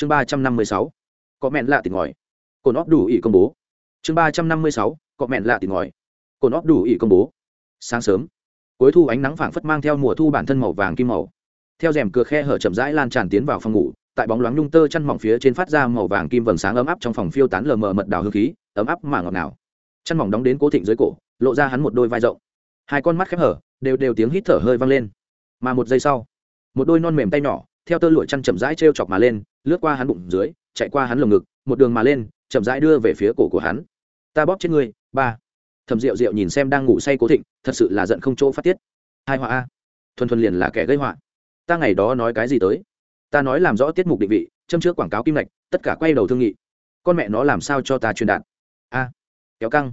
chương ba trăm năm mươi sáu, có mẹn lạ tỉnh ngòi cồn óp đủ ỉ công bố. Chương ba trăm năm mươi sáu, có mẹn lạ tỉnh ngòi cồn óp đủ ỉ công bố. Sáng sớm, cuối thu ánh nắng phảng phất mang theo mùa thu bản thân màu vàng kim màu. Theo rèm cửa khe hở chậm rãi lan tràn tiến vào phòng ngủ, tại bóng loáng nhung tơ chăn mỏng phía trên phát ra màu vàng kim vầng sáng ấm áp trong phòng phiêu tán lờ mờ mật đào hương khí, ấm áp mà ngọt ngào. Chăn mỏng đóng đến cố thịnh dưới cổ, lộ ra hắn một đôi vai rộng. Hai con mắt khép hở, đều đều tiếng hít thở hơi vang lên. Mà một giây sau, một đôi non mềm tay nhỏ, theo tơ lụa chăn chậm rãi t chọc mà lên lướt qua hắn bụng dưới, chạy qua hắn lồng ngực, một đường mà lên, chậm rãi đưa về phía cổ của hắn. Ta bóp chết ngươi, ba. Thầm rượu rượu nhìn xem đang ngủ say cố thịnh, thật sự là giận không chỗ phát tiết. Hai họa a. Thuần thuần liền là kẻ gây họa. Ta ngày đó nói cái gì tới? Ta nói làm rõ tiết mục định vị, châm trước quảng cáo kim lệch tất cả quay đầu thương nghị. Con mẹ nó làm sao cho ta truyền đạt? A. Kéo căng.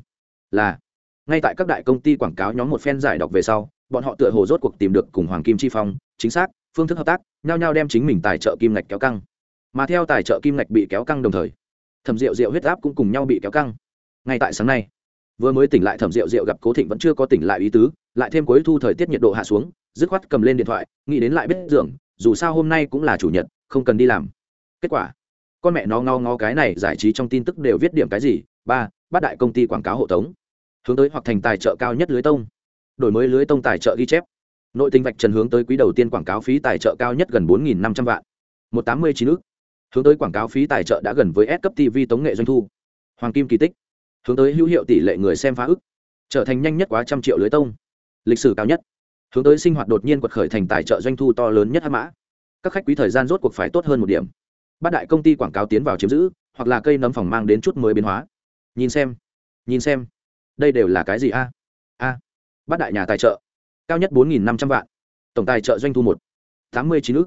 Là. Ngay tại các đại công ty quảng cáo nhóm một phen giải đọc về sau, bọn họ tựa hồ rốt cuộc tìm được cùng hoàng kim chi phong, chính xác, phương thức hợp tác, nhao nhao đem chính mình tài trợ kim ngạch kéo căng mà theo tài trợ kim ngạch bị kéo căng đồng thời, thẩm rượu rượu huyết áp cũng cùng nhau bị kéo căng. Ngay tại sáng nay, vừa mới tỉnh lại, thẩm rượu rượu gặp cố thịnh vẫn chưa có tỉnh lại ý tứ, lại thêm cuối thu thời tiết nhiệt độ hạ xuống, dứt khoát cầm lên điện thoại, nghĩ đến lại biết dưỡng dù sao hôm nay cũng là chủ nhật, không cần đi làm. Kết quả, con mẹ nó ngao ngó cái này giải trí trong tin tức đều viết điểm cái gì? Ba, bắt đại công ty quảng cáo hộ tống. Hướng tới hoặc thành tài trợ cao nhất lưới tông. Đổi mới lưới tông tài trợ ghi chép. Nội tình vạch trần hướng tới quý đầu tiên quảng cáo phí tài trợ cao nhất gần bốn năm trăm vạn. Một tám mươi chín ước hướng tới quảng cáo phí tài trợ đã gần với S cấp TV tống nghệ doanh thu. Hoàng kim kỳ tích. Hướng tới hữu hiệu tỷ lệ người xem phá ức. Trở thành nhanh nhất quá trăm triệu lưới tông. Lịch sử cao nhất. Hướng tới sinh hoạt đột nhiên quật khởi thành tài trợ doanh thu to lớn nhất hắc mã. Các khách quý thời gian rốt cuộc phải tốt hơn một điểm. Bát đại công ty quảng cáo tiến vào chiếm giữ, hoặc là cây nấm phòng mang đến chút mới biến hóa. Nhìn xem. Nhìn xem. Đây đều là cái gì a? A. Bát đại nhà tài trợ. Cao nhất bốn năm trăm vạn. Tổng tài trợ doanh thu một. tám mươi chín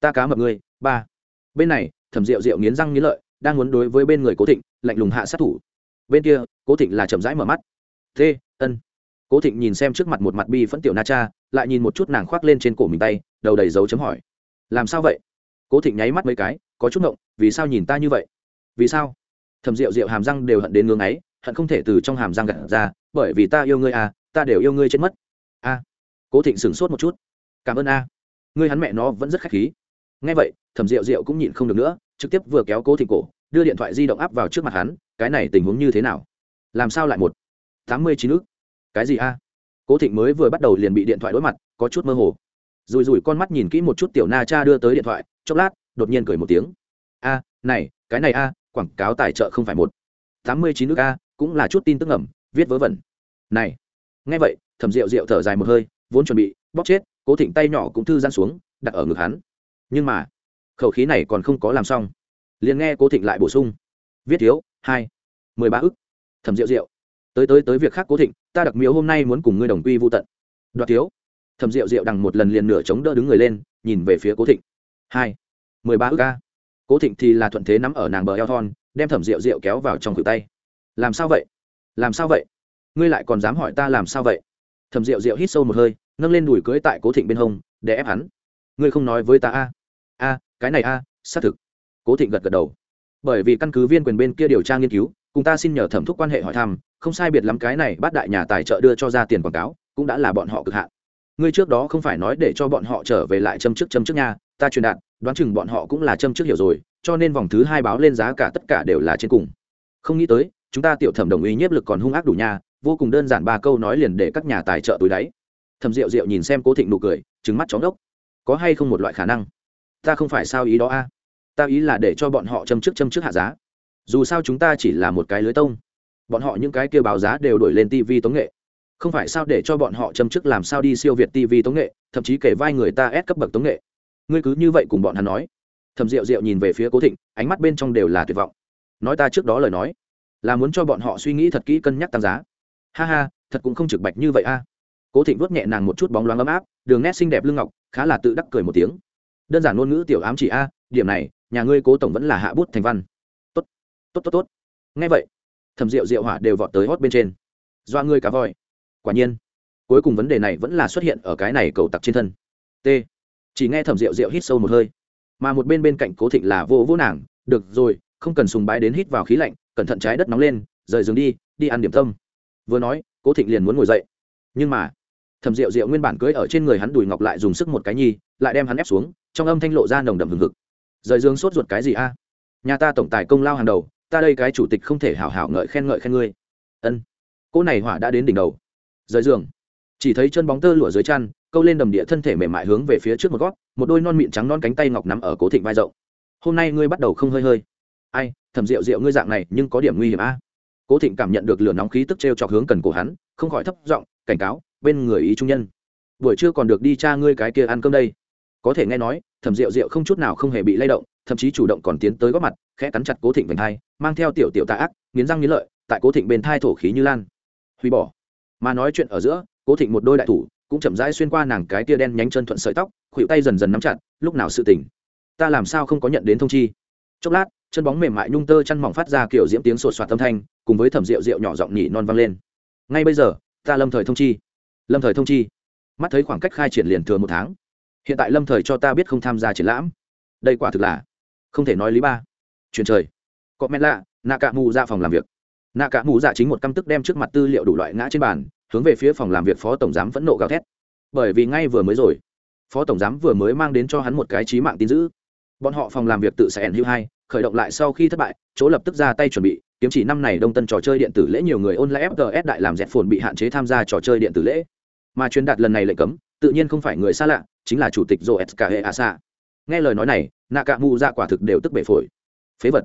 ta cá mập người ba. Bên này thẩm rượu rượu nghiến răng nghiến lợi, đang muốn đối với bên người cố thịnh, lạnh lùng hạ sát thủ. Bên kia, cố thịnh là chậm rãi mở mắt. T, ân. Cố thịnh nhìn xem trước mặt một mặt bi phẫn tiểu na cha, lại nhìn một chút nàng khoác lên trên cổ mình tay, đầu đầy dấu chấm hỏi. Làm sao vậy? Cố thịnh nháy mắt mấy cái, có chút ngộng, vì sao nhìn ta như vậy? Vì sao? Thầm rượu rượu hàm răng đều hận đến ngưng ấy hận không thể từ trong hàm răng gặt ra, bởi vì ta yêu ngươi à ta đều yêu ngươi chết mất. A. Cố thịnh sửng sốt một chút. Cảm ơn a, ngươi hắn mẹ nó vẫn rất khách khí. Ngay vậy thẩm rượu rượu cũng nhịn không được nữa, trực tiếp vừa kéo cố thịnh cổ, đưa điện thoại di động áp vào trước mặt hắn, cái này tình huống như thế nào? Làm sao lại một tám mươi chín ước cái gì a? Cố thịnh mới vừa bắt đầu liền bị điện thoại đối mặt, có chút mơ hồ. Rùi rùi con mắt nhìn kỹ một chút tiểu na cha đưa tới điện thoại, chốc lát, đột nhiên cười một tiếng. A, này, cái này a, quảng cáo tài trợ không phải một tám mươi chín nước a, cũng là chút tin tức ngầm, viết vớ vẩn. Này, nghe vậy, thẩm rượu rượu thở dài một hơi, vốn chuẩn bị, bóp chết, cố thịnh tay nhỏ cũng thư gian xuống, đặt ở ngực hắn. Nhưng mà khẩu khí này còn không có làm xong. Liền nghe cố thịnh lại bổ sung. Viết thiếu, hai, mười ba ức. Thẩm rượu rượu tới tới tới việc khác cố thịnh, ta đặc miếu hôm nay muốn cùng ngươi đồng quy vô tận. Đoạt thiếu. Thẩm rượu rượu đằng một lần liền nửa chống đỡ đứng người lên, nhìn về phía cố thịnh. Hai, mười ba ức ca cố thịnh thì là thuận thế nắm ở nàng bờ eo thon, đem thẩm rượu rượu kéo vào trong cự tay. Làm sao vậy? Làm sao vậy? Ngươi lại còn dám hỏi ta làm sao vậy? Thẩm rượu rượu hít sâu một hơi, nâng lên đùi cưới tại cố thịnh bên hông để ép hắn. Ngươi không nói với ta a a cái này a, xác thực. Cố thịnh gật gật đầu. Bởi vì căn cứ viên quyền bên kia điều tra nghiên cứu, cùng ta xin nhờ thẩm thúc quan hệ hỏi thăm, không sai biệt lắm cái này bắt đại nhà tài trợ đưa cho ra tiền quảng cáo, cũng đã là bọn họ cực hạn. Ngươi trước đó không phải nói để cho bọn họ trở về lại châm trước châm trước nha, ta truyền đạt, đoán chừng bọn họ cũng là châm trước hiểu rồi, cho nên vòng thứ hai báo lên giá cả tất cả đều là trên cùng. Không nghĩ tới, chúng ta tiểu thẩm đồng ý nhiếp lực còn hung ác đủ nha, vô cùng đơn giản ba câu nói liền để các nhà tài trợ túi đáy. Thẩm rượu rượu nhìn xem cố thịnh nụ cười trứng mắt chóng đốc. Có hay không một loại khả năng? Ta không phải sao ý đó a? Ta ý là để cho bọn họ châm trước châm trước hạ giá. Dù sao chúng ta chỉ là một cái lưới tông. Bọn họ những cái kia báo giá đều đổi lên tv tống nghệ. Không phải sao để cho bọn họ châm chức làm sao đi siêu việt tv tống nghệ, thậm chí kể vai người ta ép cấp bậc tống nghệ. Ngươi cứ như vậy cùng bọn hắn nói. Thầm rượu rượu nhìn về phía cố thịnh, ánh mắt bên trong đều là tuyệt vọng. Nói ta trước đó lời nói, là muốn cho bọn họ suy nghĩ thật kỹ cân nhắc tăng giá. Ha ha, thật cũng không trực bạch như vậy a. Cố thịnh vuốt nhẹ nàng một chút bóng loáng ấm áp, đường nét xinh đẹp lưng ngọc, khá là tự đắc cười một tiếng đơn giản ngôn ngữ tiểu ám chỉ a, điểm này, nhà ngươi cố tổng vẫn là hạ bút thành văn. Tốt tốt tốt tốt. Ngay vậy thầm rượu rượu hỏa đều vọt tới hót bên trên. Doa ngươi cá voi. Quả nhiên, cuối cùng vấn đề này vẫn là xuất hiện ở cái này cầu tặc trên thân. T. Chỉ nghe thẩm rượu rượu hít sâu một hơi. Mà một bên bên cạnh cố thịnh là vô vô nàng, được rồi, không cần sùng bái đến hít vào khí lạnh, cẩn thận trái đất nóng lên, rời giường đi đi ăn điểm tâm. Vừa nói, cố thịnh liền muốn ngồi dậy. Nhưng mà, thẩm rượu rượu nguyên bản cưới ở trên người hắn đùi ngọc lại dùng sức một cái nhi lại đem hắn ép xuống, trong âm thanh lộ ra nồng đậm hừng hực. Rời dương sốt ruột cái gì a? Nhà ta tổng tài công lao hàng đầu, ta đây cái chủ tịch không thể hảo hảo ngợi khen ngợi khen ngươi. Ân. Cô này hỏa đã đến đỉnh đầu. Rời giường. Chỉ thấy chân bóng tơ lụa dưới chăn, câu lên đầm địa thân thể mềm mại hướng về phía trước một gót, một đôi non mịn trắng non cánh tay ngọc nắm ở cố thịnh vai rộng. Hôm nay ngươi bắt đầu không hơi hơi. Ai thầm rượu rượu ngươi dạng này, nhưng có điểm nguy hiểm a. Cố thịnh cảm nhận được lửa nóng khí tức t r e o chọc hướng cần cổ hắn, không khỏi thấp giọng, cảnh cáo, bên người ý trung nhân. Buổi trưa còn được đi cha ngươi cái kia ăn cơm đây có thể nghe nói, thẩm rượu rượu không chút nào không hề bị lay động, thậm chí chủ động còn tiến tới góp mặt, khẽ cắn chặt cố thịnh vành thai, mang theo tiểu tiểu tạ ác, nghiến răng nghiến lợi, tại cố thịnh bên thai thổ khí như lan. Hủy bỏ. Mà nói chuyện ở giữa, cố thịnh một đôi đại thủ, cũng chậm rãi xuyên qua nàng cái tia đen nhánh chân thuận sợi tóc khuỵu tay dần dần nắm chặt, lúc nào sự tỉnh ta làm sao không có nhận đến thông chi. Chốc lát, chân bóng mềm mại nhung tơ chăn mỏng phát ra kiểu diễm tiếng sột soạt âm thanh, cùng với thẩm rượu rượu nhỏ giọng nhỉ non vang lên. Ngay bây giờ, ta lâm thời thông chi. Lâm thời thông chi. Mắt thấy khoảng cách khai triển liền thừa một tháng hiện tại lâm thời cho ta biết không tham gia triển lãm. Đây quả thực là không thể nói lý ba. Truyền trời. Có mẹ lạ nạ cả mù ra phòng làm việc. Nạ cả mù dạ chính một căm tức đem trước mặt tư liệu đủ loại ngã trên bàn, hướng về phía phòng làm việc phó tổng giám phẫn nộ gào thét. Bởi vì ngay vừa mới rồi, phó tổng giám vừa mới mang đến cho hắn một cái trí mạng tin giữ bọn họ phòng làm việc tự sẽ hữu hai, khởi động lại sau khi thất bại, chỗ lập tức ra tay chuẩn bị, kiếm chỉ năm này đông tân trò chơi điện tử lễ nhiều người ôn lại fts đại làm dẹp phồn bị hạn chế tham gia trò chơi điện tử lễ. Mà truyền đạt lần này lệnh cấm tự nhiên không phải người xa lạ, chính là chủ tịch joe s hệ asa nghe lời nói này nạ cạ mù dạ quả thực đều tức bể phổi. Phế vật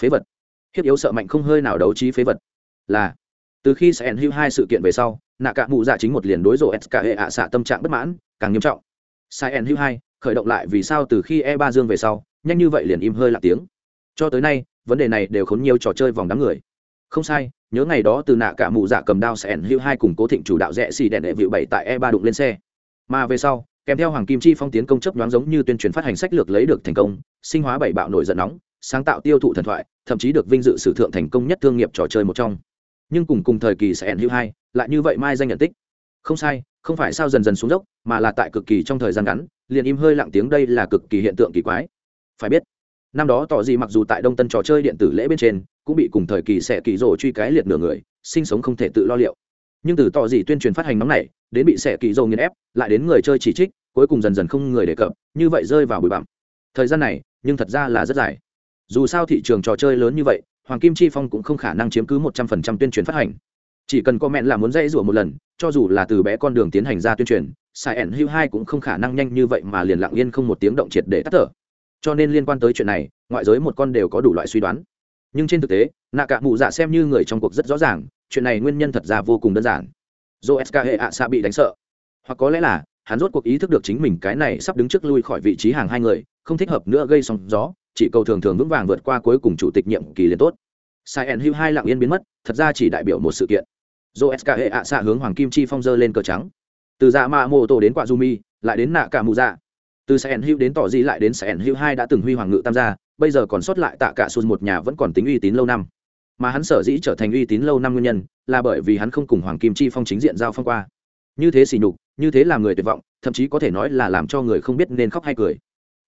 phế vật. Hiếp yếu sợ mạnh không hơi nào đấu trí phế vật. Là, từ khi sẽ hữu hai sự kiện về sau nạ cạ mù dạ chính một liền đối rộ s hệ ạ xạ tâm trạng bất mãn, càng nghiêm trọng. Sai hữu hai, khởi động lại vì sao từ khi e ba dương về sau, nhanh như vậy liền im hơi lạc tiếng. Cho tới nay, vấn đề này đều khốn nhiều trò chơi vòng đám người. Không sai, nhớ ngày đó từ nạ cả mụ dạ cầm đao sẽ hữu hai cùng cố thịnh chủ đạo rẽ xì đèn đệ vịu bảy tại e ba đụng lên xe mà về sau, kèm theo hoàng kim chi phong tiến công chấp nhoáng giống như tuyên truyền phát hành sách lược lấy được thành công, sinh hóa bảy bạo nổi giận nóng, sáng tạo tiêu thụ thần thoại, thậm chí được vinh dự sử thượng thành công nhất thương nghiệp trò chơi một trong. Nhưng cùng cùng thời kỳ sẽ hữu hai, lại như vậy mai danh nhận tích. Không sai, không phải sao dần dần xuống dốc, mà là tại cực kỳ trong thời gian ngắn, liền im hơi lặng tiếng đây là cực kỳ hiện tượng kỳ quái. Phải biết, năm đó tỏ gì mặc dù tại đông tân trò chơi điện tử lễ bên trên, cũng bị cùng thời kỳ sẽ kỳ rồ truy cái liệt nửa người, sinh sống không thể tự lo liệu. Nhưng từ tỏ gì tuyên truyền phát hành nóng này đến bị sẽ kỳ dầu nghiền ép, lại đến người chơi chỉ trích, cuối cùng dần dần không người đề cập, như vậy rơi vào bụi bặm. Thời gian này, nhưng thật ra là rất dài. Dù sao thị trường trò chơi lớn như vậy, hoàng kim chi phong cũng không khả năng chiếm cứ một trăm phần trăm tuyên truyền phát hành. Chỉ cần có mẹn là muốn dây rủa một lần, cho dù là từ bé con đường tiến hành ra tuyên truyền, sai ẩn hưu hai cũng không khả năng nhanh như vậy mà liền lặng yên không một tiếng động triệt để tắt thở. Cho nên liên quan tới chuyện này, ngoại giới một con đều có đủ loại suy đoán. Nhưng trên thực tế, nạ cả mụ dạ xem như người trong cuộc rất rõ ràng, chuyện này nguyên nhân thật ra vô cùng đơn giản do sk hệ ạ xạ bị đánh sợ. Hoặc có lẽ là, hắn rốt cuộc ý thức được chính mình cái này sắp đứng trước lui khỏi vị trí hàng hai người, không thích hợp nữa gây sóng gió, chỉ cầu thường thường vững vàng vượt qua cuối cùng chủ tịch nhiệm kỳ liền tốt. Sai ẩn hưu hai lặng yên biến mất, thật ra chỉ đại biểu một sự kiện. Do sk hệ ạ xạ hướng hoàng kim chi phong dơ lên cờ trắng. Từ dạ mạ mô tổ đến quạ du lại đến nạ cả mù dạ. Từ sai ẩn hưu đến tỏ di lại đến sai ẩn hưu hai đã từng huy hoàng ngự tam gia, bây giờ còn sót lại tạ cả xuân một nhà vẫn còn tính uy tín lâu năm. Mà hắn sở dĩ trở thành uy tín lâu năm nguyên nhân là bởi vì hắn không cùng hoàng kim chi phong chính diện giao phong qua. Như thế xỉ nhục, như thế làm người tuyệt vọng, thậm chí có thể nói là làm cho người không biết nên khóc hay cười.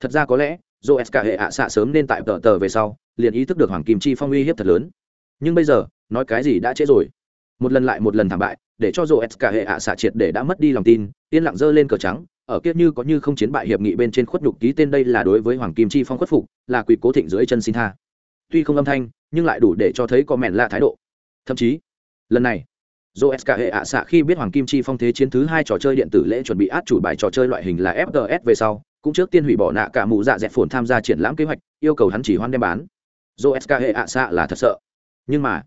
Thật ra có lẽ dô s hệ ạ xạ sớm nên tại tờ tờ về sau, liền ý thức được hoàng kim chi phong uy hiếp thật lớn. Nhưng bây giờ, nói cái gì đã trễ rồi. Một lần lại một lần thảm bại, để cho dô s hệ ạ xạ triệt để đã mất đi lòng tin, yên lặng dơ lên cờ trắng, ở kiếp như có như không chiến bại hiệp nghị bên trên khuất nhục ký tên đây là đối với hoàng kim chi phong khuất phục, là quỷ cố thịnh dưới chân xin tha. Tuy không âm thanh, nhưng lại đủ để cho thấy có mẹn lạ thái độ. Thậm chí lần này dô s hệ ạ xạ khi biết hoàng kim chi phong thế chiến thứ hai trò chơi điện tử lễ chuẩn bị át chủ bài trò chơi loại hình là fts về sau, cũng trước tiên hủy bỏ nạ cả mụ dạ dẹp phồn tham gia triển lãm kế hoạch, yêu cầu hắn chỉ hoan đem bán. Dô s hệ ạ xạ là thật sợ. Nhưng mà,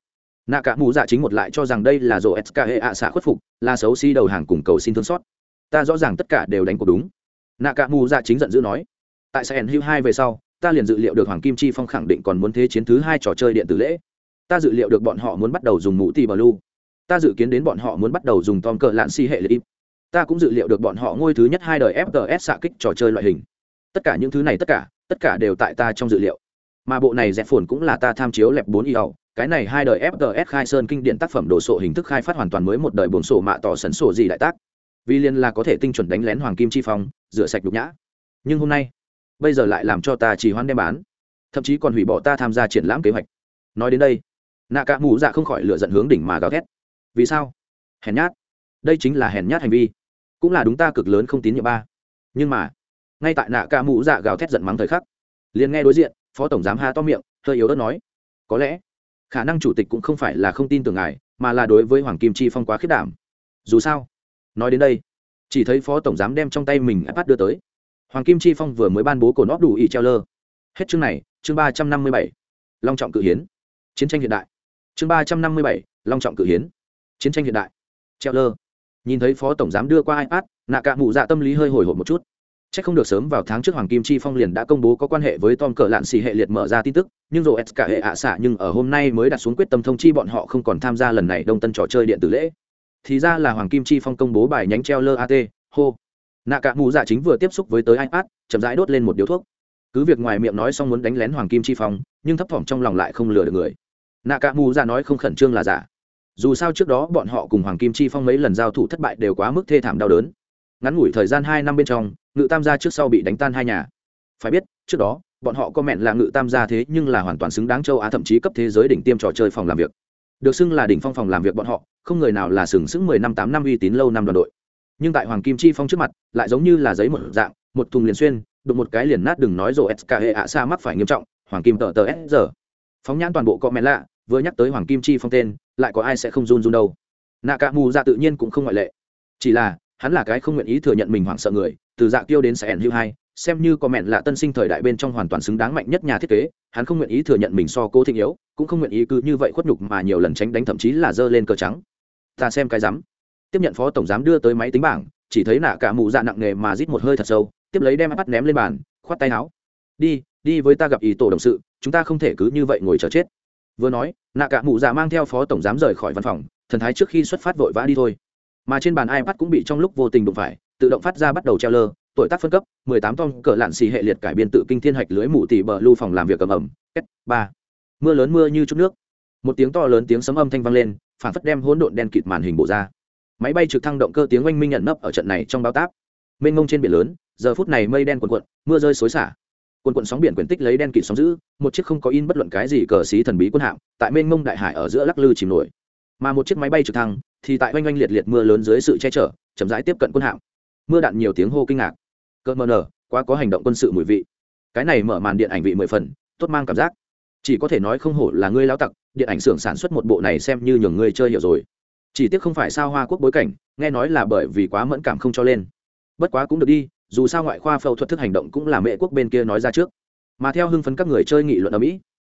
nạ cả mụ dạ chính một lại cho rằng đây là dô s hệ ạ xạ khuất phục, là xấu xí đầu hàng cùng cầu xin thương xót. Ta rõ ràng tất cả đều đánh cuộc đúng. Nạ cả mù dạ chính giận dữ nói, tại sao hữu hai về sau, ta liền dự liệu được hoàng kim chi phong khẳng định còn muốn thế chiến thứ hai trò chơi điện tử lễ ta dự liệu được bọn họ muốn bắt đầu dùng mũ tì bờ lu. Ta dự kiến đến bọn họ muốn bắt đầu dùng tom cờ lạn si hệ lịp. Ta cũng dự liệu được bọn họ ngôi thứ nhất hai đời fts xạ kích trò chơi loại hình. Tất cả những thứ này tất cả tất cả đều tại ta trong dự liệu. Mà bộ này dẹp phồn cũng là ta tham chiếu lẹp bốn y ẩu cái này hai đời fts khai sơn kinh điển tác phẩm đồ sộ hình thức khai phát hoàn toàn mới một đời bồn sổ mạ tỏ sần sổ gì đại tác. Vì liên là có thể tinh chuẩn đánh lén hoàng kim chi phong, rửa sạch nhục nhã. Nhưng hôm nay, bây giờ lại làm cho ta chỉ hoan đem bán. Thậm chí còn hủy bỏ ta tham gia triển lãm kế hoạch. Nói đến đây nạ cả mù dạ không khỏi lựa dẫn hướng đỉnh mà gào thét. Vì sao? Hèn nhát. Đây chính là hèn nhát hành vi. Cũng là đúng ta cực lớn không tín nhiệm ba. Nhưng mà, ngay tại nạ ca mũ dạ gào thét giận mắng thời khắc, liền nghe đối diện, phó tổng giám ha to miệng, hơi yếu ớt nói, có lẽ khả năng chủ tịch cũng không phải là không tin tưởng ngài, mà là đối với hoàng kim chi phong quá khiết đảm. Dù sao, nói đến đây, chỉ thấy phó tổng giám đem trong tay mình ipad đưa tới. Hoàng kim chi phong vừa mới ban bố cồn óp đủ ý treo lơ. Hết chương này, chương ba trăm năm mươi bảy. Long trọng cự hiến. Chiến tranh hiện đại chương ba trăm năm mươi bảy, long trọng cự hiến. Chiến tranh hiện đại. Treo lơ. Nhìn thấy phó tổng giám đưa qua ipad nạ cạ mụ dạ tâm lý hơi hồi hộp một chút. C h ắ c không được sớm vào tháng trước hoàng kim chi phong liền đã công bố có quan hệ với tom cờ lạn xì hệ liệt mở ra tin tức, nhưng rồi s cả hệ ạ xạ nhưng ở hôm nay mới đặt xuống quyết tâm thông chi bọn họ không còn tham gia lần này đông tân trò chơi điện tử lễ. Thì ra là hoàng kim chi phong công bố bài nhánh treo lơ at hô. Nạ cạ mù dạ chính vừa tiếp xúc với tới ipad chậm rãi đốt lên một điếu thuốc. Cứ việc ngoài miệng nói xong muốn đánh lén hoàng kim chi phong, nhưng thấp thỏm trong lòng lại không lừa được người nạ cả mù ra nói không khẩn trương là giả. Dù sao trước đó bọn họ cùng hoàng kim chi phong mấy lần giao thủ thất bại đều quá mức thê thảm đau đớn. Ngắn ngủi thời gian hai năm bên trong, ngự tam gia trước sau bị đánh tan hai nhà. Phải biết, trước đó, bọn họ có mẹn là ngự tam gia thế nhưng là hoàn toàn xứng đáng châu á thậm chí cấp thế giới đỉnh tiêm trò chơi phòng làm việc. Được xưng là đỉnh phong phòng làm việc bọn họ, không người nào là sừng sững mười năm tám năm uy tín lâu năm đoàn đội. Nhưng tại hoàng kim chi phong trước mặt, lại giống như là giấy một dạng, một thùng liền xuyên, đụng một cái liền nát đừng nói rồi sk hệ ạ xa mắc phải nghiêm trọng, hoàng kim tờ tờ s giờ phóng nhãn toàn bộ cọ mẹn lạ vừa nhắc tới hoàng kim chi phong tên, lại có ai sẽ không run run đâu. Nạ cả mù dạ tự nhiên cũng không ngoại lệ. Chỉ là, hắn là cái không nguyện ý thừa nhận mình hoảng sợ người, từ dạ tiêu đến sẽ hữu hai, xem như có mẹn là tân sinh thời đại bên trong hoàn toàn xứng đáng mạnh nhất nhà thiết kế, hắn không nguyện ý thừa nhận mình so cố thịnh yếu, cũng không nguyện ý cứ như vậy khuất nhục mà nhiều lần tránh đánh thậm chí là giơ lên cờ trắng. Ta xem cái rắm. Tiếp nhận phó tổng giám đưa tới máy tính bảng, chỉ thấy nạ cả mụ dạ nặng nề mà rít một hơi thật sâu, tiếp lấy đem bắt ném lên bàn, khoát tay áo. Đi đi với ta gặp ý tổ đồng sự, chúng ta không thể cứ như vậy ngồi chờ chết vừa nói, nạ cả mụ dạ mang theo phó tổng giám rời khỏi văn phòng, thần thái trước khi xuất phát vội vã đi thôi. Mà trên bàn ipad cũng bị trong lúc vô tình đụng phải, tự động phát ra bắt đầu treo lơ, tuổi tác phân cấp 18 tom cỡ lạn xì hệ liệt cải biên tự kinh thiên hạch lưới mụ tỷ bờ lưu phòng làm việc cầm ẩm ba. Mưa lớn mưa như chút nước. Một tiếng to lớn tiếng sấm âm thanh vang lên, phản phất đem hỗn độn đen kịt màn hình bộ ra. Máy bay trực thăng động cơ tiếng oanh minh nhận nấp ở trận này trong bao táp. Mênh mông trên biển lớn, giờ phút này mây đen cuộn cuộn, mưa rơi xối xả quần quận sóng biển quyển tích lấy đen kịt sóng giữ, một chiếc không có in bất luận cái gì cờ xí thần bí quân hạm, tại mênh mông đại hải ở giữa lắc lư chìm nổi. Mà một chiếc máy bay trực thăng thì tại oanh oanh liệt liệt mưa lớn dưới sự che chở, chậm rãi tiếp cận quân hạm. Mưa đạn nhiều tiếng hô kinh ngạc. Cỡ mờ nở, quá có hành động quân sự mùi vị. Cái này mở màn điện ảnh vị mười phần, tốt mang cảm giác. Chỉ có thể nói không hổ là ngươi lao tặc, điện ảnh xưởng sản xuất một bộ này xem như nhường ngươi chơi hiểu rồi. Chỉ tiếc không phải sao hoa quốc bối cảnh, nghe nói là bởi vì quá mẫn cảm không cho lên. Bất quá cũng được đi dù sao ngoại khoa phẫu thuật thức hành động cũng là mẹ quốc bên kia nói ra trước. Mà theo hưng phấn các người chơi nghị luận ở mỹ,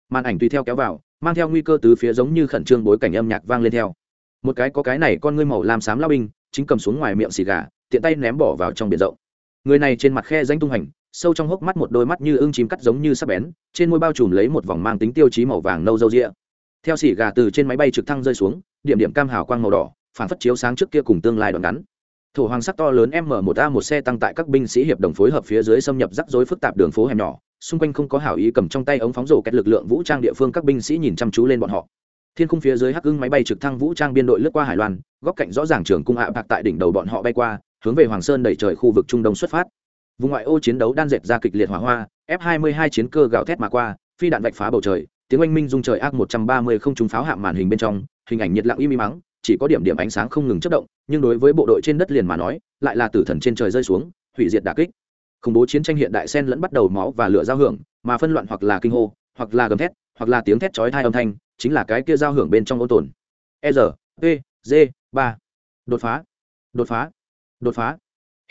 màn ảnh tùy theo kéo vào, mang theo nguy cơ từ phía giống như khẩn trương bối cảnh âm nhạc vang lên theo. Một cái có cái này con ngươi màu làm xám lao binh, chính cầm xuống ngoài miệng xì gà, tiện tay ném bỏ vào trong biển rộng. Người này trên mặt khe danh tung hành, sâu trong hốc mắt một đôi mắt như ưng chìm cắt giống như sắp bén, trên môi bao trùm lấy một vòng mang tính tiêu chí màu vàng nâu dâu rịa theo xỉ gà từ trên máy bay trực thăng rơi xuống, điểm điểm cam hào quang màu đỏ, phản phất chiếu sáng trước kia cùng tương lai đoạn ngắn thổ hoàng sắc to lớn m một a một xe tăng tại các binh sĩ hiệp đồng phối hợp phía dưới xâm nhập rắc rối phức tạp đường phố hẻm nhỏ, xung quanh không có hảo ý cầm trong tay ống phóng rổ kẹt lực lượng vũ trang địa phương các binh sĩ nhìn chăm chú lên bọn họ. Thiên khung phía dưới hắc ưng máy bay trực thăng vũ trang biên đội lướt qua hải loan, góc cạnh rõ ràng trường cung hạ bạc tại đỉnh đầu bọn họ bay qua, hướng về hoàng sơn đẩy trời khu vực trung đông xuất phát. Vùng ngoại ô chiến đấu đan dẹp ra kịch liệt hỏa hoa, f 22 chiến cơ gào thét mà qua, phi đạn vạch phá bầu trời, tiếng oanh minh dung trời ác 130 không trúng pháo hạm màn hình bên trong, hình ảnh nhiệt lặng im im mắng chỉ có điểm điểm ánh sáng không ngừng chất động, nhưng đối với bộ đội trên đất liền mà nói, lại là tử thần trên trời rơi xuống, hủy diệt đà kích. Khủng bố chiến tranh hiện đại sen lẫn bắt đầu máu và lửa giao hưởng, mà phân loạn hoặc là kinh hô, hoặc là gầm thét, hoặc là tiếng thét chói tai âm thanh, chính là cái kia giao hưởng bên trong ô tồn. E r p g, ba. Đột phá. Đột phá. Đột phá.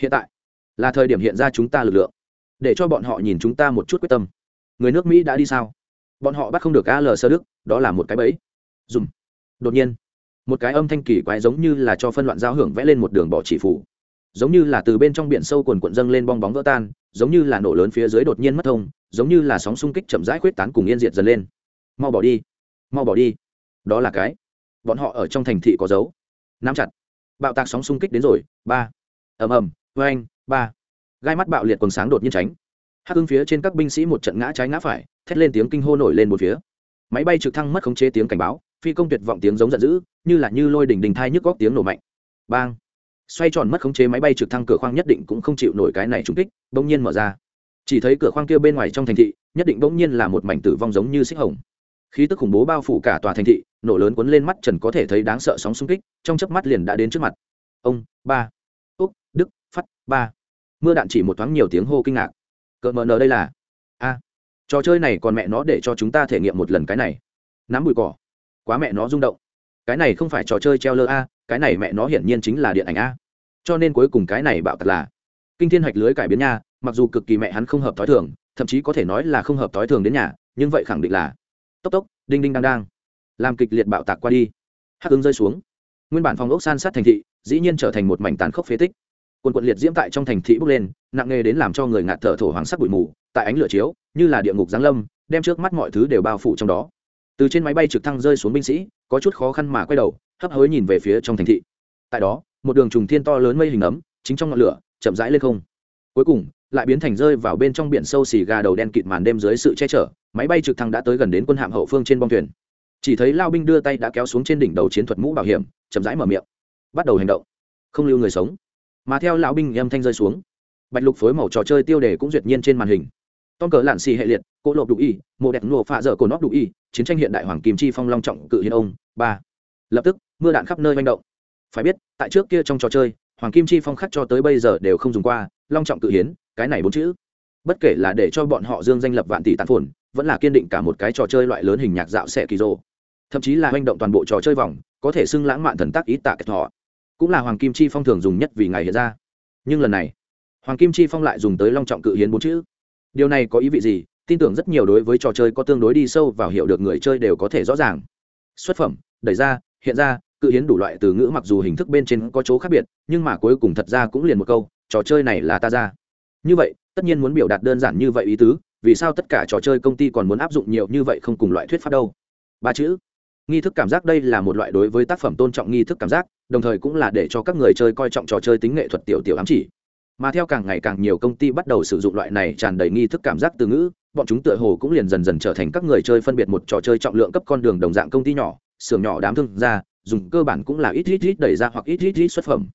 Hiện tại, là thời điểm hiện ra chúng ta lực lượng. Để cho bọn họ nhìn chúng ta một chút quyết tâm. Người nước mỹ đã đi sao? Bọn họ bắt không được a l sơ đức, đó là một cái bẫy. Dùm. Đột nhiên một cái âm thanh kỳ quái giống như là cho phân loạn giao hưởng vẽ lên một đường bỏ chỉ phủ. Giống như là từ bên trong biển sâu quần quận dâng lên bong bóng vỡ tan, giống như là nổ lớn phía dưới đột nhiên mất thông, giống như là sóng xung kích chậm rãi khuyết tán cùng yên diệt dần lên. Mau bỏ đi. Mau bỏ đi. Đó là cái. Bọn họ ở trong thành thị có dấu. Nắm chặt. Bạo tạc sóng xung kích đến rồi. Ba. Ầm ầm. Vê anh ba. Gai mắt bạo liệt quần sáng đột nhiên tránh. Hắc hưng phía trên các binh sĩ một trận ngã trái ngã phải, thét lên tiếng kinh hô nổi lên một phía. Máy bay trực thăng mất khống chế tiếng cảnh báo phi công tuyệt vọng tiếng giống giận dữ, như là như lôi đỉnh đình thai nhức góc tiếng nổ mạnh. Bang! Xoay tròn mất khống chế máy bay trực thăng cửa khoang nhất định cũng không chịu nổi cái này trúng kích, bỗng nhiên mở ra. Chỉ thấy cửa khoang kia bên ngoài trong thành thị, nhất định bỗng nhiên là một mảnh tử vong giống như xích hồng. Khí tức khủng bố bao phủ cả tòa thành thị, nổ lớn cuốn lên mắt trần có thể thấy đáng sợ sóng xung kích, trong chớp mắt liền đã đến trước mặt. Ông, ba. Úc, đức phát ba. Mưa đạn chỉ một thoáng nhiều tiếng hô kinh ngạc. Cỡ mờ nờ đây là? A. Trò chơi này còn mẹ nó để cho chúng ta thể nghiệm một lần cái này. Nắm bụi cỏ quá mẹ nó rung động. Cái này không phải trò chơi treo lơ a, cái này mẹ nó hiển nhiên chính là điện ảnh a. Cho nên cuối cùng cái này bạo tật là, kinh thiên hạch lưới cải biến nha, mặc dù cực kỳ mẹ hắn không hợp t i thường, thậm chí có thể nói là không hợp t i thường đến nhà, nhưng vậy khẳng định là, tốc tốc, đinh đinh đang đang, làm kịch liệt bạo tạc qua đi. Hắc ứng rơi xuống. Nguyên bản phòng ốc san sát thành thị, dĩ nhiên trở thành một mảnh tàn khốc phế tích. Quần quận liệt diễm tại trong thành thị bốc lên, nặng nề đến làm cho người ngạt thở thổ hoàng sắc bụi mù, tại ánh lửa chiếu, như là địa ngục giáng lâm, đem trước mắt mọi thứ đều bao phủ trong đó từ trên máy bay trực thăng rơi xuống binh sĩ, có chút khó khăn mà quay đầu, hấp hối nhìn về phía trong thành thị. Tại đó, một đường trùng thiên to lớn mây hình ấm, chính trong ngọn lửa, chậm rãi lên không. Cuối cùng, lại biến thành rơi vào bên trong biển sâu xì gà đầu đen kịt màn đêm dưới sự che chở, máy bay trực thăng đã tới gần đến quân hạm hậu phương trên bong thuyền. Chỉ thấy lao binh đưa tay đã kéo xuống trên đỉnh đầu chiến thuật mũ bảo hiểm, chậm rãi mở miệng. Bắt đầu hành động. Không lưu người sống. Mà theo lão binh âm thanh rơi xuống, bạch lục phối màu trò chơi tiêu đề cũng duyệt nhiên trên màn hình tom cờ lạn xì hệ liệt, cỗ lộp đủ y, mộ đẹp nổ phạ dở cổ nóc đủ y, chiến tranh hiện đại hoàng kim chi phong long trọng cự hiến ông, ba. Lập tức, mưa đạn khắp nơi manh động. Phải biết, tại trước kia trong trò chơi, hoàng kim chi phong khắc cho tới bây giờ đều không dùng qua, long trọng cự hiến, cái này bốn chữ. Bất kể là để cho bọn họ dương danh lập vạn tỷ tàn phồn, vẫn là kiên định cả một cái trò chơi loại lớn hình nhạc dạo xẻ kỳ rô thậm chí là manh động toàn bộ trò chơi vòng, có thể xưng lãng mạn thần tác ít tạ kẹt họ. Cũng là hoàng kim chi phong thường dùng nhất vì ngày hiện ra. Nhưng lần này, hoàng kim chi phong lại dùng tới long trọng cự hiến bốn chữ điều này có ý vị gì? Tin tưởng rất nhiều đối với trò chơi có tương đối đi sâu vào hiểu được người chơi đều có thể rõ ràng. Xuất phẩm, đẩy ra, hiện ra, cự hiến đủ loại từ ngữ mặc dù hình thức bên trên có chỗ khác biệt, nhưng mà cuối cùng thật ra cũng liền một câu, trò chơi này là ta ra. Như vậy, tất nhiên muốn biểu đạt đơn giản như vậy ý tứ, vì sao tất cả trò chơi công ty còn muốn áp dụng nhiều như vậy không cùng loại thuyết pháp đâu? Ba chữ. Nghi thức cảm giác đây là một loại đối với tác phẩm tôn trọng nghi thức cảm giác, đồng thời cũng là để cho các người chơi coi trọng trò chơi tính nghệ thuật tiểu tiểu ám chỉ mà theo càng ngày càng nhiều công ty bắt đầu sử dụng loại này tràn đầy nghi thức cảm giác từ ngữ, bọn chúng tựa hồ cũng liền dần dần trở thành các người chơi phân biệt một trò chơi trọng lượng cấp con đường đồng dạng công ty nhỏ, xưởng nhỏ đám thương gia, dùng cơ bản cũng là ít ít ít đẩy ra hoặc ít ít ít xuất phẩm.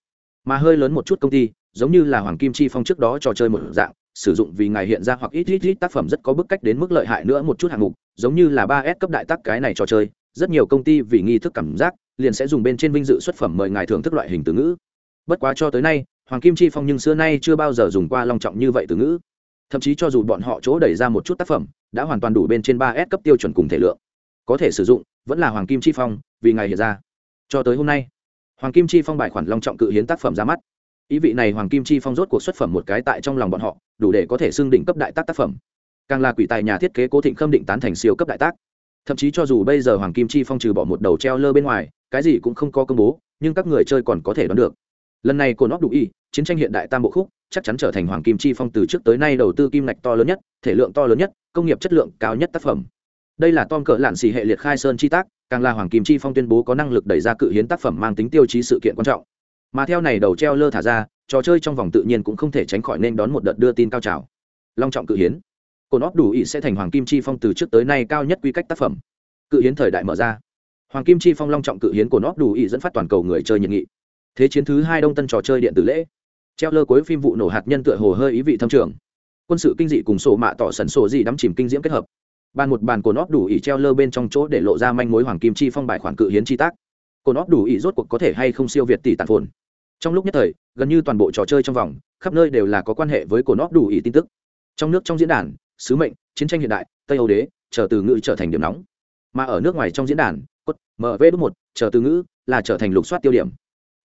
Mà hơi lớn một chút công ty, giống như là hoàng kim chi phong trước đó trò chơi một dạng, sử dụng vì ngài hiện ra hoặc ít ít ít tác phẩm rất có bức cách đến mức lợi hại nữa một chút hạng mục, giống như là ba s cấp đại tác cái này trò chơi, rất nhiều công ty vì nghi thức cảm giác, liền sẽ dùng bên trên vinh dự xuất phẩm mời ngài thưởng thức loại hình từ ngữ. Bất quá cho tới nay hoàng kim chi phong nhưng xưa nay chưa bao giờ dùng qua long trọng như vậy từ ngữ. Thậm chí cho dù bọn họ chỗ đẩy ra một chút tác phẩm, đã hoàn toàn đủ bên trên ba s cấp tiêu chuẩn cùng thể lượng. Có thể sử dụng, vẫn là hoàng kim chi phong, vì ngày hiện ra. Cho tới hôm nay, hoàng kim chi phong bài khoản long trọng cự hiến tác phẩm ra mắt. Ý vị này hoàng kim chi phong rốt cuộc xuất phẩm một cái tại trong lòng bọn họ, đủ để có thể xưng đỉnh cấp đại tác tác phẩm. Càng là quỷ tài nhà thiết kế cố thịnh khâm định tán thành siêu cấp đại tác. Thậm chí cho dù bây giờ hoàng kim chi phong trừ bỏ một đầu treo lơ bên ngoài, cái gì cũng không có công bố, nhưng các người chơi còn có thể đoán được lần này cồn óc đủ y, chiến tranh hiện đại tam bộ khúc, chắc chắn trở thành hoàng kim chi phong từ trước tới nay đầu tư kim ngạch to lớn nhất, thể lượng to lớn nhất, công nghiệp chất lượng cao nhất tác phẩm. Đây là tom cỡ lạn xì hệ liệt khai sơn chi tác, càng là hoàng kim chi phong tuyên bố có năng lực đẩy ra cự hiến tác phẩm mang tính tiêu chí sự kiện quan trọng. Mà theo này đầu treo lơ thả ra, trò chơi trong vòng tự nhiên cũng không thể tránh khỏi nên đón một đợt đưa tin cao trào. Long trọng cự hiến. Cồn óp đủ ý sẽ thành hoàng kim chi phong từ trước tới nay cao nhất quy cách tác phẩm. Cự hiến thời đại mở ra. Hoàng kim chi phong long trọng cự hiến cồn óp đủ ý dẫn phát toàn cầu người chơi nhiệt nghị thế chiến thứ hai đông tân trò chơi điện tử lễ. Treo lơ cuối phim vụ nổ hạt nhân tựa hồ hơi ý vị thâm trường. Quân sự kinh dị cùng sổ mạ tỏ sần sổ gì đắm chìm kinh diễm kết hợp. Bàn một bàn cồn óp đủ ý treo lơ bên trong chỗ để lộ ra manh mối hoàng kim chi phong bài khoản cự hiến chi tác. Cồn óp đủ ý rốt cuộc có thể hay không siêu việt tỷ tàn phồn. Trong lúc nhất thời, gần như toàn bộ trò chơi trong vòng, khắp nơi đều là có quan hệ với cồn óp đủ ý tin tức. Trong nước trong diễn đàn, sứ mệnh, chiến tranh hiện đại, tây âu đế, chờ từ ngữ trở thành điểm nóng. Mà ở nước ngoài trong diễn đàn, cốt mv đúc một, chờ từ ngữ là trở thành lục soát tiêu điểm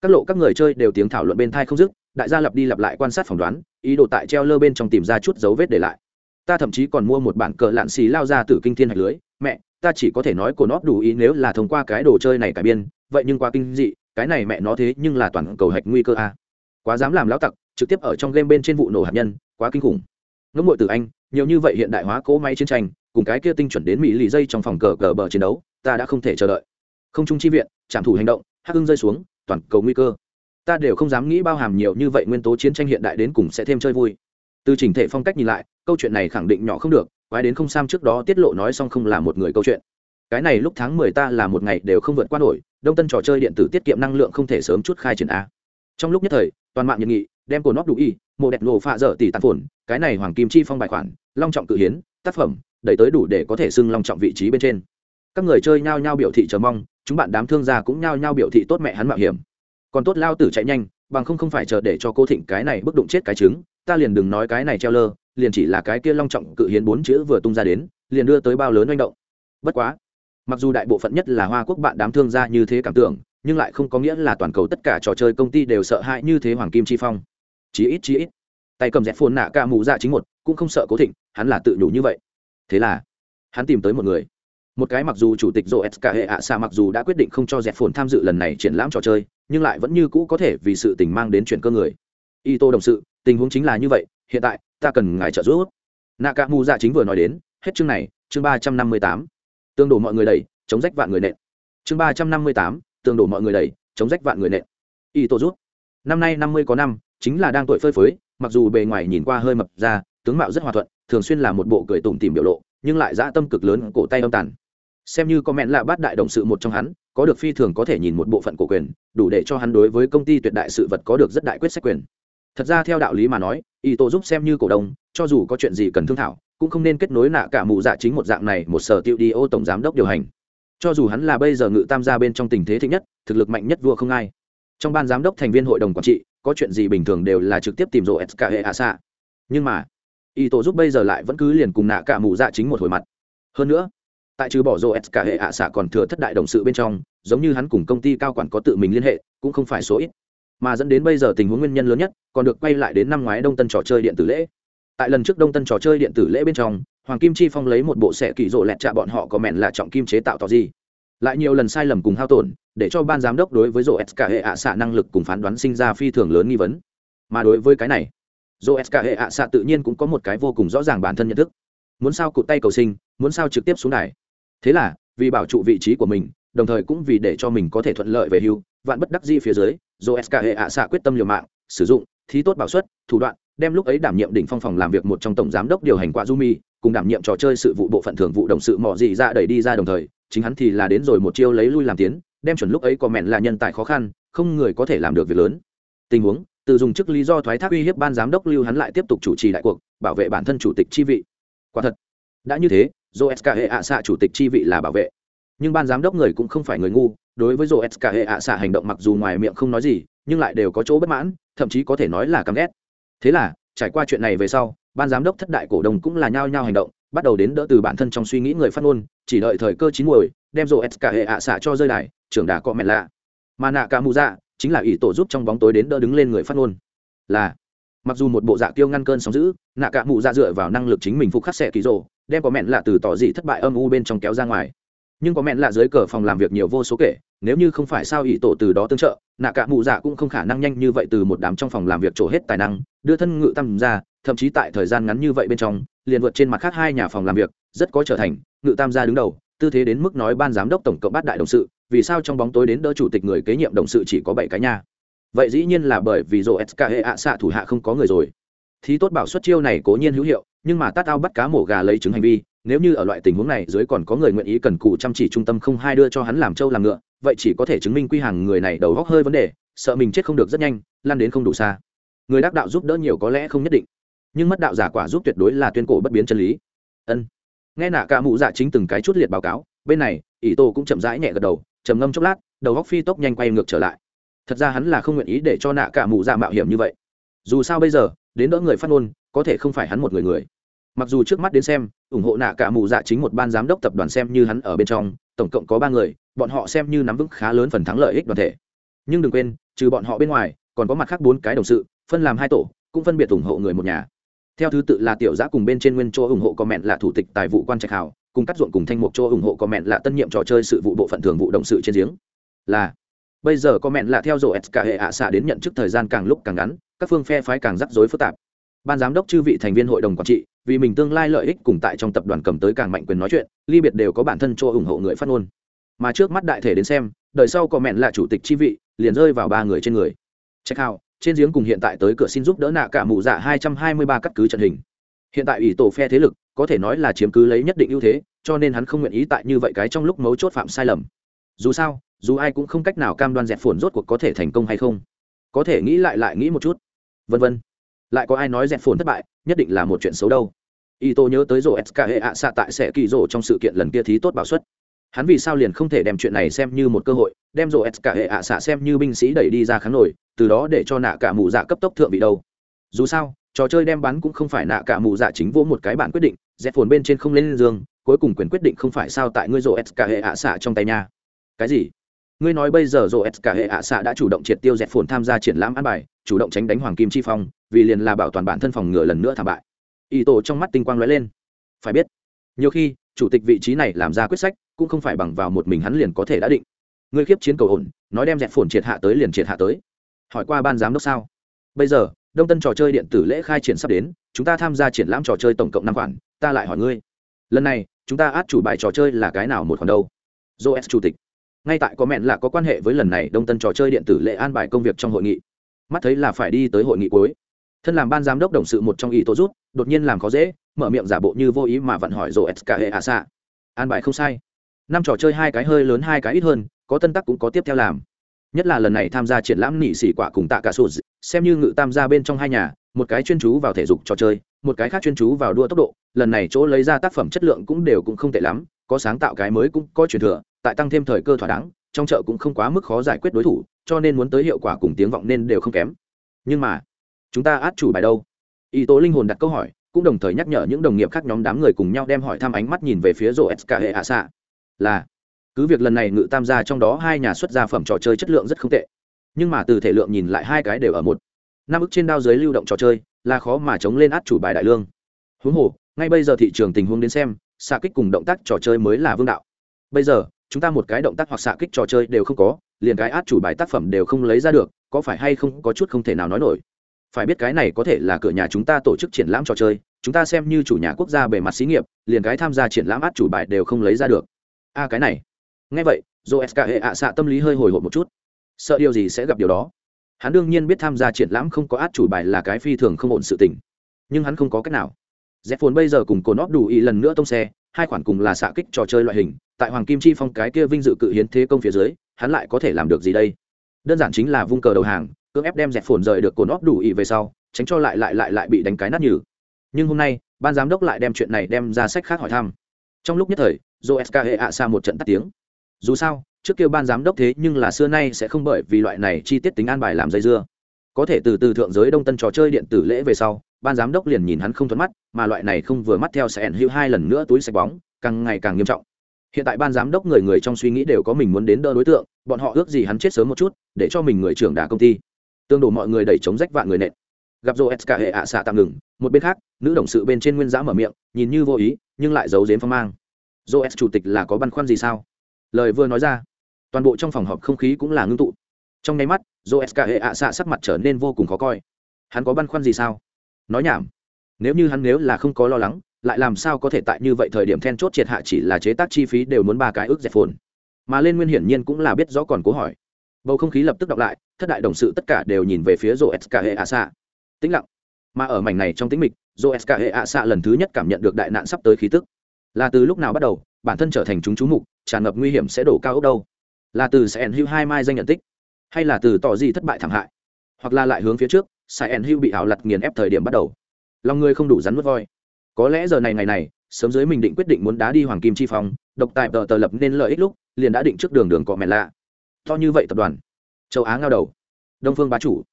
các lộ các người chơi đều tiếng thảo luận bên thai không dứt, đại gia lặp đi lặp lại quan sát phỏng đoán, ý đồ tại treo lơ bên trong tìm ra chút dấu vết để lại. Ta thậm chí còn mua một bản cờ lạn xì lao ra từ kinh thiên hạch lưới. Mẹ, ta chỉ có thể nói của nó đủ ý nếu là thông qua cái đồ chơi này cải biên, vậy nhưng quá kinh dị, cái này mẹ nó thế nhưng là toàn cầu hạch nguy cơ a. Quá dám làm lão tặc, trực tiếp ở trong game bên trên vụ nổ hạt nhân, quá kinh khủng. Ngưỡng mội từ anh, nhiều như vậy hiện đại hóa cỗ máy chiến tranh, cùng cái kia tinh chuẩn đến mỹ lì dây trong phòng cờ cờ bờ chiến đấu, ta đã không thể chờ đợi. Không trung chi viện, trảm thủ hành động, hắc hưng rơi xuống toàn cầu nguy cơ. Ta đều không dám nghĩ bao hàm nhiều như vậy nguyên tố chiến tranh hiện đại đến cùng sẽ thêm chơi vui. Từ chỉnh thể phong cách nhìn lại, câu chuyện này khẳng định nhỏ không được, quái đến không sam trước đó tiết lộ nói xong không là một người câu chuyện. Cái này lúc tháng mười ta là một ngày đều không vượt qua nổi, đông tân trò chơi điện tử tiết kiệm năng lượng không thể sớm chút khai triển á trong lúc nhất thời, toàn mạng nhiệt nghị, đem cổ nóc đủ y, mộ đẹp nổ phạ dở tỷ tàn phồn, cái này hoàng kim chi phong bài khoản, long trọng cự hiến, tác phẩm, đẩy tới đủ để có thể xưng long trọng vị trí bên trên. Các người chơi nhao nhao biểu thị chờ mong chúng bạn đám thương gia cũng nhao nhao biểu thị tốt mẹ hắn mạo hiểm. Còn tốt lao tử chạy nhanh, bằng không không phải chờ để cho cô thịnh cái này bức đụng chết cái trứng, ta liền đừng nói cái này treo lơ, liền chỉ là cái kia long trọng cự hiến bốn chữ vừa tung ra đến, liền đưa tới bao lớn manh động. Bất quá, mặc dù đại bộ phận nhất là hoa quốc bạn đám thương gia như thế cảm tưởng, nhưng lại không có nghĩa là toàn cầu tất cả trò chơi công ty đều sợ hãi như thế hoàng kim chi phong. Chí ít chí ít. Tay cầm dẹp phồn nạ ca mù dạ chính một, cũng không sợ cố thịnh, hắn là tự nhủ như vậy. Thế là, hắn tìm tới một người một cái mặc dù chủ tịch rô s hệ ạ xa mặc dù đã quyết định không cho dẹp phồn tham dự lần này triển lãm trò chơi, nhưng lại vẫn như cũ có thể vì sự tình mang đến chuyện cơ người. Y tô đồng sự, tình huống chính là như vậy, hiện tại, ta cần ngài trợ giúp. Nạ cả mù dạ chính vừa nói đến, hết chương này, chương ba trăm năm mươi tám. Tương đổ mọi người đầy chống rách vạn người nện. Chương ba trăm năm mươi tám, tương đổ mọi người đầy chống rách vạn người nện. Y tô rút. Năm nay năm mươi có năm, chính là đang tuổi phơi phới, mặc dù bề ngoài nhìn qua hơi mập ra, tướng mạo rất hòa thuận, thường xuyên là một bộ cười tủm tìm biểu lộ, nhưng lại dã tâm cực lớn, cổ tay âm tàn xem như có mẹn là bát đại đồng sự một trong hắn, có được phi thường có thể nhìn một bộ phận cổ quyền, đủ để cho hắn đối với công ty tuyệt đại sự vật có được rất đại quyết sách quyền. Thật ra theo đạo lý mà nói, y tô giúp xem như cổ đông, cho dù có chuyện gì cần thương thảo, cũng không nên kết nối nạ cả mụ dạ chính một dạng này một sở tiêu đi ô tổng giám đốc điều hành. Cho dù hắn là bây giờ ngự tam gia bên trong tình thế thích nhất, thực lực mạnh nhất vua không ai. Trong ban giám đốc thành viên hội đồng quản trị, có chuyện gì bình thường đều là trực tiếp tìm rộ s hệ hạ xạ nhưng mà, y tổ giúp bây giờ lại vẫn cứ liền cùng nạ cả mù dạ chính một hồi mặt. Hơn nữa tại trừ bỏ rô s cả hệ ạ xạ còn thừa thất đại đồng sự bên trong, giống như hắn cùng công ty cao quản có tự mình liên hệ, cũng không phải số ít. Mà dẫn đến bây giờ tình huống nguyên nhân lớn nhất, còn được quay lại đến năm ngoái đông tân trò chơi điện tử lễ. Tại lần trước đông tân trò chơi điện tử lễ bên trong, hoàng kim chi phong lấy một bộ xẻ kỳ rộ lẹt trạ bọn họ có mẹn là trọng kim chế tạo tỏ gì. Lại nhiều lần sai lầm cùng hao tổn, để cho ban giám đốc đối với rộ s cả hệ ạ xạ năng lực cùng phán đoán sinh ra phi thường lớn nghi vấn. Mà đối với cái này rộ s cả hệ ạ xạ tự nhiên cũng có một cái vô cùng rõ ràng bản thân nhận thức. Muốn sao cụt tay cầu sinh, muốn sao trực tiếp xuống đài thế là vì bảo trụ vị trí của mình đồng thời cũng vì để cho mình có thể thuận lợi về hưu vạn bất đắc di phía dưới rộ s hệ ạ xạ quyết tâm liều mạng sử dụng thí tốt bảo suất thủ đoạn đem lúc ấy đảm nhiệm đỉnh phong phòng làm việc một trong tổng giám đốc điều hành qua Jumi, cùng đảm nhiệm trò chơi sự vụ bộ phận thường vụ đồng sự mỏ gì ra đẩy đi ra đồng thời, chính hắn thì là đến rồi một chiêu lấy lui làm tiến, đem chuẩn lúc ấy có mẹn là nhân tài khó khăn, không người có thể làm được việc lớn. Tình huống, từ dùng chức lý do thoái thác uy hiếp ban giám đốc lưu hắn lại tiếp tục chủ trì đại cuộc, bảo vệ bản thân chủ tịch chi vị. Quả thật, đã như thế, Joeska hệ ạ xạ chủ tịch chi vị là bảo vệ. Nhưng ban giám đốc người cũng không phải người ngu, đối với Joeska hệ ạ xạ hành động mặc dù ngoài miệng không nói gì, nhưng lại đều có chỗ bất mãn, thậm chí có thể nói là căm ghét. Thế là trải qua chuyện này về sau ban giám đốc thất đại cổ đông cũng là nhao nhao hành động bắt đầu đến đỡ từ bản thân trong suy nghĩ người phát ngôn chỉ đợi thời cơ chín muồi đem dô s k hệ ạ xạ cho rơi đài trưởng đà cọ mẹ lạ. Mà nạ ca mù dạ chính là ý tổ giúp trong bóng tối đến đỡ đứng lên người phát ngôn. Là mặc dù một bộ dạ tiêu ngăn cơn sóng giữ nạ cả mụ ra dạ dựa vào năng lực chính mình phục khắc xẻ kỳ rồ, đem có mẹn lạ từ tỏ dị thất bại âm u bên trong kéo ra ngoài nhưng có mẹn lạ dưới cờ phòng làm việc nhiều vô số kể, nếu như không phải sao ỷ tổ từ đó tương trợ, nạ cả mụ dạ cũng không khả năng nhanh như vậy từ một đám trong phòng làm việc trổ hết tài năng, đưa thân ngự tam ra, thậm chí tại thời gian ngắn như vậy bên trong, liền vượt trên mặt khác hai nhà phòng làm việc, rất có trở thành, ngự tam gia đứng đầu, tư thế đến mức nói ban giám đốc tổng cộng bát đại đồng sự, vì sao trong bóng tối đến đỡ chủ tịch người kế nhiệm đồng sự chỉ có bảy cái nhà? Vậy dĩ nhiên là bởi vì rổ sk hệ ạ xạ thủ hạ không có người rồi. Thì tốt bảo xuất chiêu này cố nhiên hữu hiệu, nhưng mà tát ao bắt cá mổ gà lấy chứng hành vi, nếu như ở loại tình huống này dưới còn có người nguyện ý cần cù chăm chỉ trung tâm không hai đưa cho hắn làm trâu làm ngựa, vậy chỉ có thể chứng minh quy hàng người này đầu góc hơi vấn đề, sợ mình chết không được rất nhanh lan đến không đủ xa. Người đắc đạo giúp đỡ nhiều có lẽ không nhất định, nhưng mất đạo giả quả giúp tuyệt đối là tuyên cổ bất biến chân lý. Ân. Nghe nạ cả mụ dạ chính từng cái chút liệt báo cáo, bên này, ỷ tô cũng chậm rãi nhẹ gật đầu, trầm ngâm chốc lát, đầu góc phi tốc nhanh quay ngược trở lại thật ra hắn là không nguyện ý để cho nạ cả mụ dạ mạo hiểm như vậy. Dù sao bây giờ, đến đỡ người phát ngôn, có thể không phải hắn một người người. Mặc dù trước mắt đến xem, ủng hộ nạ cả mù dạ chính một ban giám đốc tập đoàn xem như hắn ở bên trong, tổng cộng có ba người, bọn họ xem như nắm vững khá lớn phần thắng lợi ích đoàn thể. Nhưng đừng quên, trừ bọn họ bên ngoài, còn có mặt khác bốn cái đồng sự, phân làm hai tổ, cũng phân biệt ủng hộ người một nhà. Theo thứ tự là tiểu giã cùng bên trên nguyên chỗ ủng hộ comment là thủ tịch tài vụ quan trạch hảo, cùng cắt ruộng cùng thanh mục chỗ ủng hộ comment là tân nhiệm trò chơi sự vụ bộ phận thường vụ động sự trên giếng. Là bây giờ có mẹn là theo dõi cả hệ ạ xạ đến nhận chức thời gian càng lúc càng ngắn, các phương phe phái càng rắc rối phức tạp. Ban giám đốc chư vị thành viên hội đồng quản trị, vì mình tương lai lợi ích cùng tại trong tập đoàn cầm tới càng mạnh quyền nói chuyện, ly biệt đều có bản thân cho ủng hộ người phát ngôn. Mà trước mắt đại thể đến xem, đời sau có mẹn là chủ tịch chi vị, liền rơi vào ba người trên người. Check out, trên giếng cùng hiện tại tới cửa xin giúp đỡ nạ cả mụ dạ hai trăm hai mươi ba cắt cứ trận hình. Hiện tại ủy tổ phe thế lực, có thể nói là chiếm cứ lấy nhất định ưu thế, cho nên hắn không nguyện ý tại như vậy cái trong lúc mấu chốt phạm sai lầm. Dù sao dù ai cũng không cách nào cam đoan dẹp phồn rốt cuộc có thể thành công hay không. Có thể nghĩ lại lại nghĩ một chút. Vân vân. Lại có ai nói dẹp phồn thất bại, nhất định là một chuyện xấu đâu. Y tô nhớ tới rổ sk hệ ạ xạ tại sẽ kỳ rổ trong sự kiện lần kia thí tốt bảo suất. Hắn vì sao liền không thể đem chuyện này xem như một cơ hội, đem rổ sk hệ ạ xạ xem như binh sĩ đẩy đi ra kháng nổi, từ đó để cho nạ cả mù dạ cấp tốc thượng vị đâu. Dù sao, trò chơi đem bán cũng không phải nạ cả mù dạ chính vô một cái bản quyết định dẹp phồn bên trên không lên giường, cuối cùng quyền quyết định không phải sao tại ngươi rổ s cả hệ ạ xạ trong tay nha. Cái gì? Ngươi nói bây giờ rộ s cả hệ ạ xạ đã chủ động triệt tiêu dẹp phồn tham gia triển lãm ăn bài, chủ động tránh đánh hoàng kim chi phong, vì liền là bảo toàn bản thân phòng ngừa lần nữa thảm bại. Ý tổ trong mắt tinh quang lóe lên. Phải biết, nhiều khi, chủ tịch vị trí này làm ra quyết sách, cũng không phải bằng vào một mình hắn liền có thể đã định. Ngươi khiếp chiến cầu ổn, nói đem dẹp phồn triệt hạ tới liền triệt hạ tới. Hỏi qua ban giám đốc sao? Bây giờ, đông tân trò chơi điện tử lễ khai triển sắp đến, chúng ta tham gia triển lãm trò chơi tổng cộng năm khoản, ta lại hỏi ngươi. Lần này, chúng ta át chủ bài trò chơi là cái nào một khoản đâu? Joes chủ tịch ngay tại có mẹn là có quan hệ với lần này đông tân trò chơi điện tử lệ an bài công việc trong hội nghị. Mắt thấy là phải đi tới hội nghị cuối. Thân làm ban giám đốc đồng sự một trong ý tố rút, đột nhiên làm khó dễ, mở miệng giả bộ như vô ý mà vẫn hỏi rộ s k hệ a xạ an bài không sai. Năm trò chơi hai cái hơi lớn, hai cái ít hơn, có tân tắc cũng có tiếp theo làm. Nhất là lần này tham gia triển lãm nỉ xỉ quả cùng tạ cả sụt, xem như ngự tam gia bên trong hai nhà, một cái chuyên chú vào thể dục trò chơi, một cái khác chuyên chú vào đua tốc độ, lần này chỗ lấy ra tác phẩm chất lượng cũng đều cũng không tệ lắm, có sáng tạo cái mới cũng có truyền thừa tại tăng thêm thời cơ thỏa đáng, trong chợ cũng không quá mức khó giải quyết đối thủ, cho nên muốn tới hiệu quả cùng tiếng vọng nên đều không kém. Nhưng mà, chúng ta át chủ bài đâu? Y tố linh hồn đặt câu hỏi, cũng đồng thời nhắc nhở những đồng nghiệp khác nhóm đám người cùng nhau đem hỏi thăm ánh mắt nhìn về phía rổ s hệ hạ xạ là, cứ việc lần này ngự tam gia trong đó hai nhà xuất gia phẩm trò chơi chất lượng rất không tệ, nhưng mà từ thể lượng nhìn lại hai cái đều ở một. Năm ức trên đao giới lưu động trò chơi, là khó mà chống lên át chủ bài đại lương. Huống hồ, ngay bây giờ thị trường tình huống đến xem xạ kích cùng động tác trò chơi mới là vương đạo. Bây giờ chúng ta một cái động tác hoặc xạ kích trò chơi đều không có, liền cái át chủ bài tác phẩm đều không lấy ra được, có phải hay không có chút không thể nào nói nổi. Phải biết cái này có thể là cửa nhà chúng ta tổ chức triển lãm trò chơi, chúng ta xem như chủ nhà quốc gia bề mặt xí nghiệp, liền cái tham gia triển lãm át chủ bài đều không lấy ra được. A, cái này. Ngay vậy dô sk hệ ạ xạ tâm lý hơi hồi hộp một chút. Sợ điều gì sẽ gặp điều đó? Hắn đương nhiên biết tham gia triển lãm không có át chủ bài là cái phi thường không ổn sự tình. Nhưng hắn không có cách nào. Dép phồn bây giờ cùng cồn óp đủ ý lần nữa tông xe hai khoản cùng là xạ kích trò chơi loại hình, tại hoàng kim chi phong cái kia vinh dự cự hiến thế công phía dưới, hắn lại có thể làm được gì đây? Đơn giản chính là vung cờ đầu hàng, cưỡng ép đem dẹp phồn rời được cồn óp đủ ý về sau, tránh cho lại lại lại lại bị đánh cái nát nhừ. Nhưng hôm nay, ban giám đốc lại đem chuyện này đem ra sách khác hỏi thăm. Trong lúc nhất thời joe sk hệ ạ xa một trận tắt tiếng. Dù sao, trước kia ban giám đốc thế nhưng là xưa nay sẽ không bởi vì loại này chi tiết tính an bài làm dây dưa có thể từ từ thượng giới đông tân trò chơi điện tử lễ về sau, ban giám đốc liền nhìn hắn không thuận mắt, mà loại này không vừa mắt theo sẽ ẩn hữu hai lần nữa túi sạch bóng, càng ngày càng nghiêm trọng. Hiện tại ban giám đốc người người trong suy nghĩ đều có mình muốn đến đỡ đối tượng, bọn họ ước gì hắn chết sớm một chút, để cho mình người trưởng đà công ty. Tương đổ mọi người đẩy chống rách vạn người nện. Gặp rô s cả hệ ạ xạ tạm ngừng, một bên khác, nữ đồng sự bên trên nguyên giã mở miệng, nhìn như vô ý, nhưng lại giấu dếm phong mang. Rô s chủ tịch là có băn khoăn gì sao? Lời vừa nói ra, toàn bộ trong phòng họp không khí cũng là ngưng tụ trong nháy mắt dô s k hệ ạ xạ sắc mặt trở nên vô cùng khó coi. Hắn có băn khoăn gì sao? Nói nhảm. Nếu như hắn nếu là không có lo lắng, lại làm sao có thể tại như vậy thời điểm then chốt triệt hạ chỉ là chế tác chi phí đều muốn ba cái ước dẹp phồn. Mà lên nguyên hiển nhiên cũng là biết rõ còn cố hỏi. Bầu không khí lập tức đọc lại, thất đại đồng sự tất cả đều nhìn về phía rô s k hệ ạ xạ. Tĩnh lặng. Mà ở mảnh này trong tĩnh mịch rô s k hệ ạ xạ lần thứ nhất cảm nhận được đại nạn sắp tới khí tức. Là từ lúc nào bắt đầu, bản thân trở thành chúng chú mục, tràn ngập nguy hiểm sẽ đổ cao ốc đâu? Là từ sẽ hữu hai mai danh nhận tích hay là từ tỏ gì thất bại thảm hại, hoặc là lại hướng phía trước, sai hữu bị ảo lặt nghiền ép thời điểm bắt đầu. Lòng người không đủ rắn mất voi. Có lẽ giờ này ngày này, sớm dưới mình định quyết định muốn đá đi hoàng kim chi phong, độc tài tờ tờ lập nên lợi ích lúc, liền đã định trước đường đường cọ mẹ lạ. To như vậy tập đoàn. Châu á ngao đầu. Đông phương bá chủ.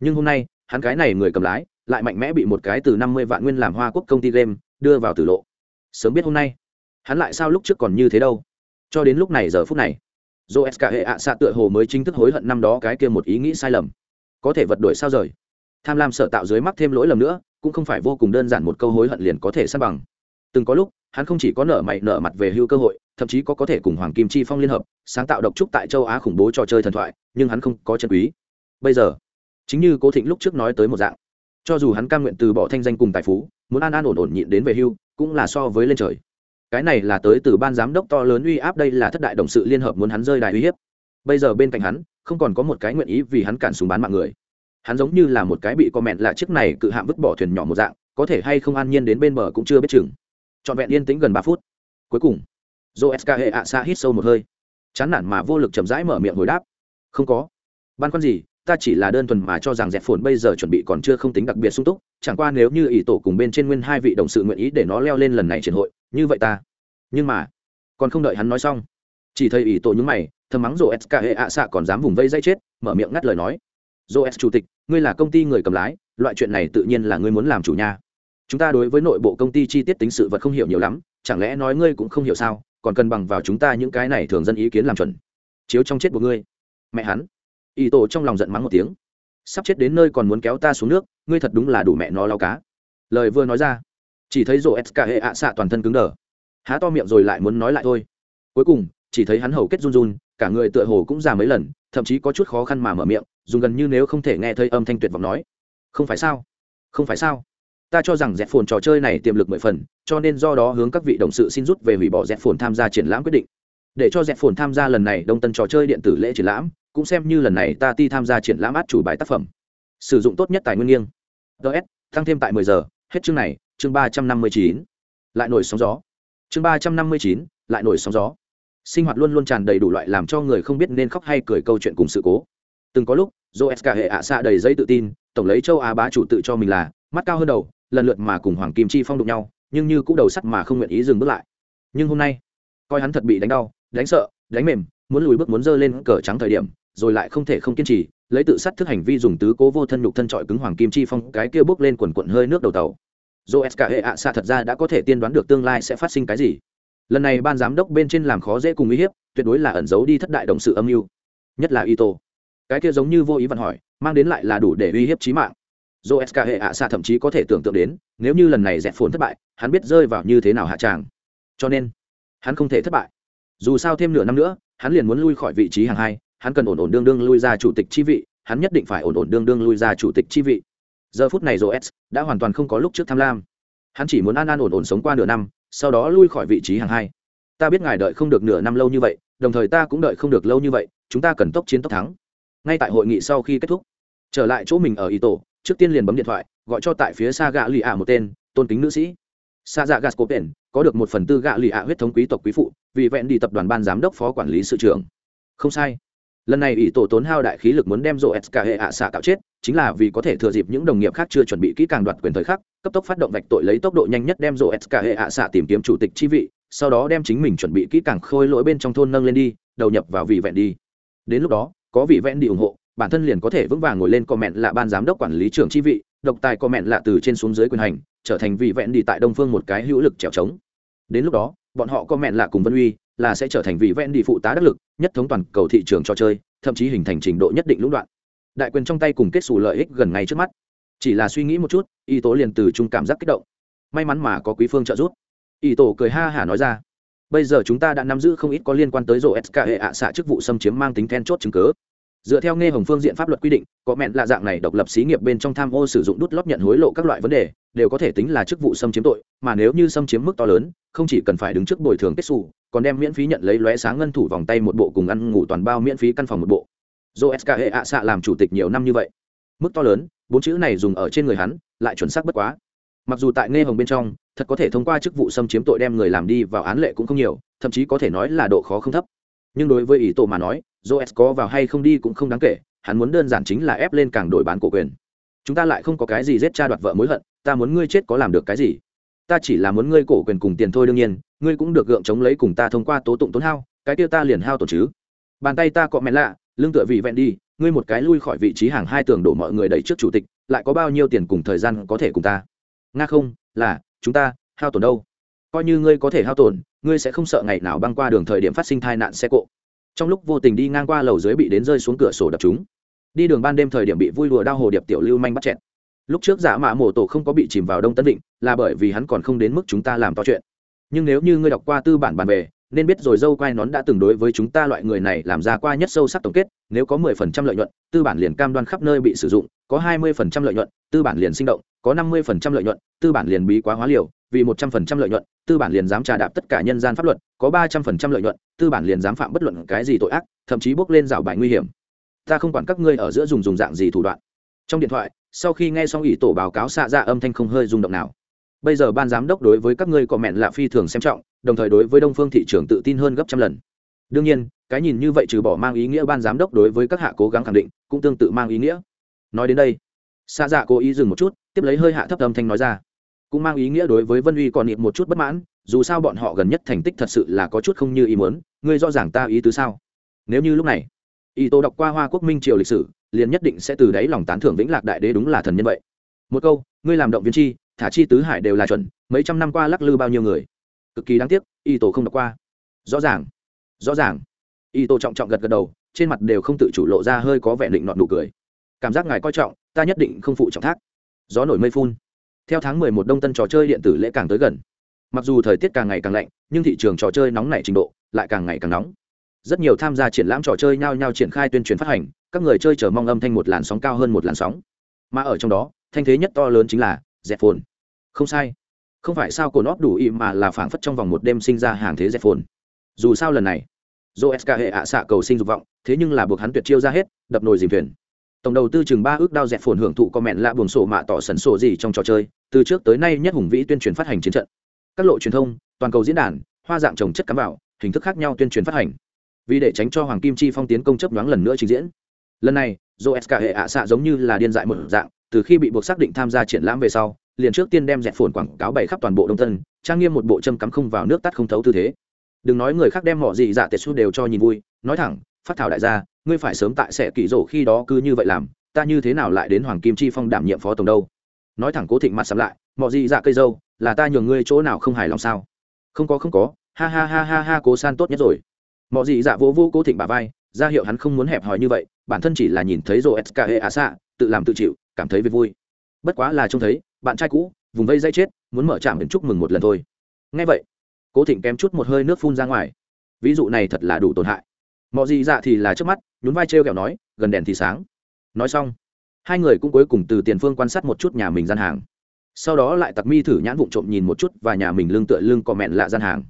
Nhưng hôm nay, hắn cái này người cầm lái, lại mạnh mẽ bị một cái từ năm mươi vạn nguyên làm hoa quốc công ty game, đưa vào tử lộ. Sớm biết hôm nay, hắn lại sao lúc trước còn như thế đâu. Cho đến lúc này giờ phút này Joes cả hệ ạ xạ tựa hồ mới chính thức hối hận năm đó cái kia một ý nghĩ sai lầm. Có thể vật đổi sao rời? Tham lam sợ tạo dưới mắc thêm lỗi lầm nữa, cũng không phải vô cùng đơn giản một câu hối hận liền có thể san bằng. Từng có lúc, hắn không chỉ có nợ mày nợ mặt về hưu cơ hội, thậm chí có có thể cùng hoàng kim chi phong liên hợp, sáng tạo độc trúc tại châu á khủng bố trò chơi thần thoại, nhưng hắn không có chân quý. Bây giờ, chính như cố thịnh lúc trước nói tới một dạng, cho dù hắn cam nguyện từ bỏ thanh danh cùng tài phú, muốn an an ổn ổn nhịn đến về hưu, cũng là so với lên trời cái này là tới từ ban giám đốc to lớn uy áp, đây là thất đại đồng sự liên hợp muốn hắn rơi đài uy hiếp. Bây giờ bên cạnh hắn, không còn có một cái nguyện ý vì hắn cản súng bán mạng người. Hắn giống như là một cái bị co mẹn là chiếc này cự hạm vứt bỏ thuyền nhỏ một dạng, có thể hay không an nhiên đến bên bờ cũng chưa biết chừng. Trọn vẹn yên tĩnh gần ba phút. Cuối cùng joe sk hệ ạ xa hít sâu một hơi. Chán nản mà vô lực chậm rãi mở miệng hồi đáp. Không có. Ban quan gì ta chỉ là đơn thuần mà cho rằng dẹp phồn bây giờ chuẩn bị còn chưa không tính đặc biệt sung túc, chẳng qua nếu như ỷ tổ cùng bên trên nguyên hai vị đồng sự nguyện ý để nó leo lên lần này triển hội, như vậy ta. Nhưng mà, còn không đợi hắn nói xong, chỉ thấy ỷ tổ nhúng mày, thầm mắng rô s k hệ ạ xạ còn dám vùng vây dây chết, mở miệng ngắt lời nói. Rô s chủ tịch, ngươi là công ty người cầm lái, loại chuyện này tự nhiên là ngươi muốn làm chủ nhà chúng ta đối với nội bộ công ty chi tiết tính sự vật không hiểu nhiều lắm, chẳng lẽ nói ngươi cũng không hiểu sao, còn cần bằng vào chúng ta những cái này thường dân ý kiến làm chuẩn. Chiếu trong chết của ngươi. Mẹ hắn y tổ trong lòng giận mắng một tiếng. Sắp chết đến nơi còn muốn kéo ta xuống nước, ngươi thật đúng là đủ mẹ nó lao cá. Lời vừa nói ra, chỉ thấy rổ s hệ ạ xạ toàn thân cứng đờ. Há to miệng rồi lại muốn nói lại thôi. Cuối cùng, chỉ thấy hắn hầu kết run run, cả người tựa hồ cũng già mấy lần, thậm chí có chút khó khăn mà mở miệng, dùng gần như nếu không thể nghe thấy âm thanh tuyệt vọng nói. Không phải sao? Không phải sao? Ta cho rằng dẹp phồn trò chơi này tiềm lực mười phần, cho nên do đó hướng các vị đồng sự xin rút về hủy bỏ dẹp phồn tham gia triển lãm quyết định. Để cho dẹp phồn tham gia lần này đông tân trò chơi điện tử lễ triển lãm cũng xem như lần này ta ti tham gia triển lãm át chủ bài tác phẩm. Sử dụng tốt nhất tài nguyên nghiêng. Ts tăng thêm tại mười giờ. Hết chương này, chương ba trăm năm mươi chín. Lại nổi sóng gió. Chương ba trăm năm mươi chín, lại nổi sóng gió. Sinh hoạt luôn luôn tràn đầy đủ loại làm cho người không biết nên khóc hay cười câu chuyện cùng sự cố. Từng có lúc, joe hệ ạ xạ đầy dây tự tin, tổng lấy châu á bá chủ tự cho mình là, mắt cao hơn đầu, lần lượt mà cùng hoàng kim chi phong đụng nhau, nhưng như cũng đầu sắt mà không nguyện ý dừng bước lại. Nhưng hôm nay, coi hắn thật bị đánh đau, đánh sợ, đánh mềm, muốn lùi bước muốn giơ lên cờ trắng thời điểm rồi lại không thể không kiên trì, lấy tự sát thức hành vi dùng tứ cố vô thân nhục thân trọi cứng hoàng kim chi phong, cái kia bước lên quần quận hơi nước đầu tàu. Dô s hệ ạ xạ thật ra đã có thể tiên đoán được tương lai sẽ phát sinh cái gì. Lần này ban giám đốc bên trên làm khó dễ cùng uy hiếp, tuyệt đối là ẩn giấu đi thất đại động sự âm mưu. Nhất là ito. Cái kia giống như vô ý vặn hỏi, mang đến lại là đủ để uy hiếp trí mạng. Dô s hệ ạ xạ thậm chí có thể tưởng tượng đến, nếu như lần này dẹp phồn thất bại, hắn biết rơi vào như thế nào hạ tràng. Cho nên, hắn không thể thất bại. Dù sao thêm nửa năm nữa, hắn liền muốn lui khỏi vị trí hàng hai hắn cần ổn ổn đương đương lui ra chủ tịch chi vị, hắn nhất định phải ổn ổn đương đương lui ra chủ tịch chi vị. Giờ phút này joes đã hoàn toàn không có lúc trước tham lam. Hắn chỉ muốn an an ổn ổn sống qua nửa năm, sau đó lui khỏi vị trí hàng hai. Ta biết ngài đợi không được nửa năm lâu như vậy, đồng thời ta cũng đợi không được lâu như vậy, chúng ta cần tốc chiến tốc thắng. Ngay tại hội nghị sau khi kết thúc, trở lại chỗ mình ở y tổ trước tiên liền bấm điện thoại, gọi cho tại phía xa gạ lì ạ một tên, tôn kính nữ sĩ. Sa dạ gascopen có được một phần tư gạ lì ạ huyết thống quý tộc quý phụ, vì vẹn đi tập đoàn ban giám đốc phó quản lý sự trưởng. Không sai lần này ỷ tổ tốn hao đại khí lực muốn đem rộ s hệ ạ xạ tạo chết, chính là vì có thể thừa dịp những đồng nghiệp khác chưa chuẩn bị kỹ càng đoạt quyền thời khắc, cấp tốc phát động vạch tội lấy tốc độ nhanh nhất đem rộ s hệ ạ xạ tìm kiếm chủ tịch chi vị, sau đó đem chính mình chuẩn bị kỹ càng khôi lỗi bên trong thôn nâng lên đi, đầu nhập vào vị vẹn đi. Đến lúc đó, có vị vẹn đi ủng hộ, bản thân liền có thể vững vàng ngồi lên comment là ban giám đốc quản lý trưởng chi vị, độc tài comment là từ trên xuống dưới quyền hành, trở thành vị vẹn đi tại đông phương một cái hữu lực trèo trống. Đến lúc đó, bọn họ comment là cùng vân uy là sẽ trở thành vị vẹn đi phụ tá đắc lực, nhất thống toàn cầu thị trường trò chơi, thậm chí hình thành trình độ nhất định lũng đoạn. Đại quyền trong tay cùng kết xù lợi ích gần ngay trước mắt. Chỉ là suy nghĩ một chút, y tố liền từ chung cảm giác kích động. May mắn mà có quý phương trợ giúp. Y tổ cười ha hả nói ra. Bây giờ chúng ta đã nắm giữ không ít có liên quan tới rổ sk hệ ạ xạ chức vụ xâm chiếm mang tính then chốt chứng cớ dựa theo nghe hồng phương diện pháp luật quy định, có mẹn là dạng này độc lập xí nghiệp bên trong tham ô sử dụng đút lót nhận hối lộ các loại vấn đề, đều có thể tính là chức vụ xâm chiếm tội, mà nếu như xâm chiếm mức to lớn, không chỉ cần phải đứng trước bồi thường kết xù, còn đem miễn phí nhận lấy lóe sáng ngân thủ vòng tay một bộ cùng ăn ngủ toàn bao miễn phí căn phòng một bộ. Do sk hệ ạ xạ làm chủ tịch nhiều năm như vậy. Mức to lớn, bốn chữ này dùng ở trên người hắn, lại chuẩn xác bất quá. Mặc dù tại nghe hồng bên trong, thật có thể thông qua chức vụ xâm chiếm tội đem người làm đi vào án lệ cũng không nhiều, thậm chí có thể nói là độ khó không thấp nhưng đối với ý tổ mà nói joes có vào hay không đi cũng không đáng kể, hắn muốn đơn giản chính là ép lên càng đổi bán cổ quyền. Chúng ta lại không có cái gì giết cha đoạt vợ mối hận, ta muốn ngươi chết có làm được cái gì? Ta chỉ là muốn ngươi cổ quyền cùng tiền thôi đương nhiên, ngươi cũng được gượng chống lấy cùng ta thông qua tố tụng tốn hao, cái kia ta liền hao tổn chứ. Bàn tay ta cọ mẹ lạ lương tựa vị vẹn đi, ngươi một cái lui khỏi vị trí hàng hai tường đổ mọi người đẩy trước chủ tịch, lại có bao nhiêu tiền cùng thời gian có thể cùng ta? Nga không, là, chúng ta, hao tổn đâu? Coi như ngươi có thể hao tổn ngươi sẽ không sợ ngày nào băng qua đường thời điểm phát sinh tai nạn xe cộ. Trong lúc vô tình đi ngang qua lầu dưới bị đến rơi xuống cửa sổ đập chúng. Đi đường ban đêm thời điểm bị vui lùa đau hồ điệp tiểu lưu manh bắt chẹt. lúc trước giả mạ mổ tổ không có bị chìm vào đông tân định, là bởi vì hắn còn không đến mức chúng ta làm to chuyện. Nhưng nếu như ngươi đọc qua tư bản bàn về, nên biết rồi dâu quai nón đã từng đối với chúng ta loại người này làm ra qua nhất sâu sắc tổng kết, nếu có 10% lợi nhuận, tư bản liền cam đoan khắp nơi bị sử dụng có 20% lợi nhuận, tư bản liền sinh động, có 50% lợi nhuận, tư bản liền bí quá hóa liều, vì 100% lợi nhuận, tư bản liền dám trà đạp tất cả nhân gian pháp luật, có 300% lợi nhuận, tư bản liền dám phạm bất luận cái gì tội ác, thậm chí bước lên rào bài nguy hiểm. Ta không quản các ngươi ở giữa dùng dùng dạng gì thủ đoạn. Trong điện thoại, sau khi nghe xong ủy tổ báo cáo xạ ra âm thanh không hơi rung động nào. Bây giờ ban giám đốc đối với các ngươi có mẹn là phi thường xem trọng, đồng thời đối với đông phương thị trường tự tin hơn gấp trăm lần. Đương nhiên, cái nhìn như vậy trừ bỏ mang ý nghĩa ban giám đốc đối với các hạ cố gắng khẳng định, cũng tương tự mang ý nghĩa nói đến đây xa dạ cố ý dừng một chút, tiếp lấy hơi hạ thấp âm thanh nói ra. Cũng mang ý nghĩa đối với vân uy còn niệm một chút bất mãn, dù sao bọn họ gần nhất thành tích thật sự là có chút không như ý muốn, ngươi rõ ràng ta ý tứ sao? Nếu như lúc này, y tô đọc qua hoa quốc minh triều lịch sử, liền nhất định sẽ từ đáy lòng tán thưởng vĩnh lạc đại đế đúng là thần nhân vậy. Một câu, ngươi làm động viên chi, thả chi tứ hải đều là chuẩn, mấy trăm năm qua lắc lư bao nhiêu người. Cực kỳ đáng tiếc, y tổ không đọc qua. Rõ ràng rõ ràng. Y tổ trọng trọng gật gật đầu, trên mặt đều không tự chủ lộ ra hơi có vẻ định nọn nụ cười cảm giác ngài coi trọng, ta nhất định không phụ trọng thác. Gió nổi mây phun. Theo tháng mười một đông tân trò chơi điện tử lễ càng tới gần. Mặc dù thời tiết càng ngày càng lạnh, nhưng thị trường trò chơi nóng nảy trình độ lại càng ngày càng nóng. Rất nhiều tham gia triển lãm trò chơi nhao nhao triển khai tuyên truyền phát hành, các người chơi chờ mong âm thanh một làn sóng cao hơn một làn sóng. Mà ở trong đó, thanh thế nhất to lớn chính là dẹp phồn. Không sai. Không phải sao cổ nóp đủ ý mà là phảng phất trong vòng một đêm sinh ra hàng thế dẹp phồn. Dù sao lần này dô sk hệ ạ xạ cầu sinh dục vọng, thế nhưng là buộc hắn tuyệt chiêu ra hết, đập nồi dìm thuyền tổng đầu tư chừng ba ước đao dẹp phồn hưởng thụ có mẹn lạ buồn sổ mạ tỏ sần sổ gì trong trò chơi, từ trước tới nay nhất hùng vĩ tuyên truyền phát hành chiến trận. Các lộ truyền thông, toàn cầu diễn đàn, hoa dạng trồng chất cắm vào, hình thức khác nhau tuyên truyền phát hành. Vì để tránh cho hoàng kim chi phong tiến công chấp nhoáng lần nữa trình diễn. Lần này dô sk hệ ạ xạ giống như là điên dại một dạng, từ khi bị buộc xác định tham gia triển lãm về sau, liền trước tiên đem dẹp phồn quảng cáo bày khắp toàn bộ đông tân, trang nghiêm một bộ châm cắm không vào nước tắt không thấu tư thế. Đừng nói người khác đem mỏ gì dạ tệ xu đều cho nhìn vui, nói thẳng, phát thảo đại gia ngươi phải sớm tại sẽ kỳ rổ khi đó cứ như vậy làm, ta như thế nào lại đến hoàng kim chi phong đảm nhiệm phó tổng đâu? Nói thẳng cố thịnh mặt sắm lại mọi gì dạ cây dâu, là ta nhường ngươi chỗ nào không hài lòng sao? Không có không có, ha ha ha ha ha, cố san tốt nhất rồi. Mọi gì dạ vô vô cố thịnh bà vai, ra hiệu hắn không muốn hẹp hòi như vậy, bản thân chỉ là nhìn thấy rổ sk hệ ạ xạ tự làm tự chịu, cảm thấy việc vui. Bất quá là trông thấy, bạn trai cũ, vùng vây dây chết, muốn mở trạm đến chúc mừng một lần thôi. Ngay vậy, cố thịnh kém chút một hơi nước phun ra ngoài. Ví dụ này thật là đủ tổn hại mọi gì dạ thì là trước mắt, nhún vai t r e o kẹo nói, gần đèn thì sáng. Nói xong, hai người cũng cuối cùng từ tiền phương quan sát một chút nhà mình gian hàng. Sau đó lại tặc mi thử nhãn vụng trộm nhìn một chút và nhà mình lưng tựa lưng cò mẹn lạ gian hàng.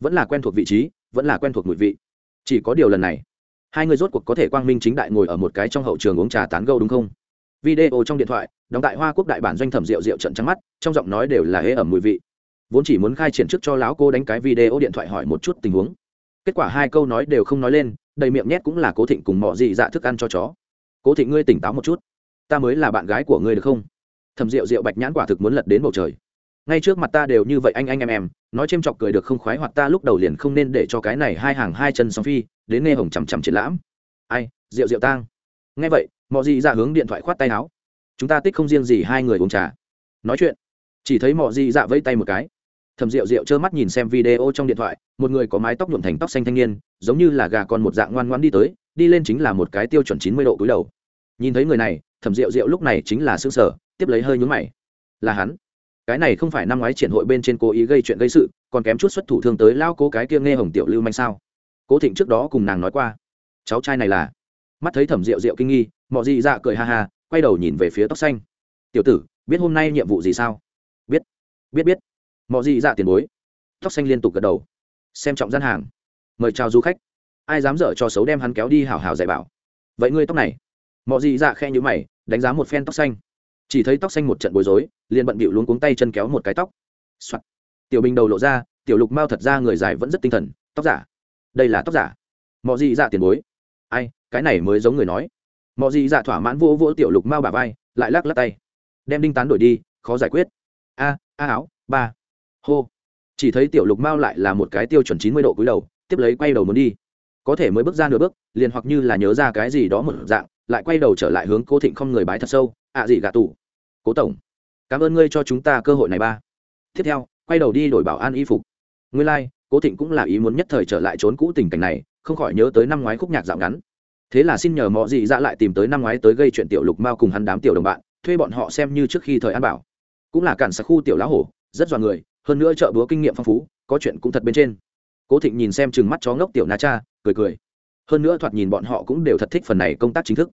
Vẫn là quen thuộc vị trí, vẫn là quen thuộc mùi vị. Chỉ có điều lần này, hai người rốt cuộc có thể quang minh chính đại ngồi ở một cái trong hậu trường uống trà tán gâu đúng không? Video trong điện thoại, đóng tại hoa quốc đại bản doanh thẩm rượu rượu trận trắng mắt, trong giọng nói đều là hễ ẩm mùi vị. Vốn chỉ muốn khai triển trước cho lão cô đánh cái video điện thoại hỏi một chút tình huống. Kết quả hai câu nói đều không nói lên đầy miệng nhét cũng là cố thịnh cùng mọi gì dạ thức ăn cho chó. Cố thịnh ngươi tỉnh táo một chút. Ta mới là bạn gái của ngươi được không? Thầm rượu rượu bạch nhãn quả thực muốn lật đến bầu trời. Ngay trước mặt ta đều như vậy anh anh em em, nói c chọc cười được không khoái hoặc ta lúc đầu liền không nên để cho cái này hai hàng hai chân song phi, đến nghe hồng chằm chằm triển lãm. Ai rượu rượu tang. Nghe vậy mọi gì dạ hướng điện thoại khoát tay áo. Chúng ta tích không riêng gì hai người uống trà. Nói chuyện. Chỉ thấy mọi gì dạ vẫy tay một cái thầm rượu rượu trơ mắt nhìn xem video trong điện thoại, một người có mái tóc nhuộm thành tóc xanh thanh niên, giống như là gà con một dạng ngoan ngoan đi tới, đi lên chính là một cái tiêu chuẩn chín mươi độ cúi đầu. Nhìn thấy người này thầm rượu rượu lúc này chính là xương sở tiếp lấy hơi nhún mày. Là hắn. Cái này không phải năm ngoái triển hội bên trên cố ý gây chuyện gây sự, còn kém chút xuất thủ thương tới lao cố cái kia nghe hồng tiểu lưu manh sao? Cố thịnh trước đó cùng nàng nói qua. Cháu trai này là. Mắt thấy thẩm rượu rượu kinh nghi mọi gì dạ cười ha ha, quay đầu nhìn về phía tóc xanh. Tiểu tử, biết hôm nay nhiệm vụ gì sao? Biết. Biết biết mọi gì dạ tiền bối. Tóc xanh liên tục gật đầu. Xem trọng gian hàng. Mời chào du khách. Ai dám dở cho xấu đem hắn kéo đi hảo hảo dạy bảo. Vậy ngươi tóc này. Mọi gì dạ khe nhữ mày, đánh giá một phen tóc xanh. Chỉ thấy tóc xanh một trận bối rối, liền bận bịu luôn cuống tay chân kéo một cái tóc、Soạn. tiểu bình đầu lộ ra, tiểu lục mao thật ra người dài vẫn rất tinh thần, tóc giả. Đây là tóc giả. Mọi gì dạ tiền bối. Ai, cái này mới giống người nói. Mọi gì dạ thỏa mãn vỗ vỗ tiểu lục mao bà vai, lại lắc lắc tay. Đem đinh tán đổi đi, khó giải quyết. A a áo, ba hô. Chỉ thấy tiểu lục mao lại là một cái tiêu chuẩn chín mươi độ cúi đầu tiếp lấy quay đầu muốn đi. Có thể mới bước ra nửa bước liền hoặc như là nhớ ra cái gì đó một dạng lại quay đầu trở lại hướng cố thịnh không người bái thật sâu ạ gì gà tủ cố tổng cảm ơn ngươi cho chúng ta cơ hội này ba. Tiếp theo quay đầu đi đổi bảo an y phục. Ngươi lai、like, cố thịnh cũng là ý muốn nhất thời trở lại trốn cũ tình cảnh này không khỏi nhớ tới năm ngoái khúc nhạc dạo ngắn. Thế là xin nhờ mọi gì ra lại tìm tới năm ngoái tới gây chuyện tiểu lục mao cùng hắn đám tiểu đồng bạn thuê bọn họ xem như trước khi thời an bảo. Cũng là cản sạc khu tiểu lá hổ rất dọa người hơn nữa trợ búa kinh nghiệm phong phú, có chuyện cũng thật bên trên. Cố thịnh nhìn xem chừng mắt chó ngốc tiểu na cha, cười cười. Hơn nữa thoạt nhìn bọn họ cũng đều thật thích phần này công tác chính thức.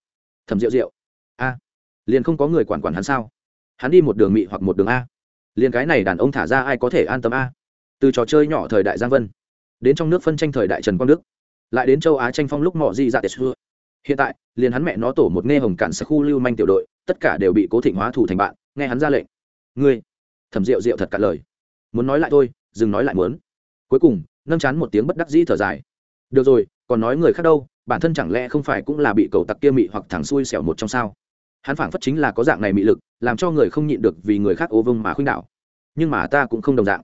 Thầm rượu rượu a, liền không có người quản quản hắn sao? Hắn đi một đường mị hoặc một đường a. Liền cái này đàn ông thả ra ai có thể an tâm a? Từ trò chơi nhỏ thời đại giang vân, đến trong nước phân tranh thời đại trần quang đức, lại đến châu á tranh phong lúc mỏ di dạ tệ xưa. Hiện tại, liền hắn mẹ nó tổ một nghe hồng cản sẽ khu lưu manh tiểu đội, tất cả đều bị cố thịnh hóa thủ thành bạn, nghe hắn ra lệnh. Ngươi, thẩm rượu rượu thật cả lời muốn nói lại thôi, dừng nói lại muốn. Cuối cùng, nâng chán một tiếng bất đắc dĩ thở dài. Được rồi, còn nói người khác đâu, bản thân chẳng lẽ không phải cũng là bị cầu tặc kia mị hoặc thẳng xuôi xẻo một trong sao? Hắn phảng phất chính là có dạng này mị lực, làm cho người không nhịn được vì người khác ô vương mà khuynh đảo. Nhưng mà ta cũng không đồng dạng.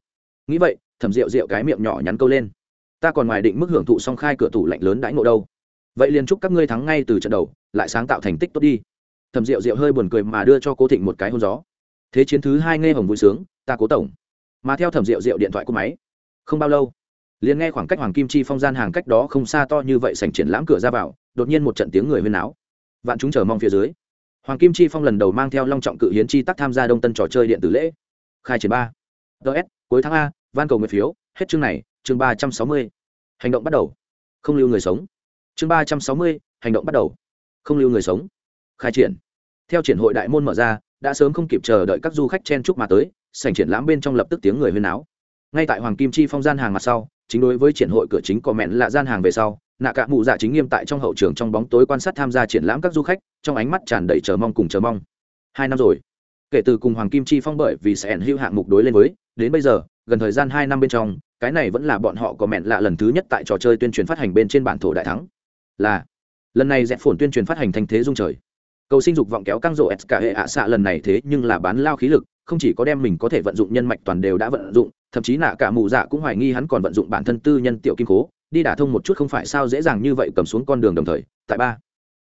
Nghĩ vậy, thẩm rượu rượu cái miệng nhỏ nhắn câu lên. Ta còn ngoài định mức hưởng thụ song khai cửa tủ lạnh lớn đãi ngộ đâu. Vậy liền chúc các ngươi thắng ngay từ trận đầu, lại sáng tạo thành tích tốt đi. Thẩm rượu rượu hơi buồn cười mà đưa cho cố thịnh một cái hôn gió. Thế chiến thứ hai nghe hồng vui sướng, ta cố tổng mà theo thẩm rượu rượu điện thoại của máy, không bao lâu, liền nghe khoảng cách hoàng kim chi phong gian hàng cách đó không xa to như vậy sảnh triển lãm cửa ra vào, đột nhiên một trận tiếng người huyên áo vạn chúng chờ mong phía dưới, hoàng kim chi phong lần đầu mang theo long trọng cự hiến chi tắc tham gia đông tân trò chơi điện tử lễ. Khai triển ba. Ts cuối tháng a, van cầu người phiếu, hết chương này, chương ba trăm sáu mươi. Hành động bắt đầu. Không lưu người sống. Chương ba trăm sáu mươi, hành động bắt đầu. Không lưu người sống. Khai triển. Theo triển hội đại môn mở ra đã sớm không kịp chờ đợi các du khách chen chúc mà tới, sảnh triển lãm bên trong lập tức tiếng người huyên áo ngay tại hoàng kim chi phong gian hàng mặt sau, chính đối với triển hội cửa chính có mẹn là gian hàng về sau, nạ cả mụ dạ chính nghiêm tại trong hậu trường trong bóng tối quan sát tham gia triển lãm các du khách, trong ánh mắt tràn đầy chờ mong cùng chờ mong. Hai năm rồi, kể từ cùng hoàng kim chi phong bởi vì sẽ ẩn hữu hạng mục đối lên với, đến bây giờ, gần thời gian hai năm bên trong, cái này vẫn là bọn họ có mẹn lạ lần thứ nhất tại trò chơi tuyên truyền phát hành bên trên bản thổ đại thắng. Là, lần này dẹp phổn tuyên truyền phát hành thành thế dung trời cầu sinh dục vọng kéo căng rộ s cả hệ ạ xạ lần này thế nhưng là bán lao khí lực, không chỉ có đem mình có thể vận dụng nhân mạch toàn đều đã vận dụng, thậm chí là cả mù dạ cũng hoài nghi hắn còn vận dụng bản thân tư nhân tiểu kim cố đi đả thông một chút không phải sao dễ dàng như vậy cầm xuống con đường đồng thời. Tại ba,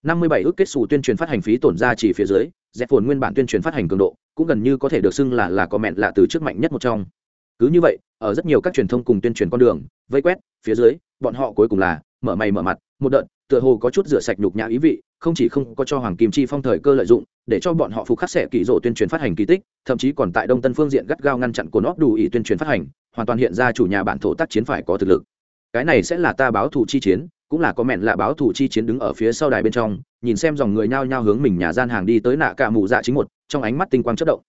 năm mươi bảy ước kết xù tuyên truyền phát hành phí tổn ra chỉ phía dưới dẹp phồn nguyên bản tuyên truyền phát hành cường độ, cũng gần như có thể được xưng là là có mẹn lạ từ trước mạnh nhất một trong. Cứ như vậy, ở rất nhiều các truyền thông cùng tuyên truyền con đường, vây quét, phía dưới, bọn họ cuối cùng là, mở mày mở mặt, một đợt, tựa hồ có chút rửa sạch nhục nhã ý vị không chỉ không có cho hoàng kim chi phong thời cơ lợi dụng, để cho bọn họ phục khắc sẽ kỳ rộ tuyên truyền phát hành kỳ tích, thậm chí còn tại đông tân phương diện gắt gao ngăn chặn cồn óp đủ ý tuyên truyền phát hành, hoàn toàn hiện ra chủ nhà bản thổ tác chiến phải có thực lực. Cái này sẽ là ta báo thủ chi chiến, cũng là có mẹn là báo thủ chi chiến đứng ở phía sau đài bên trong, nhìn xem dòng người nhao nhao hướng mình nhà gian hàng đi tới nạ cả mù dạ chính một, trong ánh mắt tinh quang chất động.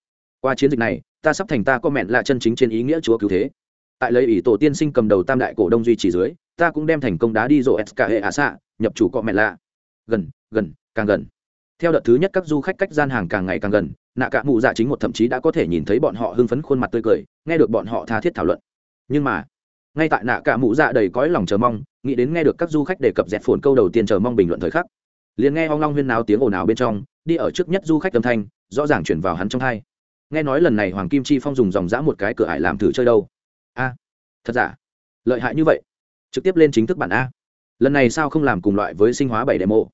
Qua chiến dịch này, ta sắp thành ta có mẹn là chân chính trên ý nghĩa chúa cứu thế. Tại lấy ỷ tổ tiên sinh cầm đầu tam đại cổ đông duy trì dưới, ta cũng đem thành công đá đi rộ s cả hệ hạ xạ nhập chủ cọ mẹn lạ. Gần gần, càng gần. Theo đợt thứ nhất các du khách cách gian hàng càng ngày càng gần, nạ cả mụ dạ chính một thậm chí đã có thể nhìn thấy bọn họ hưng phấn khuôn mặt tươi cười, nghe được bọn họ tha thiết thảo luận. Nhưng mà, ngay tại nạ cả mụ dạ đầy cõi lòng chờ mong, nghĩ đến nghe được các du khách đề cập dẹp phồn câu đầu tiên chờ mong bình luận thời khắc, liền nghe hoang long huyên náo tiếng ồn ào bên trong, đi ở trước nhất du khách âm thanh, rõ ràng chuyển vào hắn trong hai. Nghe nói lần này hoàng kim chi phong dùng dòng dã một cái cửa ải làm thử chơi đâu. A, thật giả? Lợi hại như vậy? Trực tiếp lên chính thức bản a. Lần này sao không làm cùng loại với sinh hóa bảy đệ mộ?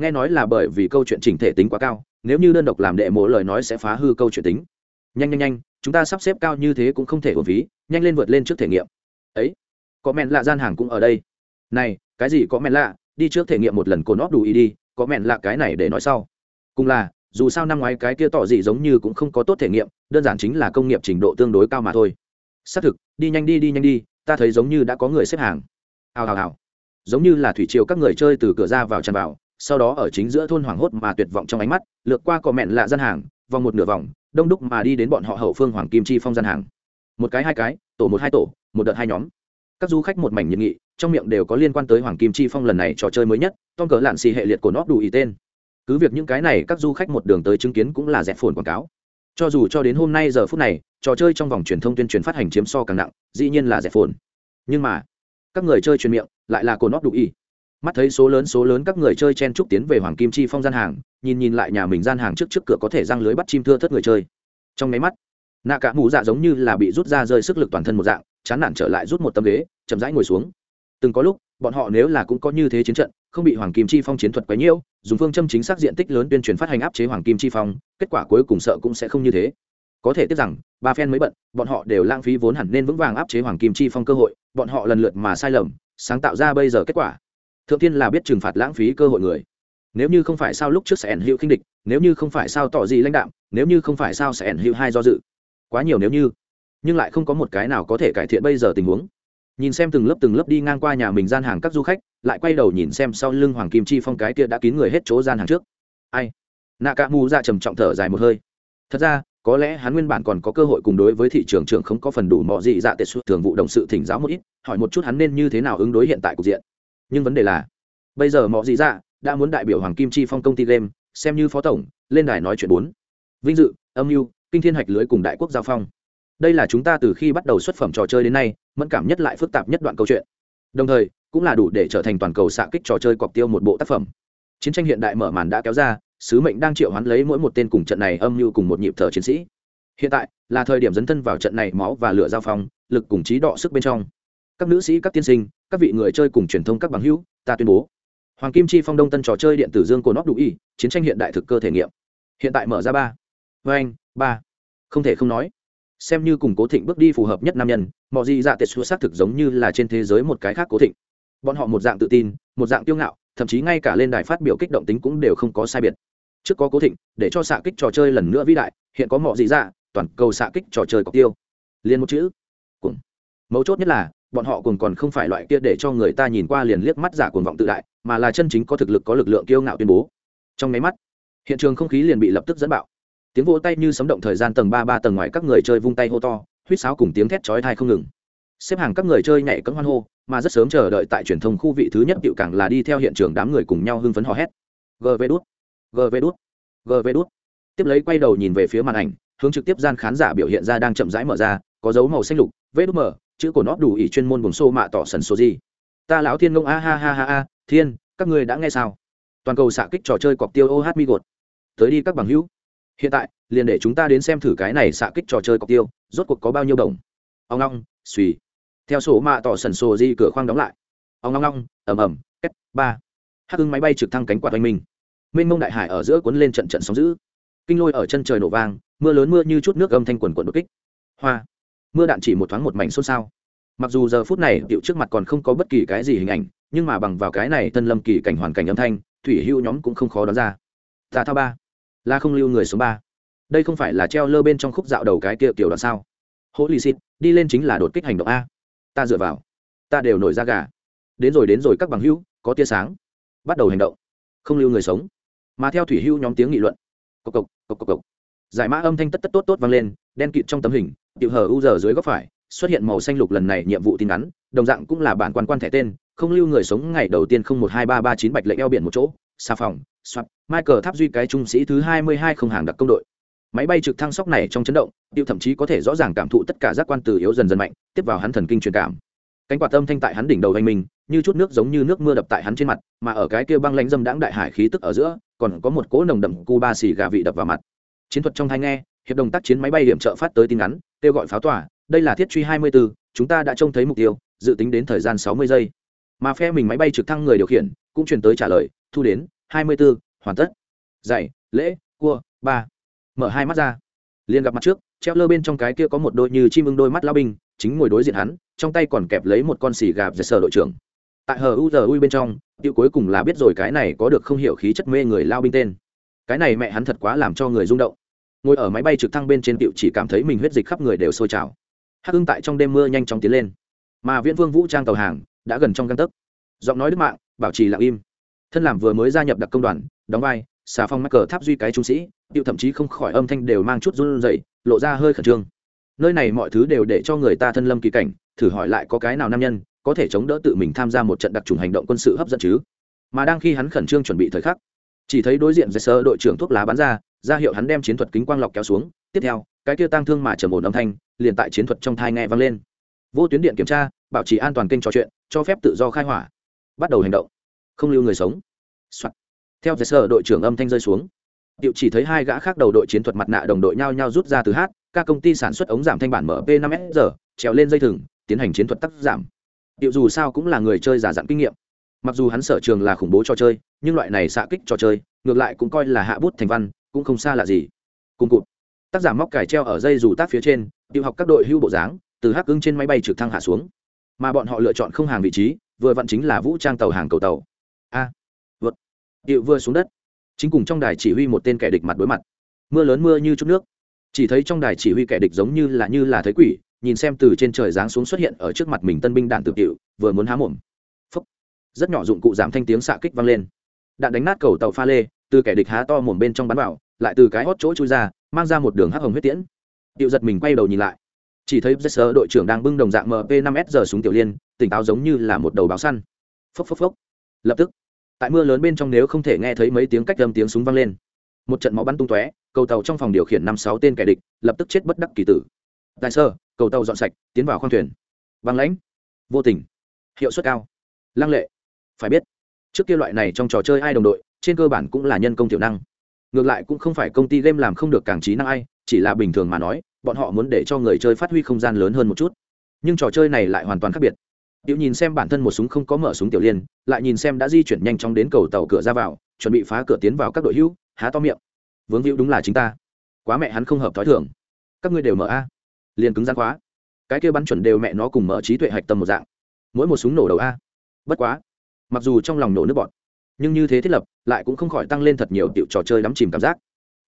Nghe nói là bởi vì câu chuyện chỉnh thể tính quá cao, nếu như đơn độc làm đệ mộ lời nói sẽ phá hư câu chuyện tính. Nhanh nhanh nhanh, chúng ta sắp xếp cao như thế cũng không thể ổn phí, nhanh lên vượt lên trước thể nghiệm. Ấy, có mẹn lạ gian hàng cũng ở đây. Này, cái gì có mẹn lạ, đi trước thể nghiệm một lần cồn óp đủ ý đi, có mẹn lạ cái này để nói sau. Cùng là, dù sao năm ngoái cái kia tỏ gì giống như cũng không có tốt thể nghiệm, đơn giản chính là công nghiệp trình độ tương đối cao mà thôi. Xác thực, đi nhanh đi đi nhanh đi, ta thấy giống như đã có người xếp hàng. Hào hào hào. Giống như là thủy triều các người chơi từ cửa ra vào tràn vào sau đó ở chính giữa thôn hoảng hốt mà tuyệt vọng trong ánh mắt lượt qua cò mẹn lạ gian hàng, vòng một nửa vòng, đông đúc mà đi đến bọn họ hậu phương hoàng kim chi phong gian hàng. Một cái hai cái, tổ một hai tổ, một đợt hai nhóm. Các du khách một mảnh nhiệt nghị, trong miệng đều có liên quan tới hoàng kim chi phong lần này trò chơi mới nhất, tom cỡ lạn xì hệ liệt của nó đủ ý tên. Cứ việc những cái này các du khách một đường tới chứng kiến cũng là dẹp phồn quảng cáo. Cho dù cho đến hôm nay giờ phút này, trò chơi trong vòng truyền thông tuyên truyền phát hành chiếm so càng nặng, dĩ nhiên là dẹp phồn. Nhưng mà, các người chơi truyền miệng lại là cồn óp đủ y mắt thấy số lớn số lớn các người chơi chen trúc tiến về hoàng kim chi phong gian hàng, nhìn nhìn lại nhà mình gian hàng trước trước cửa có thể răng lưới bắt chim thưa thất người chơi. Trong máy mắt, nạ cả mù dạ giống như là bị rút ra rơi sức lực toàn thân một dạng, chán nản trở lại rút một tấm ghế, chậm rãi ngồi xuống. Từng có lúc, bọn họ nếu là cũng có như thế chiến trận, không bị hoàng kim chi phong chiến thuật quấy nhiễu, dùng phương châm chính xác diện tích lớn tuyên truyền phát hành áp chế hoàng kim chi phong, kết quả cuối cùng sợ cũng sẽ không như thế. Có thể tiếc rằng, ba phen mới bận, bọn họ đều lãng phí vốn hẳn nên vững vàng áp chế hoàng kim chi phong cơ hội, bọn họ lần lượt mà sai lầm, sáng tạo ra bây giờ kết quả thượng tiên là biết trừng phạt lãng phí cơ hội người. Nếu như không phải sao lúc trước sẽ ẩn hữu khinh địch, nếu như không phải sao tỏ gì lãnh đạm, nếu như không phải sao sẽ ẩn hữu hai do dự. Quá nhiều nếu như. Nhưng lại không có một cái nào có thể cải thiện bây giờ tình huống. Nhìn xem từng lớp từng lớp đi ngang qua nhà mình gian hàng các du khách, lại quay đầu nhìn xem sau lưng hoàng kim chi phong cái kia đã kín người hết chỗ gian hàng trước. Ai? Nạ cả mù ra trầm trọng thở dài một hơi. Thật ra, có lẽ hắn nguyên bản còn có cơ hội cùng đối với thị trường trưởng không có phần đủ mọi gì dạ tệ suốt thường vụ đồng sự thỉnh giáo một ít, hỏi một chút hắn nên như thế nào ứng đối hiện tại cục diện nhưng vấn đề là, bây giờ mọi gì dạ đã muốn đại biểu hoàng kim chi phong công ty game, xem như phó tổng, lên đài nói chuyện bốn. Vinh dự, âm mưu, kinh thiên hạch lưới cùng đại quốc giao phong. Đây là chúng ta từ khi bắt đầu xuất phẩm trò chơi đến nay, mẫn cảm nhất lại phức tạp nhất đoạn câu chuyện. Đồng thời, cũng là đủ để trở thành toàn cầu xạ kích trò chơi cọc tiêu một bộ tác phẩm. Chiến tranh hiện đại mở màn đã kéo ra, sứ mệnh đang triệu hoán lấy mỗi một tên cùng trận này âm mưu cùng một nhịp thở chiến sĩ. Hiện tại, là thời điểm dấn thân vào trận này máu và lửa giao phong, lực cùng trí đọ sức bên trong các nữ sĩ, các tiên sinh, các vị người chơi cùng truyền thông, các bằng hữu, ta tuyên bố, hoàng kim chi phong đông tân trò chơi điện tử dương cồn nóc đủ y, chiến tranh hiện đại thực cơ thể nghiệm. Hiện tại mở ra ba. Vê anh, ba. Không thể không nói, xem như cùng cố thịnh bước đi phù hợp nhất nam nhân, mọi gì dạ tệ xua xác thực giống như là trên thế giới một cái khác cố thịnh. Bọn họ một dạng tự tin, một dạng kiêu ngạo, thậm chí ngay cả lên đài phát biểu kích động tính cũng đều không có sai biệt. Trước có cố thịnh, để cho xạ kích trò chơi lần nữa vĩ đại, hiện có mọi gì dạ toàn cầu xạ kích trò chơi cọc tiêu. Liền một chữ. Cùng. Mấu chốt nhất là bọn họ cùng còn không phải loại kia để cho người ta nhìn qua liền liếc mắt giả cuồng vọng tự đại, mà là chân chính có thực lực có lực lượng kiêu ngạo tuyên bố. Trong máy mắt, hiện trường không khí liền bị lập tức dẫn bạo. Tiếng vỗ tay như sấm động thời gian tầng ba ba tầng ngoài các người chơi vung tay hô to, huýt sáo cùng tiếng thét chói thai không ngừng. Xếp hàng các người chơi nhảy cấm hoan hô, mà rất sớm chờ đợi tại truyền thông khu vị thứ nhất cựu càng là đi theo hiện trường đám người cùng nhau hưng phấn hò hét. Gv đút gv đút gv đút. Tiếp lấy quay đầu nhìn về phía màn ảnh, hướng trực tiếp gian khán giả biểu hiện ra đang chậm rãi mở ra, có dấu màu xanh lục vê đút mở chữ của nó đủ ỷ chuyên môn vùng xô mạ tỏ sần số gì ta lão thiên ngông, a ha ha ha ha, thiên, các ngươi đã nghe sao? Toàn cầu xạ kích trò chơi cọc tiêu oh mi gột. Tới đi các bằng hữu. Hiện tại, liền để chúng ta đến xem thử cái này xạ kích trò chơi cọc tiêu, rốt cuộc có bao nhiêu đồng. Ông long suy. Theo số mạ tỏ sần sô di, cửa khoang đóng lại. Ông long long ầm ầm, két, ba. Hắc hưng máy bay trực thăng cánh quạt oanh minh. Mênh mông đại hải ở giữa cuốn lên trận trận sóng dữ. Kinh lôi ở chân trời nổ vang, mưa lớn mưa như chút nước âm thanh quần quần đột kích. Hoa mưa đạn chỉ một thoáng một mảnh xôn xao. Mặc dù giờ phút này tiểu trước mặt còn không có bất kỳ cái gì hình ảnh, nhưng mà bằng vào cái này tân lâm kỳ cảnh hoàn cảnh âm thanh, thủy hưu nhóm cũng không khó đoán ra. Tà thao ba. Là không lưu người số ba. Đây không phải là treo lơ bên trong khúc dạo đầu cái kia kiểu đoạn sao? Hỗ lì xịt đi lên chính là đột kích hành động a. Ta dựa vào. Ta đều nổi ra gà. Đến rồi đến rồi các bằng hữu, có tia sáng. Bắt đầu hành động. Không lưu người sống. Mà theo thủy hưu nhóm tiếng nghị luận. Cộc cộc cộc cộc cộc. Giải mã âm thanh tất tất tốt tốt vang lên, đen kịt trong tấm hình tiểu hờ u giờ dưới góc phải, xuất hiện màu xanh lục lần này nhiệm vụ tin ngắn, đồng dạng cũng là bản quan quan thẻ tên, không lưu người sống ngày đầu tiên không một hai ba ba chín bạch lệnh eo biển một chỗ, xà phòng soạt michael tháp duy cái trung sĩ thứ hai mươi hai không hàng đặc công đội. Máy bay trực thăng sóc này trong chấn động tiêu thậm chí có thể rõ ràng cảm thụ tất cả giác quan từ yếu dần dần mạnh, tiếp vào hắn thần kinh truyền cảm. Cánh quạt âm thanh tại hắn đỉnh đầu anh minh như chút nước giống như nước mưa đập tại hắn trên mặt, mà ở cái kia băng lãnh dâm đãng đại hải khí tức ở giữa, còn có một cỗ nồng đậm cu ba xì gà vị đập vào mặt. Chiến thuật trong thai nghe hiệp đồng tác chiến máy bay điểm trợ phát tới tin ngắn kêu gọi pháo tỏa đây là thiết truy 24, chúng ta đã trông thấy mục tiêu dự tính đến thời gian 60 giây. Mà phe mình máy bay trực thăng người điều khiển cũng truyền tới trả lời thu đến 24, hoàn tất. Dạy lễ cua ba. Mở hai mắt ra. Liền gặp mặt trước treo lơ bên trong cái kia có một đôi như chim ưng đôi mắt lao binh chính ngồi đối diện hắn trong tay còn kẹp lấy một con xì gà dệt sở đội trưởng. Tại hờ u giờ ui bên trong tiêu cuối cùng là biết rồi cái này có được không hiểu khí chất mê người lao binh tên. Cái này mẹ hắn thật quá làm cho người rung động ngồi ở máy bay trực thăng bên trên tiệu chỉ cảm thấy mình huyết dịch khắp người đều sôi trào. Hắc hưng tại trong đêm mưa nhanh chóng tiến lên. Mà viễn vương vũ trang tàu hàng đã gần trong găng tấc. Giọng nói đức mạng, bảo trì lặng im. Thân làm vừa mới gia nhập đặc công đoàn, đóng vai, xà phong mắc cờ tháp duy cái trung sĩ tiệu thậm chí không khỏi âm thanh đều mang chút run rẩy, lộ ra hơi khẩn trương. Nơi này mọi thứ đều để cho người ta thân lâm kỳ cảnh, thử hỏi lại có cái nào nam nhân có thể chống đỡ tự mình tham gia một trận đặc trùng hành động quân sự hấp dẫn chứ? Mà đang khi hắn khẩn trương chuẩn bị thời khắc, chỉ thấy đối diện dây sơ đội trưởng thuốc lá bắn ra ra hiệu hắn đem chiến thuật kính quang lọc kéo xuống tiếp theo cái kia tăng thương mà trầm ổn âm thanh liền tại chiến thuật trong thai nghe vang lên vô tuyến điện kiểm tra bảo trì an toàn kênh trò chuyện cho phép tự do khai hỏa bắt đầu hành động không lưu người sống、Soạn. theo dây sở đội trưởng âm thanh rơi xuống Diệu chỉ thấy hai gã khác đầu đội chiến thuật mặt nạ đồng đội nhau nhau rút ra từ hát, các công ty sản xuất ống giảm thanh bản mở P5S trèo lên dây thừng, tiến hành chiến thuật tắt giảm. Diệu dù sao cũng là người chơi giả dặn kinh nghiệm. Mặc dù hắn sở trường là khủng bố trò chơi, nhưng loại này xạ kích trò chơi, ngược lại cũng coi là hạ bút thành văn, cũng không xa lạ gì. Cùng cụt. Tác giả móc cải treo ở dây dù tác phía trên, tiêu học các đội hưu bộ dáng, từ hắc ứng trên máy bay trực thăng hạ xuống. Mà bọn họ lựa chọn không hàng vị trí, vừa vặn chính là vũ trang tàu hàng cầu tàu. A. vượt. điệu vừa xuống đất chính cùng trong đài chỉ huy một tên kẻ địch mặt đối mặt mưa lớn mưa như chút nước chỉ thấy trong đài chỉ huy kẻ địch giống như là như là thấy quỷ nhìn xem từ trên trời giáng xuống xuất hiện ở trước mặt mình tân binh đạn tự tiệu vừa muốn há mồm rất nhỏ dụng cụ giảm thanh tiếng xạ kích vang lên đạn đánh nát cầu tàu pha lê từ kẻ địch há to mồm bên trong bắn vào, lại từ cái hót chỗ chui ra, mang ra một đường hắc hồng huyết tiễn. Diệu giật mình quay đầu nhìn lại. Chỉ thấy Jesser đội trưởng đang bưng đồng dạng mp 5 s giờ súng tiểu liên, tỉnh táo giống như là một đầu báo săn. Phốc phốc phốc. Lập tức, tại mưa lớn bên trong nếu không thể nghe thấy mấy tiếng cách âm tiếng súng vang lên. Một trận máu bắn tung tóe, cầu tàu trong phòng điều khiển năm sáu tên kẻ địch, lập tức chết bất đắc kỳ tử. Tại sơ, cầu tàu dọn sạch, tiến vào khoang thuyền. Băng lãnh. Vô tình. Hiệu suất cao. Lăng lệ. Phải biết, trước kia loại này trong trò chơi ai đồng đội trên cơ bản cũng là nhân công tiểu năng. Ngược lại cũng không phải công ty game làm không được càng trí năng ai chỉ là bình thường mà nói bọn họ muốn để cho người chơi phát huy không gian lớn hơn một chút. Nhưng trò chơi này lại hoàn toàn khác biệt. Tiểu nhìn xem bản thân một súng không có mở súng tiểu liên, lại nhìn xem đã di chuyển nhanh chóng đến cầu tàu cửa ra vào, chuẩn bị phá cửa tiến vào các đội hữu, há to miệng. Vướng hữu đúng là chính ta. Quá mẹ hắn không hợp thói thường. các ngươi đều mở a. Liền cứng rắn quá, cái kia bắn chuẩn đều mẹ nó cùng mở trí tuệ hạch tâm một dạng. Mỗi một súng nổ đầu a. Bất quá. Mặc dù trong lòng nổ nước bọn nhưng như thế thiết lập, lại cũng không khỏi tăng lên thật nhiều tiểu trò chơi đắm chìm cảm giác.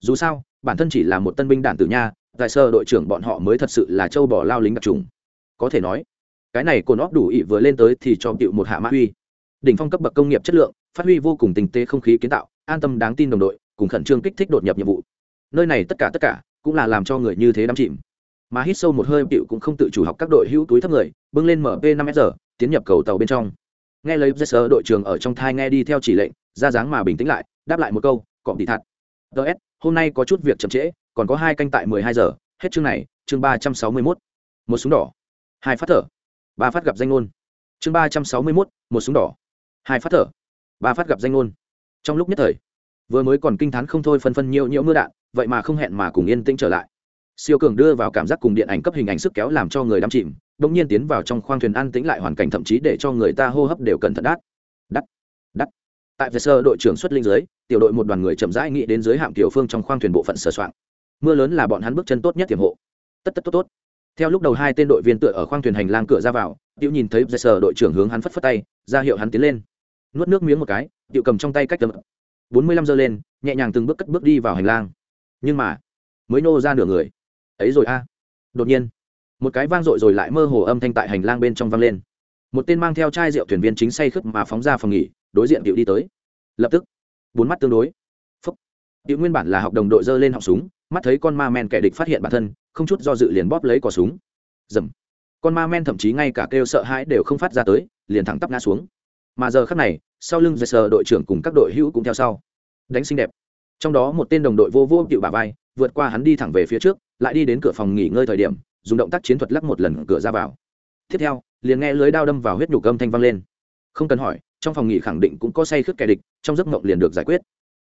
Dù sao, bản thân chỉ là một tân binh đản tử nha, tại sơ đội trưởng bọn họ mới thật sự là châu bỏ lao lính đặc trùng. Có thể nói, cái này cồn óp đủ ỵ vừa lên tới thì cho tiểu một hạ mã huy đỉnh phong cấp bậc công nghiệp chất lượng, phát huy vô cùng tình tế không khí kiến tạo, an tâm đáng tin đồng đội, cùng khẩn trương kích thích đột nhập nhiệm vụ. Nơi này tất cả tất cả cũng là làm cho người như thế đắm chìm. Mà hít sâu một hơi, tiểu cũng không tự chủ học các đội hữu túi thấp người, bưng lên mp 5 s tiến nhập cầu tàu bên trong nghe lấy sơ đội trưởng ở trong thai nghe đi theo chỉ lệnh, ra dáng mà bình tĩnh lại, đáp lại một câu cọm thị thật ts hôm nay có chút việc chậm trễ, còn có hai canh tại mười hai giờ, hết chương này, chương ba trăm sáu mươi mốt. Một súng đỏ. Hai phát thở. Ba phát gặp danh ngôn. Chương ba trăm sáu mươi mốt, một súng đỏ. Hai phát thở. Ba phát gặp danh ngôn. Trong lúc nhất thời, vừa mới còn kinh t h á n không thôi phân phân nhiều nhiễu mưa đạn, vậy mà không hẹn mà cùng yên tĩnh trở lại. Siêu cường đưa vào cảm giác cùng điện ảnh cấp hình ảnh sức kéo làm cho người đắm chìm đ ỗ n g nhiên tiến vào trong khoang thuyền an tĩnh lại hoàn cảnh thậm chí để cho người ta hô hấp đều cần thận đắt. Đắt đắt. Tại về sơ đội trưởng xuất linh giới tiểu đội một đoàn người chậm rãi nghĩ đến dưới hạm tiểu phương trong khoang thuyền bộ phận sửa soạn mưa lớn là bọn hắn bước chân tốt nhất tiềm hộ. Tất tất, tốt tốt. Theo lúc đầu hai tên đội viên tựa ở khoang thuyền hành lang cửa ra vào Diệu nhìn thấy dây đội trưởng hướng hắn phất phất tay, ra hiệu hắn tiến lên. Nuốt nước miếng một cái Diệu cầm trong tay cách tầm bốn mươi lăm giờ lên, nhẹ nhàng từng bước cất bước đi vào hành lang. Nhưng mà, mới nô ra nửa người. Ấy rồi a. Đột nhiên một cái vang dội rồi lại mơ hồ âm thanh tại hành lang bên trong vang lên. Một tên mang theo chai rượu thuyền viên chính say khướp mà phóng ra phòng nghỉ, đối diện tiểu đi tới. Lập tức, bốn mắt tương đối. Phúc. Tiểu nguyên bản là học đồng đội giơ lên họng súng, mắt thấy con ma men kẻ địch phát hiện bản thân, không chút do dự liền bóp lấy cò súng. Dầm. Con ma men thậm chí ngay cả kêu sợ hãi đều không phát ra tới, liền thẳng tắp ngã xuống. Mà giờ khắc này, sau lưng dây sờ đội trưởng cùng các đội hữu cũng theo sau. Đánh xinh đẹp. Trong đó một tên đồng đội vô vô cựu bà vai, vượt qua hắn đi thẳng về phía trước, lại đi đến cửa phòng nghỉ ngơi thời điểm dùng động tác chiến thuật lắc một lần cửa ra vào. Tiếp theo, liền nghe lưới đao đâm vào huyết nhục âm thanh vang lên. Không cần hỏi, trong phòng nghỉ khẳng định cũng có say khướt kẻ địch, trong giấc mộng liền được giải quyết.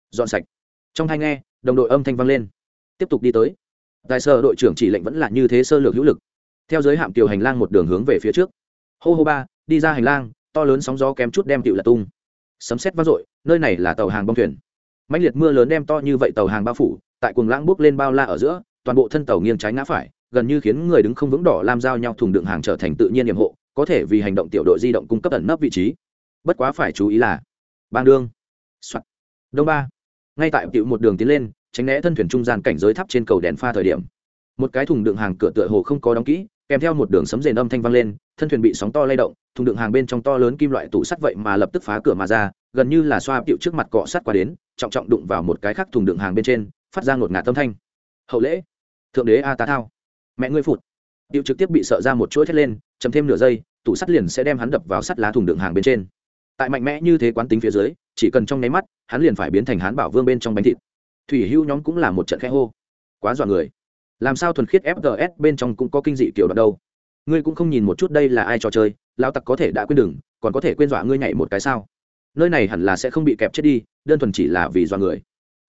Dọn sạch. Trong hai nghe, đồng đội âm thanh vang lên. Tiếp tục đi tới. Tài sơ đội trưởng chỉ lệnh vẫn là như thế sơ lược hữu lực. Theo giới hạm tiểu hành lang một đường hướng về phía trước. Hô hô ba, đi ra hành lang, to lớn sóng gió kém chút đem tiểu lật tung. Sấm sét vang dội, nơi này là tàu hàng bong thuyền. Mãnh liệt mưa lớn đem to như vậy tàu hàng bao phủ, tại cuồng lãng bước lên bao la ở giữa, toàn bộ thân tàu nghiêng trái ngã phải gần như khiến người đứng không vững đỏ làm giao nhau thùng đựng hàng trở thành tự nhiên nhiệm hộ, có thể vì hành động tiểu đội di động cung cấp ẩn nấp vị trí. Bất quá phải chú ý là, bang đương Soạn. đông ba. Ngay tại tiểu một đường tiến lên, tránh né thân thuyền trung gian cảnh giới thấp trên cầu đèn pha thời điểm, một cái thùng đựng hàng cửa tựa hồ không có đóng kỹ, kèm theo một đường sấm rền âm thanh vang lên, thân thuyền bị sóng to lay động, thùng đựng hàng bên trong to lớn kim loại tủ sắt vậy mà lập tức phá cửa mà ra, gần như là xoa tiểu trước mặt cọ sắt qua đến, trọng trọng đụng vào một cái khác thùng đựng hàng bên trên, phát ra ngột ngạt âm thanh. Hậu lễ, thượng đế a tá thao mẹ ngươi phụt. Điệu trực tiếp bị sợ ra một chuỗi thét lên chấm thêm nửa giây, tủ sắt liền sẽ đem hắn đập vào sắt lá thùng đựng hàng bên trên. Tại mạnh mẽ như thế quán tính phía dưới, chỉ cần trong nháy mắt, hắn liền phải biến thành hắn bảo vương bên trong bánh thịt. Thủy hưu nhóm cũng là một trận khẽ hô. Quá dọa người. Làm sao thuần khiết fgs bên trong cũng có kinh dị kiểu đoạn đâu? Ngươi cũng không nhìn một chút đây là ai trò chơi lao tặc có thể đã quên đừng, còn có thể quên dọa ngươi nhảy một cái sao? Nơi này hẳn là sẽ không bị kẹp chết đi, đơn thuần chỉ là vì dọa người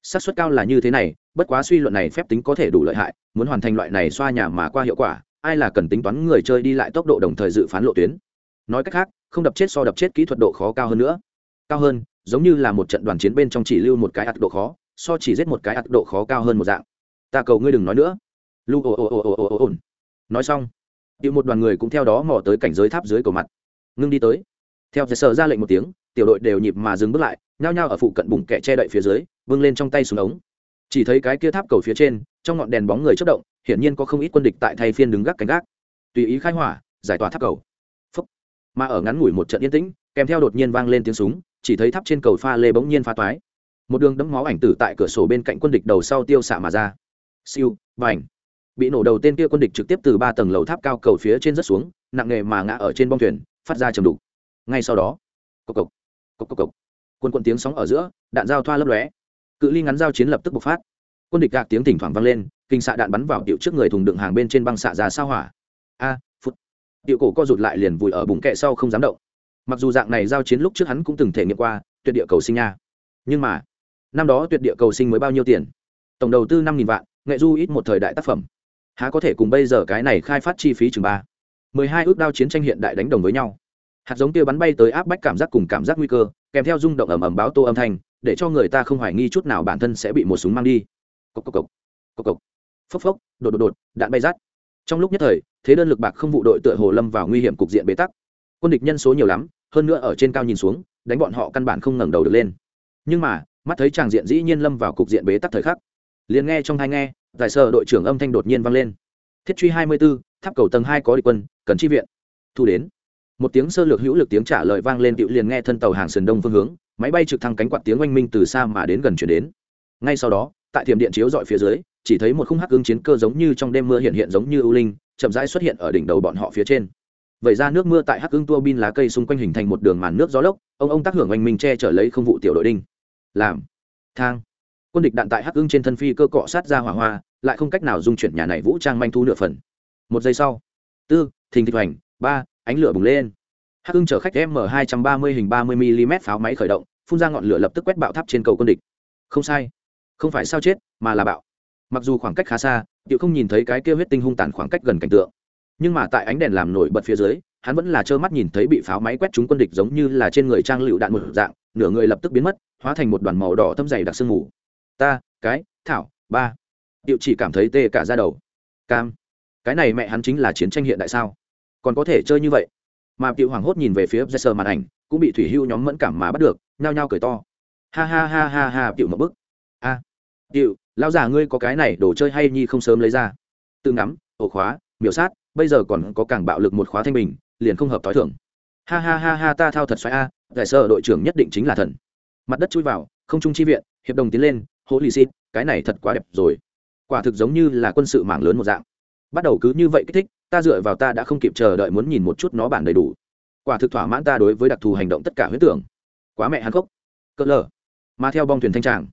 xác suất cao là như thế này, bất quá suy luận này phép tính có thể đủ lợi hại, muốn hoàn thành loại này xoa nhà mà qua hiệu quả, ai là cần tính toán người chơi đi lại tốc độ đồng thời dự phán lộ tuyến. Nói cách khác, không đập chết so đập chết kỹ thuật độ khó cao hơn nữa. Cao hơn, giống như là một trận đoàn chiến bên trong chỉ lưu một cái ạt độ khó, so chỉ giết một cái ạt độ khó cao hơn một dạng. Ta cầu ngươi đừng nói nữa. Lu ồ ồ ồ ồ ồ ồ nói xong, tiểu một đoàn người cũng theo đó mò tới cảnh giới tháp dưới cầu mặt. Ngưng đi tới. Theo sở ra lệnh một tiếng tiểu đội đều nhịp mà dừng bước lại, nhao nhao ở phụ cận bùng kẹ che đậy phía dưới vâng lên trong tay xuống ống. Chỉ thấy cái kia tháp cầu phía trên, trong ngọn đèn bóng người chất động, hiển nhiên có không ít quân địch tại thay phiên đứng gác cánh gác. Tùy ý khai hỏa, giải tỏa tháp cầu. Phúc. mà ở ngắn ngủi một trận yên tĩnh, kèm theo đột nhiên vang lên tiếng súng, chỉ thấy tháp trên cầu pha lê bỗng nhiên phá toái. Một đường đấm máu ảnh tử tại cửa sổ bên cạnh quân địch đầu sau tiêu xạ mà ra. Siêu và ảnh bị nổ đầu tên kia quân địch trực tiếp từ ba tầng lầu tháp cao cầu phía trên rất xuống, nặng nghề mà ngã ở trên bong thuyền, phát ra chầm đục. Ngay sau đó, cộc cộc cộc cộc cộc. Quân quân tiếng sóng ở giữa, đạn dao thoa lấp lóe. Cự ly ngắn giao chiến lập tức bộc phát. Quân địch gạc tiếng thỉnh thoảng vang lên, kinh xạ đạn bắn vào tiểu trước người thùng đựng hàng bên trên băng xạ ra sao hỏa. A, phút. Tiểu cổ co rụt lại liền vùi ở bụng kẹ sau không dám động. Mặc dù dạng này giao chiến lúc trước hắn cũng từng thể nghiệm qua, tuyệt địa cầu sinh nha. Nhưng mà, năm đó tuyệt địa cầu sinh mới bao nhiêu tiền? Tổng đầu tư năm nghìn vạn, nghệ du ít một thời đại tác phẩm. Há có thể cùng bây giờ cái này khai phát chi phí chừng ba? Mười hai ước đao chiến tranh hiện đại đánh đồng với nhau hạt giống kia bắn bay tới áp bách cảm giác cùng cảm giác nguy cơ kèm theo rung động ầm ầm báo tô âm thanh để cho người ta không hoài nghi chút nào bản thân sẽ bị một súng mang đi. Cốc cốc cốc. Cốc cốc. phốc phốc đột đột đột đạn bay rát. Trong lúc nhất thời thế đơn lực bạc không vụ đội tựa hồ lâm vào nguy hiểm cục diện bế tắc. Quân địch nhân số nhiều lắm hơn nữa ở trên cao nhìn xuống đánh bọn họ căn bản không ngẩng đầu được lên. Nhưng mà mắt thấy chàng diện dĩ nhiên lâm vào cục diện bế tắc thời khắc. Liền nghe trong hai nghe giải sở đội trưởng âm thanh đột nhiên vang lên. Thiết truy hai mươi 24, tháp cầu tầng hai có địch quân cần chi viện. Thu đến một tiếng sơ lược hữu lực tiếng trả lời vang lên, tiểu liền nghe thân tàu hàng sườn đông phương hướng, máy bay trực thăng cánh quạt tiếng oanh minh từ xa mà đến gần chuyển đến. Ngay sau đó, tại thiểm điện chiếu dọi phía dưới, chỉ thấy một khung hắc ứng chiến cơ giống như trong đêm mưa hiện hiện giống như ưu linh, chậm rãi xuất hiện ở đỉnh đầu bọn họ phía trên. Vậy ra nước mưa tại hắc ứng tua bin lá cây xung quanh hình thành một đường màn nước gió lốc, ông ông tác hưởng oanh minh che chở lấy không vụ tiểu đội đinh. Làm, thang. Quân địch đạn tại hắc ứng trên thân phi cơ cọ sát ra hỏa hoa, lại không cách nào dung chuyển nhà này vũ trang manh thu nửa phần. Một giây sau, tư, thình thịch hoành, ba ánh lửa bùng lên. Hắc hưng chở khách m hai trăm ba mươi hình ba mươi mm pháo máy khởi động, phun ra ngọn lửa lập tức quét bạo tháp trên cầu quân địch. Không sai. Không phải sao chết, mà là bạo. Mặc dù khoảng cách khá xa điệu không nhìn thấy cái kêu huyết tinh hung tàn khoảng cách gần cảnh tượng. Nhưng mà tại ánh đèn làm nổi bật phía dưới, hắn vẫn là trơ mắt nhìn thấy bị pháo máy quét trúng quân địch giống như là trên người trang lựu đạn một dạng, nửa người lập tức biến mất, hóa thành một đoàn màu đỏ thâm dày đặc sương mù. Ta, cái, thảo, ba. Điệu chỉ cảm thấy tê cả ra đầu. Cam. Cái này mẹ hắn chính là chiến tranh hiện đại sao? Còn có thể chơi như vậy. Mà cựu hoảng hốt nhìn về phía sờ màn ảnh cũng bị thủy hưu nhóm mẫn cảm mà bắt được nhao nhao cười to. Ha ha ha ha ha cựu một bức. A. À, lão già ngươi có cái này đồ chơi hay nhi không sớm lấy ra? Tự ngắm ổ khóa miểu sát bây giờ còn có càng bạo lực một khóa thanh bình liền không hợp t h o i thưởng ha ha ha ha ta thao thật xoáy a giải sơ đội trưởng nhất định chính là thần. Mặt đất chui vào không trung chi viện hiệp đồng tiến lên hỗ lì xịt cái này thật quá đẹp rồi. Quả thực giống như là quân sự mạng lớn một dạng bắt đầu cứ như vậy kích thích, ta dựa vào ta đã không kịp chờ đợi muốn nhìn một chút nó bản đầy đủ. Quả thực thỏa mãn ta đối với đặc thù hành động tất cả huyết tưởng. Quá mẹ hắn khốc. Cỡ lờ. Mà theo bong thuyền thanh tràng,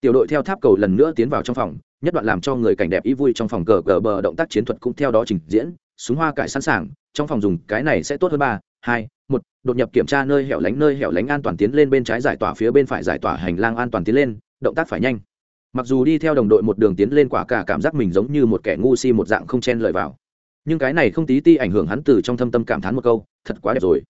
tiểu đội theo tháp cầu lần nữa tiến vào trong phòng, nhất đoạn làm cho người cảnh đẹp ý vui trong phòng cờ cờ bờ động tác chiến thuật cũng theo đó trình diễn, súng hoa cải sẵn sàng, trong phòng dùng cái này sẽ tốt hơn ba, hai, một, đột nhập kiểm tra nơi hẻo lánh, nơi hẻo lánh an toàn tiến lên bên trái giải tỏa, phía bên phải giải tỏa hành lang an toàn tiến lên, động tác phải nhanh mặc dù đi theo đồng đội một đường tiến lên quả cả cảm giác mình giống như một kẻ ngu si một dạng không chen lợi vào. Nhưng cái này không tí ti ảnh hưởng hắn từ trong thâm tâm cảm thán một câu, thật quá đẹp rồi.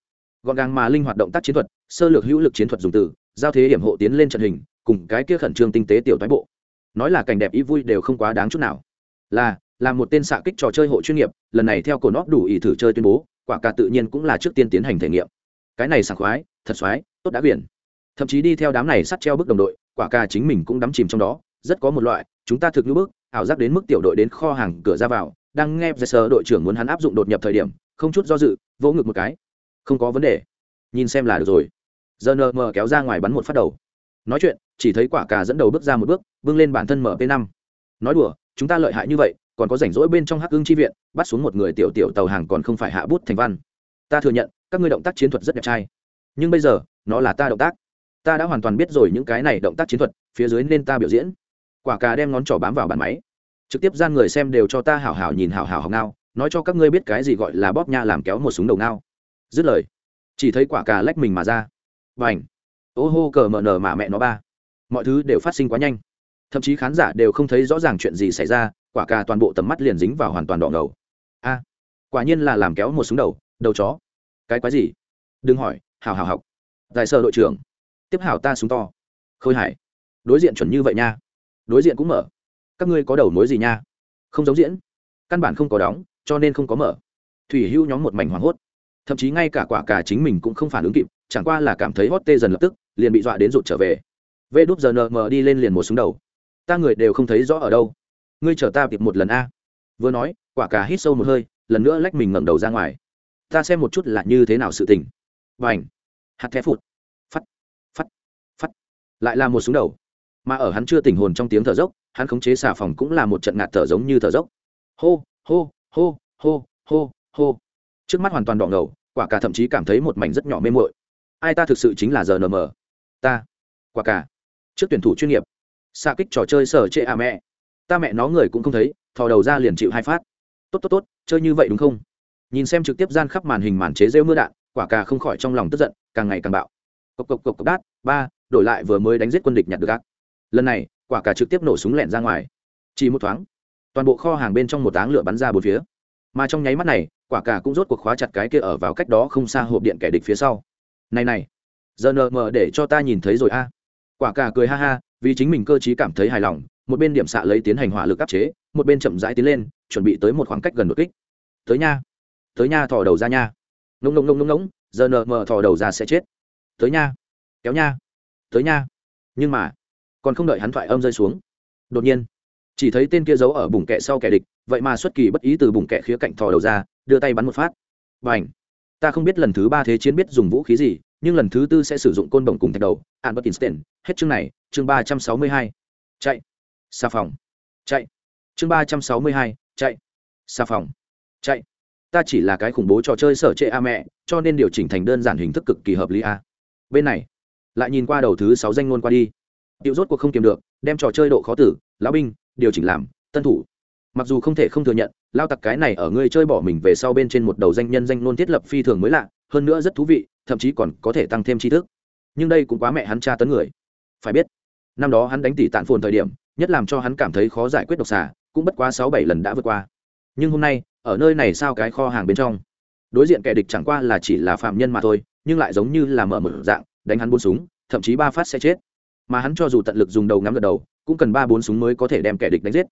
Gọn gàng mà linh hoạt động tác chiến thuật, sơ lược hữu lực chiến thuật dùng từ, giao thế điểm hộ tiến lên trận hình, cùng cái kia khẩn trương tinh tế tiểu thái bộ. Nói là cảnh đẹp ý vui đều không quá đáng chút nào. Là là một tên xạ kích trò chơi hộ chuyên nghiệp, lần này theo cổ nót đủ ý thử chơi tuyên bố, quả cả tự nhiên cũng là trước tiên tiến hành thể nghiệm. Cái này sảng khoái, thật xoái, tốt đã biển. Thậm chí đi theo đám này sắt treo bức đồng đội, quả ca chính mình cũng đắm chìm trong đó rất có một loại, chúng ta thực như bước ảo giác đến mức tiểu đội đến kho hàng cửa ra vào, đang nghe giải sơ đội trưởng muốn hắn áp dụng đột nhập thời điểm, không chút do dự, vỗ ngực một cái. Không có vấn đề. Nhìn xem là được rồi. Giờ nờ mờ kéo ra ngoài bắn một phát đầu. Nói chuyện, chỉ thấy quả cà dẫn đầu bước ra một bước vươn lên bản thân mp năm. Nói đùa, chúng ta lợi hại như vậy, còn có rảnh rỗi bên trong hắc ương chi viện, bắt xuống một người tiểu tiểu tàu hàng còn không phải hạ bút thành văn. Ta thừa nhận, các ngươi động tác chiến thuật rất đẹp trai. Nhưng bây giờ, nó là ta động tác. Ta đã hoàn toàn biết rồi những cái này động tác chiến thuật, phía dưới nên ta biểu diễn quả cà đem ngón trỏ bám vào bàn máy. Trực tiếp gian người xem đều cho ta hảo hảo nhìn hảo hảo học ngao, nói cho các ngươi biết cái gì gọi là bóp nha làm kéo một súng đầu ngao. Dứt lời, chỉ thấy quả cà lách mình mà ra. Và ảnh ô hô cờ mờ nở mà mẹ nó ba. Mọi thứ đều phát sinh quá nhanh. Thậm chí khán giả đều không thấy rõ ràng chuyện gì xảy ra, quả cà toàn bộ tầm mắt liền dính vào hoàn toàn đỏ ngầu. A! Quả nhiên là làm kéo một súng đầu đầu chó. Cái quái gì? Đừng hỏi hào hào học. Giải sơ đội trưởng. Tiếp hảo ta súng to. Khôi hải. Đối diện chuẩn như vậy nha đối diện cũng mở. Các ngươi có đầu mối gì nha? Không giống diễn. Căn bản không có đóng, cho nên không có mở. Thủy hưu nhóm một mảnh hoảng hốt. Thậm chí ngay cả quả cà chính mình cũng không phản ứng kịp, chẳng qua là cảm thấy hot tê dần lập tức, liền bị dọa đến rụt trở về. Vê đúp giờ nm đi lên liền một xuống đầu. Ta người đều không thấy rõ ở đâu. Ngươi chở ta kịp một lần a. Vừa nói, quả cà hít sâu một hơi, lần nữa lách mình ngẩng đầu ra ngoài. Ta xem một chút là như thế nào sự tình. Và ảnh hạt thép phụt. Phắt. Phắt. Phắt. Lại là một xuống đầu mà ở hắn chưa tỉnh hồn trong tiếng thở dốc, hắn khống chế xà phòng cũng là một trận ngạt thở giống như thở dốc. Hô hô hô hô hô hô. Trước mắt hoàn toàn đỏ ngầu, quả cà thậm chí cảm thấy một mảnh rất nhỏ mê mội ai ta thực sự chính là giờ nm ta. Quả cà trước tuyển thủ chuyên nghiệp. Xa kích trò chơi sở trệ à mẹ. Ta mẹ nó người cũng không thấy, thò đầu ra liền chịu hai phát. Tốt tốt tốt, chơi như vậy đúng không? Nhìn xem trực tiếp gian khắp màn hình màn chế rêu mưa đạn, quả cà không khỏi trong lòng tức giận, càng ngày càng bạo. Cộc cộc cộc cộc, đát, ba, đổi lại vừa mới đánh giết quân địch nhặt được gác lần này, quả cà trực tiếp nổ súng lẹn ra ngoài. Chỉ một thoáng, toàn bộ kho hàng bên trong một áng lửa bắn ra bốn phía. Mà trong nháy mắt này, quả cà cũng rốt cuộc khóa chặt cái kia ở vào cách đó không xa hộp điện kẻ địch phía sau. Này này giờ nờ mờ để cho ta nhìn thấy rồi a. Quả cà cười ha ha, vì chính mình cơ t cảm thấy hài lòng, một bên điểm xạ lấy tiến hành hỏa lực áp chế, một bên chậm rãi tiến lên, chuẩn bị tới một khoảng cách gần đột kích. Tới nha tới nha thò đầu ra nha. Nông nông nông nông nông giờ nờ mờ thò đầu ra sẽ chết. Tới nha, kéo nha, tới nha. Nhưng mà còn không đợi hắn thoại âm rơi xuống. Đột nhiên, chỉ thấy tên kia giấu ở bùng kẹ sau kẻ địch, vậy mà xuất kỳ bất ý từ bùng kẹ khía cạnh thò đầu ra, đưa tay bắn một phát. Và h ta không biết lần thứ ba thế chiến biết dùng vũ khí gì, nhưng lần thứ tư sẽ sử dụng côn bổng cùng thạch đầu an bất instant hết chương này, chương ba trăm sáu mươi hai. Chạy! Xà phòng. Chạy! Chương ba trăm sáu mươi hai, chạy! Xà phòng. Chạy! Ta chỉ là cái khủng bố trò chơi sở trệ a mẹ, cho nên điều chỉnh thành đơn giản hình thức cực kỳ hợp lý a. Bên này, lại nhìn qua đầu thứ sáu danh ngôn qua đi điệu rốt cuộc không kiềm được đem trò chơi độ khó tử lão binh điều chỉnh làm tân thủ. Mặc dù không thể không thừa nhận lao tặc cái này ở ngươi chơi bỏ mình về sau bên trên một đầu danh nhân danh luôn thiết lập phi thường mới lạ hơn nữa rất thú vị thậm chí còn có thể tăng thêm tri thức. Nhưng đây cũng quá mẹ hắn tra tấn người. Phải biết năm đó hắn đánh tỷ tạn phồn thời điểm nhất làm cho hắn cảm thấy khó giải quyết độc xả, cũng bất quá sáu bảy lần đã vượt qua. Nhưng hôm nay ở nơi này sao cái kho hàng bên trong? Đối diện kẻ địch chẳng qua là chỉ là phạm nhân mà thôi nhưng lại giống như là mở mở dạng đánh hắn buôn súng thậm chí ba phát sẽ chết mà hắn cho dù tận lực dùng đầu ngắm gật đầu cũng cần ba bốn súng mới có thể đem kẻ địch đánh giết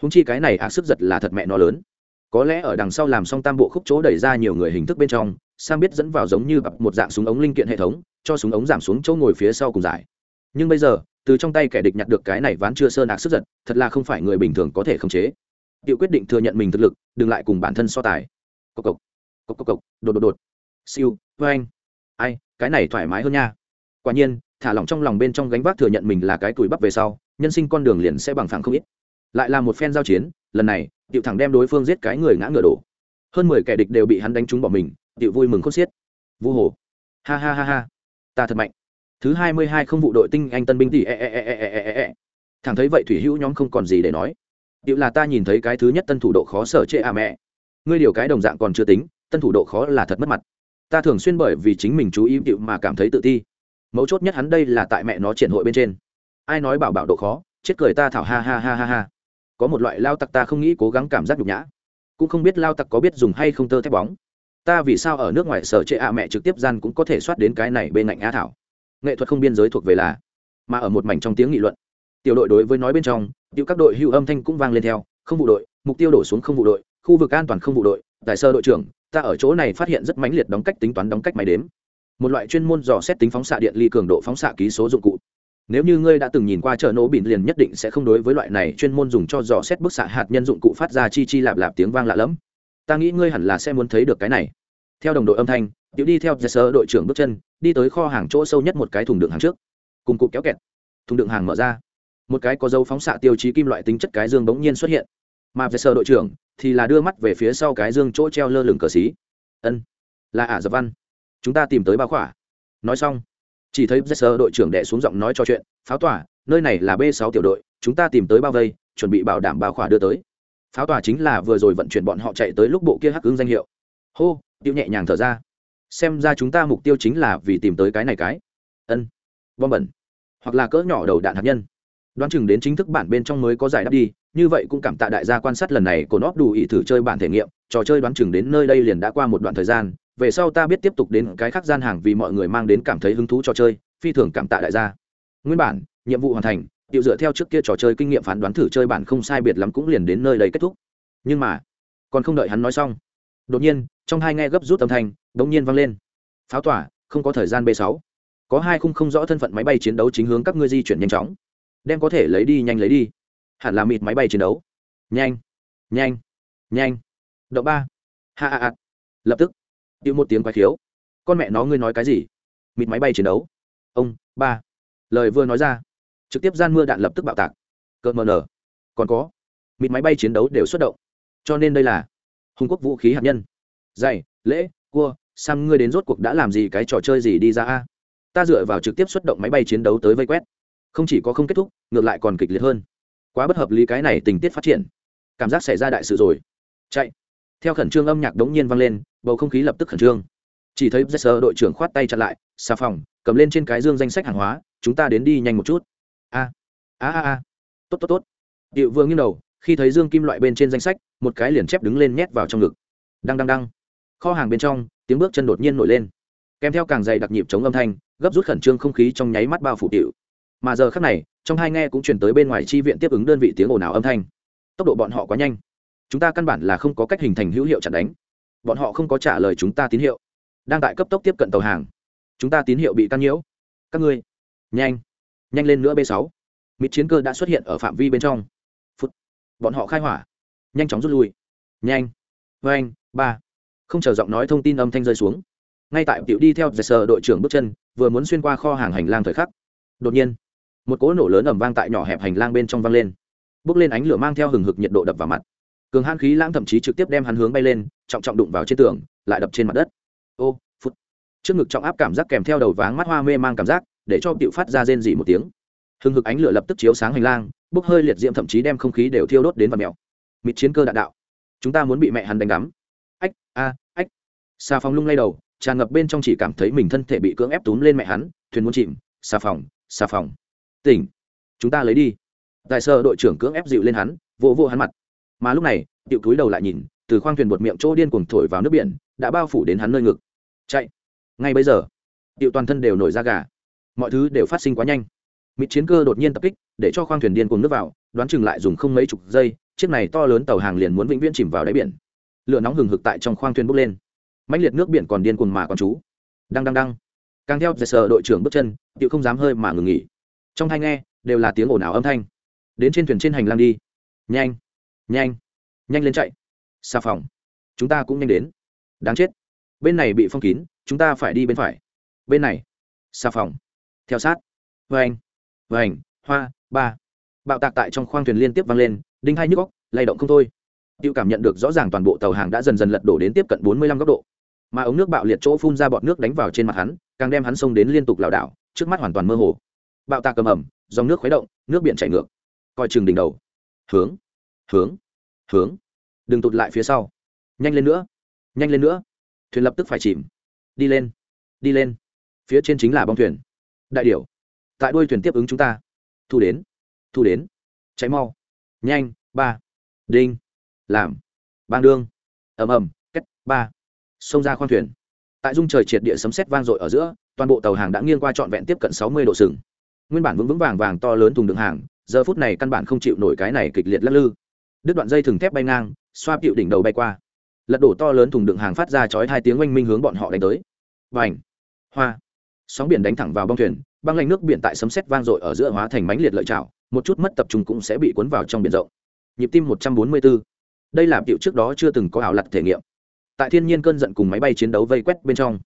húng chi cái này ác sức giật là thật mẹ nó lớn có lẽ ở đằng sau làm xong tam bộ khúc chỗ đẩy ra nhiều người hình thức bên trong sang biết dẫn vào giống như một dạng súng ống linh kiện hệ thống cho súng ống giảm xuống chỗ ngồi phía sau cùng giải nhưng bây giờ từ trong tay kẻ địch nhặt được cái này ván chưa sơn ác sức giật thật là không phải người bình thường có thể khống chế Diệu quyết định thừa nhận mình thực lực, đừng lại cùng bản thân so tài. Cộc cộc, cộc cộc cộc, đột đột đột. Siêu, với anh. Ai, cái này thoải mái hơn nha. Quả nhiên, thả lỏng trong lòng bên trong gánh vác thừa nhận mình là cái tuổi bắp về sau, nhân sinh con đường liền sẽ bằng phẳng không ít. Lại là một phen giao chiến, lần này, tiểu thẳng đem đối phương giết cái người ngã ngựa đổ. Hơn mười kẻ địch đều bị hắn đánh trúng bỏ mình, tiểu vui mừng khôn xiết. Vu hồ. Ha ha ha ha. Ta thật mạnh. Thứ hai mươi hai không vụ đội tinh anh tân binh tỷ e e e e e e e. Thằng thấy vậy thủy hữu nhóm không còn gì để nói tiểu là ta nhìn thấy cái thứ nhất tân thủ độ khó sở chệ à mẹ ngươi điều cái đồng dạng còn chưa tính tân thủ độ khó là thật mất mặt ta thường xuyên bởi vì chính mình chú ý tiểu mà cảm thấy tự ti mấu chốt nhất hắn đây là tại mẹ nó triển hội bên trên. Ai nói bảo bảo độ khó, chết cười ta thảo ha ha ha ha ha. Có một loại lao tặc ta không nghĩ cố gắng cảm giác nhục nhã. Cũng không biết lao tặc có biết dùng hay không tơ thép bóng. Ta vì sao ở nước ngoài sở trệ ạ mẹ trực tiếp gian cũng có thể soát đến cái này bên ngạnh á thảo. Nghệ thuật không biên giới thuộc về là. Mà ở một mảnh trong tiếng nghị luận, tiểu đội đối với nói bên trong, tiểu các đội hưu âm thanh cũng vang lên theo, không vụ đội, mục tiêu đổ xuống không vụ đội, khu vực an toàn không vụ đội, tại sơ đội trưởng, ta ở chỗ này phát hiện rất mãnh liệt đóng cách tính toán đóng cách máy đếm một loại chuyên môn dò xét tính phóng xạ điện ly cường độ phóng xạ ký số dụng cụ. Nếu như ngươi đã từng nhìn qua chợ nổ bỉn liền nhất định sẽ không đối với loại này chuyên môn dùng cho dò xét bức xạ hạt nhân dụng cụ phát ra chi chi lạp lạp tiếng vang lạ lẫm. Ta nghĩ ngươi hẳn là sẽ muốn thấy được cái này. Theo đồng đội âm thanh, tiểu đi theo sơ đội trưởng bước chân, đi tới kho hàng chỗ sâu nhất một cái thùng đựng hàng trước. Cùng cụ kéo kẹt. Thùng đựng hàng mở ra. Một cái có dấu phóng xạ tiêu chí kim loại tính chất cái dương bỗng nhiên xuất hiện. Mà về sơ đội trưởng thì là đưa mắt về phía sau cái dương chỗ treo lơ lửng cờ xí. Ân, là ả dập văn chúng ta tìm tới bao khỏa. Nói xong, chỉ thấy sơ đội trưởng đệ xuống giọng nói cho chuyện, pháo tỏa, nơi này là b sáu tiểu đội, chúng ta tìm tới bao vây, chuẩn bị bảo đảm bao khỏa đưa tới. Pháo tỏa chính là vừa rồi vận chuyển bọn họ chạy tới lúc bộ kia hắc ứng danh hiệu. Hô, tiêu nhẹ nhàng thở ra. Xem ra chúng ta mục tiêu chính là vì tìm tới cái này cái. Ân, bom bẩn, hoặc là cỡ nhỏ đầu đạn hạt nhân. Đoán chừng đến chính thức bản bên trong mới có giải đáp đi, như vậy cũng cảm tạ đại gia quan sát lần này của nó đủ ý thử chơi bản thể nghiệm, trò chơi đoán chừng đến nơi đây liền đã qua một đoạn thời gian về sau ta biết tiếp tục đến cái khác gian hàng vì mọi người mang đến cảm thấy hứng thú trò chơi, phi thường cảm tạ đại gia. Nguyên bản, nhiệm vụ hoàn thành, tiểu dựa theo trước kia trò chơi kinh nghiệm phán đoán thử chơi bản không sai biệt lắm cũng liền đến nơi đây kết thúc. Nhưng mà, còn không đợi hắn nói xong, đột nhiên, trong hai nghe gấp rút âm thanh, đống nhiên vang lên. Pháo tỏa, không có thời gian b 6 có hai khung không rõ thân phận máy bay chiến đấu chính hướng các ngươi di chuyển nhanh chóng. Đem có thể lấy đi nhanh lấy đi. Hẳn là mịt máy bay chiến đấu. Nhanh nhanh nhanh. Động ba. Hạ ha ha. Lập tức tiêu một tiếng quái khiếu. Con mẹ nó ngươi nói cái gì? Mịt máy bay chiến đấu. Ông, ba. Lời vừa nói ra, trực tiếp gian mưa đạn lập tức bạo tạc. Cợt mờ nở. Còn có, mịt máy bay chiến đấu đều xuất động. Cho nên đây là hùng quốc vũ khí hạt nhân. Dày lễ, cua sang ngươi đến rốt cuộc đã làm gì cái trò chơi gì đi ra a? Ta dựa vào trực tiếp xuất động máy bay chiến đấu tới vây quét. Không chỉ có không kết thúc, ngược lại còn kịch liệt hơn. Quá bất hợp lý cái này tình tiết phát triển. Cảm giác xảy ra đại sự rồi. Chạy theo khẩn trương âm nhạc đống nhiên vang lên, bầu không khí lập tức khẩn trương. Chỉ thấy jesser đội trưởng khoát tay chặn lại, xà phòng, cầm lên trên cái dương danh sách hàng hóa, chúng ta đến đi nhanh một chút. A a a a. Tốt tốt tốt. Điệu vương nghiêng đầu, khi thấy dương kim loại bên trên danh sách, một cái liền chép đứng lên nhét vào trong ngực. Đăng đăng đăng. Kho hàng bên trong, tiếng bước chân đột nhiên nổi lên. Kèm theo càng dày đặc nhịp chống âm thanh, gấp rút khẩn trương không khí trong nháy mắt bao phủ điệu. Mà giờ khắc này, trong hai nghe cũng chuyển tới bên ngoài chi viện tiếp ứng đơn vị tiếng ồn ào âm thanh. Tốc độ bọn họ quá nhanh chúng ta căn bản là không có cách hình thành hữu hiệu chặn đánh. Bọn họ không có trả lời chúng ta tín hiệu. Đang tại cấp tốc tiếp cận tàu hàng. Chúng ta tín hiệu bị căn nhiễu. Các ngươi, nhanh nhanh lên nữa b 6 mịt chiến cơ đã xuất hiện ở phạm vi bên trong. Phút, bọn họ khai hỏa. Nhanh chóng rút lui. Nhanh. Vê anh ba. Không chờ giọng nói thông tin âm thanh rơi xuống. Ngay tại tiểu đi theo giải sờ đội trưởng bước chân, vừa muốn xuyên qua kho hàng hành lang thời khắc. Đột nhiên, một cỗ nổ lớn ẩm vang tại nhỏ hẹp hành lang bên trong vang lên. Bước lên ánh lửa mang theo hừng hực nhiệt độ đập vào mặt cường hãn khí lãng thậm chí trực tiếp đem hắn hướng bay lên, trọng trọng đụng vào trên tường, lại đập trên mặt đất. Ô, phút. Trước ngực trọng áp cảm giác kèm theo đầu váng mắt hoa mê mang cảm giác, để cho tiểu phát ra rên dỉ một tiếng. Hừng hực ánh lửa lập tức chiếu sáng hành lang, bốc hơi liệt diệm thậm chí đem không khí đều thiêu đốt đến vật mèo. Mịt chiến cơ đạn đạo. Chúng ta muốn bị mẹ hắn đánh đắm ách, a, ách. Xà phòng lung lay đầu, tràn ngập bên trong chỉ cảm thấy mình thân thể bị cưỡng ép túm lên mẹ hắn, thuyền muốn chìm. Xà phòng xà phòng. Tỉnh. Chúng ta lấy đi. Tại sơ đội trưởng cưỡng ép dịu lên hắn, vỗ vỗ hắn mặt mà lúc này tiệu túi đầu lại nhìn, từ khoang thuyền bột miệng chỗ điên cuồng thổi vào nước biển, đã bao phủ đến hắn nơi ngực. Chạy! Ngay bây giờ tiệu toàn thân đều nổi ra gà. Mọi thứ đều phát sinh quá nhanh. Mịt chiến cơ đột nhiên tập kích, để cho khoang thuyền điên cuồng nước vào, đoán chừng lại dùng không mấy chục giây, chiếc này to lớn tàu hàng liền muốn vĩnh viễn chìm vào đáy biển. Lửa nóng hừng hực tại trong khoang thuyền bốc lên. Mãnh liệt nước biển còn điên cuồng mà còn chú đang đang đang càng theo giải sờ đội trưởng bước chân tiệu không dám hơi mà ngừng nghỉ. Trong hai nghe, đều là tiếng ồn ào âm thanh. Đến trên thuyền trên hành lang đi. Nhanh! Nhanh. Nhanh lên chạy. Xà phòng. Chúng ta cũng nhanh đến. Đáng chết. Bên này bị phong kín, chúng ta phải đi bên phải. Bên này. Xà phòng. Theo sát. Vê anh vê anh hoa. Ba. Bạo tạc tại trong khoang thuyền liên tiếp vang lên, đinh hai nhức góc lay động không thôi. Tiêu cảm nhận được rõ ràng toàn bộ tàu hàng đã dần dần lật đổ đến tiếp cận bốn mươi lăm góc độ. Mà ống nước bạo liệt chỗ phun ra bọt nước đánh vào trên mặt hắn, càng đem hắn xông đến liên tục lảo đảo, trước mắt hoàn toàn mơ hồ. Bạo tạc cầm ẩm dòng nước khuấy động, nước biển chảy ngược. Coi chừng đỉnh đầu. Hướng hướng hướng. Đừng tụt lại phía sau. Nhanh lên nữa, nhanh lên nữa. Thuyền lập tức phải chìm. Đi lên đi lên. Phía trên chính là bong thuyền. Đại điểu, tại đuôi thuyền tiếp ứng chúng ta. Thu đến thu đến. Cháy mau. Nhanh, ba. Đinh. Làm. Bang đương. Ầm ầm cách ba. Xông ra khoang thuyền. Tại dung trời triệt địa sấm sét vang dội ở giữa, toàn bộ tàu hàng đã nghiêng qua trọn vẹn tiếp cận sáu mươi độ sừng. Nguyên bản vững vững vàng vàng to lớn thùng đựng hàng, giờ phút này căn bản không chịu nổi cái này kịch liệt lắc lư đứt đoạn dây thừng thép bay ngang, xoa bịu đỉnh đầu bay qua. Lật đổ to lớn thùng đựng hàng phát ra chói hai tiếng oanh minh hướng bọn họ đánh tới. Và ảnh hoa! Sóng biển đánh thẳng vào bong thuyền, băng lạnh nước biển tại sấm sét vang dội ở giữa hóa thành mánh liệt lợi trào một chút mất tập trung cũng sẽ bị cuốn vào trong biển rộng. Nhịp tim một trăm bốn mươi 144. đây là biểu trước đó chưa từng có ảo lặt thể nghiệm. Tại thiên nhiên cơn giận cùng máy bay chiến đấu vây quét bên trong,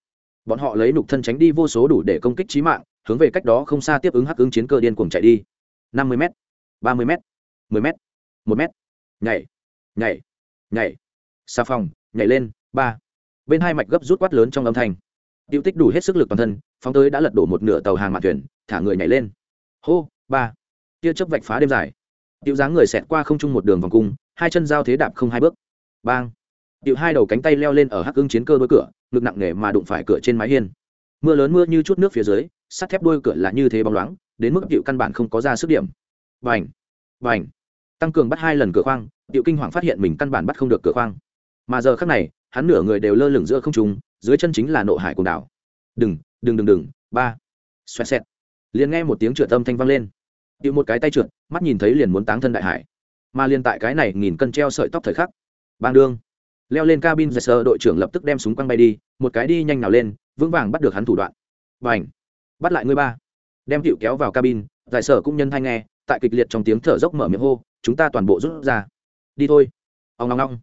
bọn họ lấy nục thân tránh đi vô số đủ để công kích trí mạng, hướng về cách đó không xa tiếp ứng hắc ứng chiến cơ điên cuồng chạy đi. năm mươi m ba mươi m mười m một m nhảy nhảy nhảy, xà phòng, nhảy lên, ba. Bên hai mạch gấp rút quát lớn trong âm thanh. Tiêu tích đủ hết sức lực toàn thân, phóng tới đã lật đổ một nửa tàu hàng mạn thuyền, thả người nhảy lên. Hô, ba. Tia chớp vạch phá đêm dài. Tiêu dáng người xẹt qua không trung một đường vòng cung, hai chân giao thế đạp không hai bước. Bang. Tiêu hai đầu cánh tay leo lên ở hắc ưng chiến cơ đôi cửa, ngực nặng nề mà đụng phải cửa trên mái hiên. Mưa lớn mưa như chút nước phía dưới, sắt thép đôi cửa là như thế bóng loáng, đến mức tiêu căn bản không có ra sức điểm. Vành vành tăng cường bắt hai lần cửa khoang điệu kinh hoàng phát hiện mình căn bản bắt không được cửa khoang. Mà giờ khắc này, hắn nửa người đều lơ lửng giữa không trung, dưới chân chính là nộ hải cùng đảo. Đừng đừng đừng đừng, ba. Xoẹt xẹt. Liền nghe một tiếng trượt âm thanh vang lên. Điệu một cái tay trượt, mắt nhìn thấy liền muốn táng thân đại hải. Mà liền tại cái này nghìn cân treo sợi tóc thời khắc, bang đương. Leo lên cabin giải sơ đội trưởng lập tức đem súng quăng bay đi, một cái đi nhanh nào lên, vững vàng bắt được hắn thủ đoạn. Và ảnh bắt lại ngươi ba. Đem cựu kéo vào cabin giải sở cũng nhân thanh nghe tại kịch liệt trong tiếng thở dốc mở miệng hô, chúng ta toàn bộ rút ra. Đi thôi. Ông long long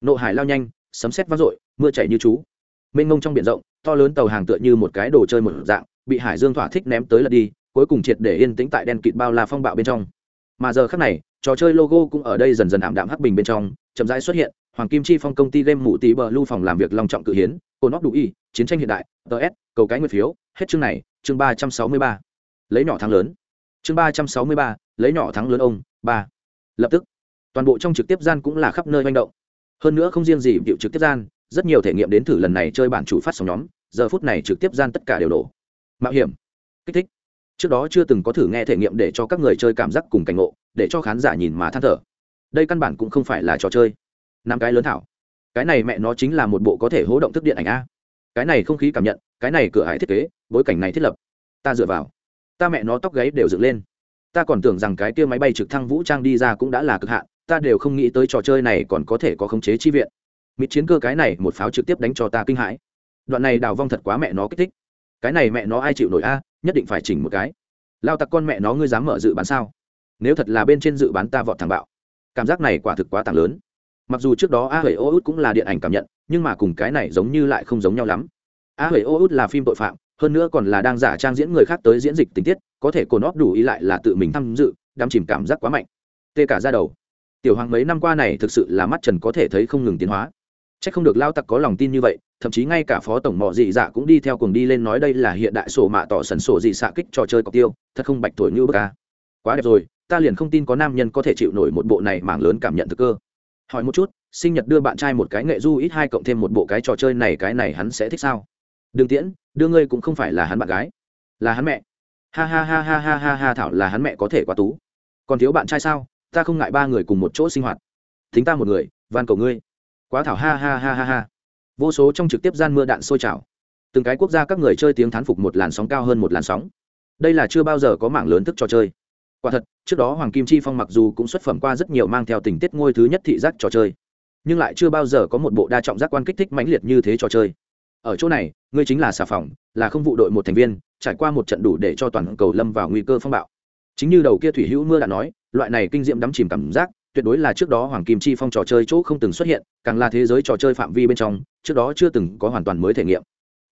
nộ hải lao nhanh, sấm sét vang dội, mưa chảy như chú. Mênh ngông trong biển rộng, to lớn tàu hàng tựa như một cái đồ chơi một dạng, bị hải dương thỏa thích ném tới lật đi, cuối cùng triệt để yên tĩnh tại đen kịt bao la phong bạo bên trong. Mà giờ khác này, trò chơi logo cũng ở đây dần dần ảm đạm hắc bình bên trong, chậm rãi xuất hiện, hoàng kim chi phong công ty game mụ tí bờ lưu phòng làm việc long trọng cự hiến, cồn óc đủ y, chiến tranh hiện đại ts cầu cái nguyệt phiếu, hết chương này, chương ba trăm sáu mươi ba. Lấy nhỏ thắng lớn chương ba trăm sáu mươi ba, lấy nhỏ thắng lớn ông, ba. Lập tức, toàn bộ trong trực tiếp gian cũng là khắp nơi manh động. Hơn nữa không riêng gì điệu trực tiếp gian, rất nhiều thể nghiệm đến thử lần này chơi bản chủ phát sóng nhóm, giờ phút này trực tiếp gian tất cả đều đổ. Mạo hiểm, kích thích. Trước đó chưa từng có thử nghe thể nghiệm để cho các người chơi cảm giác cùng cảnh ngộ, để cho khán giả nhìn mà than thở. Đây căn bản cũng không phải là trò chơi. Năm cái lớn thảo. Cái này mẹ nó chính là một bộ có thể hố động thức điện ảnh a. Cái này không khí cảm nhận, cái này cửa hải thiết kế, bối cảnh này thiết lập. Ta dựa vào ta mẹ nó tóc gáy đều dựng lên. Ta còn tưởng rằng cái kia máy bay trực thăng vũ trang đi ra cũng đã là cực hạn, ta đều không nghĩ tới trò chơi này còn có thể có khống chế chi viện. Mịt chiến cơ cái này một pháo trực tiếp đánh cho ta kinh hãi. Đoạn này đào vong thật quá mẹ nó kích thích. Cái này mẹ nó ai chịu nổi a, nhất định phải chỉnh một cái. Lao tặc con mẹ nó ngươi dám mở dự bán sao? Nếu thật là bên trên dự bán ta vọt thẳng bạo. Cảm giác này quả thực quá tàng lớn. Mặc dù trước đó a hầy ô út cũng là điện ảnh cảm nhận, nhưng mà cùng cái này giống như lại không giống nhau lắm. A hầy ô út là phim tội phạm hơn nữa còn là đang giả trang diễn người khác tới diễn dịch tình tiết, có thể cồn óp đủ ý lại là tự mình tham dự, đắm chìm cảm giác quá mạnh. Tê cả ra đầu. Tiểu hoàng mấy năm qua này thực sự là mắt trần có thể thấy không ngừng tiến hóa. C h ắ c không được lao tặc có lòng tin như vậy, thậm chí ngay cả phó tổng mọ dị dạ cũng đi theo cùng đi lên nói đây là hiện đại sổ mạ tỏ sần sổ dị xạ kích trò chơi cọc tiêu, thật không bạch thổi như bờ ca quá đẹp rồi, ta liền không tin có nam nhân có thể chịu nổi một bộ này mảng lớn cảm nhận thực cơ. Hỏi một chút, sinh nhật đưa bạn trai một cái nghệ du ít hai cộng thêm một bộ cái trò chơi này, cái này hắn sẽ thích sao? Đừng tiễn, đưa ngươi cũng không phải là hắn bạn gái. Là hắn mẹ. Ha ha ha ha ha ha ha, thảo, là hắn mẹ có thể quá tú. Còn thiếu bạn trai sao? Ta không ngại ba người cùng một chỗ sinh hoạt. Thính ta một người, van cầu ngươi. Quá thảo, ha ha ha ha ha. Vô số trong trực tiếp gian mưa đạn sôi trào. Từng cái quốc gia các người chơi tiếng thán phục một làn sóng cao hơn một làn sóng. Đây là chưa bao giờ có mảng lớn thức trò chơi. Quả thật, trước đó hoàng kim chi phong mặc dù cũng xuất phẩm qua rất nhiều mang theo tình tiết ngôi thứ nhất thị giác trò chơi, nhưng lại chưa bao giờ có một bộ đa trọng giác quan kích thích mãnh liệt như thế trò chơi ở chỗ này, ngươi chính là xà phòng, là không vụ đội một thành viên, trải qua một trận đủ để cho toàn cầu lâm vào nguy cơ phong bạo. Chính như đầu kia thủy hữu mưa đã nói, loại này kinh diệm đắm chìm cảm giác, tuyệt đối là trước đó hoàng kim chi phong trò chơi chỗ không từng xuất hiện, càng là thế giới trò chơi phạm vi bên trong, trước đó chưa từng có hoàn toàn mới thể nghiệm.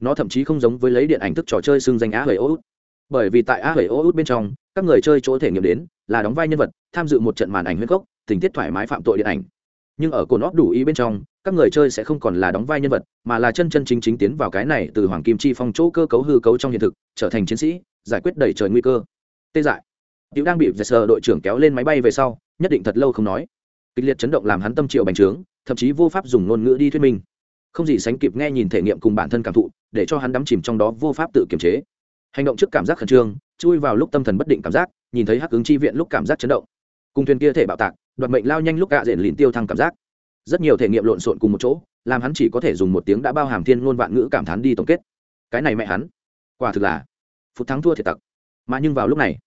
Nó thậm chí không giống với lấy điện ảnh thức trò chơi xưng danh á hầy ô út. Bởi vì tại á hầy ô út bên trong, các người chơi chỗ thể nghiệm đến, là đóng vai nhân vật, tham dự một trận màn ảnh huyết gốc, tình tiết thoải mái phạm tội điện ảnh nhưng ở cồn óp đủ ý bên trong, các người chơi sẽ không còn là đóng vai nhân vật, mà là chân chân chính chính tiến vào cái này từ hoàng kim chi phong chỗ cơ cấu hư cấu trong hiện thực, trở thành chiến sĩ, giải quyết đẩy trời nguy cơ. Tê dại. Tiểu đang bị sờ đội trưởng kéo lên máy bay về sau, nhất định thật lâu không nói. Kịch liệt chấn động làm hắn tâm triệu bành trướng, thậm chí vô pháp dùng ngôn ngữ đi thuyết minh. Không gì sánh kịp nghe nhìn thể nghiệm cùng bản thân cảm thụ, để cho hắn đắm chìm trong đó vô pháp tự kiềm chế. Hành động trước cảm giác khẩn trương, chui vào lúc tâm thần bất định cảm giác, nhìn thấy hắc ứng chi viện lúc cảm giác chấn động. Cùng thuyền kia thể bạo tạc đoạt mệnh lao nhanh lúc cạ rền lìn tiêu thăng cảm giác. Rất nhiều thể nghiệm lộn xộn cùng một chỗ, làm hắn chỉ có thể dùng một tiếng đã bao hàm thiên ngôn vạn ngữ cảm thán đi tổng kết. Cái này mẹ hắn, quả thực là phút thắng thua thiệt tặc. Mà nhưng vào lúc này,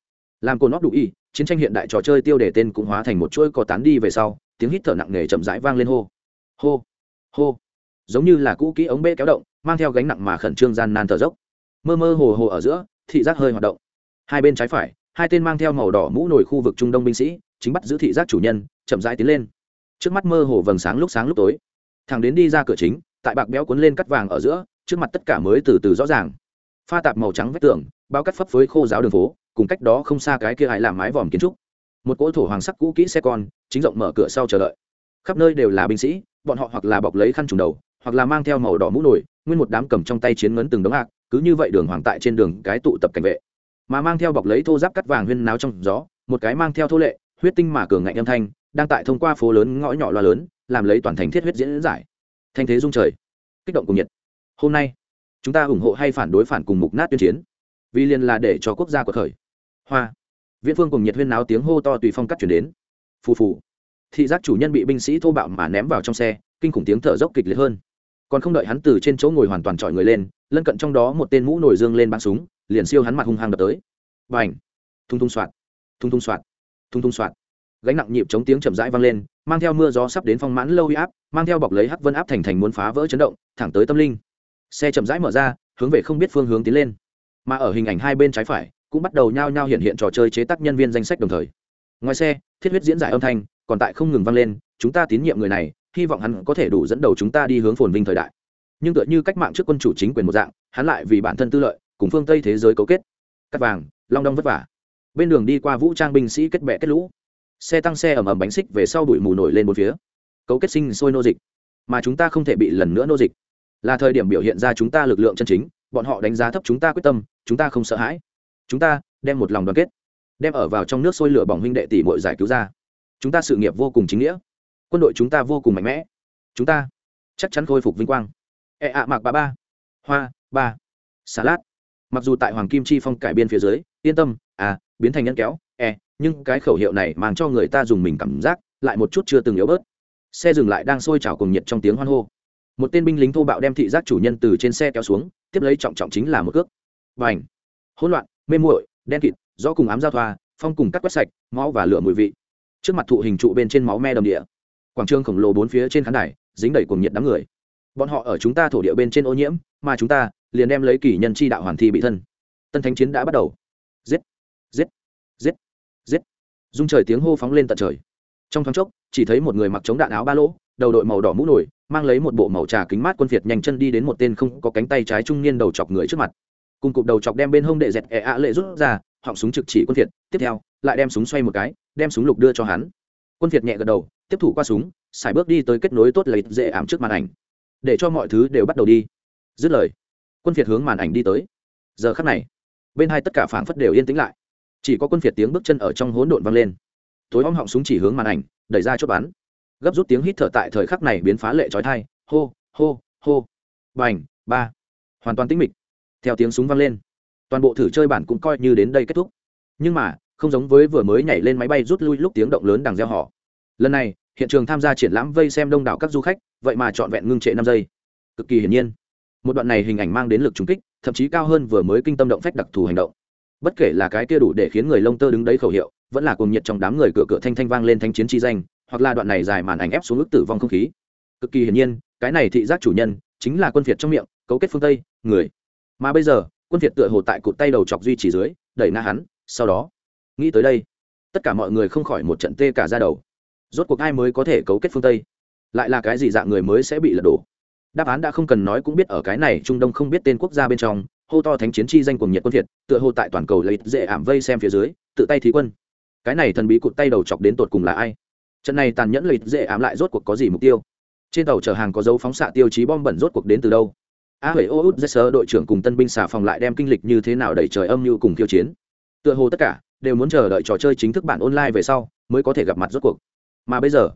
làm cồn óp đủ y, chiến tranh hiện đại trò chơi tiêu đề tên cũng hóa thành một chuỗi có tán đi về sau, tiếng hít thở nặng nề chậm rãi vang lên hô. Hô hô. Giống như là cũ kỹ ống bê kéo động, mang theo gánh nặng mà khẩn trương gian nan thở dốc. Mơ mơ hồ hồ ở giữa, thị giác hơi hoạt động. Hai bên trái phải, hai tên mang theo màu đỏ mũ nổi khu vực trung đông binh sĩ chính bắt giữ thị giác chủ nhân, chậm rãi tiến lên. Trước mắt mơ hồ vầng sáng lúc sáng lúc tối. Thằng đến đi ra cửa chính, tại bạc béo cuốn lên cắt vàng ở giữa, trước mặt tất cả mới từ từ rõ ràng. Pha tạp màu trắng vách tường, bao cắt phấp với khô giáo đường phố, cùng cách đó không xa cái kia hãy làm mái vòm kiến trúc. Một cỗ thổ hoàng sắc cũ kỹ xe con, chính rộng mở cửa sau chờ đợi. Khắp nơi đều là binh sĩ, bọn họ hoặc là bọc lấy khăn trùng đầu, hoặc là mang theo màu đỏ mũ nổi nguyên một đám cầm trong tay chiến ngấn từng đống hạc, cứ như vậy đường hoàng tại trên đường cái tụ tập cảnh vệ. Mà mang theo bọc lấy thô giáp cắt vàng huyên náo trong gió, một cái mang theo thô lệ huyết tinh mà cường ngạnh âm thanh, đang tại thông qua phố lớn ngõ nhỏ loa lớn, làm lấy toàn thành thiết huyết diễn giải. Thanh thế dung trời, kích động cùng nhiệt. Hôm nay, chúng ta ủng hộ hay phản đối phản cùng mục nát tuyên chiến? Vì liền là để cho quốc gia của khởi. Hoa. Viễn phương cùng nhiệt huyên náo tiếng hô to tùy phong cắt chuyển đến. Phù phù. Thị giác chủ nhân bị binh sĩ thô bạo mà ném vào trong xe, kinh khủng tiếng thở dốc kịch liệt hơn. Còn không đợi hắn từ trên chỗ ngồi hoàn toàn trọi người lên, lân cận trong đó một tên mũ nổi dương lên bắn súng, liền siêu hắn mặt hung hăng đập tới. Và ảnh thung thung soạt. Thung thung soạt thung thung soạt. Gánh nặng nhịp chống tiếng chậm rãi vang lên, mang theo mưa gió sắp đến phong mãn lâu huy áp, mang theo bọc lấy hắc vân áp thành thành muốn phá vỡ chấn động, thẳng tới tâm linh. Xe chậm rãi mở ra, hướng về không biết phương hướng tiến lên. Mà ở hình ảnh hai bên trái phải, cũng bắt đầu nhao nhao hiện hiện trò chơi chế tác nhân viên danh sách đồng thời. Ngoài xe, thiết huyết diễn giải âm thanh, còn tại không ngừng vang lên, chúng ta tín nhiệm người này, hy vọng hắn có thể đủ dẫn đầu chúng ta đi hướng phồn vinh thời đại. Nhưng tựa như cách mạng trước quân chủ chính quyền một dạng, hắn lại vì bản thân tư lợi, cùng phương tây thế giới cấu kết. Cắt vàng, long đong vất vả bên đường đi qua vũ trang binh sĩ kết bẹ kết lũ. Xe tăng xe ầm ầm bánh xích về sau đuổi mù nổi lên một phía. Cấu kết sinh sôi nô dịch. Mà chúng ta không thể bị lần nữa nô dịch. Là thời điểm biểu hiện ra chúng ta lực lượng chân chính, bọn họ đánh giá thấp chúng ta quyết tâm, chúng ta không sợ hãi. Chúng ta đem một lòng đoàn kết, đem ở vào trong nước sôi lửa bỏng huynh đệ tỷ mội giải cứu ra. Chúng ta sự nghiệp vô cùng chính nghĩa. Quân đội chúng ta vô cùng mạnh mẽ. Chúng ta chắc chắn khôi phục vinh quang. Ẹ e ạ mạc ba ba. Hoa, ba. Xà lát mặc dù tại hoàng kim chi phong cải biên phía dưới, yên tâm à biến thành nhân kéo e nhưng cái khẩu hiệu này mang cho người ta dùng mình cảm giác lại một chút chưa từng yếu bớt. Xe dừng lại đang sôi trào cùng nhiệt trong tiếng hoan hô. Một tên binh lính thô bạo đem thị giác chủ nhân từ trên xe kéo xuống, tiếp lấy trọng trọng chính là một cước. Và ảnh hỗn loạn, mê muội, đen kịt do cùng ám giao thoa, phong cùng cắt quét sạch, máu và lửa mùi vị. Trước mặt thụ hình trụ bên trên máu me đầm địa. Quảng trường khổng lồ bốn phía trên khán đài, dính đầy cuồng nhiệt đám người. Bọn họ ở chúng ta thổ địa bên trên ô nhiễm, mà chúng ta liền đem lấy kỷ nhân chi đạo hoàn thi bị thân. Tân thánh chiến đã bắt đầu. Giết giết giết giết. Dung trời tiếng hô phóng lên tận trời. Trong thoáng chốc, chỉ thấy một người mặc chống đạn áo ba lỗ, đầu đội màu đỏ mũ nổi, mang lấy một bộ màu trà kính mát quân việt nhanh chân đi đến một tên không có cánh tay trái trung niên đầu chọc người trước mặt. Cùng cụp đầu chọc đem bên hông đệ dẹt ẹ ạ lệ rút ra, họng súng trực chỉ quân việt tiếp theo, lại đem súng xoay một cái, đem súng lục đưa cho hắn. Quân việt nhẹ gật đầu, tiếp thủ qua súng, xài bước đi tới kết nối tốt lấy dễ ảm trước màn ảnh. Để cho mọi thứ đều bắt đầu đi. Dứt lời quân phiệt hướng màn ảnh đi tới. Giờ khắc này, bên hai tất cả phảng phất đều yên tĩnh lại. Chỉ có quân phiệt tiếng bước chân ở trong hỗn độn vang lên. Tối om họng súng chỉ hướng màn ảnh, đẩy ra chốt bắn. Gấp rút tiếng hít thở tại thời khắc này biến phá lệ trói thai. Hô hô hô. Bành, ba. Hoàn toàn tĩnh mịch. Theo tiếng súng vang lên, toàn bộ thử chơi bản cũng coi như đến đây kết thúc. Nhưng mà, không giống với vừa mới nhảy lên máy bay rút lui lúc tiếng động lớn đằng gieo họ. Lần này, hiện trường tham gia triển lãm vây xem đông đảo các du khách, vậy mà trọn vẹn ngưng trệ năm giây. Cực kỳ hiển nhiên một đoạn này hình ảnh mang đến lực trùng kích, thậm chí cao hơn vừa mới kinh tâm động phách đặc thù hành động. Bất kể là cái kia đủ để khiến người lông tơ đứng đấy khẩu hiệu, vẫn là cuồng nhiệt trong đám người cửa cửa thanh thanh vang lên thanh chiến chi danh, hoặc là đoạn này dài màn ảnh ép xuống ức tử vong không khí. Cực kỳ hiển nhiên, cái này thị giác chủ nhân chính là quân việt trong miệng, cấu kết phương tây, người. Mà bây giờ, quân việt tựa hồ tại cụt tay đầu chọc duy trì dưới, đẩy na hắn, sau đó, nghĩ tới đây, tất cả mọi người không khỏi một trận tê cả ra đầu. Rốt cuộc ai mới có thể cấu kết phương tây? Lại là cái gì dạng người mới sẽ bị lật đổ? Đáp án đã không cần nói cũng biết ở cái này trung đông không biết tên quốc gia bên trong, hô to thánh chiến chi danh cuồng nhiệt quân việt tựa hồ tại toàn cầu lấy dễ ảm vây xem phía dưới, tự tay thí quân. Cái này thần bí cụt tay đầu chọc đến tột cùng là ai? Trận này tàn nhẫn lấy dễ ảm lại rốt cuộc có gì mục tiêu? Trên tàu chở hàng có dấu phóng xạ tiêu chí bom bẩn rốt cuộc đến từ đâu? A huệ ô út sơ đội trưởng cùng tân binh xà phòng lại đem kinh lịch như thế nào đẩy trời âm như cùng khiêu chiến? Tựa hồ tất cả đều muốn chờ đợi trò chơi chính thức bản online về sau mới có thể gặp mặt rốt cuộc. Mà bây giờ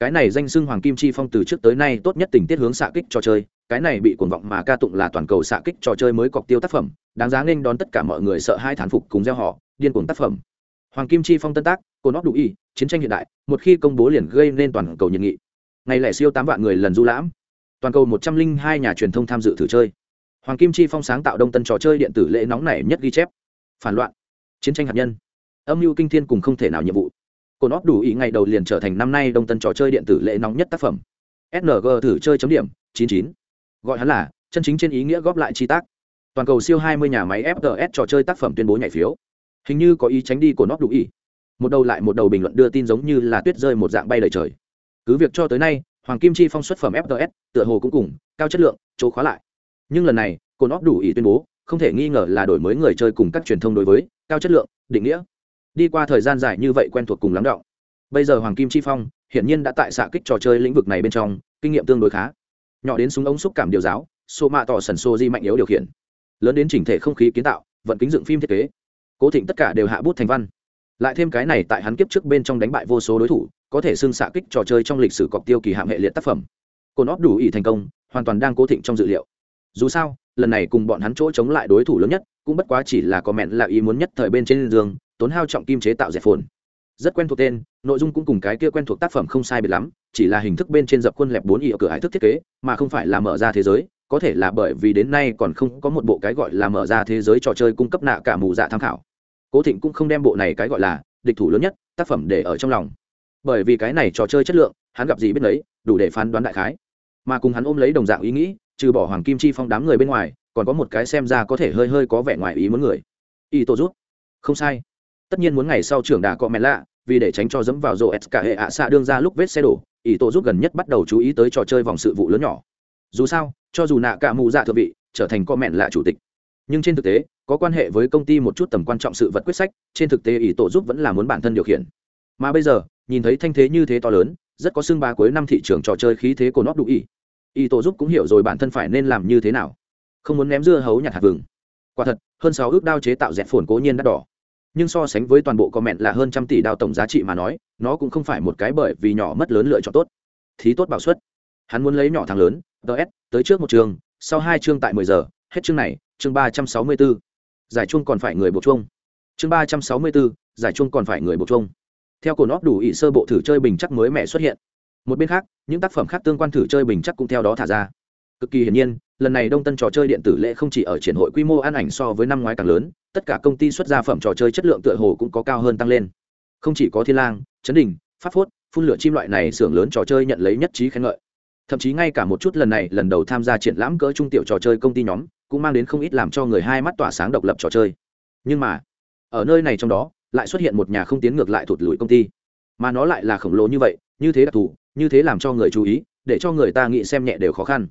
cái này danh xưng hoàng kim chi phong từ trước tới nay tốt nhất tình tiết hướng xạ kích trò chơi, cái này bị cuồng vọng mà ca tụng là toàn cầu xạ kích trò chơi mới cọc tiêu tác phẩm, đáng giá nên đón tất cả mọi người sợ hai thán phục cùng gieo họ, điên cuồng tác phẩm. Hoàng kim chi phong tân tác cồn óc đủ y, chiến tranh hiện đại, một khi công bố liền gây nên toàn cầu nhiệt nghị. Ngày lẻ siêu tám vạn người lần du lãm. Toàn cầu một trăm linh hai nhà truyền thông tham dự thử chơi. Hoàng kim chi phong sáng tạo đông tân trò chơi điện tử lễ nóng nảy nhất ghi chép. Phản loạn. Chiến tranh hạt nhân. Âm mưu kinh thiên cùng không thể nào nhiệm vụ cồn óp đủ ý ngày đầu liền trở thành năm nay đông tân trò chơi điện tử lễ nóng nhất tác phẩm. Sng thử chơi chấm điểm, chín chín. Gọi hắn là, chân chính trên ý nghĩa góp lại chi tác. Toàn cầu siêu hai mươi nhà máy fts trò chơi tác phẩm tuyên bố nhảy phiếu. Hình như có ý tránh đi của nó đủ ý. Một đầu lại một đầu bình luận đưa tin giống như là tuyết rơi một dạng bay lời trời. Cứ việc cho tới nay, hoàng kim chi phong xuất phẩm fts tựa hồ cũng cùng, cao chất lượng, chỗ khóa lại. Nhưng lần này cồn óp đủ ý tuyên bố, không thể nghi ngờ là đổi mới người chơi cùng các truyền thông đối với, cao chất lượng, định nghĩa đi qua thời gian dài như vậy quen thuộc cùng lắng động. Bây giờ hoàng kim chi phong hiển nhiên đã tại xạ kích trò chơi lĩnh vực này bên trong, kinh nghiệm tương đối khá. Nhỏ đến súng ống xúc cảm điều giáo số mạ tỏ sần sô di mạnh yếu điều khiển. Lớn đến chỉnh thể không khí kiến tạo, vận kính dựng phim thiết kế. Cố thịnh tất cả đều hạ bút thành văn. Lại thêm cái này tại hắn kiếp trước bên trong đánh bại vô số đối thủ, có thể xưng xạ kích trò chơi trong lịch sử cọc tiêu kỳ hạm hệ liệt tác phẩm. Cồn óp đủ ý thành công, hoàn toàn đang cố thịnh trong dự liệu. Dù sao, lần này cùng bọn hắn chỗ chống lại đối thủ lớn nhất, cũng bất quá chỉ là có mẹn là ý muốn nhất thời bên trên giường tốn hao trọng kim chế tạo dẹp phồn. Rất quen thuộc tên, nội dung cũng cùng cái kia quen thuộc tác phẩm không sai biệt lắm, chỉ là hình thức bên trên dập khuôn lẹp bốn ý ở cửa hải thức thiết kế, mà không phải là mở ra thế giới, có thể là bởi vì đến nay còn không có một bộ cái gọi là mở ra thế giới trò chơi cung cấp nạ cả mù dạ tham khảo. Cố thịnh cũng không đem bộ này cái gọi là địch thủ lớn nhất, tác phẩm để ở trong lòng. Bởi vì cái này trò chơi chất lượng, hắn gặp gì biết lấy đủ để phán đoán đại khái. Mà cùng hắn ôm lấy đồng dạng ý nghĩ, trừ bỏ hoàng kim chi phong đám người bên ngoài, còn có một cái xem ra có thể hơi hơi có vẻ ngoài ý muốn người. Y tô rút không sai tất nhiên muốn ngày sau trưởng đà cọ mẹ lạ, vì để tránh cho dẫm vào rổ s cả hệ ạ xạ đương ra lúc vết xe đổ y tổ giúp gần nhất bắt đầu chú ý tới trò chơi vòng sự vụ lớn nhỏ. Dù sao, cho dù nạ cả mù dạ thượng vị, trở thành có mẹn lạ chủ tịch. Nhưng trên thực tế, có quan hệ với công ty một chút tầm quan trọng sự vật quyết sách, trên thực tế ý tổ giúp vẫn là muốn bản thân điều khiển. Mà bây giờ, nhìn thấy thanh thế như thế to lớn, rất có xương ba cuối năm thị trường trò chơi khí thế của nó đủ ý ý tổ giúp cũng hiểu rồi bản thân phải nên làm như thế nào. Không muốn ném dưa hấu nhặt hạt vừng. Quả thật, hơn sáu ước đao chế tạo dẹp phồn cố nhiên đắt đỏ nhưng so sánh với toàn bộ comment là hơn trăm tỷ đao tổng giá trị mà nói, nó cũng không phải một cái bởi vì nhỏ mất lớn lựa chọn tốt. Thí tốt bảo suất. Hắn muốn lấy nhỏ thằng lớn ts tới trước một trường, sau hai chương tại mười giờ, hết chương này, chương ba trăm sáu mươi bốn giải chung còn phải người buộc chung chương ba trăm sáu mươi bốn giải chung còn phải người buộc chung theo cổ nóc đủ ý sơ bộ thử chơi bình chắc mới mẻ xuất hiện. Một bên khác, những tác phẩm khác tương quan thử chơi bình chắc cũng theo đó thả ra. Cực kỳ hiển nhiên, lần này đông tân trò chơi điện tử lễ không chỉ ở triển hội quy mô an ảnh so với năm ngoái càng lớn tất cả công ty xuất ra phẩm trò chơi chất lượng tựa hồ cũng có cao hơn tăng lên. Không chỉ có thiên lang, chấn đình, pháp phốt, phun lửa chim loại này xưởng lớn trò chơi nhận lấy nhất trí khen ngợi. Thậm chí ngay cả một chút lần này, lần đầu tham gia triển lãm cỡ trung tiểu trò chơi công ty nhóm, cũng mang đến không ít làm cho người hai mắt tỏa sáng độc lập trò chơi. Nhưng mà, ở nơi này trong đó, lại xuất hiện một nhà không tiến ngược lại thụt lùi công ty. Mà nó lại là khổng lồ như vậy, như thế đặc thù, như thế làm cho người chú ý, để cho người ta nghĩ xem nhẹ đều khó khăn.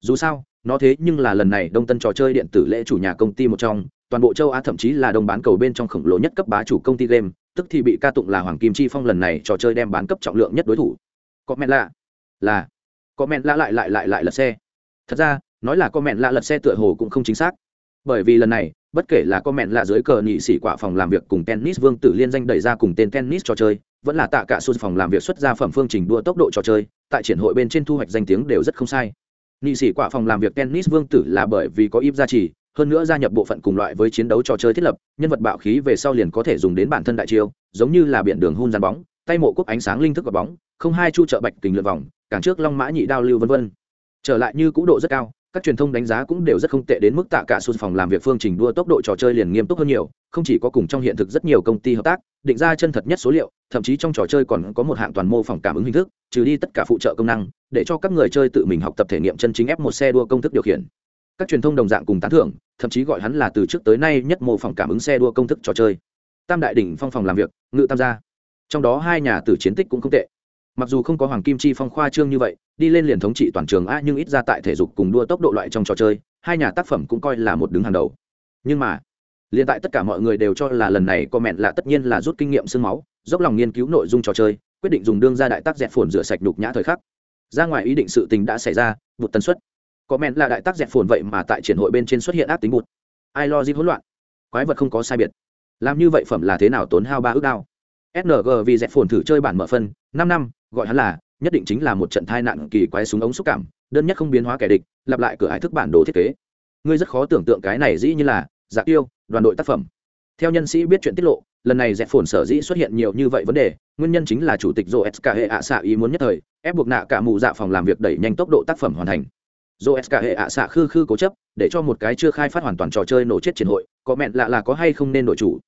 Dù sao, nó thế nhưng là lần này đông tân trò chơi điện tử lễ chủ nhà công ty một trong toàn bộ châu á thậm chí là đồng bán cầu bên trong khổng lồ nhất cấp bá chủ công ty game, tức thì bị ca tụng là hoàng kim chi phong lần này trò chơi đem bán cấp trọng lượng nhất đối thủ. Có mẹ lạ. Là. Có mẹ lạ lại lại lại lại lật xe. Thật ra, nói là có mẹ lạ lật xe tựa hồ cũng không chính xác. Bởi vì lần này, bất kể là có mẹ lạ dưới cờ nhị sĩ quả phòng làm việc cùng tennis vương tử liên danh đẩy ra cùng tên tennis trò chơi, vẫn là tạ cả xuân phòng làm việc xuất ra phẩm phương trình đua tốc độ trò chơi, tại triển hội bên trên thu hoạch danh tiếng đều rất không sai. Nhị sĩ quả phòng làm việc tennis vương tử là bởi vì có ít gia trì hơn nữa gia nhập bộ phận cùng loại với chiến đấu trò chơi thiết lập, nhân vật bạo khí về sau liền có thể dùng đến bản thân đại chiêu, giống như là biển đường hun dàn bóng, tay mộ quốc ánh sáng linh thức và bóng, không hai chu trợ bạch kình lượt vòng càng trước long mã nhị đao lưu vân vân. Trở lại như cũ độ rất cao, các truyền thông đánh giá cũng đều rất không tệ đến mức tạ cả xuân phòng làm việc phương trình đua tốc độ trò chơi liền nghiêm túc hơn nhiều, không chỉ có cùng trong hiện thực rất nhiều công ty hợp tác, định ra chân thật nhất số liệu, thậm chí trong trò chơi còn có một hạng toàn mô phỏng cảm ứng hình thức, trừ đi tất cả phụ trợ công năng, để cho các người chơi tự mình học tập thể nghiệm chân chính ép một xe đua công thức điều khiển các truyền thông đồng dạng cùng tán thưởng, thậm chí gọi hắn là từ trước tới nay nhất mô phỏng cảm ứng xe đua công thức trò chơi. Tam đại đỉnh phong phòng làm việc, ngự tam gia. Trong đó hai nhà tử chiến tích cũng không tệ. Mặc dù không có hoàng kim chi phong khoa trương như vậy, đi lên liền thống trị toàn trường a nhưng ít ra tại thể dục cùng đua tốc độ loại trong trò chơi, hai nhà tác phẩm cũng coi là một đứng hàng đầu. Nhưng mà, liền tại tất cả mọi người đều cho là lần này có mẹn là tất nhiên là rút kinh nghiệm sương máu, dốc lòng nghiên cứu nội dung trò chơi, quyết định dùng đương ra đại tác dẹp phồn rửa sạch đục nhã thời khắc. Ra ngoài ý định sự tình đã xảy ra, vụt tần suất có mẹn là đại tác dẹp phồn vậy mà tại triển hội bên trên xuất hiện ác tính bụt. Ai lo gì hỗn loạn? Quái vật không có sai biệt. Làm như vậy phẩm là thế nào tốn hao ba ước đao? Sng vì dẹp phồn thử chơi bản mở phân, năm năm, gọi hắn là, nhất định chính là một trận thai nạn kỳ quái súng ống xúc cảm, đơn nhất không biến hóa kẻ địch, lặp lại cửa hải thức bản đồ thiết kế. Ngươi rất khó tưởng tượng cái này dĩ như là dạ giả tiêu đoàn đội tác phẩm. Theo nhân sĩ biết chuyện tiết lộ, lần này dẹp phồn sở dĩ xuất hiện nhiều như vậy vấn đề, nguyên nhân chính là chủ tịch joe sk hệ ạ xạ ý muốn nhất thời, ép buộc nạ cả mù dạ phòng làm việc đẩy nhanh tốc độ tác phẩm hoàn thành joe cả hệ ạ xạ khư khư cố chấp, để cho một cái chưa khai phát hoàn toàn trò chơi nổ chết triển hội, có mẹn lạ là có hay không nên nội chủ.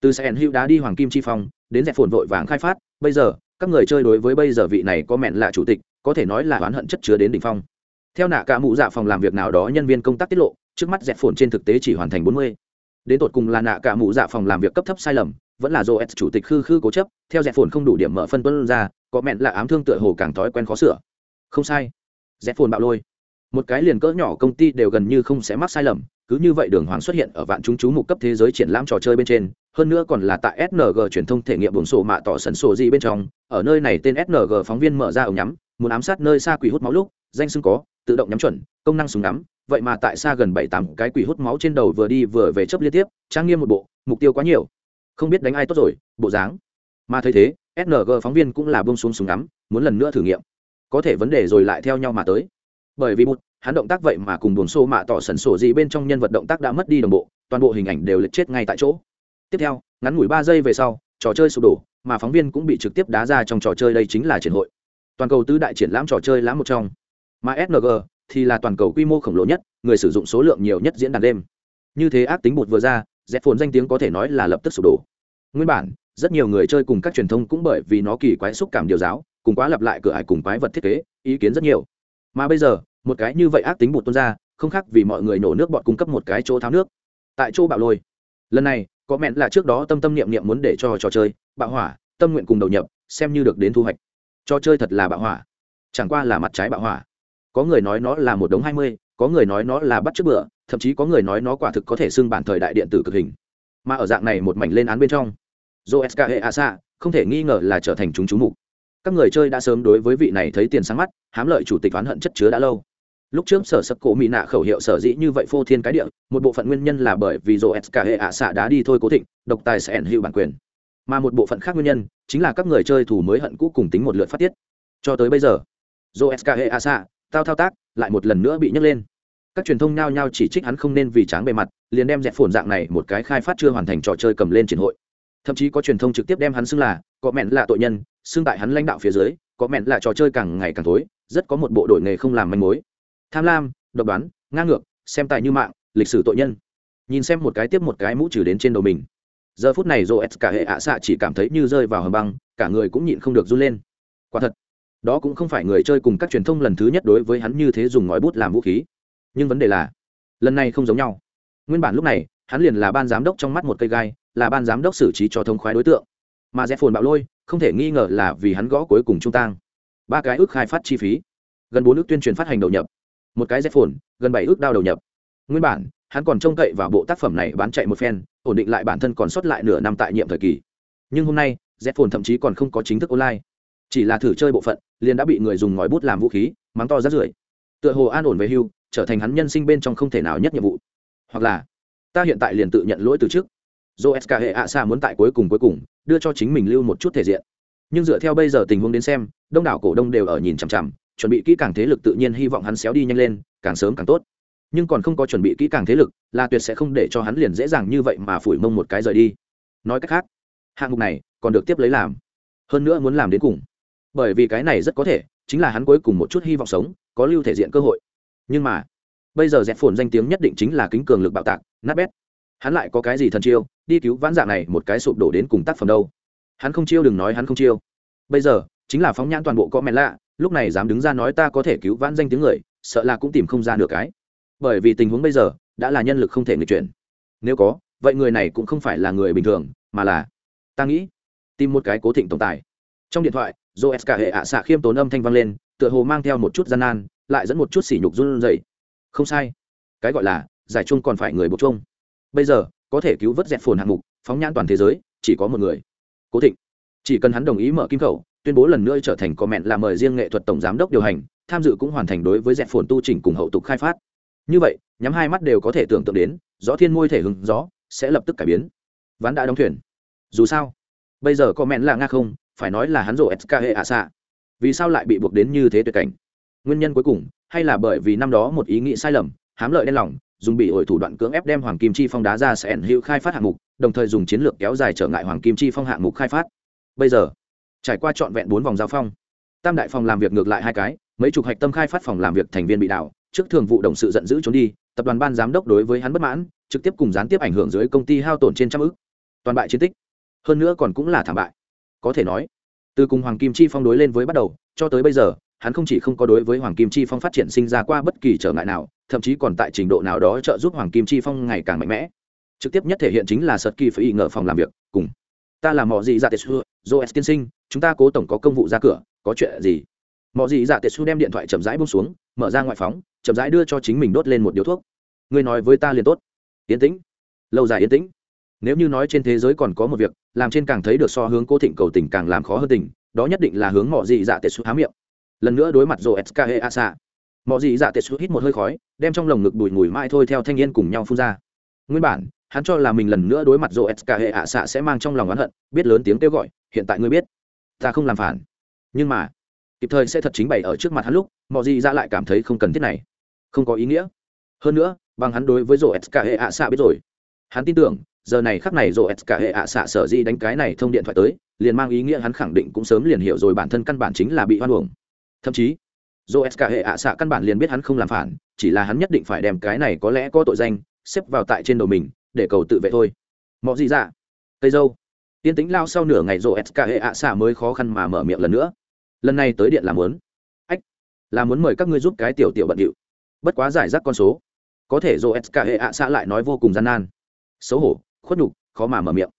Từ sàn hữu đá đi hoàng kim chi phong, đến dẹp phồn vội vàng khai phát, bây giờ, các người chơi đối với bây giờ vị này có mẹn lạ chủ tịch, có thể nói là oán hận chất chứa đến đỉnh phong. Theo nạ cả mụ dạ phòng làm việc nào đó nhân viên công tác tiết lộ, trước mắt dẹp phồn trên thực tế chỉ hoàn thành bốn mươi. Đến tột cùng là nạ cả mụ dạ phòng làm việc cấp thấp sai lầm, vẫn là do s chủ tịch khư khư cố chấp, theo dẹp phồn không đủ điểm mở phân tuân ra, có mẹn lạ ám thương tựa hồ càng thói quen khó sửa. Không sai. Dẹp phồn bạo lôi một cái liền cỡ nhỏ công ty đều gần như không sẽ mắc sai lầm, cứ như vậy đường hoàng xuất hiện ở vạn chúng chú mục cấp thế giới triển lãm trò chơi bên trên, hơn nữa còn là tại sng truyền thông thể nghiệm buồng sổ mạ tỏ sần sổ gì bên trong, ở nơi này tên sng phóng viên mở ra ống nhắm, muốn ám sát nơi xa quỷ hút máu lúc, danh xưng có, tự động nhắm chuẩn, công năng súng ngắm, vậy mà tại xa gần bảy tám cái quỷ hút máu trên đầu vừa đi vừa về chấp liên tiếp, trang nghiêm một bộ, mục tiêu quá nhiều. Không biết đánh ai tốt rồi, bộ dáng. Mà thấy thế sng phóng viên cũng là bông xuống súng ngắm, muốn lần nữa thử nghiệm. Có thể vấn đề rồi lại theo nhau mà tới bởi vì một, hắn động tác vậy mà cùng buồn xô mạ tỏ sần sổ gì bên trong nhân vật động tác đã mất đi đồng bộ, toàn bộ hình ảnh đều lật chết ngay tại chỗ. Tiếp theo, ngắn ngủi ba giây về sau, trò chơi sụp đổ, mà phóng viên cũng bị trực tiếp đá ra trong trò chơi đây chính là triển hội. Toàn cầu tứ đại triển lãm trò chơi lãm một trong. Mà sng thì là toàn cầu quy mô khổng lồ nhất, người sử dụng số lượng nhiều nhất diễn đàn đêm. Như thế ác tính bột vừa ra dẹp phồn danh tiếng có thể nói là lập tức sụp đổ. Nguyên bản, rất nhiều người chơi cùng các truyền thông cũng bởi vì nó kỳ quái xúc cảm điều giáo, cùng quá lặp lại cửa ải cùng quái vật thiết kế, ý kiến rất nhiều. Mà bây giờ một cái như vậy ác tính bột tuôn ra, không khác vì mọi người nổ nước bọn cung cấp một cái chỗ tháo nước. Tại chỗ bạo lôi. Lần này, có mẹn là trước đó tâm tâm niệm niệm muốn để cho trò chơi, bạo hỏa, tâm nguyện cùng đầu nhập, xem như được đến thu hoạch. Trò chơi thật là bạo hỏa. Chẳng qua là mặt trái bạo hỏa. Có người nói nó là một đống hai mươi, có người nói nó là bắt trước bữa, thậm chí có người nói nó quả thực có thể xưng bản thời đại điện tử cực hình. Mà ở dạng này một mảnh lên án bên trong joska hệ asa không thể nghi ngờ là trở thành chúng chú mục. Các người chơi đã sớm đối với vị này thấy tiền sáng mắt, hám lợi chủ tịch oán hận chất chứa đã lâu lúc trước sở sắc cổ mỹ nạ khẩu hiệu sở dĩ như vậy phô thiên cái địa, một bộ phận nguyên nhân là bởi vì dồ s hệ ạ xạ đã đi thôi cố thịnh, độc tài sẽ ẩn hữu bản quyền. Mà một bộ phận khác nguyên nhân chính là các người chơi thủ mới hận cũ cùng tính một lượt phát tiết. Cho tới bây giờ dồ s hệ ạ xạ, tao thao tác, lại một lần nữa bị nhấc lên. Các truyền thông nhao nhao chỉ trích hắn không nên vì tráng bề mặt, liền đem dẹp phồn dạng này một cái khai phát chưa hoàn thành trò chơi cầm lên triển hội. Thậm chí có truyền thông trực tiếp đem hắn xưng là, có mẹn là tội nhân, xưng tại hắn lãnh đạo phía dưới, có mẹn là trò chơi càng ngày càng tối rất có một bộ đội nghề không làm manh mối tham lam, độc đoán, ngang ngược, xem tài như mạng, lịch sử tội nhân. Nhìn xem một cái tiếp một cái mũ trừ đến trên đầu mình. Giờ phút này rô s cả hệ ạ xạ chỉ cảm thấy như rơi vào hầm băng, cả người cũng nhịn không được run lên. Quả thật, đó cũng không phải người chơi cùng các truyền thông lần thứ nhất đối với hắn như thế dùng ngòi bút làm vũ khí. Nhưng vấn đề là, lần này không giống nhau. Nguyên bản lúc này, hắn liền là ban giám đốc trong mắt một cây gai, là ban giám đốc xử trí cho thông khoái đối tượng. Mà rẽ phồn bạo lôi, không thể nghi ngờ là vì hắn gõ cuối cùng trung tang. Ba cái ước khai phát chi phí. Gần bốn ước tuyên truyền phát hành đầu nhập một cái dép phồn, gần bảy ước đao đầu nhập. Nguyên bản, hắn còn trông cậy vào bộ tác phẩm này bán chạy một phen, ổn định lại bản thân còn sót lại nửa năm tại nhiệm thời kỳ. Nhưng hôm nay dép phồn thậm chí còn không có chính thức online. Chỉ là thử chơi bộ phận, liền đã bị người dùng ngòi bút làm vũ khí, mắng to rát rưởi. Tựa hồ an ổn về hưu, trở thành hắn nhân sinh bên trong không thể nào nhất nhiệm vụ. Hoặc là, ta hiện tại liền tự nhận lỗi từ trước. Dô sk hệ ạ xa muốn tại cuối cùng cuối cùng, đưa cho chính mình lưu một chút thể diện. Nhưng dựa theo bây giờ tình huống đến xem, đông đảo cổ đông đều ở nhìn chằm chằm chuẩn bị kỹ càng thế lực tự nhiên hy vọng hắn xéo đi nhanh lên, càng sớm càng tốt. Nhưng còn không có chuẩn bị kỹ càng thế lực, là tuyệt sẽ không để cho hắn liền dễ dàng như vậy mà phủi mông một cái rời đi. Nói cách khác, hạng mục này còn được tiếp lấy làm. Hơn nữa muốn làm đến cùng. Bởi vì cái này rất có thể chính là hắn cuối cùng một chút hy vọng sống, có lưu thể diện cơ hội. Nhưng mà, bây giờ dẹp phồn danh tiếng nhất định chính là kính cường lực bạo tạc, nát bét. Hắn lại có cái gì thần chiêu, đi cứu vãn dạng này một cái sụp đổ đến cùng tác phẩm đâu. Hắn không chiêu đừng nói hắn không chiêu. Bây giờ, chính là phóng nhãn toàn bộ có mẹ lạ lúc này dám đứng ra nói ta có thể cứu vãn danh tiếng người, sợ là cũng tìm không ra được cái. Bởi vì tình huống bây giờ đã là nhân lực không thể nghịch chuyển. Nếu có, vậy người này cũng không phải là người bình thường, mà là, ta nghĩ, tìm một cái cố thịnh tồn tại trong điện thoại, joe s hệ ạ xạ khiêm tốn âm thanh vang lên, tựa hồ mang theo một chút gian nan, lại dẫn một chút sỉ nhục run rẩy. Không sai. Cái gọi là, giải chung còn phải người buộc chung. Bây giờ, có thể cứu vớt dẹp phồn hạng mục, phóng nhãn toàn thế giới, chỉ có một người. Cố thịnh. Chỉ cần hắn đồng ý mở kim khẩu tuyên bố lần nữa trở thành có mẹn là mời riêng nghệ thuật tổng giám đốc điều hành, tham dự cũng hoàn thành đối với dẹp phồn tu chỉnh cùng hậu tục khai phát. Như vậy, nhắm hai mắt đều có thể tưởng tượng đến, gió thiên môi thể hứng, gió sẽ lập tức cải biến. Ván đã đóng thuyền. Dù sao, bây giờ có mẹn là nga không, phải nói là hắn rổ sk hệ ạ xạ vì sao lại bị buộc đến như thế tuyệt cảnh? Nguyên nhân cuối cùng, hay là bởi vì năm đó một ý nghĩ sai lầm, hám lợi đen lòng, dùng bị ổi thủ đoạn cưỡng ép đem hoàng kim chi phong đá ra sẽ ẩn hữu khai phát hạng mục, đồng thời dùng chiến lược kéo dài trở ngại hoàng kim chi phong hạng mục khai phát. Bây giờ trải qua trọn vẹn bốn vòng giao phong, tam đại phòng làm việc ngược lại hai cái, mấy chục hạch tâm khai phát phòng làm việc thành viên bị đảo, trước thường vụ đồng sự giận dữ trốn đi, tập đoàn ban giám đốc đối với hắn bất mãn, trực tiếp cùng gián tiếp ảnh hưởng dưới công ty hao tổn trên trăm ức. Toàn bại chiến tích. Hơn nữa còn cũng là thảm bại. Có thể nói, từ cùng hoàng kim chi phong đối lên với bắt đầu, cho tới bây giờ, hắn không chỉ không có đối với hoàng kim chi phong phát triển sinh ra qua bất kỳ trở ngại nào, thậm chí còn tại trình độ nào đó trợ giúp hoàng kim chi phong ngày càng mạnh mẽ. Trực tiếp nhất thể hiện chính là sật kỳ phải ý ngờ phòng làm việc, cùng ta là mò gì ra tết xưa joe tiên sinh chúng ta cố tổng có công vụ ra cửa, có chuyện gì? Mỏ gì dạ tệ su đem điện thoại chậm rãi bông xuống, mở ra ngoại phóng, chậm rãi đưa cho chính mình đốt lên một điếu thuốc. Ngươi nói với ta liền tốt. Yên tĩnh. Lâu dài yên tĩnh. Nếu như nói trên thế giới còn có một việc, làm trên càng thấy được so hướng cố thịnh cầu tình càng làm khó hơn tình, đó nhất định là hướng mọi dị dạ tệ xu há miệng. Lần nữa đối mặt rô sk he asa mọi dị dạ tệ xu hít một hơi khói, đem trong lồng ngực bùi mùi mai thôi theo thanh niên cùng nhau phun ra. Nguyên bản, hắn cho là mình lần nữa đối mặt rô sk asa sẽ mang trong lòng oán hận, biết lớn tiếng kêu gọi, hiện tại ngươi biết ta không làm phản. Nhưng mà, kịp thời sẽ thật chính bày ở trước mặt hắn lúc, mọi gì ra lại cảm thấy không cần thiết này. Không có ý nghĩa. Hơn nữa, bằng hắn đối với rổ s cả hệ ạ xạ biết rồi. Hắn tin tưởng, giờ này khắc này rổ s cả hệ ạ xạ sở di đánh cái này thông điện thoại tới, liền mang ý nghĩa hắn khẳng định cũng sớm liền hiểu rồi bản thân căn bản chính là bị hoan uổng. Thậm chí rổ s cả hệ ạ xạ căn bản liền biết hắn không làm phản, chỉ là hắn nhất định phải đem cái này có lẽ có tội danh, xếp vào tại trên đầu mình, để cầu tự vệ thôi. Mọi gì ra tây dâu tiên tính lao sau nửa ngày rồi s hệ ạ xạ mới khó khăn mà mở miệng lần nữa. Lần này tới điện là muốn. Ách, là muốn mời các ngươi giúp cái tiểu tiểu bận điệu. Bất quá giải rác con số. Có thể rồi s hệ ạ xạ lại nói vô cùng gian nan. Xấu hổ, khuất nhục, khó mà mở miệng.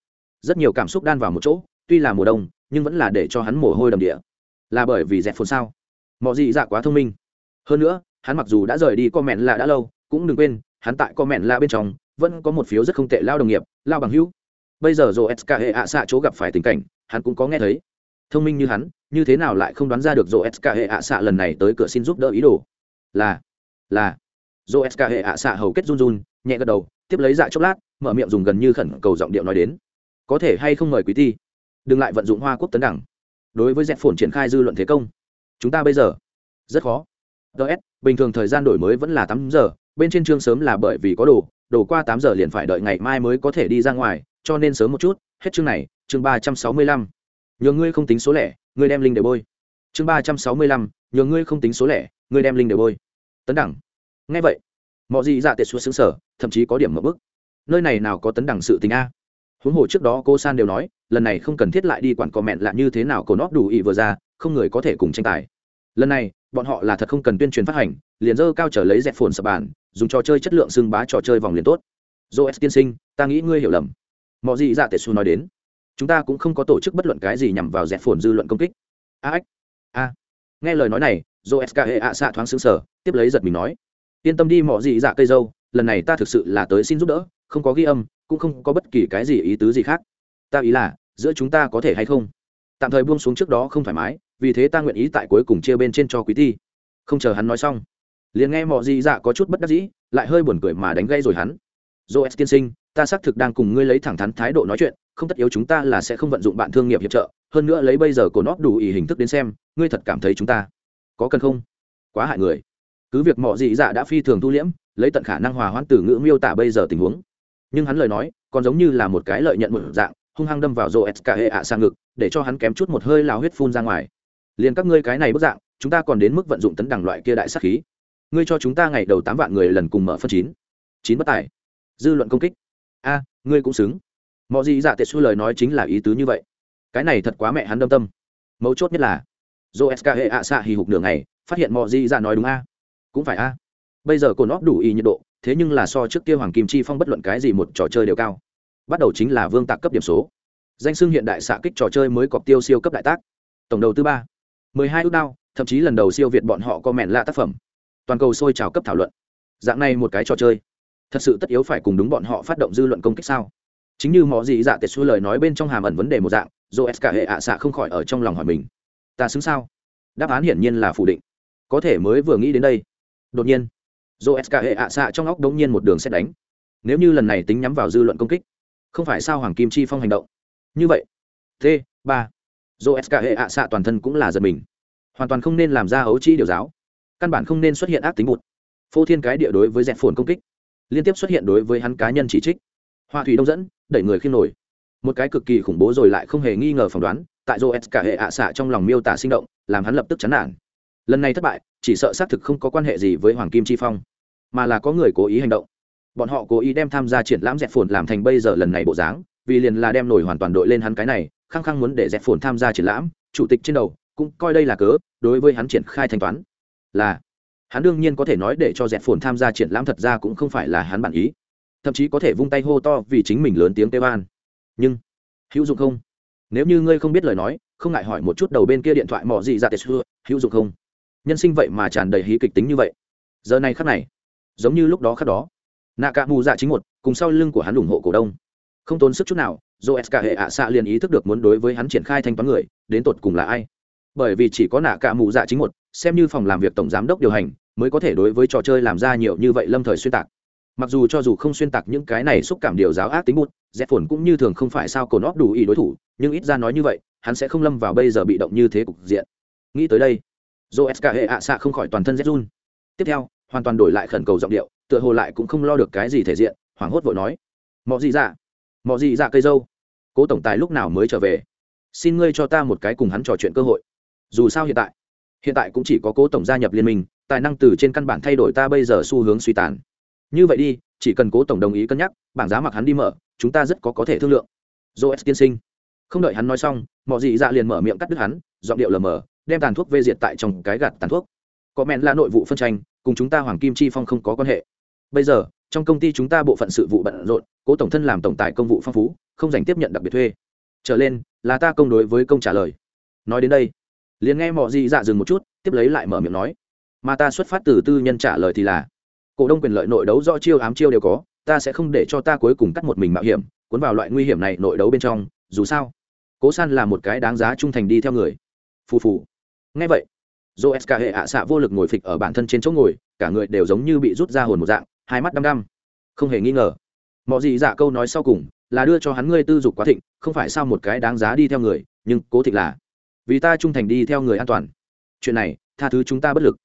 Rất nhiều cảm xúc đan vào một chỗ, tuy là mùa đông, nhưng vẫn là để cho hắn mồ hôi đầm địa. Là bởi vì dẹp phồn sao. Mọ gì dạ quá thông minh. Hơn nữa, hắn mặc dù đã rời đi comment là đã lâu, cũng đừng quên, hắn tại comment là bên trong, vẫn có một phiếu rất không tệ lao đồng nghiệp, lao bằng hữu bây giờ dồ s hệ ạ xạ chỗ gặp phải tình cảnh, hắn cũng có nghe thấy. Thông minh như hắn, như thế nào lại không đoán ra được dồ s hệ ạ xạ lần này tới cửa xin giúp đỡ ý đồ? Là là. Dồ s hệ ạ xạ hầu kết run run, nhẹ gật đầu, tiếp lấy dạ chốc lát, mở miệng dùng gần như khẩn cầu giọng điệu nói đến. Có thể hay không mời quý thi đừng lại vận dụng hoa quốc tấn đẳng. Đối với dẹp phồn triển khai dư luận thế công, chúng ta bây giờ, rất khó. Ts bình thường thời gian đổi mới vẫn là tám giờ, bên trên chương sớm là bởi vì có đồ đồ qua tám giờ liền phải đợi ngày mai mới có thể đi ra ngoài cho nên sớm một chút, hết chương này, chương ba trăm sáu mươi lăm. Nhờ ngươi không tính số lẻ, ngươi đem linh để bôi. Chương ba trăm sáu mươi lăm, nhờ ngươi không tính số lẻ, ngươi đem linh để bôi. Tấn đẳng. Ngay vậy mọi gì dạ tệ xuống xứng sở thậm chí có điểm mập bức. Nơi này nào có tấn đẳng sự tình a? Huống hồ trước đó cô san đều nói, lần này không cần thiết lại đi quản cò mẹn là như thế nào cổ nót đủ ý vừa ra, không người có thể cùng tranh tài. Lần này, bọn họ là thật không cần tuyên truyền phát hành, liền dơ cao trở lấy dẹp phồn sập bàn, dùng trò chơi chất lượng xưng bá trò chơi vòng liền tốt. Joe tiên sinh, ta nghĩ ngươi hiểu lầm mọi gì dạ tệ xu nói đến, chúng ta cũng không có tổ chức bất luận cái gì nhằm vào dẹp phồn dư luận công kích. A ếch a. Nghe lời nói này joe sk hệ ạ xạ thoáng xứng sở tiếp lấy giật mình nói, yên tâm đi mọi gì dạ cây dâu, lần này ta thực sự là tới xin giúp đỡ, không có ghi âm, cũng không có bất kỳ cái gì ý tứ gì khác. Ta ý là, giữa chúng ta có thể hay không? Tạm thời buông xuống trước đó không thoải mái, vì thế ta nguyện ý tại cuối cùng chia bên trên cho quý thi không chờ hắn nói xong, liền nghe mọi gì dạ có chút bất đắc dĩ, lại hơi buồn cười mà đánh gây rồi hắn. Joe tiên sinh ta xác thực đang cùng ngươi lấy thẳng thắn thái độ nói chuyện, không tất yếu chúng ta là sẽ không vận dụng bạn thương nghiệp hiệp trợ, hơn nữa lấy bây giờ của nó đủ ý hình thức đến xem, ngươi thật cảm thấy chúng ta có cần không? Quá hại người. Cứ việc mọi dị dạ đã phi thường thu liễm, lấy tận khả năng hòa hoãn từ ngữ miêu tả bây giờ tình huống. Nhưng hắn lời nói, còn giống như là một cái lợi nhận một dạng, hung hăng đâm vào rô s cả hệ ạ sang ngực, để cho hắn kém chút một hơi lao huyết phun ra ngoài. Liền các ngươi cái này bức dạng, chúng ta còn đến mức vận dụng tấn đẳng loại kia đại sắc khí. Ngươi cho chúng ta ngày đầu tám vạn người lần cùng mở phân chín. Chín bất tài. Dư luận công kích a, ngươi cũng xứng. Mọi gì dạ tệ xu lời nói chính là ý tứ như vậy. Cái này thật quá mẹ hắn đâm tâm. Mấu chốt nhất là dô sk hệ ạ xạ hì hục nửa ngày, phát hiện mọi gì dạ nói đúng a. Cũng phải a. Bây giờ cồn óp đủ ý nhiệt độ, thế nhưng là so trước kia hoàng kim chi phong bất luận cái gì một trò chơi đều cao. Bắt đầu chính là vương tạc cấp điểm số. Danh xưng hiện đại xạ kích trò chơi mới cọc tiêu siêu cấp đại tác. Tổng đầu tư ba. mười hai ước đao, thậm chí lần đầu siêu việt bọn họ có mẹn lạ tác phẩm. Toàn cầu sôi trào cấp thảo luận. Dạng này một cái trò chơi thật sự tất yếu phải cùng đúng bọn họ phát động dư luận công kích sao? Chính như mọi gì dạ tệ xua lời nói bên trong hàm ẩn vấn đề một dạng dô s cả hệ ạ xạ không khỏi ở trong lòng hỏi mình. Ta xứng sao? Đáp án hiển nhiên là phủ định. Có thể mới vừa nghĩ đến đây. Đột nhiên dô s cả hệ ạ xạ trong óc đống nhiên một đường xét đánh. Nếu như lần này tính nhắm vào dư luận công kích, không phải sao hoàng kim chi phong hành động? Như vậy, t, ba. Dô s cả hệ ạ xạ toàn thân cũng là giật mình. Hoàn toàn không nên làm ra ấu trĩ điều giáo. Căn bản không nên xuất hiện ác tính bụt. Phô thiên cái địa đối với dẹp phồn công kích liên tiếp xuất hiện đối với hắn cá nhân chỉ trích. Hoa thủy đông dẫn, đẩy người khiêm nổi. Một cái cực kỳ khủng bố rồi lại không hề nghi ngờ phỏng đoán, tại joe s cả hệ ạ xạ trong lòng miêu tả sinh động, làm hắn lập tức chán nản. Lần này thất bại, chỉ sợ xác thực không có quan hệ gì với hoàng kim chi phong, mà là có người cố ý hành động. Bọn họ cố ý đem tham gia triển lãm dẹp phồn làm thành bây giờ lần này bộ dáng, vì liền là đem nổi hoàn toàn đội lên hắn cái này, khăng khăng muốn để dẹp phồn tham gia triển lãm, chủ tịch trên đầu, cũng coi đây là cớ, đối với hắn triển khai thanh toán. Là hắn đương nhiên có thể nói để cho dẹp phồn tham gia triển lãm thật ra cũng không phải là hắn bản ý. thậm chí có thể vung tay hô to vì chính mình lớn tiếng kêu an. nhưng, hữu dụng không? nếu như ngươi không biết lời nói, không ngại hỏi một chút đầu bên kia điện thoại mò gì ra tết xưa hữu dụng không? nhân sinh vậy mà tràn đầy hí kịch tính như vậy. giờ này khắc này, giống như lúc đó khắc đó nạ cả mù dạ chính một, cùng sau lưng của hắn ủng hộ cổ đông. không tốn sức chút nào dô s hệ ạ xạ liền ý thức được muốn đối với hắn triển khai thanh toán người, đến tột cùng là ai? bởi vì chỉ có nạ cả mù dạ chính một xem như phòng làm việc tổng giám đốc điều hành, mới có thể đối với trò chơi làm ra nhiều như vậy lâm thời xuyên tạc. Mặc dù cho dù không xuyên tạc những cái này xúc cảm điều giáo ác tính bút dẹp phồn cũng như thường không phải sao cồn óp đủ ý đối thủ, nhưng ít ra nói như vậy, hắn sẽ không lâm vào bây giờ bị động như thế cục diện. Nghĩ tới đây dô s hệ ạ xạ không khỏi toàn thân rét run. Tiếp theo, hoàn toàn đổi lại khẩn cầu giọng điệu, tựa hồ lại cũng không lo được cái gì thể diện, hoảng hốt vội nói mọi gì dạ mọi gì dạ cây dâu, cố tổng tài lúc nào mới trở về? Xin ngươi cho ta một cái cùng hắn trò chuyện cơ hội. Dù sao hiện tại hiện tại cũng chỉ có cố tổng gia nhập liên minh, tài năng từ trên căn bản thay đổi ta bây giờ xu hướng suy tàn. Như vậy đi, chỉ cần cố tổng đồng ý cân nhắc, bảng giá mặc hắn đi mở, chúng ta rất có có thể thương lượng. Joe tiên sinh. Không đợi hắn nói xong mọi dị dạ liền mở miệng cắt đứt hắn, giọng điệu lờ mờ, đem tàn thuốc vê diệt tại trong cái gạt tàn thuốc. Có mẹn là nội vụ phân tranh, cùng chúng ta hoàng kim chi phong không có quan hệ. Bây giờ, trong công ty chúng ta bộ phận sự vụ bận rộn, cố tổng thân làm tổng tài công vụ phong phú, không dành tiếp nhận đặc biệt thuê. Trở lên, là ta công đối với công trả lời. Nói đến đây liền nghe mọi dị dạ dừng một chút, tiếp lấy lại mở miệng nói, mà ta xuất phát từ tư nhân trả lời thì là, cổ đông quyền lợi nội đấu do chiêu ám chiêu đều có, ta sẽ không để cho ta cuối cùng cắt một mình mạo hiểm, cuốn vào loại nguy hiểm này nội đấu bên trong, dù sao, cố san là một cái đáng giá trung thành đi theo người. Phù phù. Ngay vậy dô sk hệ ạ xạ vô lực ngồi phịch ở bản thân trên chỗ ngồi, cả người đều giống như bị rút ra hồn một dạng, hai mắt đăm đăm. Không hề nghi ngờ mọi gì dạ câu nói sau cùng là đưa cho hắn ngươi tư dục quá thịnh, không phải sao một cái đáng giá đi theo người, nhưng cố thịnh là vì ta trung thành đi theo người an toàn. Chuyện này, tha thứ chúng ta bất lực.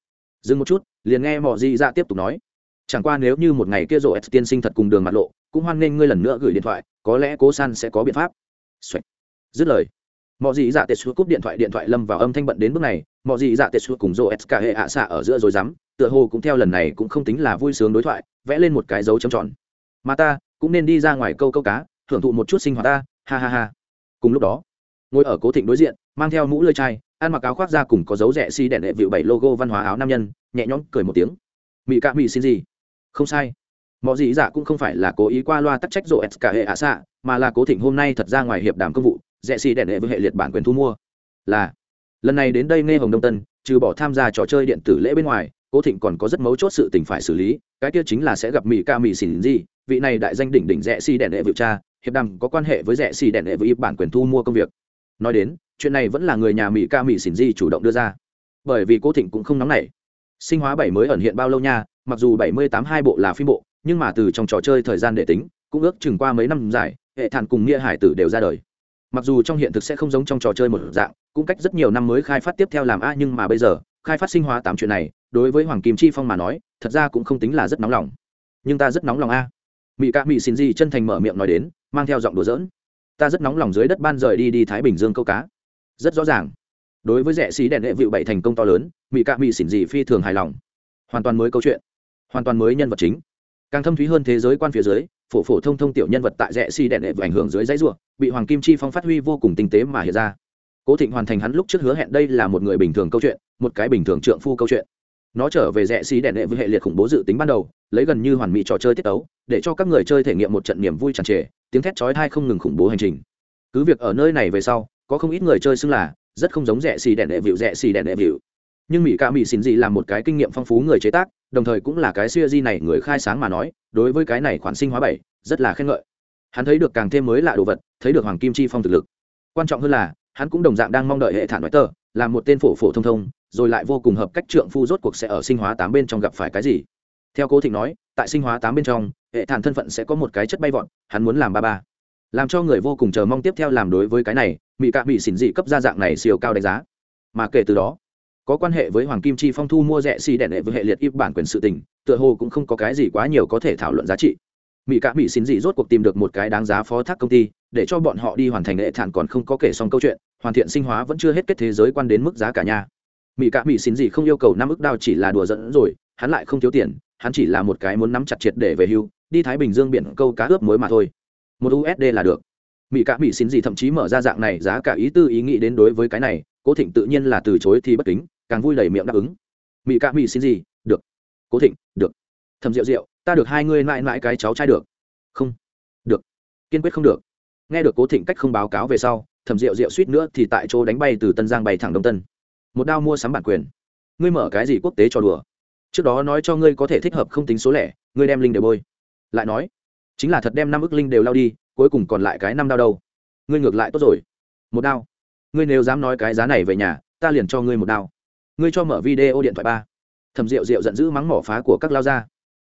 Dừng một chút, liền nghe mọi dị dạ tiếp tục nói. Chẳng qua nếu như một ngày kia rộ s tiên sinh thật cùng đường mặt lộ, cũng hoan nghênh ngươi lần nữa gửi điện thoại, có lẽ cố san sẽ có biện pháp、Xoạch. dứt lời mọi dị dạ tệ xua cúp điện thoại điện thoại lâm vào âm thanh bận đến bước này. Mọi dị dạ tệ xua cùng rộ s cả hệ ạ xạ ở giữa rồi rắm, tựa hồ cũng theo lần này cũng không tính là vui sướng đối thoại, vẽ lên một cái dấu trầm tròn. Mà ta, cũng nên đi ra ngoài câu câu cá hưởng thụ một chút sinh hoạt ta, ha ha ha. Cùng lúc đó ngồi ở cố thịnh đối diện, mang theo mũ lơi chai, ăn mặc áo khoác ra cùng có dấu rẻ si đèn đệ vịu bảy logo văn hóa áo nam nhân, nhẹ nhõm cười một tiếng. Mỹ cạ mỹ xin gì? Không sai. Mọi gì dạ cũng không phải là cố ý qua loa tắc trách rộ s cả hệ ạ xạ, mà là cố thịnh hôm nay thật ra ngoài hiệp đàm công vụ, rẻ si đèn đệ với hệ liệt bản quyền thu mua. Là, lần này đến đây nghe hồng đông tân, trừ bỏ tham gia trò chơi điện tử lễ bên ngoài, cố thịnh còn có rất mấu chốt sự tình phải xử lý, cái kia chính là sẽ gặp mỹ ca mỹ xỉn gì. Vị này đại danh đỉnh đỉnh rẻ si đèn đệ vịu cha, hiệp đàm có quan hệ với rẻ si đèn đệ với bản quyền thu mua công việc nói đến, chuyện này vẫn là người nhà mỹ ca mỹ xỉn Di chủ động đưa ra. Bởi vì cố thịnh cũng không nóng nảy. Sinh hóa bảy mới ẩn hiện bao lâu nha, mặc dù bảy mươi tám hai bộ là phim bộ, nhưng mà từ trong trò chơi thời gian để tính, cũng ước chừng qua mấy năm dài, hệ thản cùng nghĩa hải tử đều ra đời. Mặc dù trong hiện thực sẽ không giống trong trò chơi một dạng, cũng cách rất nhiều năm mới khai phát tiếp theo làm a, nhưng mà bây giờ, khai phát sinh hóa tám chuyện này, đối với hoàng kim chi phong mà nói, thật ra cũng không tính là rất nóng lòng. Nhưng ta rất nóng lòng a. Mỹ ca mỹ xin di chân thành mở miệng nói đến, mang theo giọng đùa giỡn ta rất nóng lòng dưới đất ban rời đi đi thái bình dương câu cá. Rất rõ ràng. Đối với rẻ xí đèn đệ vịu bảy thành công to lớn mỹ cạ mỹ xỉn dị phi thường hài lòng. Hoàn toàn mới câu chuyện. Hoàn toàn mới nhân vật chính. Càng thâm thúy hơn thế giới quan phía dưới, phổ phổ thông thông tiểu nhân vật tại rẽ xi đèn đệ ảnh hưởng dưới dãy ruộng bị hoàng kim chi phong phát huy vô cùng tinh tế mà hiện ra. Cố thịnh hoàn thành hắn lúc trước hứa hẹn đây là một người bình thường câu chuyện, một cái bình thường trượng phu câu chuyện nó trở về rẽ xí đèn đệ với hệ liệt khủng bố dự tính ban đầu, lấy gần như hoàn mỹ trò chơi tiết tấu, để cho các người chơi thể nghiệm một trận niềm vui tràn trề, tiếng thét chói tai không ngừng khủng bố hành trình. Cứ việc ở nơi này về sau, có không ít người chơi xưng là rất không giống rẽ xì đèn đệ vịu, rẽ xì đèn đệ vịu. Nhưng mỹ ca mỹ xin gì là một cái kinh nghiệm phong phú người chế tác, đồng thời cũng là cái siêu di này người khai sáng mà nói, đối với cái này khoản sinh hóa bảy, rất là khen ngợi. Hắn thấy được càng thêm mới lạ đồ vật, thấy được hoàng kim chi phong thực lực. Quan trọng hơn là hắn cũng đồng dạng đang mong đợi hệ thản nói tờ, là một tên phổ phổ thông thông, rồi lại vô cùng hợp cách trượng phu rốt cuộc sẽ ở sinh hóa tám bên trong gặp phải cái gì. Theo cố thịnh nói, tại sinh hóa tám bên trong, hệ thản thân phận sẽ có một cái chất bay vọt, hắn muốn làm ba ba. Làm cho người vô cùng chờ mong tiếp theo làm đối với cái này mỹ cạ bị xỉn dị cấp ra dạng này siêu cao đánh giá. Mà kể từ đó, có quan hệ với hoàng kim chi phong thu mua rẻ xì đèn hệ với hệ liệt ít bản quyền sự tình, tựa hồ cũng không có cái gì quá nhiều có thể thảo luận giá trị. Mỹ cả mỹ xỉn dị rốt cuộc tìm được một cái đáng giá phó thác công ty để cho bọn họ đi hoàn thành hệ thản còn không có kể xong câu chuyện, hoàn thiện sinh hóa vẫn chưa hết kết thế giới quan đến mức giá cả nhà mỹ cả mỹ xin gì không yêu cầu năm ức đao chỉ là đùa dẫn rồi, hắn lại không thiếu tiền, hắn chỉ là một cái muốn nắm chặt triệt để về hưu, đi thái bình dương biển câu cá ướp mới mà thôi. Một usd là được. Mỹ cả mỹ xin gì thậm chí mở ra dạng này giá cả ý tư ý nghĩ đến đối với cái này, cố thịnh tự nhiên là từ chối thì bất kính, càng vui đầy miệng đáp ứng. Mỹ cả mỹ xin gì, được. Cố thịnh, được. Thầm rượu rượu ta được hai ngươi mãi mãi cái cháu trai được. Không. Được. Kiên quyết không được nghe được cố thịnh cách không báo cáo về sau thầm rượu rượu suýt nữa thì tại chỗ đánh bay từ tân giang bay thẳng đông tân. Một đao mua sắm bản quyền. Ngươi mở cái gì quốc tế cho đùa? Trước đó nói cho ngươi có thể thích hợp không tính số lẻ, ngươi đem linh đều bôi. Lại nói, chính là thật đem năm ức linh đều lao đi, cuối cùng còn lại cái năm đao đâu? Ngươi ngược lại tốt rồi. Một đao. Ngươi nếu dám nói cái giá này về nhà, ta liền cho ngươi một đao. Ngươi cho mở video điện thoại ba. Thầm rượu rượu giận dữ mắng mỏ phá của các lao gia.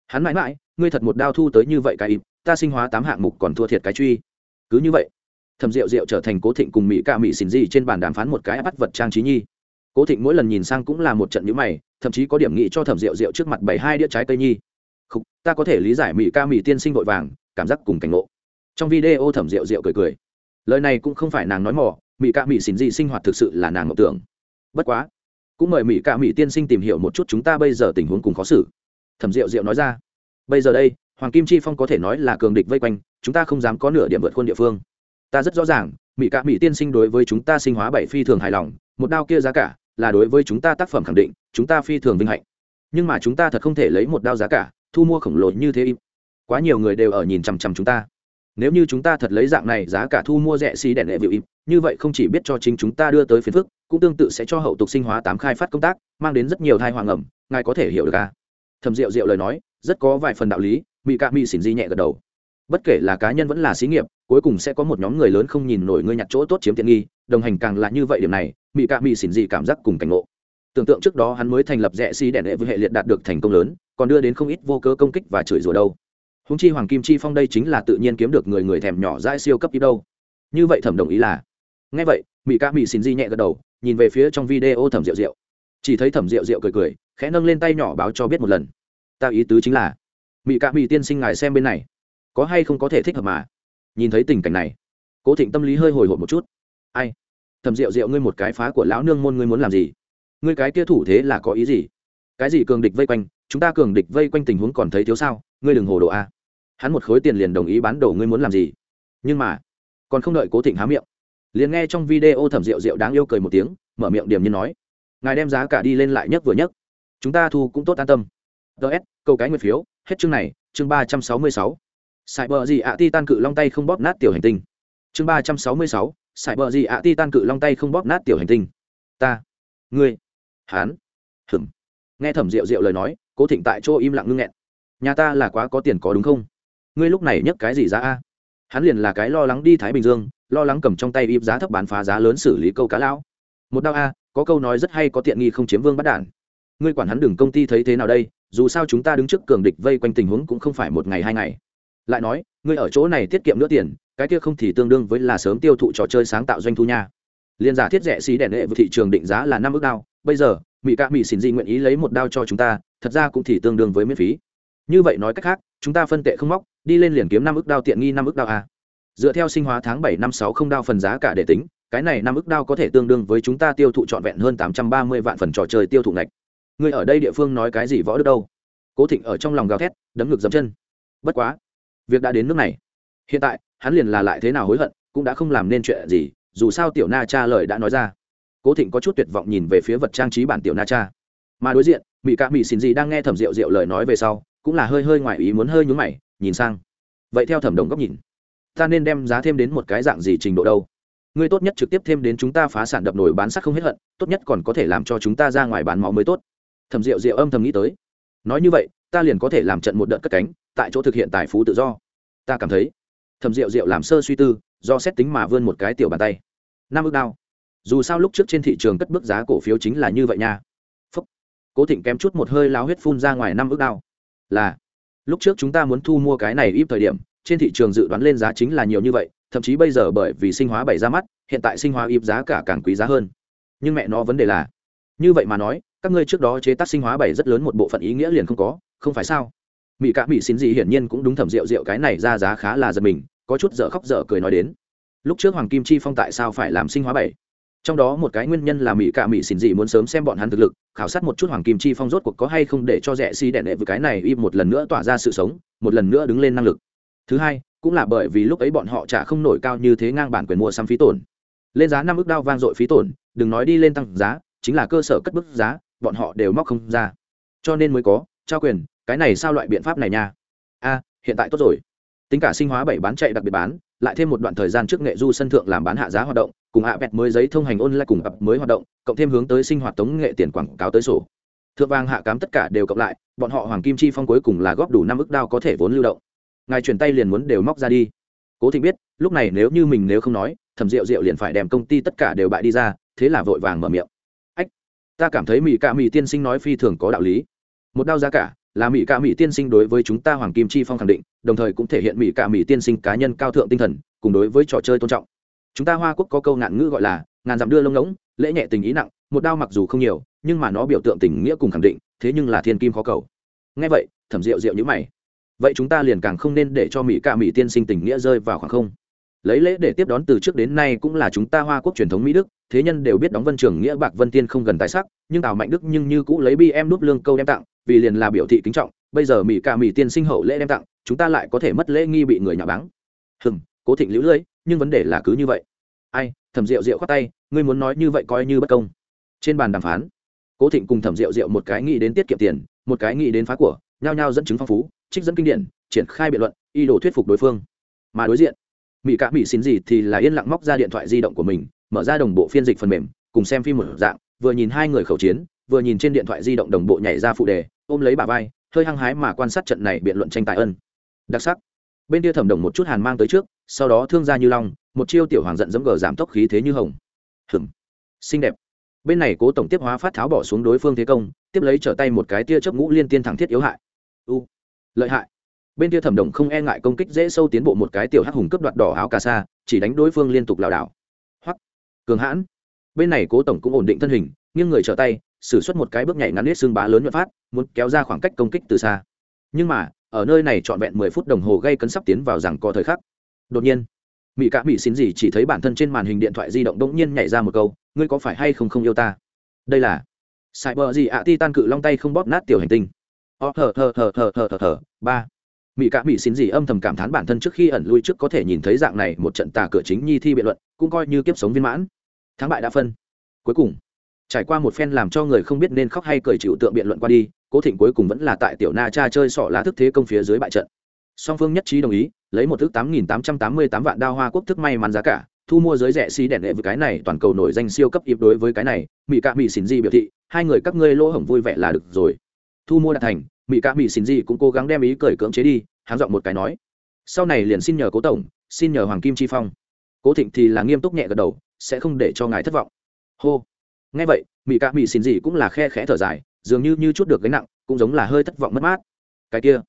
Hắn mãi mãi, ngươi thật một đao thu tới như vậy cái ịp, ta sinh hóa tám hạng mục còn thua thiệt cái truy cứ như vậy thầm rượu rượu trở thành cố thịnh cùng mỹ ca mỹ xỉn gì trên bàn đàm phán một cái bắt vật trang trí nhi. Cố thịnh mỗi lần nhìn sang cũng là một trận nhữ mày thậm chí có điểm nghị cho thẩm rượu rượu trước mặt bảy hai đĩa trái cây nhi. Khúc, ta có thể lý giải mỹ ca mỹ tiên sinh vội vàng cảm giác cùng cảnh ngộ. Trong video thẩm rượu rượu cười cười. Lời này cũng không phải nàng nói mỏ mỹ ca mỹ xỉn gì sinh hoạt thực sự là nàng mộng tưởng. Bất quá cũng mời mỹ ca mỹ tiên sinh tìm hiểu một chút chúng ta bây giờ tình huống cùng khó xử. Thẩm diệu diệu nói ra bây giờ đây, hoàng kim chi phong có thể nói là cường địch vây quanh, chúng ta không dám có nửa điểm vượt khuôn địa phương. Ta rất rõ ràng mỹ cạ mỹ tiên sinh đối với chúng ta sinh hóa bảy phi thường hài lòng, một đao kia giá cả là đối với chúng ta tác phẩm khẳng định, chúng ta phi thường vinh hạnh. Nhưng mà chúng ta thật không thể lấy một đao giá cả, thu mua khổng lồ như thế im. Quá nhiều người đều ở nhìn chằm chằm chúng ta. Nếu như chúng ta thật lấy dạng này giá cả thu mua rẻ xì đèn lệ vịu im, như vậy không chỉ biết cho chính chúng ta đưa tới phiền phức, cũng tương tự sẽ cho hậu tục sinh hóa tám khai phát công tác, mang đến rất nhiều thai hoàng ẩm ngài có thể hiểu được à? Thầm rượu rượu lời nói rất có vài phần đạo lý mỹ cạ mỹ xỉn di nhẹ gật đầu. Bất kể là cá nhân vẫn là xí nghiệp, cuối cùng sẽ có một nhóm người lớn không nhìn nổi ngươi nhặt chỗ tốt chiếm tiện nghi, đồng hành càng là như vậy điểm này mỹ cạ mỹ xỉn di cảm giác cùng cảnh ngộ. Tưởng tượng trước đó hắn mới thành lập rẽ xi đèn đệ với hệ liệt đạt được thành công lớn, còn đưa đến không ít vô cớ công kích và chửi rủa đâu. Húng chi hoàng kim chi phong đây chính là tự nhiên kiếm được người người thèm nhỏ dãi siêu cấp ít đâu. Như vậy thẩm đồng ý là. Nghe vậy mỹ ca mỹ xin di nhẹ gật đầu, nhìn về phía trong video thẩm rượu rượu. Chỉ thấy thẩm rượu rượu cười cười, khẽ nâng lên tay nhỏ báo cho biết một lần ta ý tứ chính là mỹ cạ mỹ tiên sinh ngài xem bên này, có hay không có thể thích hợp mà? Nhìn thấy tình cảnh này, cố thịnh tâm lý hơi hồi hộp một chút. Ai? Thẩm rượu rượu ngươi một cái phá của lão nương môn ngươi muốn làm gì? Ngươi cái kia thủ thế là có ý gì? Cái gì cường địch vây quanh? Chúng ta cường địch vây quanh tình huống còn thấy thiếu sao? Ngươi đừng hồ đồ a. Hắn một khối tiền liền đồng ý bán đồ ngươi muốn làm gì? Nhưng mà, còn không đợi cố thịnh há miệng, liền nghe trong video thẩm rượu rượu đáng yêu cười một tiếng, mở miệng điểm như nói, ngài đem giá cả đi lên lại nhất vừa nhất. Chúng ta thu cũng tốt an tâm ts câu cái nguyên phiếu, hết chương này, chương ba trăm sáu mươi sáu. Sài bờ gì ạ ti tan cự long tay không bóp nát tiểu hành tinh. Chương ba trăm sáu mươi sáu sài bờ gì ạ ti tan cự long tay không bóp nát tiểu hành tinh. Ta, ngươi hán hừm nghe thẩm rượu rượu lời nói, cố thịnh tại chỗ im lặng ngưng nghẹn. Nhà ta là quá có tiền có đúng không? Ngươi lúc này nhấc cái gì ra a? Hắn liền là cái lo lắng đi thái bình dương, lo lắng cầm trong tay im giá thấp bán phá giá lớn xử lý câu cá lão. Một đau a, có câu nói rất hay có tiện nghi không chiếm vương bắt đản ngươi quản hắn đừng công ty thấy thế nào đây, dù sao chúng ta đứng trước cường địch vây quanh tình huống cũng không phải một ngày hai ngày. Lại nói, ngươi ở chỗ này tiết kiệm nữa tiền, cái kia không thì tương đương với là sớm tiêu thụ trò chơi sáng tạo doanh thu nha. Liên giả thiết rẻ xí đèn hệ với thị trường định giá là năm ước đao, bây giờ mỹ ca mỹ xin gì nguyện ý lấy một đao cho chúng ta, thật ra cũng thì tương đương với miễn phí. Như vậy nói cách khác, chúng ta phân tệ không móc, đi lên liền kiếm năm ước đao tiện nghi năm ước đao a dựa theo sinh hóa tháng bảy năm sáu không đao phần giá cả để tính, cái này năm ước đao có thể tương đương với chúng ta tiêu thụ trọn vẹn hơn tám trăm ba mươi vạn phần trò chơi tiêu thụ ngạch. Ngươi ở đây địa phương nói cái gì võ được đâu? Cố thịnh ở trong lòng gào thét, đấm ngực dấm chân. Bất quá, việc đã đến nước này. Hiện tại, hắn liền là lại thế nào hối hận, cũng đã không làm nên chuyện gì, dù sao tiểu na cha lời đã nói ra. Cố thịnh có chút tuyệt vọng nhìn về phía vật trang trí bản tiểu na cha. Mà đối diện mỹ ca mỹ xin gì đang nghe thẩm rượu rượu lời nói về sau, cũng là hơi hơi ngoài ý muốn hơi nhúng mày, nhìn sang. Vậy theo thẩm đồng góc nhìn, ta nên đem giá thêm đến một cái dạng gì trình độ đâu? Ngươi tốt nhất trực tiếp thêm đến chúng ta phá sản đập nổi bán sắc không hết hận, tốt nhất còn có thể làm cho chúng ta ra ngoài bán máu mới tốt thẩm rượu rượu âm thầm nghĩ tới. Nói như vậy, ta liền có thể làm trận một đợt cất cánh, tại chỗ thực hiện tài phú tự do. Ta cảm thấy thẩm rượu rượu làm sơ suy tư, do xét tính mà vươn một cái tiểu bàn tay. Năm ước đao. Dù sao lúc trước trên thị trường cất bước giá cổ phiếu chính là như vậy nha. Phúc. cố thịnh kém chút một hơi láo huyết phun ra ngoài năm ước đao. Là, lúc trước chúng ta muốn thu mua cái này ít thời điểm, trên thị trường dự đoán lên giá chính là nhiều như vậy, thậm chí bây giờ bởi vì sinh hóa bảy ra mắt, hiện tại sinh hóa ít giá cả càng quý giá hơn. Nhưng mẹ nó vấn đề là, như vậy mà nói các ngươi trước đó chế tác sinh hóa bảy rất lớn một bộ phận ý nghĩa liền không có, không phải sao? Mỹ cả mỹ xin gì hiển nhiên cũng đúng thẩm rượu rượu cái này ra giá khá là giật mình, có chút dở khóc dở cười nói đến. Lúc trước hoàng kim chi phong tại sao phải làm sinh hóa bảy? Trong đó một cái nguyên nhân là mỹ cả mỹ xin gì muốn sớm xem bọn hắn thực lực, khảo sát một chút hoàng kim chi phong rốt cuộc có hay không để cho rẻ si đẻ đệ với cái này im một lần nữa tỏa ra sự sống, một lần nữa đứng lên năng lực. Thứ hai, cũng là bởi vì lúc ấy bọn họ trả không nổi cao như thế ngang bản quyền mua sắm phí tổn. Lên giá năm ước đao vang dội phí tổn, đừng nói đi lên tăng giá, chính là cơ sở cất bức giá bọn họ đều móc không ra. Cho nên mới có, trao quyền, cái này sao loại biện pháp này nha? A, hiện tại tốt rồi. Tính cả sinh hóa bảy bán chạy đặc biệt bán, lại thêm một đoạn thời gian trước nghệ du sân thượng làm bán hạ giá hoạt động, cùng hạ vẹt mới giấy thông hành ôn lại cùng ập mới hoạt động, cộng thêm hướng tới sinh hoạt tống nghệ tiền quảng cáo tới sổ. Thượng vàng hạ cám tất cả đều cộng lại, bọn họ hoàng kim chi phong cuối cùng là góp đủ năm ức đao có thể vốn lưu động. Ngài chuyển tay liền muốn đều móc ra đi. Cố thịnh biết, lúc này nếu như mình nếu không nói, thẩm rượu rượu liền phải đem công ty tất cả đều bại đi ra, thế là vội vàng mở miệng ta cảm thấy mỹ ca mỹ tiên sinh nói phi thường có đạo lý. Một đao giá cả, là mỹ ca mỹ tiên sinh đối với chúng ta hoàng kim chi phong khẳng định, đồng thời cũng thể hiện mỹ ca mỹ tiên sinh cá nhân cao thượng tinh thần, cùng đối với trò chơi tôn trọng. Chúng ta hoa quốc có câu ngạn ngữ gọi là, ngàn dặm đưa lông ngỗng, lễ nhẹ tình ý nặng, một đao mặc dù không nhiều, nhưng mà nó biểu tượng tình nghĩa cùng khẳng định, thế nhưng là thiên kim khó cầu. Ngay vậy, thẩm rượu rượu như mày. Vậy chúng ta liền càng không nên để cho mỹ ca mỹ tiên sinh tình nghĩa rơi vào khoảng không lấy lễ để tiếp đón từ trước đến nay cũng là chúng ta hoa quốc truyền thống mỹ đức, thế nhân đều biết đóng vân trường, nghĩa bạc, vân tiên không gần tài sắc, nhưng tào mạnh đức nhưng như cũ lấy bi em núp lương câu đem tặng, vì liền là biểu thị kính trọng, bây giờ mỹ ca mỹ tiên sinh hậu lễ đem tặng, chúng ta lại có thể mất lễ nghi bị người nhà báng. Hừng cố thịnh lũ lưỡi nhưng vấn đề là cứ như vậy. Ai, thẩm rượu rượu khoát tay, ngươi muốn nói như vậy coi như bất công. Trên bàn đàm phán, cố thịnh cùng thẩm rượu rượu một cái nghĩ đến tiết kiệm tiền, một cái nghĩ đến phá của, nhao nhao dẫn chứng phong phú, trích dẫn kinh điển, triển khai biện luận y đồ thuyết phục đối phương. Mà đối diện mỹ cả mỹ xin gì thì là yên lặng móc ra điện thoại di động của mình, mở ra đồng bộ phiên dịch phần mềm, cùng xem phim một dạng, vừa nhìn hai người khẩu chiến, vừa nhìn trên điện thoại di động đồng bộ nhảy ra phụ đề, ôm lấy bà vai, hơi hăng hái mà quan sát trận này biện luận tranh tài ân. Đặc sắc. Bên kia thẩm đồng một chút hàn mang tới trước, sau đó thương gia như long, một chiêu tiểu hoàng giận dẫm gờ giảm tốc khí thế như hồng. Hừm xinh đẹp. Bên này cố tổng tiếp hóa phát tháo bỏ xuống đối phương thế công, tiếp lấy trở tay một cái tia chớp ngũ liên tiên thẳng thiết yếu hại. U. Lợi hại bên kia thẩm đồng không e ngại công kích dễ sâu tiến bộ một cái tiểu hắc hùng cướp đoạt đỏ áo cà sa, chỉ đánh đối phương liên tục lảo đảo. Hoặc cường hãn. Bên này cố tổng cũng ổn định thân hình, nghiêng người trở tay xử suất một cái bước nhảy ngắn nết xương bá lớn nhuận phát, muốn kéo ra khoảng cách công kích từ xa. Nhưng mà, ở nơi này trọn vẹn mười phút đồng hồ gây cấn sắp tiến vào rằng có thời khắc. Đột nhiên mỹ cả mỹ xin gì chỉ thấy bản thân trên màn hình điện thoại di động đ ỗ n g nhiên nhảy ra một câu, ngươi có phải hay không không yêu ta? Đây là sài bờ gì ạ ti tan cự long tay không bóp nát tiểu hành tinh. Ờ, Ó thở thở thở thở thở thở thở ba mỹ cả mỹ xin gì âm thầm cảm thán bản thân trước khi ẩn lui trước có thể nhìn thấy dạng này một trận tà cửa chính nhi thi biện luận, cũng coi như kiếp sống viên mãn. Thắng bại đã phân. Cuối cùng, trải qua một phen làm cho người không biết nên khóc hay cười chịu tượng biện luận qua đi, cố thịnh cuối cùng vẫn là tại tiểu na cha chơi sọ lá thức thế công phía dưới bại trận. Song phương nhất trí đồng ý, lấy một thước tám nghìn tám trăm tám mươi tám vạn đao hoa quốc thức may mắn giá cả, thu mua giới rẻ xi đèn đệ với cái này, toàn cầu nổi danh siêu cấp ịp đối với cái này mỹ cạ mỹ xin gì biểu thị, hai người các ngươi lỗ hổng vui vẻ là được rồi. Thu mua đã thành mỹ ca mỹ xin gì cũng cố gắng đem ý cười cưỡng chế đi háng giọng một cái nói. Sau này liền xin nhờ cố tổng, xin nhờ hoàng kim chi phong. Cố thịnh thì là nghiêm túc nhẹ gật đầu, sẽ không để cho ngài thất vọng. Hô. Nghe vậy mỹ ca mỹ xin gì cũng là khe khẽ thở dài, dường như như chút được gánh nặng, cũng giống là hơi thất vọng mất mát. Cái kia,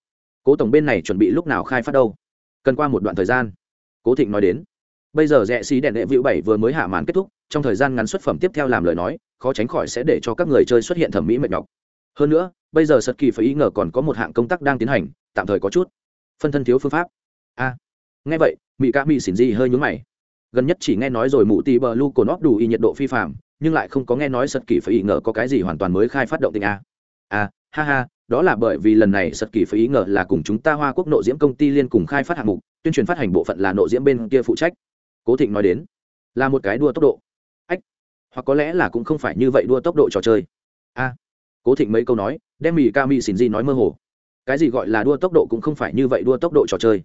cố tổng bên này chuẩn bị lúc nào khai phát đâu? Cần qua một đoạn thời gian. Cố thịnh nói đến. Bây giờ rẽ xí đèn đệ vịu bảy vừa mới hạ màn kết thúc, trong thời gian ngắn xuất phẩm tiếp theo làm lời nói, khó tránh khỏi sẽ để cho các người chơi xuất hiện thẩm mỹ mệt nhọc. Hơn nữa bây giờ sật kỳ phải ý ngờ còn có một hạng công tác đang tiến hành, tạm thời có chút phân thân thiếu phương pháp. A, nghe vậy mỹ ca mỹ xỉn gì hơi nhúng mày. Gần nhất chỉ nghe nói rồi mụ tì bờ lu cồn óp đủ y nhiệt độ phi phạm nhưng lại không có nghe nói sật kỳ phải ý ngờ có cái gì hoàn toàn mới khai phát động tình a. A, ha ha, đó là bởi vì lần này sật kỳ phải ý ngờ là cùng chúng ta hoa quốc nội diễm công ty liên cùng khai phát hạng mục, tuyên truyền phát hành bộ phận là nội diễm bên kia phụ trách. Cố thịnh nói đến, là một cái đua tốc độ. Ách, hoặc có lẽ là cũng không phải như vậy đua tốc độ trò chơi. A cố thịnh mấy câu nói, đem mỹ ca mỹ xin gì nói mơ hồ. Cái gì gọi là đua tốc độ cũng không phải như vậy đua tốc độ trò chơi.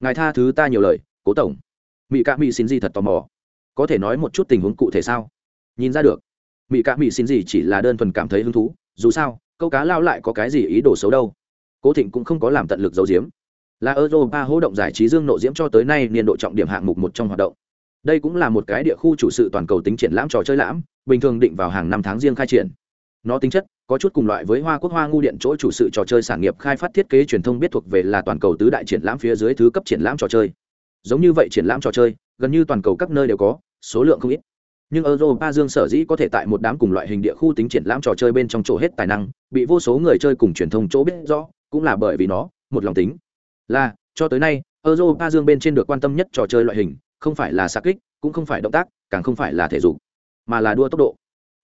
Ngài tha thứ ta nhiều lời, cố tổng. Mỹ ca mỹ xin gì thật tò mò. Có thể nói một chút tình huống cụ thể sao? Nhìn ra được. Mỹ ca mỹ xin gì chỉ là đơn thuần cảm thấy hứng thú, dù sao, câu cá lao lại có cái gì ý đồ xấu đâu. Cố thịnh cũng không có làm tận lực giấu diếm. là europa hỗ động giải trí dương nộ diễm cho tới nay niên độ trọng điểm hạng mục một trong hoạt động. Đây cũng là một cái địa khu chủ sự toàn cầu tính triển lãm trò chơi lãm, bình thường định vào hàng năm tháng riêng khai triển nó tính chất, có chút cùng loại với hoa quốc hoa ngu điện chỗ chủ sự trò chơi sản nghiệp khai phát thiết kế truyền thông biết thuộc về là toàn cầu tứ đại triển lãm phía dưới thứ cấp triển lãm trò chơi. Giống như vậy triển lãm trò chơi, gần như toàn cầu các nơi đều có, số lượng không ít. Nhưng europa dương sở dĩ có thể tại một đám cùng loại hình địa khu tính triển lãm trò chơi bên trong chỗ hết tài năng, bị vô số người chơi cùng truyền thông chỗ biết rõ, cũng là bởi vì nó, một lòng tính. Là, cho tới nay, europa dương bên trên được quan tâm nhất trò chơi loại hình, không phải là xa kích, cũng không phải động tác, càng không phải là thể dục, mà là đua tốc độ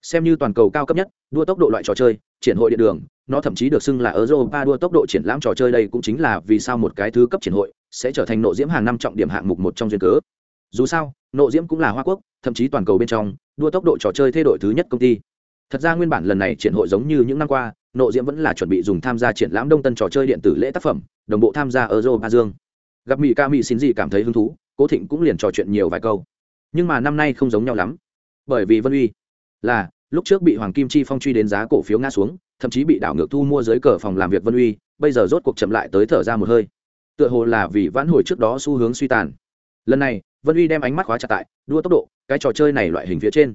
xem như toàn cầu cao cấp nhất, đua tốc độ loại trò chơi, triển hội điện đường, nó thậm chí được xưng là europa đua tốc độ triển lãm trò chơi đây cũng chính là vì sao một cái thứ cấp triển hội sẽ trở thành nội diễm hàng năm trọng điểm hạng mục một trong duyên cớ. Dù sao, nội diễm cũng là hoa quốc, thậm chí toàn cầu bên trong, đua tốc độ trò chơi thay đổi thứ nhất công ty. Thật ra nguyên bản lần này triển hội giống như những năm qua, nội diễm vẫn là chuẩn bị dùng tham gia triển lãm đông tân trò chơi điện tử lễ tác phẩm, đồng bộ tham gia ở europa dương. Gặp mỹ ca mỹ xin gì cảm thấy hứng thú, cố thịnh cũng liền trò chuyện nhiều vài câu. Nhưng mà năm nay không giống nhau lắm. Bởi vì vân uy là, lúc trước bị hoàng kim chi phong truy đến giá cổ phiếu ngã xuống, thậm chí bị đảo ngược thu mua dưới cờ phòng làm việc vân uy, bây giờ rốt cuộc chậm lại tới thở ra một hơi. Tựa hồ là vì vãn hồi trước đó xu hướng suy tàn. Lần này, vân uy đem ánh mắt khóa chặt tại, đua tốc độ, cái trò chơi này loại hình phía trên.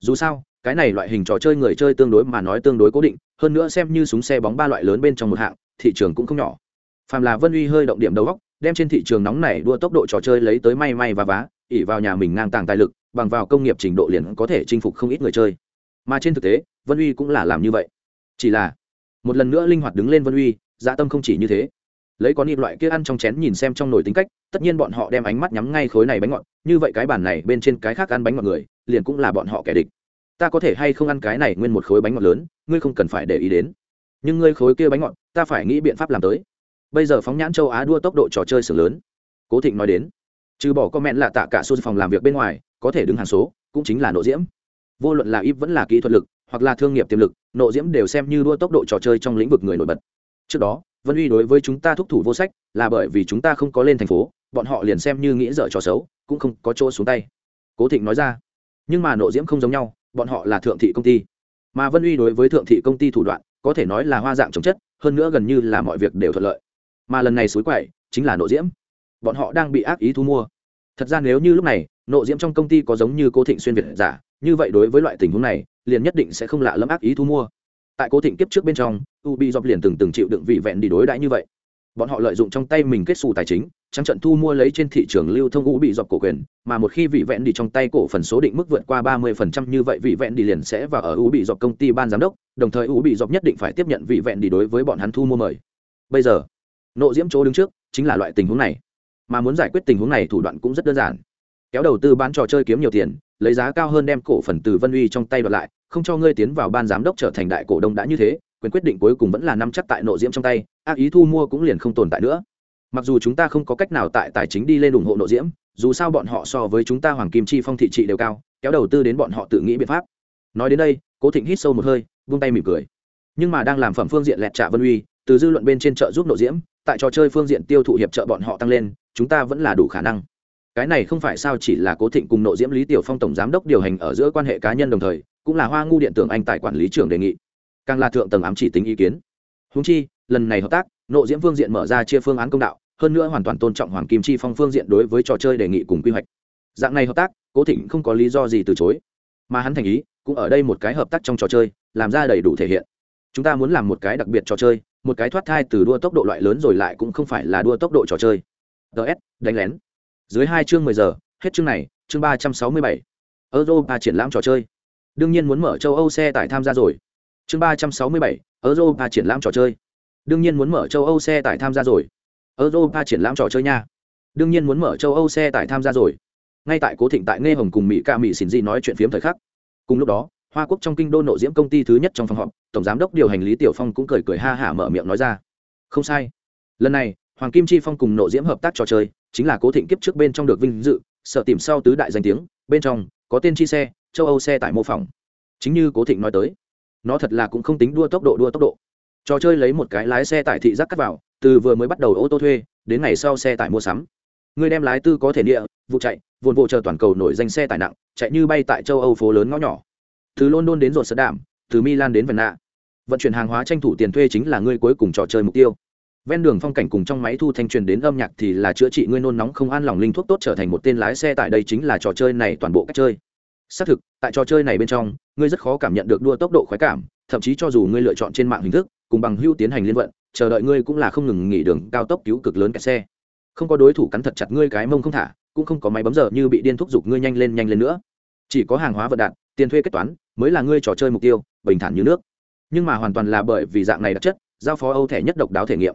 Dù sao, cái này loại hình trò chơi người chơi tương đối mà nói tương đối cố định, hơn nữa xem như súng xe bóng ba loại lớn bên trong một hạng, thị trường cũng không nhỏ. Phàm là vân uy hơi động điểm đầu góc, đem trên thị trường nóng này đua tốc độ trò chơi lấy tới may may và vá, ỉ vào nhà mình ngang tàng tài lực bằng vào công nghiệp trình độ liền có thể chinh phục không ít người chơi. Mà trên thực tế, vân uy cũng là làm như vậy. Chỉ là, một lần nữa linh hoạt đứng lên vân uy dạ tâm không chỉ như thế. Lấy có ít loại kia ăn trong chén nhìn xem trong nồi tính cách, tất nhiên bọn họ đem ánh mắt nhắm ngay khối này bánh ngọt, như vậy cái bản này bên trên cái khác ăn bánh ngọt người, liền cũng là bọn họ kẻ địch. Ta có thể hay không ăn cái này nguyên một khối bánh ngọt lớn, ngươi không cần phải để ý đến. Nhưng ngươi khối kia bánh ngọt, ta phải nghĩ biện pháp làm tới. Bây giờ phóng nhãn châu á đua tốc độ trò chơi sưởng lớn. Cố thịnh nói đến trừ bỏ comment là tạ cả số phòng làm việc bên ngoài, có thể đứng hàng số, cũng chính là nội diễm. Vô luận là ít vẫn là kỹ thuật lực, hoặc là thương nghiệp tiềm lực, nội diễm đều xem như đua tốc độ trò chơi trong lĩnh vực người nổi bật. Trước đó, vân uy đối với chúng ta thúc thủ vô sách, là bởi vì chúng ta không có lên thành phố, bọn họ liền xem như nghĩ dở trò xấu, cũng không có chỗ xuống tay. Cố thịnh nói ra. Nhưng mà nội diễm không giống nhau, bọn họ là thượng thị công ty. Mà vân uy đối với thượng thị công ty thủ đoạn, có thể nói là hoa dạng chống chất, hơn nữa gần như là mọi việc đều thuận lợi. Mà lần này suối quậy, chính là nội diễm bọn họ đang bị ác ý thu mua. Thật ra nếu như lúc này, nộ diễm trong công ty có giống như cố thịnh xuyên việt giả, như vậy đối với loại tình huống này, liền nhất định sẽ không lạ lẫm ác ý thu mua. Tại cố thịnh kiếp trước bên trong ubi dọc liền từng từng chịu đựng vị vẹn đi đối đãi như vậy. Bọn họ lợi dụng trong tay mình kết xù tài chính, trắng trận thu mua lấy trên thị trường lưu thông u bị dọc cổ quyền, mà một khi vị vẹn đi trong tay cổ phần số định mức vượt qua ba mươi phần trăm như vậy vị vẹn đi liền sẽ vào ở u bị dọc công ty ban giám đốc, đồng thời u bị dọc nhất định phải tiếp nhận vị vẹn đi đối với bọn hắn thu mua mời. Bây giờ, nộ diễm chỗ đứng trước chính là loại tình huống này mà muốn giải quyết tình huống này thủ đoạn cũng rất đơn giản. Kéo đầu tư bán trò chơi kiếm nhiều tiền, lấy giá cao hơn đem cổ phần từ vân uy trong tay đoạt lại, không cho ngươi tiến vào ban giám đốc trở thành đại cổ đông đã như thế, quyền quyết định cuối cùng vẫn là nắm chắc tại nội diễm trong tay, ác ý thu mua cũng liền không tồn tại nữa. Mặc dù chúng ta không có cách nào tại tài chính đi lên ủng hộ nội diễm, dù sao bọn họ so với chúng ta hoàng kim chi phong thị trị đều cao, kéo đầu tư đến bọn họ tự nghĩ biện pháp. Nói đến đây, cố thịnh hít sâu một hơi, vung tay mỉm cười. Nhưng mà đang làm phẩm phương diện lẹt trả vân uy, từ dư luận bên trên chợ giúp nội diễm, tại trò chơi phương diện tiêu thụ hiệp trợ bọn họ tăng lên chúng ta vẫn là đủ khả năng. Cái này không phải sao chỉ là cố thịnh cùng nội diễm lý tiểu phong tổng giám đốc điều hành ở giữa quan hệ cá nhân đồng thời, cũng là hoa ngu điện tưởng anh tại quản lý trưởng đề nghị. Càng là thượng tầng ám chỉ tính ý kiến. Húng chi, lần này hợp tác nội diễm phương diện mở ra chia phương án công đạo, hơn nữa hoàn toàn tôn trọng hoàng kim chi phong phương diện đối với trò chơi đề nghị cùng quy hoạch. Dạng này hợp tác, cố thịnh không có lý do gì từ chối. Mà hắn thành ý, cũng ở đây một cái hợp tác trong trò chơi, làm ra đầy đủ thể hiện. Chúng ta muốn làm một cái đặc biệt trò chơi, một cái thoát thai từ đua tốc độ loại lớn rồi lại cũng không phải là đua tốc độ trò chơi ts đánh lén. Dưới hai chương mười giờ, hết chương này, chương ba trăm sáu mươi bảy. Europa triển lãm trò chơi. Đương nhiên muốn mở châu âu xe tải tham gia rồi. Chương ba trăm sáu mươi bảy, europa triển lãm trò chơi. Đương nhiên muốn mở châu âu xe tải tham gia rồi. Europa triển lãm trò chơi nha. Đương nhiên muốn mở châu âu xe tải tham gia rồi. Ngay tại cố thịnh tại nghe hồng cùng mỹ ca mỹ xin di nói chuyện phiếm thời khắc. Cùng lúc đó, hoa quốc trong kinh đô nội diễm công ty thứ nhất trong phòng họp, tổng giám đốc điều hành lý tiểu phong cũng cười cười ha hả mở miệng nói ra. Không sai. Lần này hoàng kim chi phong cùng nộ diễm hợp tác trò chơi, chính là cố thịnh kiếp trước bên trong được vinh dự, sợ tìm sau tứ đại danh tiếng, bên trong, có tên chi xe, châu âu xe tải mô phỏng. Chính như cố thịnh nói tới, nó thật là cũng không tính đua tốc độ đua tốc độ. Trò chơi lấy một cái lái xe tải thị giác cắt vào, từ vừa mới bắt đầu ô tô thuê, đến ngày sau xe tải mua sắm. Người đem lái tư có thể địa, vụ chạy vồn vụ chờ toàn cầu nổi danh xe tải nặng, chạy như bay tại châu âu phố lớn ngõ nhỏ. Từ london đến rột sơ đảm từ milan đến vân nạ vận chuyển hàng hóa tranh thủ tiền thuê chính là người cuối cùng trò chơi mục tiêu ven đường phong cảnh cùng trong máy thu thanh truyền đến âm nhạc thì là chữa trị ngươi nôn nóng không an lòng linh thuốc tốt trở thành một tên lái xe tại đây chính là trò chơi này toàn bộ cách chơi. Xác thực, tại trò chơi này bên trong, ngươi rất khó cảm nhận được đua tốc độ khoái cảm, thậm chí cho dù ngươi lựa chọn trên mạng hình thức, cùng bằng hưu tiến hành liên vận, chờ đợi ngươi cũng là không ngừng nghỉ đường, cao tốc cứu cực lớn kẹt xe. Không có đối thủ cắn thật chặt ngươi cái mông không thả, cũng không có máy bấm giờ như bị điên thúc giục ngươi nhanh lên nhanh lên nữa. Chỉ có hàng hóa vận đạn, tiền thuê kết toán, mới là ngươi trò chơi mục tiêu, bình thản như nước. Nhưng mà hoàn toàn là bởi vì dạng này đặc chất, giao phó âu thẻ nhất độc đáo thể nghiệm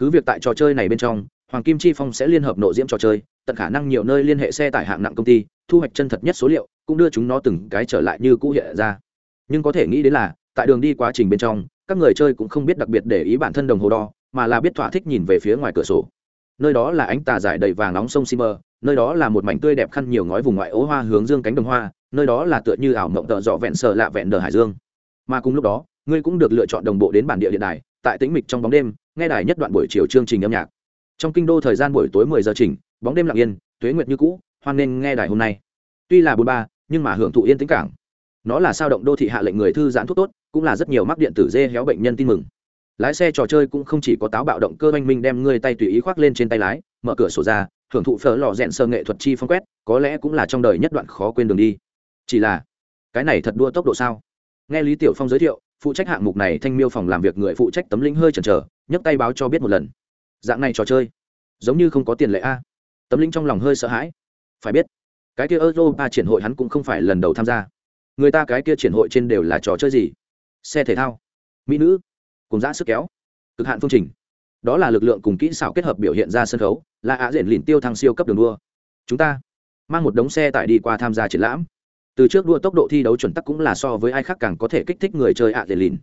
cứ việc tại trò chơi này bên trong, hoàng kim chi phong sẽ liên hợp nội diễm trò chơi, tận khả năng nhiều nơi liên hệ xe tải hạng nặng công ty, thu hoạch chân thật nhất số liệu, cũng đưa chúng nó từng cái trở lại như cũ hiện ra. Nhưng có thể nghĩ đến là, tại đường đi quá trình bên trong, các người chơi cũng không biết đặc biệt để ý bản thân đồng hồ đo, mà là biết thỏa thích nhìn về phía ngoài cửa sổ. Nơi đó là ánh tà giải đầy vàng nóng sông simmer, nơi đó là một mảnh tươi đẹp khăn nhiều ngói vùng ngoại ố hoa hướng dương cánh đồng hoa, nơi đó là tựa như ảo mộng tợ dọ vẹn sợ lạ vẹn đờ hải dương. Mà cùng lúc đó, ngươi cũng được lựa chọn đồng bộ đến bản địa điện đài tại tĩnh mịch trong bóng đêm, nghe đài nhất đoạn buổi chiều chương trình âm nhạc. Trong kinh đô thời gian buổi tối mười giờ chỉnh, bóng đêm lặng yên, tuế nguyệt như cũ, hoan nên nghe đài hôm nay. Tuy là bốn ba, nhưng mà hưởng thụ yên tĩnh cảng. Nó là sao động đô thị hạ lệnh người thư giãn thuốc tốt, cũng là rất nhiều mắc điện tử dê héo bệnh nhân tin mừng. Lái xe trò chơi cũng không chỉ có táo bạo động cơ oanh minh đem ngươi tay tùy ý khoác lên trên tay lái, mở cửa sổ ra, hưởng thụ phở lò rẽn sơ nghệ thuật chi phong quét, có lẽ cũng là trong đời nhất đoạn khó quên đường đi. Chỉ là, cái này thật đua tốc độ sao? Nghe lý tiểu phong giới thiệu phụ trách hạng mục này thanh miêu phòng làm việc người phụ trách tấm lĩnh hơi chần chờ, nhấc tay báo cho biết một lần. Dạng này trò chơi, giống như không có tiền lệ a. Tấm lĩnh trong lòng hơi sợ hãi. Phải biết, cái kia europa triển hội hắn cũng không phải lần đầu tham gia. Người ta cái kia triển hội trên đều là trò chơi gì? Xe thể thao, mỹ nữ, cùng giã sức kéo, cực hạn phương trình. Đó là lực lượng cùng kỹ xảo kết hợp biểu hiện ra sân khấu, là ạ diện lìn tiêu thăng siêu cấp đường đua. Chúng ta mang một đống xe tải đi qua tham gia triển lãm từ trước đua tốc độ thi đấu chuẩn tắc cũng là so với ai khác càng có thể kích thích người chơi ạ dệt lìn.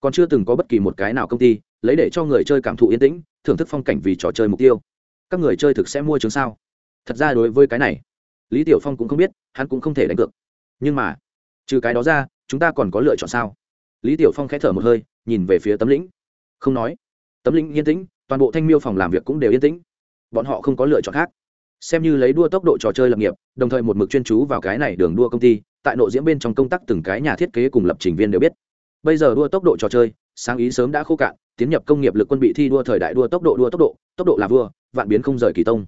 Còn chưa từng có bất kỳ một cái nào công ty lấy để cho người chơi cảm thụ yên tĩnh, thưởng thức phong cảnh vì trò chơi mục tiêu. Các người chơi thực sẽ mua chứng sao? Thật ra đối với cái này, lý tiểu phong cũng không biết, hắn cũng không thể đánh cược. Nhưng mà, trừ cái đó ra, chúng ta còn có lựa chọn sao? Lý tiểu phong k h ẽ thở một hơi, nhìn về phía tấm lĩnh. Không nói. Tấm lĩnh yên tĩnh, toàn bộ thanh miêu phòng làm việc cũng đều yên tĩnh. Bọn họ không có lựa chọn khác xem như lấy đua tốc độ trò chơi lập nghiệp, đồng thời một mực chuyên chú vào cái này đường đua công ty, tại nội diễn bên trong công tác từng cái nhà thiết kế cùng lập trình viên đều biết. Bây giờ đua tốc độ trò chơi, sáng ý sớm đã khô cạn, tiến nhập công nghiệp lực quân bị thi đua thời đại đua tốc độ đua tốc độ tốc độ là vua, vạn biến không rời kỳ tông.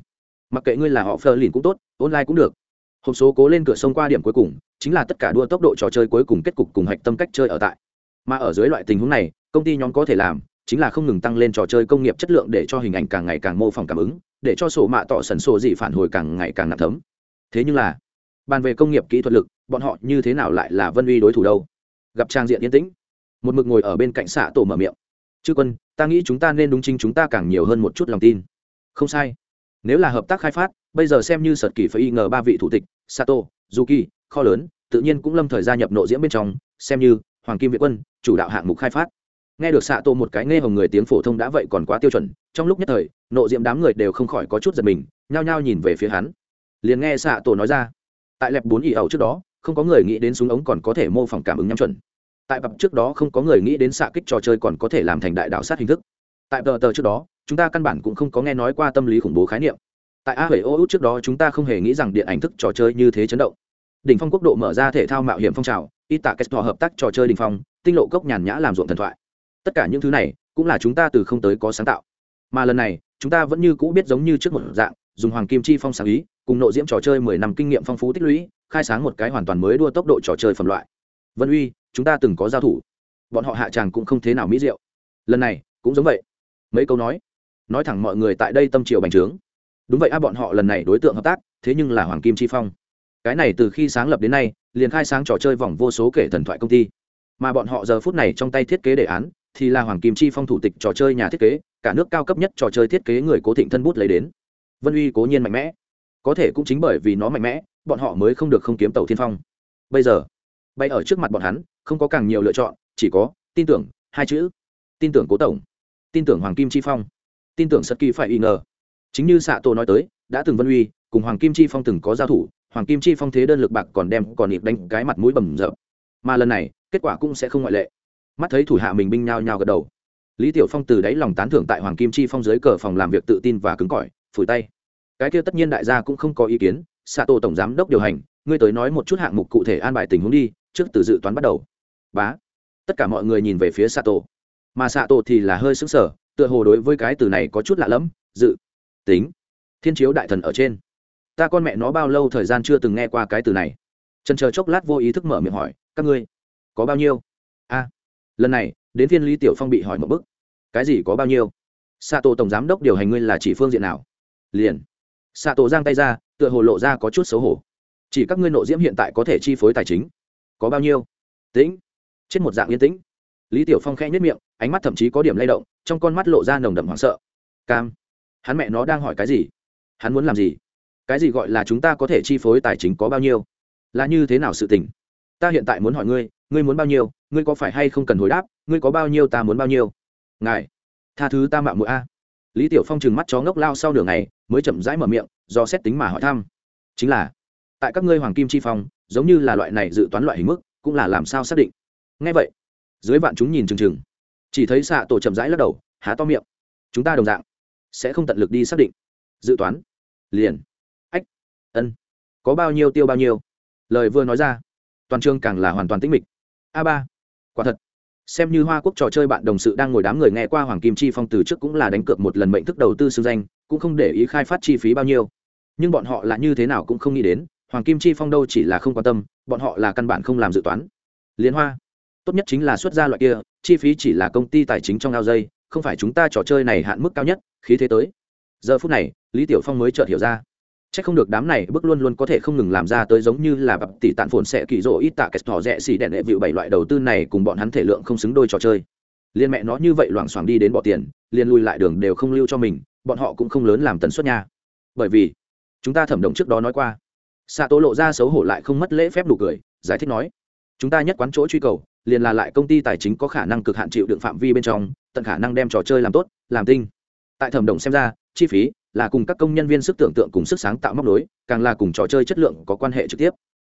Mặc kệ ngươi là họ phơ lìn cũng tốt, online cũng được. Hộp số cố lên cửa sông qua điểm cuối cùng, chính là tất cả đua tốc độ trò chơi cuối cùng kết cục cùng hạch tâm cách chơi ở tại. Mà ở dưới loại tình huống này, công ty nhóm có thể làm, chính là không ngừng tăng lên trò chơi công nghiệp chất lượng để cho hình ảnh càng ngày càng mô phỏng cảm ứng để cho sổ mạ tỏ sần sổ dị phản hồi càng ngày càng nặng thấm. Thế nhưng là, bàn về công nghiệp kỹ thuật lực, bọn họ như thế nào lại là vân uy đối thủ đâu? Gặp trang diện yên tĩnh. Một mực ngồi ở bên cạnh xạ tổ mở miệng. Chư quân, ta nghĩ chúng ta nên đúng chính chúng ta càng nhiều hơn một chút lòng tin. Không sai. Nếu là hợp tác khai phát, bây giờ xem như sật kỳ phải y ngờ ba vị thủ tịch, sato duki kho lớn, tự nhiên cũng lâm thời gia nhập nội diễm bên trong, xem như hoàng kim việt quân, chủ đạo hạng mục khai phát nghe được xạ tổ một cái nghe hồng người tiếng phổ thông đã vậy còn quá tiêu chuẩn, trong lúc nhất thời, nộ diệm đám người đều không khỏi có chút giật mình, nhao nhao nhìn về phía hắn. Liền nghe xạ tổ nói ra, tại lẹp bốn ỉ ẩu trước đó, không có người nghĩ đến súng ống còn có thể mô phỏng cảm ứng nhắm chuẩn. Tại bập trước đó không có người nghĩ đến xạ kích trò chơi còn có thể làm thành đại đạo sát hình thức. Tại tờ tờ trước đó, chúng ta căn bản cũng không có nghe nói qua tâm lý khủng bố khái niệm. Tại a bảy ô út trước đó chúng ta không hề nghĩ rằng điện ảnh thức trò chơi như thế chấn động. Đỉnh phong quốc độ mở ra thể thao mạo hiểm phong trào y tạ kết hợp tác trò chơi đỉnh phong, tinh lộ cốc nhàn nhã làm ruộng thần thoại tất cả những thứ này cũng là chúng ta từ không tới có sáng tạo. Mà lần này, chúng ta vẫn như cũ biết giống như trước một dạng, dùng hoàng kim chi phong sáng ý, cùng nội diễm trò chơi mười năm kinh nghiệm phong phú tích lũy, khai sáng một cái hoàn toàn mới đua tốc độ trò chơi phẩm loại. Vân uy, chúng ta từng có giao thủ. Bọn họ hạ tràng cũng không thế nào mỹ diệu. Lần này, cũng giống vậy. Mấy câu nói. Nói thẳng mọi người tại đây tâm triều bành trướng. Đúng vậy a, bọn họ lần này đối tượng hợp tác, thế nhưng là hoàng kim chi phong. Cái này từ khi sáng lập đến nay, liền khai sáng trò chơi vòng vô số kể thần thoại công ty. Mà bọn họ giờ phút này trong tay thiết kế đề án thì là hoàng kim chi phong thủ tịch trò chơi nhà thiết kế, cả nước cao cấp nhất trò chơi thiết kế người cố thịnh thân bút lấy đến. Vân uy cố nhiên mạnh mẽ. Có thể cũng chính bởi vì nó mạnh mẽ, bọn họ mới không được không kiếm tàu thiên phong. Bây giờ, bay ở trước mặt bọn hắn, không có càng nhiều lựa chọn, chỉ có, tin tưởng, hai chữ. Tin tưởng cố tổng, tin tưởng hoàng kim chi phong, tin tưởng sật kỳ phải y ngờ. Chính như xạ tổ nói tới, đã từng vân uy cùng hoàng kim chi phong từng có giao thủ, hoàng kim chi phong thế đơn lực bạc còn đem còn nhịp đánh cái mặt mũi bầm rợp mà lần này, kết quả cũng sẽ không ngoại lệ mắt thấy thủ hạ mình binh nhao nhao gật đầu. Lý tiểu phong từ đáy lòng tán thưởng tại hoàng kim chi phong dưới cờ phòng làm việc tự tin và cứng cỏi, phủi tay. Cái kia tất nhiên đại gia cũng không có ý kiến xạ tổ tổng giám đốc điều hành, ngươi tới nói một chút hạng mục cụ thể an bài tình huống đi, trước từ dự toán bắt đầu. Bá. Tất cả mọi người nhìn về phía xạ tổ mà xạ tổ thì là hơi xứng sở tựa hồ đối với cái từ này có chút lạ lẫm, dự. Tính. Thiên chiếu đại thần ở trên. Ta con mẹ nó bao lâu thời gian chưa từng nghe qua cái từ này. Trần chờ chốc lát vô ý thức mở miệng hỏi, các ngươi, có bao nhiêu? A lần này, đến thiên lý tiểu phong bị hỏi một bức. Cái gì có bao nhiêu? Xạ tổ tổng giám đốc điều hành ngươi là chỉ phương diện nào? Liền. Xạ tổ giang tay ra, tựa hồ lộ ra có chút xấu hổ. Chỉ các ngươi nộ diễm hiện tại có thể chi phối tài chính. Có bao nhiêu? Tĩnh. Trên một dạng yên tĩnh. Lý tiểu phong khẽ nhất miệng, ánh mắt thậm chí có điểm lay động, trong con mắt lộ ra nồng đậm hoảng sợ. Cam. Hắn mẹ nó đang hỏi cái gì? Hắn muốn làm gì? Cái gì gọi là chúng ta có thể chi phối tài chính có bao nhiêu? Là như thế nào sự tình? Ta hiện tại muốn hỏi ngươi ngươi muốn bao nhiêu? Ngươi có phải hay không cần hồi đáp, ngươi có bao nhiêu ta muốn bao nhiêu? Ngài, tha thứ ta mạo mũi a. Lý tiểu phong trừng mắt chó ngốc lao sau nửa ngày, mới chậm rãi mở miệng, do xét tính mà hỏi thăm. Chính là, tại các ngươi hoàng kim chi phong, giống như là loại này dự toán loại hình mức, cũng là làm sao xác định? Ngay vậy, dưới vạn chúng nhìn chừng chừng. Chỉ thấy xạ tổ chậm rãi lắc đầu, há to miệng. Chúng ta đồng dạng sẽ không tận lực đi xác định. Dự toán, liền. Ách, ân. Có bao nhiêu tiêu bao nhiêu? Lời vừa nói ra, toàn trường càng là hoàn toàn tĩnh mịch. A ba quả thật. Xem như hoa quốc trò chơi bạn đồng sự đang ngồi đám người nghe qua hoàng kim chi phong từ trước cũng là đánh cược một lần mệnh thức đầu tư xương danh, cũng không để ý khai phát chi phí bao nhiêu. Nhưng bọn họ là như thế nào cũng không nghĩ đến, hoàng kim chi phong đâu chỉ là không quan tâm, bọn họ là căn bản không làm dự toán. Liên hoa, tốt nhất chính là xuất ra loại kia, chi phí chỉ là công ty tài chính trong ao dây, không phải chúng ta trò chơi này hạn mức cao nhất, khí thế tới. Giờ phút này, lý tiểu phong mới chợt hiểu ra chắc không được đám này bước luôn luôn có thể không ngừng làm ra tới giống như là bập tỷ tạn phồn sẽ kỳ rỗ ít tạ kẹt thỏ rẽ xì đèn đệ vịu bảy loại đầu tư này cùng bọn hắn thể lượng không xứng đôi trò chơi. Liên mẹ nó như vậy loảng xoảng đi đến bỏ tiền liên lui lại đường đều không lưu cho mình, bọn họ cũng không lớn làm tần suất nha. Bởi vì, chúng ta thẩm động trước đó nói qua xạ tố lộ ra xấu hổ lại không mất lễ phép đủ cười, giải thích nói, chúng ta nhất quán chỗ truy cầu, liền là lại công ty tài chính có khả năng cực hạn chịu đựng phạm vi bên trong, tận khả năng đem trò chơi làm tốt, làm tinh. Tại thẩm đồng xem ra, chi phí là cùng các công nhân viên sức tưởng tượng cùng sức sáng tạo móc nối, càng là cùng trò chơi chất lượng có quan hệ trực tiếp.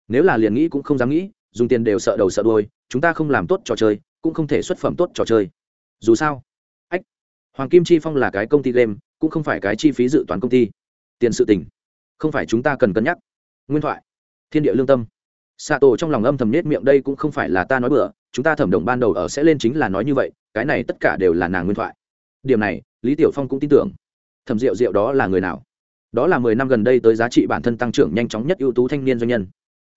Nếu là liền nghĩ cũng không dám nghĩ, dùng tiền đều sợ đầu sợ đôi chúng ta không làm tốt trò chơi, cũng không thể xuất phẩm tốt trò chơi. Dù sao, ách, hoàng kim chi phong là cái công ty game, cũng không phải cái chi phí dự toán công ty. Tiền sự tỉnh không phải chúng ta cần cân nhắc. Nguyên thoại, thiên địa lương tâm. Xạ tổ trong lòng âm thầm nết miệng, đây cũng không phải là ta nói bừa, chúng ta thẩm đồng ban đầu ở sẽ lên chính là nói như vậy, cái này tất cả đều là nàng nguyên thoại. Điểm này, lý tiểu phong cũng tin tưởng thẩm diệu diệu đó là người nào? Đó là mười năm gần đây tới giá trị bản thân tăng trưởng nhanh chóng nhất ưu tú thanh niên doanh nhân.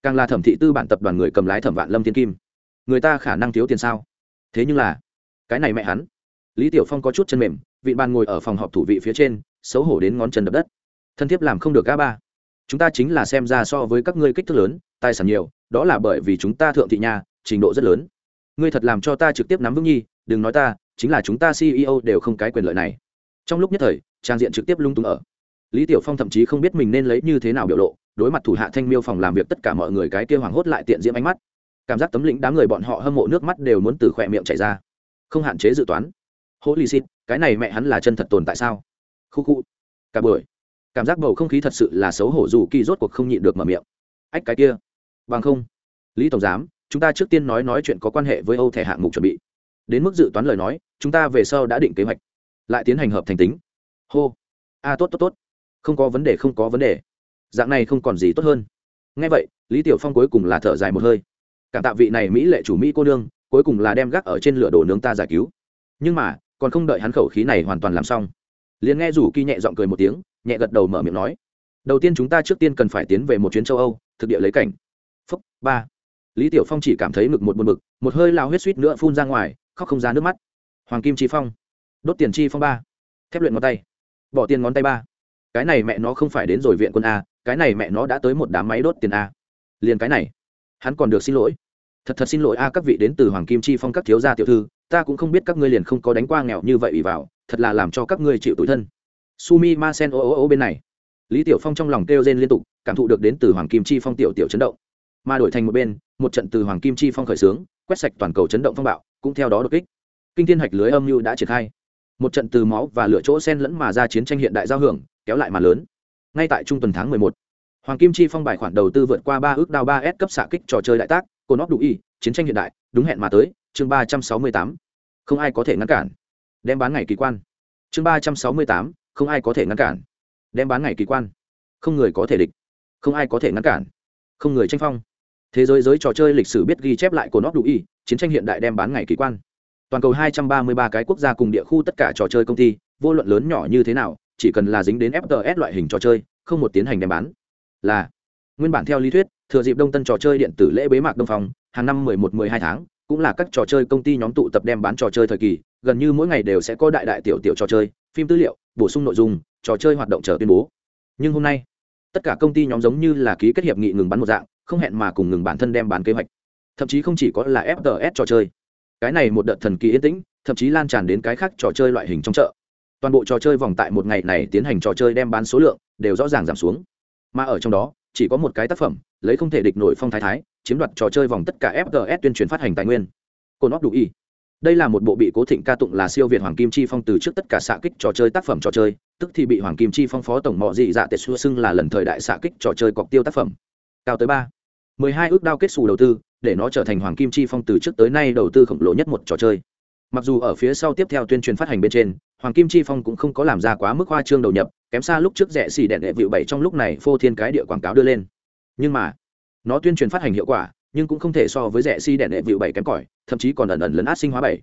Càng là thẩm thị tư bản tập đoàn người cầm lái thẩm vạn lâm thiên kim. Người ta khả năng thiếu tiền sao? Thế nhưng là, cái này mẹ hắn. Lý tiểu phong có chút chân mềm, vị bàn ngồi ở phòng họp thủ vị phía trên, xấu hổ đến ngón chân đập đất. Thân thiết làm không được ga ba. Chúng ta chính là xem ra so với các ngươi kích thước lớn, tài sản nhiều, đó là bởi vì chúng ta thượng thị nhà, trình độ rất lớn. Ngươi thật làm cho ta trực tiếp nắm vững nhi, đừng nói ta, chính là chúng ta ceo đều không cái quyền lợi này trong lúc nhất thời, trang diện trực tiếp lung tung ở. Lý tiểu phong thậm chí không biết mình nên lấy như thế nào biểu lộ, đối mặt thủ hạ thanh miêu phòng làm việc tất cả mọi người cái kia hoảng hốt lại tiện diễm ánh mắt. Cảm giác tấm lĩnh đám người bọn họ hâm mộ nước mắt đều muốn từ khỏe miệng chảy ra. Không hạn chế dự toán. Hỗ lì xịt, cái này mẹ hắn là chân thật tồn tại sao? Khu khu. Cả buổi, cảm giác bầu không khí thật sự là xấu hổ dù kỳ rốt cuộc không nhịn được mở miệng. Ách, cái kia. Bằng không. Lý tổng giám, chúng ta trước tiên nói nói chuyện có quan hệ với âu thẻ hạng mục chuẩn bị. Đến mức dự toán lời nói, chúng ta về sau đã định kế hoạch lại tiến hành hợp thành tính. Hô. A tốt tốt tốt. Không có vấn đề, không có vấn đề. Dạng này không còn gì tốt hơn. Ngay vậy, lý tiểu phong cuối cùng là thở dài một hơi. Cảm tạ vị này mỹ lệ chủ mỹ cô nương, cuối cùng là đem gác ở trên lửa đổ nướng ta giải cứu. Nhưng mà, còn không đợi hắn khẩu khí này hoàn toàn làm xong, liền nghe rủ kỳ nhẹ giọng cười một tiếng, nhẹ gật đầu mở miệng nói, đầu tiên chúng ta trước tiên cần phải tiến về một chuyến châu âu, thực địa lấy cảnh. Phúc, ba. Lý tiểu phong chỉ cảm thấy ngực một buồn bực, một hơi lao huyết suýt nữa phun ra ngoài, khóc không ra nước mắt. Hoàng kim chi phong đốt tiền chi phong ba. Thép luyện ngón tay. Bỏ tiền ngón tay ba. Cái này mẹ nó không phải đến rồi viện quân a, cái này mẹ nó đã tới một đám máy đốt tiền a. Liền cái này, hắn còn được xin lỗi. Thật thật xin lỗi a, các vị đến từ hoàng kim chi phong các thiếu gia tiểu thư, ta cũng không biết các ngươi liền không có đánh qua nghèo như vậy ủy vào, thật là làm cho các ngươi chịu tủi thân. Sumi ma sen ô ô ô bên này. Lý tiểu phong trong lòng kêu rên liên tục, cảm thụ được đến từ hoàng kim chi phong tiểu tiểu chấn động. Mà đổi thành một bên, một trận từ hoàng kim chi phong khởi xướng, quét sạch toàn cầu chấn động phong bạo, cũng theo đó đột kích. Kinh thiên hạch lưới âm mưu đã triển khai một trận từ máu và lửa chỗ sen lẫn mà ra chiến tranh hiện đại giao hưởng kéo lại mà lớn. Ngay tại trung tuần tháng 11, hoàng kim chi phong bài khoản đầu tư vượt qua ba ước đao ba s cấp xạ kích trò chơi đại tác cô nóc đủ y chiến tranh hiện đại đúng hẹn mà tới chương ba trăm sáu mươi tám. Không ai có thể ngăn cản. Đem bán ngày kỳ quan. Chương ba trăm sáu mươi tám không ai có thể ngăn cản. Đem bán ngày kỳ quan. Không người có thể địch. Không ai có thể ngăn cản. Không người tranh phong. Thế giới giới trò chơi lịch sử biết ghi chép lại của óc đủ y chiến tranh hiện đại đem bán ngày kỳ quan toàn cầu 233 cái quốc gia cùng địa khu tất cả trò chơi công ty, vô luận lớn nhỏ như thế nào, chỉ cần là dính đến fts loại hình trò chơi, không một tiến hành đem bán. Là, nguyên bản theo lý thuyết, thừa dịp đông tân trò chơi điện tử lễ bế mạc đông phòng hàng năm 11-12 tháng, cũng là các trò chơi công ty nhóm tụ tập đem bán trò chơi thời kỳ, gần như mỗi ngày đều sẽ có đại đại tiểu tiểu trò chơi, phim tư liệu, bổ sung nội dung, trò chơi hoạt động chờ tuyên bố. Nhưng hôm nay, tất cả công ty nhóm giống như là ký kết hiệp nghị ngừng bắn một dạng, không hẹn mà cùng ngừng bản thân đem bán kế hoạch. Thậm chí không chỉ có là fts trò chơi cái này một đợt thần kỳ yên tĩnh, thậm chí lan tràn đến cái khác trò chơi loại hình trong chợ. Toàn bộ trò chơi vòng tại một ngày này tiến hành trò chơi đem bán số lượng đều rõ ràng giảm xuống. Mà ở trong đó, chỉ có một cái tác phẩm, lấy không thể địch nổi phong thái thái, chiếm đoạt trò chơi vòng tất cả FGS tuyên truyền phát hành tài nguyên. Cồn óc đủ y. Đây là một bộ bị cố thịnh ca tụng là siêu việt hoàng kim chi phong từ trước tất cả xạ kích trò chơi tác phẩm trò chơi, tức thì bị hoàng kim chi phong phó tổng mọ dị dạ tệ xua xưng là lần thời đại xạ kích trò chơi cọc tiêu tác phẩm. Cao tới ba. mười hai ước đao kết xù đầu tư để nó trở thành hoàng kim chi phong từ trước tới nay đầu tư khổng lồ nhất một trò chơi. Mặc dù ở phía sau tiếp theo tuyên truyền phát hành bên trên, hoàng kim chi phong cũng không có làm ra quá mức hoa trương đầu nhập, kém xa lúc trước rẻ xì đèn đệ vịu bảy trong lúc này phô thiên cái địa quảng cáo đưa lên. Nhưng mà, nó tuyên truyền phát hành hiệu quả, nhưng cũng không thể so với rẻ xì đèn đệ vịu bảy kém cỏi, thậm chí còn ẩn ẩn lấn át sinh hóa bảy.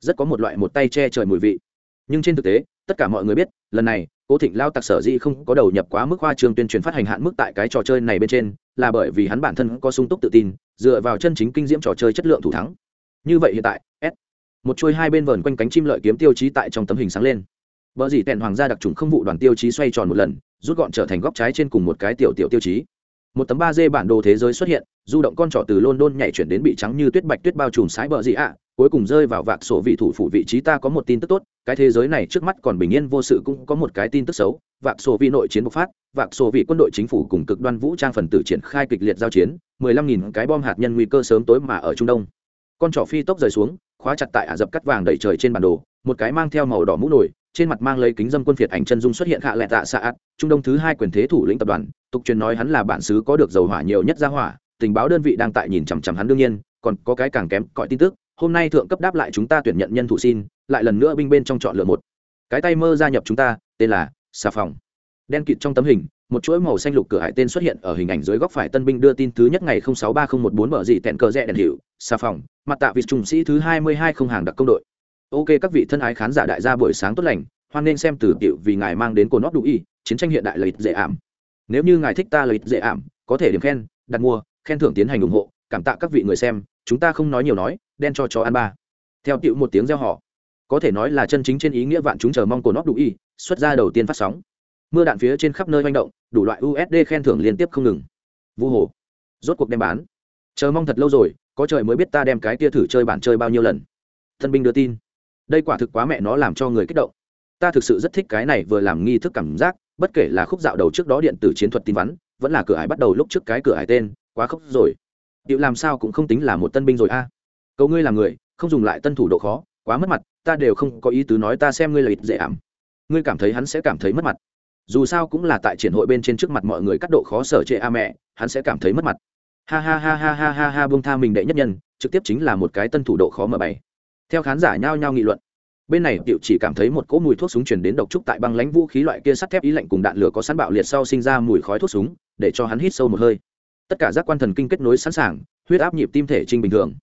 Rất có một loại một tay che trời mùi vị. Nhưng trên thực tế, tất cả mọi người biết, lần này, cố thịnh lao tặc sở dĩ không có đầu nhập quá mức hoa trương tuyên truyền phát hành hạn mức tại cái trò chơi này bên trên là bởi vì hắn bản thân có sung túc tự tin, dựa vào chân chính kinh diễm trò chơi chất lượng thủ thắng. Như vậy hiện tại, s một chuôi hai bên vờn quanh cánh chim lợi kiếm tiêu chí tại trong tấm hình sáng lên. Vợ dĩ tèn hoàng gia đặc trùng không vụ đoàn tiêu chí xoay tròn một lần, rút gọn trở thành góc trái trên cùng một cái tiểu tiểu tiêu chí một tấm ba d bản đồ thế giới xuất hiện, du động con trỏ từ london nhảy chuyển đến bị trắng như tuyết bạch tuyết bao trùm sái bờ dị ạ. Cuối cùng rơi vào vạc sổ vị thủ phủ vị trí ta có một tin tức tốt, cái thế giới này trước mắt còn bình yên vô sự cũng có một cái tin tức xấu. Vạc sổ vị nội chiến bộc phát, vạc sổ vị quân đội chính phủ cùng cực đoan vũ trang phần tử triển khai kịch liệt giao chiến, mười lăm nghìn cái bom hạt nhân nguy cơ sớm tối mà ở trung đông. Con trỏ phi tốc rời xuống, khóa chặt tại ả dập cắt vàng đầy trời trên bản đồ, một cái mang theo màu đỏ mũ nổi trên mặt mang lấy kính dâm quân phiệt ảnh chân dung xuất hiện hạ lệ tạ xạ ạt, trung đông thứ hai quyền thế thủ lĩnh tập đoàn, tục truyền nói hắn là bản xứ có được dầu hỏa nhiều nhất ra hỏa, tình báo đơn vị đang tại nhìn chằm chằm hắn đương nhiên, còn có cái càng kém cõi tin tức, hôm nay thượng cấp đáp lại chúng ta tuyển nhận nhân thủ xin, lại lần nữa binh bên trong chọn lựa một. Cái tay mơ gia nhập chúng ta, tên là xà phòng. Đen kịt trong tấm hình, một chuỗi màu xanh lục cửa hải tên xuất hiện ở hình ảnh dưới góc phải tân binh đưa tin thứ nhất ngày sáu ba không một bốn mở dị tẹn cờ rẽ đèn hiệu, xà phòng, mặt tạ vị trùng sĩ thứ hai mươi hai không hàng đặc công đội ok, các vị thân ái khán giả đại gia buổi sáng tốt lành, hoan nên xem từ tiểu vì ngài mang đến cồn óc đủ y, chiến tranh hiện đại lợi ích dễ ảm. Nếu như ngài thích ta lợi ích dễ ảm, có thể điểm khen, đặt mua, khen thưởng tiến hành ủng hộ, cảm tạ các vị người xem, chúng ta không nói nhiều nói, đen cho chó ăn ba. Theo tiểu một tiếng reo họ có thể nói là chân chính trên ý nghĩa vạn chúng chờ mong cồn óc đủ y, xuất ra đầu tiên phát sóng. Mưa đạn phía trên khắp nơi manh động, đủ loại usd khen thưởng liên tiếp không ngừng. Vu hồ, rốt cuộc đem bán. Chờ mong thật lâu rồi, có trời mới biết ta đem cái tia thử chơi bản chơi bao nhiêu lần. Thân binh đưa tin đây quả thực quá mẹ nó làm cho người kích động. Ta thực sự rất thích cái này vừa làm nghi thức cảm giác, bất kể là khúc dạo đầu trước đó điện tử chiến thuật tin vắn, vẫn là cửa ải bắt đầu lúc trước cái cửa ải tên, quá khốc rồi. Điệu làm sao cũng không tính là một tân binh rồi a. À. cầu ngươi là người, không dùng lại tân thủ độ khó, quá mất mặt, ta đều không có ý tứ nói ta xem ngươi là ít dễ ảm. Ngươi cảm thấy hắn sẽ cảm thấy mất mặt. Dù sao cũng là tại triển hội bên trên trước mặt mọi người cắt độ khó sở trệ a mẹ, hắn sẽ cảm thấy mất mặt. Ha ha ha ha ha ha ha bông tha mình đệ nhất nhân, trực tiếp chính là một cái tân thủ độ khó mở bày theo khán giả nhao nhao nghị luận, bên này tiểu chỉ cảm thấy một cỗ mùi thuốc súng chuyển đến độc trúc tại băng lãnh vũ khí loại kia sắt thép ý lạnh cùng đạn lửa có sẵn bạo liệt sau sinh ra mùi khói thuốc súng, để cho hắn hít sâu một hơi. Tất cả giác quan thần kinh kết nối sẵn sàng, huyết áp nhịp tim thể trinh bình thường.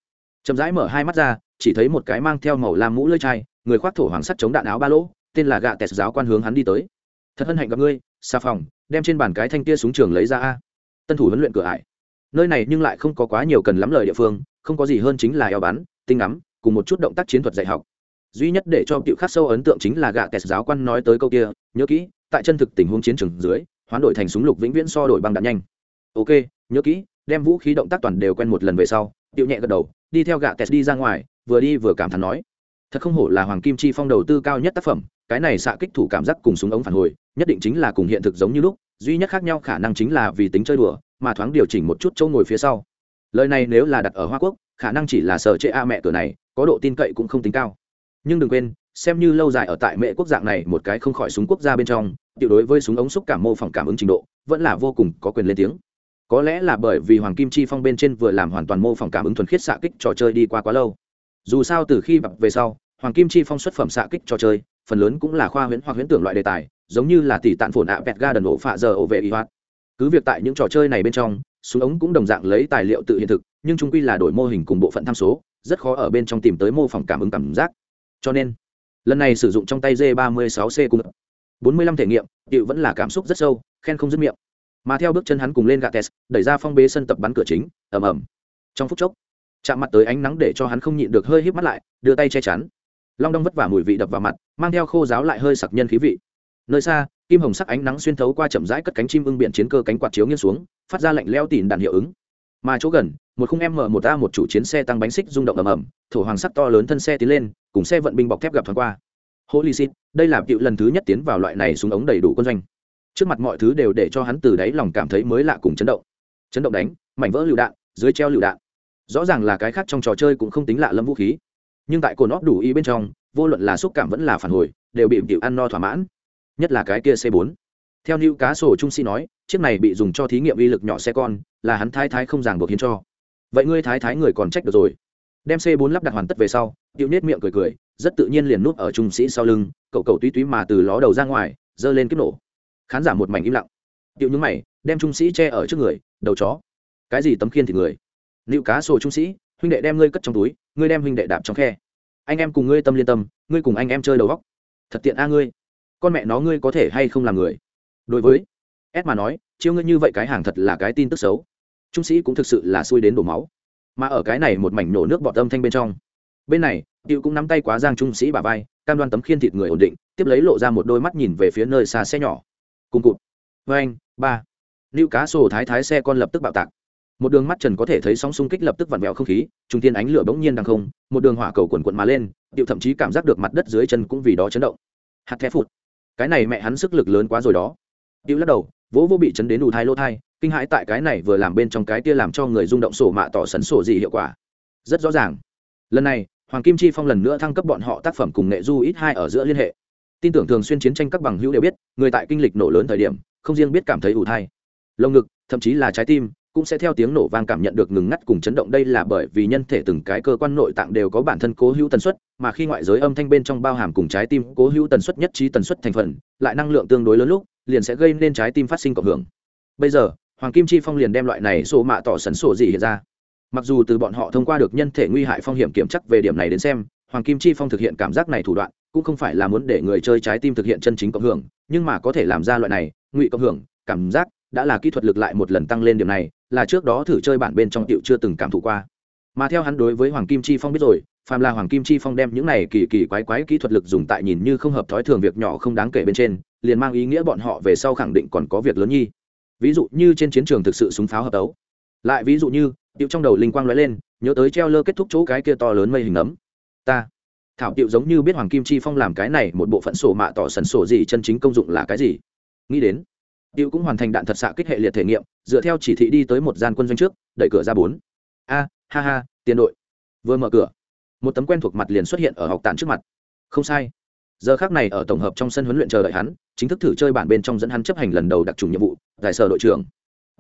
Chậm rãi mở hai mắt ra, chỉ thấy một cái mang theo màu lam mũ lưỡi chai, người khoác thổ hoàng sắt chống đạn áo ba lỗ, tên là gạ tẹt giáo quan hướng hắn đi tới. Thật hân hạnh gặp ngươi xà phòng đem trên bàn cái thanh kia súng trường lấy ra a. Tân thủ huấn luyện cửa ải. Nơi này nhưng lại không có quá nhiều cần lắm lời địa phương, không có gì hơn chính là eo bắn, tinh ngắm cùng một chút động tác chiến thuật dạy học. Duy nhất để cho cựu khắc sâu ấn tượng chính là gạ kẻ giáo quan nói tới câu kia, nhớ kỹ, tại chân thực tình huống chiến trường dưới, hoán đổi thành súng lục vĩnh viễn so đổi bằng đạn nhanh. Ok, nhớ kỹ, đem vũ khí động tác toàn đều quen một lần về sau. Tiệu nhẹ gật đầu, đi theo gạ kẻ đi ra ngoài, vừa đi vừa cảm thán nói, thật không hổ là hoàng kim chi phong đầu tư cao nhất tác phẩm, cái này xạ kích thủ cảm giác cùng súng ống phản hồi, nhất định chính là cùng hiện thực giống như lúc, duy nhất khác nhau khả năng chính là vì tính chơi đùa, mà thoáng điều chỉnh một chút chỗ ngồi phía sau. Lời này nếu là đặt ở hoa quốc, khả năng chỉ là sở chế a mẹ cửa này có độ tin cậy cũng không tính cao. Nhưng đừng quên, xem như lâu dài ở tại mẹ quốc dạng này, một cái không khỏi súng quốc gia bên trong, tiểu đối với súng ống xúc cảm mô phỏng cảm ứng trình độ, vẫn là vô cùng có quyền lên tiếng. Có lẽ là bởi vì hoàng kim chi phong bên trên vừa làm hoàn toàn mô phỏng cảm ứng thuần khiết xạ kích trò chơi đi qua quá lâu. Dù sao từ khi bập về sau, hoàng kim chi phong xuất phẩm xạ kích trò chơi, phần lớn cũng là khoa huyễn hoặc huyễn tưởng loại đề tài, giống như là tỷ tạn phổn ạ vẹt ga đần ổ phạ giờ ổ vệ y hoạt. Cứ việc tại những trò chơi này bên trong, súng ống cũng đồng dạng lấy tài liệu tự hiện thực, nhưng chúng quy là đổi mô hình cùng bộ phận tham số rất khó ở bên trong tìm tới mô phỏng cảm ứng cảm giác. Cho nên lần này sử dụng trong tay g 36 c cùng 45 thể nghiệm điệu vẫn là cảm xúc rất sâu khen không dứt miệng. Mà theo bước chân hắn cùng lên gà test, đẩy ra phong bế sân tập bắn cửa chính ầm ầm. Trong phút chốc chạm mặt tới ánh nắng để cho hắn không nhịn được hơi híp mắt lại đưa tay che chắn. Long đong vất vả mùi vị đập vào mặt mang theo khô giáo lại hơi sặc nhân khí vị. Nơi xa kim hồng sắc ánh nắng xuyên thấu qua chậm rãi cất cánh chim ưng biển chiến cơ cánh quạt chiếu nghiêng xuống phát ra lạnh leo tỉn đạn hiệu ứng mà chỗ gần, một khung m một a một chủ chiến xe tăng bánh xích rung động ầm ầm, thổ hoàng sắc to lớn thân xe tiến lên, cùng xe vận binh bọc thép gặp thoáng qua. Holy shit, đây là cựu lần thứ nhất tiến vào loại này súng ống đầy đủ quân doanh. Trước mặt mọi thứ đều để cho hắn từ đáy lòng cảm thấy mới lạ cùng chấn động. Chấn động đánh, mảnh vỡ lựu đạn, dưới treo lựu đạn. Rõ ràng là cái khác trong trò chơi cũng không tính lạ lâm vũ khí. Nhưng tại cồn óp đủ ý bên trong, vô luận là xúc cảm vẫn là phản hồi, đều bị cựu ăn no thỏa mãn. Nhất là cái kia c 4 theo nữ cá sổ trung sĩ nói, chiếc này bị dùng cho thí nghiệm uy lực nhỏ xe con, là hắn thái thái không ràng buộc hiến cho. Vậy ngươi thái thái người còn trách được rồi. Đem c 4 lắp đặt hoàn tất về sau, tiểu nết miệng cười cười, rất tự nhiên liền núp ở trung sĩ sau lưng, cậu cậu túy túy mà từ ló đầu ra ngoài, giơ lên kiếp nổ. Khán giả một mảnh im lặng. Tiểu những mày, đem trung sĩ che ở trước người, đầu chó. Cái gì tấm khiên thì người? Nữ cá sổ trung sĩ, huynh đệ đem ngươi cất trong túi, ngươi đem huynh đệ đạp trong khe. Anh em cùng ngươi tâm liên tâm, ngươi cùng anh em chơi đầu góc thật tiện a ngươi. Con mẹ nó ngươi có thể hay không làm người? Đối với s mà nói, chiêu ngươi như vậy cái hàng thật là cái tin tức xấu. Trung sĩ cũng thực sự là xui đến đổ máu. Mà ở cái này một mảnh nổ nước bọt âm thanh bên trong. Bên này tiệu cũng nắm tay quá giang trung sĩ bà vai, cam đoan tấm khiên thịt người ổn định, tiếp lấy lộ ra một đôi mắt nhìn về phía nơi xa xe nhỏ. Cùng cụt. Vê anh, ba. Lưu cá sổ thái thái xe con lập tức bạo tạc. Một đường mắt trần có thể thấy sóng xung kích lập tức vặn vẹo không khí, trung tiên ánh lửa bỗng nhiên đằng không, một đường hỏa cầu quần quận mà lên điệu thậm chí cảm giác được mặt đất dưới chân cũng vì đó chấn động. Hạt thép phụt. Cái này mẹ hắn sức lực lớn quá rồi đó. Diệu lắc đầu, vỗ vô bị chấn đến đủ thai lô thai, kinh hãi tại cái này vừa làm bên trong cái kia làm cho người rung động sổ mạ tỏ sấn sổ gì hiệu quả. Rất rõ ràng. Lần này, hoàng kim chi phong lần nữa thăng cấp bọn họ tác phẩm cùng nghệ du ít hai ở giữa liên hệ. Tin tưởng thường xuyên chiến tranh các bằng hữu đều biết, người tại kinh lịch nổ lớn thời điểm, không riêng biết cảm thấy ủ thai, lồng ngực, thậm chí là trái tim, cũng sẽ theo tiếng nổ vang cảm nhận được ngừng ngắt cùng chấn động. Đây là bởi vì nhân thể từng cái cơ quan nội tạng đều có bản thân cố hữu tần suất, mà khi ngoại giới âm thanh bên trong bao hàm cùng trái tim cố hữu tần suất nhất trí tần suất thành phần, lại năng lượng tương đối lớn lúc liền sẽ gây nên trái tim phát sinh cộng hưởng. Bây giờ, hoàng kim chi phong liền đem loại này sổ mạ tỏ sấn sổ gì hiện ra. Mặc dù từ bọn họ thông qua được nhân thể nguy hại phong hiểm kiểm chắc về điểm này đến xem, hoàng kim chi phong thực hiện cảm giác này thủ đoạn, cũng không phải là muốn để người chơi trái tim thực hiện chân chính cộng hưởng, nhưng mà có thể làm ra loại này, ngụy cộng hưởng, cảm giác, đã là kỹ thuật lực lại một lần tăng lên điểm này, là trước đó thử chơi bản bên trong tiệu chưa từng cảm thụ qua. Mà theo hắn đối với hoàng kim chi phong biết rồi, phàm là hoàng kim chi phong đem những này kỳ kỳ quái quái kỹ thuật lực dùng tại nhìn như không hợp thói thường việc nhỏ không đáng kể bên trên liền mang ý nghĩa bọn họ về sau khẳng định còn có việc lớn nhi. Ví dụ như trên chiến trường thực sự súng pháo hợp tấu. Lại ví dụ như tiệu trong đầu linh quang lóe lên, nhớ tới treo lơ kết thúc chỗ cái kia to lớn mây hình ấm. Ta, thảo tiệu giống như biết hoàng kim chi phong làm cái này, một bộ phận sổ mạ tỏ sần sổ gì chân chính công dụng là cái gì. Nghĩ đến, tiệu cũng hoàn thành đạn thật xạ kích hệ liệt thể nghiệm, dựa theo chỉ thị đi tới một gian quân doanh trước, đẩy cửa ra bốn. A, ha ha, tiền đội. Vừa mở cửa, một tấm quen thuộc mặt liền xuất hiện ở học tàn trước mặt. Không sai giờ khác này ở tổng hợp trong sân huấn luyện chờ đợi hắn, chính thức thử chơi bản bên trong dẫn hắn chấp hành lần đầu đặc trùng nhiệm vụ, giải sở đội trưởng.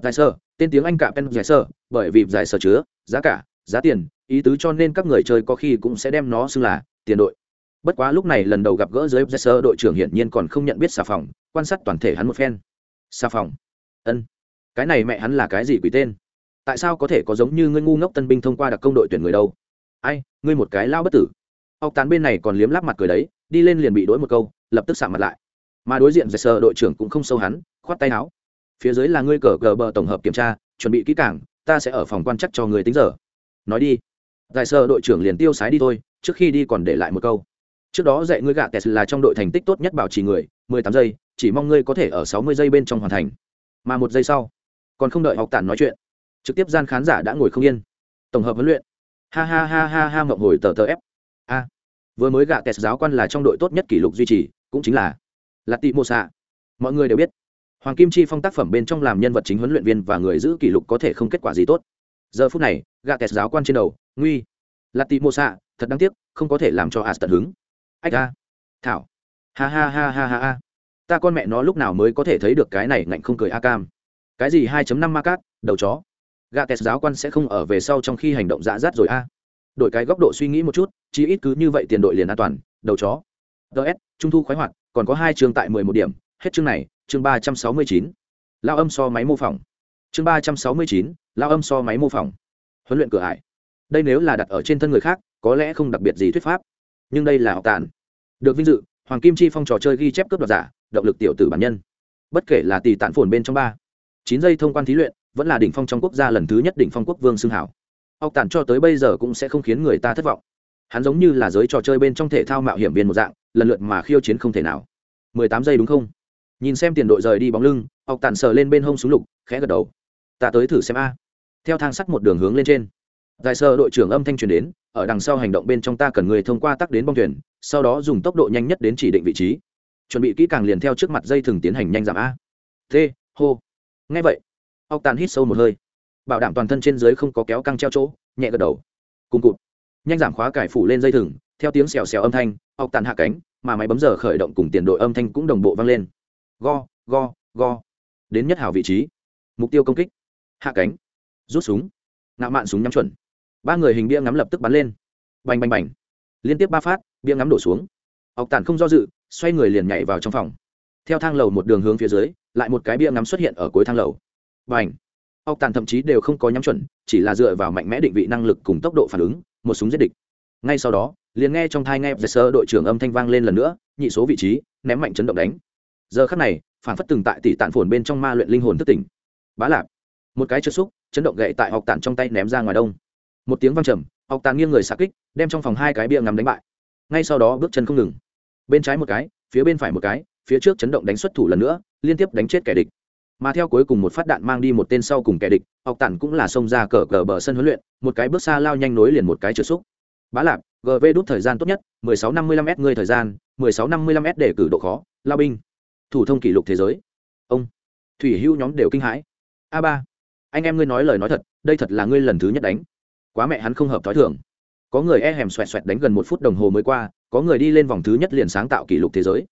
Giải sở, tên tiếng anh cả pen giải sở, bởi vì giải sở chứa, giá cả, giá tiền, ý tứ cho nên các người chơi có khi cũng sẽ đem nó xưng là tiền đội. Bất quá lúc này lần đầu gặp gỡ dưới giải sở đội trưởng hiển nhiên còn không nhận biết xà phòng, quan sát toàn thể hắn một phen. Xà phòng. Ân. Cái này mẹ hắn là cái gì quỷ tên? Tại sao có thể có giống như ngươi ngu ngốc tân binh thông qua đặc công đội tuyển người đâu? Ai, ngươi một cái lao bất tử. Học tán bên này còn liếm láp mặt cười đấy đi lên liền bị đối một câu, lập tức sạm mặt lại. Mà đối diện giải sơ đội trưởng cũng không sâu hắn, khoát tay áo. Phía dưới là ngươi cờ cờ bờ tổng hợp kiểm tra, chuẩn bị kỹ cảng ta sẽ ở phòng quan chắc cho người tính giờ. Nói đi. Giải sơ đội trưởng liền tiêu sái đi thôi, trước khi đi còn để lại một câu. Trước đó dạy ngươi gạ tes là trong đội thành tích tốt nhất bảo trì người, mười tám giây, chỉ mong ngươi có thể ở sáu mươi giây bên trong hoàn thành. Mà một giây sau, còn không đợi học tản nói chuyện, trực tiếp gian khán giả đã ngồi không yên. Tổng hợp huấn luyện. Ha ha ha ha ha mộng hồi tờ tờ ép. A vừa mới gạ tes giáo quan là trong đội tốt nhất kỷ lục duy trì, cũng chính là là tị mô xạ mọi người đều biết, hoàng kim chi phong tác phẩm bên trong làm nhân vật chính huấn luyện viên và người giữ kỷ lục có thể không kết quả gì tốt. Giờ phút này, gạ tes giáo quan trên đầu, nguy là tị mô xạ thật đáng tiếc, không có thể làm cho as tận hứng. Ách a, thảo. Ha ha ha ha ha ha. Ta con mẹ nó lúc nào mới có thể thấy được cái này ngạnh không cười a cam. Cái gì 2 năm ma cát, đầu chó. Gạ tes giáo quan sẽ không ở về sau trong khi hành động dã dắt rồi a đổi cái góc độ suy nghĩ một chút chỉ ít cứ như vậy tiền đội liền an toàn, đầu chó. Ts trung thu khoái hoạt, còn có hai chương tại mười một điểm, hết chương này, chương ba trăm sáu mươi chín. Lao âm so máy mô phỏng. Chương ba trăm sáu mươi chín, lao âm so máy mô phỏng. Huấn luyện cửa ải. Đây nếu là đặt ở trên thân người khác, có lẽ không đặc biệt gì thuyết pháp. Nhưng đây là học tàn. Được vinh dự, hoàng kim chi phong trò chơi ghi chép cướp đoạt giả, động lực tiểu tử bản nhân. Bất kể là tỷ tản phồn bên trong ba, chín giây thông quan thí luyện, vẫn là đỉnh phong trong quốc gia lần thứ nhất đỉnh phong quốc vương xương hảo ốc tản cho tới bây giờ cũng sẽ không khiến người ta thất vọng. Hắn giống như là giới trò chơi bên trong thể thao mạo hiểm viên một dạng, lần lượt mà khiêu chiến không thể nào. Mười tám giây đúng không? Nhìn xem tiền đội rời đi bóng lưng ốc tản sờ lên bên hông súng lục, khẽ gật đầu. Ta tới thử xem a. Theo thang sắt một đường hướng lên trên. Giải sơ đội trưởng âm thanh truyền đến, ở đằng sau hành động bên trong ta cần người thông qua tắc đến bong thuyền, sau đó dùng tốc độ nhanh nhất đến chỉ định vị trí. Chuẩn bị kỹ càng liền theo trước mặt dây thừng tiến hành nhanh giảm a. T, hô. Ngay vậy ốc tàn hít sâu một hơi bảo đảm toàn thân trên dưới không có kéo căng treo chỗ, nhẹ gật đầu. Cùng cụt. Nhanh giảm khóa cải phủ lên dây thừng, theo tiếng xèo xèo âm thanh, ọc tàn hạ cánh, mà máy bấm giờ khởi động cùng tiền đội âm thanh cũng đồng bộ vang lên. Go go go. Đến nhất hảo vị trí. Mục tiêu công kích. Hạ cánh. Rút súng. Ngạo mạn súng nhắm chuẩn. Ba người hình bia ngắm lập tức bắn lên. Bành bành bành. Liên tiếp ba phát, bia ngắm đổ xuống. Ọc tàn không do dự, xoay người liền nhảy vào trong phòng. Theo thang lầu một đường hướng phía dưới, lại một cái bia ngắm xuất hiện ở cuối thang lầu. Bành ọc tàn thậm chí đều không có nhắm chuẩn, chỉ là dựa vào mạnh mẽ định vị năng lực cùng tốc độ phản ứng, một súng giết địch. Ngay sau đó, liền nghe trong thai nghe giật sơ đội trưởng âm thanh vang lên lần nữa, nhị số vị trí, ném mạnh chấn động đánh. Giờ khắc này, phản phất từng tại tỷ tàn phồn bên trong ma luyện linh hồn thất tỉnh. Bá lạp, một cái chất xúc, chấn động gậy tại học tàn trong tay ném ra ngoài đông. Một tiếng văng trầm học tàn nghiêng người xạ kích, đem trong phòng hai cái bia ngắm đánh bại. Ngay sau đó bước chân không ngừng. Bên trái một cái, phía bên phải một cái, phía trước chấn động đánh xuất thủ lần nữa, liên tiếp đánh chết kẻ địch mà theo cuối cùng một phát đạn mang đi một tên sau cùng kẻ địch, học tản cũng là xông ra cờ cờ bờ sân huấn luyện, một cái bước xa lao nhanh nối liền một cái trượt xúc. Bá lạp gv đút thời gian tốt nhất 1655 s ngươi thời gian 1655 s để cử độ khó, lao binh. Thủ thông kỷ lục thế giới. Ông, thủy hưu nhóm đều kinh hãi. A ba, anh em ngươi nói lời nói thật, đây thật là ngươi lần thứ nhất đánh. Quá mẹ hắn không hợp thói thường. Có người e hèm xoẹt xoẹt đánh gần một phút đồng hồ mới qua, có người đi lên vòng thứ nhất liền sáng tạo kỷ lục thế giới.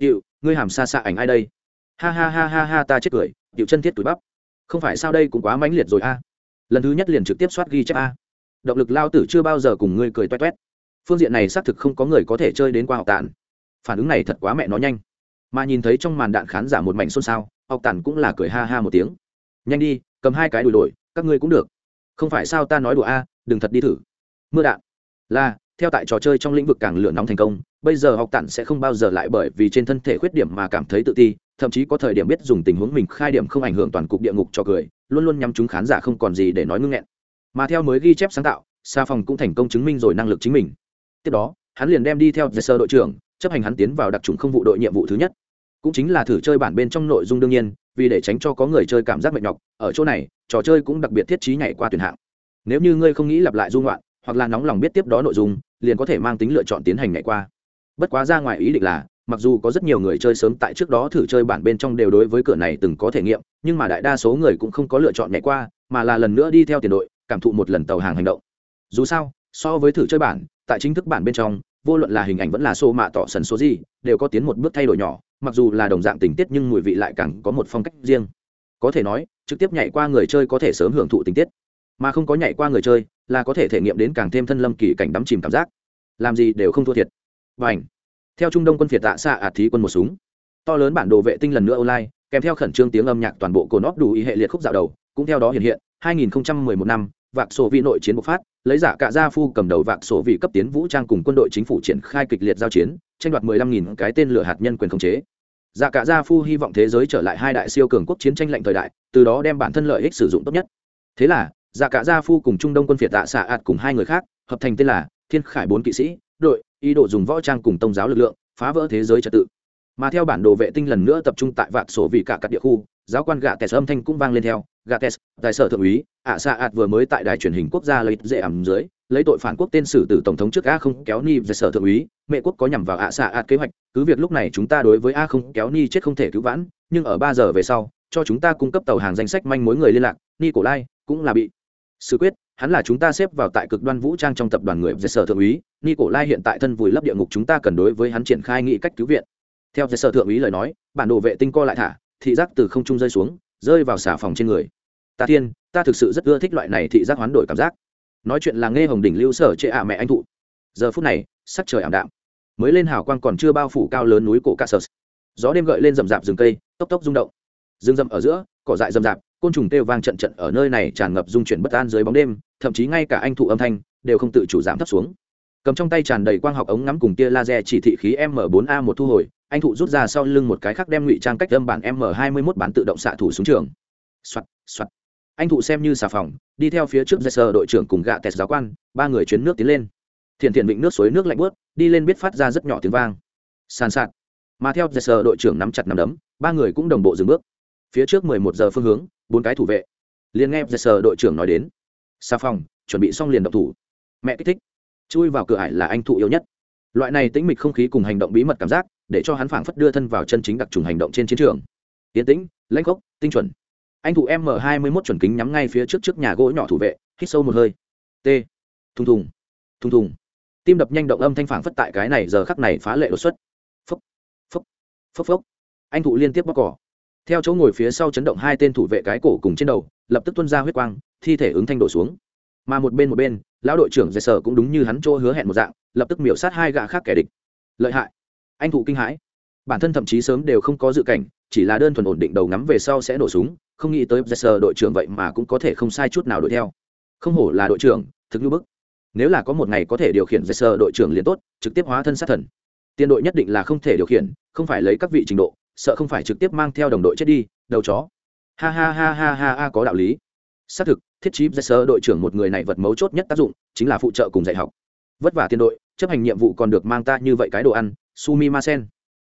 Điệu ngươi hàm xa xa ảnh ai đây? Ha ha ha ha ha, ta chết cười điệu chân thiết túi bắp. Không phải sao đây cũng quá mãnh liệt rồi a. Lần thứ nhất liền trực tiếp soát ghi chép a. Động lực lao tử chưa bao giờ cùng ngươi cười toét toét. Phương diện này xác thực không có người có thể chơi đến qua học tàn phản ứng này thật quá mẹ nó nhanh. Mà nhìn thấy trong màn đạn khán giả một mảnh xôn xao, học tàn cũng là cười ha ha một tiếng. Nhanh đi, cầm hai cái đùi đổi, các ngươi cũng được. Không phải sao ta nói đùa a, đừng thật đi thử. Mưa đạn. Là, theo tại trò chơi trong lĩnh vực càng lửa nóng thành công, bây giờ học tản sẽ không bao giờ lại bởi vì trên thân thể khuyết điểm mà cảm thấy tự ti thậm chí có thời điểm biết dùng tình huống mình khai điểm không ảnh hưởng toàn cục địa ngục cho cười, luôn luôn nhắm chúng khán giả không còn gì để nói ngưng nghẹn. Mà theo mới ghi chép sáng tạo, sa phòng cũng thành công chứng minh rồi năng lực chính mình. Tiếp đó, hắn liền đem đi theo giấy sơ đội trưởng, chấp hành hắn tiến vào đặc trùng không vụ đội nhiệm vụ thứ nhất. Cũng chính là thử chơi bản bên trong nội dung đương nhiên, vì để tránh cho có người chơi cảm giác mệt nhọc, ở chỗ này, trò chơi cũng đặc biệt thiết trí nhảy qua tuyển hạng. Nếu như ngươi không nghĩ lặp lại dung loạn hoặc là nóng lòng biết tiếp đó nội dung, liền có thể mang tính lựa chọn tiến hành nhảy qua. Bất quá ra ngoài ý định là mặc dù có rất nhiều người chơi sớm tại trước đó thử chơi bản bên trong đều đối với cửa này từng có thể nghiệm, nhưng mà đại đa số người cũng không có lựa chọn nhảy qua, mà là lần nữa đi theo tiền đội, cảm thụ một lần tàu hàng hành động. Dù sao, so với thử chơi bản, tại chính thức bản bên trong, vô luận là hình ảnh vẫn là xô mạ tỏ sần số gì, đều có tiến một bước thay đổi nhỏ, mặc dù là đồng dạng tình tiết nhưng mùi vị lại càng có một phong cách riêng. Có thể nói, trực tiếp nhảy qua người chơi có thể sớm hưởng thụ tình tiết, mà không có nhảy qua người chơi là có thể thể nghiệm đến càng thêm thân lâm kỳ cảnh đắm chìm cảm giác. Làm gì đều không thua thiệt. Và ảnh theo trung đông quân phiệt tạ xạ ạt thí quân một súng. To lớn bản đồ vệ tinh lần nữa online, kèm theo khẩn trương tiếng âm nhạc toàn bộ cồn óp đủ ý hệ liệt khúc dạo đầu, cũng theo đó hiện hiện 2011 năm, vạc sổ vị nội chiến bộc phát, lấy giả cả gia phu cầm đầu vạc sổ vị cấp tiến vũ trang cùng quân đội chính phủ triển khai kịch liệt giao chiến, tranh đoạt 15.000 cái tên lửa hạt nhân quyền khống chế. Giả cả gia phu hy vọng thế giới trở lại hai đại siêu cường quốc chiến tranh lạnh thời đại, từ đó đem bản thân lợi ích sử dụng tốt nhất. Thế là, giả cả gia phu cùng trung đông quân phiệt tạ xạ ạt cùng hai người khác, hợp thành tên là thiên khải bốn kỵ sĩ, đội ý đồ dùng võ trang cùng tôn giáo lực lượng, phá vỡ thế giới trật tự. Mà theo bản đồ vệ tinh lần nữa tập trung tại vạn sổ vị cả các địa khu, giáo quan gạ tes âm thanh cũng vang lên theo, gạ tes tài sở thượng úy, ạ xạ ạt vừa mới tại đài truyền hình quốc gia lấy dễ ẩm dưới, lấy tội phản quốc tên sử từ tổng thống trước a không kéo ni về sở thượng úy, mẹ quốc có nhằm vào ạ xạ ạt kế hoạch, cứ việc lúc này chúng ta đối với a không kéo ni chết không thể cứu vãn, nhưng ở ba giờ về sau, cho chúng ta cung cấp tàu hàng danh sách manh mối người liên lạc, ni cổ lai cũng là bị sự quyết hắn là chúng ta xếp vào tại cực đoan vũ trang trong tập đoàn người về sở thượng úy ni cổ lai hiện tại thân vùi lấp địa ngục chúng ta cần đối với hắn triển khai nghị cách cứu viện. Theo về sở thượng úy lời nói, bản đồ vệ tinh co lại thả, thị giác từ không trung rơi xuống, rơi vào xà phòng trên người. Ta thiên, ta thực sự rất ưa thích loại này thị giác hoán đổi cảm giác. Nói chuyện là nghe hồng đỉnh lưu sở chệ ạ mẹ anh thụ. Giờ phút này, sắc trời ảm đạm. Mới lên hào quang còn chưa bao phủ cao lớn núi cổ ca sơ gió đêm gợi lên rậm rạp rừng cây, tốc tốc rung động. Rừng rậm ở giữa, cỏ dại rậm rạp côn trùng kêu vang trận trận ở nơi này tràn ngập dung chuyển bất an dưới bóng đêm, thậm chí ngay cả anh thụ âm thanh đều không tự chủ giảm thấp xuống. Cầm trong tay tràn đầy quang học ống ngắm cùng tia laser chỉ thị khí m 4 a một thu hồi, anh thụ rút ra sau lưng một cái khác đem ngụy trang cách âm bản m 21 bán tự động xạ thủ xuống trường. Soạt soạt. Anh thụ xem như xà phòng, đi theo phía trước dây sờ đội trưởng cùng gạ tẹt giáo quan, ba người chuyến nước tiến lên. Thiền thiền vịnh nước suối nước lạnh bớt đi lên biết phát ra rất nhỏ tiếng vang. Sàn sạt. Mà theo dây sờ đội trưởng nắm chặt nắm đấm, ba người cũng đồng bộ dừng bước. Phía trước mười một giờ phương hướng bốn cái thủ vệ. Liền nghe giật sờ đội trưởng nói đến. Xà phòng chuẩn bị xong liền động thủ. Mẹ kích thích. Chui vào cửa ải là anh thụ yêu nhất. Loại này tĩnh mịch không khí cùng hành động bí mật cảm giác, để cho hắn phảng phất đưa thân vào chân chính đặc trùng hành động trên chiến trường. Tiến tĩnh, lãnh gốc tinh chuẩn. Anh thủ m hai mươi mốt chuẩn kính nhắm ngay phía trước trước nhà gỗ nhỏ thủ vệ, hít sâu một hơi. T. Thùng thùng. Thùng thùng. Tim đập nhanh động âm thanh phảng phất tại cái này giờ khắc này phá lệ đột xuất. Phốc. Phốc. Phốc phốc. Anh thụ liên tiếp bóc cỏ theo chỗ ngồi phía sau chấn động hai tên thủ vệ cái cổ cùng trên đầu, lập tức tuân ra huyết quang, thi thể ứng thanh đổ xuống. Mà một bên một bên, lão đội trưởng dây sở cũng đúng như hắn chỗ hứa hẹn một dạng, lập tức miểu sát hai gã khác kẻ địch. Lợi hại. Anh thụ kinh hãi. Bản thân thậm chí sớm đều không có dự cảnh, chỉ là đơn thuần ổn định đầu ngắm về sau sẽ nổ súng, không nghĩ tới dây sở đội trưởng vậy mà cũng có thể không sai chút nào đuổi theo. Không hổ là đội trưởng, thực như bức. Nếu là có một ngày có thể điều khiển dây sở đội trưởng liền tốt, trực tiếp hóa thân sát thần. Tiên đội nhất định là không thể điều khiển, không phải lấy các vị trình độ sợ không phải trực tiếp mang theo đồng đội chết đi, đầu chó. Ha ha ha ha ha ha, có đạo lý. Xác thực, thiết chí sơ đội trưởng một người này vật mấu chốt nhất tác dụng chính là phụ trợ cùng dạy học. Vất vả tiên đội, chấp hành nhiệm vụ còn được mang ta như vậy cái đồ ăn sumi ma sen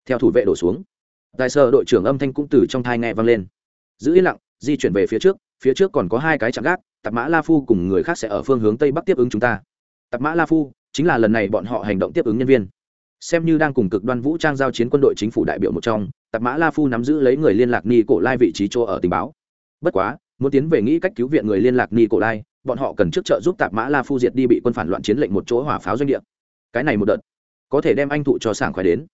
theo thủ vệ đổ xuống tài sơ đội trưởng âm thanh cũng từ trong thai nghe vang lên. Giữ yên lặng, di chuyển về phía trước phía trước còn có hai cái chạm gác, tạp mã la phu cùng người khác sẽ ở phương hướng tây bắc tiếp ứng chúng ta. Tạp mã la phu chính là lần này bọn họ hành động tiếp ứng nhân viên. Xem như đang cùng cực đoan vũ trang giao chiến quân đội chính phủ đại biểu một trong tạp mã la phu nắm giữ lấy người liên lạc ni cổ lai vị trí chỗ ở tình báo. Bất quá, muốn tiến về nghĩ cách cứu viện người liên lạc ni cổ lai, bọn họ cần trước trợ giúp tạp mã la phu diệt đi bị quân phản loạn chiến lệnh một chỗ hỏa pháo doanh địa. Cái này một đợt, có thể đem anh thụ cho sảng khoái đến.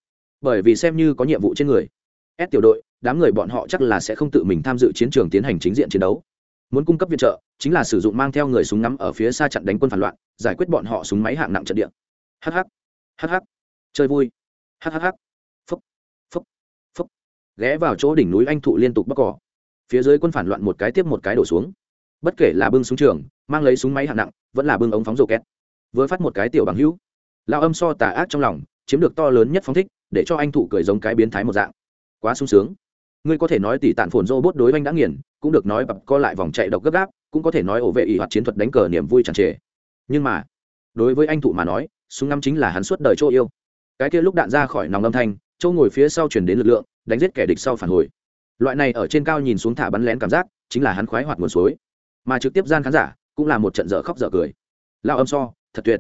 Bởi vì xem như có nhiệm vụ trên người ép tiểu đội, đám người bọn họ chắc là sẽ không tự mình tham dự chiến trường tiến hành chính diện chiến đấu. Muốn cung cấp viện trợ, chính là sử dụng mang theo người súng ngắm ở phía xa chặn đánh quân phản loạn, giải quyết bọn họ súng máy hạng nặng trận địa. Hh hh chơi vui. Hhh ghé vào chỗ đỉnh núi anh thụ liên tục bắc cỏ. Phía dưới quân phản loạn một cái tiếp một cái đổ xuống. Bất kể là bưng súng trường, mang lấy súng máy hạng nặng, vẫn là bưng ống phóng rổ két vừa phát một cái tiểu bằng hữu. Lao âm so tà ác trong lòng, chiếm được to lớn nhất phóng thích, để cho anh thụ cười giống cái biến thái một dạng. Quá sung sướng. Ngươi có thể nói tỷ tản phồn rô bốt đối oanh đã nghiền, cũng được nói bập co lại vòng chạy độc gấp gáp, cũng có thể nói ổ vệ ỷ hoạt chiến thuật đánh cờ niềm vui chẳng trề. Nhưng mà, đối với anh thụ mà nói, súng ngắm chính là hắn suốt đời chỗ yêu. Cái kia lúc đạn ra khỏi nòng âm thanh châu ngồi phía sau chuyển đến lực lượng đánh giết kẻ địch sau phản hồi. Loại này ở trên cao nhìn xuống thả bắn lén cảm giác chính là hắn khoái hoạt nguồn suối. Mà trực tiếp gian khán giả cũng là một trận dở khóc dở cười. Lao âm so thật tuyệt.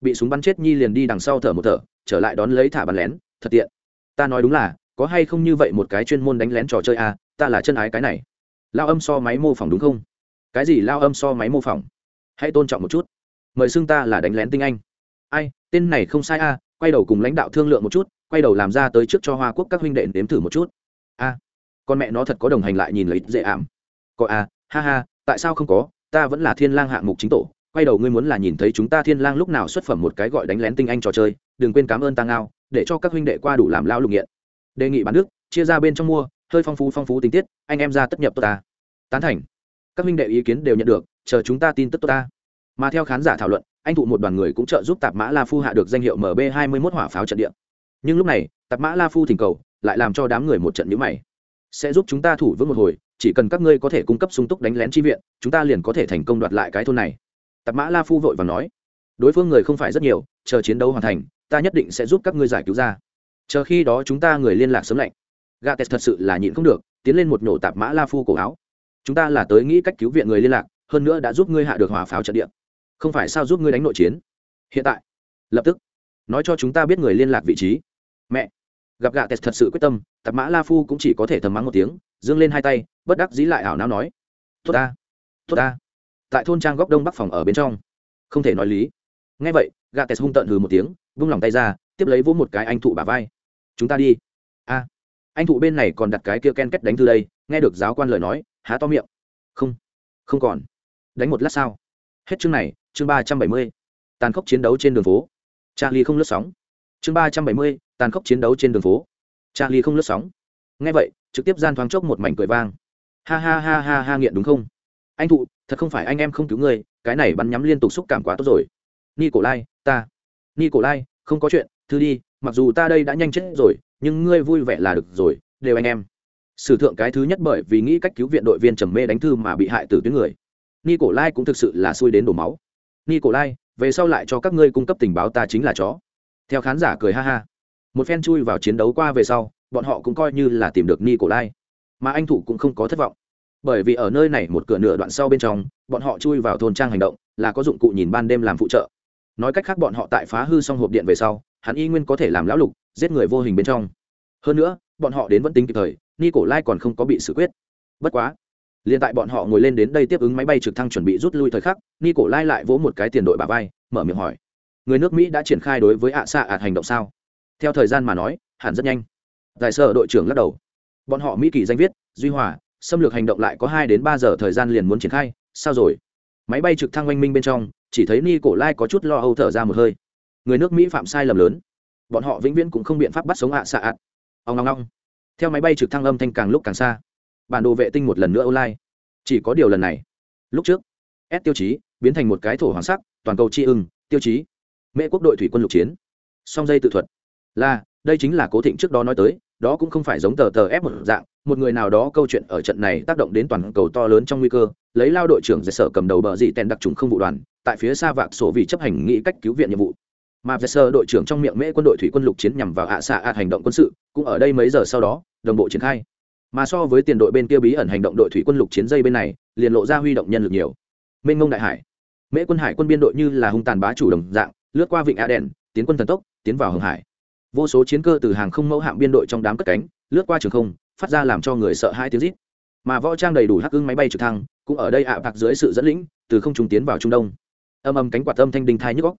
Bị súng bắn chết nhi liền đi đằng sau thở một thở trở lại đón lấy thả bắn lén thật tiện. Ta nói đúng là có hay không như vậy một cái chuyên môn đánh lén trò chơi à, ta là chân ái cái này. Lao âm so máy mô phỏng đúng không? Cái gì lao âm so máy mô phỏng? Hãy tôn trọng một chút. Mời xưng ta là đánh lén tinh anh. Ai tên này không sai a quay đầu cùng lãnh đạo thương lượng một chút quay đầu làm ra tới trước cho hoa quốc các huynh đệ nếm thử một chút. A, con mẹ nó thật có đồng hành lại nhìn lấy dễ ảm. Có a, ha ha, tại sao không có? Ta vẫn là thiên lang hạng mục chính tổ, quay đầu ngươi muốn là nhìn thấy chúng ta thiên lang lúc nào xuất phẩm một cái gọi đánh lén tinh anh trò chơi, đừng quên cảm ơn ta ngao, để cho các huynh đệ qua đủ làm lao lục nghiện. Đề nghị bán nước, chia ra bên trong mua, hơi phong phú phong phú tình tiết, anh em ra tất nhập tốt ta. Tán thành. Các huynh đệ ý kiến đều nhận được, chờ chúng ta tin tức tốt ta. Mà theo khán giả thảo luận, anh thụ một đoàn người cũng trợ giúp tạp mã la phu hạ được danh hiệu mb 21 hỏa pháo trận địa nhưng lúc này, tạp mã la phu thỉnh cầu, lại làm cho đám người một trận nhữ mày. Sẽ giúp chúng ta thủ vững một hồi, chỉ cần các ngươi có thể cung cấp sung túc đánh lén tri viện, chúng ta liền có thể thành công đoạt lại cái thôn này. Tạp mã la phu vội và nói. Đối phương người không phải rất nhiều, chờ chiến đấu hoàn thành, ta nhất định sẽ giúp các ngươi giải cứu ra. Chờ khi đó chúng ta người liên lạc sớm lạnh. Gà tes thật sự là nhịn không được, tiến lên một nhổ tạp mã la phu cổ áo. Chúng ta là tới nghĩ cách cứu viện người liên lạc, hơn nữa đã giúp ngươi hạ được hỏa pháo trận địa. Không phải sao giúp ngươi đánh nội chiến? Hiện tại. Lập tức. Nói cho chúng ta biết người liên lạc vị trí mẹ gặp gạ tes thật sự quyết tâm tạp mã la phu cũng chỉ có thể thầm mắng một tiếng dương lên hai tay bất đắc dĩ lại ảo não nói tốt ta tốt ta tại thôn trang góc đông bắc phòng ở bên trong không thể nói lý ngay vậy gạ tes hung tận hừ một tiếng vung lòng tay ra tiếp lấy vỗ một cái anh thụ bà vai chúng ta đi a anh thụ bên này còn đặt cái kia ken kết đánh từ đây nghe được giáo quan lời nói há to miệng không không còn đánh một lát sao hết chương này chương ba trăm bảy mươi tàn khốc chiến đấu trên đường phố charlie không lướt sóng chương ba trăm bảy mươi, tàn khốc chiến đấu trên đường phố. Charlie không lướt sóng. Ngay vậy, trực tiếp gian thoáng chốc một mảnh cười vang. Ha ha ha ha ha nghiện đúng không? Anh thụ, thật không phải anh em không cứu người, cái này bắn nhắm liên tục xúc cảm quá tốt rồi. Ni cổ lai ta. Ni cổ lai không có chuyện, thư đi, mặc dù ta đây đã nhanh chết rồi, nhưng ngươi vui vẻ là được rồi, đều anh em. Sử thượng cái thứ nhất bởi vì nghĩ cách cứu viện đội viên trầm mê đánh thư mà bị hại từ tuyến người. Ni cổ lai cũng thực sự là xui đến đổ máu. Ni cổ lai về sau lại cho các ngươi cung cấp tình báo ta chính là chó theo khán giả cười ha ha. Một phen chui vào chiến đấu qua về sau, bọn họ cũng coi như là tìm được ni cổ lai. Mà anh thủ cũng không có thất vọng. Bởi vì ở nơi này một cửa nửa đoạn sau bên trong, bọn họ chui vào thôn trang hành động, là có dụng cụ nhìn ban đêm làm phụ trợ. Nói cách khác bọn họ tại phá hư xong hộp điện về sau, hắn y nguyên có thể làm lão lục, giết người vô hình bên trong. Hơn nữa, bọn họ đến vẫn tính kịp thời, ni cổ lai còn không có bị xử quyết. Bất quá, liền tại bọn họ ngồi lên đến đây tiếp ứng máy bay trực thăng chuẩn bị rút lui thời khắc, ni cổ lai lại vỗ một cái tiền đội bà vai, mở miệng hỏi người nước mỹ đã triển khai đối với ạ xạ ạt hành động sao? Theo thời gian mà nói, hẳn rất nhanh. Giải sở đội trưởng lắc đầu. Bọn họ mỹ kỳ danh viết, duy hòa, xâm lược hành động lại có hai đến ba giờ thời gian liền muốn triển khai, sao rồi? Máy bay trực thăng oanh minh bên trong, chỉ thấy ni cổ lai có chút lo âu thở ra một hơi. Người nước mỹ phạm sai lầm lớn. Bọn họ vĩnh viễn cũng không biện pháp bắt sống ạ xạ ạt ông ngong ngong theo máy bay trực thăng âm thanh càng lúc càng xa. Bản đồ vệ tinh một lần nữa online. Chỉ có điều lần này. Lúc trước, s tiêu chí biến thành một cái thổ hoàng sắc, toàn cầu tri ưng, tiêu chí mễ quốc đội thủy quân lục chiến. Song dây tự thuật. Là, đây chính là cố thịnh trước đó nói tới, đó cũng không phải giống tờ tờ ép một dạng, một người nào đó câu chuyện ở trận này tác động đến toàn cầu to lớn trong nguy cơ, lấy lao đội trưởng giải sở cầm đầu bờ dị tèn đặc trùng không vụ đoàn, tại phía xa vạc sổ vì chấp hành nghĩ cách cứu viện nhiệm vụ. Mà dạy sở đội trưởng trong miệng mễ quân đội thủy quân lục chiến nhằm vào ạ xạ ạt hành động quân sự, cũng ở đây mấy giờ sau đó, đồng bộ triển khai. Mà so với tiền đội bên kia bí ẩn hành động đội thủy quân lục chiến dây bên này, liền lộ ra huy động nhân lực nhiều. Mênh ngông đại hải. Mễ quân hải quân biên đội như là hung tàn bá chủ đồng dạng lướt qua vịnh a đèn tiến quân thần tốc, tiến vào hồng hải. Vô số chiến cơ từ hàng không mẫu hạm biên đội trong đám cất cánh, lướt qua trường không, phát ra làm cho người sợ hai tiếng rít. Mà võ trang đầy đủ hắc ưng máy bay trực thăng, cũng ở đây ạ à bạc dưới sự dẫn lĩnh, từ không trung tiến vào trung đông. Âm âm cánh quạt âm thanh đinh thai nhức góc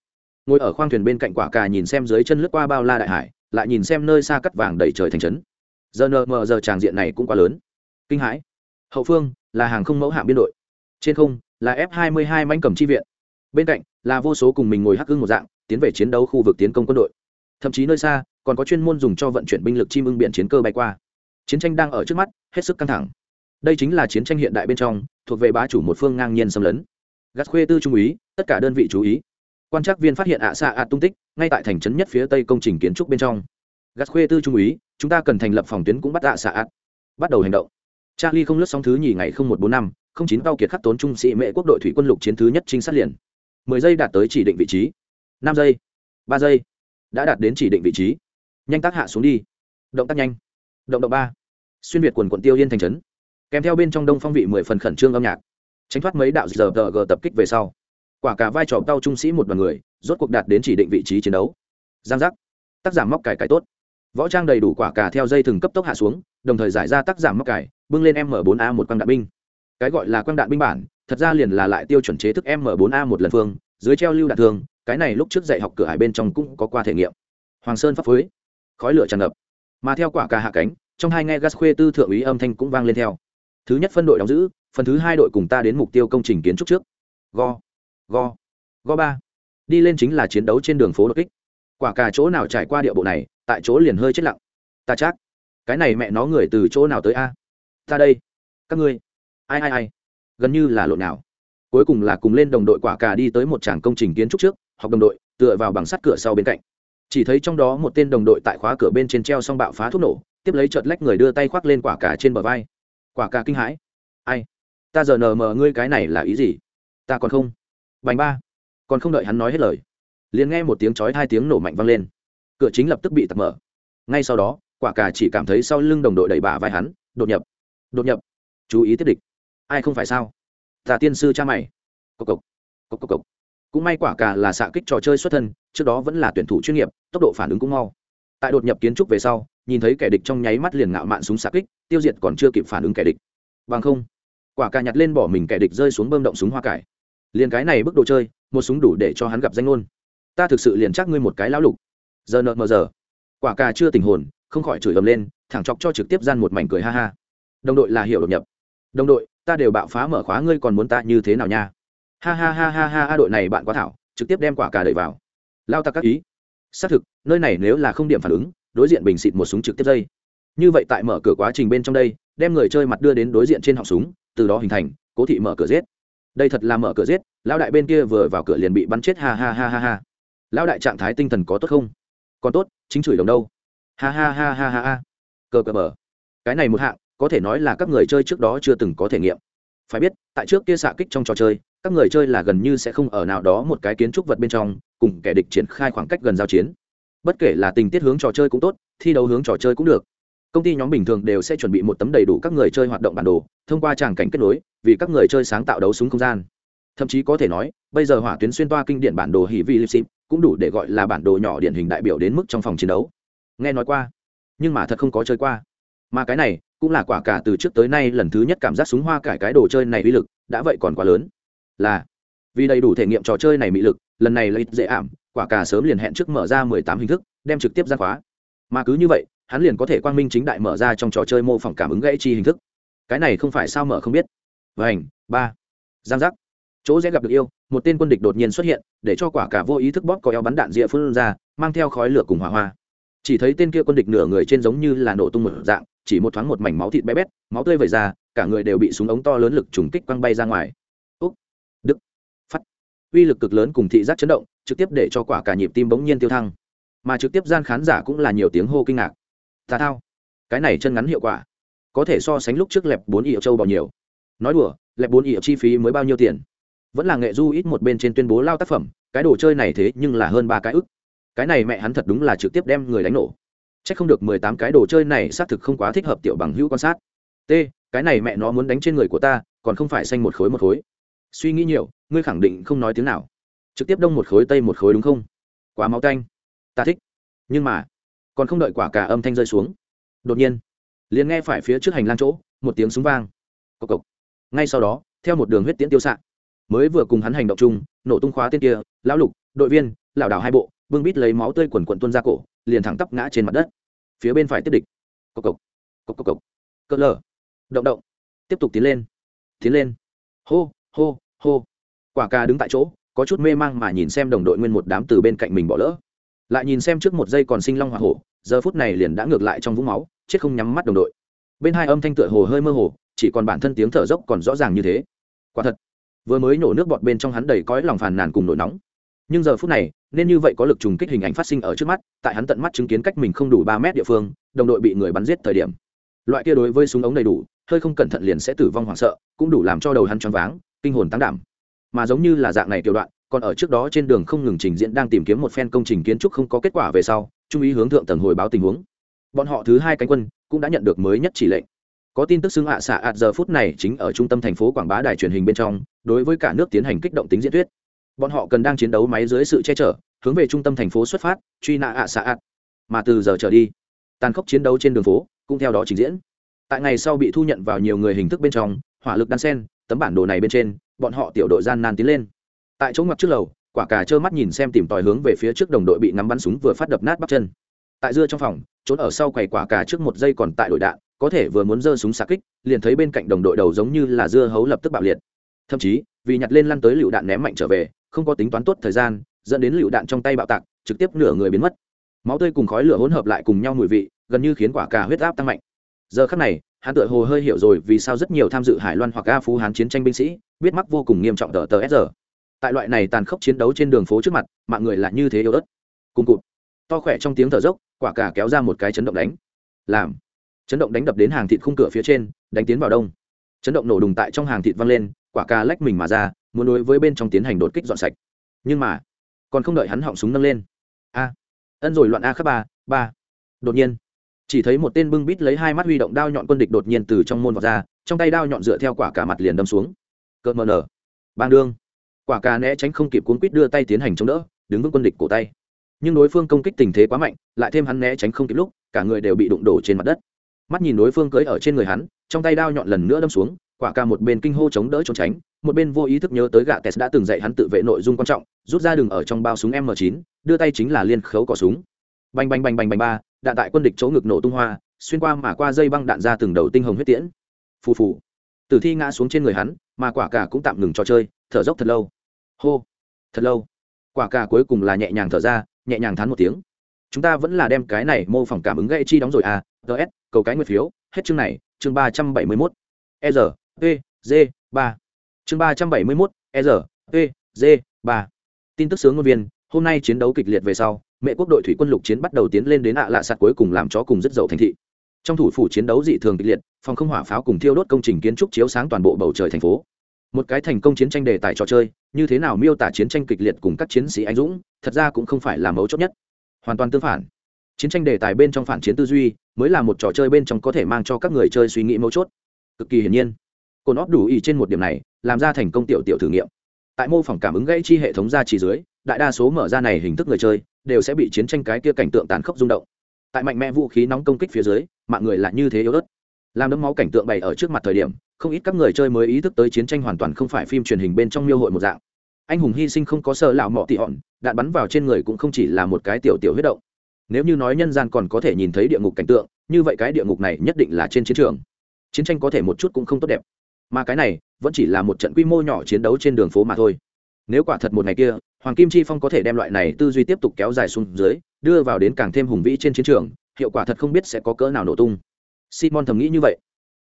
ngồi ở khoang thuyền bên cạnh quả cà nhìn xem dưới chân lướt qua bao la đại hải, lại nhìn xem nơi xa cắt vàng đầy trời thành trấn. Giờ nờ mờ giờ tràng diện này cũng quá lớn. Kinh hãi. Hậu phương là hàng không mẫu hạm biên đội. Trên không là f 22 manh cầm chi viện bên cạnh là vô số cùng mình ngồi hắc hưng một dạng, tiến về chiến đấu khu vực tiến công quân đội. Thậm chí nơi xa, còn có chuyên môn dùng cho vận chuyển binh lực chim ưng biển chiến cơ bay qua. Chiến tranh đang ở trước mắt, hết sức căng thẳng. Đây chính là chiến tranh hiện đại bên trong, thuộc về bá chủ một phương ngang nhiên xâm lấn. Gắt khuê tư trung úy, tất cả đơn vị chú ý. Quan trắc viên phát hiện ạ xa ạ tung tích, ngay tại thành trấn nhất phía tây công trình kiến trúc bên trong. Gắt khuê tư trung úy, chúng ta cần thành lập phòng tuyến cũng bắt ạ xa ạ. Bắt đầu hành động. Charlie không lướt sóng thứ nhì ngày không một bốn năm, không chín tàu kiệt khắc tốn trung sĩ mệ quốc đội thủy quân lục chiến thứ nhất trinh sát liền mười giây đạt tới chỉ định vị trí. Năm giây, ba giây, đã đạt đến chỉ định vị trí. Nhanh tác hạ xuống đi. Động tác nhanh. Động động ba. Xuyên việt quần quận tiêu yên thành trấn. Kèm theo bên trong đông phong vị mười phần khẩn trương âm nhạc. Tránh thoát mấy đạo giờ g tập kích về sau. Quả cả vai trò cao trung sĩ một đoàn người, rốt cuộc đạt đến chỉ định vị trí chiến đấu. Giang giác. Tác giảm móc cải cải tốt. Võ trang đầy đủ quả cả theo dây thừng cấp tốc hạ xuống, đồng thời giải ra tác giảm móc cải, bưng lên m 4 a một quang đạn binh. Cái gọi là quang đạn binh bản thật ra liền là lại tiêu chuẩn chế thức m 4 a một lần phương, dưới treo lưu đạn thường, cái này lúc trước dạy học cửa hải bên trong cũng có qua thể nghiệm. Hoàng sơn pháp phối. Khói lửa tràn ngập. Mà theo quả cà hạ cánh, trong hai nghe gas khuê tư thượng úy âm thanh cũng vang lên theo. Thứ nhất phân đội đóng giữ, phần thứ hai đội cùng ta đến mục tiêu công trình kiến trúc trước. Go. Go. Go ba. Đi lên chính là chiến đấu trên đường phố đột kích. Quả cà chỗ nào trải qua địa bộ này, tại chỗ liền hơi chết lặng. Ta chắc. Cái này mẹ nó người từ chỗ nào tới a? Ta đây. Các ngươi. Ai ai ai gần như là lộn nào. Cuối cùng là cùng lên đồng đội quả cà đi tới một tràng công trình kiến trúc trước, học đồng đội, tựa vào bằng sắt cửa sau bên cạnh. Chỉ thấy trong đó một tên đồng đội tại khóa cửa bên trên treo xong bạo phá thuốc nổ, tiếp lấy chợt lách người đưa tay khoác lên quả cà trên bờ vai. Quả cà kinh hãi. Ai? Ta giờ nờ mờ ngươi cái này là ý gì? Ta còn không. Bành ba. Còn không đợi hắn nói hết lời, liền nghe một tiếng chói hai tiếng nổ mạnh vang lên. Cửa chính lập tức bị tập mở. Ngay sau đó, quả cà chỉ cảm thấy sau lưng đồng đội đẩy bả vai hắn, đột nhập. Đột nhập. Chú ý tiếp địch ai không phải sao? Tà tiên sư cha mày. Cộc cộc cộc cộc cộc. Cũng may quả cà là xạ kích trò chơi xuất thân, trước đó vẫn là tuyển thủ chuyên nghiệp, tốc độ phản ứng cũng mau. Tại đột nhập kiến trúc về sau, nhìn thấy kẻ địch trong nháy mắt liền ngạo mạn súng xạ kích, tiêu diệt còn chưa kịp phản ứng kẻ địch. Bằng không, quả cà nhặt lên bỏ mình kẻ địch rơi xuống bơm động súng hoa cải. Liền cái này bức độ chơi, một súng đủ để cho hắn gặp danh ngôn. Ta thực sự liền chắc ngươi một cái lão lục. Giờ nợ mờ giờ. Quả cà chưa tình hồn, không khỏi chửi ầm lên, thẳng chọc cho trực tiếp gian một mảnh cười ha ha. Đồng đội là hiểu đột nhập. Đồng đội ta đều bạo phá mở khóa ngươi còn muốn ta như thế nào nha? Ha ha ha ha ha ha đội này bạn quá thảo, trực tiếp đem quả cà đẩy vào. Lao ta các ý. Xác thực, nơi này nếu là không điểm phản ứng, đối diện bình xịt một súng trực tiếp dây. Như vậy tại mở cửa quá trình bên trong đây, đem người chơi mặt đưa đến đối diện trên họng súng, từ đó hình thành, cố thị mở cửa giết. Đây thật là mở cửa giết, lão đại bên kia vừa vào cửa liền bị bắn chết, ha ha ha ha ha. Lão đại trạng thái tinh thần có tốt không? Còn tốt, chính chửi đồng đâu. Ha ha ha ha ha ha. Cờ cờ bờ. Cái này một hạng có thể nói là các người chơi trước đó chưa từng có thể nghiệm. Phải biết, tại trước kia xạ kích trong trò chơi, các người chơi là gần như sẽ không ở nào đó một cái kiến trúc vật bên trong, cùng kẻ địch triển khai khoảng cách gần giao chiến. Bất kể là tình tiết hướng trò chơi cũng tốt, thi đấu hướng trò chơi cũng được. Công ty nhóm bình thường đều sẽ chuẩn bị một tấm đầy đủ các người chơi hoạt động bản đồ, thông qua tràng cảnh kết nối, vì các người chơi sáng tạo đấu súng không gian. Thậm chí có thể nói, bây giờ hỏa tuyến xuyên toa kinh điển bản đồ hỉ vi lipsim cũng đủ để gọi là bản đồ nhỏ điển hình đại biểu đến mức trong phòng chiến đấu. Nghe nói qua, nhưng mà thật không có chơi qua mà cái này cũng là quả cả từ trước tới nay lần thứ nhất cảm giác súng hoa cải cái đồ chơi này uy lực, đã vậy còn quá lớn. Là, vì đầy đủ thể nghiệm trò chơi này mỹ lực, lần này lấy dễ ảm, quả cả sớm liền hẹn trước mở ra mười tám hình thức, đem trực tiếp ra khóa. Mà cứ như vậy, hắn liền có thể quang minh chính đại mở ra trong trò chơi mô phỏng cảm ứng gãy chi hình thức. Cái này không phải sao mở không biết. Vảnh ba, giang giác. Chỗ dễ gặp được yêu, một tên quân địch đột nhiên xuất hiện, để cho quả cả vô ý thức bóp có eo bắn đạn rịa phun ra, mang theo khói lửa cùng hỏa hoa. Chỉ thấy tên kia quân địch nửa người trên giống như là nổ tung một dạng chỉ một thoáng một mảnh máu thịt bé bét, máu tươi vẩy ra, cả người đều bị súng ống to lớn lực trùng kích quăng bay ra ngoài. Úc đức phát uy lực cực lớn cùng thị giác chấn động, trực tiếp để cho quả cả nhịp tim bỗng nhiên tiêu thăng. Mà trực tiếp gian khán giả cũng là nhiều tiếng hô kinh ngạc. Tà thao. Cái này chân ngắn hiệu quả. Có thể so sánh lúc trước lẹp bốn ỉa châu bao nhiêu. Nói đùa, lẹp bốn ỉa chi phí mới bao nhiêu tiền? Vẫn là nghệ du ít một bên trên tuyên bố lao tác phẩm, cái đồ chơi này thế nhưng là hơn ba cái ức. Cái này mẹ hắn thật đúng là trực tiếp đem người đánh nổ c h ắ c không được mười tám cái đồ chơi này xác thực không quá thích hợp tiểu bằng hữu quan sát. T, cái này mẹ nó muốn đánh trên người của ta, còn không phải xanh một khối một khối. Suy nghĩ nhiều, ngươi khẳng định không nói tiếng nào. Trực tiếp đông một khối tây một khối đúng không? Quá máu tanh. Ta thích. Nhưng mà, còn không đợi quả cả âm thanh rơi xuống. Đột nhiên, liền nghe phải phía trước hành lang chỗ, một tiếng súng vang. Cộc cộc. Ngay sau đó, theo một đường huyết tiễn tiêu s ạ mới vừa cùng hắn hành động chung, nổ tung khóa tên kia, lão lục, đội viên lảo đảo hai bộ, vương bít lấy máu tươi quần quần tuôn ra cổ, liền thẳng tắp ngã trên mặt đất. Phía bên phải tiếp địch. Cộc cộc. Cộc cộc cộc. Cỡ lở động động. Tiếp tục tiến lên. Tiến lên. Hô hô hô. Quả ca đứng tại chỗ, có chút mê mang mà nhìn xem đồng đội nguyên một đám từ bên cạnh mình bỏ lỡ. Lại nhìn xem trước một giây còn sinh long hoa hổ, giờ phút này liền đã ngược lại trong vũng máu, chết không nhắm mắt đồng đội. Bên hai âm thanh tựa hồ hơi mơ hồ, chỉ còn bản thân tiếng thở dốc còn rõ ràng như thế. Quả thật, vừa mới nổ nước bọt bên trong hắn đầy cõi lòng phàn nàn cùng nổi nóng nhưng giờ phút này, nên như vậy có lực trùng kích hình ảnh phát sinh ở trước mắt, tại hắn tận mắt chứng kiến cách mình không đủ ba mét địa phương, đồng đội bị người bắn giết thời điểm. Loại kia đối với súng ống đầy đủ, hơi không cẩn thận liền sẽ tử vong hoảng sợ, cũng đủ làm cho đầu hắn choáng váng, kinh hồn tăng đảm. Mà giống như là dạng này tiểu đoạn, còn ở trước đó trên đường không ngừng trình diễn đang tìm kiếm một phen công trình kiến trúc không có kết quả về sau, trung ý hướng thượng tầng hồi báo tình huống. Bọn họ thứ hai cánh quân, cũng đã nhận được mới nhất chỉ lệnh. Có tin tức xưng ạ xạ ạt giờ phút này chính ở trung tâm thành phố quảng bá đài truyền hình bên trong, đối với cả nước tiến hành kích động tính diễn thuyết bọn họ cần đang chiến đấu máy dưới sự che chở, hướng về trung tâm thành phố xuất phát, truy nã ạ xạ ạt mà từ giờ trở đi, tàn khốc chiến đấu trên đường phố cũng theo đó trình diễn. Tại ngày sau bị thu nhận vào nhiều người hình thức bên trong, hỏa lực đan sen, tấm bản đồ này bên trên, bọn họ tiểu đội gian nan tiến lên. Tại chỗ ngoặt trước lầu, quả cà trơ mắt nhìn xem tìm tòi hướng về phía trước đồng đội bị ngắm bắn súng vừa phát đập nát bắp chân. Tại dưa trong phòng, trốn ở sau quầy quả cà trước một giây còn tại đội đạn, có thể vừa muốn giơ súng xạ kích, liền thấy bên cạnh đồng đội đầu giống như là dưa hấu lập tức bạo liệt. Thậm chí vì nhặt lên lăn tới lựu đạn ném mạnh trở về, không có tính toán tốt thời gian, dẫn đến lựu đạn trong tay bạo tạc, trực tiếp nửa người biến mất. Máu tươi cùng khói lửa hỗn hợp lại cùng nhau mùi vị, gần như khiến quả cà huyết áp tăng mạnh. Giờ khắc này, hắn tựa hồ hơi hiểu rồi vì sao rất nhiều tham dự hải loan hoặc a phú hán chiến tranh binh sĩ, biết mắc vô cùng nghiêm trọng tờ tờ s tại loại này tàn khốc chiến đấu trên đường phố trước mặt, mạng người là như thế yếu ớt. Cùng cụt. To khỏe trong tiếng thở dốc, quả cà kéo ra một cái chấn động đánh. Làm. Chấn động đánh đập đến hàng thịt khung cửa phía trên, đánh tiến vào đông. Chấn động nổ đùng tại trong hàng thịt văng lên quả cà lách mình mà ra, muốn đối với bên trong tiến hành đột kích dọn sạch. Nhưng mà, còn không đợi hắn họng súng nâng lên. A, ân rồi loạn a khắp ba ba. Đột nhiên, chỉ thấy một tên bưng bít lấy hai mắt huy động đao nhọn quân địch đột nhiên từ trong môn vọt ra, trong tay đao nhọn dựa theo quả cả mặt liền đâm xuống. Cợt mờ nở. Bang đương. Quả cà né tránh không kịp cuốn quýt đưa tay tiến hành chống đỡ, đứng vững quân địch cổ tay. Nhưng đối phương công kích tình thế quá mạnh, lại thêm hắn né tránh không kịp lúc, cả người đều bị đụng đổ trên mặt đất. Mắt nhìn đối phương cưỡi ở trên người hắn, trong tay đao nhọn lần nữa đâm xuống quả ca một bên kinh hô chống đỡ trốn tránh, một bên vô ý thức nhớ tới gạ tes đã từng dạy hắn tự vệ nội dung quan trọng, rút ra đường ở trong bao súng m 9 đưa tay chính là liên khấu cỏ súng. Bành bành bành bành bành ba, đạn tại quân địch chỗ ngực nổ tung hoa, xuyên qua mà qua dây băng đạn ra từng đầu tinh hồng huyết tiễn. Phù phù. Tử thi ngã xuống trên người hắn, mà quả cả cũng tạm ngừng trò chơi, thở dốc thật lâu. Hô. Thật lâu. Quả cả cuối cùng là nhẹ nhàng thở ra, nhẹ nhàng thán một tiếng. Chúng ta vẫn là đem cái này mô phỏng cảm ứng gây chi đóng rồi à ts cầu cái nguyệt phiếu, hết chương này, chương ba trăm bảy mươi mốt. E r p g, ba. Chương ba trăm bảy mươi mốt e r p g, ba. Tin tức sướng ngôn viên, hôm nay chiến đấu kịch liệt về sau, mẹ quốc đội thủy quân lục chiến bắt đầu tiến lên đến ạ lạ sạt cuối cùng làm chó cùng rất dậu thành thị. Trong thủ phủ chiến đấu dị thường kịch liệt, phòng không hỏa pháo cùng thiêu đốt công trình kiến trúc chiếu sáng toàn bộ bầu trời thành phố. Một cái thành công chiến tranh đề tài trò chơi, như thế nào miêu tả chiến tranh kịch liệt cùng các chiến sĩ anh dũng, thật ra cũng không phải là mấu chốt nhất. Hoàn toàn tương phản. Chiến tranh đề tài bên trong phản chiến tư duy, mới là một trò chơi bên trong có thể mang cho các người chơi suy nghĩ mấu chốt. Cực kỳ hiển nhiên cồn óp đủ ý trên một điểm này, làm ra thành công tiểu tiểu thử nghiệm. Tại mô phỏng cảm ứng gãy chi hệ thống ra chỉ dưới, đại đa số mở ra này hình thức người chơi, đều sẽ bị chiến tranh cái kia cảnh tượng tàn khốc rung động. Tại mạnh mẽ vũ khí nóng công kích phía dưới, mạng người lại như thế yếu ớt. Làm đấm máu cảnh tượng bày ở trước mặt thời điểm, không ít các người chơi mới ý thức tới chiến tranh hoàn toàn không phải phim truyền hình bên trong miêu hội một dạng. Anh hùng hy sinh không có sợ lão mọ tị hòn, đạn bắn vào trên người cũng không chỉ là một cái tiểu tiểu huyết động. Nếu như nói nhân gian còn có thể nhìn thấy địa ngục cảnh tượng, như vậy cái địa ngục này nhất định là trên chiến trường. Chiến tranh có thể một chút cũng không tốt đẹp mà cái này vẫn chỉ là một trận quy mô nhỏ chiến đấu trên đường phố mà thôi. Nếu quả thật một ngày kia, hoàng kim chi phong có thể đem loại này tư duy tiếp tục kéo dài xuống dưới, đưa vào đến càng thêm hùng vĩ trên chiến trường, hiệu quả thật không biết sẽ có cỡ nào nổ tung. Simon thầm nghĩ như vậy.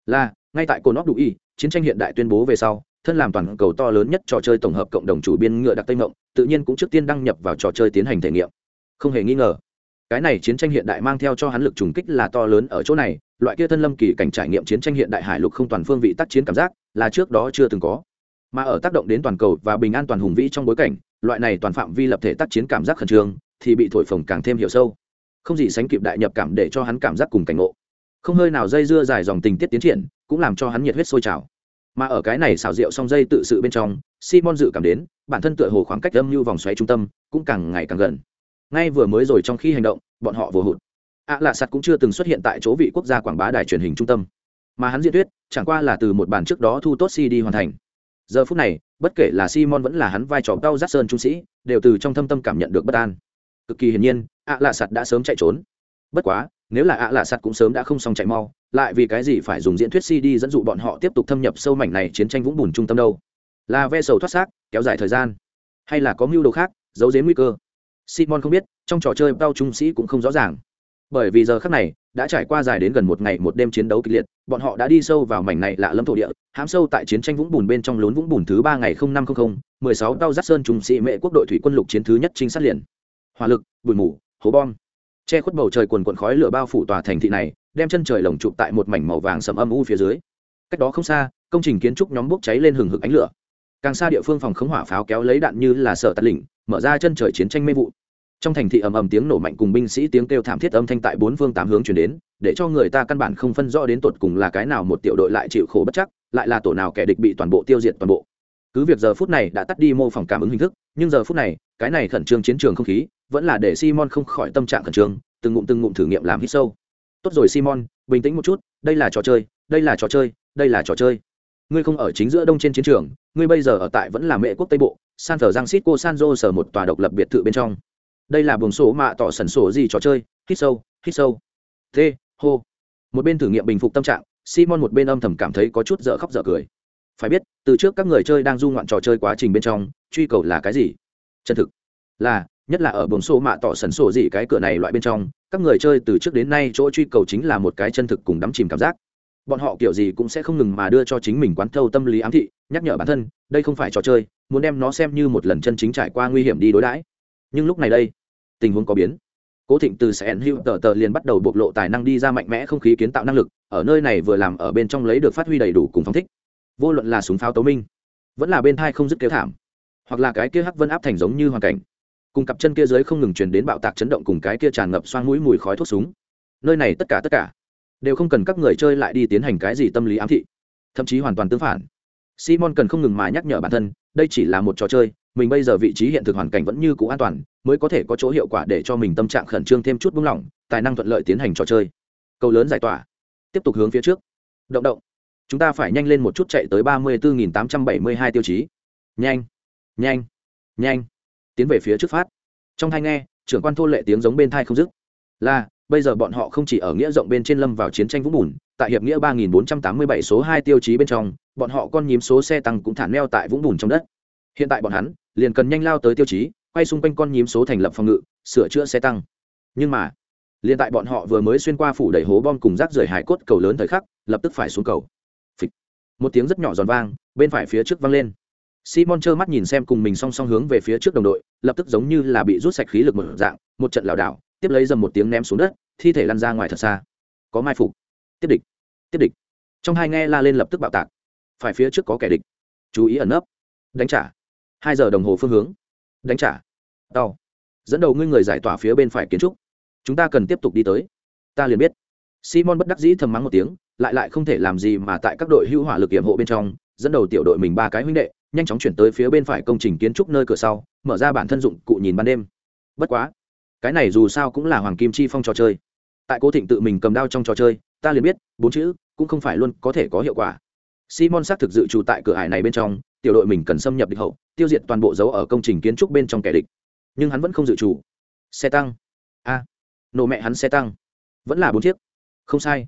Là, ngay tại cồn óc đủ y, chiến tranh hiện đại tuyên bố về sau, thân làm toàn cầu to lớn nhất trò chơi tổng hợp cộng đồng chủ biên ngựa đặc tây mộng, tự nhiên cũng trước tiên đăng nhập vào trò chơi tiến hành thể nghiệm. Không hề nghi ngờ cái này chiến tranh hiện đại mang theo cho hắn lực trùng kích là to lớn ở chỗ này, loại kia thân lâm kỳ cảnh trải nghiệm chiến tranh hiện đại hải lục không toàn phương vị tác chiến cảm giác, là trước đó chưa từng có. Mà ở tác động đến toàn cầu và bình an toàn hùng vĩ trong bối cảnh, loại này toàn phạm vi lập thể tác chiến cảm giác khẩn trương, thì bị thổi phồng càng thêm hiểu sâu. Không gì sánh kịp đại nhập cảm để cho hắn cảm giác cùng cảnh ngộ. Không hơi nào dây dưa dài dòng tình tiết tiến triển, cũng làm cho hắn nhiệt huyết sôi trào. Mà ở cái này xào rượu song dây tự sự bên trong, simon dự cảm đến, bản thân tựa hồ khoảng cách âm như vòng xoáy trung tâm, cũng càng ngày càng gần ngay vừa mới rồi trong khi hành động, bọn họ vừa hụt. Ạ à lạ sạt cũng chưa từng xuất hiện tại chỗ vị quốc gia quảng bá đài truyền hình trung tâm. Mà hắn diễn thuyết, chẳng qua là từ một bản trước đó thu tốt cd hoàn thành. Giờ phút này, bất kể là simon vẫn là hắn vai trò cao giác sơn trung sĩ, đều từ trong thâm tâm cảm nhận được bất an. Cực kỳ hiển nhiên ạ lạ sạt đã sớm chạy trốn. Bất quá, nếu là ạ lạ sạt cũng sớm đã không xong chạy mau, lại vì cái gì phải dùng diễn thuyết cd dẫn dụ bọn họ tiếp tục thâm nhập sâu mảnh này chiến tranh vũng bùn trung tâm đâu? Là ve sầu thoát xác, kéo dài thời gian. Hay là có mưu đồ khác, giấu giếm nguy cơ? Simon không biết, trong trò chơi bao trung sĩ cũng không rõ ràng. Bởi vì giờ khác này, đã trải qua dài đến gần một ngày một đêm chiến đấu kịch liệt, bọn họ đã đi sâu vào mảnh này lạ lâm thổ địa hãm sâu tại chiến tranh vũng bùn bên trong lún vũng bùn thứ ba ngày năm trăm linh mười sáu tàu giắt sơn trung sĩ mệ quốc đội thủy quân lục chiến thứ nhất trinh sát liền. Hỏa lực, bụi mù, hố bom. Che khuất bầu trời quần quần khói lửa bao phủ tòa thành thị này, đem chân trời lồng chụp tại một mảnh màu vàng sầm âm u phía dưới. Cách đó không xa, công trình kiến trúc nhóm bốc cháy lên hừng hực ánh lửa. Càng xa địa phương phòng khống hỏa pháo kéo lấy đạn như là sở tạt lỉnh mở ra chân trời chiến tranh mê vụ. Trong thành thị ầm ầm tiếng nổ mạnh cùng binh sĩ tiếng kêu thảm thiết âm thanh tại bốn phương tám hướng chuyển đến, để cho người ta căn bản không phân rõ đến tột cùng là cái nào một tiểu đội lại chịu khổ bất chắc, lại là tổ nào kẻ địch bị toàn bộ tiêu diệt toàn bộ. Cứ việc giờ phút này đã tắt đi mô phỏng cảm ứng hình thức, nhưng giờ phút này, cái này khẩn trương chiến trường không khí, vẫn là để simon không khỏi tâm trạng khẩn trương, từng ngụm từng ngụm thử nghiệm làm hít sâu. Tốt rồi, simon, bình tĩnh một chút, đây là trò chơi, đây là trò chơi, đây là trò chơi. Ngươi không ở chính giữa đông trên chiến trường, ngươi bây giờ ở tại vẫn là mẹ quốc tây bộ san thờ giang xít cô san jose sở một tòa độc lập biệt thự bên trong. Đây là buồng sổ mạ tỏ sẩn sổ gì trò chơi. Hít sâu hít sâu. T hô. Một bên thử nghiệm bình phục tâm trạng, simon một bên âm thầm cảm thấy có chút dở khóc dở cười. Phải biết, từ trước các người chơi đang du ngoạn trò chơi quá trình bên trong, truy cầu là cái gì? Chân thực. Là, nhất là ở buồng sổ mạ tỏ sẩn sổ gì cái cửa này loại bên trong, các người chơi từ trước đến nay chỗ truy cầu chính là một cái chân thực cùng đắm chìm cảm giác bọn họ kiểu gì cũng sẽ không ngừng mà đưa cho chính mình quán thâu tâm lý ám thị, nhắc nhở bản thân, đây không phải trò chơi, muốn đem nó xem như một lần chân chính trải qua nguy hiểm đi đối đãi. Nhưng lúc này đây, tình huống có biến. Cố thịnh từ sẻn hữu tờ tờ liền bắt đầu bộc lộ tài năng đi ra mạnh mẽ không khí kiến tạo năng lực, ở nơi này vừa làm ở bên trong lấy được phát huy đầy đủ cùng phong thích. Vô luận là súng pháo tấu minh, vẫn là bên thai không dứt kéo thảm, hoặc là cái kia hắc vân áp thành giống như hoàn cảnh, cùng cặp chân kia dưới không ngừng truyền đến bạo tạc chấn động cùng cái kia tràn ngập xoang mũi mùi khói thuốc súng. Nơi này tất cả tất cả đều không cần các người chơi lại đi tiến hành cái gì tâm lý ám thị. Thậm chí hoàn toàn tương phản. Simon cần không ngừng mà nhắc nhở bản thân, đây chỉ là một trò chơi, mình bây giờ vị trí hiện thực hoàn cảnh vẫn như cũ an toàn, mới có thể có chỗ hiệu quả để cho mình tâm trạng khẩn trương thêm chút buông lỏng, tài năng thuận lợi tiến hành trò chơi. Cầu lớn giải tỏa. Tiếp tục hướng phía trước. Động động. Chúng ta phải nhanh lên một chút chạy tới ba mươi bốn tám trăm bảy mươi hai tiêu chí. Nhanh. Nhanh. Nhanh. Tiến về phía trước phát. Trong thai nghe, trưởng quan thô lệ tiếng giống bên thai không dứt. Là bây giờ bọn họ không chỉ ở nghĩa rộng bên trên lâm vào chiến tranh vũng bùn, tại hiệp nghĩa ba nghìn bốn trăm tám mươi bảy số hai tiêu chí bên trong, bọn họ con nhím số xe tăng cũng thả neo tại vũng bùn trong đất. Hiện tại bọn hắn liền cần nhanh lao tới tiêu chí, quay xung quanh con nhím số thành lập phòng ngự, sửa chữa xe tăng. Nhưng mà, liền tại bọn họ vừa mới xuyên qua phủ đầy hố bom cùng rác rưởi hải cốt cầu lớn thời khắc, lập tức phải xuống cầu. Phịch. một tiếng rất nhỏ giòn vang, bên phải phía trước vang lên. Simon trơ mắt nhìn xem cùng mình song song hướng về phía trước đồng đội, lập tức giống như là bị rút sạch khí lực một dạng, một trận lảo đảo tiếp lấy dầm một tiếng ném xuống đất, thi thể lăn ra ngoài thật xa. Có mai phục. Tiếp địch. Tiếp địch. Trong hai nghe la lên lập tức bạo tạc. Phải phía trước có kẻ địch. Chú ý ẩn nấp. Đánh trả. Hai giờ đồng hồ phương hướng. Đánh trả. Đau. Dẫn đầu ngươi người giải tỏa phía bên phải kiến trúc. Chúng ta cần tiếp tục đi tới. Ta liền biết. Simon bất đắc dĩ thầm mắng một tiếng, lại lại không thể làm gì mà tại các đội hữu hỏa lực hiểm hộ bên trong, dẫn đầu tiểu đội mình ba cái huynh đệ, nhanh chóng chuyển tới phía bên phải công trình kiến trúc nơi cửa sau, mở ra bản thân dụng cụ nhìn ban đêm. Bất quá cái này dù sao cũng là hoàng kim chi phong trò chơi. Tại cố thịnh tự mình cầm đao trong trò chơi, ta liền biết, bốn chữ cũng không phải luôn có thể có hiệu quả. Simon xác thực dự trù tại cửa hải này bên trong, tiểu đội mình cần xâm nhập địch hậu, tiêu diệt toàn bộ dấu ở công trình kiến trúc bên trong kẻ địch. Nhưng hắn vẫn không dự trù. Xe tăng. A. Nổ mẹ hắn xe tăng. Vẫn là bốn chiếc. Không sai.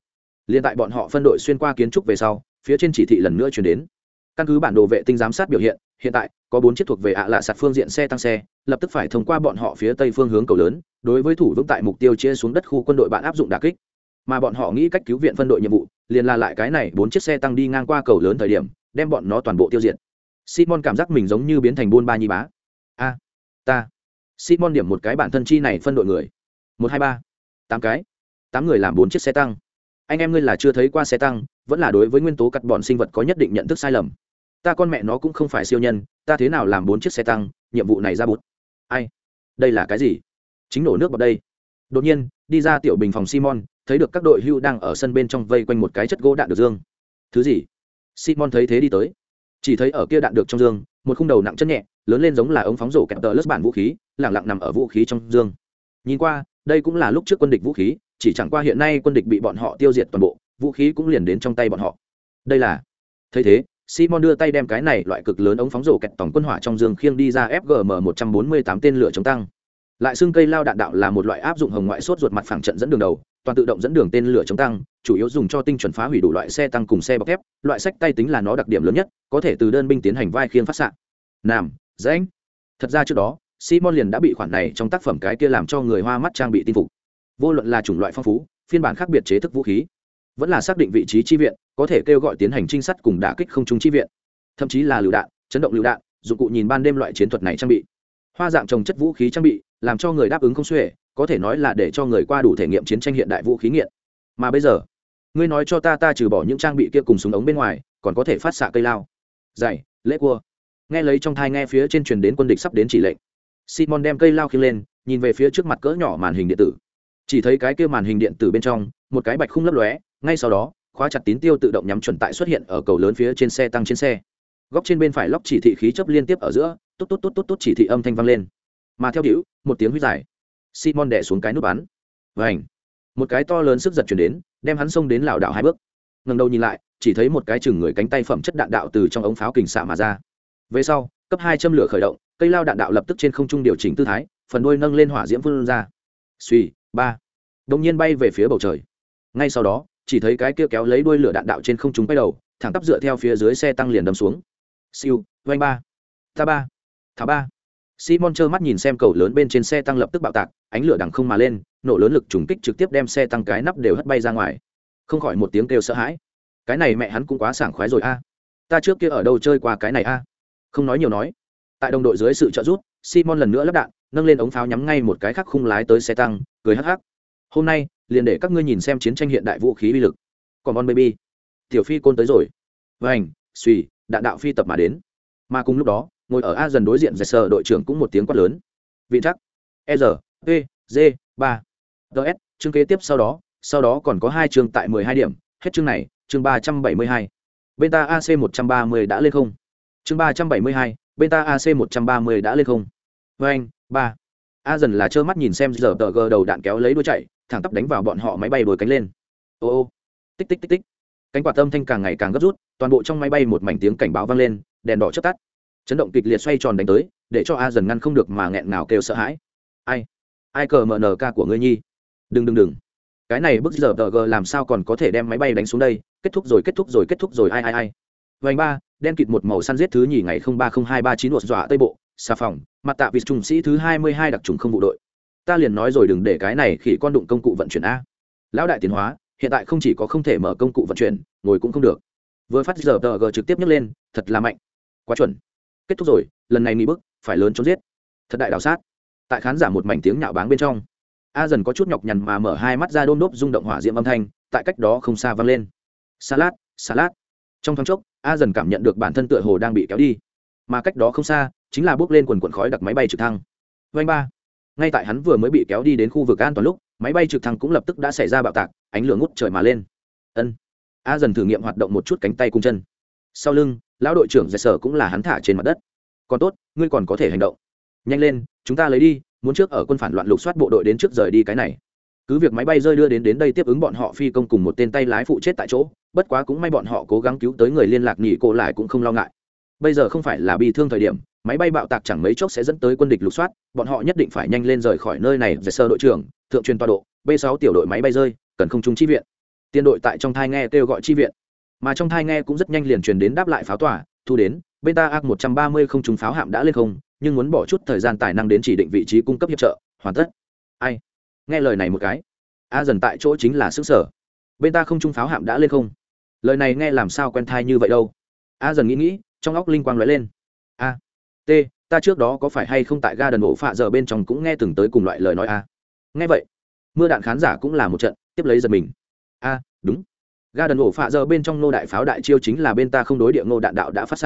Liền tại bọn họ phân đội xuyên qua kiến trúc về sau, phía trên chỉ thị lần nữa chuyển đến căn cứ bản đồ vệ tinh giám sát biểu hiện hiện tại, có bốn chiếc thuộc về ạ lạ sạt phương diện xe tăng xe, lập tức phải thông qua bọn họ phía tây phương hướng cầu lớn, đối với thủ vững tại mục tiêu chia xuống đất khu quân đội bạn áp dụng đà kích. Mà bọn họ nghĩ cách cứu viện phân đội nhiệm vụ, liền là lại cái này bốn chiếc xe tăng đi ngang qua cầu lớn thời điểm, đem bọn nó toàn bộ tiêu diệt. Simon cảm giác mình giống như biến thành buôn ba nhi bá. A, ta. Simon điểm một cái bản thân chi này phân đội người. Một, hai, ba. Tám cái. Tám người làm bốn chiếc xe tăng. Anh em ngươi là chưa thấy qua xe tăng, vẫn là đối với nguyên tố cắt bọn sinh vật có nhất định nhận thức sai lầm ta con mẹ nó cũng không phải siêu nhân, ta thế nào làm bốn chiếc xe tăng, nhiệm vụ này ra bút ai? Đây là cái gì? Chính nổ nước vào đây. Đột nhiên, đi ra tiểu bình phòng simon, thấy được các đội hưu đang ở sân bên trong vây quanh một cái chất gỗ đạn được dương. Thứ gì? Simon thấy thế đi tới. Chỉ thấy ở kia đạn được trong dương, một khung đầu nặng chân nhẹ, lớn lên giống là ống phóng rổ kẹp tờ lớp bản vũ khí lẳng lặng nằm ở vũ khí trong dương. Nhìn qua, đây cũng là lúc trước quân địch vũ khí, chỉ chẳng qua hiện nay quân địch bị bọn họ tiêu diệt toàn bộ, vũ khí cũng liền đến trong tay bọn họ. Đây là? Thấy thế simon đưa tay đem cái này loại cực lớn ống phóng rổ kẹt tổng quân hỏa trong dương khiêng đi ra fgm 148 tên lửa chống tăng. Lại xương cây lao đạn đạo là một loại áp dụng hồng ngoại sốt ruột mặt phẳng trận dẫn đường đầu, toàn tự động dẫn đường tên lửa chống tăng, chủ yếu dùng cho tinh chuẩn phá hủy đủ loại xe tăng cùng xe bọc thép, loại sách tay tính là nó đặc điểm lớn nhất, có thể từ đơn binh tiến hành vai khiên phát xạ. Nam dãnh. thật ra trước đó, simon liền đã bị khoản này trong tác phẩm cái kia làm cho người hoa mắt trang bị tin phục. Vô luận là chủng loại phong phú, phiên bản khác biệt chế thức vũ khí vẫn là xác định vị trí chi viện, có thể kêu gọi tiến hành trinh sát cùng đả kích không trung chi viện. Thậm chí là lựu đạn, chấn động lựu đạn, dụng cụ nhìn ban đêm loại chiến thuật này trang bị. Hoa dạng trồng chất vũ khí trang bị, làm cho người đáp ứng không xuể, có thể nói là để cho người qua đủ thể nghiệm chiến tranh hiện đại vũ khí nghiện. Mà bây giờ, ngươi nói cho ta ta trừ bỏ những trang bị kia cùng súng ống bên ngoài, còn có thể phát xạ cây lao dày lễ cua. Nghe lấy trong thai nghe phía trên truyền đến quân địch sắp đến chỉ lệnh. Simon đem cây lao khiêng lên, nhìn về phía trước mặt cỡ nhỏ màn hình điện tử chỉ thấy cái kia màn hình điện tử bên trong, một cái bạch khung lấp lóe, ngay sau đó, khóa chặt tín tiêu tự động nhắm chuẩn tại xuất hiện ở cầu lớn phía trên xe tăng trên xe. Góc trên bên phải lóc chỉ thị khí chấp liên tiếp ở giữa tốt tốt tốt tốt tốt chỉ thị âm thanh vang lên. Mà theo đĩu một tiếng huyết dài. Simon đẻ xuống cái nút bắn. Và ảnh một cái to lớn sức giật chuyển đến, đem hắn xông đến lảo đảo hai bước. Ngần đầu nhìn lại, chỉ thấy một cái chừng người cánh tay phẩm chất đạn đạo từ trong ống pháo kình xạ mà ra. Về sau, cấp hai châm lửa khởi động, cây lao đạn đạo lập tức trên không trung điều chỉnh tư thái, phần đuôi nâng lên hỏa diễm phương ra. Suy ba. Đông nhiên bay về phía bầu trời. Ngay sau đó, chỉ thấy cái kia kéo lấy đuôi lửa đạn đạo trên không trung bay đầu, thẳng tắp dựa theo phía dưới xe tăng liền đâm xuống. Siêu doanh ba. Ta ba. Thả ba. Simon trơ mắt nhìn xem cầu lớn bên trên xe tăng lập tức bạo tạc, ánh lửa đằng không mà lên, nổ lớn lực trùng kích trực tiếp đem xe tăng cái nắp đều hất bay ra ngoài. Không khỏi một tiếng kêu sợ hãi. Cái này mẹ hắn cũng quá sảng khoái rồi a. Ta trước kia ở đâu chơi qua cái này a? Không nói nhiều nói. Tại đồng đội dưới sự trợ giúp, simon lần nữa lắp đạn, nâng lên ống pháo nhắm ngay một cái khác khung lái tới xe tăng cười hắc hắc. Hôm nay, liền để các ngươi nhìn xem chiến tranh hiện đại vũ khí uy lực. Còn bon baby, tiểu phi côn tới rồi. Vành suy đạn đạo phi tập mà đến. Mà cùng lúc đó, ngồi ở a dần đối diện giải sở đội trưởng cũng một tiếng quát lớn. Vị chắc e r p, g, ba. Ts chương kế tiếp sau đó sau đó còn có hai chương tại mười hai điểm. Hết chương này, chương ba trăm bảy mươi hai. Bên ta ac một trăm ba mươi đã lên không. Chương ba trăm bảy mươi hai, bên ta ac một trăm ba mươi đã lên không. Vành anh ba a dần là trơ mắt nhìn xem giờ tờ gờ đầu đạn kéo lấy đuôi chạy, thẳng tắp đánh vào bọn họ máy bay đuổi cánh lên. Ô ô, tích tích tích tích. Cánh quạt âm thanh càng ngày càng gấp rút, toàn bộ trong máy bay một mảnh tiếng cảnh báo vang lên, đèn đỏ chớp tắt. Chấn động kịch liệt xoay tròn đánh tới, để cho a dần ngăn không được mà nghẹn ngào kêu sợ hãi. Ai? Ai cờ mờ nờ ca của ngươi nhi? Đừng đừng đừng. Cái này bức giờ tờ g làm sao còn có thể đem máy bay đánh xuống đây? Kết thúc rồi, kết thúc rồi, kết thúc rồi, ai ai ai. Vành ba, đen kịt một màu săn giết thứ nhì ngày không ba không hai ba chín một dọa tây bộ xà phòng mặt tạ vịt trùng sĩ thứ hai mươi hai đặc trùng không vụ đội. Ta liền nói rồi đừng để cái này khi con đụng công cụ vận chuyển a. Lão đại tiến hóa, hiện tại không chỉ có không thể mở công cụ vận chuyển, ngồi cũng không được. Vừa phát giờ tờ g trực tiếp nhấc lên, thật là mạnh. Quá chuẩn. Kết thúc rồi, lần này nghỉ bức phải lớn chống giết. Thật đại đào sát. Tại khán giả một mảnh tiếng nhạo báng bên trong, a dần có chút nhọc nhằn mà mở hai mắt ra đôn đốp rung động hỏa diệm âm thanh, tại cách đó không xa vang lên. Salad salad trong thoáng chốc, a dần cảm nhận được bản thân tựa hồ đang bị kéo đi mà cách đó không xa, chính là bước lên quần quần khói đặc máy bay trực thăng. Vanh ba. Ngay tại hắn vừa mới bị kéo đi đến khu vực an toàn lúc, máy bay trực thăng cũng lập tức đã xảy ra bạo tạc, ánh lửa ngút trời mà lên. Ân. A dần thử nghiệm hoạt động một chút cánh tay cung chân. Sau lưng, lão đội trưởng dạy sở cũng là hắn thả trên mặt đất. Còn tốt, ngươi còn có thể hành động. Nhanh lên, chúng ta lấy đi, muốn trước ở quân phản loạn lục soát bộ đội đến trước rời đi cái này. Cứ việc máy bay rơi đưa đến đến đây tiếp ứng bọn họ phi công cùng một tên tay lái phụ chết tại chỗ, bất quá cũng may bọn họ cố gắng cứu tới người liên lạc nghỉ cổ lại cũng không lo ngại bây giờ không phải là bị thương thời điểm, máy bay bạo tạc chẳng mấy chốc sẽ dẫn tới quân địch lục soát, bọn họ nhất định phải nhanh lên rời khỏi nơi này về sơ đội trưởng, thượng truyền toa độ, b 6 tiểu đội máy bay rơi, cần không trung chi viện. Tiên đội tại trong thai nghe kêu gọi chi viện. Mà trong thai nghe cũng rất nhanh liền truyền đến đáp lại pháo tỏa thu đến bên ta ak một không trúng pháo hạm đã lên không, nhưng muốn bỏ chút thời gian tài năng đến chỉ định vị trí cung cấp hiệp trợ, hoàn tất. Ai? Nghe lời này một cái. A dần tại chỗ chính là xứ sở. Bên ta không trung pháo hạm đã lên không. Lời này nghe làm sao quen thai như vậy đâu? A dần nghĩ nghĩ trong óc linh quang lóe lên. A, t, ta trước đó có phải hay không tại ga đần ổ phạ giờ bên trong cũng nghe từng tới cùng loại lời nói a? Nghe vậy, mưa đạn khán giả cũng là một trận, tiếp lấy giật mình. A, đúng. Ga đần ổ phạ giờ bên trong nô đại pháo đại chiêu chính là bên ta không đối địa ngô đạn đạo đã phát s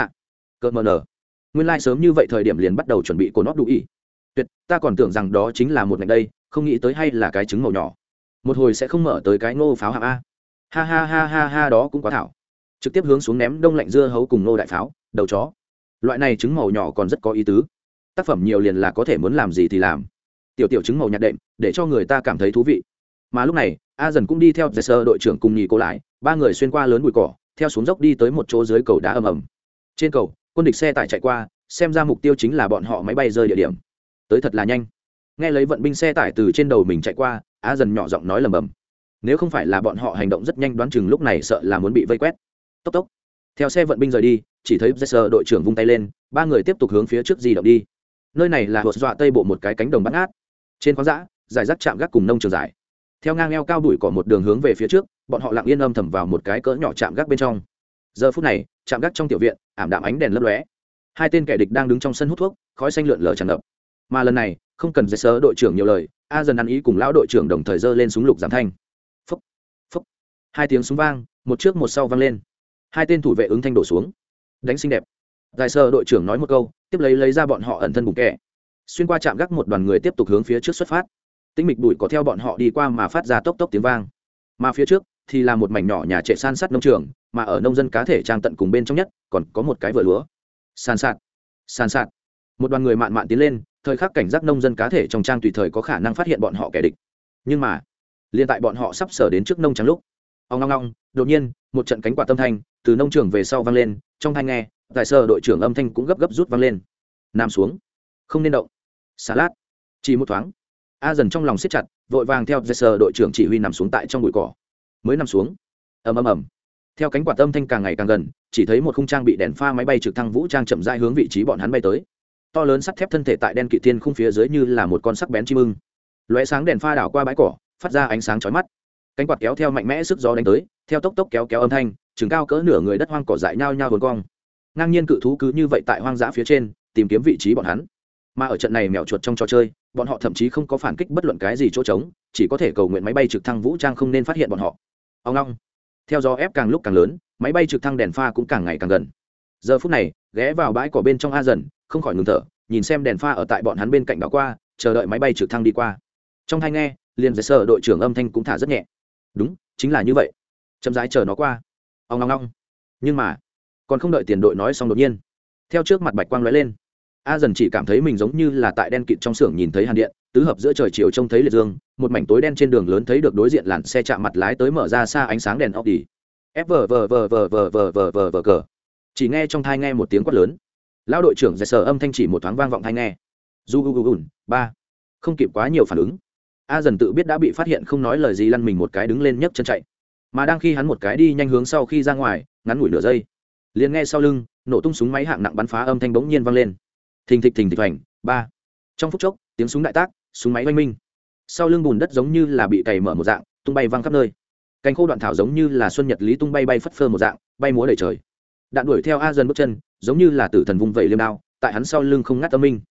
cơn mờ nở nguyên lai、like、sớm như vậy thời điểm liền bắt đầu chuẩn bị của nó đủ ý tuyệt, ta còn tưởng rằng đó chính là một ngày đây, không nghĩ tới hay là cái trứng màu nhỏ. Một hồi sẽ không mở tới cái ngô pháo hạng a. Ha ha ha ha ha, đó cũng quá thảo. Trực tiếp hướng xuống ném đông lạnh dưa hấu cùng nô đại pháo đầu chó. Loại này trứng màu nhỏ còn rất có ý tứ. Tác phẩm nhiều liền là có thể muốn làm gì thì làm. Tiểu tiểu trứng màu nhạt đệm, để cho người ta cảm thấy thú vị. Mà lúc này, a dần cũng đi theo giải sơ đội trưởng cùng nhì cô lại, ba người xuyên qua lớn bụi cỏ, theo xuống dốc đi tới một chỗ dưới cầu đá ầm ầm. Trên cầu, quân địch xe tải chạy qua, xem ra mục tiêu chính là bọn họ máy bay rơi địa điểm. Tới thật là nhanh. Nghe lấy vận binh xe tải từ trên đầu mình chạy qua, A dần nhỏ giọng nói lầm bầm. Nếu không phải là bọn họ hành động rất nhanh đoán chừng lúc này sợ là muốn bị vây quét. Tốc tốc theo xe vận binh rời đi, chỉ thấy jesser đội trưởng vung tay lên, ba người tiếp tục hướng phía trước di động đi. Nơi này là hột dọa tây bộ một cái cánh đồng bắt ngát. Trên khoáng dã, giải rác chạm gác cùng nông trường giải. Theo ngang eo cao đuổi cỏ một đường hướng về phía trước, bọn họ lặng yên âm thầm vào một cái cỡ nhỏ chạm gác bên trong. Giờ phút này, chạm gác trong tiểu viện, ảm đạm ánh đèn lấp lóe. Hai tên kẻ địch đang đứng trong sân hút thuốc, khói xanh lượn lờ tràn ngập. Mà lần này, không cần dây sớ đội trưởng nhiều lời, a dần ăn ý cùng lão đội trưởng đồng thời dơ lên súng lục giảm thanh. Phúc phúc. Hai tiếng súng vang, một trước một sau vang lên hai tên thủ vệ ứng thanh đổ xuống. Đánh xinh đẹp. Giải sơ đội trưởng nói một câu, tiếp lấy lấy ra bọn họ ẩn thân bùng kẹ xuyên qua trạm gác một đoàn người tiếp tục hướng phía trước xuất phát. Tinh mịch bụi có theo bọn họ đi qua mà phát ra tốc tốc tiếng vang. Mà phía trước thì là một mảnh nhỏ nhà trệ san sát nông trường, mà ở nông dân cá thể trang tận cùng bên trong nhất còn có một cái vựa lúa. San sạt san sạt. Một đoàn người mạn mạn tiến lên, thời khắc cảnh giác nông dân cá thể trong trang tùy thời có khả năng phát hiện bọn họ kẻ địch. Nhưng mà, liền tại bọn họ sắp sở đến trước nông trắng lúc ông long long đột nhiên, một trận cánh quạt tâm thanh từ nông trường về sau vang lên, trong thanh nghe tại sở đội trưởng âm thanh cũng gấp gấp rút vang lên. Nằm xuống. Không nên động. Xà lát. Chỉ một thoáng. A dần trong lòng siết chặt, vội vàng theo giải sở đội trưởng chỉ huy nằm xuống tại trong bụi cỏ. Mới nằm xuống. Ầm ầm ầm. Theo cánh quạt âm thanh càng ngày càng gần, chỉ thấy một khung trang bị đèn pha máy bay trực thăng vũ trang chậm rãi hướng vị trí bọn hắn bay tới. To lớn sắt thép thân thể tại đen kỵ thiên khung phía dưới như là một con sắc bén chim ưng. Lóe sáng đèn pha đảo qua bãi cỏ, phát ra ánh sáng chói mắt cánh quạt kéo theo mạnh mẽ sức gió đánh tới, theo tốc tốc kéo kéo âm thanh, chừng cao cỡ nửa người đất hoang cỏ dại nhao nhao hồn cong. Ngang nhiên cự thú cứ như vậy tại hoang dã phía trên, tìm kiếm vị trí bọn hắn. Mà ở trận này mèo chuột trong trò chơi, bọn họ thậm chí không có phản kích bất luận cái gì chỗ trống, chỉ có thể cầu nguyện máy bay trực thăng vũ trang không nên phát hiện bọn họ. Ông long. Theo gió ép càng lúc càng lớn, máy bay trực thăng đèn pha cũng càng ngày càng gần. Giờ phút này, ghé vào bãi cỏ bên trong a dần, không khỏi ngừng thở, nhìn xem đèn pha ở tại bọn hắn bên cạnh đó qua, chờ đợi máy bay trực thăng đi qua. Trong thai nghe, liền giải sở đội trưởng âm thanh cũng thả rất nhẹ đúng chính là như vậy chậm rãi chờ nó qua ông ngong ngong nhưng mà còn không đợi tiền đội nói xong đột nhiên theo trước mặt bạch quang lóe lên a dần chỉ cảm thấy mình giống như là tại đen kịt trong xưởng nhìn thấy hàn điện tứ hợp giữa trời chiều trông thấy liệt dương một mảnh tối đen trên đường lớn thấy được đối diện làn xe chạm mặt lái tới mở ra xa ánh sáng đèn ốc đi f vờ vờ vờ vờ vờ vờ vờ vờ vờ cờ chỉ nghe trong thai nghe một tiếng quát lớn lão đội trưởng dạy sờ âm thanh chỉ một thoáng vang vọng thai nghe du gu gu ba không kịp quá nhiều phản ứng a dần tự biết đã bị phát hiện không nói lời gì lăn mình một cái đứng lên nhấc chân chạy. Mà đang khi hắn một cái đi nhanh hướng sau khi ra ngoài, ngắn ngủi nửa giây, liền nghe sau lưng, nổ tung súng máy hạng nặng bắn phá âm thanh bỗng nhiên vang lên. Thình thịch thình thịch hoành, ba. Trong phút chốc, tiếng súng đại tác, súng máy oanh minh. Sau lưng bùn đất giống như là bị cày mở một dạng, tung bay văng khắp nơi. Cánh khô đoạn thảo giống như là xuân nhật lý tung bay bay phất phơ một dạng, bay múa đầy trời. Đạn đuổi theo a dần bước chân, giống như là tử thần vung vẩy liêm đao, tại hắn sau lưng không ngắt tâm minh.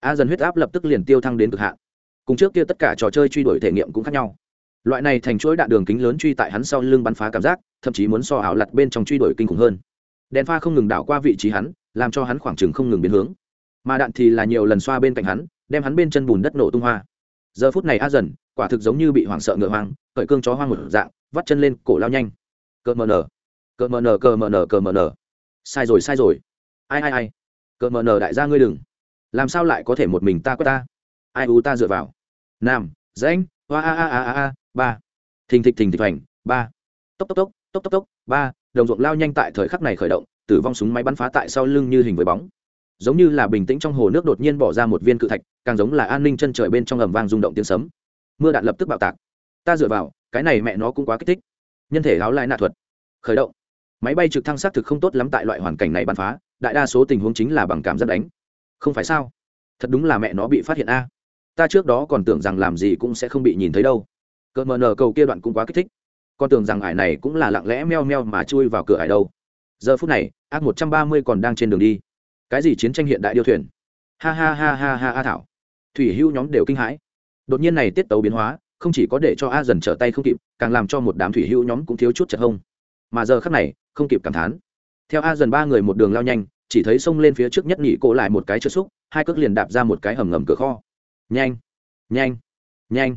A dần huyết áp lập tức liền tiêu thăng đến cực hạn cùng trước kia tất cả trò chơi truy đuổi thể nghiệm cũng khác nhau. Loại này thành chuỗi đạn đường kính lớn truy tại hắn sau lưng bắn phá cảm giác thậm chí muốn so ảo lặt bên trong truy đuổi kinh khủng hơn. Đèn pha không ngừng đảo qua vị trí hắn làm cho hắn khoảng chừng không ngừng biến hướng. Mà đạn thì là nhiều lần xoa bên cạnh hắn đem hắn bên chân bùn đất nổ tung hoa. Giờ phút này a dần quả thực giống như bị hoảng sợ ngựa hoang khởi cương chó hoang một dạng vắt chân lên cổ lao nhanh. Cờ mờ nờ cờ mờ nờ, cờ mờ nờ cờ mờ nờ sai rồi sai rồi. Ai ai ai. Cờ mờ nờ đại gia ngươi đừng. Làm sao lại có thể một mình ta quét ta? Ai u ta dựa vào. Nam danh hoa, a a a a a, ba. Thình thịch thình thịch hoành, ba. Tốc tốc tốc tốc tốc tốc, ba. Đồng ruộng lao nhanh tại thời khắc này khởi động, tử vong súng máy bắn phá tại sau lưng như hình với bóng. Giống như là bình tĩnh trong hồ nước đột nhiên bỏ ra một viên cự thạch, càng giống là an ninh chân trời bên trong ầm vang rung động tiếng sấm. Mưa đạn lập tức bạo tạc. Ta dựa vào, cái này mẹ nó cũng quá kích thích. Nhân thể láo lại nạ thuật. Khởi động. Máy bay trực thăng xác thực không tốt lắm tại loại hoàn cảnh này bắn phá, đại đa số tình huống chính là bằng cảm giác đánh. Không phải sao? Thật đúng là mẹ nó bị phát hiện a ta trước đó còn tưởng rằng làm gì cũng sẽ không bị nhìn thấy đâu. Cỡ mờ nờ cầu kia đoạn cũng quá kích thích. Con tưởng rằng ải này cũng là lặng lẽ meo meo mà chui vào cửa ải đâu. Giờ phút này, ác một trăm ba mươi còn đang trên đường đi. Cái gì chiến tranh hiện đại điêu thuyền? Ha ha ha ha ha a thảo. Thủy hưu nhóm đều kinh hãi. Đột nhiên này tiết tấu biến hóa, không chỉ có để cho a dần trở tay không kịp, càng làm cho một đám thủy hưu nhóm cũng thiếu chút chật hông. Mà giờ khắc này, không kịp cảm thán. Theo a dần ba người một đường lao nhanh, chỉ thấy xông lên phía trước nhất nhị cổ lại một cái trượt xúc, hai cước liền đạp ra một cái hầm ngầm cửa kho nhanh. Nhanh. Nhanh.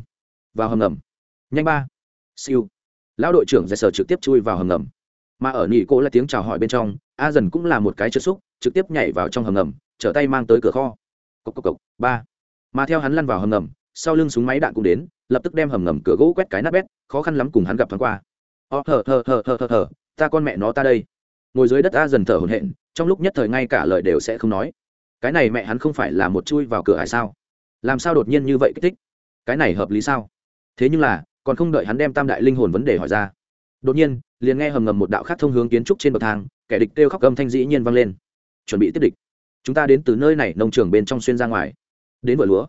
Vào hầm ngầm. Nhanh ba. Siêu. Lão đội trưởng giải sở trực tiếp chui vào hầm ngầm. Mà ở nhị cổ là tiếng chào hỏi bên trong, a dần cũng là một cái chất xúc, trực tiếp nhảy vào trong hầm ngầm, trở tay mang tới cửa kho. Cộc cộc cộc. Ba. Mà theo hắn lăn vào hầm ngầm, sau lưng súng máy đạn cũng đến, lập tức đem hầm ngầm cửa gỗ quét cái nát bét, khó khăn lắm cùng hắn gặp thoáng qua. Ờ, Ó thở thở thở thở thở thở ta con mẹ nó ta đây. Ngồi dưới đất a dần thở hổn hển, trong lúc nhất thời ngay cả lời đều sẽ không nói. Cái này mẹ hắn không phải là một chui vào cửa hải sao? Làm sao đột nhiên như vậy kích thích? Cái này hợp lý sao? Thế nhưng là, còn không đợi hắn đem tam đại linh hồn vấn đề hỏi ra. Đột nhiên, liền nghe hầm ngầm một đạo khác thông hướng kiến trúc trên bậc thang, kẻ địch kêu khóc âm thanh dĩ nhiên vang lên. Chuẩn bị tiếp địch. Chúng ta đến từ nơi này, nông trường bên trong xuyên ra ngoài. Đến vựa lúa.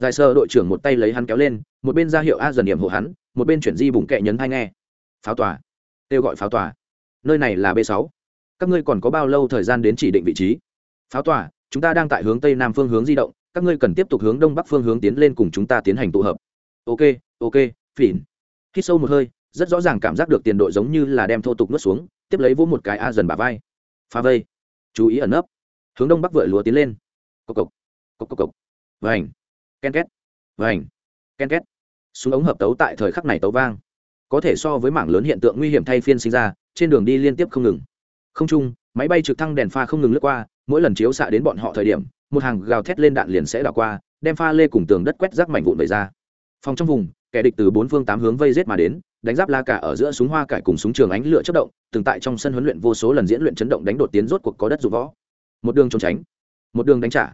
Giải sơ đội trưởng một tay lấy hắn kéo lên, một bên ra hiệu a dần điểm hộ hắn, một bên chuyển di bụng kẹ nhấn hay nghe. Pháo tòa. Kêu gọi pháo tòa. Nơi này là b sáu. Các ngươi còn có bao lâu thời gian đến chỉ định vị trí? Pháo tòa, chúng ta đang tại hướng tây nam phương hướng di động các ngươi cần tiếp tục hướng đông bắc phương hướng tiến lên cùng chúng ta tiến hành tụ hợp. Ok ok, phỉn. Khi sâu một hơi, rất rõ ràng cảm giác được tiền đội giống như là đem thô tục nuốt xuống, tiếp lấy vỗ một cái a dần bà vai. Phá vây. Chú ý ẩn nấp. Hướng đông bắc vựa lúa tiến lên. Cộc cộc cộc cộc cộc. Vành. Ken két. Vành. Ken két. Súng ống hợp tấu tại thời khắc này tấu vang. Có thể so với mảng lớn hiện tượng nguy hiểm thay phiên sinh ra, trên đường đi liên tiếp không ngừng. Không chung, máy bay trực thăng đèn pha không ngừng lướt qua, mỗi lần chiếu xạ đến bọn họ thời điểm một hàng gào thét lên đạn liền sẽ đảo qua, đem pha lê cùng tường đất quét rác mảnh vụn về ra. Phòng trong vùng, kẻ địch từ bốn phương tám hướng vây rết mà đến, đánh giáp la cả ở giữa súng hoa cải cùng súng trường ánh lửa chất động, từng tại trong sân huấn luyện vô số lần diễn luyện chấn động đánh đột tiến rốt cuộc có đất dụng võ. Một đường trốn tránh, một đường đánh trả.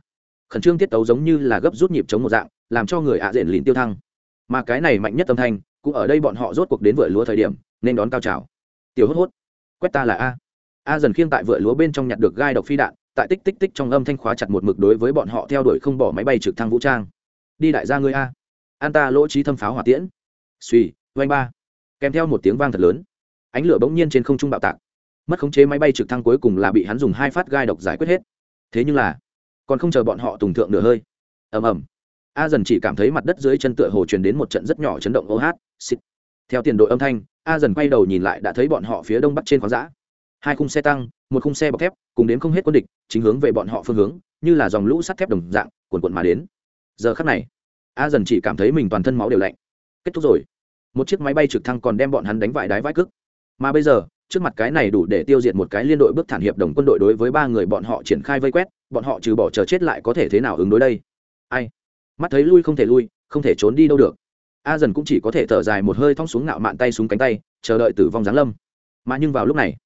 Khẩn trương tiết tấu giống như là gấp rút nhịp chống một dạng, làm cho người ạ à diện lìn tiêu thăng. Mà cái này mạnh nhất âm thanh, cũng ở đây bọn họ rốt cuộc đến vựa lúa thời điểm, nên đón cao trào. Tiểu hốt hốt, quét ta là a. A dần khiêng tại vựa lúa bên trong nhặt được gai độc phi đạn tại tích tích tích trong âm thanh khóa chặt một mực đối với bọn họ theo đuổi không bỏ máy bay trực thăng vũ trang. Đi đại gia ngươi a. An ta lỗ trí thâm pháo hỏa tiễn. Suy oanh ba. Kèm theo một tiếng vang thật lớn. Ánh lửa bỗng nhiên trên không trung bạo tạc. Mất khống chế máy bay trực thăng cuối cùng là bị hắn dùng hai phát gai độc giải quyết hết. Thế nhưng là, còn không chờ bọn họ tùng thượng nửa hơi. Ầm ầm. A dần chỉ cảm thấy mặt đất dưới chân tựa hồ truyền đến một trận rất nhỏ chấn động ô hát, xịt. Theo tiền đội âm thanh, a dần quay đầu nhìn lại đã thấy bọn họ phía đông bắc trên khoáng giã hai khung xe tăng một khung xe bọc thép, cùng đến không hết quân địch, chính hướng về bọn họ phương hướng, như là dòng lũ sắt thép đồng dạng, cuồn cuộn mà đến. Giờ khắc này, a dần chỉ cảm thấy mình toàn thân máu đều lạnh. Kết thúc rồi. Một chiếc máy bay trực thăng còn đem bọn hắn đánh vải đái vãi cức mà bây giờ, trước mặt cái này đủ để tiêu diệt một cái liên đội bước thản hiệp đồng quân đội đối với ba người bọn họ triển khai vây quét, bọn họ trừ bỏ chờ chết lại có thể thế nào ứng đối đây? Ai? Mắt thấy lui không thể lui, không thể trốn đi đâu được. A dần cũng chỉ có thể thở dài một hơi thong xuống ngạo mạn tay xuống cánh tay, chờ đợi tử vong giáng lâm. Mà nhưng vào lúc này,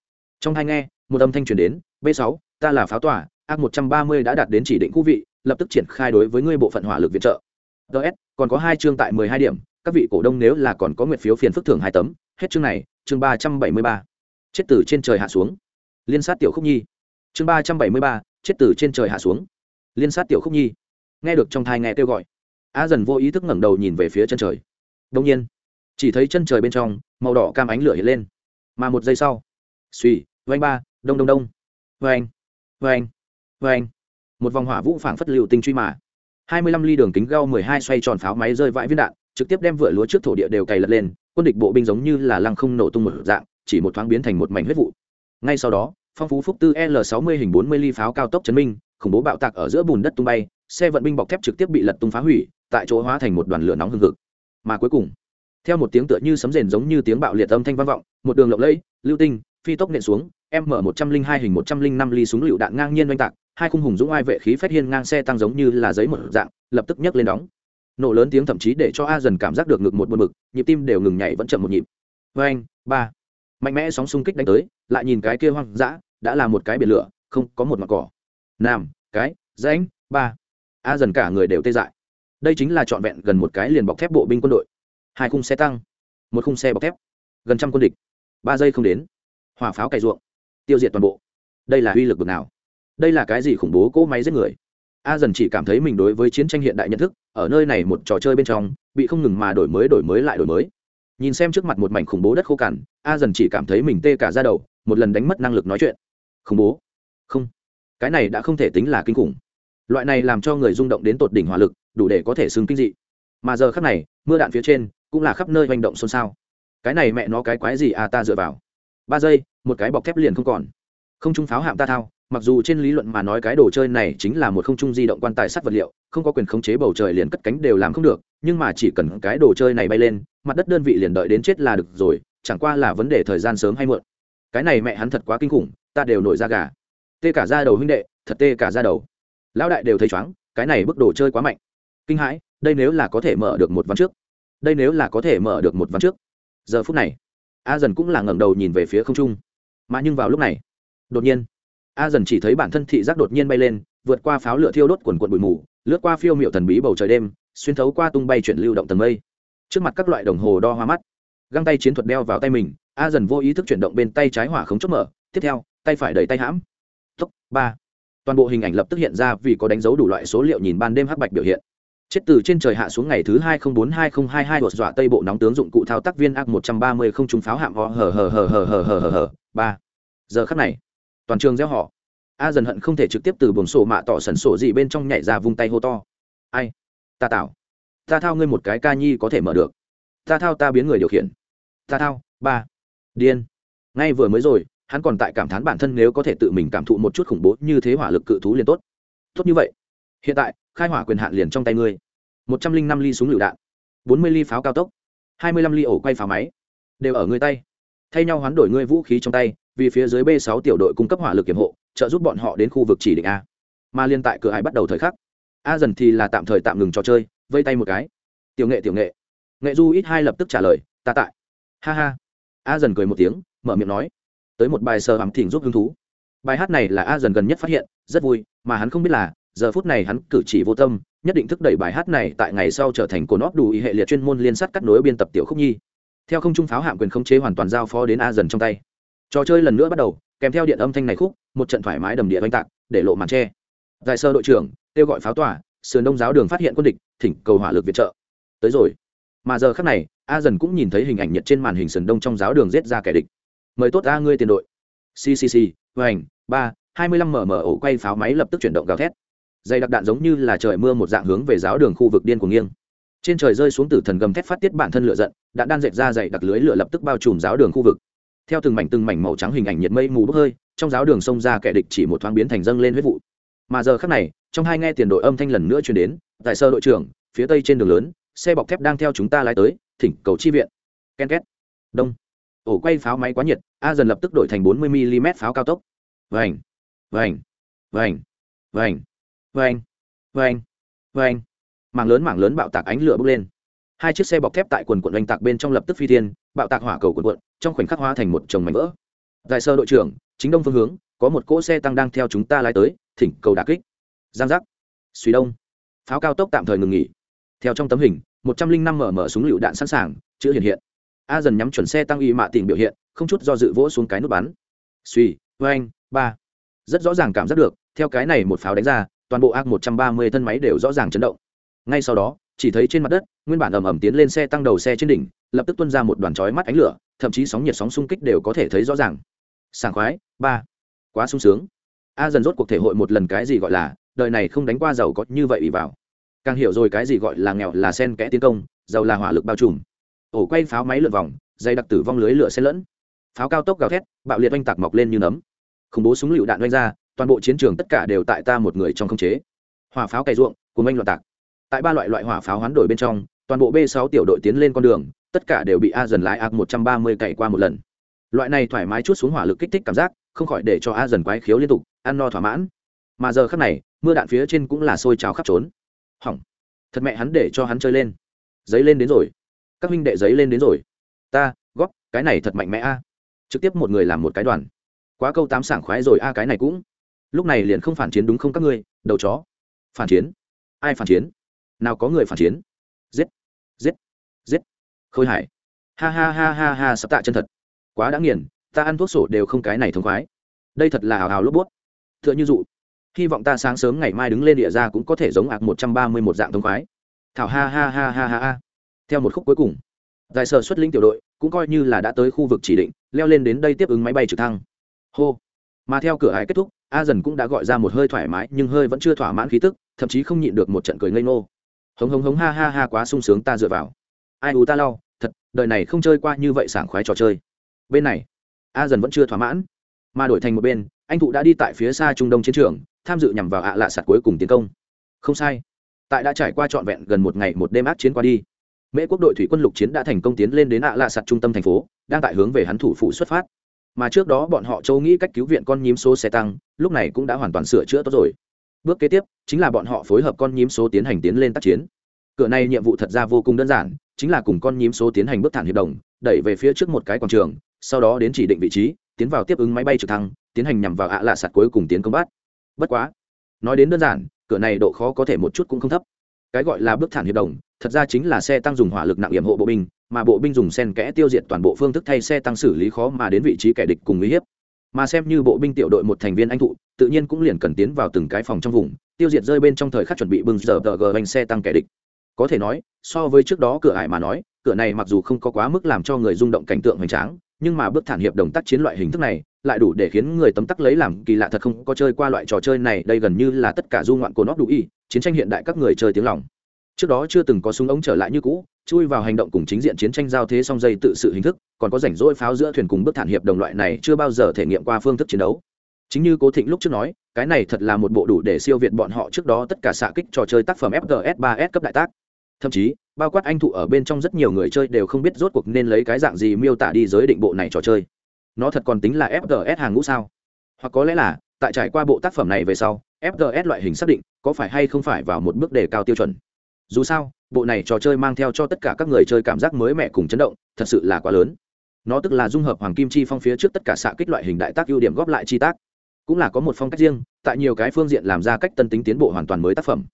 trong hai nghe một âm thanh truyền đến, b sáu, ta là pháo tỏa ác một trăm ba mươi đã đạt đến chỉ định khu vị, lập tức triển khai đối với ngươi bộ phận hỏa lực viện trợ. Ts còn có hai chương tại mười hai điểm, các vị cổ đông nếu là còn có nguyện phiếu phiền phức thưởng hai tấm, hết chương này, chương ba trăm bảy mươi ba. Chết tử trên trời hạ xuống. Liên sát tiểu khúc nhi. Chương ba trăm bảy mươi ba, chết tử trên trời hạ xuống. Liên sát tiểu khúc nhi. Nghe được trong thai nghe kêu gọi. A dần vô ý thức ngẩng đầu nhìn về phía chân trời. Đông nhiên, chỉ thấy chân trời bên trong, màu đỏ cam ánh lửa hiện lên. Mà một giây sau suy vanh ba đông đông đông. Vâng vanh vanh vâng vanh vâng một vòng hỏa vũ phảng phất liệu tinh truy mà. Hai mươi lăm ly đường kính gao mười hai xoay tròn pháo máy rơi vãi viên đạn, trực tiếp đem vựa lúa trước thổ địa đều cày lật lên, quân địch bộ binh giống như là lăng không nổ tung một dạng, chỉ một thoáng biến thành một mảnh huyết vụ. Ngay sau đó, phong phú phúc tư l 60 hình 40 ly pháo cao tốc chấn minh, khủng bố bạo tạc ở giữa bùn đất tung bay, xe vận binh bọc thép trực tiếp bị lật tung phá hủy, tại chỗ hóa thành một đoàn lửa nóng hừng hực. Mà cuối cùng, theo một tiếng tựa như sấm rền giống như tiếng bạo liệt âm thanh vang vọng, một đường lộng lẫy, lưu tinh, phi tốc nện xuống m một trăm linh hai hình một trăm linh năm ly súng lựu đạn ngang nhiên oanh tạc, hai khung hùng dũng ai vệ khí phép hiên ngang xe tăng giống như là giấy một dạng, lập tức nhấc lên đóng. Nổ lớn tiếng thậm chí để cho a dần cảm giác được ngực một buồn mực nhịp tim đều ngừng nhảy vẫn chậm một nhịp. Vê anh ba. Mạnh mẽ sóng xung kích đánh tới, lại nhìn cái kia hoang dã, đã là một cái biển lửa, không có một mặt cỏ. Nam, cái, rãnh, ba. A dần cả người đều tê dại. Đây chính là trọn vẹn gần một cái liền bọc thép bộ binh quân đội. Hai khung xe tăng, một khung xe bọc thép, gần trăm quân địch. Ba giây không đến. Hỏa pháo cày ruộng tiêu diệt toàn bộ. Đây là uy lực bực nào? Đây là cái gì khủng bố cỗ máy giết người? A dần chỉ cảm thấy mình đối với chiến tranh hiện đại nhận thức, ở nơi này một trò chơi bên trong, bị không ngừng mà đổi mới đổi mới lại đổi mới. Nhìn xem trước mặt một mảnh khủng bố đất khô cằn, a dần chỉ cảm thấy mình tê cả ra đầu, một lần đánh mất năng lực nói chuyện. Khủng bố? Không. Cái này đã không thể tính là kinh khủng. Loại này làm cho người rung động đến tột đỉnh hỏa lực, đủ để có thể xưng kinh dị. Mà giờ khắc này, mưa đạn phía trên cũng là khắp nơi hành động xôn xao. Cái này mẹ nó cái quái gì à ta dựa vào? Ba giây, một cái bọc thép liền không còn. Không trung pháo hạm ta thao, mặc dù trên lý luận mà nói cái đồ chơi này chính là một không trung di động quan tài sắt vật liệu, không có quyền khống chế bầu trời liền cất cánh đều làm không được, nhưng mà chỉ cần cái đồ chơi này bay lên, mặt đất đơn vị liền đợi đến chết là được rồi, chẳng qua là vấn đề thời gian sớm hay muộn. Cái này mẹ hắn thật quá kinh khủng, ta đều nổi ra gà. Tê cả ra đầu huynh đệ, thật tê cả ra đầu. Lão đại đều thấy chóng cái này bức đồ chơi quá mạnh. Kinh hãi, đây nếu là có thể mở được một ván trước. Đây nếu là có thể mở được một ván trước. Giờ phút này a dần cũng là ngẩng đầu nhìn về phía không trung. Mà nhưng vào lúc này, đột nhiên, a dần chỉ thấy bản thân thị giác đột nhiên bay lên, vượt qua pháo lửa thiêu đốt quần quần bụi mù, lướt qua phiêu miệu thần bí bầu trời đêm, xuyên thấu qua tung bay chuyển lưu động tầng mây. Trước mặt các loại đồng hồ đo hoa mắt, găng tay chiến thuật đeo vào tay mình, a dần vô ý thức chuyển động bên tay trái hỏa không chốt mở, tiếp theo, tay phải đẩy tay hãm. Tốc, ba. Toàn bộ hình ảnh lập tức hiện ra vì có đánh dấu đủ loại số liệu nhìn ban đêm hắc bạch biểu hiện chết từ trên trời hạ xuống ngày thứ hai không bốn hai không hai hai đột dọa tây bộ nóng tướng dụng cụ thao tác viên ác một trăm ba mươi không trúng pháo hạm họ hờ hờ hờ hờ hờ hờ hờ hờ. Ba. Giờ khắc này, toàn trường gieo họ a dần hận không thể trực tiếp từ buồng sổ mạ tỏ sẩn sổ gì bên trong nhảy ra vung tay hô to. Ai? Ta tạo ta thao ngươi một cái ca nhi có thể mở được. Ta thao ta biến người điều khiển. Ta thao, ba. Điên. Ngay vừa mới rồi, hắn còn tại cảm thán bản thân nếu có thể tự mình cảm thụ một chút khủng bố như thế hỏa lực cự thú liền tốt. Tốt như vậy. Hiện tại khai hỏa quyền hạn liền trong tay ngươi. Một trăm linh năm ly súng lựu đạn, bốn mươi ly pháo cao tốc, hai mươi lăm ly ổ quay pháo máy, đều ở ngươi tay. Thay nhau hoán đổi ngươi vũ khí trong tay, vì phía dưới b sáu tiểu đội cung cấp hỏa lực kiểm hộ, trợ giúp bọn họ đến khu vực chỉ định a. Mà liên tại cửa hải bắt đầu thời khắc, a dần thì là tạm thời tạm ngừng trò chơi, vây tay một cái. Tiểu nghệ tiểu nghệ. Nghệ du ít hai lập tức trả lời, ta tại. Ha ha. A dần cười một tiếng, mở miệng nói, tới một bài sờ ẩm thỉnh giúp hứng thú. Bài hát này là a dần gần nhất phát hiện, rất vui, mà hắn không biết là giờ phút này hắn cử chỉ vô tâm, nhất định thức đẩy bài hát này tại ngày sau trở thành cổ nóp đủ ý hệ liệt chuyên môn liên sắt cắt nối biên tập tiểu khúc nhi. Theo không trung pháo hạm quyền khống chế hoàn toàn giao phó đến a dần trong tay. Trò chơi lần nữa bắt đầu, kèm theo điện âm thanh này khúc, một trận thoải mái đầm địa oanh tạc, để lộ màn tre giải sơ đội trưởng, kêu gọi pháo tỏa, sườn đông giáo đường phát hiện quân địch, thỉnh cầu hỏa lực viện trợ. Tới rồi. Mà giờ khác này, a dần cũng nhìn thấy hình ảnh nhật trên màn hình sườn đông trong giáo đường giết ra kẻ địch. Mời tốt a ngươi tiền đội. Ccc hoành, ba, hai mươi lăm mở mở ổ quay pháo máy lập tức chuyển động gào thét dày đặc đạn giống như là trời mưa một dạng hướng về giáo đường khu vực điên của nghiêng. Trên trời rơi xuống tử thần gầm thét phát tiết bản thân lửa giận, đạn đan dệt ra dày đặc lưới lửa lập tức bao trùm giáo đường khu vực. Theo từng mảnh từng mảnh màu trắng hình ảnh nhiệt mây mù bốc hơi, trong giáo đường xông ra kẻ địch chỉ một thoáng biến thành dâng lên huyết vụ. Mà giờ khắc này, trong hai nghe tiền đội âm thanh lần nữa truyền đến, tại sơ đội trưởng, phía tây trên đường lớn, xe bọc thép đang theo chúng ta lái tới, thỉnh cầu chi viện. Ken két. Đông. Ổ quay pháo máy quá nhiệt, a dần lập tức đổi thành bốn mươi mm pháo cao tốc. Vành. Vành. Vành. Vành vành vành vành mảng lớn mảng lớn bạo tạc ánh lửa bốc lên. Hai chiếc xe bọc thép tại quần quận oanh tạc bên trong lập tức phi thiên, bạo tạc hỏa cầu quần quận, trong khoảnh khắc hóa thành một chồng mảnh vỡ. Đại sơ đội trưởng, chính đông phương hướng, có một cỗ xe tăng đang theo chúng ta lái tới, thỉnh cầu đà kích. Giang giác. Suy đông. Pháo cao tốc tạm thời ngừng nghỉ. Theo trong tấm hình, một trăm linh năm mở mở súng lựu đạn sẵn sàng, chữ hiện hiện. A dần nhắm chuẩn xe tăng y mạ tình biểu hiện, không chút do dự vỗ xuống cái nút bắn. Suy vê ba. Rất rõ ràng cảm giác được, theo cái này một pháo đánh ra toàn bộ ác một trăm ba mươi thân máy đều rõ ràng chấn động. Ngay sau đó, chỉ thấy trên mặt đất, nguyên bản ầm ầm tiến lên xe tăng đầu xe trên đỉnh, lập tức tuôn ra một đoàn chói mắt ánh lửa, thậm chí sóng nhiệt sóng xung kích đều có thể thấy rõ ràng. Sảng khoái, ba, quá sung sướng. A dần rốt cuộc thể hội một lần cái gì gọi là, đời này không đánh qua giàu có như vậy ủy vào. Càng hiểu rồi cái gì gọi là nghèo là sen kẽ tiến công, giàu là hỏa lực bao trùm. Ổ quay pháo máy lượn vòng, dây đặc tử vong lưới lửa xen lẫn. Pháo cao tốc gào thét, bạo liệt oanh tạc mọc lên như nấm. Khủng bố súng lựu đạn oanh ra toàn bộ chiến trường tất cả đều tại ta một người trong không chế. Hỏa pháo cày ruộng cùng anh loạn tạc. Tại ba loại loại hỏa pháo hoán đổi bên trong, toàn bộ b 6 tiểu đội tiến lên con đường, tất cả đều bị a dần lái A một trăm ba mươi cày qua một lần. Loại này thoải mái chút xuống hỏa lực kích thích cảm giác, không khỏi để cho a dần quái khiếu liên tục, ăn no thỏa mãn. Mà giờ khắc này, mưa đạn phía trên cũng là sôi trào khắp trốn. Hỏng. Thật mẹ hắn để cho hắn chơi lên. Giấy lên đến rồi. Các huynh đệ giấy lên đến rồi. Ta, góp, cái này thật mạnh mẽ a. Trực tiếp một người làm một cái đoàn. Quá câu tám sảng khoái rồi a, cái này cũng lúc này liền không phản chiến đúng không các ngươi, đầu chó? Phản chiến? Ai phản chiến? Nào có người phản chiến? Giết! Giết! Giết! Khôi hải! Ha ha ha ha ha sắp tạ chân thật! Quá đã nghiền, ta ăn thuốc sổ đều không cái này thông khoái. Đây thật là hào hào lốp bút. T h ư ợ n h ư dụ, hy vọng ta sáng sớm ngày mai đứng lên địa ra cũng có thể giống ạc một trăm ba mươi một dạng thông khoái. Thảo ha ha ha ha ha ha. Theo một khúc cuối cùng, giải sở xuất lĩnh tiểu đội cũng coi như là đã tới khu vực chỉ định, leo lên đến đây tiếp ứng máy bay trực thăng. Hô! Mà theo cửa hải kết thúc a dần cũng đã gọi ra một hơi thoải mái, nhưng hơi vẫn chưa thỏa mãn khí tức, thậm chí không nhịn được một trận cười ngây ngô. Hống hống hống ha ha ha quá sung sướng ta dựa vào. Ai u ta lau, thật, đời này không chơi qua như vậy sảng khoái trò chơi. Bên này, a dần vẫn chưa thỏa mãn, mà đổi thành một bên, anh thụ đã đi tại phía xa trung đông chiến trường, tham dự nhằm vào ạ lạ sạt cuối cùng tiến công. Không sai. Tại đã trải qua trọn vẹn gần một ngày một đêm át chiến qua đi, mễ quốc đội thủy quân lục chiến đã thành công tiến lên đến ạ lạ sạt trung tâm thành phố, đang tại hướng về hắn thủ phụ xuất phát. Mà trước đó bọn họ châu nghĩ cách cứu viện con nhím số xe tăng lúc này cũng đã hoàn toàn sửa chữa tốt rồi. Bước kế tiếp, chính là bọn họ phối hợp con nhím số tiến hành tiến lên tác chiến. Cửa này nhiệm vụ thật ra vô cùng đơn giản, chính là cùng con nhím số tiến hành bước thản hiệp đồng, đẩy về phía trước một cái quảng trường, sau đó đến chỉ định vị trí, tiến vào tiếp ứng máy bay trực thăng, tiến hành nhằm vào ạ lạ sạt cuối cùng tiến công bắt bất quá, nói đến đơn giản, cửa này độ khó có thể một chút cũng không thấp. Cái gọi là bước thản hiệp đồng, thật ra chính là xe tăng dùng hỏa lực nặng hiểm hộ bộ binh, mà bộ binh dùng sen kẽ tiêu diệt toàn bộ phương thức thay xe tăng xử lý khó mà đến vị trí kẻ địch cùng uy hiếp mà xem như bộ binh tiểu đội một thành viên anh thụ, tự nhiên cũng liền cần tiến vào từng cái phòng trong vùng, tiêu diệt rơi bên trong thời khắc chuẩn bị bưng giờ tờ gờ bánh xe tăng kẻ địch. Có thể nói, so với trước đó cửa ải mà nói, cửa này mặc dù không có quá mức làm cho người rung động cảnh tượng hoành tráng, nhưng mà bước thản hiệp đồng tác chiến loại hình thức này, lại đủ để khiến người tấm tắc lấy làm kỳ lạ thật không có chơi qua loại trò chơi này, đây gần như là tất cả du ngoạn của nó đủ y, chiến tranh hiện đại các người chơi tiếng lòng. Trước đó chưa từng có súng ống trở lại như cũ, chui vào hành động cùng chính diện chiến tranh giao thế song dây tự sự hình thức còn có rảnh rỗi pháo giữa thuyền cùng bước thản hiệp đồng loại này chưa bao giờ thể nghiệm qua phương thức chiến đấu. Chính như cố thịnh lúc trước nói, cái này thật là một bộ đủ để siêu việt bọn họ trước đó tất cả xạ kích trò chơi tác phẩm fgs 3 s cấp đại tác. Thậm chí, bao quát anh thụ ở bên trong rất nhiều người chơi đều không biết rốt cuộc nên lấy cái dạng gì miêu tả đi giới định bộ này trò chơi. Nó thật còn tính là fgs hàng ngũ sao? Hoặc có lẽ là, tại trải qua bộ tác phẩm này về sau fgs loại hình xác định có phải hay không phải vào một bước đề cao tiêu chuẩn. Dù sao, bộ này trò chơi mang theo cho tất cả các người chơi cảm giác mới mẻ cùng chấn động, thật sự là quá lớn nó tức là dung hợp hoàng kim chi phong phía trước tất cả xạ kích loại hình đại tác ưu điểm góp lại chi tác. Cũng là có một phong cách riêng, tại nhiều cái phương diện làm ra cách tân tính tiến bộ hoàn toàn mới tác phẩm.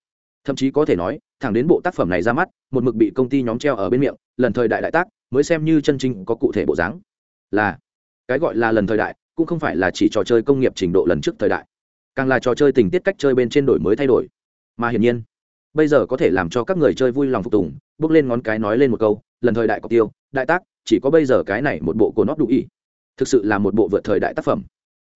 Thậm chí có thể nói, thẳng đến bộ tác phẩm này ra mắt, một mực bị công ty nhóm treo ở bên miệng, lần thời đại đại tác, mới xem như chân chính có cụ thể bộ dáng. Là, cái gọi là lần thời đại, cũng không phải là chỉ trò chơi công nghiệp trình độ lần trước thời đại. Càng là trò chơi tình tiết cách chơi bên trên đổi mới thay đổi. Mà hiển nhiên, bây giờ có thể làm cho các người chơi vui lòng phục tùng bước lên ngón cái nói lên một câu, lần thời đại cọc tiêu, đại tác, chỉ có bây giờ cái này một bộ của nó đủ ý thực sự là một bộ vượt thời đại tác phẩm.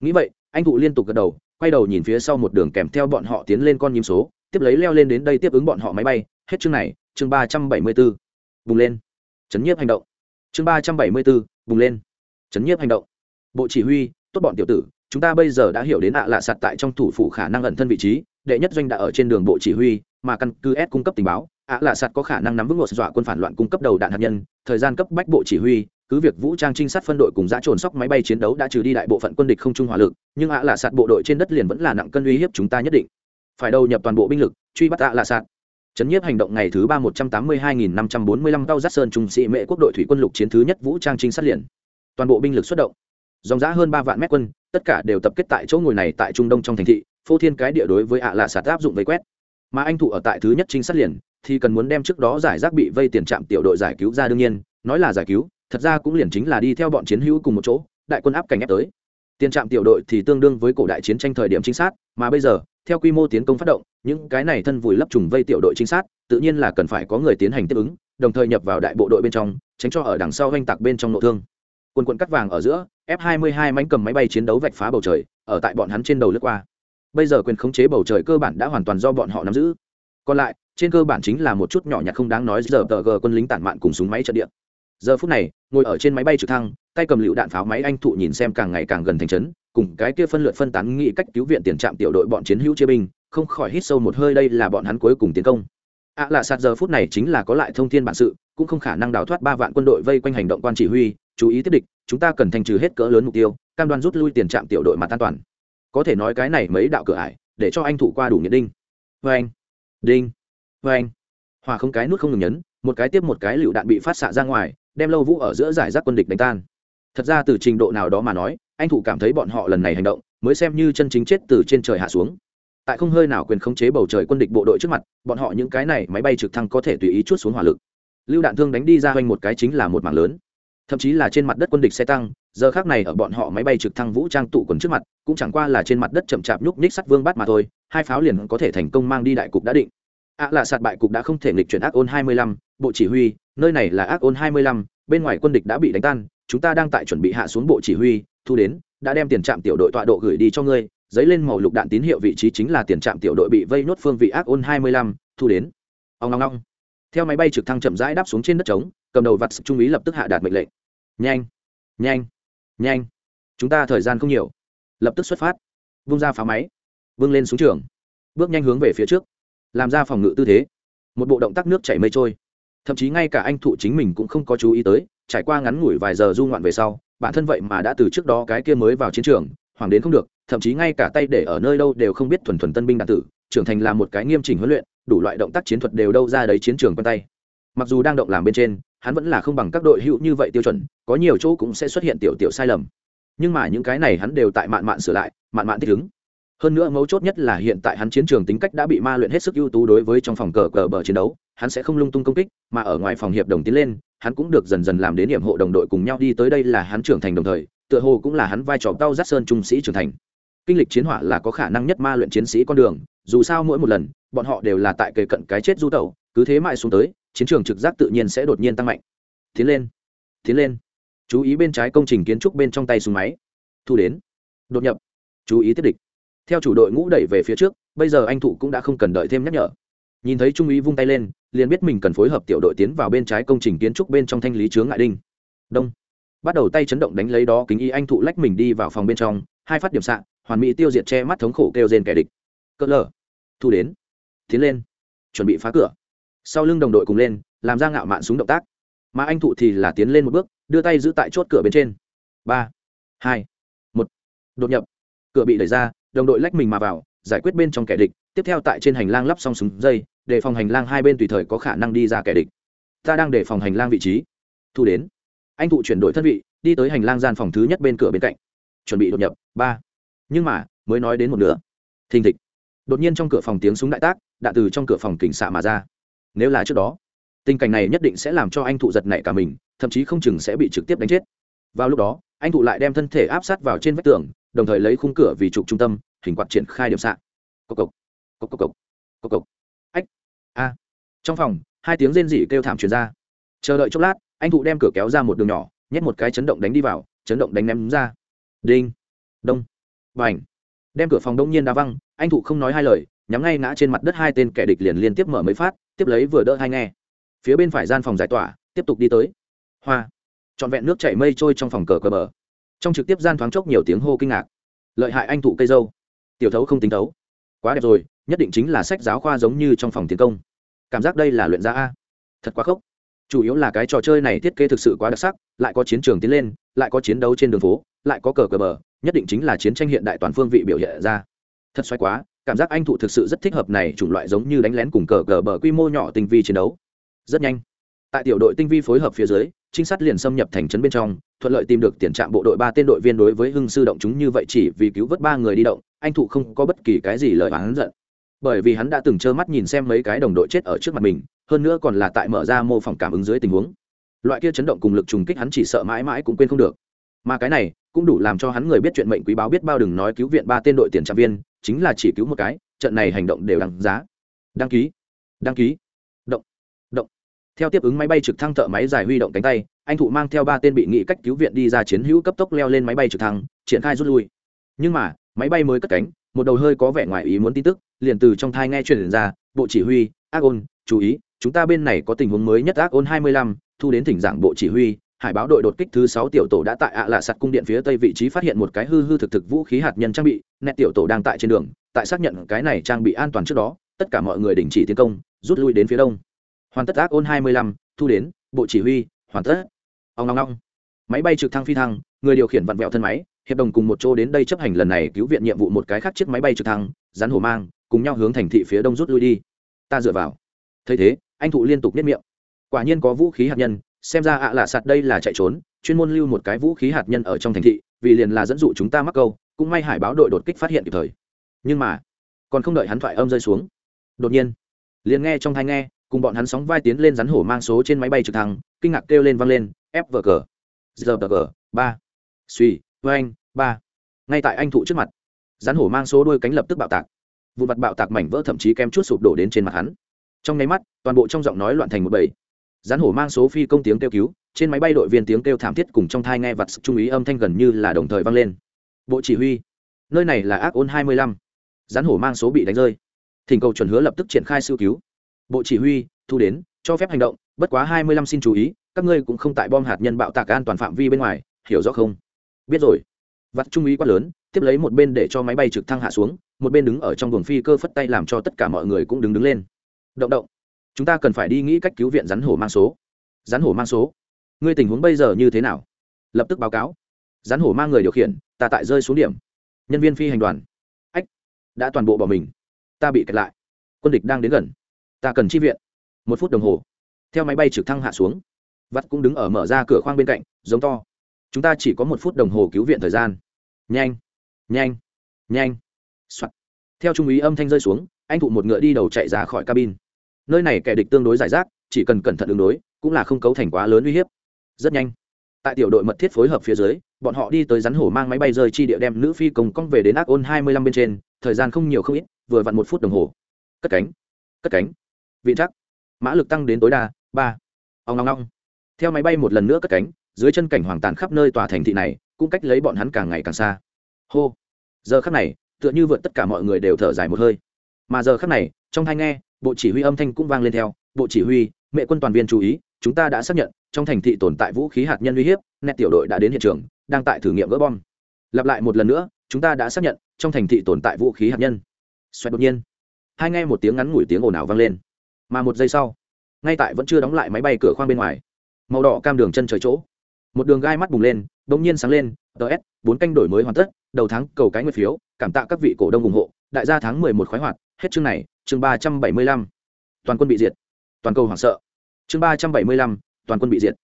Nghĩ vậy, anh thụ liên tục gật đầu, quay đầu nhìn phía sau một đường kèm theo bọn họ tiến lên con nhím số, tiếp lấy leo lên đến đây tiếp ứng bọn họ máy bay. Hết chương này, chương ba trăm bảy mươi b ố bùng lên. Chấn nhiếp hành động. Chương ba trăm bảy mươi b ố bùng lên. Chấn nhiếp hành động. Bộ chỉ huy, tốt bọn tiểu tử, chúng ta bây giờ đã hiểu đến ạ lạ sạt tại trong thủ phủ khả năng ẩn thân vị trí, đệ nhất doanh đã ở trên đường bộ chỉ huy, mà căn cứ s cung cấp tình báo ạ lạ sạt có khả năng nắm vững một dọa quân phản loạn cung cấp đầu đạn hạt nhân, thời gian cấp bách bộ chỉ huy, cứ việc vũ trang trinh sát phân đội cùng giã trồn sóc máy bay chiến đấu đã trừ đi đại bộ phận quân địch không trung hỏa lực, nhưng ạ lạ sạt bộ đội trên đất liền vẫn là nặng cân uy hiếp chúng ta nhất định. Phải đầu nhập toàn bộ binh lực, truy bắt ạ lạ sạt. Chấn nhiếp hành động ngày thứ ba một trăm tám mươi hai nghìn năm trăm bốn mươi lăm cao giác sơn trung sĩ mễ quốc đội thủy quân lục chiến thứ nhất vũ trang trinh sát liền. Toàn bộ binh lực xuất động. Dòng giã hơn ba vạn mét quân, tất cả đều tập kết tại chỗ ngồi này tại trung đông trong thành thị, phô thiên cái địa đối với ạ lạ sạt áp dụng vây quét. Mà anh thụ ở tại thứ nhất trinh sát liền thì cần muốn đem trước đó giải rác bị vây tiền trạm tiểu đội giải cứu ra đương nhiên, nói là giải cứu, thật ra cũng liền chính là đi theo bọn chiến hữu cùng một chỗ, đại quân áp cảnh ép tới. Tiền trạm tiểu đội thì tương đương với cổ đại chiến tranh thời điểm chính xác mà bây giờ, theo quy mô tiến công phát động, những cái này thân vùi lấp trùng vây tiểu đội chính xác tự nhiên là cần phải có người tiến hành tiếp ứng, đồng thời nhập vào đại bộ đội bên trong, tránh cho ở đằng sau oanh tạc bên trong nội thương. Quân quận cắt vàng ở giữa, f 22 mánh cầm máy bay chiến đấu vạch phá bầu trời, ở tại bọn hắn trên đầu lướt qua. Bây giờ quyền khống chế bầu trời cơ bản đã hoàn toàn do bọn họ nắm giữ. Còn lại trên cơ bản chính là một chút nhỏ nhặt không đáng nói giờ tờ gờ quân lính tản mạn cùng súng máy trận địa. Giờ phút này, ngồi ở trên máy bay trực thăng, tay cầm lựu đạn pháo máy anh thụ nhìn xem càng ngày càng gần thành trấn, cùng cái kia phân lượt phân tán nghị cách cứu viện tiền trạm tiểu đội bọn chiến hữu chia binh, không khỏi hít sâu một hơi đây là bọn hắn cuối cùng tiến công. Ạ à là sạt giờ phút này chính là có lại thông tin bản sự, cũng không khả năng đào thoát ba vạn quân đội vây quanh hành động quan chỉ huy, chú ý tiếp địch, chúng ta cần thanh trừ hết cỡ lớn mục tiêu, cam đoan rút lui tiền trạm tiểu đội mặt an toàn. Có thể nói cái này mấy đạo cửa ải, để cho anh thụ qua đủ nhiệt đinh. Vê anh. Đinh vê anh. Hòa không cái nút không ngừng nhấn, một cái tiếp một cái lựu đạn bị phát xạ ra ngoài, đem lâu vũ ở giữa giải rác quân địch đánh tan. Thật ra từ trình độ nào đó mà nói, anh thụ cảm thấy bọn họ lần này hành động, mới xem như chân chính chết từ trên trời hạ xuống. Tại không hơi nào quyền khống chế bầu trời quân địch bộ đội trước mặt, bọn họ những cái này máy bay trực thăng có thể tùy ý chút xuống hỏa lực. Lưu đạn thương đánh đi ra hoành một cái chính là một mảng lớn. Thậm chí là trên mặt đất quân địch xe tăng, giờ khác này ở bọn họ máy bay trực thăng vũ trang tụ quần trước mặt, cũng chẳng qua là trên mặt đất chậm chạp nhúc nhích sắt vương bát mà thôi, hai pháo liền có thể thành công mang đi đại cục đã định ạ à là sạt bại cục đã không thể nghịch chuyển ác ôn hai mươi lăm, bộ chỉ huy, nơi này là ác ôn hai mươi lăm, bên ngoài quân địch đã bị đánh tan, chúng ta đang tại chuẩn bị hạ xuống bộ chỉ huy, thu đến, đã đem tiền trạm tiểu đội tọa độ gửi đi cho ngươi, giấy lên màu lục đạn tín hiệu vị trí chính là tiền trạm tiểu đội bị vây nốt phương vị ác ôn hai mươi lăm, thu đến. Ông ngong ngong theo máy bay trực thăng chậm rãi đáp xuống trên đất trống, cầm đầu vặt trung úy lập tức hạ đạt mệnh lệnh. Nhanh nhanh nhanh. Chúng ta thời gian không nhiều. Lập tức xuất phát. Vung ra phá máy. Vung lên xuống trường. Bước nhanh hướng về phía trước làm ra phòng ngự tư thế. Một bộ động tác nước chảy mây trôi. Thậm chí ngay cả anh thụ chính mình cũng không có chú ý tới, trải qua ngắn ngủi vài giờ du ngoạn về sau, bản thân vậy mà đã từ trước đó cái kia mới vào chiến trường hoàng đến không được, thậm chí ngay cả tay để ở nơi đâu đều không biết thuần thuần tân binh đạn tử, trưởng thành là một cái nghiêm chỉnh huấn luyện, đủ loại động tác chiến thuật đều đâu ra đấy chiến trường quen tay. Mặc dù đang động làm bên trên, hắn vẫn là không bằng các đội hữu như vậy tiêu chuẩn, có nhiều chỗ cũng sẽ xuất hiện tiểu tiểu sai lầm. Nhưng mà những cái này hắn đều tại mạn mạn sửa lại, mạn mạn thích ứng hơn nữa mấu chốt nhất là hiện tại hắn chiến trường tính cách đã bị ma luyện hết sức ưu tú đối với trong phòng cờ cờ bờ chiến đấu, hắn sẽ không lung tung công kích, mà ở ngoài phòng hiệp đồng tiến lên, hắn cũng được dần dần làm đến điểm hộ đồng đội cùng nhau đi tới đây là hắn trưởng thành đồng thời, tựa hồ cũng là hắn vai trò cao giác sơn trung sĩ trưởng thành. Kinh lịch chiến hỏa là có khả năng nhất ma luyện chiến sĩ con đường, dù sao mỗi một lần, bọn họ đều là tại kề cận cái chết du tẩu, cứ thế mãi xuống tới, chiến trường trực giác tự nhiên sẽ đột nhiên tăng mạnh. Tiến lên tiến lên. Chú ý bên trái công trình kiến trúc bên trong tay súng máy. Thu đến. Đột nhập. Chú ý tiếp địch theo chủ đội ngũ đẩy về phía trước, bây giờ anh thụ cũng đã không cần đợi thêm nhắc nhở. Nhìn thấy trung úy vung tay lên, liền biết mình cần phối hợp tiểu đội tiến vào bên trái công trình kiến trúc bên trong thanh lý chướng ngại đinh. Đông. Bắt đầu tay chấn động đánh lấy đó, kính y anh thụ lách mình đi vào phòng bên trong, hai phát điểm xạ, hoàn mỹ tiêu diệt che mắt thống khổ kêu rên kẻ địch. Cỡ lờ. Thu đến. Tiến lên. Chuẩn bị phá cửa. Sau lưng đồng đội cùng lên, làm ra ngạo mạn súng động tác. Mà anh thụ thì là tiến lên một bước, đưa tay giữ tại chốt cửa bên trên. Ba. Hai. Một. Đột nhập. Cửa bị đẩy ra đồng đội lách mình mà vào, giải quyết bên trong kẻ địch, tiếp theo tại trên hành lang lắp xong súng dây để phòng hành lang hai bên tùy thời có khả năng đi ra kẻ địch. Ta đang để phòng hành lang vị trí. Thu đến. Anh thụ chuyển đổi thân vị, đi tới hành lang gian phòng thứ nhất bên cửa bên cạnh. Chuẩn bị đột nhập. Ba. Nhưng mà, mới nói đến một nửa. Thình thịch. Đột nhiên trong cửa phòng tiếng súng đại tác, đạn từ trong cửa phòng kỉnh xạ mà ra. Nếu là trước đó, tình cảnh này nhất định sẽ làm cho anh thụ giật nảy cả mình, thậm chí không chừng sẽ bị trực tiếp đánh chết. Vào lúc đó, anh thụ lại đem thân thể áp sát vào trên vách tường, đồng thời lấy khung cửa vì trục trung tâm hình quạt triển khai điểm xạ. Cộc cộc cộc cộc cộc cộc cộc. Ách, a. Trong phòng, hai tiếng rên rỉ kêu thảm truyền ra. Chờ đợi chốc lát, anh thụ đem cửa kéo ra một đường nhỏ, nhét một cái chấn động đánh đi vào, chấn động đánh ném ra. Đinh, đông và ảnh đem cửa phòng đông nhiên đá văng, anh thụ không nói hai lời, nhắm ngay ngã trên mặt đất hai tên kẻ địch liền liên tiếp mở mấy phát, tiếp lấy vừa đỡ hai nghe. Phía bên phải gian phòng giải tỏa, tiếp tục đi tới. Hoa. Trọn vẹn nước chảy mây trôi trong phòng cờ cờ bờ. Trong trực tiếp gian thoáng chốc nhiều tiếng hô kinh ngạc. Lợi hại anh thụ cây dâu tiểu thấu không tính thấu. Quá đẹp rồi, nhất định chính là sách giáo khoa giống như trong phòng tiến công. Cảm giác đây là luyện ra a. Thật quá khốc. Chủ yếu là cái trò chơi này thiết kế thực sự quá đặc sắc, lại có chiến trường tiến lên, lại có chiến đấu trên đường phố, lại có cờ cờ bờ, nhất định chính là chiến tranh hiện đại toàn phương vị biểu hiện ra. Thật xoay quá, cảm giác anh thụ thực sự rất thích hợp này chủng loại giống như đánh lén cùng cờ cờ bờ quy mô nhỏ tinh vi chiến đấu. Rất nhanh, tại tiểu đội tinh vi phối hợp phía dưới, trinh sát liền xâm nhập thành trấn bên trong, thuận lợi tìm được tiền trạm bộ đội ba tên đội viên đối với hưng sư động chúng như vậy chỉ vì cứu vớt ba người đi động anh thụ không có bất kỳ cái gì lời oán giận. Bởi vì hắn đã từng trơ mắt nhìn xem mấy cái đồng đội chết ở trước mặt mình, hơn nữa còn là tại mở ra mô phỏng cảm ứng dưới tình huống. Loại kia chấn động cùng lực trùng kích hắn chỉ sợ mãi mãi cũng quên không được. Mà cái này cũng đủ làm cho hắn người biết chuyện mệnh quý báo biết bao đừng nói cứu viện ba tên đội tiền trạm viên, chính là chỉ cứu một cái, trận này hành động đều đáng giá. Đăng ký đăng ký, động động. Theo tiếp ứng máy bay trực thăng thợ máy dài huy động cánh tay, anh thụ mang theo ba tên bị nghị cách cứu viện đi ra chiến hữu cấp tốc leo lên máy bay trực thăng, triển khai rút lui. Nhưng mà máy bay mới cất cánh, một đầu hơi có vẻ ngoài ý muốn tin tức, liền từ trong thai nghe truyền ra, bộ chỉ huy, ác ôn, chú ý, chúng ta bên này có tình huống mới nhất ác ôn hai mươi lăm, thu đến thỉnh giảng bộ chỉ huy. Hải báo đội đột kích thứ sáu tiểu tổ đã tại ạ lạ sạt cung điện phía tây vị trí phát hiện một cái hư hư thực thực vũ khí hạt nhân trang bị, nét tiểu tổ đang tại trên đường, tại xác nhận cái này trang bị an toàn trước đó, tất cả mọi người đình chỉ tiến công, rút lui đến phía đông. Hoàn tất ác ôn hai mươi lăm, thu đến, bộ chỉ huy, hoàn tất. Ông long long máy bay trực thăng phi thăng, người điều khiển vặn vẹo thân máy hiệp đồng cùng một chỗ đến đây chấp hành lần này cứu viện nhiệm vụ một cái khác chiếc máy bay trực thăng, rắn hổ mang, cùng nhau hướng thành thị phía đông rút lui đi. Ta dựa vào. Thấy thế, anh thụ liên tục nhất miệng. Quả nhiên có vũ khí hạt nhân, xem ra ạ lạ sạt đây là chạy trốn, chuyên môn lưu một cái vũ khí hạt nhân ở trong thành thị, vì liền là dẫn dụ chúng ta mắc câu, cũng may hải báo đội đột kích phát hiện kịp thời. Nhưng mà, còn không đợi hắn thoại âm rơi xuống. Đột nhiên, liền nghe trong thai nghe, cùng bọn hắn sóng vai tiến lên rắn hổ mang số trên máy bay trực thăng, kinh ngạc kêu lên vang lên fvg vờ ba. Suy vê anh, ba. Ngay tại anh thụ trước mặt, rắn hổ mang số đuôi cánh lập tức bạo tạc. Vụ mặt bạo tạc mảnh vỡ thậm chí kem chút sụp đổ đến trên mặt hắn. Trong nháy mắt, toàn bộ trong giọng nói loạn thành một bầy. Rắn hổ mang số phi công tiếng kêu cứu, trên máy bay đội viên tiếng kêu thảm thiết cùng trong thai nghe vặt trung ý âm thanh gần như là đồng thời vang lên. Bộ chỉ huy, nơi này là ác ôn hai mươi lăm. Rắn hổ mang số bị đánh rơi. Thỉnh cầu chuẩn hứa lập tức triển khai sưu cứu. Bộ chỉ huy, thu đến, cho phép hành động, bất quá hai mươi lăm xin chú ý, các ngươi cũng không tại bom hạt nhân bạo tạc an toàn phạm vi bên ngoài, hiểu rõ không? Biết rồi. Vặt trung úy quát lớn, tiếp lấy một bên để cho máy bay trực thăng hạ xuống, một bên đứng ở trong buồng phi cơ phất tay làm cho tất cả mọi người cũng đứng đứng lên. Động động. Chúng ta cần phải đi nghĩ cách cứu viện rắn hổ mang số. Rắn hổ mang số. Ngươi tình huống bây giờ như thế nào? Lập tức báo cáo. Rắn hổ mang người điều khiển, ta tại rơi xuống điểm. Nhân viên phi hành đoàn. Ách, đã toàn bộ bỏ mình. Ta bị kẹt lại. Quân địch đang đến gần. Ta cần chi viện. Một phút đồng hồ. Theo máy bay trực thăng hạ xuống. Vắt cũng đứng ở mở ra cửa khoang bên cạnh, giống to chúng ta chỉ có một phút đồng hồ cứu viện thời gian. Nhanh nhanh nhanh. Soạn. theo trung úy âm thanh rơi xuống, anh thụ một ngựa đi đầu chạy ra khỏi cabin. Nơi này kẻ địch tương đối giải rác, chỉ cần cẩn thận ứng đối, cũng là không cấu thành quá lớn uy hiếp. Rất nhanh. Tại tiểu đội mật thiết phối hợp phía dưới, bọn họ đi tới rắn hổ mang máy bay rơi chi địa đem nữ phi công cong về đến ác ôn hai mươi lăm bên trên, thời gian không nhiều không ít, vừa vặn một phút đồng hồ. Cất cánh cất cánh. Vị chắc mã lực tăng đến tối đa, ba. Ông long long theo máy bay một lần nữa cất cánh dưới chân cảnh hoàng tàn khắp nơi tòa thành thị này, cũng cách lấy bọn hắn càng ngày càng xa. Hô. Giờ khắc này, tựa như vượt tất cả mọi người đều thở dài một hơi. Mà giờ khắc này, trong thai nghe, bộ chỉ huy âm thanh cũng vang lên theo. Bộ chỉ huy, mẹ quân toàn viên chú ý, chúng ta đã xác nhận, trong thành thị tồn tại vũ khí hạt nhân uy hiếp, nét tiểu đội đã đến hiện trường, đang tại thử nghiệm gỡ bom. Lặp lại một lần nữa, chúng ta đã xác nhận, trong thành thị tồn tại vũ khí hạt nhân. Xoẹt đột nhiên. Hai nghe một tiếng ngắn ngủi tiếng ồn ào vang lên. Mà một giây sau, ngay tại vẫn chưa đóng lại máy bay cửa khoang bên ngoài, màu đỏ cam đường chân trời chỗ một đường gai mắt bùng lên bỗng nhiên sáng lên ts bốn canh đổi mới hoàn tất, đầu tháng cầu cái nguyệt phiếu, cảm tạ các vị cổ đông ủng hộ, đại gia tháng mười một khoái hoạt, hết chương này, chương ba trăm bảy mươi lăm. Toàn quân bị diệt. Toàn cầu hoảng sợ. Chương ba trăm bảy mươi lăm, toàn quân bị diệt.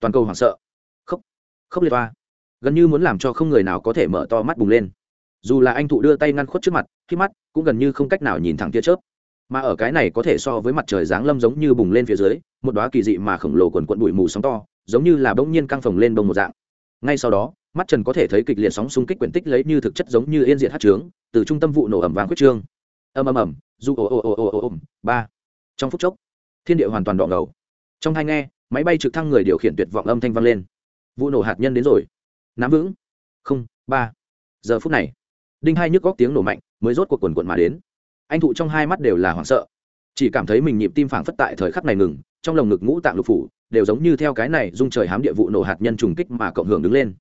Toàn cầu hoảng sợ. Khóc khốc liệt toa gần như muốn làm cho không người nào có thể mở to mắt bùng lên. Dù là anh thụ đưa tay ngăn khuất trước mặt, khi mắt cũng gần như không cách nào nhìn thẳng tia chớp. Mà ở cái này có thể so với mặt trời giáng lâm giống như bùng lên phía dưới, một đoá kỳ dị mà khổng lồ quần quận bụi mù sóng to giống như là bỗng nhiên căng phồng lên bông một dạng. Ngay sau đó, mắt trần có thể thấy kịch liệt sóng xung kích quyển tích lấy như thực chất giống như yên diện hát trướng từ trung tâm vụ nổ ẩm vàng quyết trương. Ầm ầm ầm, du ồ ồ ồ ồ ồ ồ ba. Trong phút chốc, thiên địa hoàn toàn đỏ ngầu. Trong hai nghe, máy bay trực thăng người điều khiển tuyệt vọng âm thanh vang lên. Vụ nổ hạt nhân đến rồi. Nắm vững. Không, ba. Giờ phút này, đinh hai nhức góc tiếng nổ mạnh mới rốt cuộc quần quần mà đến. Anh thụ trong hai mắt đều là hoảng sợ chỉ cảm thấy mình nhịp tim phảng phất tại thời khắc này ngừng, trong lồng ngực ngũ tạng lục phủ đều giống như theo cái này dung trời hám địa vụ nổ hạt nhân trùng kích mà cộng hưởng đứng lên.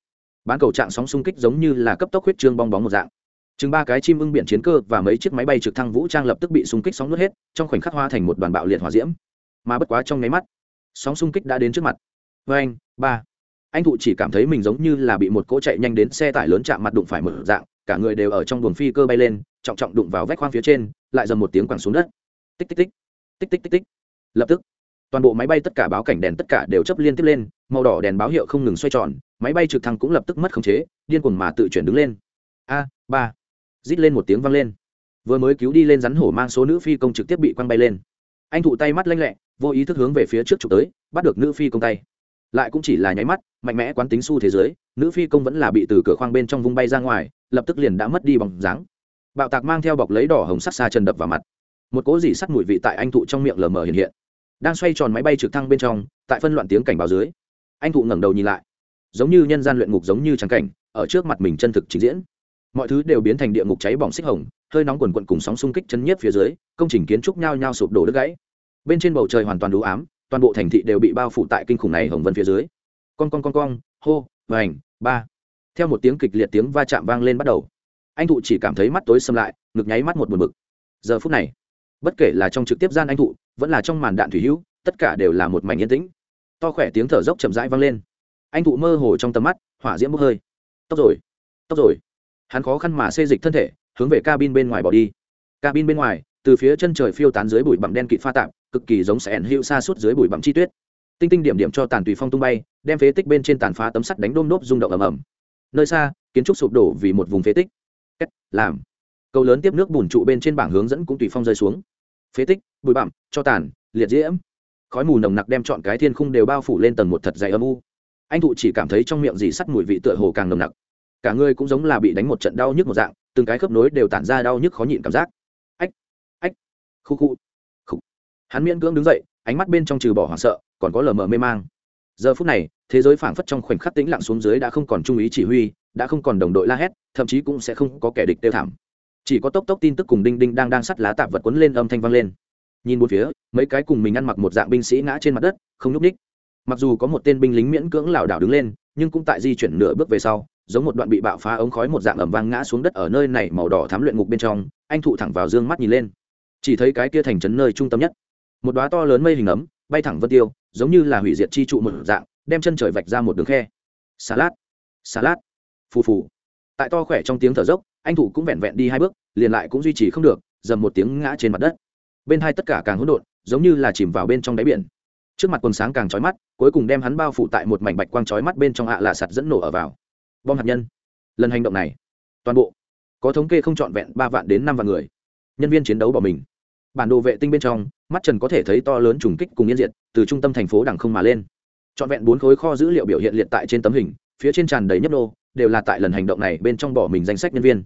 Bán cầu trạng sóng xung kích giống như là cấp tốc huyết trương bong bóng một dạng. Chừng ba cái chim ưng biển chiến cơ và mấy chiếc máy bay trực thăng vũ trang lập tức bị xung kích sóng nuốt hết, trong khoảnh khắc hoa thành một đoàn bạo liệt hỏa diễm. Mà bất quá trong nháy mắt, sóng xung kích đã đến trước mặt. Vê anh, ba. Anh thụ chỉ cảm thấy mình giống như là bị một cỗ chạy nhanh đến xe tải lớn chạm mặt đụng phải mở dạng, cả người đều ở trong buồng phi cơ bay lên, trọng trọng đụng vào vách khoang phía trên, lại dầm một tiếng quẳng xuống đất tích tích tích. Tích tích tích tích. Lập tức, toàn bộ máy bay tất cả báo cảnh đèn tất cả đều chấp liên tiếp lên, màu đỏ đèn báo hiệu không ngừng xoay tròn, máy bay trực thăng cũng lập tức mất khống chế, điên cuồng mà tự chuyển đứng lên. A, ba. Rít lên một tiếng vang lên. Vừa mới cứu đi lên rắn hổ mang số nữ phi công trực tiếp bị quăng bay lên. Anh thụ tay mắt lanh lẹ, vô ý thức hướng về phía trước chụp tới, bắt được nữ phi công tay. Lại cũng chỉ là nháy mắt, mạnh mẽ quán tính s u thế giới, nữ phi công vẫn là bị từ cửa khoang bên trong vung bay ra ngoài, lập tức liền đã mất đi bóng dáng. Bạo tạc mang theo bọc lấy đỏ hồng sắt xa chân đập vào mặt một cỗ dỉ sắt mùi vị tại anh thụ trong miệng lờ mờ hiện hiện. Đang xoay tròn máy bay trực thăng bên trong, tại phân loạn tiếng cảnh báo dưới, anh thụ ngẩng đầu nhìn lại. Giống như nhân gian luyện ngục giống như trắng cảnh, ở trước mặt mình chân thực trình diễn. Mọi thứ đều biến thành địa ngục cháy bỏng xích hồng, hơi nóng quần quận cùng sóng xung kích chân nhiếp phía dưới, công trình kiến trúc nhao nhao sụp đổ đứt gãy. Bên trên bầu trời hoàn toàn đủ ám, toàn bộ thành thị đều bị bao phủ tại kinh khủng này hồng vân phía dưới. Con con con con hô, vành, ba. Theo một tiếng kịch liệt tiếng va chạm vang lên bắt đầu. Anh thụ chỉ cảm thấy mắt tối xâm lại, ngực nháy mắt một buồn bực. Giờ phút này bất kể là trong trực tiếp gian anh thụ, vẫn là trong màn đạn thủy hữu, tất cả đều là một mảnh yên tĩnh. To khỏe tiếng thở dốc chậm rãi vang lên. Anh thụ mơ hồ trong tầm mắt, hỏa diễm bốc hơi. Tốc rồi tốc rồi. Hắn khó khăn mà xê dịch thân thể, hướng về cabin bên ngoài bỏ đi. Cabin bên ngoài, từ phía chân trời phiêu tán dưới bụi bặm đen kịt pha tạp, cực kỳ giống sẻn hữu xa suốt dưới bụi bặm chi tuyết. Tinh tinh điểm điểm cho tàn tùy phong tung bay, đem phế tích bên trên tàn phá tấm sắt đánh đôm đốp rung động ầm ầm. Nơi xa, kiến trúc sụp đổ vì một vùng phế tích. Cách, làm. Cầu lớn tiếp nước bùn trụ bên trên bảng hướng dẫn cũng tùy phong rơi xuống phế tích, bụi bặm, cho tàn, liệt diễm. Khói mù nồng nặc đem chọn cái thiên khung đều bao phủ lên tầng một thật dày âm u. Anh thụ chỉ cảm thấy trong miệng dì sắt mùi vị tựa hồ càng nồng nặc. Cả người cũng giống là bị đánh một trận đau nhức một dạng, từng cái khớp nối đều tản ra đau nhức khó nhịn cảm giác. Ách ách, khu khu khu. Hắn miễn cưỡng đứng dậy, ánh mắt bên trong trừ bỏ hoảng sợ, còn có lờ mờ mê mang. Giờ phút này, thế giới phảng phất trong khoảnh khắc tĩnh lặng xuống dưới đã không còn trung ý chỉ huy, đã không còn đồng đội la hét, thậm chí cũng sẽ không có kẻ địch tiêu thảm chỉ có tốc tốc tin tức cùng đinh đinh đang đang sắt lá tạp vật quấn lên âm thanh vang lên. Nhìn một phía, mấy cái cùng mình ăn mặc một dạng binh sĩ ngã trên mặt đất, không nhúc ních mặc dù có một tên binh lính miễn cưỡng lảo đảo đứng lên, nhưng cũng tại di chuyển nửa bước về sau, giống một đoạn bị bạo phá ống khói một dạng ẩm vang ngã xuống đất ở nơi này màu đỏ thám luyện ngục bên trong, anh thụ thẳng vào dương mắt nhìn lên. Chỉ thấy cái kia thành trấn nơi trung tâm nhất, một đoá to lớn mây hình ấm, bay thẳng vân tiêu, giống như là hủy diệt chi trụ một dạng, đem chân trời vạch ra một đường khe. Xà lát xà lát, phù phù. Tại to khỏe trong tiếng thở dốc anh thủ cũng vẹn vẹn đi hai bước, liền lại cũng duy trì không được, dầm một tiếng ngã trên mặt đất. Bên hai tất cả càng hỗn độn, giống như là chìm vào bên trong đáy biển. Trước mặt quần sáng càng trói mắt, cuối cùng đem hắn bao phủ tại một mảnh bạch quang trói mắt bên trong ạ lạ sạt dẫn nổ ở vào. Bom hạt nhân. Lần hành động này, toàn bộ có thống kê không trọn vẹn ba vạn đến năm vạn người. Nhân viên chiến đấu bỏ mình. Bản đồ vệ tinh bên trong, mắt trần có thể thấy to lớn trùng kích cùng yên diệt, từ trung tâm thành phố đằng không mà lên. Trọn vẹn bốn khối kho dữ liệu biểu hiện liệt tại trên tấm hình, phía trên tràn đầy nhấp nô đều là tại lần hành động này bên trong bỏ mình danh sách nhân viên.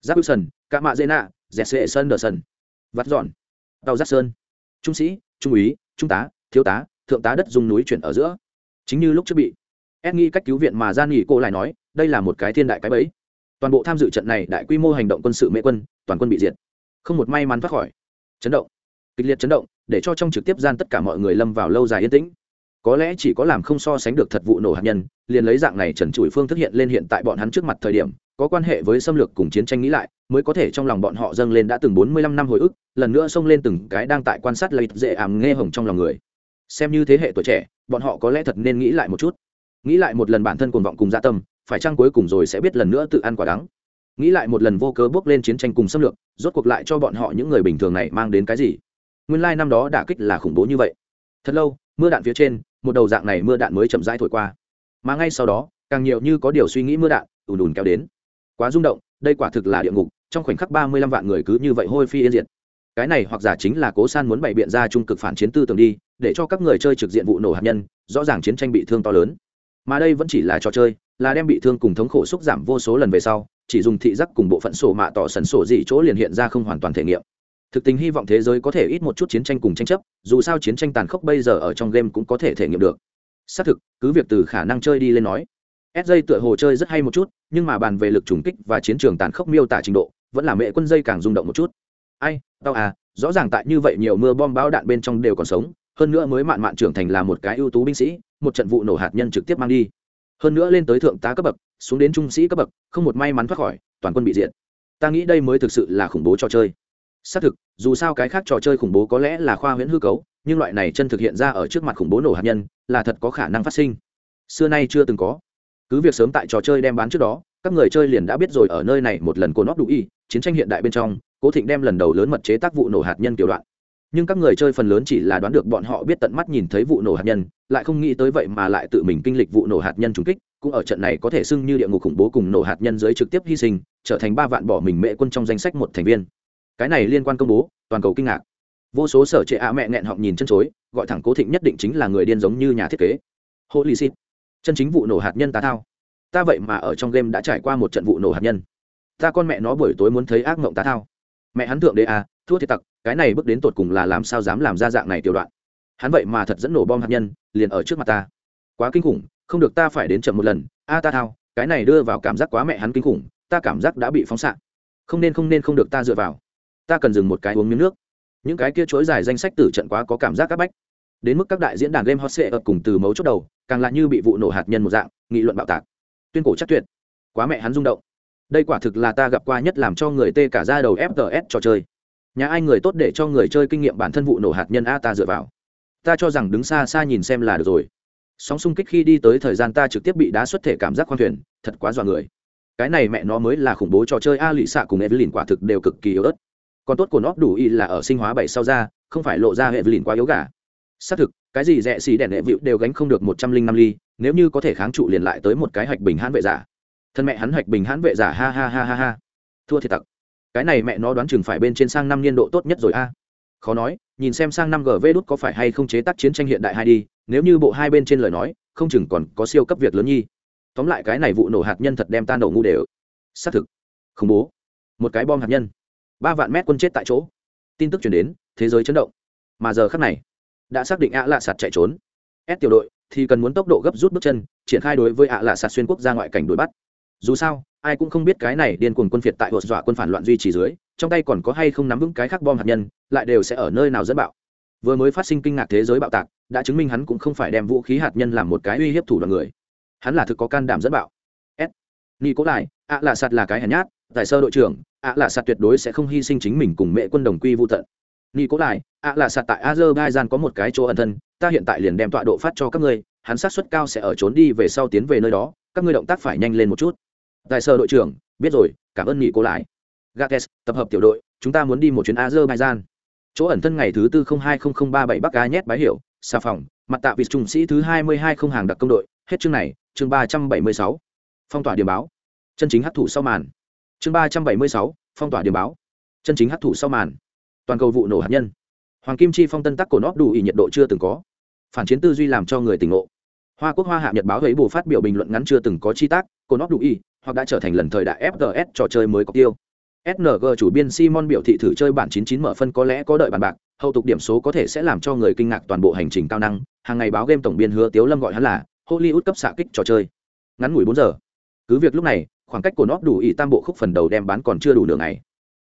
Giáp wilson cả mạ dê nạ dẹt sệ sơn đờ sân vắt dọn tàu giác sơn. Trung sĩ, trung úy, trung tá, thiếu tá, thượng tá đất dùng núi chuyển ở giữa. Chính như lúc trước bị ép nghĩ cách cứu viện mà gian nghỉ cô lại nói, đây là một cái thiên đại cái bẫy. Toàn bộ tham dự trận này đại quy mô hành động quân sự mễ quân, toàn quân bị diệt. Không một may mắn thoát khỏi. Chấn động. Kịch liệt chấn động, để cho trong trực tiếp gian tất cả mọi người lâm vào lâu dài yên tĩnh có lẽ chỉ có làm không so sánh được thật vụ nổ hạt nhân, liền lấy dạng này trần trụi phương thức hiện lên hiện tại bọn hắn trước mặt thời điểm, có quan hệ với xâm lược cùng chiến tranh nghĩ lại, mới có thể trong lòng bọn họ dâng lên đã từng bốn mươi lăm năm hồi ức, lần nữa xông lên từng cái đang tại quan sát lấy dễ ảm nghe hồng trong lòng người. Xem như thế hệ tuổi trẻ, bọn họ có lẽ thật nên nghĩ lại một chút. Nghĩ lại một lần bản thân cuồng vọng cùng gia tâm, phải chăng cuối cùng rồi sẽ biết lần nữa tự ăn quả đắng? Nghĩ lại một lần vô cớ bước lên chiến tranh cùng xâm lược, rốt cuộc lại cho bọn họ những người bình thường này mang đến cái gì? Nguyên lai năm đó đả kích là khủng bố như vậy. Thật lâu, mưa đạn phía trên một đầu dạng này mưa đạn mới chậm rãi thổi qua. Mà ngay sau đó, càng nhiều như có điều suy nghĩ mưa đạn, ùn ùn kéo đến. Quá rung động, đây quả thực là địa ngục, trong khoảnh khắc ba mươi lăm vạn người cứ như vậy hôi phi yên diệt. Cái này hoặc giả chính là cố san muốn bày biện ra trung cực phản chiến tư tưởng đi, để cho các người chơi trực diện vụ nổ hạt nhân, rõ ràng chiến tranh bị thương to lớn. Mà đây vẫn chỉ là trò chơi, là đem bị thương cùng thống khổ xúc giảm vô số lần về sau, chỉ dùng thị giác cùng bộ phận sổ mạ tỏ sần sổ gì chỗ liền hiện ra không hoàn toàn thể nghiệm thực tình hy vọng thế giới có thể ít một chút chiến tranh cùng tranh chấp, dù sao chiến tranh tàn khốc bây giờ ở trong game cũng có thể thể nghiệm được. Xác thực, cứ việc từ khả năng chơi đi lên nói sj tựa hồ chơi rất hay một chút, nhưng mà bàn về lực trùng kích và chiến trường tàn khốc miêu tả trình độ, vẫn là mẹ quân dây càng rung động một chút. Ai, tao à rõ ràng tại như vậy nhiều mưa bom bão đạn bên trong đều còn sống, hơn nữa mới mạn mạn trưởng thành là một cái ưu tú binh sĩ, một trận vụ nổ hạt nhân trực tiếp mang đi. Hơn nữa lên tới thượng tá cấp bậc, xuống đến trung sĩ cấp bậc, không một may mắn thoát khỏi, toàn quân bị diệt. Ta nghĩ đây mới thực sự là khủng bố cho chơi xác thực, dù sao cái khác trò chơi khủng bố có lẽ là khoa huyễn hư cấu, nhưng loại này chân thực hiện ra ở trước mặt khủng bố nổ hạt nhân, là thật có khả năng phát sinh. Xưa nay chưa từng có. Cứ việc sớm tại trò chơi đem bán trước đó, các người chơi liền đã biết rồi ở nơi này một lần cô nót đủ y, chiến tranh hiện đại bên trong, cố thịnh đem lần đầu lớn mật chế tác vụ nổ hạt nhân kiểu đoạn. Nhưng các người chơi phần lớn chỉ là đoán được bọn họ biết tận mắt nhìn thấy vụ nổ hạt nhân, lại không nghĩ tới vậy mà lại tự mình kinh lịch vụ nổ hạt nhân trúng kích, cũng ở trận này có thể xưng như địa ngục khủng bố cùng nổ hạt nhân dưới trực tiếp hy sinh, trở thành ba vạn bỏ mình mệ quân trong danh sách một thành viên cái này liên quan công bố, toàn cầu kinh ngạc. Vô số sở trệ ạ mẹ nghẹn họng nhìn chân chối, gọi thẳng cố thịnh nhất định chính là người điên giống như nhà thiết kế. Holy shit. Chân chính vụ nổ hạt nhân ta thao. Ta vậy mà ở trong game đã trải qua một trận vụ nổ hạt nhân. Ta con mẹ nó buổi tối muốn thấy ác mộng ta thao. Mẹ hắn thượng đế à thua thiệt tặc, cái này bước đến tột cùng là làm sao dám làm ra dạng này tiểu đoạn. Hắn vậy mà thật dẫn nổ bom hạt nhân, liền ở trước mặt ta. Quá kinh khủng, không được ta phải đến chậm một lần. A ta thao, cái này đưa vào cảm giác quá mẹ hắn kinh khủng, ta cảm giác đã bị phóng xạ. Không nên không nên, không được ta dựa vào ta cần dừng một cái uống miếng nước. Những cái kia chối dài danh sách tử trận quá có cảm giác áp bách. Đến mức các đại diễn đàn game hot sệ ập cùng từ mấu chốt đầu, càng lại như bị vụ nổ hạt nhân một dạng, nghị luận bạo tạc. Tuyên cổ chắc tuyệt. Quá mẹ hắn rung động. Đây quả thực là ta gặp qua nhất làm cho người tê cả ra đầu fts trò chơi. Nhà ai người tốt để cho người chơi kinh nghiệm bản thân vụ nổ hạt nhân a ta dựa vào. Ta cho rằng đứng xa xa nhìn xem là được rồi. Sóng xung kích khi đi tới thời gian ta trực tiếp bị đá xuất thể cảm giác khoan thuyền, thật quá dọa người. Cái này mẹ nó mới là khủng bố trò chơi a lụy xạ cùng evelyn quả thực đều cực kỳ yếu ớt còn tốt của nó đủ y là ở sinh hóa bảy sau ra, không phải lộ ra hệ vlin quá yếu gà. Xác thực, cái gì rẻ xì đèn hệ vịu đều gánh không được một trăm linh năm ly, nếu như có thể kháng trụ liền lại tới một cái hạch bình hãn vệ giả. Thân mẹ hắn hạch bình hãn vệ giả, ha ha ha ha ha. Thua thiệt tặc. Cái này mẹ nó đoán chừng phải bên trên sang năm niên độ tốt nhất rồi a. Khó nói, nhìn xem sang năm gv đút có phải hay không chế tác chiến tranh hiện đại hai đi, nếu như bộ hai bên trên lời nói, không chừng còn có siêu cấp việc lớn nhi. Tóm lại cái này vụ nổ hạt nhân thật đem tan đầu ngu đều. Xác thực. Khủng bố. Một cái bom hạt nhân ba vạn mét quân chết tại chỗ. Tin tức chuyển đến, thế giới chấn động. Mà giờ khắc này, đã xác định ạ lạ sạt chạy trốn. Ép tiểu đội thì cần muốn tốc độ gấp rút bước chân, triển khai đối với ạ lạ sạt xuyên quốc gia ngoại cảnh đuổi bắt. Dù sao, ai cũng không biết cái này điên cuồng quân phiệt tại hột dọa quân phản loạn duy trì dưới, trong tay còn có hay không nắm vững cái khác bom hạt nhân, lại đều sẽ ở nơi nào dẫn bạo. Vừa mới phát sinh kinh ngạc thế giới bạo tạc, đã chứng minh hắn cũng không phải đem vũ khí hạt nhân làm một cái uy hiếp thủ đoàn người. Hắn là thực có can đảm dẫn bạo. S. Ni cố lại ạ lạ sạt là cái hèn nhát giải sơ đội trưởng ạ lạ sạt tuyệt đối sẽ không hy sinh chính mình cùng mẹ quân đồng quy vô tận. Ni cố lại, ạ lạ sạt tại azerbaijan có một cái chỗ ẩn thân, ta hiện tại liền đem tọa độ phát cho các ngươi, hắn sát suất cao sẽ ở trốn đi về sau tiến về nơi đó, các ngươi động tác phải nhanh lên một chút. Đại sơ đội trưởng, biết rồi, cảm ơn nghị cố lại. Gates, tập hợp tiểu đội, chúng ta muốn đi một chuyến azerbaijan. Chỗ ẩn thân ngày thứ tư không hai không không ba bảy bắc ca nhét bái hiểu xà phòng, mặt tạ vịt trung sĩ thứ hai mươi hai không hàng đặc công đội, hết chương này, chương ba trăm bảy mươi sáu. Phong tỏa điểm báo. Chân chính hấp thụ sau màn chương ba trăm bảy mươi sáu, phong tỏa điểm báo. Chân chính hấp thụ sau màn. Toàn cầu vụ nổ hạt nhân. Hoàng kim chi phong tân tắc cổ nót đủ ý nhiệt độ chưa từng có. Phản chiến tư duy làm cho người tỉnh ngộ. Hoa quốc hoa hạ nhật báo ấy bù phát biểu bình luận ngắn chưa từng có chi tác, cổ nót đủ ý hoặc đã trở thành lần thời đại fgs trò chơi mới có tiêu. Sng chủ biên simon biểu thị thử chơi bản 99 mở phân có lẽ có đợi bàn bạc, hậu tục điểm số có thể sẽ làm cho người kinh ngạc toàn bộ hành trình cao năng. Hàng ngày báo game tổng biên hứa tiếu lâm gọi hắn là hollywood cấp xạ kích trò chơi. Ngắn ngủi bốn giờ cứ việc lúc này, khoảng cách của nó đủ ý tam bộ khúc phần đầu đem bán còn chưa đủ nửa ngày.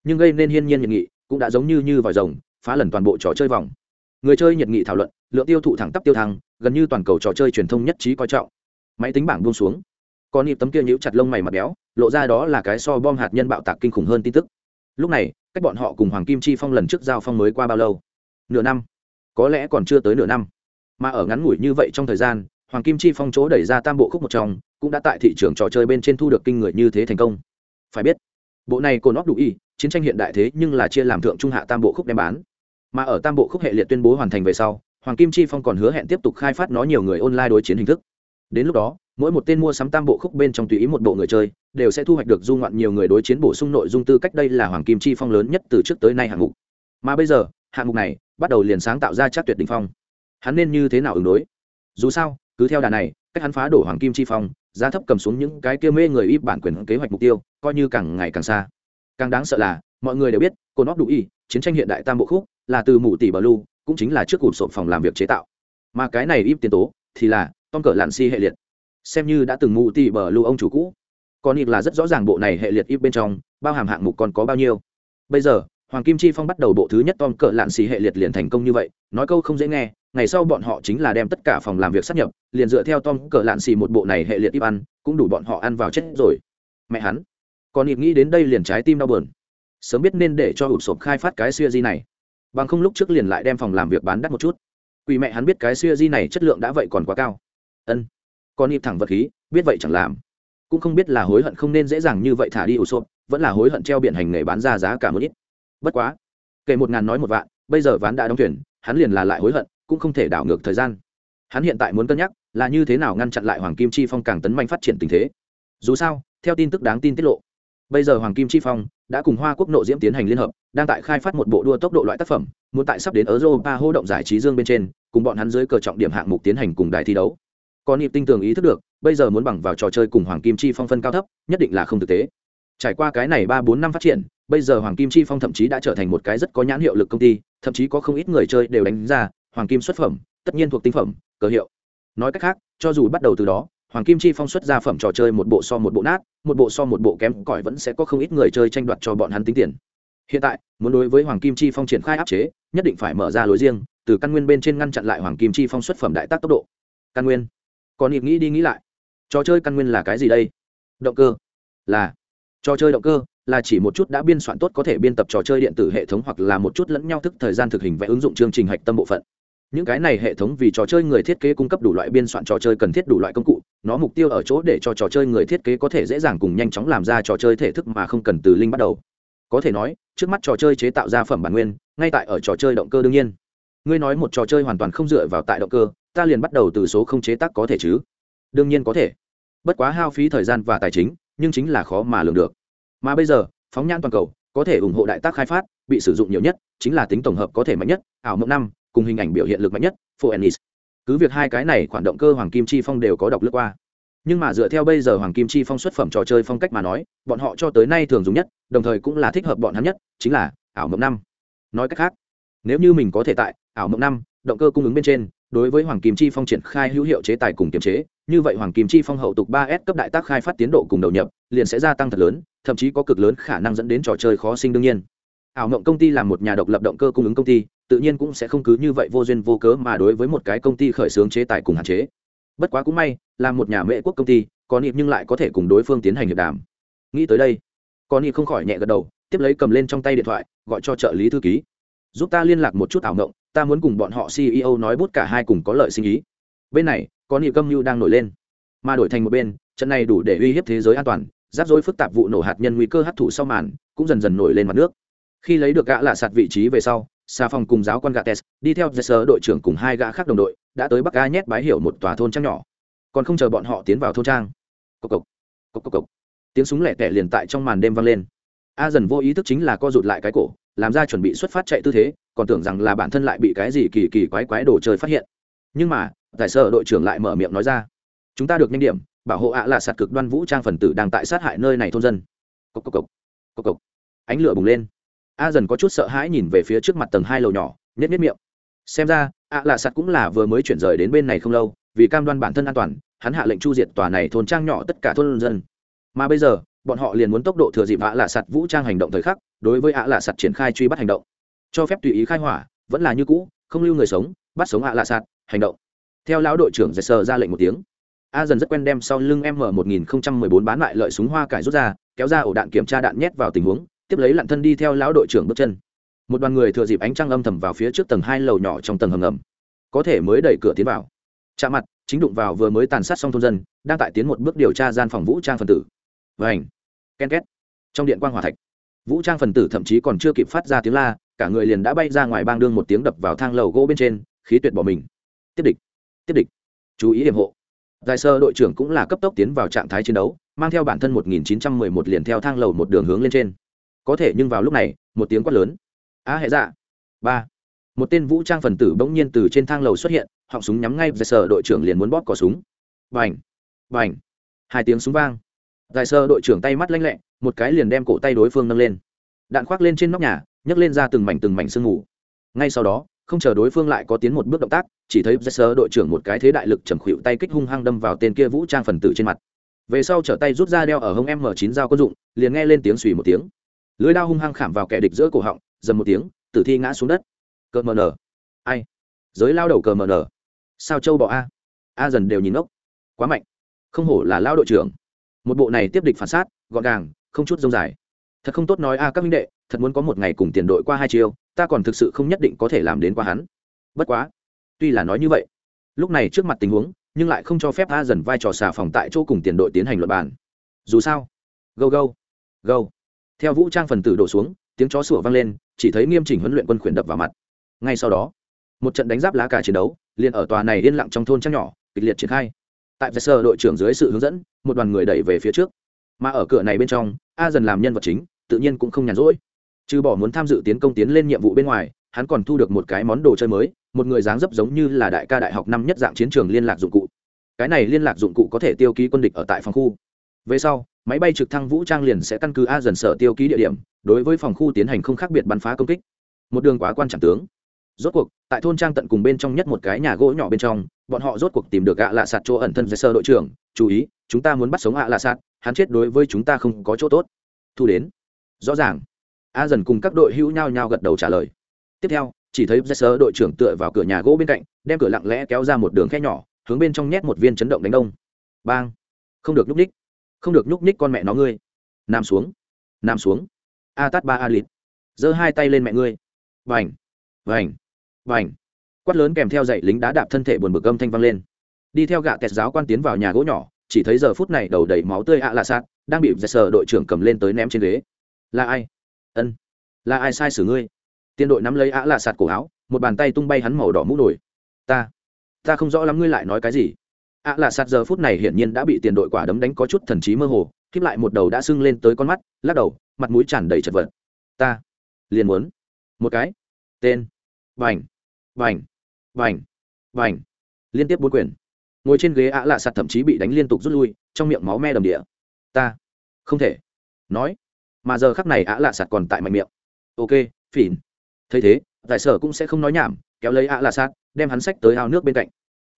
Nhưng gây nên hiên nhiên nhiệt nghị, cũng đã giống như như vòi rồng, phá lần toàn bộ trò chơi vòng. Người chơi nhiệt nghị thảo luận, lượng tiêu thụ thẳng tắp tiêu thăng, gần như toàn cầu trò chơi truyền thông nhất trí coi trọng. Máy tính bảng buông xuống. Còn nhịp tấm kia nhíu chặt lông mày mặt béo, lộ ra đó là cái so bom hạt nhân bạo tạc kinh khủng hơn tin tức. Lúc này, cách bọn họ cùng hoàng kim chi phong lần trước giao phong mới qua bao lâu? Nửa năm. Có lẽ còn chưa tới nửa năm. Mà ở ngắn ngủi như vậy trong thời gian, hoàng kim chi phong chỗ đẩy ra tam bộ khúc một trong cũng đã tại thị trường trò chơi bên trên thu được kinh người như thế thành công. Phải biết, bộ này cồn óc đủ y, chiến tranh hiện đại thế nhưng là chia làm thượng trung hạ tam bộ khúc đem bán. Mà ở tam bộ khúc hệ liệt tuyên bố hoàn thành về sau, hoàng kim chi phong còn hứa hẹn tiếp tục khai phát nó nhiều người online đối chiến hình thức. Đến lúc đó, mỗi một tên mua sắm tam bộ khúc bên trong tùy ý một bộ người chơi, đều sẽ thu hoạch được du ngoạn nhiều người đối chiến bổ sung nội dung tư cách đây là hoàng kim chi phong lớn nhất từ trước tới nay hạng mục. Mà bây giờ, hạng mục này bắt đầu liền sáng tạo ra chắc tuyệt đỉnh phong. Hắn nên như thế nào ứng đối? Dù sao cứ theo đà này, cách hắn phá đổ hoàng kim chi phong, giá thấp cầm xuống những cái kia mê người ít bản quyền kế hoạch mục tiêu, coi như càng ngày càng xa. Càng đáng sợ là, mọi người đều biết cồn óc đủ y, chiến tranh hiện đại tam bộ khúc, là từ mụ tỷ bờ lu, cũng chính là trước cụm sộp phòng làm việc chế tạo. Mà cái này ít tiền tố, thì là tom cỡ lạn si hệ liệt. Xem như đã từng mụ tỷ bờ lu ông chủ cũ. Còn ít là rất rõ ràng bộ này hệ liệt ít bên trong, bao hàm hạng mục còn có bao nhiêu. Bây giờ, hoàng kim chi phong bắt đầu bộ thứ nhất tom cỡ lạn xì hệ liệt liền thành công như vậy, nói câu không dễ nghe ngày sau bọn họ chính là đem tất cả phòng làm việc sát nhập, liền dựa theo tom cờ lạn xì một bộ này hệ liệt tiếp ăn, cũng đủ bọn họ ăn vào chết rồi. Mẹ hắn, còn ít nghĩ đến đây liền trái tim đau buồn. Sớm biết nên để cho ụp sộp khai phát cái siêu di này. Bằng không lúc trước liền lại đem phòng làm việc bán đắt một chút. Quỷ mẹ hắn biết cái siêu di này chất lượng đã vậy còn quá cao. Ân, còn ít thẳng vật khí, biết vậy chẳng làm. Cũng không biết là hối hận không nên dễ dàng như vậy thả đi ủ sộp, vẫn là hối hận treo biển hành nghề bán ra giá cả một ít. Bất quá, kể một ngàn nói một vạn, bây giờ ván đã đóng thuyền, hắn liền là lại hối hận cũng không thể đảo ngược thời gian. Hắn hiện tại muốn cân nhắc là như thế nào ngăn chặn lại hoàng kim chi phong càng tấn mạnh phát triển tình thế. Dù sao, theo tin tức đáng tin tiết lộ, bây giờ hoàng kim chi phong đã cùng hoa quốc nội diễm tiến hành liên hợp, đang tại khai phát một bộ đua tốc độ loại tác phẩm, muốn tại sắp đến europa hô động giải trí dương bên trên, cùng bọn hắn dưới cờ trọng điểm hạng mục tiến hành cùng đài thi đấu. Còn nhịp tinh tường ý thức được, bây giờ muốn bằng vào trò chơi cùng hoàng kim chi phong phân cao thấp, nhất định là không thực tế. Trải qua cái này ba bốn năm phát triển, bây giờ hoàng kim chi phong thậm chí đã trở thành một cái rất có nhãn hiệu lực công ty, thậm chí có không ít người chơi đều đánh ra hoàng kim xuất phẩm, tất nhiên thuộc tinh phẩm cờ hiệu. Nói cách khác, cho dù bắt đầu từ đó, hoàng kim chi phong xuất ra phẩm trò chơi một bộ so một bộ nát, một bộ so một bộ kém cỏi vẫn sẽ có không ít người chơi tranh đoạt cho bọn hắn tính tiền. Hiện tại, muốn đối với hoàng kim chi phong triển khai áp chế, nhất định phải mở ra lối riêng, từ căn nguyên bên trên ngăn chặn lại hoàng kim chi phong xuất phẩm đại tác tốc độ. Căn nguyên. Còn nghĩ đi nghĩ lại. Trò chơi căn nguyên là cái gì đây? Động cơ. Là. Trò chơi động cơ là chỉ một chút đã biên soạn tốt có thể biên tập trò chơi điện tử hệ thống hoặc là một chút lẫn nhau thức thời gian thực hình vẽ ứng dụng chương trình hạch tâm bộ phận những cái này hệ thống vì trò chơi người thiết kế cung cấp đủ loại biên soạn trò chơi cần thiết đủ loại công cụ, nó mục tiêu ở chỗ để cho trò chơi người thiết kế có thể dễ dàng cùng nhanh chóng làm ra trò chơi thể thức mà không cần từ linh bắt đầu. Có thể nói, trước mắt trò chơi chế tạo ra phẩm bản nguyên, ngay tại ở trò chơi động cơ đương nhiên. Ngươi nói một trò chơi hoàn toàn không dựa vào tại động cơ, ta liền bắt đầu từ số không chế tác có thể chứ? Đương nhiên có thể. Bất quá hao phí thời gian và tài chính, nhưng chính là khó mà lường được. Mà bây giờ, phóng nhan toàn cầu, có thể ủng hộ đại tác khai phát, bị sử dụng nhiều nhất, chính là tính tổng hợp có thể mạnh nhất, ảo mộng năm cùng hình ảnh biểu hiện lực mạnh nhất phoenix cứ việc hai cái này khoản động cơ hoàng kim chi phong đều có đọc lướt qua. Nhưng mà dựa theo bây giờ hoàng kim chi phong xuất phẩm trò chơi phong cách mà nói, bọn họ cho tới nay thường dùng nhất, đồng thời cũng là thích hợp bọn hắn nhất, chính là ảo mộng năm. Nói cách khác, nếu như mình có thể tại ảo mộng năm, động cơ cung ứng bên trên, đối với hoàng kim chi phong triển khai hữu hiệu chế tài cùng kiềm chế, như vậy hoàng kim chi phong hậu tục ba s cấp đại tác khai phát tiến độ cùng đầu nhập, liền sẽ gia tăng thật lớn, thậm chí có cực lớn khả năng dẫn đến trò chơi khó sinh đương nhiên ảo mộng công ty là một nhà độc lập động cơ cung ứng công ty, tự nhiên cũng sẽ không cứ như vậy vô duyên vô cớ mà đối với một cái công ty khởi xướng chế tài cùng hạn chế. Bất quá cũng may, là một nhà mễ quốc công ty, có nịp nhưng lại có thể cùng đối phương tiến hành hiệp đàm. Nghĩ tới đây, có nịp không khỏi nhẹ gật đầu, tiếp lấy cầm lên trong tay điện thoại, gọi cho trợ lý thư ký. Giúp ta liên lạc một chút ảo mộng ta muốn cùng bọn họ ceo nói bút cả hai cùng có lợi sinh ý. Bên này, có nịp câm mưu đang nổi lên. Mà đổi thành một bên, trận này đủ để uy hiếp thế giới an toàn, rắc rối phức tạp vụ nổ hạt nhân nguy cơ hấp thụ sau màn, cũng dần dần nổi lên mặt nước khi lấy được gã lạ sạt vị trí về sau xà phòng cùng giáo quan gates đi theo giấy sơ đội trưởng cùng hai gã khác đồng đội, đã tới bắc a nhét bái hiểu một tòa thôn trang nhỏ. Còn không chờ bọn họ tiến vào thôn trang. Cộc cộc cộc cộc cộc. Tiếng súng lẻ tẻ liền tại trong màn đêm vang lên. A dần vô ý thức chính là co rụt lại cái cổ, làm ra chuẩn bị xuất phát chạy tư thế, còn tưởng rằng là bản thân lại bị cái gì kỳ kỳ quái quái đồ chơi phát hiện. Nhưng mà, giải sở đội trưởng lại mở miệng nói ra, chúng ta được nhanh điểm, bảo hộ ạ là sạt cực đoan vũ trang phần tử đang tại sát hại nơi này thôn dân. Cộc cộc cộc cộc cộc. Ánh lửa bùng lên a dần có chút sợ hãi nhìn về phía trước mặt tầng hai lầu nhỏ nhét nhét miệng. Xem ra ạ lạ sạt cũng là vừa mới chuyển rời đến bên này không lâu, vì cam đoan bản thân an toàn, hắn hạ lệnh chu diệt tòa này thôn trang nhỏ tất cả thôn dân. Mà bây giờ, bọn họ liền muốn tốc độ thừa dịp ạ lạ sạt vũ trang hành động thời khắc, đối với ạ lạ sạt triển khai truy bắt hành động. Cho phép tùy ý khai hỏa, vẫn là như cũ, không lưu người sống, bắt sống ạ lạ sạt, hành động. Theo lão đội trưởng dạy sờ ra lệnh một tiếng, a dần rất quen đem sau lưng m một nghìn bốn bán lại lợi súng hoa cải rút ra, kéo ra ổ đạn kiểm tra đạn nhét vào tình huống tiếp lấy lặn thân đi theo lão đội trưởng bước chân. Một đoàn người thừa dịp ánh trăng âm thầm vào phía trước tầng hai lầu nhỏ trong tầng hầm ngầm. Có thể mới đẩy cửa tiến vào. Chạm mặt, chính đụng vào vừa mới tàn sát xong thôn dân, đang tại tiến một bước điều tra gian phòng vũ trang phần tử. Vảnh ken két. Trong điện quan hòa thạch, vũ trang phần tử thậm chí còn chưa kịp phát ra tiếng la, cả người liền đã bay ra ngoài bang đương một tiếng đập vào thang lầu gỗ bên trên, khí tuyệt bỏ mình. Tiếp địch tiếp địch. Chú ý hiểm hộ. Giải sơ đội trưởng cũng là cấp tốc tiến vào trạng thái chiến đấu, mang theo bản thân 1911 liền theo thang lầu một đường hướng lên trên có thể nhưng vào lúc này, một tiếng quát lớn. Á hệ dạ. Ba. Một tên vũ trang phần tử bỗng nhiên từ trên thang lầu xuất hiện, họng súng nhắm ngay giải sở đội trưởng liền muốn bóp cò súng. Bành! Bành! Hai tiếng súng vang. Giải sơ, đội trưởng tay mắt lanh lẹ, một cái liền đem cổ tay đối phương nâng lên. Đạn khoác lên trên nóc nhà, nhấc lên ra từng mảnh từng mảnh sương mù. Ngay sau đó, không chờ đối phương lại có tiến một bước động tác, chỉ thấy Jesser đội trưởng một cái thế đại lực trầm khuỵu tay kích hung hăng đâm vào tên kia vũ trang phần tử trên mặt. Về sau trở tay rút ra đeo ở hông m 9 dao quân dụng, liền nghe lên tiếng xùy một tiếng lưới đao hung hăng khảm vào kẻ địch giữa cổ họng, dầm một tiếng, tử thi ngã xuống đất. Cờ mờ nở. Ai? Giới lao đầu cờ mờ nở. Sao châu bỏ a? A dần đều nhìn ngốc. Quá mạnh. Không hổ là lao đội trưởng. Một bộ này tiếp địch phản sát, gọn gàng, không chút dông dài. Thật không tốt nói a các minh đệ, thật muốn có một ngày cùng tiền đội qua hai chiều. ta còn thực sự không nhất định có thể làm đến qua hắn. Bất quá, tuy là nói như vậy, lúc này trước mặt tình huống, nhưng lại không cho phép a dần vai trò xà phòng tại chỗ cùng tiền đội tiến hành luật bàn. Dù sao go go go theo vũ trang phần tử đổ xuống, tiếng chó sủa vang lên, chỉ thấy nghiêm chỉnh huấn luyện quân khuyển đập vào mặt. Ngay sau đó, một trận đánh giáp lá cả chiến đấu, liền ở tòa này yên lặng trong thôn trang nhỏ, kịch liệt triển khai. Tại vest đội trưởng dưới sự hướng dẫn, một đoàn người đẩy về phía trước. Mà ở cửa này bên trong, a dần làm nhân vật chính, tự nhiên cũng không nhàn rỗi. Trừ bỏ muốn tham dự tiến công tiến lên nhiệm vụ bên ngoài, hắn còn thu được một cái món đồ chơi mới, một người dáng dấp giống như là đại ca đại học năm nhất dạng chiến trường liên lạc dụng cụ. Cái này liên lạc dụng cụ có thể tiêu ký quân địch ở tại phòng khu. Về sau máy bay trực thăng vũ trang liền sẽ căn cứ a dần sở tiêu ký địa điểm, đối với phòng khu tiến hành không khác biệt bắn phá công kích. Một đường quá quan trọng tướng. Rốt cuộc, tại thôn trang tận cùng bên trong nhất một cái nhà gỗ nhỏ bên trong, bọn họ rốt cuộc tìm được ạ lạ sạt chỗ ẩn thân dây sơ đội trưởng, chú ý, chúng ta muốn bắt sống ạ lạ sạt, hắn chết đối với chúng ta không có chỗ tốt. Thu đến. Rõ ràng. A dần cùng các đội hữu nhau nhau gật đầu trả lời. Tiếp theo, chỉ thấy dây sơ đội trưởng tựa vào cửa nhà gỗ bên cạnh, đem cửa lặng lẽ kéo ra một đường khe nhỏ, hướng bên trong nhét một viên chấn động đánh đông. Bang. Không được núp ních không được nhúc ních con mẹ nó ngươi. Nằm xuống. Nằm xuống. A tát ba a lịt. Giơ hai tay lên mẹ ngươi. Vành. Vành. Vành. Quát lớn kèm theo dậy lính đá đạp thân thể buồn bực âm thanh vang lên. Đi theo gạ kẹt giáo quan tiến vào nhà gỗ nhỏ, chỉ thấy giờ phút này đầu đầy máu tươi ạ à lạ sạt, đang bị dẹt sờ đội trưởng cầm lên tới ném trên ghế. Là ai? Ân. Là ai sai xử ngươi? Tiên đội nắm lấy ạ lạ sạt cổ áo, một bàn tay tung bay hắn màu đỏ mũ nổi. Ta. Ta không rõ lắm ngươi lại nói cái gì ạ là sạt giờ phút này hiển nhiên đã bị tiền đội quả đấm đánh có chút thần trí mơ hồ khiếp lại một đầu đã sưng lên tới con mắt, lắc đầu, mặt mũi tràn đầy chật vật. Ta liền muốn một cái tên. Vành vành vành vành liên tiếp bốn quyền. Ngồi trên ghế ạ lạ sạt thậm chí bị đánh liên tục rút lui, trong miệng máu me đầm địa. Ta không thể nói. Mà giờ khắc này ạ lạ sạt còn tại mạnh miệng. Ok, phỉn. Thấy thế, giải sở cũng sẽ không nói nhảm, kéo lấy ạ lạ sạt, đem hắn sách tới ao nước bên cạnh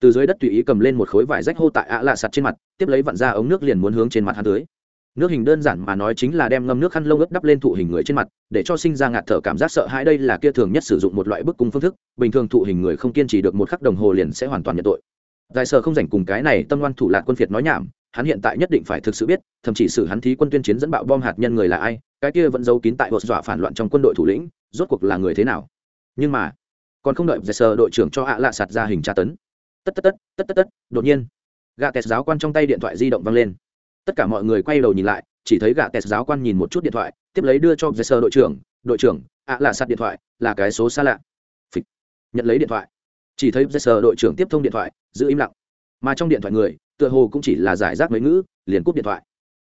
từ dưới đất tùy ý cầm lên một khối vải rách hô tại ạ lạ sạt trên mặt, tiếp lấy vặn ra ống nước liền muốn hướng trên mặt hắn tưới. Nước hình đơn giản mà nói chính là đem ngâm nước khăn lông ướt đắp lên thụ hình người trên mặt, để cho sinh ra ngạt thở cảm giác sợ hãi đây là kia thường nhất sử dụng một loại bức cung phương thức, bình thường thụ hình người không kiên trì được một khắc đồng hồ liền sẽ hoàn toàn nhận tội. Đại sở không dành cùng cái này tâm ngoan thủ lạc quân phiệt nói nhảm, hắn hiện tại nhất định phải thực sự biết, thậm chí xử hắn thí quân tuyên chiến dẫn bạo bom hạt nhân người là ai, cái kia vẫn giấu kín tại hột dọa phản loạn trong quân đội thủ lĩnh, rốt cuộc là người thế nào. Nhưng mà, còn không đợi giải sở đội trưởng cho ạ lạ sạt ra hình tra tấn tất tất tất tất tất tất, đột nhiên gà tẹt giáo quan trong tay điện thoại di động văng lên. Tất cả mọi người quay đầu nhìn lại, chỉ thấy gạ tẹt giáo quan nhìn một chút điện thoại, tiếp lấy đưa cho giấy sơ đội trưởng đội trưởng, ạ là sạt điện thoại, là cái số xa lạ. Phịch. nhận lấy điện thoại. Chỉ thấy giấy sơ đội trưởng tiếp thông điện thoại, giữ im lặng. Mà trong điện thoại người, tựa hồ cũng chỉ là giải rác mấy ngữ, liền cúp điện thoại.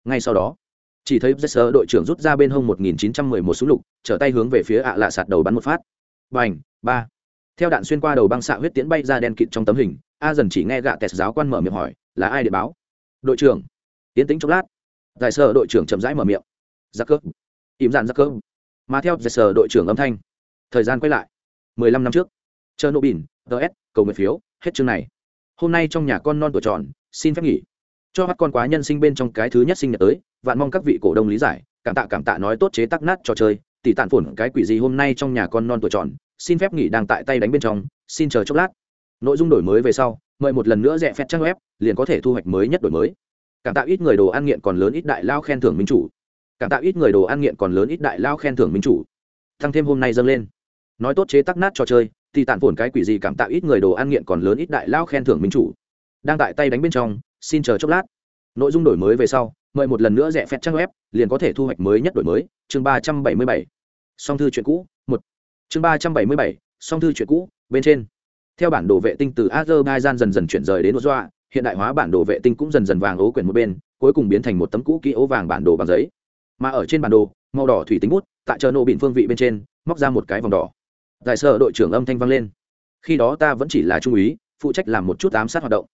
Ngay sau đó, chỉ thấy dây sơ đội trưởng rút ra bên hông một nghìn chín trăm mười một súng lục, trở tay hướng về phía ạ lạ sạt đầu bắn một phát. B à n h ba. Theo đạn xuyên qua đầu băng xạ huyết tiễn bay ra đen kịt trong tấm hình a dần chỉ nghe gạ tẹt giáo quan mở miệng hỏi, là ai để báo? Đội trưởng. Tiến tính chốc lát, giải sở đội trưởng chậm rãi mở miệng. Giặc cớp im dàn giặc cớp mà theo giải sở đội trưởng âm thanh, thời gian quay lại, mười lăm năm trước. Chờ nộ bỉn ts cầu nguyện phiếu, hết chương này. Hôm nay trong nhà con non tuổi tròn, xin phép nghỉ. Cho hát con quá nhân sinh bên trong cái thứ nhất sinh nhật tới, vạn mong các vị cổ đông lý giải, cảm tạ cảm tạ nói tốt chế tắc nát trò chơi tỷ tản phổn cái quỷ gì hôm nay trong nhà con non tuổi tròn, xin phép nghỉ đang tại tay đánh bên trong, xin chờ chốc lát nội dung đổi mới về sau, mời một lần nữa rẽ phép trang web, liền có thể thu hoạch mới nhất đổi mới. Cảm tạo ít người đồ ăn nghiện còn lớn ít đại lao khen thưởng minh chủ. Cảm tạo ít người đồ ăn nghiện còn lớn ít đại lao khen thưởng minh chủ. Thăng thêm hôm nay dâng lên. Nói tốt chế tắc nát trò chơi, thì tản phồn cái quỷ gì cảm tạo ít người đồ ăn nghiện còn lớn ít đại lao khen thưởng minh chủ. Đang tại tay đánh bên trong, xin chờ chốc lát. Nội dung đổi mới về sau, mời một lần nữa rẻ phép trang web, liền có thể thu hoạch mới nhất đổi mới. Chương ba trăm bảy mươi bảy. Song thư chuyện cũ, một. Chương ba trăm bảy mươi bảy, song thư chuyện cũ, bên trên theo bản đồ vệ tinh từ azerbaijan dần dần chuyển rời đến Ozoa, hiện đại hóa bản đồ vệ tinh cũng dần dần vàng ố quyển một bên cuối cùng biến thành một tấm cũ kỹ ố vàng bản đồ bằng giấy. Mà ở trên bản đồ màu đỏ thủy tính bút tại chợ nổ bịn phương vị bên trên móc ra một cái vòng đỏ. Đại sở đội trưởng âm thanh vang lên. Khi đó ta vẫn chỉ là trung úy phụ trách làm một chút ám sát hoạt động.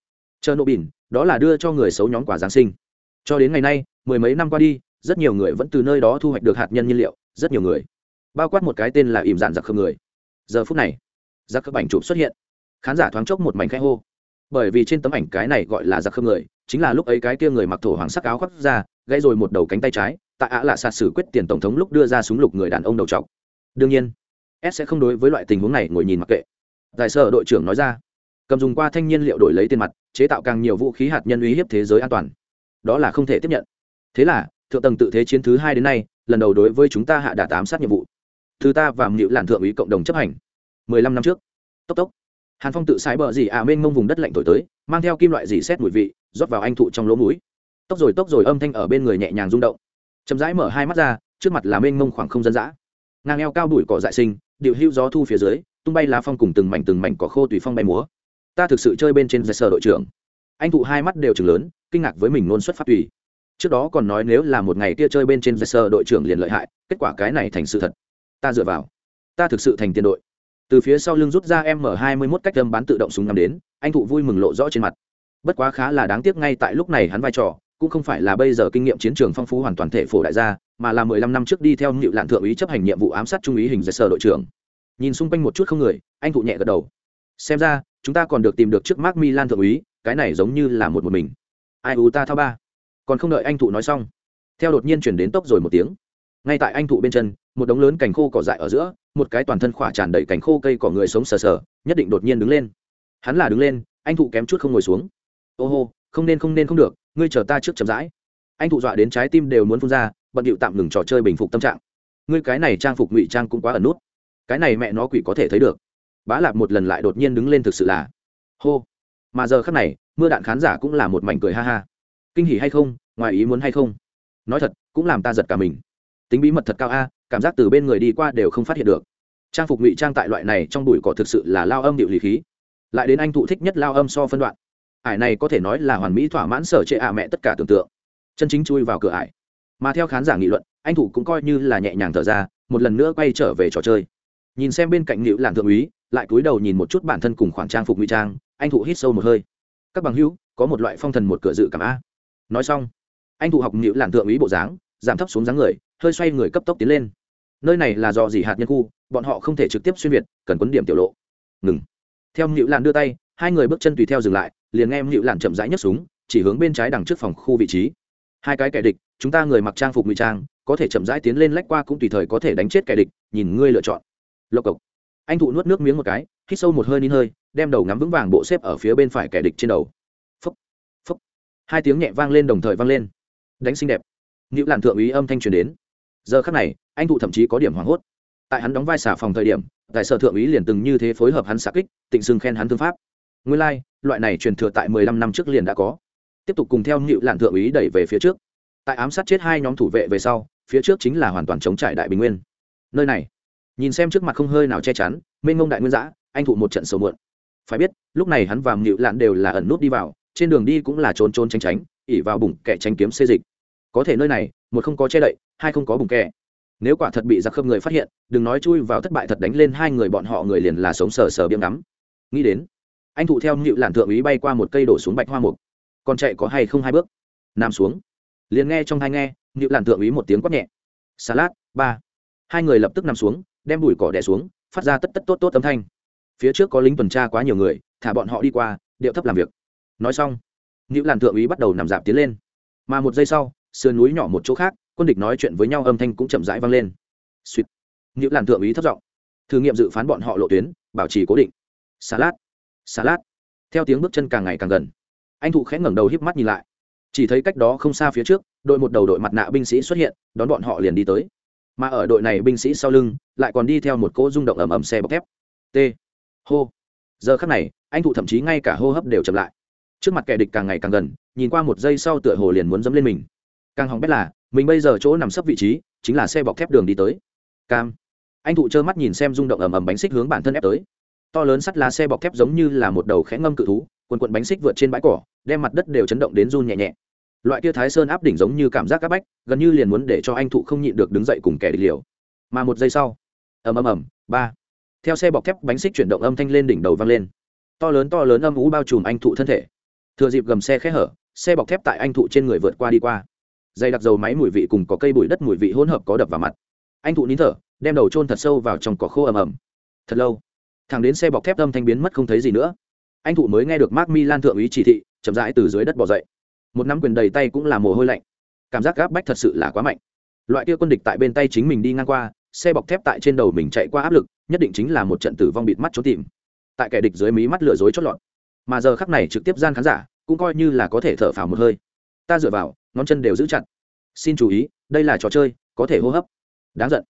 Chợ nổ bịn đó là đưa cho người xấu nhóm quả giáng sinh. Cho đến ngày nay mười mấy năm qua đi rất nhiều người vẫn từ nơi đó thu hoạch được hạt nhân nhiên liệu rất nhiều người. Bao quát một cái tên là ìm dạn giặc khơ người. Giờ phút này giặc khơ ảnh chụp xuất hiện khán giả thoáng chốc một mảnh khẽ hô. Bởi vì trên tấm ảnh cái này gọi là giặc khâm người, chính là lúc ấy cái kia người mặc thổ hoàng sắc áo khoác ra, gãy rồi một đầu cánh tay trái, tại ạ lạ sạt xử quyết tiền tổng thống lúc đưa ra súng lục người đàn ông đầu trọc. Đương nhiên, s sẽ không đối với loại tình huống này ngồi nhìn mặc kệ. Giải sở đội trưởng nói ra, cầm dùng qua thanh nhiên liệu đổi lấy tiền mặt, chế tạo càng nhiều vũ khí hạt nhân uy hiếp thế giới an toàn. Đó là không thể tiếp nhận. Thế là, thượng tầng tự thế chiến thứ hai đến nay, lần đầu đối với chúng ta hạ đạt ám sát nhiệm vụ. Thứ ta và mịu làn thượng úy cộng đồng chấp hành. Mười lăm năm trước. Tốc tốc hàn phong tự sái bờ dì à mênh mông vùng đất lạnh thổi tới, mang theo kim loại dì xét mùi vị, rót vào anh thụ trong lỗ mũi. Tốc rồi tốc rồi, âm thanh ở bên người nhẹ nhàng rung động. Chậm rãi mở hai mắt ra, trước mặt là mênh mông khoảng không dân dã. Ngang eo cao đùi cỏ dại sinh, điệu hưu gió thu phía dưới, tung bay lá phong cùng từng mảnh từng mảnh cỏ khô tùy phong bay múa. Ta thực sự chơi bên trên giải sở đội trưởng. Anh thụ hai mắt đều chừng lớn, kinh ngạc với mình nôn xuất phát tùy. Trước đó còn nói nếu là một ngày kia chơi bên trên giải sở đội trưởng liền lợi hại, kết quả cái này thành sự thật. Ta dựa vào. Ta thực sự thành tiền đội từ phía sau lưng rút ra m hai mươi mốt cách đâm bán tự động súng ngắm đến, anh thụ vui mừng lộ rõ trên mặt. Bất quá khá là đáng tiếc ngay tại lúc này hắn vai trò, cũng không phải là bây giờ kinh nghiệm chiến trường phong phú hoàn toàn thể phổ đại gia, mà là mười lăm năm trước đi theo nhịu lạn thượng úy chấp hành nhiệm vụ ám sát trung úy hình giải sở đội trưởng. Nhìn xung quanh một chút không người, anh thụ nhẹ gật đầu. Xem ra, chúng ta còn được tìm được trước mark milan thượng úy, cái này giống như là một một mình. Ai u ta thao ba. Còn không đợi anh thụ nói xong, theo đột nhiên chuyển đến tốc rồi một tiếng ngay tại anh thụ bên chân, một đống lớn cành khô cỏ dại ở giữa, một cái toàn thân khỏa tràn đầy cành khô cây cỏ người sống sờ sờ, nhất định đột nhiên đứng lên. Hắn là đứng lên, anh thụ kém chút không ngồi xuống. Ô hô, không nên không nên không được, ngươi chờ ta trước chậm rãi. Anh thụ dọa đến trái tim đều muốn phun ra, bận điệu tạm ngừng trò chơi bình phục tâm trạng. Ngươi cái này trang phục ngụy trang cũng quá ẩn nút. Cái này mẹ nó quỷ có thể thấy được. Bá lạp một lần lại đột nhiên đứng lên thực sự là hô. Mà giờ khắc này, mưa đạn khán giả cũng là một mảnh cười ha ha. Kinh hỉ hay không, ngoài ý muốn hay không? Nói thật, cũng làm ta giật cả mình tính bí mật thật cao a, cảm giác từ bên người đi qua đều không phát hiện được. Trang phục ngụy trang tại loại này trong bụi cỏ thực sự là lao âm điệu lý khí. Lại đến anh thụ thích nhất lao âm so phân đoạn. Ải này có thể nói là hoàn mỹ thỏa mãn sở trệ ạ mẹ tất cả tưởng tượng. Chân chính chui vào cửa ải. Mà theo khán giả nghị luận, anh thụ cũng coi như là nhẹ nhàng thở ra, một lần nữa quay trở về trò chơi. Nhìn xem bên cạnh nữ làng thượng úy, lại cúi đầu nhìn một chút bản thân cùng khoảng trang phục ngụy trang, anh thụ hít sâu một hơi. Các bằng hữu, có một loại phong thần một cửa dự cảm a. Nói xong, anh thụ học nữ làng thượng úy bộ dáng, giảm thấp xuống dáng người hơi xoay người cấp tốc tiến lên. Nơi này là do dỉ hạt nhân khu, bọn họ không thể trực tiếp xuyên việt, cần quấn điểm tiểu lộ. Ngừng. Theo ngự làn đưa tay, hai người bước chân tùy theo dừng lại, liền nghe ngự làn chậm rãi nhấc súng, chỉ hướng bên trái đằng trước phòng khu vị trí. Hai cái kẻ địch, chúng ta người mặc trang phục ngụy trang, có thể chậm rãi tiến lên lách qua cũng tùy thời có thể đánh chết kẻ địch, nhìn ngươi lựa chọn. Lộc cộc. Anh thụ nuốt nước miếng một cái, hít sâu một hơi nín hơi, đem đầu ngắm vững vàng bộ xếp ở phía bên phải kẻ địch trên đầu. Phúc phúc. Hai tiếng nhẹ vang lên đồng thời vang lên. Đánh xinh đẹp. Nữ làn thượng úy âm thanh truyền đến giờ khắc này anh thụ thậm chí có điểm hoảng hốt. Tại hắn đóng vai xả phòng thời điểm tại sở thượng úy liền từng như thế phối hợp hắn xạ kích tịnh xưng khen hắn thương pháp. Nguyên lai、like, loại này truyền thừa tại mười lăm năm trước liền đã có. Tiếp tục cùng theo nhịu lạn thượng úy đẩy về phía trước. Tại ám sát chết hai nhóm thủ vệ về sau phía trước chính là hoàn toàn chống trải đại bình nguyên. Nơi này nhìn xem trước mặt không hơi nào che chắn mênh ngông đại nguyên giã anh thụ một trận sầu muộn. Phải biết lúc này hắn và nhịu lạn đều là ẩn nút đi vào trên đường đi cũng là trốn trốn tránh tránh ỉ vào bụng kẻ tránh kiếm xê dịch. Có thể nơi này một không có che đậy hai không có bùng kè, nếu quả thật bị giặc khâm người phát hiện đừng nói chui vào thất bại thật đánh lên hai người bọn họ người liền là sống sờ sờ biếm ngắm. Nghĩ đến anh thụ theo ngự làn thượng úy bay qua một cây đổ xuống bạch hoa mục. Còn chạy có hay không hai bước? Nằm xuống. Liền nghe trong hai nghe ngự làn thượng úy một tiếng quát nhẹ. Salad ba. Hai người lập tức nằm xuống đem bụi cỏ đè xuống phát ra tất tất tốt tốt âm thanh. Phía trước có lính tuần tra quá nhiều người thả bọn họ đi qua điệu thấp làm việc. Nói xong ngự làn thượng úy bắt đầu nằm dạp tiến lên. Mà một giây sau sườn núi nhỏ một chỗ khác quân địch nói chuyện với nhau âm thanh cũng chậm rãi vang lên. Suýt. Nhịu làn thượng úy thất giọng. Thử nghiệm dự phán bọn họ lộ tuyến, bảo trì cố định. Xà lát. Xà lát. Theo tiếng bước chân càng ngày càng gần. Anh thụ khẽ ngẩng đầu híp mắt nhìn lại. Chỉ thấy cách đó không xa phía trước, đội một đầu đội mặt nạ binh sĩ xuất hiện, đón bọn họ liền đi tới. Mà ở đội này binh sĩ sau lưng, lại còn đi theo một cỗ rung động ầm ầm xe bọc thép. T. Hô. Giờ khắc này, anh thụ thậm chí ngay cả hô hấp đều chậm lại. Trước mặt kẻ địch càng ngày càng gần, nhìn qua một giây sau tựa hồ liền muốn dẫm lên mình. Càng hỏng bét là mình bây giờ chỗ nằm sấp vị trí, chính là xe bọc thép đường đi tới. Cam. Anh thụ trơ mắt nhìn xem rung động ầm ầm bánh xích hướng bản thân ép tới. To lớn sắt lá xe bọc thép giống như là một đầu khẽ ngâm cự thú quần quận bánh xích vượt trên bãi cỏ, đem mặt đất đều chấn động đến run nhẹ nhẹ. Loại kia thái sơn áp đỉnh giống như cảm giác áp bách, gần như liền muốn để cho anh thụ không nhịn được đứng dậy cùng kẻ địch liều. Mà một giây sau, ầm ầm ầm, ba. Theo xe bọc thép bánh xích chuyển động âm thanh lên đỉnh đầu vang lên. To lớn to lớn âm ú bao trùm anh thụ thân thể. Thừa dịp gầm xe khẽ hở, xe bọc thép tại anh thụ trên người vượt qua đi qua dây đặc dầu máy mùi vị cùng có cây bụi đất mùi vị hỗn hợp có đập vào mặt. Anh thụ nín thở, đem đầu trôn thật sâu vào trong cỏ khô ầm ầm. Thật lâu, thằng đến xe bọc thép âm thanh biến mất không thấy gì nữa. Anh thụ mới nghe được mark mi lan thượng úy chỉ thị, chậm rãi từ dưới đất bỏ dậy. Một nắm quyền đầy tay cũng là mồ hôi lạnh. Cảm giác gáp bách thật sự là quá mạnh. Loại kia quân địch tại bên tay chính mình đi ngang qua, xe bọc thép tại trên đầu mình chạy qua áp lực, nhất định chính là một trận tử vong bịt mắt trốn tìm. Tại kẻ địch dưới mí mắt lừa dối chót lọt. Mà giờ khắc này trực tiếp gian khán giả, cũng coi như là có thể thở phào một hơi. Ta dựa vào ngón chân đều giữ chặt. Xin chú ý, đây là trò chơi, có thể hô hấp. Đáng giận.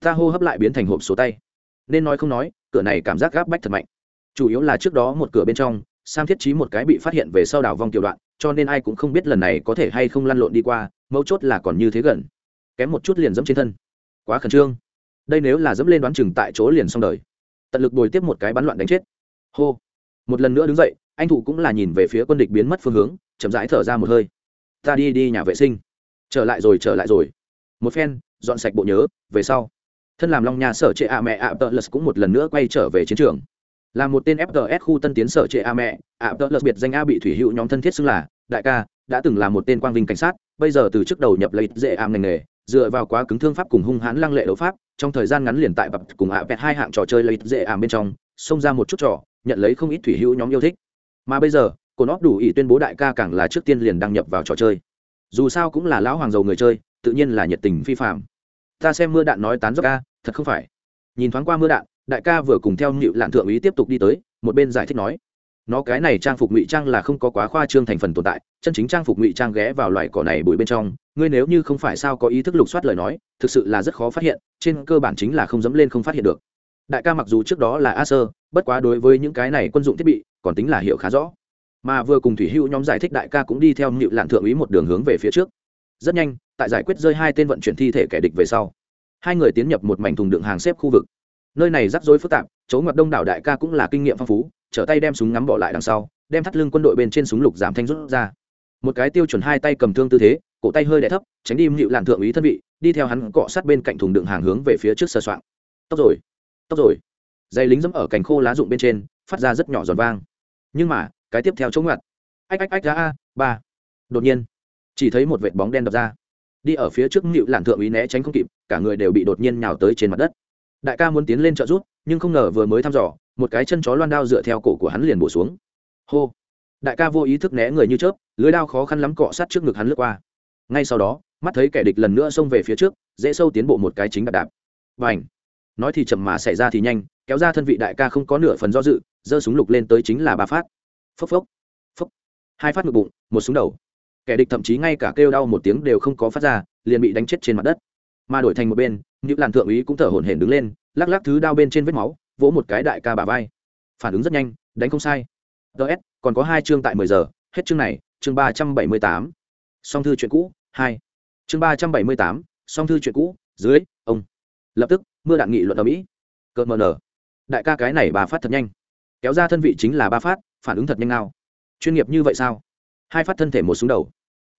Ta hô hấp lại biến thành hộp số tay. Nên nói không nói, cửa này cảm giác gáp bách thật mạnh. Chủ yếu là trước đó một cửa bên trong, sam thiết trí một cái bị phát hiện về sau đảo vong tiểu đoạn, cho nên ai cũng không biết lần này có thể hay không lăn lộn đi qua, mấu chốt là còn như thế gần. Kém một chút liền dẫm trên thân. Quá khẩn trương. Đây nếu là dẫm lên đoán chừng tại chỗ liền xong đời. Tận lực bồi tiếp một cái bắn loạn đánh chết. Hô. Một lần nữa đứng dậy, anh thụ cũng là nhìn về phía quân địch biến mất phương hướng, chậm rãi thở ra một hơi ta đi đi nhà vệ sinh. Trở lại rồi, trở lại rồi. Một phen, dọn sạch bộ nhớ, về sau. Thân làm long nhà sở trệ a mẹ ạ, tợ lật cũng một lần nữa quay trở về chiến trường. Là một tên fts khu tân tiến sở trệ a mẹ ạ, tợ lật biệt danh a bị thủy hữu nhóm thân thiết xưng là, đại ca, đã từng là một tên quang vinh cảnh sát, bây giờ từ trước đầu nhập lấy dễ ảm ngành nghề, dựa vào quá cứng thương pháp cùng hung hãn lăng lệ đấu pháp, trong thời gian ngắn liền tại bập cùng ạ vẹt hai hạng trò chơi lấy dễ ảm bên trong, xông ra một chút trò, nhận lấy không ít thủy hữu nhóm yêu thích. Mà bây giờ cổ nó đủ ý tuyên bố đại ca càng là trước tiên liền đăng nhập vào trò chơi. Dù sao cũng là lão hoàng giàu người chơi, tự nhiên là nhiệt tình phi phạm ta xem mưa đạn nói tán dốc ca thật không phải. Nhìn thoáng qua mưa đạn, đại ca vừa cùng theo nhịu lạn thượng úy tiếp tục đi tới, một bên giải thích nói, nó cái này trang phục ngụy trang là không có quá khoa trương thành phần tồn tại, chân chính trang phục ngụy trang ghé vào loại cỏ này bụi bên trong, ngươi nếu như không phải sao có ý thức lục soát lời nói, thực sự là rất khó phát hiện, trên cơ bản chính là không dẫm lên không phát hiện được. Đại ca mặc dù trước đó là a sơ, bất quá đối với những cái này quân dụng thiết bị, còn tính là hiểu khá rõ mà vừa cùng thủy hữu nhóm giải thích đại ca cũng đi theo nhịu lạn thượng úy một đường hướng về phía trước. Rất nhanh, tại giải quyết rơi hai tên vận chuyển thi thể kẻ địch về sau, hai người tiến nhập một mảnh thùng đựng hàng xếp khu vực. Nơi này rắc rối phức tạp, chỗ ngoặt đông đảo đại ca cũng là kinh nghiệm phong phú, trở tay đem súng ngắm bỏ lại đằng sau, đem thắt lưng quân đội bên trên súng lục giảm thanh rút ra. Một cái tiêu chuẩn hai tay cầm thương tư thế, cổ tay hơi đẻ thấp, tránh đi nhịu lạn thượng úy thân vị, đi theo hắn cọ sát bên cạnh thùng đựng hàng hướng về phía trước sơ soạn tốc rồi tốc rồi. Dây lính dẫm ở cành khô lá rụng bên trên, phát ra rất nhỏ giòn vang. Nhưng mà cái tiếp theo chống ngặt ách ách ách, ra, a, ba. Đột nhiên, chỉ thấy một vệt bóng đen đập ra. Đi ở phía trước ngự làn thượng úy né tránh không kịp, cả người đều bị đột nhiên nhào tới trên mặt đất. Đại ca muốn tiến lên trợ rút nhưng không ngờ vừa mới thăm dò, một cái chân chó loan đao dựa theo cổ của hắn liền bổ xuống. Hô! Đại ca vô ý thức né người như chớp, lưới đao khó khăn lắm cọ sát trước ngực hắn lướt qua. Ngay sau đó, mắt thấy kẻ địch lần nữa xông về phía trước, dễ sâu tiến bộ một cái chính đạp đạp. Và ảnh nói thì chậm mà xảy ra thì nhanh, kéo ra thân vị đại ca không có nửa phần do dự, giơ súng lục lên tới chính là ba phát phốc phốc phốc. Hai phát ngực bụng, một súng đầu. Kẻ địch thậm chí ngay cả kêu đau một tiếng đều không có phát ra, liền bị đánh chết trên mặt đất. Mà đổi thành một bên những làn thượng úy cũng thở hổn hển đứng lên, lắc lắc thứ đao bên trên vết máu, vỗ một cái đại ca bà vai. Phản ứng rất nhanh, đánh không sai. Ts còn có hai chương tại mười giờ. Hết chương này, chương ba trăm bảy mươi tám. Song thư chuyện cũ, hai. Chương ba trăm bảy mươi tám, song thư chuyện cũ, dưới, ông. Lập tức, mưa đạn nghị luận ở mỹ. Cợt mờ nở. Đại ca cái này bà phát thật nhanh. Kéo ra thân vị chính là ba phát phản ứng thật nhanh nào. Chuyên nghiệp như vậy sao? Hai phát thân thể một xuống đầu.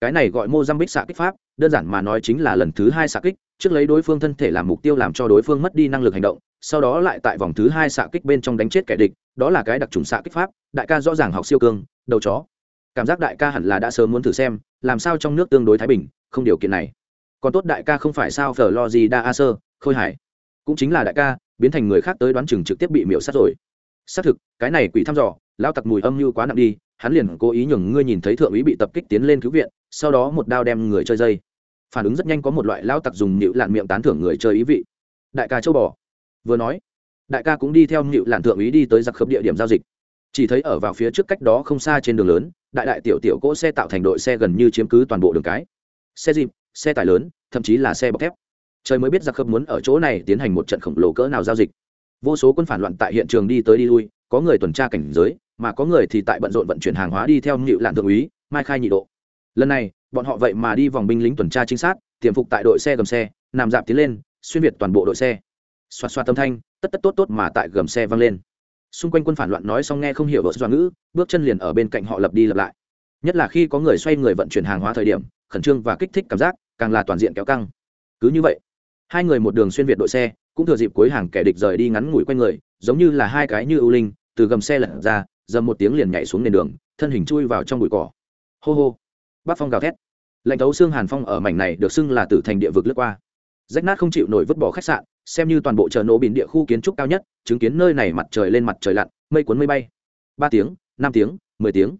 Cái này gọi mô xạ kích pháp, đơn giản mà nói chính là lần thứ hai xạ kích, trước lấy đối phương thân thể làm mục tiêu làm cho đối phương mất đi năng lực hành động, sau đó lại tại vòng thứ hai xạ kích bên trong đánh chết kẻ địch, đó là cái đặc trùng xạ kích pháp, đại ca rõ ràng học siêu cương, đầu chó. Cảm giác đại ca hẳn là đã sớm muốn thử xem, làm sao trong nước tương đối thái bình, không điều kiện này. Còn tốt đại ca không phải sao phở lo gì đa a sơ, khôi hải cũng chính là đại ca, biến thành người khác tới đoán chừng trực tiếp bị miễu sát rồi. Xác thực, cái này quỷ thăm dò lao tặc mùi âm mưu quá nặng đi, hắn liền cố ý nhường ngươi nhìn thấy thượng úy bị tập kích tiến lên cứu viện, sau đó một đao đem người chơi dây. Phản ứng rất nhanh có một loại lao tặc dùng nịu lạn miệng tán thưởng người chơi ý vị. Đại ca châu bò. Vừa nói, đại ca cũng đi theo nịu lạn thượng úy đi tới giặc khớp địa điểm giao dịch. Chỉ thấy ở vào phía trước cách đó không xa trên đường lớn, đại đại tiểu tiểu cỗ xe tạo thành đội xe gần như chiếm cứ toàn bộ đường cái. Xe dịp xe tải lớn, thậm chí là xe bọc thép. Trời mới biết giặc khớp muốn ở chỗ này tiến hành một trận khổng lồ cỡ nào giao dịch. Vô số quân phản loạn tại hiện trường đi tới đi lui, có người tuần tra cảnh giới mà có người thì tại bận rộn vận chuyển hàng hóa đi theo ngự lạn thượng úy, mai khai nhị độ. Lần này, bọn họ vậy mà đi vòng binh lính tuần tra trinh sát, tiềm phục tại đội xe gầm xe, nằm dạp tiến lên, xuyên việt toàn bộ đội xe. Xoa xoa tâm thanh, tất tất tốt tốt mà tại gầm xe vang lên. Xung quanh quân phản loạn nói xong nghe không hiểu vợ doan ngữ, bước chân liền ở bên cạnh họ lập đi lập lại. Nhất là khi có người xoay người vận chuyển hàng hóa thời điểm, khẩn trương và kích thích cảm giác, càng là toàn diện kéo căng. Cứ như vậy, hai người một đường xuyên việt đội xe, cũng thừa dịp cuối hàng kẻ địch rời đi ngắn ngủi quanh người, giống như là hai cái như ưu linh, từ gầm xe lật ra dầm một tiếng liền nhảy xuống nền đường, thân hình chui vào trong bụi cỏ. Hô hô. Bác phong gào thét. Lạnh thấu xương hàn phong ở mảnh này được xưng là tử thành địa vực lướt qua. Rách nát không chịu nổi vứt bỏ khách sạn, xem như toàn bộ chợ nổ biển địa khu kiến trúc cao nhất, chứng kiến nơi này mặt trời lên mặt trời lặn, mây cuốn mây bay. Ba tiếng, năm tiếng, mười tiếng.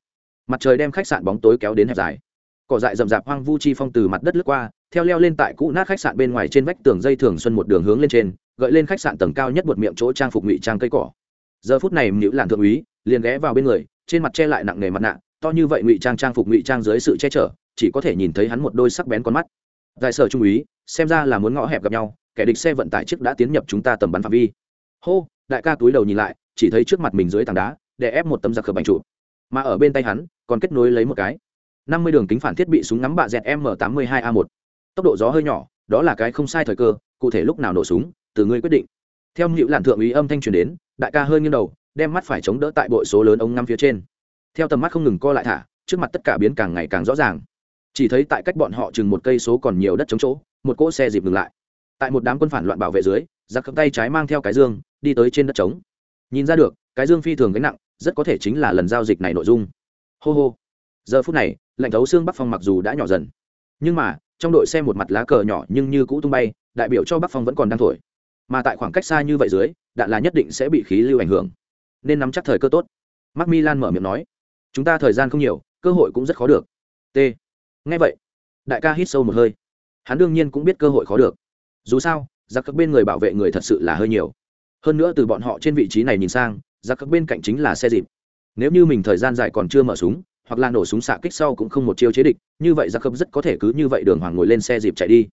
Mặt trời đem khách sạn bóng tối kéo đến hẹp dài. Cỏ dại rậm rạp hoang vu chi phong từ mặt đất lướt qua, theo leo lên tại cũ nát khách sạn bên ngoài trên vách tường dây thường xuân một đường hướng lên trên, gợi lên khách sạn tầng cao nhất một miệng chỗ trang phục ngụy trang cây cỏ. Giờ phút này nữ làn thượng úy liền ghé vào bên người, trên mặt che lại nặng nề mặt nạ, to như vậy ngụy trang trang phục ngụy trang dưới sự che chở, chỉ có thể nhìn thấy hắn một đôi sắc bén con mắt. Đại sở trung úy, xem ra là muốn ngõ hẹp gặp nhau, kẻ địch xe vận tải trước đã tiến nhập chúng ta tầm bắn phạm vi. Hô, đại ca túi đầu nhìn lại, chỉ thấy trước mặt mình dưới tảng đá để ép một tấm giặc khờ bành trụ mà ở bên tay hắn, còn kết nối lấy một cái. năm mươi đường kính phản thiết bị súng ngắm bạ dẹt m tám mươi hai a một. Tốc độ gió hơi nhỏ, đó là cái không sai thời cơ, cụ thể lúc nào nổ súng, từ ngươi quyết định. Theo nhịu lạn thượng úy âm thanh truyền đến, đại ca hơi nghiêng đầu đem mắt phải chống đỡ tại bội số lớn ống ngắm phía trên. Theo tầm mắt không ngừng co lại thả, trước mặt tất cả biến càng ngày càng rõ ràng. Chỉ thấy tại cách bọn họ chừng một cây số còn nhiều đất chống chỗ, một cỗ xe dịp ngừng lại. Tại một đám quân phản loạn bảo vệ dưới, giặc cầm tay trái mang theo cái dương, đi tới trên đất trống. Nhìn ra được, cái dương phi thường gánh nặng, rất có thể chính là lần giao dịch này nội dung. Hô hô. Giờ phút này, lạnh thấu xương bắc phong mặc dù đã nhỏ dần, nhưng mà, trong đội xe một mặt lá cờ nhỏ nhưng như cũ tung bay, đại biểu cho bắc phong vẫn còn đang thổi. Mà tại khoảng cách xa như vậy dưới, đạn là nhất định sẽ bị khí lưu ảnh hưởng nên nắm chắc thời cơ tốt. Mark milan mở miệng nói, chúng ta thời gian không nhiều, cơ hội cũng rất khó được. T. Ngay vậy, đại ca hít sâu một hơi. Hắn đương nhiên cũng biết cơ hội khó được. Dù sao, giặc các bên người bảo vệ người thật sự là hơi nhiều. Hơn nữa từ bọn họ trên vị trí này nhìn sang, giặc các bên cạnh chính là xe dịp. Nếu như mình thời gian dài còn chưa mở súng, hoặc là nổ súng xạ kích sau cũng không một chiêu chế địch, như vậy giặc khớp rất có thể cứ như vậy đường hoàng ngồi lên xe dịp chạy đi.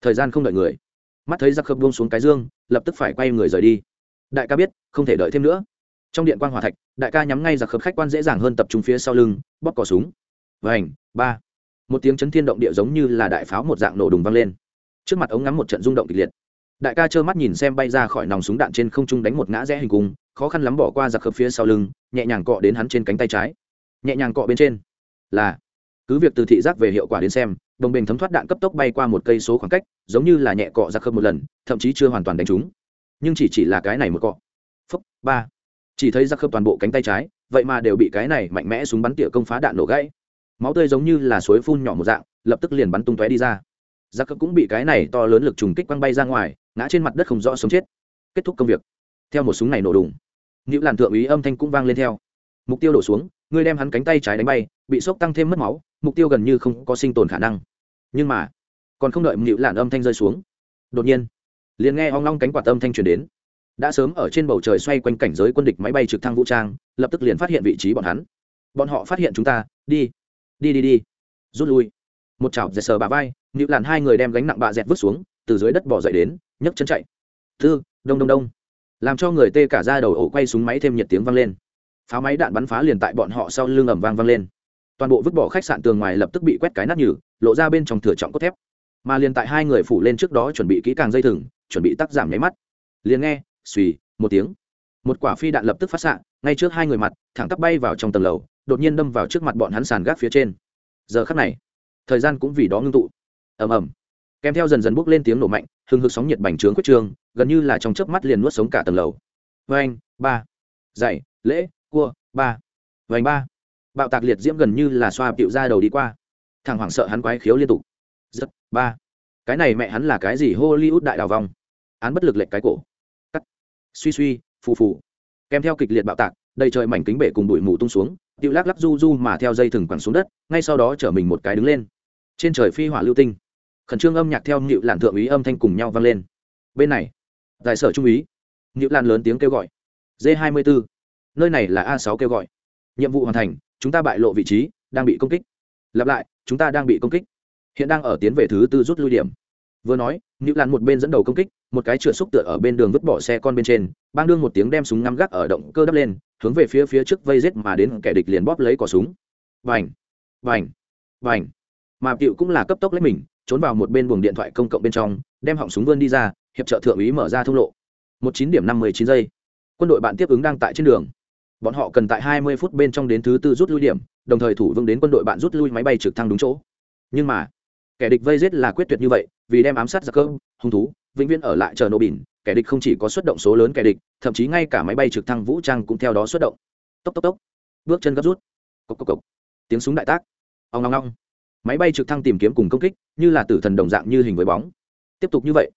Thời gian không đợi người. Mắt thấy giặc khớp buông xuống cái dương, lập tức phải quay người rời đi. Đại ca biết, không thể đợi thêm nữa trong điện quan hòa thạch, đại ca nhắm ngay giặc khớp khách quan dễ dàng hơn tập trung phía sau lưng, bóp cò súng. Vành, ba. Một tiếng chấn thiên động địa giống như là đại pháo một dạng nổ đùng vang lên. Trước mặt ống ngắm một trận rung động kịch liệt. Đại ca trơ mắt nhìn xem bay ra khỏi nòng súng đạn trên không trung đánh một ngã rẽ hình cung, khó khăn lắm bỏ qua giặc khớp phía sau lưng, nhẹ nhàng cọ đến hắn trên cánh tay trái. Nhẹ nhàng cọ bên trên. Là. Cứ việc từ thị giác về hiệu quả đến xem, đồng bình thấm thoát đạn cấp tốc bay qua một cây số khoảng cách, giống như là nhẹ cọ ra khớp một lần, thậm chí chưa hoàn toàn đánh trúng. Nhưng chỉ chỉ là cái này một cọ. Phấp ba chỉ thấy giặc khớp toàn bộ cánh tay trái, vậy mà đều bị cái này mạnh mẽ súng bắn tỉa công phá đạn nổ gãy. Máu tươi giống như là suối phun nhỏ một dạng, lập tức liền bắn tung tóe đi ra. Giặc khớp cũng bị cái này to lớn lực trùng kích quăng bay ra ngoài, ngã trên mặt đất không rõ sống chết. Kết thúc công việc. Theo một súng này nổ đùng, những làn thượng úy âm thanh cũng vang lên theo. Mục tiêu đổ xuống ngươi đem hắn cánh tay trái đánh bay, bị sốc tăng thêm mất máu, mục tiêu gần như không có sinh tồn khả năng. Nhưng mà, còn không đợi mịu Làn âm thanh rơi xuống, đột nhiên, liền nghe hoang long cánh quạt âm thanh truyền đến đã sớm ở trên bầu trời xoay quanh cảnh giới quân địch máy bay trực thăng vũ trang, lập tức liền phát hiện vị trí bọn hắn. Bọn họ phát hiện chúng ta, đi đi đi đi. Rút lui. Một chảo dẹt sờ bà vai nịu làn hai người đem gánh nặng bạ dẹt vứt xuống, từ dưới đất bỏ dậy đến, nhấc chân chạy. Thư đông đông đông. Làm cho người tê cả ra đầu ổ quay súng máy thêm nhiệt tiếng vang lên. Pháo máy đạn bắn phá liền tại bọn họ sau lưng ầm vang vang lên. Toàn bộ vứt bỏ khách sạn tường ngoài lập tức bị quét cái nát nhừ, lộ ra bên trong thừa trọng cốt thép. Mà liền tại hai người phủ lên trước đó chuẩn bị kỹ càng dây thừng, chuẩn bị tắc giảm nháy mắt. Liền nghe suy một tiếng. Một quả phi đạn lập tức phát xạ ngay trước hai người mặt thẳng tắp bay vào trong tầng lầu đột nhiên đâm vào trước mặt bọn hắn sàn gác phía trên. Giờ khắc này thời gian cũng vì đó ngưng tụ. Ầm ầm. Kèm theo dần dần bốc lên tiếng nổ mạnh hừng hực sóng nhiệt bành trướng quyết trường, gần như là trong chớp mắt liền nuốt sống cả tầng lầu. Vê anh ba. Dạy lễ cua ba. Vành ba. Bạo tạc liệt diễm gần như là xoa bịu ra đầu đi qua. Thằng hoảng sợ hắn quái khiếu liên tục. Rất ba. Cái này mẹ hắn là cái gì hollywood đại đào vong? Án bất lực lệnh cái cổ suy suy, phù phù. Kèm theo kịch liệt bạo tạc, đầy trời mảnh kính bể cùng bụi mù tung xuống tiêu lắc lắc du du mà theo dây thừng quẳng xuống đất, ngay sau đó chở mình một cái đứng lên. Trên trời phi hỏa lưu tinh, khẩn trương âm nhạc theo nhịu làn thượng úy âm thanh cùng nhau vang lên. Bên này giải sở trung úy nhịu làn lớn tiếng kêu gọi. D hai mươi bốn nơi này là a sáu kêu gọi. Nhiệm vụ hoàn thành, chúng ta bại lộ vị trí, đang bị công kích. Lặp lại, chúng ta đang bị công kích. Hiện đang ở tiến về thứ tư rút lui điểm vừa nói nữ lan một bên dẫn đầu công kích, một cái chửa xúc tựa ở bên đường vứt bỏ xe con bên trên, bang đương một tiếng đem súng ngắm gác ở động cơ đắp lên, hướng về phía phía trước vây rết mà đến kẻ địch liền bóp lấy cỏ súng. Vành vành vành mà cựu cũng là cấp tốc lấy mình, trốn vào một bên buồng điện thoại công cộng bên trong, đem họng súng vươn đi ra, hiệp trợ thượng úy mở ra thông lộ. Một chín điểm năm mươi chín giây. Quân đội bạn tiếp ứng đang tại trên đường. Bọn họ cần tại 20 phút bên trong đến thứ tư rút lui điểm, đồng thời thủ vững đến quân đội bạn rút lui máy bay trực thăng đúng chỗ. Nhưng mà kẻ địch vây giết là quyết tuyệt như vậy vì đem ám sát giặc cơm hung thú vĩnh viễn ở lại chờ nổ bỉn kẻ địch không chỉ có xuất động số lớn kẻ địch thậm chí ngay cả máy bay trực thăng vũ trang cũng theo đó xuất động. Tốc tốc tốc. Bước chân gấp rút. Cốc cốc cốc. tiếng súng đại tác. Ông ngong ngong máy bay trực thăng tìm kiếm cùng công kích như là tử thần đồng dạng như hình với bóng. Tiếp tục như vậy.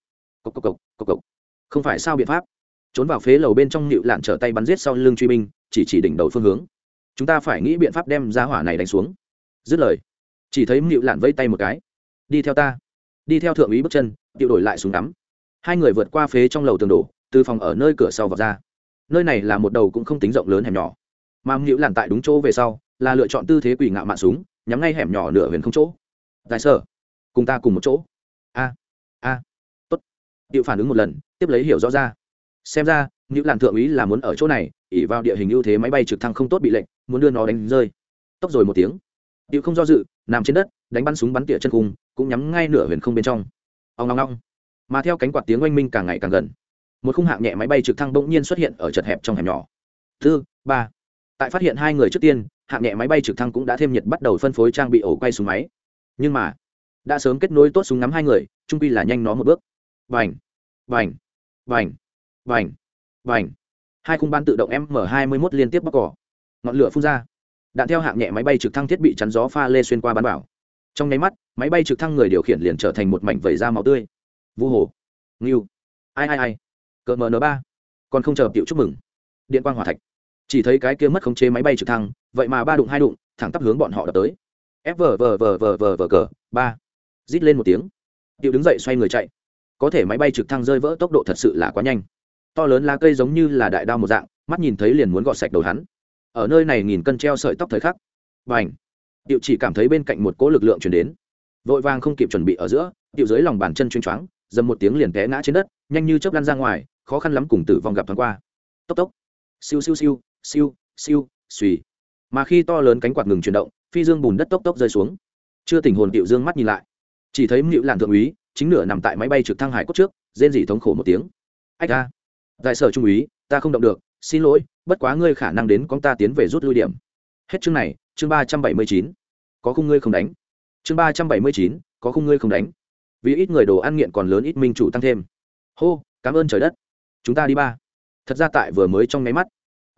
Cốc cốc cốc, cốc cốc. không phải sao biện pháp? Trốn vào phế lầu bên trong nịu lạn trở tay bắn giết sau lưng truy binh chỉ chỉ đỉnh đầu phương hướng. Chúng ta phải nghĩ biện pháp đem ra hỏa này đánh xuống. Dứt lời chỉ thấy nịu lạn vây tay một cái đi theo ta. Đi theo thượng úy bước chân điệu đổi lại súng đắm hai người vượt qua phế trong lầu tường đổ, từ phòng ở nơi cửa sau vào ra. Nơi này là một đầu cũng không tính rộng lớn hẻm nhỏ. Mà hữu làn tại đúng chỗ về sau, là lựa chọn tư thế quỳ ngạo mạn súng, nhắm ngay hẻm nhỏ nửa huyền không chỗ. Đại sở, cùng ta cùng một chỗ. A a, tốt. Điệu phản ứng một lần, tiếp lấy hiểu rõ ra. Xem ra hữu làn thượng úy là muốn ở chỗ này ỉ vào địa hình ưu thế máy bay trực thăng không tốt bị lệnh muốn đưa nó đánh rơi. Tốc rồi một tiếng. Điệu không do dự, nằm trên đất, đánh bắn súng bắn tỉa chân cùng cũng nhắm ngay nửa huyền không bên trong. Ông ngong ngong mà theo cánh quạt tiếng oanh minh càng ngày càng gần, một khung hạng nhẹ máy bay trực thăng bỗng nhiên xuất hiện ở chật hẹp trong hẻm nhỏ. Thứ ba. Tại phát hiện hai người trước tiên, hạng nhẹ máy bay trực thăng cũng đã thêm nhiệt bắt đầu phân phối trang bị ổ quay súng máy. Nhưng mà, đã sớm kết nối tốt súng ngắm hai người trung pi là nhanh nó một bước. Vành vành vành vành vành hai khung ban tự động m hai mươi một liên tiếp bóc cỏ. Ngọn lửa phun ra. Đạn theo hạng nhẹ máy bay trực thăng thiết bị chắn gió pha lê xuyên qua bán bảo trong nháy mắt, máy bay trực thăng người điều khiển liền trở thành một mảnh vẩy da máu tươi. Vu hồ. Nghiêu ai ai ai. Cỡ mn ba. Còn không chờ tiểu chúc mừng. Điện quang hỏa thạch. Chỉ thấy cái kia mất khống chế máy bay trực thăng, vậy mà ba đụng hai đụng, thẳng tắp hướng bọn họ đập tới. Ép vờ vờ vờ vờ vờ vờ cờ ba. Rít lên một tiếng. Tiểu đứng dậy xoay người chạy. Có thể máy bay trực thăng rơi vỡ tốc độ thật sự là quá nhanh. To lớn lá cây giống như là đại đao một dạng, mắt nhìn thấy liền muốn gọt sạch đầu hắn. Ở nơi này nghìn cân treo sợi tóc thời khắc. Và ảnh tiểu chỉ cảm thấy bên cạnh một cỗ lực lượng truyền đến. Vội vàng không kịp chuẩn bị ở giữa, tiểu dưới lòng bàn chân chuyên choáng, dầm một tiếng liền té ngã trên đất, nhanh như chớp lăn ra ngoài, khó khăn lắm cùng tử vong gặp thoáng qua. Tốc tốc. Siêu siêu siêu siêu siêu, suy. Mà khi to lớn cánh quạt ngừng chuyển động, phi dương bùn đất tốc tốc rơi xuống. Chưa tỉnh hồn tiểu dương mắt nhìn lại. Chỉ thấy mịu Lạn thượng úy, chính nửa nằm tại máy bay trực thăng hải cốt trước, rên rỉ thống khổ một tiếng. Ách ra đại sở trung úy, ta không động được, xin lỗi, bất quá ngươi khả năng đến con ta tiến về rút lui điểm. Hết chương này chương ba trăm bảy mươi chín, có khung ngươi không đánh. Chương ba trăm bảy mươi chín, có khung ngươi không đánh. Vì ít người đồ ăn nghiện còn lớn ít minh chủ tăng thêm. Hô, cảm ơn trời đất. Chúng ta đi ba. Thật ra tại vừa mới trong nháy mắt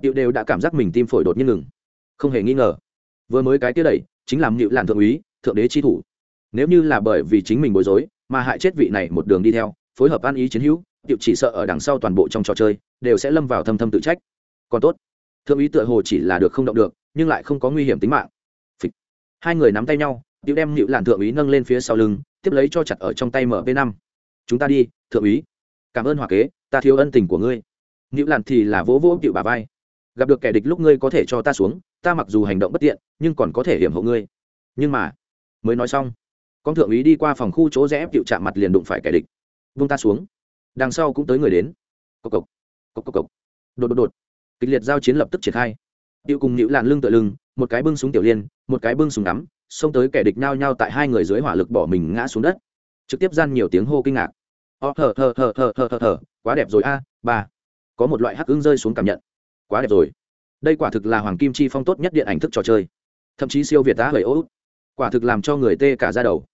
điệu đều đã cảm giác mình tim phổi đột nhiên ngừng. Không hề nghi ngờ. Vừa mới cái kia đẩy, chính làm nhịu làn thượng úy, thượng đế chi thủ. Nếu như là bởi vì chính mình bối rối, mà hại chết vị này một đường đi theo, phối hợp ăn ý chiến hữu điệu chỉ sợ ở đằng sau toàn bộ trong trò chơi, đều sẽ lâm vào thâm thâm tự trách. Còn tốt. Thượng úy tựa hồ chỉ là được không động được nhưng lại không có nguy hiểm tính mạng. Phịch. hai người nắm tay nhau, tiểu đem nịu làn thượng úy nâng lên phía sau lưng, tiếp lấy cho chặt ở trong tay mp năm. Chúng ta đi, thượng úy. Cảm ơn hòa kế, ta thiếu ân tình của ngươi. Nịu làn thì là vỗ vỗ cựu bà vai. Gặp được kẻ địch lúc ngươi có thể cho ta xuống, ta mặc dù hành động bất tiện, nhưng còn có thể hiểm hộ ngươi. Nhưng mà, mới nói xong, con thượng úy đi qua phòng khu chỗ rẽ cựu chạm mặt liền đụng phải kẻ địch. Vung ta xuống. Đằng sau cũng tới người đến. Cộc cộc cộc cộc cộc. Đột đột đột. Kịch liệt giao chiến lập tức triển khai. Tiêu cùng nhữ làn lưng tựa lưng, một cái bưng súng tiểu liên, một cái bưng súng ngắm, xông tới kẻ địch nhao nhao tại hai người dưới hỏa lực bỏ mình ngã xuống đất. Trực tiếp gian nhiều tiếng hô kinh ngạc. Ờ, Ó thở thở thở thở thở thở thở, quá đẹp rồi a, ba. Có một loại hắc ứng rơi xuống cảm nhận. Quá đẹp rồi. Đây quả thực là hoàng kim chi phong tốt nhất điện ảnh thức trò chơi. Thậm chí siêu việt tá hời ố. Quả thực làm cho người tê cả da đầu.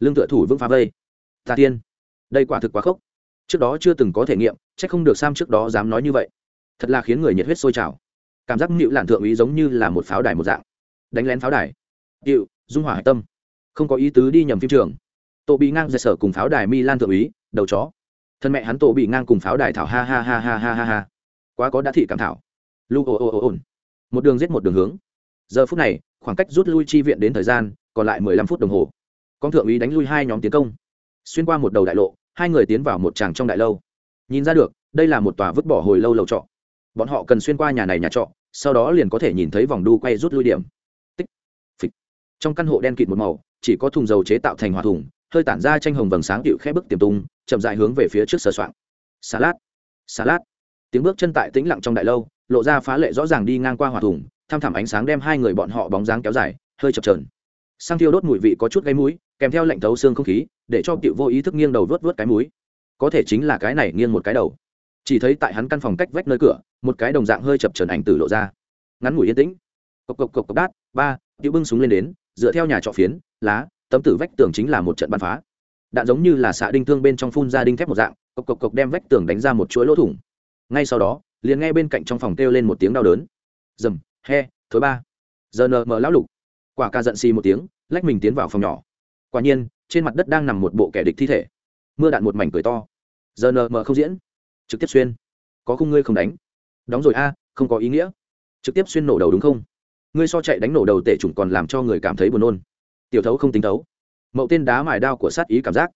Lưng tựa thủ vững phá vây. Ta tiên. Đây quả thực quá khốc. Trước đó chưa từng có thể nghiệm, chắc không được Sam trước đó dám nói như vậy. Thật là khiến người nhiệt huyết sôi trào cảm giác nịu lạn thượng úy giống như là một pháo đài một dạng. Đánh lén pháo đài. Điệu dung hỏa hạch tâm. Không có ý tứ đi nhầm phim trường. Tổ bị ngang dạy sở cùng pháo đài milan thượng úy, đầu chó. Thân mẹ hắn tổ bị ngang cùng pháo đài thảo ha ha ha ha ha ha ha. Quá có đã thị cảm thảo. Lu ồ ồ ồ ồn một đường giết một đường hướng. Giờ phút này, khoảng cách rút lui chi viện đến thời gian, còn lại mười lăm phút đồng hồ. Con thượng úy đánh lui hai nhóm tiến công. Xuyên qua một đầu đại lộ, hai người tiến vào một tràng trong đại lâu. Nhìn ra được, đây là một tòa vứt bỏ hồi lâu lầu trọ bọn họ cần xuyên qua nhà này nhà trọ sau đó liền có thể nhìn thấy vòng đu quay rút lui điểm. Tích phịch. Trong căn hộ đen kịt một màu chỉ có thùng dầu chế tạo thành hỏa thùng hơi tản ra tranh hồng vầng sáng tựu khẽ bước tiềm tung chậm dại hướng về phía trước Sá-lát, sá-lát. tiếng bước chân tại tĩnh lặng trong đại lâu lộ ra phá lệ rõ ràng đi ngang qua hỏa thùng tham thảm ánh sáng đem hai người bọn họ bóng dáng kéo dài hơi chập trờn sang thiêu đốt mùi vị có chút gáy mũi kèm theo lạnh thấu xương không khí để cho cựu vô ý thức nghiêng đầu vớt vớt cái mũi. Có thể chính là cái này nghiêng một cái đầu chỉ thấy tại hắn căn phòng cách vách nơi cửa, một cái đồng dạng hơi chập trần ảnh tử lộ ra. Ngắn ngủi yên tĩnh. Cộc cộc cộc cộc, đát, ba, tiểu bưng súng lên đến, dựa theo nhà trọ phiến, lá, tấm tử vách tường chính là một trận bắn phá. Đạn giống như là xạ đinh thương bên trong phun ra đinh thép một dạng, cộc cộc cộc đem vách tường đánh ra một chuỗi lỗ thủng. Ngay sau đó, liền nghe bên cạnh trong phòng kêu lên một tiếng đau đớn. Dầm, he, thối ba. Giờ nờ mờ lão lục. Quả ca giận xì một tiếng, lách mình tiến vào phòng nhỏ. Quả nhiên, trên mặt đất đang nằm một bộ kẻ địch thi thể. Mưa đạn một mảnh cười to. Giờ nờ mờ không diễn trực tiếp xuyên. Có khung ngươi không đánh. Đóng rồi a, không có ý nghĩa. Trực tiếp xuyên nổ đầu đúng không? Ngươi so chạy đánh nổ đầu tệ chủng còn làm cho người cảm thấy buồn nôn. Tiểu thấu không tính thấu. Mậu tên đá mài đao của sát ý cảm giác.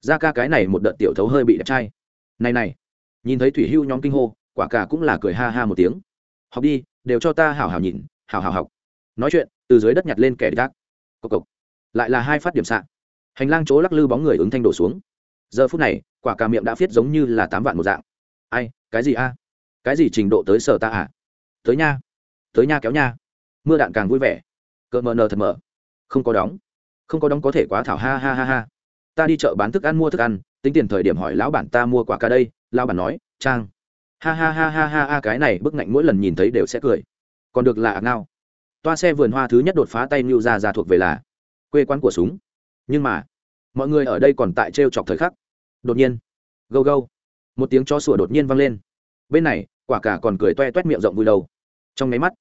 Ra ca cái này một đợt tiểu thấu hơi bị đẹp trai. Này này. Nhìn thấy thủy hưu nhóm kinh hô, quả cả cũng là cười ha ha một tiếng. Học đi, đều cho ta hảo hảo nhìn hảo hảo học. Nói chuyện, từ dưới đất nhặt lên kẻ gác cộc cộc. Lại là hai phát điểm sạn hành lang chỗ lắc lư bóng người ứng thanh đổ xuống. Giờ phút này, quả cà miệng đã viết giống như là tám vạn một dạng ai, cái gì a? Cái gì trình độ tới sở ta à? Tới nha tới nha kéo nha. Mưa đạn càng vui vẻ. Cỡ mờ nờ thật mở không có đóng. Không có đóng có thể quá thảo, ha ha ha ha. Ta đi chợ bán thức ăn, mua thức ăn. Tính tiền thời điểm hỏi lão bản ta mua quả ca đây. Lão bản nói, trang. Ha ha ha ha ha ha, cái này bức ngạnh mỗi lần nhìn thấy đều sẽ cười. Còn được là ạc ngao. Toa xe vườn hoa thứ nhất đột phá tay mưu ra ra thuộc về là quê quán của súng. Nhưng mà, mọi người ở đây còn tại t r e o chọc thời khắc. Đột nhiên, gâu gâu một tiếng chó sủa đột nhiên vang lên. Bên này, quả cả còn cười toe toét miệng rộng vui đầu. Trong máy mắt,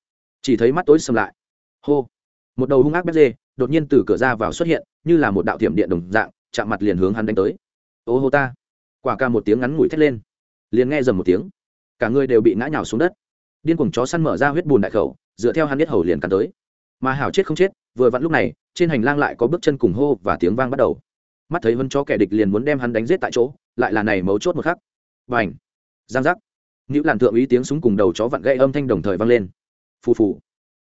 chỉ thấy mắt tối sầm lại. Hô! Một đầu hung ác bét dê đột nhiên từ cửa ra vào xuất hiện, như là một đạo thiểm điện đồng dạng, chạm mặt liền hướng hắn đánh tới. Ô hô ta! Quả ca một tiếng ngắn ngủi thét lên. Liền nghe dầm một tiếng. Cả người đều bị ngã nhào xuống đất. Điên cuồng chó săn mở ra huyết bùn đại khẩu, dựa theo hắn biết hầu liền cắn tới. Mà hảo chết không chết, vừa vặn lúc này, trên hành lang lại có bước chân cùng hô và tiếng vang bắt đầu. Mắt thấy vân chó kẻ địch liền muốn đem hắn đánh giết tại chỗ, lại là này mấu chốt một khắc và ảnh. Giang giác. Nữ làn thượng ý tiếng súng cùng đầu chó vặn gãy âm thanh đồng thời vang lên. Phù phù.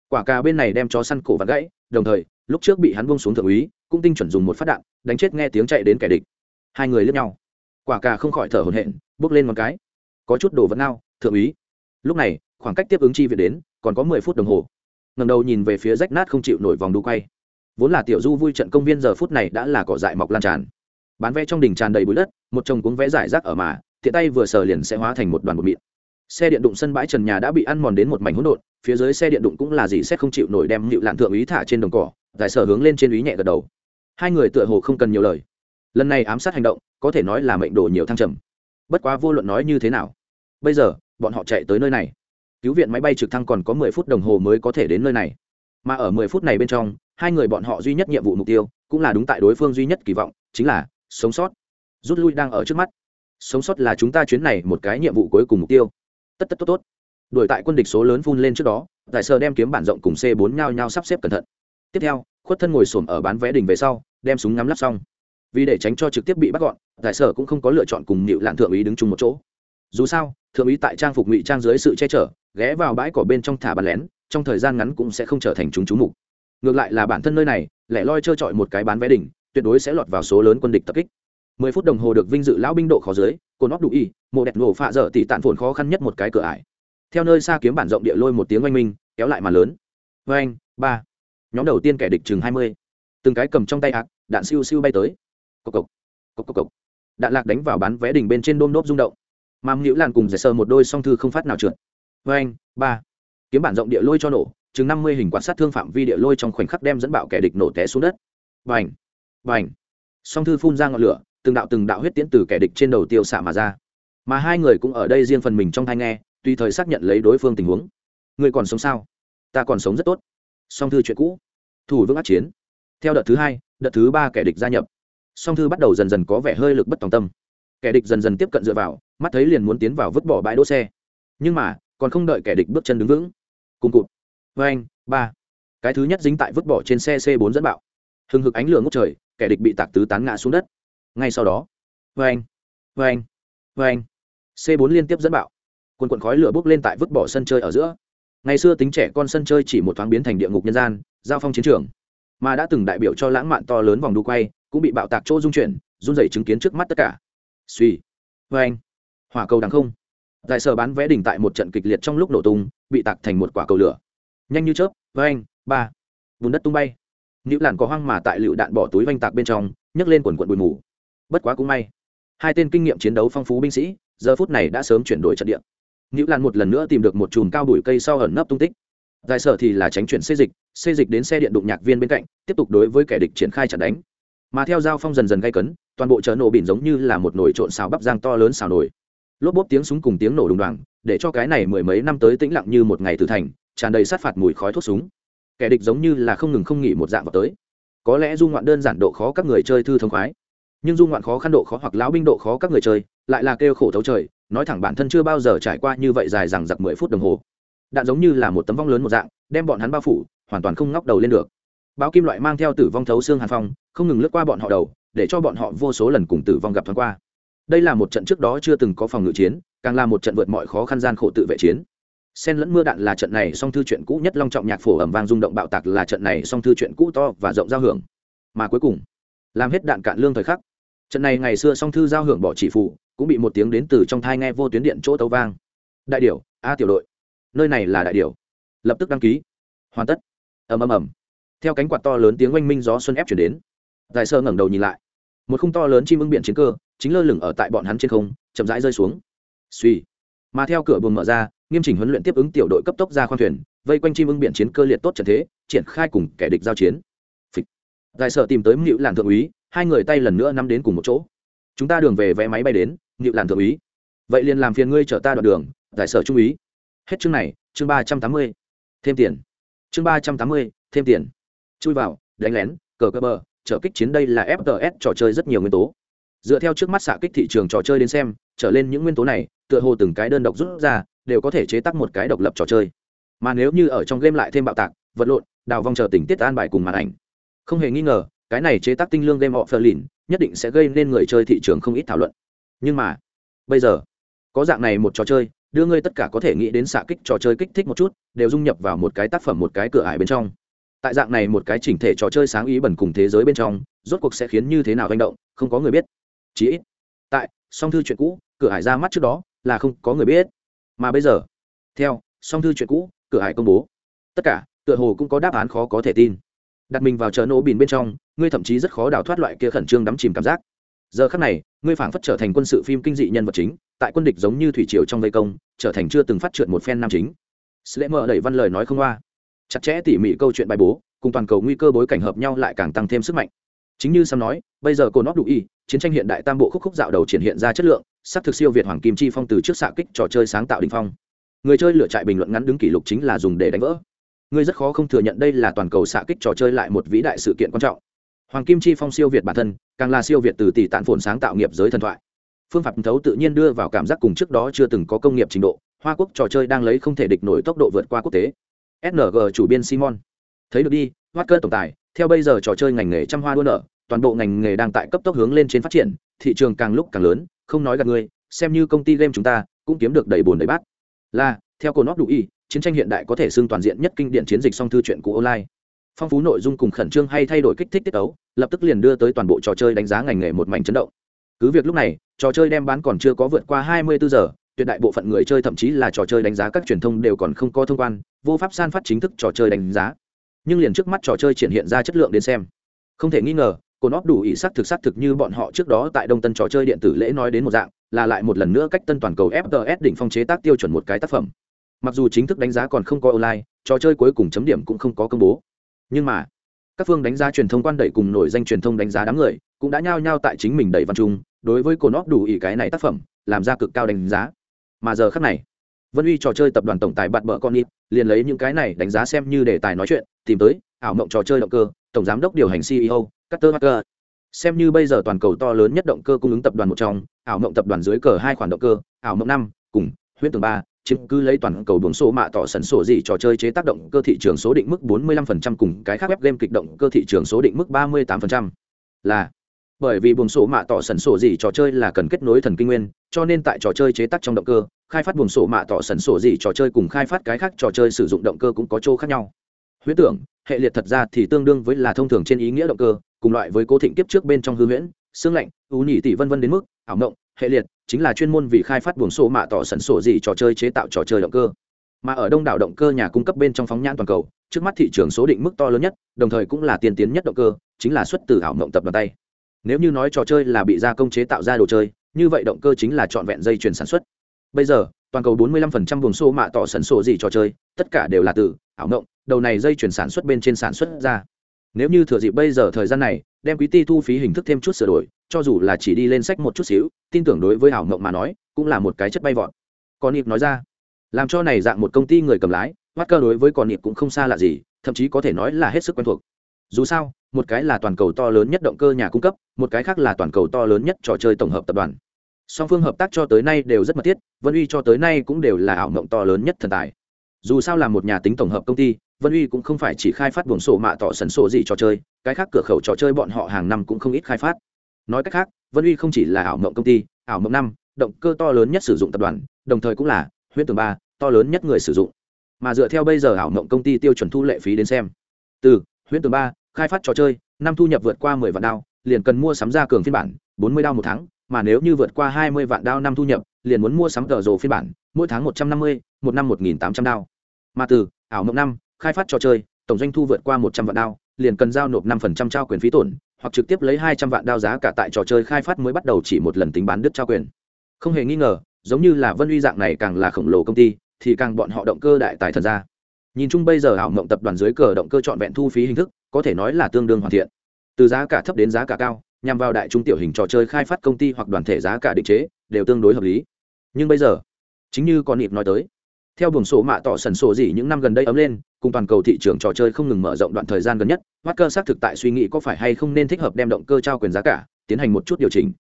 Quả cà bên này đem chó săn cổ vặn gãy, đồng thời, lúc trước bị hắn buông xuống thượng úy, cũng tinh chuẩn dùng một phát đạn, đánh chết nghe tiếng chạy đến kẻ địch. Hai người lướt nhau. Quả cà không khỏi thở hổn hển, bước lên một cái. Có chút đồ vật ngao thượng úy? Lúc này, khoảng cách tiếp ứng chi viện đến, còn có mười phút đồng hồ. Ngầm đầu nhìn về phía rách nát không chịu nổi vòng đu quay. Vốn là tiểu du vui trận công viên giờ phút này đã là cỏ dại mọc lan tràn. Bán vé trong đỉnh tràn đầy bụi đất, một chồng cuống vẽ giải rác ở mà thiện tay vừa sờ liền sẽ hóa thành một đoàn bột mịn. Xe điện đụng sân bãi trần nhà đã bị ăn mòn đến một mảnh hỗn độn, phía dưới xe điện đụng cũng là gì xét không chịu nổi đem nhịu lạn thượng ý thả trên đồng cỏ, giải sở hướng lên trên ý nhẹ gật đầu. Hai người tựa hồ không cần nhiều lời. Lần này ám sát hành động, có thể nói là mệnh đồ nhiều thăng trầm. Bất quá vô luận nói như thế nào, bây giờ, bọn họ chạy tới nơi này. Cứu viện máy bay trực thăng còn có mười phút đồng hồ mới có thể đến nơi này. Mà ở mười phút này bên trong, hai người bọn họ duy nhất nhiệm vụ mục tiêu, cũng là đúng tại đối phương duy nhất kỳ vọng, chính là sống sót. Rút lui đang ở trước mắt sống sót là chúng ta chuyến này một cái nhiệm vụ cuối cùng mục tiêu. Tất tất tốt tốt. Đuổi tại quân địch số lớn phun lên trước đó tại sơ đem kiếm bản rộng cùng c 4 nhau nhau sắp xếp cẩn thận. Tiếp theo, khuất thân ngồi xổm ở bán vé đỉnh về sau, đem súng ngắm lắp xong. Vì để tránh cho trực tiếp bị bắt gọn tại sở cũng không có lựa chọn cùng nịu lạn thượng úy đứng chung một chỗ. Dù sao, thượng úy tại trang phục ngụy trang dưới sự che chở, ghé vào bãi cỏ bên trong thả bàn lén, trong thời gian ngắn cũng sẽ không trở thành chúng chú mục. Ngược lại là bản thân nơi này, lẻ loi trơ trọi một cái bán vé đỉnh, tuyệt đối sẽ lọt vào số lớn quân địch tập kích mười phút đồng hồ được vinh dự lão binh độ khó dưới, cồn óc đủ y mộ đẹp nổ phạ dở tỉ tạn phồn khó khăn nhất một cái cửa ải. Theo nơi xa kiếm bản rộng địa lôi một tiếng oanh minh, kéo lại mà lớn. Oanh, ba. Nhóm đầu tiên kẻ địch chừng hai mươi. Từng cái cầm trong tay ạc đạn siêu siêu bay tới. Cộc cộc. Cộc cộc cộc. Đạn lạc đánh vào bán vé đỉnh bên trên đôm đốp rung động. Mam hữu làn cùng giải sờ một đôi song thư không phát nào trượt. Oanh, ba. Kiếm bản rộng địa lôi cho nổ, chừng năm mươi hình quan sát thương phạm vi địa lôi trong khoảnh khắc đem dẫn bạo kẻ địch nổ té xuống đất. Vành vành song thư phun ra ngọn lửa từng đạo từng đạo huyết tiễn từ kẻ địch trên đầu tiêu xạ mà ra. Mà hai người cũng ở đây riêng phần mình trong thai nghe, tùy thời xác nhận lấy đối phương tình huống. Người còn sống sao? Ta còn sống rất tốt. Song thư chuyện cũ. Thủ vững át chiến. Theo đợt thứ hai, đợt thứ ba kẻ địch gia nhập. Song thư bắt đầu dần dần có vẻ hơi lực bất tòng tâm. Kẻ địch dần dần tiếp cận dựa vào, mắt thấy liền muốn tiến vào vứt bỏ bãi đỗ xe. Nhưng mà, còn không đợi kẻ địch bước chân đứng vững. Cùng cụt. Vê anh, ba. Cái thứ nhất dính tại vứt bỏ trên xe c 4 dẫn bạo. Hừng hực ánh lửa ngốc trời, kẻ địch bị tạc tứ tán ngã xuống đất ngay sau đó. Vê anh vê anh vê anh c 4 liên tiếp dẫn bạo. Quần quần khói lửa bốc lên tại vứt bỏ sân chơi ở giữa. Ngày xưa tính trẻ con sân chơi chỉ một thoáng biến thành địa ngục nhân gian, giao phong chiến trường. Mà đã từng đại biểu cho lãng mạn to lớn vòng đu quay, cũng bị bạo tạc chỗ dung chuyển, run rẩy chứng kiến trước mắt tất cả. Suy vê anh hỏa cầu đằng không. Tại sở bán vé đỉnh tại một trận kịch liệt trong lúc nổ tung, bị tạc thành một quả cầu lửa. Nhanh như chớp. Vê anh ba. Bùn đất tung bay. Nữ làn có hoang mà tại lựu đạn bỏ túi vanh tạc bên trong, nhấc lên quần quận bụi mù bất quá cũng may, hai tên kinh nghiệm chiến đấu phong phú binh sĩ, giờ phút này đã sớm chuyển đổi trận địa. Nữ lan một lần nữa tìm được một chùm cao đùi cây sau ẩn nấp tung tích. Giải sở thì là tránh chuyển xê dịch xê dịch đến xe điện đụng nhạc viên bên cạnh, tiếp tục đối với kẻ địch triển khai chặn đánh. Mà theo giao phong dần dần gây cấn, toàn bộ chợ nổ bỉn giống như là một nồi trộn xào bắp giang to lớn xào nổi lốp bốp tiếng súng cùng tiếng nổ đùng đoàng, để cho cái này mười mấy năm tới tĩnh lặng như một ngày từ thành, tràn đầy sát phạt mùi khói thuốc súng. Kẻ địch giống như là không ngừng không nghỉ một dạng vào tới. Có lẽ du ngoạn đơn giản độ khó các người chơi thư thông khoái nhưng dung ngoạn khó khăn độ khó hoặc lão binh độ khó các người chơi lại là kêu khổ thấu trời, nói thẳng bản thân chưa bao giờ trải qua như vậy dài rằng giặc mười phút đồng hồ. Đạn giống như là một tấm vong lớn một dạng, đem bọn hắn bao phủ, hoàn toàn không ngóc đầu lên được. Báo kim loại mang theo tử vong thấu xương hàn phong, không ngừng lướt qua bọn họ đầu, để cho bọn họ vô số lần cùng tử vong gặp thoáng qua. Đây là một trận trước đó chưa từng có phòng ngự chiến, càng là một trận vượt mọi khó khăn gian khổ tự vệ chiến. Sen lẫn mưa đạn là trận này song thư chuyện cũ nhất long trọng nhạc phổ ẩm vang rung động bạo tạc là trận này song thư chuyện cũ to và rộng giao hưởng. Mà cuối cùng, làm hết đạn cạn lương thời khắc trận này ngày xưa song thư giao hưởng bỏ chỉ phụ, cũng bị một tiếng đến từ trong thai nghe vô tuyến điện chỗ tấu vang. Đại điều a tiểu đội. Nơi này là đại điều lập tức đăng ký. Hoàn tất. Ầm ầm ầm. Theo cánh quạt to lớn tiếng oanh minh gió xuân ép chuyển đến. Dài sơ ngẩng đầu nhìn lại. Một khung to lớn chim ưng biển chiến cơ, chính lơ lửng ở tại bọn hắn trên không, chậm rãi rơi xuống. Suy mà theo cửa buồng mở ra, nghiêm chỉnh huấn luyện tiếp ứng tiểu đội cấp tốc ra khoang thuyền, vây quanh chim ưng biển chiến cơ liệt tốt trận thế, triển khai cùng kẻ địch giao chiến. Dài giải sở tìm tới mưu làn thượng úy hai người tay lần nữa nắm đến cùng một chỗ. Chúng ta đường về vé máy bay đến nhịu làn thượng úy. Vậy liền làm phiền ngươi chở ta đoạn đường, giải sở trung úy. Hết chương này, chương ba trăm tám mươi. Thêm tiền. Chương ba trăm tám mươi, thêm tiền. Chui vào, đánh lén, cờ cơ bờ trở kích chiến đây là fts trò chơi rất nhiều nguyên tố. Dựa theo trước mắt xạ kích thị trường trò chơi đến xem, trở lên những nguyên tố này, tựa hồ từng cái đơn độc rút ra, đều có thể chế tác một cái độc lập trò chơi. Mà nếu như ở trong game lại thêm bạo tạc, vật lộn, đào vong chờ tình tiết an bài cùng màn ảnh. Không hề nghi ngờ cái này chế tác tinh lương game of lìn nhất định sẽ gây nên người chơi thị trường không ít thảo luận. Nhưng mà, bây giờ, có dạng này một trò chơi, đưa ngươi tất cả có thể nghĩ đến xạ kích trò chơi kích thích một chút, đều dung nhập vào một cái tác phẩm một cái cửa ải bên trong. Tại dạng này một cái chỉnh thể trò chơi sáng ý bẩn cùng thế giới bên trong, rốt cuộc sẽ khiến như thế nào manh động, không có người biết. Chí ít, tại song thư chuyện cũ, cửa hải ra mắt trước đó là không có người biết. Mà bây giờ, theo song thư chuyện cũ, cửa hải công bố. Tất cả, tựa hồ cũng có đáp án khó có thể tin đặt mình vào chờ nổ bìn bên trong, ngươi thậm chí rất khó đào thoát loại kia khẩn trương đắm chìm cảm giác. Giờ khắc này, ngươi phảng phất trở thành quân sự phim kinh dị nhân vật chính, tại quân địch giống như thủy triều trong vây công, trở thành chưa từng phát trượt một phen nam chính. Slemmer đẩy văn lời nói không qua chặt chẽ tỉ mỉ câu chuyện bài bố, cùng toàn cầu nguy cơ bối cảnh hợp nhau lại càng tăng thêm sức mạnh. Chính như sam nói, bây giờ cô nót đủ y, chiến tranh hiện đại tam bộ khúc khúc dạo đầu triển hiện ra chất lượng, sắp thực siêu việt hoàng kim chi phong từ trước xạ kích trò chơi sáng tạo đình phong. Người chơi lựa trại bình luận ngắn đứng kỷ lục chính là dùng để đánh vỡ. Ngươi rất khó không thừa nhận đây là toàn cầu xạ kích trò chơi lại một vĩ đại sự kiện quan trọng. Hoàng kim chi phong siêu việt bản thân, càng là siêu việt từ tỷ tạn phồn sáng tạo nghiệp giới thần thoại. Phương pháp thấu tự nhiên đưa vào cảm giác cùng trước đó chưa từng có công nghiệp trình độ, hoa quốc trò chơi đang lấy không thể địch nổi tốc độ vượt qua quốc tế. Sng chủ biên simon. Thấy được đi hoát cơ tổng tài, theo bây giờ trò chơi ngành nghề trăm hoa đua nở, toàn bộ ngành nghề đang tại cấp tốc hướng lên trên phát triển, thị trường càng lúc càng lớn, không nói gặp ngươi, xem như công ty game chúng ta, cũng kiếm được đầy bồn đầy bát. Là, theo cô nót đủ y chiến tranh hiện đại có thể xưng toàn diện nhất kinh điển chiến dịch song thư truyện cũ online. Phong phú nội dung cùng khẩn trương hay thay đổi kích thích tiết tấu, lập tức liền đưa tới toàn bộ trò chơi đánh giá ngành nghề một mảnh chấn động. Cứ việc lúc này, trò chơi đem bán còn chưa có vượt qua 24 giờ, tuyệt đại bộ phận người chơi thậm chí là trò chơi đánh giá các truyền thông đều còn không có thông quan, vô pháp san phát chính thức trò chơi đánh giá. Nhưng liền trước mắt trò chơi triển hiện ra chất lượng đến xem. Không thể nghi ngờ, cồn óp đủ ý sắc thực sắc thực như bọn họ trước đó tại đông tân trò chơi điện tử lễ nói đến một dạng, là lại một lần nữa cách tân toàn cầu fts đỉnh phong chế tác tiêu chuẩn một cái tác phẩm mặc dù chính thức đánh giá còn không có online trò chơi cuối cùng chấm điểm cũng không có công bố nhưng mà các phương đánh giá truyền thông quan đẩy cùng nổi danh truyền thông đánh giá đám người cũng đã nhao nhao tại chính mình đẩy văn trung đối với cổ óp đủ ý cái này tác phẩm làm ra cực cao đánh giá mà giờ khắc này vân uy trò chơi tập đoàn tổng tài bạt bợ con ít liền lấy những cái này đánh giá xem như đề tài nói chuyện tìm tới ảo mộng trò chơi động cơ tổng giám đốc điều hành ceo Carter Hacker. Xem như bây giờ toàn cầu to lớn nhất động cơ cung ứng tập đoàn một trong, ảo mộng tập đoàn dưới cờ hai khoản động cơ, ảo mộng năm cùng huyễn tường ba chiếm cứ lấy toàn cầu buồng số mạ tỏ sẩn sổ gì trò chơi chế tác động cơ thị trường số định mức 45% cùng cái khác web game kịch động cơ thị trường số định mức 38%. Là bởi vì buồng số mạ tỏ sẩn sổ gì trò chơi là cần kết nối thần kinh nguyên, cho nên tại trò chơi chế tác trong động cơ, khai phát buồng sổ mạ tỏ sẩn sổ gì trò chơi cùng khai phát cái khác trò chơi sử dụng động cơ cũng có chỗ khác nhau. Huyễn tưởng, hệ liệt thật ra thì tương đương với là thông thường trên ý nghĩa động cơ, cùng loại với cố thịnh kiếp trước bên trong hư huyễn xương lạnh ú nhỉ tỷ vân vân đến mức ảo mộng hệ liệt chính là chuyên môn vì khai phát buồng sổ mạ tỏ sẩn sổ gì trò chơi chế tạo trò chơi động cơ. Mà ở đông đảo động cơ nhà cung cấp bên trong phóng nhãn toàn cầu, trước mắt thị trường số định mức to lớn nhất, đồng thời cũng là tiên tiến nhất động cơ, chính là xuất từ ảo mộng tập đoàn tay. Nếu như nói trò chơi là bị gia công chế tạo ra đồ chơi, như vậy động cơ chính là trọn vẹn dây chuyền sản xuất. Bây giờ, toàn cầu 45% buồng sổ mạ tỏ sẩn sổ gì trò chơi, tất cả đều là từ ảo mộng, đầu này dây chuyển sản xuất bên trên sản xuất ra nếu như thừa dịp bây giờ thời gian này, đem quý ti thu phí hình thức thêm chút sửa đổi, cho dù là chỉ đi lên sách một chút xíu, tin tưởng đối với hảo mộng mà nói, cũng là một cái chất bay vọt. Còn nịp nói ra. Làm cho này dạng một công ty người cầm lái mắt cơ đối với còn nịp cũng không xa lạ gì, thậm chí có thể nói là hết sức quen thuộc. Dù sao, một cái là toàn cầu to lớn nhất động cơ nhà cung cấp, một cái khác là toàn cầu to lớn nhất trò chơi tổng hợp tập đoàn. Song phương hợp tác cho tới nay đều rất mật thiết, vân uy cho tới nay cũng đều là ảo mộng to lớn nhất thần tài dù sao là một nhà tính tổng hợp công ty, vân uy cũng không phải chỉ khai phát buồng sổ mạ tỏ sần sổ gì trò chơi, cái khác cửa khẩu trò chơi bọn họ hàng năm cũng không ít khai phát. Nói cách khác, vân uy không chỉ là ảo mộng công ty, ảo mộng năm, động cơ to lớn nhất sử dụng tập đoàn, đồng thời cũng là huyễn tường ba, to lớn nhất người sử dụng. Mà dựa theo bây giờ ảo mộng công ty tiêu chuẩn thu lệ phí đến xem. Từ, huyễn tường ba, khai phát trò chơi, năm thu nhập vượt qua mười vạn đao, liền cần mua sắm ra cường phiên bản, bốn mươi đao một tháng, mà nếu như vượt qua hai mươi vạn đao năm thu nhập, liền muốn mua sắm tờ rồ phiên bản, mỗi tháng một trăm năm mươi một năm một nghìn tám trăm đao. Mà từ, ảo mộng năm, khai phát trò chơi, tổng doanh thu vượt qua một trăm vạn đao, liền cần giao nộp năm phần trăm trao quyền phí tổn, hoặc trực tiếp lấy hai trăm vạn đao giá cả tại trò chơi khai phát mới bắt đầu chỉ một lần tính bán đứt trao quyền. Không hề nghi ngờ, giống như là vân uy dạng này càng là khổng lồ công ty, thì càng bọn họ động cơ đại tài thần ra. Nhìn chung bây giờ ảo mộng tập đoàn dưới cờ động cơ trọn vẹn thu phí hình thức, có thể nói là tương đương hoàn thiện. Từ giá cả thấp đến giá cả cao, nhằm vào đại trung tiểu hình trò chơi khai phát công ty hoặc đoàn thể giá cả định chế, đều tương đối hợp lý. Nhưng bây giờ, chính như con nịp nói tới theo buồng sổ mạ tỏ sần sổ gì những năm gần đây ấm lên, cùng toàn cầu thị trường trò chơi không ngừng mở rộng đoạn thời gian gần nhất cơ xác thực tại suy nghĩ có phải hay không nên thích hợp đem động cơ trao quyền giá cả, tiến hành một chút điều chỉnh.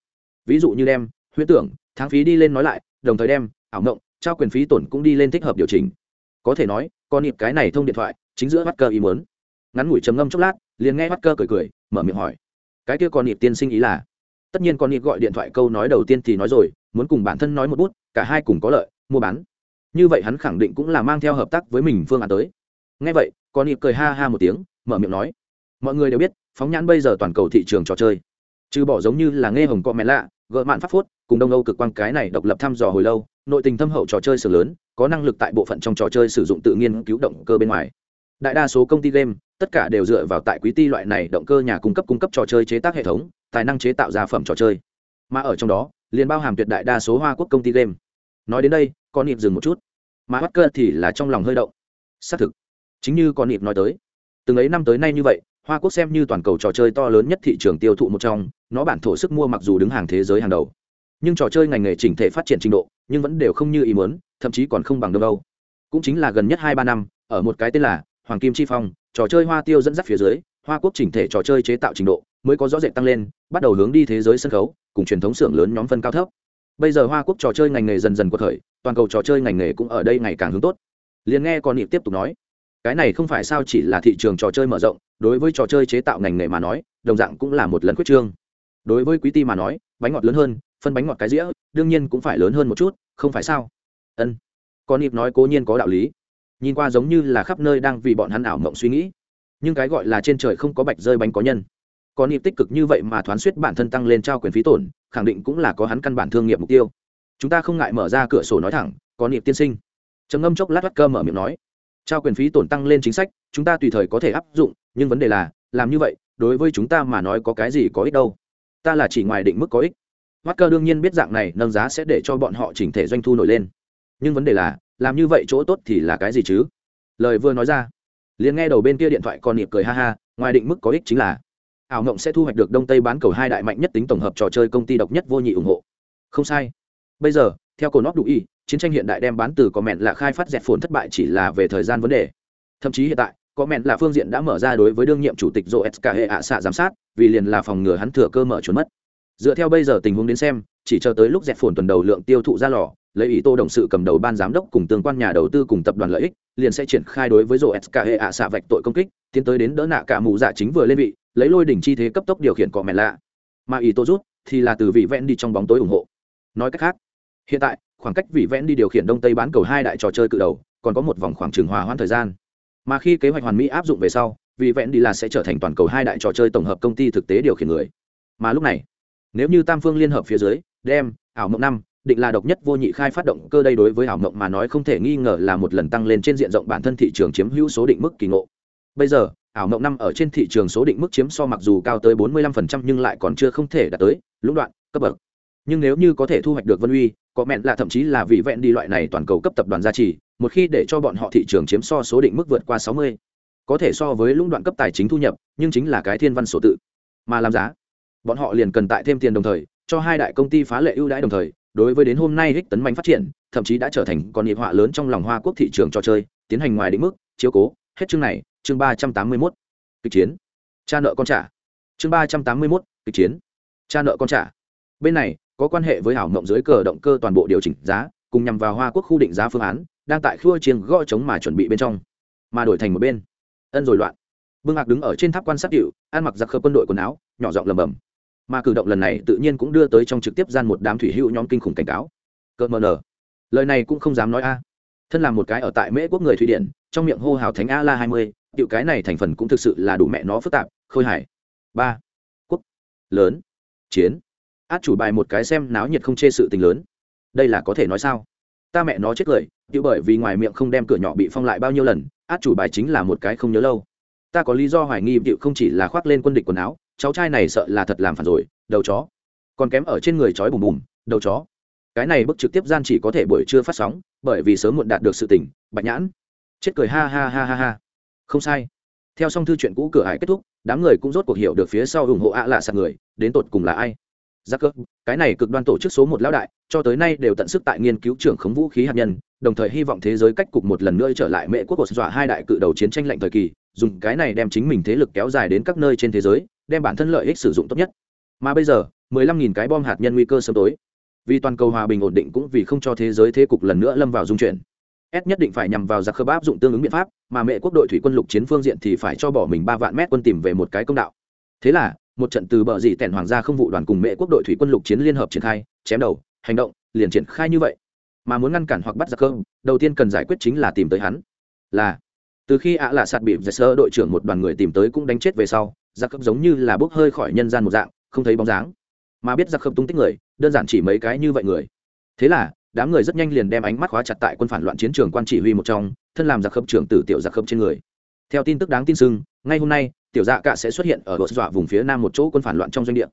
Ví dụ như đem huyết tưởng, tháng phí đi lên nói lại, đồng thời đem, ảo ngộng trao quyền phí tổn cũng đi lên thích hợp điều chỉnh. Có thể nói, con nhịp cái này thông điện thoại, chính giữa cơ ý muốn. Ngắn ngủi trầm ngâm chốc lát, liền nghe cơ cười cười, mở miệng hỏi. Cái kia con nhịp tiên sinh ý là? Tất nhiên con nhịp gọi điện thoại câu nói đầu tiên thì nói rồi, muốn cùng bản thân nói một bút, cả hai cùng có lợi, mua bán như vậy hắn khẳng định cũng là mang theo hợp tác với mình phương án tới. Ngay vậy con nịp cười ha ha một tiếng, mở miệng nói, mọi người đều biết, phóng nhãn bây giờ toàn cầu thị trường trò chơi. Trừ bỏ giống như là nghe hồng cọ mẹ lạ gợ mạn pháp phốt, cùng đông âu cực quan cái này độc lập thăm dò hồi lâu, nội tình thâm hậu trò chơi sửa lớn, có năng lực tại bộ phận trong trò chơi sử dụng tự nhiên cứu động cơ bên ngoài. Đại đa số công ty game, tất cả đều dựa vào tại quý ti loại này động cơ nhà cung cấp cung cấp trò chơi chế tác hệ thống, tài năng chế tạo ra phẩm trò chơi. Mà ở trong đó, liền bao hàm tuyệt đại đa số hoa quốc công ty game. Nói đến đây con nhịp dừng một chút mà bắt cơ thì là trong lòng hơi động. Xác thực, chính như con nịp nói tới, từng ấy năm tới nay như vậy, hoa quốc xem như toàn cầu trò chơi to lớn nhất thị trường tiêu thụ một trong, nó bản thổ sức mua mặc dù đứng hàng thế giới hàng đầu, nhưng trò chơi ngành nghề chỉnh thể phát triển trình độ, nhưng vẫn đều không như ý muốn, thậm chí còn không bằng đâu đâu. Cũng chính là gần nhất hai ba năm, ở một cái tên là hoàng kim chi phong, trò chơi hoa tiêu dẫn dắt phía dưới, hoa quốc chỉnh thể trò chơi chế tạo trình độ mới có rõ rệt tăng lên, bắt đầu hướng đi thế giới sân khấu, cùng truyền thống xưởng lớn nhóm phân cao thấp bây giờ hoa quốc trò chơi ngành nghề dần dần cuộc khởi, toàn cầu trò chơi ngành nghề cũng ở đây ngày càng hướng tốt. Liền nghe con nịp tiếp tục nói, cái này không phải sao chỉ là thị trường trò chơi mở rộng, đối với trò chơi chế tạo ngành nghề mà nói, đồng dạng cũng là một lần quyết trương. Đối với quý ti mà nói, bánh ngọt lớn hơn, phân bánh ngọt cái dĩa, đương nhiên cũng phải lớn hơn một chút, không phải sao? Ân. Con nịp nói cố nhiên có đạo lý. Nhìn qua giống như là khắp nơi đang vì bọn hắn ảo mộng suy nghĩ. Nhưng cái gọi là trên trời không có bạch rơi bánh có nhân. Có nịp tích cực như vậy mà thoán suýt bản thân tăng lên trao quyền phí tổn khẳng định cũng là có hắn căn bản thương nghiệp mục tiêu. Chúng ta không ngại mở ra cửa sổ nói thẳng, có niệm tiên sinh. Trầm ngâm chốc lát bắt cơ mở miệng nói. Trao quyền phí tổn tăng lên chính sách, chúng ta tùy thời có thể áp dụng, nhưng vấn đề là, làm như vậy, đối với chúng ta mà nói có cái gì có ích đâu? Ta là chỉ ngoài định mức có ích. Mắt cơ đương nhiên biết dạng này nâng giá sẽ để cho bọn họ chỉnh thể doanh thu nổi lên. Nhưng vấn đề là, làm như vậy chỗ tốt thì là cái gì chứ? Lời vừa nói ra, liền nghe đầu bên kia điện thoại còn niệm cười ha ha, ngoài định mức có ích chính là ảo ngộng sẽ thu hoạch được đông tây bán cầu hai đại mạnh nhất tính tổng hợp trò chơi công ty độc nhất vô nhị ủng hộ. Không sai. Bây giờ, theo cổ nóc đủ y, chiến tranh hiện đại đem bán từ có mẹn là khai phát dẹp phồn thất bại chỉ là về thời gian vấn đề. Thậm chí hiện tại, có mẹn là phương diện đã mở ra đối với đương nhiệm chủ tịch joe s hệ ạ xạ giám sát, vì liền là phòng ngừa hắn thừa cơ mở trốn mất. Dựa theo bây giờ tình huống đến xem, chỉ chờ tới lúc dẹp phồn tuần đầu lượng tiêu thụ ra lò, lấy ý tô đồng sự cầm đầu ban giám đốc cùng tương quan nhà đầu tư cùng tập đoàn lợi ích, liền sẽ triển khai đối với rổ sk hệ ạ xạ vạch tội công kích, tiến tới đến đỡ nạ cả mù dạ chính vừa lên vị lấy lôi đỉnh chi thế cấp tốc điều khiển cọ mẹ lạ. Mà ý tô rút thì là từ vị vẽn đi trong bóng tối ủng hộ. Nói cách khác, hiện tại, khoảng cách vị vẽn đi điều khiển đông tây bán cầu hai đại trò chơi cự đầu còn có một vòng khoảng trường hòa hoãn thời gian. Mà khi kế hoạch hoàn mỹ áp dụng về sau, vị vẽn đi là sẽ trở thành toàn cầu hai đại trò chơi tổng hợp công ty thực tế điều khiển người. Mà lúc này, nếu như tam phương liên hợp phía dưới đem ảo mộng năm, định là độc nhất vô nhị khai phát động cơ đây đối với ảo mộng mà nói không thể nghi ngờ là một lần tăng lên trên diện rộng bản thân thị trường chiếm hữu số định mức kỳ ngộ. Bây giờ ảo mộng năm ở trên thị trường số định mức chiếm so mặc dù cao tới 45% nhưng lại còn chưa không thể đạt tới, lũng đoạn, cấp bậc. Nhưng nếu như có thể thu hoạch được vân uy, có mẹn là thậm chí là vị vẹn đi loại này toàn cầu cấp tập đoàn gia trì, một khi để cho bọn họ thị trường chiếm so số định mức vượt qua sáu mươi, có thể so với lũng đoạn cấp tài chính thu nhập, nhưng chính là cái thiên văn sổ tự. Mà làm giá, bọn họ liền cần tại thêm tiền đồng thời, cho hai đại công ty phá lệ ưu đãi đồng thời, đối với đến hôm nay hích tấn mạnh phát triển, thậm chí đã trở thành con nhịp họa lớn trong lòng hoa quốc thị trường trò chơi, tiến hành ngoài định mức, chiếu cố, hết chương này chương ba trăm tám mươi mốt, kịch chiến. Cha nợ con trả. Chương ba trăm tám mươi mốt, kịch chiến. Cha nợ con trả. Bên này, có quan hệ với hảo mộng dưới cờ động cơ toàn bộ điều chỉnh giá, cùng nhằm vào hoa quốc khu định giá phương án, đang tại khua chiêng gõ chống mà chuẩn bị bên trong. Mà đổi thành một bên. Ân rồi loạn. Bưng hạc đứng ở trên tháp quan sát hiệu ăn mặc giặc khớp quân đội quần áo, nhỏ giọng lầm bầm mà cử động lần này tự nhiên cũng đưa tới trong trực tiếp gian một đám thủy hữu nhóm kinh khủng cảnh cáo. Cợt mờ nở lời này cũng không dám nói a thân làm một cái ở tại mễ quốc người thụy điển trong miệng hô hào thánh a la hai mươi tiểu cái này thành phần cũng thực sự là đủ mẹ nó phức tạp khôi hải ba quốc lớn chiến át chủ bài một cái xem náo nhiệt không chê sự tình lớn đây là có thể nói sao ta mẹ nó chết cười tiểu bởi vì ngoài miệng không đem cửa nhỏ bị phong lại bao nhiêu lần át chủ bài chính là một cái không nhớ lâu ta có lý do hoài nghi tiểu không chỉ là khoác lên quân địch quần áo cháu trai này sợ là thật làm phản rồi đầu chó còn kém ở trên người chói bùm bùm đầu chó cái này bức trực tiếp gian chỉ có thể buổi trưa phát sóng, bởi vì sớm muộn đạt được sự tỉnh bạch nhãn. Chết cười ha ha ha ha ha. Không sai. Theo xong thư chuyện cũ cửa hải kết thúc, đám người cũng rốt cuộc hiểu được phía sau ủng hộ ạ à lạ sạc người, đến tột cùng là ai. Giác cơ cái này cực đoan tổ chức số một lão đại, cho tới nay đều tận sức tại nghiên cứu trưởng khống vũ khí hạt nhân, đồng thời hy vọng thế giới cách cục một lần nữa trở lại mệ quốc của dọa hai đại cự đầu chiến tranh lạnh thời kỳ, dùng cái này đem chính mình thế lực kéo dài đến các nơi trên thế giới, đem bản thân lợi ích sử dụng tốt nhất. Mà bây giờ 15.000 cái bom hạt nhân nguy cơ sớm tối vì toàn cầu hòa bình ổn định cũng vì không cho thế giới thế cục lần nữa lâm vào dung chuyển. S nhất định phải nhằm vào giặc khớp áp dụng tương ứng biện pháp, mà mẹ quốc đội thủy quân lục chiến phương diện thì phải cho bỏ mình ba vạn mét quân tìm về một cái công đạo. Thế là, một trận từ bờ dị tẻn hoàng gia không vụ đoàn cùng mẹ quốc đội thủy quân lục chiến liên hợp triển khai, chém đầu, hành động, liền triển khai như vậy. Mà muốn ngăn cản hoặc bắt giặc cơm đầu tiên cần giải quyết chính là tìm tới hắn. Là, từ khi ạ à lạ sạt bị giặc sơ đội trưởng một đoàn người tìm tới cũng đánh chết về sau, giặc cấp giống như là bốc hơi khỏi nhân gian một dạng, không thấy bóng dáng mà biết giặc khâm tung tích người, đơn giản chỉ mấy cái như vậy người. Thế là, đám người rất nhanh liền đem ánh mắt khóa chặt tại quân phản loạn chiến trường quan chỉ huy một trong, thân làm giặc khâm trưởng tử tiểu giặc khâm trên người. Theo tin tức đáng tin sưng, ngay hôm nay, tiểu dạ cạ sẽ xuất hiện ở đội dọa vùng phía nam một chỗ quân phản loạn trong doanh địa.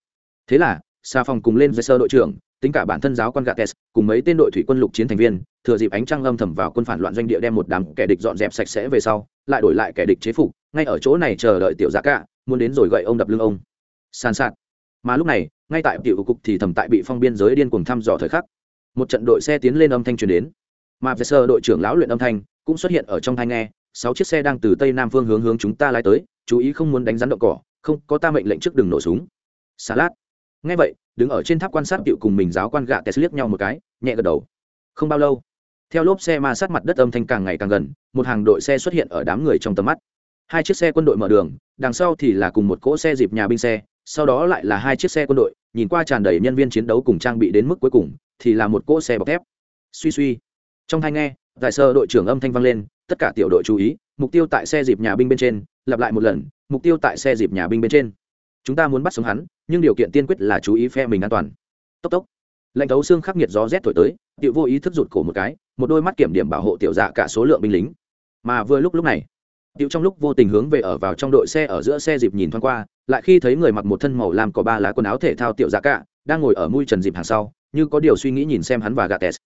Thế là xa phòng cùng lên với sơ đội trưởng, tính cả bản thân giáo quan gates, cùng mấy tên đội thủy quân lục chiến thành viên, thừa dịp ánh trăng âm thầm vào quân phản loạn doanh địa đem một đám kẻ địch dọn dẹp sạch sẽ về sau, lại đổi lại kẻ địch chế phục, ngay ở chỗ này chờ đợi tiểu dạ cạ muốn đến rồi gậy ông đập lưng ông. San sạt mà lúc này ngay tại tiểu cục thì thầm tại bị phong biên giới điên cuồng thăm dò thời khắc. Một trận đội xe tiến lên âm thanh truyền đến. Mà về sơ đội trưởng lão luyện âm thanh cũng xuất hiện ở trong thanh nghe, sáu chiếc xe đang từ tây nam phương hướng hướng chúng ta lái tới, chú ý không muốn đánh rắn động cỏ, không, có ta mệnh lệnh trước đừng nổ súng. Xà lát. Ngay vậy, đứng ở trên tháp quan sát tiệu cùng mình giáo quan gạ tes liếc nhau một cái, nhẹ gật đầu. Không bao lâu, theo lốp xe ma sát mặt đất âm thanh càng ngày càng gần, một hàng đội xe xuất hiện ở đám người trong tầm mắt hai chiếc xe quân đội mở đường, đằng sau thì là cùng một cỗ xe dịp nhà binh xe, sau đó lại là hai chiếc xe quân đội, nhìn qua tràn đầy nhân viên chiến đấu cùng trang bị đến mức cuối cùng, thì là một cỗ xe bọc thép. Suy suy. Trong thanh nghe đại sơ đội trưởng âm thanh vang lên, tất cả tiểu đội chú ý, mục tiêu tại xe dịp nhà binh bên trên, lặp lại một lần, mục tiêu tại xe dịp nhà binh bên trên. Chúng ta muốn bắt sống hắn, nhưng điều kiện tiên quyết là chú ý phe mình an toàn. Tốc tốc. Lệnh thấu xương khắc nghiệt gió rét thổi tới, tiểu vô ý thức rụt cổ một cái, một đôi mắt kiểm điểm bảo hộ tiểu dạ cả số lượng binh lính. Mà vừa lúc lúc này tiểu trong lúc vô tình hướng về ở vào trong đội xe ở giữa xe dịp nhìn thoáng qua, lại khi thấy người mặc một thân màu làm có ba lá quần áo thể thao tiểu dạ cả, đang ngồi ở mũi trần dịp hàng sau, như có điều suy nghĩ nhìn xem hắn và gà tes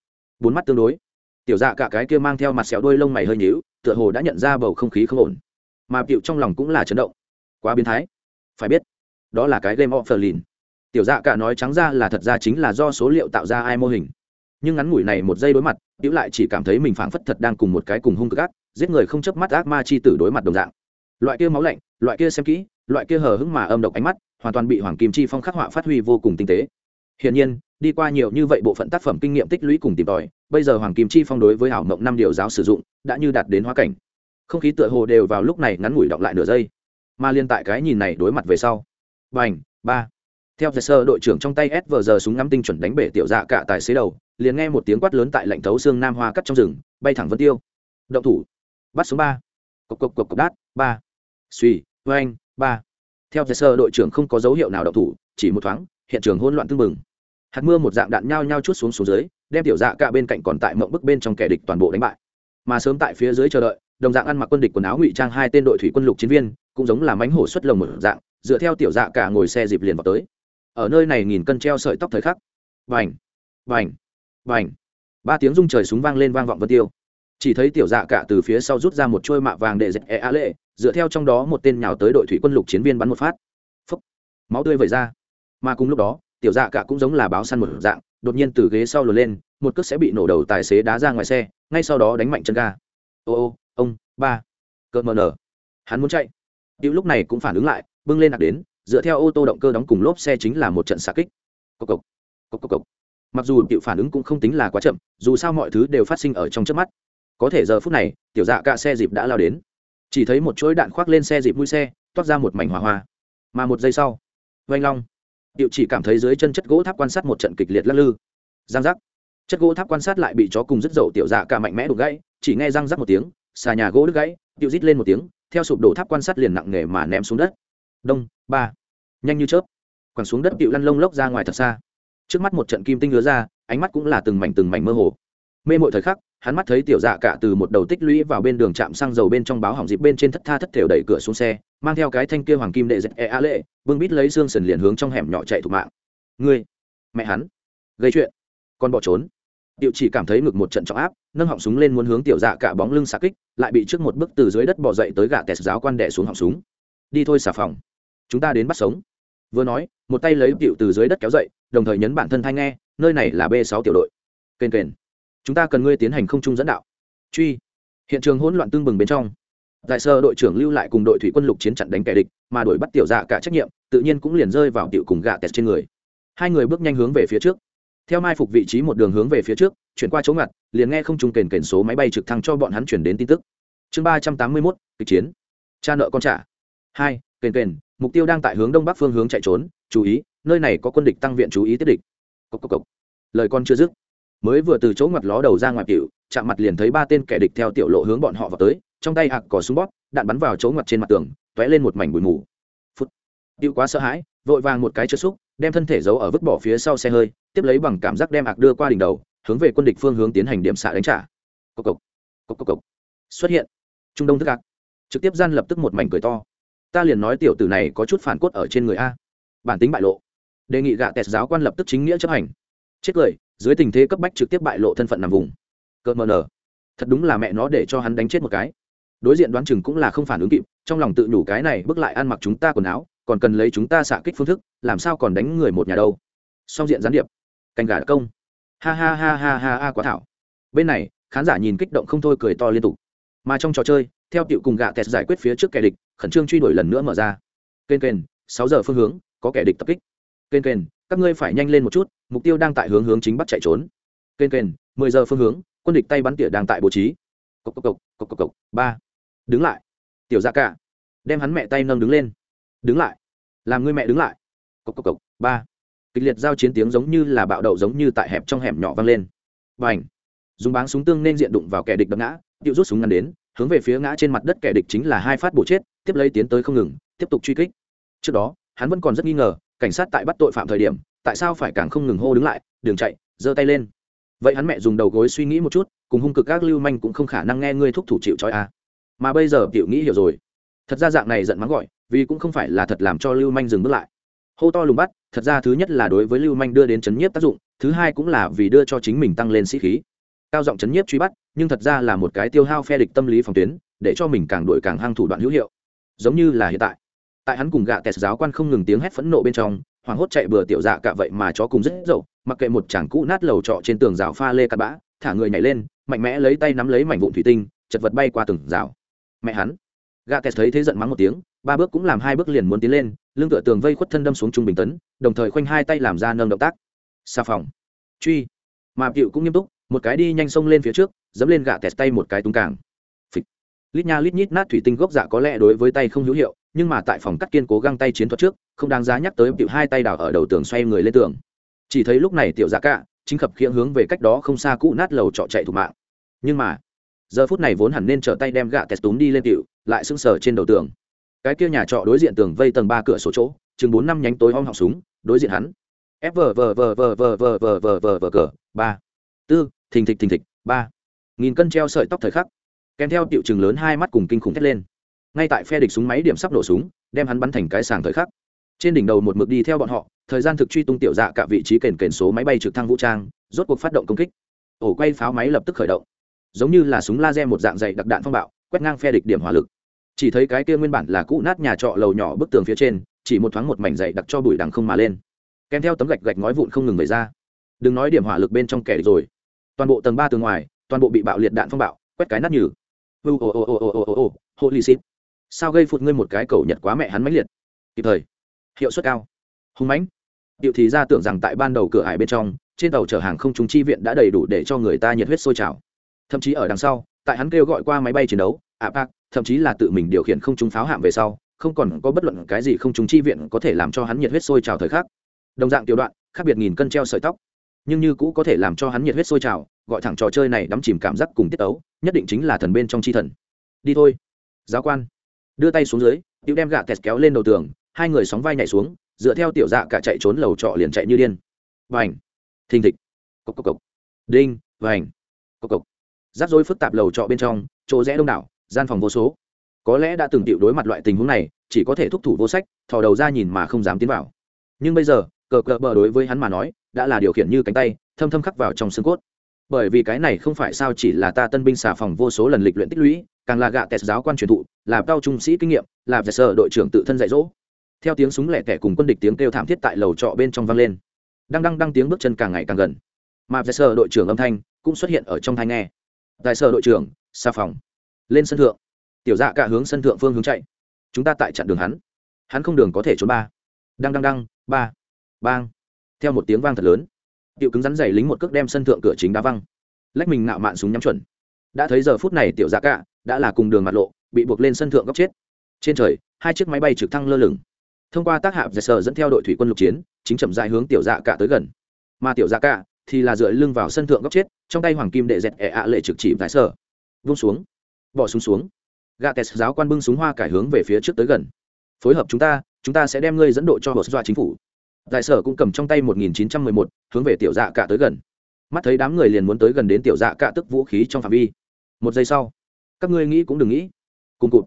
bốn mắt tương đối. Tiểu dạ cả cái kia mang theo mặt sẹo đôi lông mày hơi nhíu, tựa hồ đã nhận ra bầu không khí không ổn. Mà tiểu trong lòng cũng là chấn động. Quá biến thái. Phải biết, đó là cái game Offerlin. tiểu dạ cả nói trắng ra là thật ra chính là do số liệu tạo ra ai mô hình. Nhưng ngắn ngủi này một giây đối mặt, tiểu lại chỉ cảm thấy mình phảng phất thật đang cùng một cái cùng hung cực ác giết người không chớp mắt ác ma chi tử đối mặt đồng dạng. Loại kia máu lạnh, loại kia xem kỹ, loại kia hờ hững mà âm độc ánh mắt, hoàn toàn bị hoàng kim chi phong khắc họa phát huy vô cùng tinh tế. Hiển nhiên, đi qua nhiều như vậy bộ phận tác phẩm kinh nghiệm tích lũy cùng tìm tòi, bây giờ hoàng kim chi phong đối với hảo mộng năm điều giáo sử dụng, đã như đạt đến hóa cảnh. Không khí tựa hồ đều vào lúc này ngắn ngủi đọng lại nửa giây. Mà liên tại cái nhìn này đối mặt về sau. B à n h ba. Theo giật sơ đội trưởng trong tay s vờ giờ súng ngắm tinh chuẩn đánh bể tiểu dạ cả tài xế đầu, liền nghe một tiếng quát lớn tại lạnh thấu xương nam hoa cắt trong rừng, bay thẳng vân tiêu. Động thủ bắt số ba. Cộc cộc cộc cộc đát, ba. Suy vê anh ba. Theo giấy sơ, đội trưởng không có dấu hiệu nào động thủ, chỉ một thoáng, hiện trường hỗn loạn tưng bừng. Hạt mưa một dạng đạn nhao nhao chút xuống xuống dưới, đem tiểu dạ cả bên cạnh còn tại mộng bức bên trong kẻ địch toàn bộ đánh bại. Mà sớm tại phía dưới chờ đợi, đồng dạng ăn mặc quân địch quần áo ngụy trang hai tên đội thủy quân lục chiến viên, cũng giống là mánh hổ xuất lồng một dạng, dựa theo tiểu dạ cả ngồi xe dịp liền vào tới. Ở nơi này nghìn cân treo sợi tóc thời khắc. Vành vành vành. Ba tiếng rung trời súng vang lên vang vọng vân tiêu chỉ thấy tiểu dạ cả từ phía sau rút ra một chuôi mạ vàng để dẹp e a lệ dựa theo trong đó một tên nhào tới đội thủy quân lục chiến viên bắn một phát. Phấp máu tươi vẩy ra. Mà cùng lúc đó tiểu dạ cả cũng giống là báo săn một dạng đột nhiên từ ghế sau lùi lên một cước sẽ bị nổ đầu tài xế đá ra ngoài xe ngay sau đó đánh mạnh chân ga. Ô ô ông ba. Cợt mờ nở. Hắn muốn chạy. Diệu lúc này cũng phản ứng lại, bưng lên nạc đến, dựa theo ô tô động cơ đóng cùng lốp xe chính là một trận xạ kích. cốc cộc, cốc cộc cộc. Mặc dù Diệu phản ứng cũng không tính là quá chậm, dù sao mọi thứ đều phát sinh ở trong trước mắt. Có thể giờ phút này, tiểu dạ cả xe dịp đã lao đến. Chỉ thấy một chuỗi đạn khoác lên xe dịp mũi xe, toát ra một mảnh hỏa hoa. Mà một giây sau, vanh long. Diệu chỉ cảm thấy dưới chân chất gỗ tháp quan sát một trận kịch liệt lắc lư. Giang giác. Chất gỗ tháp quan sát lại bị chó cùng rất dậu tiểu dạ cả mạnh mẽ đục gãy, chỉ nghe răng rắc một tiếng, xà nhà gỗ đứt gãy, Diệu rít lên một tiếng, theo sụp đổ tháp quan sát liền nặng nề mà ném xuống đất đông ba nhanh như chớp quẳng xuống đất bịu lăn lông lốc ra ngoài thật xa trước mắt một trận kim tinh lứa ra ánh mắt cũng là từng mảnh từng mảnh mơ hồ mê mội thời khắc hắn mắt thấy tiểu dạ cả từ một đầu tích lũy vào bên đường trạm xăng dầu bên trong báo hỏng dịp bên trên thất tha thất thểu đẩy cửa xuống xe mang theo cái thanh kia hoàng kim đệ dẹp e a lệ bưng bít lấy xương sần liền hướng trong hẻm nhỏ chạy thục mạng ngươi mẹ hắn gây chuyện còn bỏ trốn Tiểu chỉ cảm thấy ngực một trận trọng áp, nâng họng súng lên muốn hướng tiểu dạ cả bóng lưng xạ kích, lại bị trước một bước từ dưới đất bò dậy tới gạ tẹt giáo quan đẻ xuống họng súng. Đi thôi xà phòng, chúng ta đến bắt sống. Vừa nói, một tay lấy Tiểu từ dưới đất kéo dậy, đồng thời nhấn bản thân thanh nghe, nơi này là b sáu tiểu đội. kênh kênh chúng ta cần ngươi tiến hành không trung dẫn đạo. Truy. Hiện trường hỗn loạn tương bừng bên trong. Đại sơ đội trưởng lưu lại cùng đội thủy quân lục chiến chặn đánh kẻ địch, mà đuổi bắt tiểu dạ cả trách nhiệm, tự nhiên cũng liền rơi vào tiểu cùng gạ tẹt trên người. Hai người bước nhanh hướng về phía trước theo mai phục vị trí một đường hướng về phía trước chuyển qua chỗ ngặt liền nghe không trung kền kền số máy bay trực thăng cho bọn hắn chuyển đến tin tức chương ba trăm tám mươi mốt kịch chiến cha nợ con trả hai kền kền mục tiêu đang tại hướng đông bắc phương hướng chạy trốn chú ý nơi này có quân địch tăng viện chú ý tiết địch cốc cốc cốc. lời con chưa dứt mới vừa từ chỗ ngặt ló đầu ra ngoài cựu chạm mặt liền thấy ba tên kẻ địch theo tiểu lộ hướng bọn họ vào tới trong tay hạc cỏ súng bóp đạn bắn vào chỗ ngặt trên mặt tường t ó é lên một mảnh bụi mù. Phút. Cựu quá sợ hãi vội vàng một cái chớp xúc đem thân thể giấu ở vứt bỏ phía sau xe hơi tiếp lấy bằng cảm giác đem hạc đưa qua đỉnh đầu hướng về quân địch phương hướng tiến hành điểm xạ đánh trả. Cốc cốc, cốc cốc cốc. xuất hiện. Trung đông thức hạc. Trực tiếp gian lập tức một mảnh cười to. Ta liền nói tiểu tử này có chút phản cốt ở trên người a. Bản tính bại lộ. Đề nghị gạ tẹt giáo quan lập tức chính nghĩa chấp hành. Chết cười dưới tình thế cấp bách trực tiếp bại lộ thân phận nằm vùng. Cợt mờ nở thật đúng là mẹ nó để cho hắn đánh chết một cái. Đối diện đoán chừng cũng là không phản ứng kịp, trong lòng tự nhủ cái này bước lại ăn mặc chúng ta quần áo, còn cần lấy chúng ta xạ kích phương thức, làm sao còn đánh người một nhà đâu. Song diện gián điệp. Canh gà công. Ha ha ha ha ha ha, quá thảo. Bên này, khán giả nhìn kích động không thôi cười to liên tục. Mà trong trò chơi, theo tiệu cùng gạ tẹt giải quyết phía trước kẻ địch, khẩn trương truy đuổi lần nữa mở ra. Kênh kênh, sáu giờ phương hướng, có kẻ địch tập kích. Kênh kênh các ngươi phải nhanh lên một chút, mục tiêu đang tại hướng hướng chính bắt chạy trốn. Kênh kênh, mười giờ phương hướng, quân địch tay bắn tỉa đang tại bố trí. Cộc cộc cộc cộc cộc cộc, ba. Đứng lại. Tiểu gia cả, đem hắn mẹ tay nâng đứng lên. Đứng lại. Làm ngươi mẹ đứng lại. Cộc cộc cộc, ba. Kịch liệt giao chiến tiếng giống như là bạo đậu giống như tại hẹp trong hẻm nhỏ vang lên. B à n h dùng báng súng tương nên diện đụng vào kẻ địch đập ngã tự rút súng ngắn đến, hướng về phía ngã trên mặt đất kẻ địch chính là hai phát bổ chết, tiếp lấy tiến tới không ngừng, tiếp tục truy kích. Trước đó, hắn vẫn còn rất nghi ngờ cảnh sát tại bắt tội phạm thời điểm, tại sao phải càng không ngừng hô đứng lại, đường chạy, giơ tay lên. Vậy hắn mẹ dùng đầu gối suy nghĩ một chút, cùng hung cực các lưu manh cũng không khả năng nghe ngươi thúc thủ chịu trói a à. mà bây giờ tiểu nghĩ hiểu rồi. Thật ra dạng này giận mắng gọi, vì cũng không phải là thật làm cho lưu manh dừng bước lại. Hô to lùng bắt, thật ra thứ nhất là đối với lưu manh đưa đến chấn nhiếp tác dụng, thứ hai cũng là vì đưa cho chính mình tăng lên sĩ khí. Cao giọng chấn nhiếp truy bắt, nhưng thật ra là một cái tiêu hao phe địch tâm lý phòng tuyến, để cho mình càng đổi càng hăng thủ đoạn hữu hiệu. Giống như là hiện tại tại hắn cùng gạ tẹt giáo quan không ngừng tiếng hét phẫn nộ bên trong, hoảng hốt chạy bừa tiểu dạ cả vậy mà chó cùng rất dậu, mặc kệ một chàng cũ nát lầu trọ trên tường rào pha lê cắt bã, thả người nhảy lên, mạnh mẽ lấy tay nắm lấy mảnh vụn thủy tinh, chật vật bay qua từng rào. Mẹ hắn. Gạ tẹt thấy thế giận mắng một tiếng, ba bước cũng làm hai bước liền muốn tiến lên, lưng tựa tường vây khuất thân đâm xuống trung bình tấn, đồng thời khoanh hai tay làm ra nâng động tác. Xà phòng. Truy. Mà cựu cũng nghiêm túc, một cái đi nhanh xông lên phía trước, dẫm lên gạ tẹt tay một cái tung càng. Phịch. Lít nha lít nhít nát thủy tinh gốc dạ có lẽ đối với tay không hữu hiệu nhưng mà tại phòng cắt kiên cố găng tay chiến thuật trước không đáng giá nhắc tới tiểu hai tay đào ở đầu tường xoay người lên tường chỉ thấy lúc này tiểu dạ cả chính khập khiễng hướng về cách đó không xa cũ nát lầu trọ chạy thủ mạng nhưng mà giờ phút này vốn hẳn nên trở tay đem gạ tẹt túm đi lên tiểu lại sững sờ trên đầu tường cái kia nhà trọ đối diện tường vây tầng ba cửa sổ chỗ chừng bốn năm nhánh tối om họng súng đối diện hắn f vờ vờ vờ vờ vờ vờ vờ vờ vờ vờ cờ ba tư thình thịch thình thịch ba nghìn cân treo sợi tóc thời khắc kèm theo tiểu chừng lớn hai mắt cùng kinh khủng thét lên ngay tại phe địch súng máy điểm sắp nổ súng, đem hắn bắn thành cái sàng thời khắc. Trên đỉnh đầu một mực đi theo bọn họ, thời gian thực truy tung tiểu dạ cả vị trí kền kền số máy bay trực thăng vũ trang, rốt cuộc phát động công kích. Ổ quay pháo máy lập tức khởi động. Giống như là súng laser một dạng dày đặc đạn phong bạo, quét ngang phe địch điểm hỏa lực. Chỉ thấy cái kia nguyên bản là cũ nát nhà trọ lầu nhỏ bức tường phía trên, chỉ một thoáng một mảnh dày đặc cho bụi đằng không mà lên. Kèm theo tấm gạch gạch ngói vụn không ngừng về ra. Đừng nói điểm hỏa lực bên trong kẻ địch rồi. Toàn bộ tầng ba tường ngoài, toàn bộ bị bạo liệt đạn phong bạo, quét cái nát nhừ. Ồ ồ ồ ồ ồ ồ ồ ồ, holy shit sao gây phụt ngươi một cái cầu nhật quá mẹ hắn mãnh liệt? Kịp thời. Hiệu suất cao. Hung mãnh. Điệu thì ra tưởng rằng tại ban đầu cửa hải bên trong, trên tàu chở hàng không chúng chi viện đã đầy đủ để cho người ta nhiệt huyết sôi trào. Thậm chí ở đằng sau, tại hắn kêu gọi qua máy bay chiến đấu apac thậm chí là tự mình điều khiển không chúng pháo hạm về sau, không còn có bất luận cái gì không chúng chi viện có thể làm cho hắn nhiệt huyết sôi trào thời khắc. Đồng dạng tiểu đoạn, khác biệt nghìn cân treo sợi tóc. Nhưng như cũ có thể làm cho hắn nhiệt huyết sôi trào, gọi thẳng trò chơi này đắm chìm cảm giác cùng tiết ấu, nhất định chính là thần bên trong chi thần. Đi thôi. Giáo quan đưa tay xuống dưới, tiểu đem gạ tẹt kéo lên đầu tường, hai người sóng vai nhảy xuống, dựa theo tiểu dạ cả chạy trốn lầu trọ liền chạy như điên. Vành. Thình thịch. Cộc cộc cộc. Đinh. Vành. Cộc cộc. Rắc rối phức tạp lầu trọ bên trong, chỗ rẽ đông đảo, gian phòng vô số. Có lẽ đã từng tiểu đối mặt loại tình huống này, chỉ có thể thúc thủ vô sách, thò đầu ra nhìn mà không dám tiến vào. Nhưng bây giờ, cờ cờ bờ đối với hắn mà nói, đã là điều khiển như cánh tay, thâm thâm khắc vào trong xương cốt bởi vì cái này không phải sao chỉ là ta tân binh xà phòng vô số lần lịch luyện tích lũy, càng là gạ tẹt giáo quan truyền thụ, là cao trung sĩ kinh nghiệm, là giải sở đội trưởng tự thân dạy dỗ. Theo tiếng súng lẻ tẻ cùng quân địch tiếng kêu thảm thiết tại lầu trọ bên trong vang lên. Đang Đăng Đăng tiếng bước chân càng ngày càng gần. Mà giải sở đội trưởng âm thanh cũng xuất hiện ở trong thai nghe. Giải sở đội trưởng, xà phòng. Lên sân thượng. Tiểu dạ cả hướng sân thượng phương hướng chạy. Chúng ta tại chặn đường hắn. Hắn không đường có thể trốn ba. Đăng Đăng Đăng, ba. Bang. Theo một tiếng vang thật lớn tiểu cứng rắn dày lính một cước đem sân thượng cửa chính đá văng. Lách mình nạo mạn súng nhắm chuẩn. Đã thấy giờ phút này tiểu dạ cả đã là cùng đường mặt lộ bị buộc lên sân thượng góc chết. Trên trời hai chiếc máy bay trực thăng lơ lửng. Thông qua tác hạp giải sở dẫn theo đội thủy quân lục chiến chính chậm dài hướng tiểu dạ cả tới gần. Mà tiểu dạ cả thì là dựa lưng vào sân thượng góc chết trong tay hoàng kim đệ dẹt ẹ ạ lệ trực chỉ giải sở vung xuống. Bỏ súng xuống. Gà tes giáo quan bưng súng hoa cải hướng về phía trước tới gần. Phối hợp chúng ta chúng ta sẽ đem ngươi dẫn độ cho hồ dọa chính phủ. Đại sở cũng cầm trong tay 1911, hướng về tiểu dạ cả tới gần. Mắt thấy đám người liền muốn tới gần đến tiểu dạ cả tức vũ khí trong phạm vi. Một giây sau, các ngươi nghĩ cũng đừng nghĩ. Cùng cụt.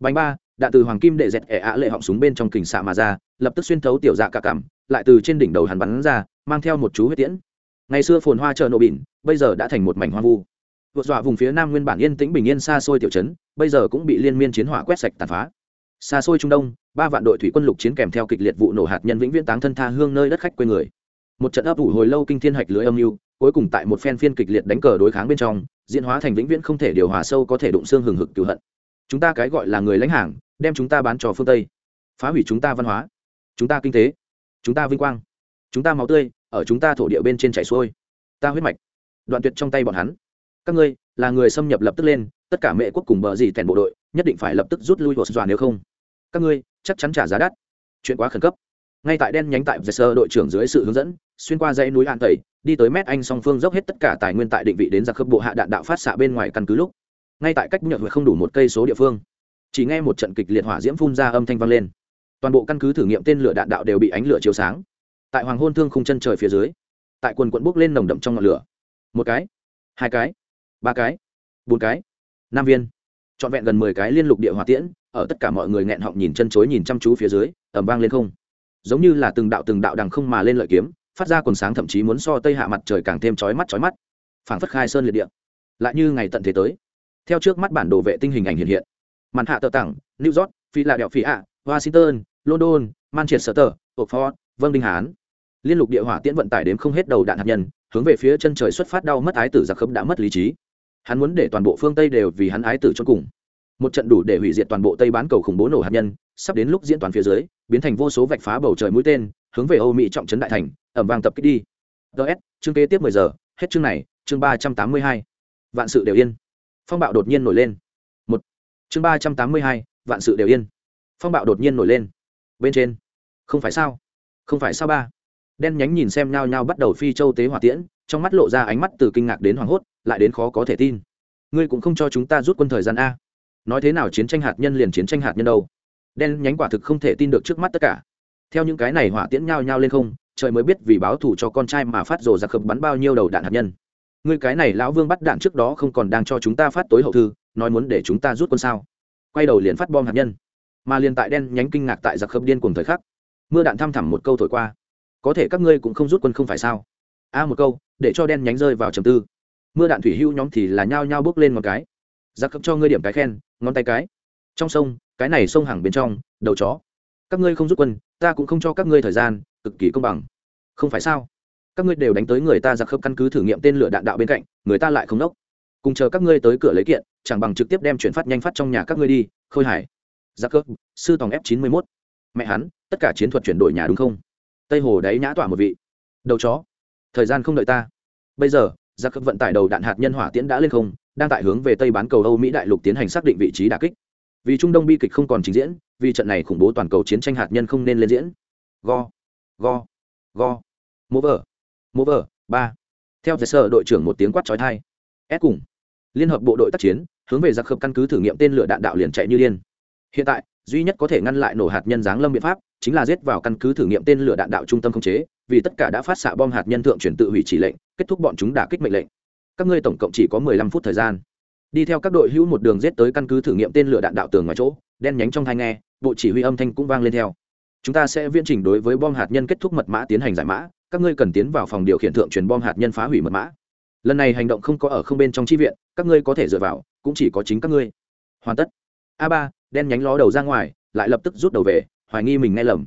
Bánh ba, đạn từ hoàng kim đệ dẹt ẻ ạ lệ họng súng bên trong kình xạ mà ra, lập tức xuyên thấu tiểu dạ cả cảm, lại từ trên đỉnh đầu hắn bắn ra, mang theo một chú huyết tiễn. Ngày xưa phồn hoa chợ nổ bỉn, bây giờ đã thành một mảnh hoang vu. Vượt dọa vùng phía nam nguyên bản yên tĩnh bình yên xa xôi tiểu trấn, bây giờ cũng bị liên miên chiến hỏa quét sạch tàn phá. Xa xôi trung đông, ba vạn đội thủy quân lục chiến kèm theo kịch liệt vụ nổ hạt nhân vĩnh viễn táng thân tha hương nơi đất khách quê người một trận ấp ủ hồi lâu kinh thiên hạch lưới âm mưu, cuối cùng tại một phen phiên kịch liệt đánh cờ đối kháng bên trong, diễn hóa thành vĩnh viễn không thể điều hòa sâu có thể đụng xương hừng hực cựu hận. Chúng ta cái gọi là người lãnh hàng, đem chúng ta bán cho phương tây. Phá hủy chúng ta văn hóa. Chúng ta kinh tế. Chúng ta vinh quang. Chúng ta máu tươi, ở chúng ta thổ địa bên trên chảy xuôi. Ta huyết mạch. Đoạn tuyệt trong tay bọn hắn. Các ngươi, là người xâm nhập lập tức lên, tất cả mẹ quốc cùng bờ gì thèn bộ đội, nhất định phải lập tức rút lui hồ dọa nếu không. Các ngươi, chắc chắn trả giá đắt. Chuyện quá khẩn cấp. Ngay tại đen nhánh tại vệ sơ đội trưởng dưới sự hướng dẫn xuyên qua dãy núi an tẩy, đi tới mét anh song phương dốc hết tất cả tài nguyên tại định vị đến giặc khớp bộ hạ đạn đạo phát xạ bên ngoài căn cứ lúc. Ngay tại cách nhợt không đủ một cây số địa phương, chỉ nghe một trận kịch liệt hỏa diễm phun ra âm thanh vang lên. Toàn bộ căn cứ thử nghiệm tên lửa đạn đạo đều bị ánh lửa chiếu sáng. Tại hoàng hôn thương khung chân trời phía dưới, tại quần quận bốc lên nồng đậm trong ngọn lửa. Một cái, hai cái, ba cái, bốn cái, năm viên. Trọn vẹn gần mười cái liên lục địa hỏa tiễn, ở tất cả mọi người nghẹn họng nhìn chân chối nhìn chăm chú phía dưới ẩm vang lên không. Giống như là từng đạo từng đạo đằng không mà lên lợi kiếm phát ra quần sáng thậm chí muốn so tây hạ mặt trời càng thêm chói mắt chói mắt. Phảng phất khai sơn liệt địa. Lại như ngày tận thế tới. Theo trước mắt bản đồ vệ tinh hình ảnh hiện hiện. Màn hạ tờ tặng, new york phi lạ đẹo phi ạ washington, london, manchester, oxford vâng đinh hán. Liên lục địa hỏa tiễn vận tải đếm không hết đầu đạn hạt nhân, hướng về phía chân trời xuất phát đau mất ái tử giặc khớp đã mất lý trí. Hắn muốn để toàn bộ phương tây đều vì hắn ái tử cho cùng. Một trận đủ để hủy diệt toàn bộ tây bán cầu khủng bố nổ hạt nhân, sắp đến lúc diễn toàn phía dưới, biến thành vô số vạch phá bầu trời mũi tên, hướng về âu mỹ trọng trấn đại thành ẩm vàng tập kích đi. Ts chương kế tiếp mười giờ, hết chương này, chương ba trăm tám mươi hai, vạn sự đều yên. Phong bạo đột nhiên nổi lên. Một, chương ba trăm tám mươi hai, vạn sự đều yên. Phong bạo đột nhiên nổi lên. Bên trên. Không phải sao? Không phải sao ba? Đen nhánh nhìn xem nhao nhao bắt đầu phi châu tế hỏa tiễn, trong mắt lộ ra ánh mắt từ kinh ngạc đến hoảng hốt, lại đến khó có thể tin. Ngươi cũng không cho chúng ta rút quân thời gian a. Nói thế nào chiến tranh hạt nhân liền chiến tranh hạt nhân đâu? Đen nhánh quả thực không thể tin được trước mắt tất cả. Theo những cái này hỏa tiễn nhao nhao lên không trời mới biết vì báo thù cho con trai mà phát rồ ra khập bắn bao nhiêu đầu đạn hạt nhân. Ngươi cái này lão vương bắt đạn trước đó không còn đang cho chúng ta phát tối hậu thư, nói muốn để chúng ta rút quân sao? Quay đầu liền phát bom hạt nhân. Mà liền tại đen nhánh kinh ngạc tại giặc khớp điên cùng thời khắc, mưa đạn thăm thẳm một câu thổi qua. Có thể các ngươi cũng không rút quân không phải sao? A, một câu, để cho đen nhánh rơi vào trầm tư. Mưa đạn thủy hưu nhóm thì là nhao nhao bước lên một cái. Giặc khớp cho ngươi điểm cái khen, ngón tay cái. Trong sông, cái này sông hàng bên trong, đầu chó. Các ngươi không rút quân, ta cũng không cho các ngươi thời gian cực kỳ công bằng. Không phải sao? Các ngươi đều đánh tới người ta giặc khớp căn cứ thử nghiệm tên lửa đạn đạo bên cạnh, người ta lại không đốc cùng chờ các ngươi tới cửa lấy kiện, chẳng bằng trực tiếp đem chuyển phát nhanh phát trong nhà các ngươi đi, khôi hải giặc khớp, sư tòng f chín mươi mốt. Mẹ hắn, tất cả chiến thuật chuyển đổi nhà đúng không? Tây hồ đáy nhã tỏa một vị. Đầu chó. Thời gian không đợi ta. Bây giờ, giặc khớp vận tải đầu đạn hạt nhân hỏa tiễn đã lên không, đang tại hướng về tây bán cầu âu mỹ đại lục tiến hành xác định vị trí đà kích. Vì trung đông bi kịch không còn trình diễn, vì trận này khủng bố toàn cầu chiến tranh hạt nhân không nên lên diễn. Go go. Go. Mô vờ. Mô vờ. Ba. Theo giải sở đội trưởng một tiếng quát trói thai. Ép cùng. Liên hợp bộ đội tác chiến, hướng về giặc khớp căn cứ thử nghiệm tên lửa đạn đạo liền chạy như điên. Hiện tại, duy nhất có thể ngăn lại nổ hạt nhân giáng lâm biện pháp, chính là giết vào căn cứ thử nghiệm tên lửa đạn đạo trung tâm khống chế, vì tất cả đã phát xạ bom hạt nhân thượng chuyển tự hủy chỉ lệnh, kết thúc bọn chúng đả kích mệnh lệnh. Các ngươi tổng cộng chỉ có mười lăm phút thời gian. Đi theo các đội hữu một đường giết tới căn cứ thử nghiệm tên lửa đạn đạo tường ngoài chỗ, đen nhánh trong thai nghe, bộ chỉ huy âm thanh cũng vang lên theo chúng ta sẽ viễn trình đối với bom hạt nhân kết thúc mật mã tiến hành giải mã. Các ngươi cần tiến vào phòng điều khiển thượng truyền bom hạt nhân phá hủy mật mã. Lần này hành động không có ở không bên trong chi viện, các ngươi có thể dựa vào, cũng chỉ có chính các ngươi. Hoàn tất. A ba, đen nhánh ló đầu ra ngoài, lại lập tức rút đầu về, hoài nghi mình nghe lầm.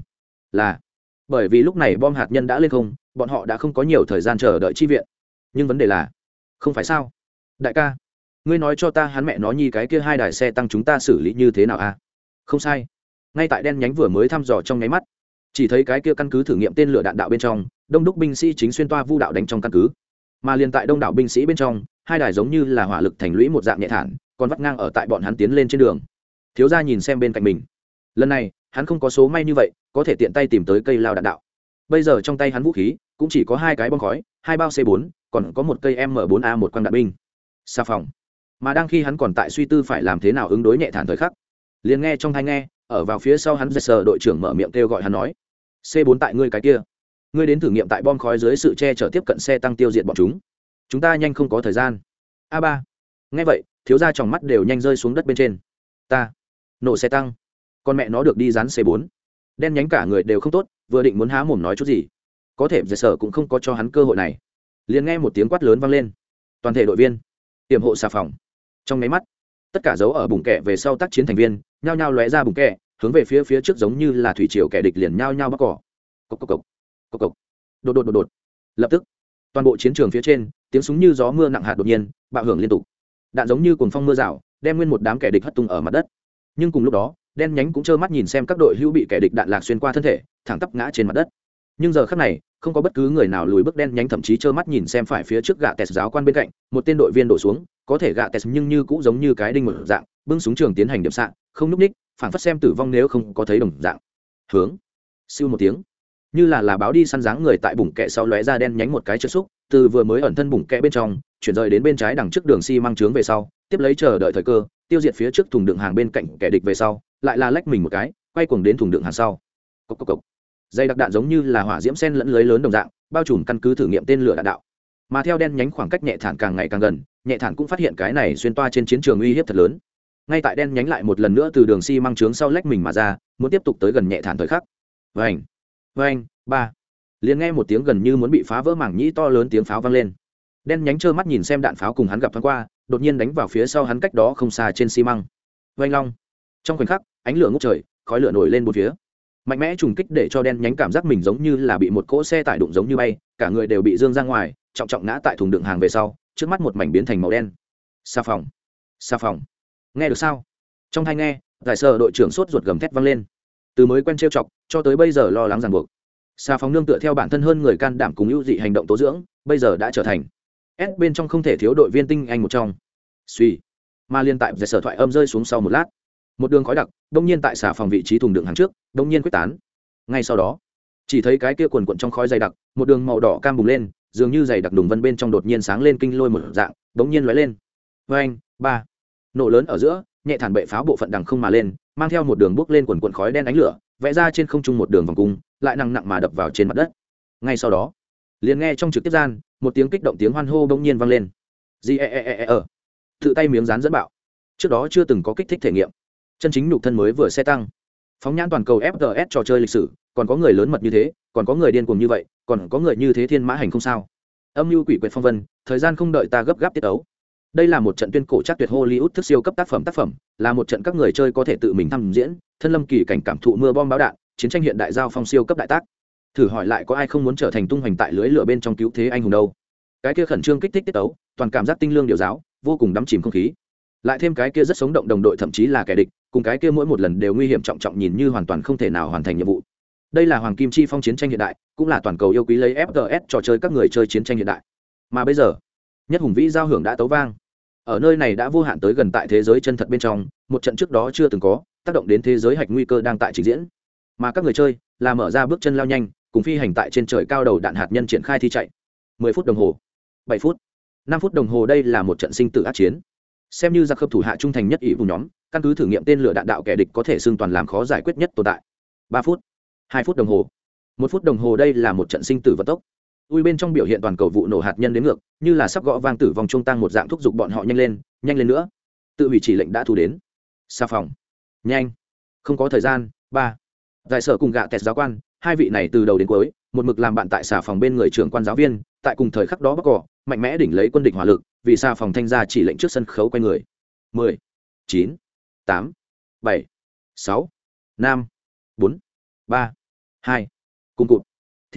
Là, bởi vì lúc này bom hạt nhân đã lên không, bọn họ đã không có nhiều thời gian chờ đợi chi viện. Nhưng vấn đề là, không phải sao? Đại ca, ngươi nói cho ta hắn mẹ nó nhi cái kia hai đài xe tăng chúng ta xử lý như thế nào a à? không sai ngay tại đen nhánh vừa mới thăm dò trong nháy mắt. Chỉ thấy cái kia căn cứ thử nghiệm tên lửa đạn đạo bên trong, đông đúc binh sĩ chính xuyên toa vu đạo đánh trong căn cứ. Mà liền tại đông đảo binh sĩ bên trong, hai đài giống như là hỏa lực thành lũy một dạng nhẹ thản, còn vắt ngang ở tại bọn hắn tiến lên trên đường. Thiếu gia nhìn xem bên cạnh mình. Lần này, hắn không có số may như vậy, có thể tiện tay tìm tới cây lao đạn đạo. Bây giờ trong tay hắn vũ khí, cũng chỉ có hai cái bom khói, hai bao c 4 còn có một cây m 4 a một quang đạn binh. Xa phòng. Mà đang khi hắn còn tại suy tư phải làm thế nào ứng đối nhẹ thản thời khắc, liền nghe trong thai nghe ở vào phía sau hắn sờ đội trưởng mở miệng kêu gọi hắn nói, c 4 tại ngươi cái kia. Ngươi đến thử nghiệm tại bom khói dưới sự che chở tiếp cận xe tăng tiêu diệt bọn chúng. Chúng ta nhanh không có thời gian. A ba. Nghe vậy, thiếu ra tròng mắt đều nhanh rơi xuống đất bên trên. Ta. Nổ xe tăng. Con mẹ nó được đi dán c 4 đen nhánh cả người đều không tốt, vừa định muốn há mồm nói chút gì, có thể giải sở cũng không có cho hắn cơ hội này. Liền nghe một tiếng quát lớn vang lên. Toàn thể đội viên tiềm hộ xà phòng. Trong máy mắt, tất cả dấu ở bùng kẹ về sau tác chiến thành viên nhao nhao lóe ra bùng kẹ, hướng về phía phía trước giống như là thủy triều kẻ địch liền nhao nhao bắc cỏ. Cốc cốc cốc cốc cốc đột đột đột đột. Lập tức, toàn bộ chiến trường phía trên, tiếng súng như gió mưa nặng hạt đột nhiên, bạo hưởng liên tục. Đạn giống như cuồng phong mưa rào, đem nguyên một đám kẻ địch hất tung ở mặt đất. Nhưng cùng lúc đó, đen nhánh cũng trơ mắt nhìn xem các đội hữu bị kẻ địch đạn lạc xuyên qua thân thể, thẳng tắp ngã trên mặt đất. Nhưng giờ khắc này, không có bất cứ người nào lùi bước đen nhánh thậm chí trơ mắt nhìn xem phải phía trước gạ tes giáo quan bên cạnh, một tên đội viên đổ xuống, có thể gạ tes nhưng như cũng giống như cái đinh một dạng bưng súng trường tiến hành điểm xạ không núp ních phản phất xem tử vong nếu không có thấy đồng dạng. Hướng. Siêu một tiếng. Như là là báo đi săn dáng người tại bụng kẹ sau lóe ra đen nhánh một cái chất xúc, từ vừa mới ẩn thân bụng kẹ bên trong, chuyển rời đến bên trái đằng trước đường xi、si、măng trướng về sau, tiếp lấy chờ đợi thời cơ, tiêu diệt phía trước thùng đựng hàng bên cạnh kẻ địch về sau, lại là lách mình một cái, quay cuồng đến thùng đựng hàng sau. Cốc cốc cốc. dây đặc đạn giống như là hỏa diễm sen lẫn lưới lớn đồng dạng, bao trùm căn cứ thử nghiệm tên lửa đạn đạo. Mà theo đen nhánh khoảng cách nhẹ thản càng ngày càng gần, nhẹ thản cũng phát hiện cái này xuyên toa trên chiến trường uy hiếp thật lớn ngay tại đen nhánh lại một lần nữa từ đường xi măng trướng sau lách mình mà ra, muốn tiếp tục tới gần nhẹ thản thời khắc. Vành vành, ba. Liền nghe một tiếng gần như muốn bị phá vỡ mảng nhĩ to lớn tiếng pháo vang lên. Đen nhánh trơ mắt nhìn xem đạn pháo cùng hắn gặp thoáng qua, đột nhiên đánh vào phía sau hắn cách đó không xa trên xi măng. Vanh long. Trong khoảnh khắc, ánh lửa ngốc trời, khói lửa nổi lên một phía. Mạnh mẽ trùng kích để cho đen nhánh cảm giác mình giống như là bị một cỗ xe tải đụng giống như bay, cả người đều bị dương ra ngoài, trọng trọng ngã tại thùng đựng hàng về sau, trước mắt một mảnh biến thành màu đen. Xà phòng xà phòng nghe được sao? Trong hai nghe, giải sở đội trưởng sốt ruột gầm thét vang lên. Từ mới quen trêu chọc, cho tới bây giờ lo lắng ràng buộc. Xà phòng nương tựa theo bản thân hơn người can đảm cùng ưu dị hành động tố dưỡng, bây giờ đã trở thành s bên trong không thể thiếu đội viên tinh anh một trong. Suy. Mà liên tại giải sở thoại âm rơi xuống sau một lát, một đường khói đặc, đông nhiên tại xà phòng vị trí thùng đường hàng trước, đông nhiên quyết tán. Ngay sau đó, chỉ thấy cái kia quần quận trong khói dày đặc, một đường màu đỏ cam bùng lên, dường như dày đặc đùng vân bên trong đột nhiên sáng lên kinh lôi một dạng đống nhiên lóe lên. Vê anh ba nổ lớn ở giữa, nhẹ thản bệ pháo bộ phận đằng không mà lên, mang theo một đường bước lên quần quần khói đen ánh lửa, vẽ ra trên không trung một đường vòng cung, lại nặng nặng mà đập vào trên mặt đất. Ngay sau đó, liền nghe trong trực tiếp gian, một tiếng kích động tiếng hoan hô bỗng nhiên vang lên. Gì e e e e e. Tự tay miếng rán dẫn bạo. Trước đó chưa từng có kích thích thể nghiệm. Chân chính nhục thân mới vừa xe tăng. Phóng nhãn toàn cầu fts trò chơi lịch sử, còn có người lớn mật như thế, còn có người điên cuồng như vậy, còn có người như thế thiên mã hành không sao. Âm mưu quỷ quyệt phong vân, thời gian không đợi ta gấp gáp tiết ấu đây là một trận tuyên cổ chắc tuyệt hollywood thức siêu cấp tác phẩm tác phẩm là một trận các người chơi có thể tự mình thăm diễn, thân lâm kỳ cảnh cảm thụ mưa bom báo đạn, chiến tranh hiện đại giao phong siêu cấp đại tác. Thử hỏi lại có ai không muốn trở thành tung hoành tại lưới lửa bên trong cứu thế anh hùng đâu? Cái kia khẩn trương kích thích tiết tấu, toàn cảm giác tinh lương điều giáo, vô cùng đắm chìm không khí. Lại thêm cái kia rất sống động đồng đội thậm chí là kẻ địch, cùng cái kia mỗi một lần đều nguy hiểm trọng trọng nhìn như hoàn toàn không thể nào hoàn thành nhiệm vụ. Đây là hoàng kim chi phong chiến tranh hiện đại, cũng là toàn cầu yêu quý lấy fts trò chơi các người chơi chiến tranh hiện đại. Mà bây giờ nhất hùng vĩ giao hưởng đã tấu vang. Ở nơi này đã vô hạn tới gần tại thế giới chân thật bên trong, một trận trước đó chưa từng có, tác động đến thế giới hạch nguy cơ đang tại trình diễn. Mà các người chơi là mở ra bước chân lao nhanh, cùng phi hành tại trên trời cao đầu đạn hạt nhân triển khai thi chạy. 10 phút đồng hồ 7 phút 5 phút đồng hồ đây là một trận sinh tử ác chiến. Xem như giặc khớp thủ hạ trung thành nhất ỷ vùng nhóm, căn cứ thử nghiệm tên lửa đạn đạo kẻ địch có thể xương toàn làm khó giải quyết nhất tồn tại. Ba phút, hai phút đồng hồ, một phút đồng hồ đây là một trận sinh tử vận tốc ui bên trong biểu hiện toàn cầu vụ nổ hạt nhân đến ngược, như là sắp gõ vang tử vong trung tăng một dạng thúc giục bọn họ nhanh lên nhanh lên nữa. Tự hủy chỉ lệnh đã thu đến. Xa phòng. Nhanh. Không có thời gian. Ba. Giải sở cùng gạ tẹt giáo quan, hai vị này từ đầu đến cuối, một mực làm bạn tại xà phòng bên người trưởng quan giáo viên, tại cùng thời khắc đó bắc cỏ, mạnh mẽ đỉnh lấy quân địch hỏa lực, vì xà phòng thanh ra chỉ lệnh trước sân khấu quay người. Mười. Chín. Tám. Bảy. Sáu. Năm. Bốn. Ba. Hai. Cùng cụt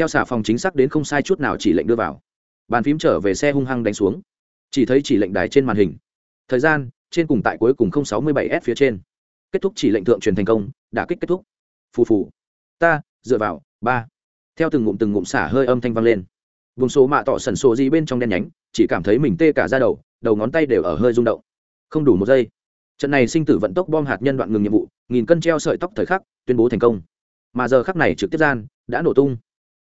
theo xà phòng chính xác đến không sai chút nào chỉ lệnh đưa vào. Bàn phím trở về xe hung hăng đánh xuống. Chỉ thấy chỉ lệnh đài trên màn hình. Thời gian, trên cùng tại cuối cùng sáu mươi bảy s phía trên. Kết thúc chỉ lệnh thượng truyền thành công đã kích kết thúc. Phù phù. Ta, dựa vào, ba. Theo từng ngụm từng ngụm xả hơi âm thanh vang lên. Vùng số mạ tỏ sần sổ gì bên trong đen nhánh, chỉ cảm thấy mình tê cả ra đầu đầu ngón tay đều ở hơi rung động. Không đủ một giây. Trận này sinh tử vận tốc bom hạt nhân đoạn ngừng nhiệm vụ, nghìn cân treo sợi tóc thời khắc, tuyên bố thành công. Mà giờ khắc này trực tiếp gian, đã nổ tung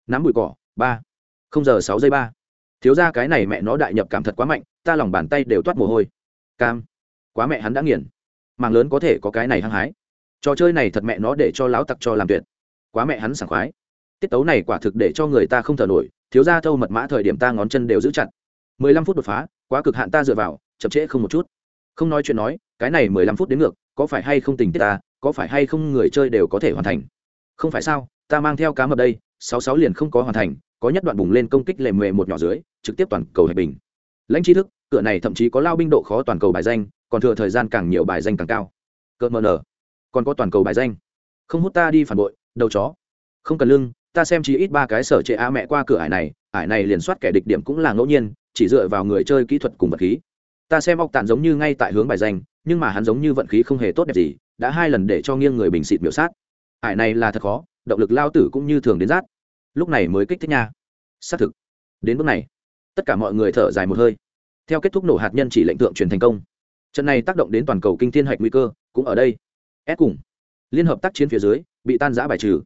nắm bụi cỏ, ba. Không giờ sáu giây ba. Thiếu ra cái này mẹ nó đại nhập cảm thật quá mạnh, ta lòng bàn tay đều toát mồ hôi. Cam. Quá mẹ hắn đã nghiền. Mạng lớn có thể có cái này hăng hái. Trò chơi này thật mẹ nó để cho lão tặc cho làm tuyệt. Quá mẹ hắn sảng khoái. Tiết tấu này quả thực để cho người ta không thở nổi, thiếu ra thâu mật mã thời điểm ta ngón chân đều giữ chặt. Mười lăm phút đột phá, quá cực hạn ta dựa vào, chậm trễ không một chút. Không nói chuyện nói, cái này mười lăm phút đến ngược, có phải hay không tình tiết ta, có phải hay không người chơi đều có thể hoàn thành. Không phải sao, ta mang theo cá mập đây sáu sáu liền không có hoàn thành, có nhất đoạn bùng lên công kích lệ mề một nhỏ dưới, trực tiếp toàn cầu hệ bình. Lãnh tri thức, cửa này thậm chí có lao binh độ khó toàn cầu bài danh, còn thừa thời gian càng nhiều bài danh càng cao. Cỡ mờ nở, còn có toàn cầu bài danh. Không hút ta đi phản bội, đầu chó. Không cần lưng, ta xem chỉ ít ba cái sở trệ a mẹ qua cửa ải này ải này liền soát kẻ địch điểm cũng là ngẫu nhiên, chỉ dựa vào người chơi kỹ thuật cùng vật khí. Ta xem óc tàn giống như ngay tại hướng bài danh, nhưng mà hắn giống như vận khí không hề tốt đẹp gì, đã hai lần để cho nghiêng người bình xịt biểu sát. Ải này là thật khó động lực lao tử cũng như thường đến rát. Lúc này mới kích thích nha. Xác thực. Đến bước này, tất cả mọi người thở dài một hơi. Theo kết thúc nổ hạt nhân chỉ lệnh tượng truyền thành công. Trận này tác động đến toàn cầu kinh thiên hạch nguy cơ cũng ở đây. S cùng. Liên hợp tác chiến phía dưới, bị tan giã bài trừ.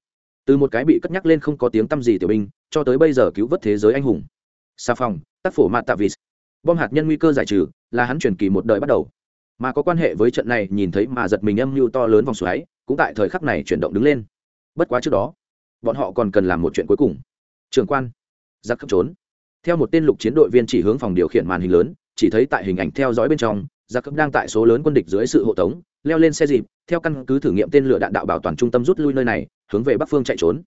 Từ một cái bị cất nhắc lên không có tiếng tăm gì tiểu binh, cho tới bây giờ cứu vớt thế giới anh hùng. Xà phòng tác phổ mạt tạ vịt. Bom hạt nhân nguy cơ giải trừ, là hắn truyền kỳ một đời bắt đầu. Mà có quan hệ với trận này, nhìn thấy mà giật mình âm mưu to lớn vòng xoáy, cũng tại thời khắc này chuyển động đứng lên bất quá trước đó, bọn họ còn cần làm một chuyện cuối cùng. Trường quan, giặc cấp trốn. Theo một tên lục chiến đội viên chỉ hướng phòng điều khiển màn hình lớn, chỉ thấy tại hình ảnh theo dõi bên trong, giặc cấp đang tại số lớn quân địch dưới sự hộ tống, leo lên xe dịp, theo căn cứ thử nghiệm tên lửa đạn đạo bảo toàn trung tâm rút lui nơi này, hướng về bắc phương chạy trốn.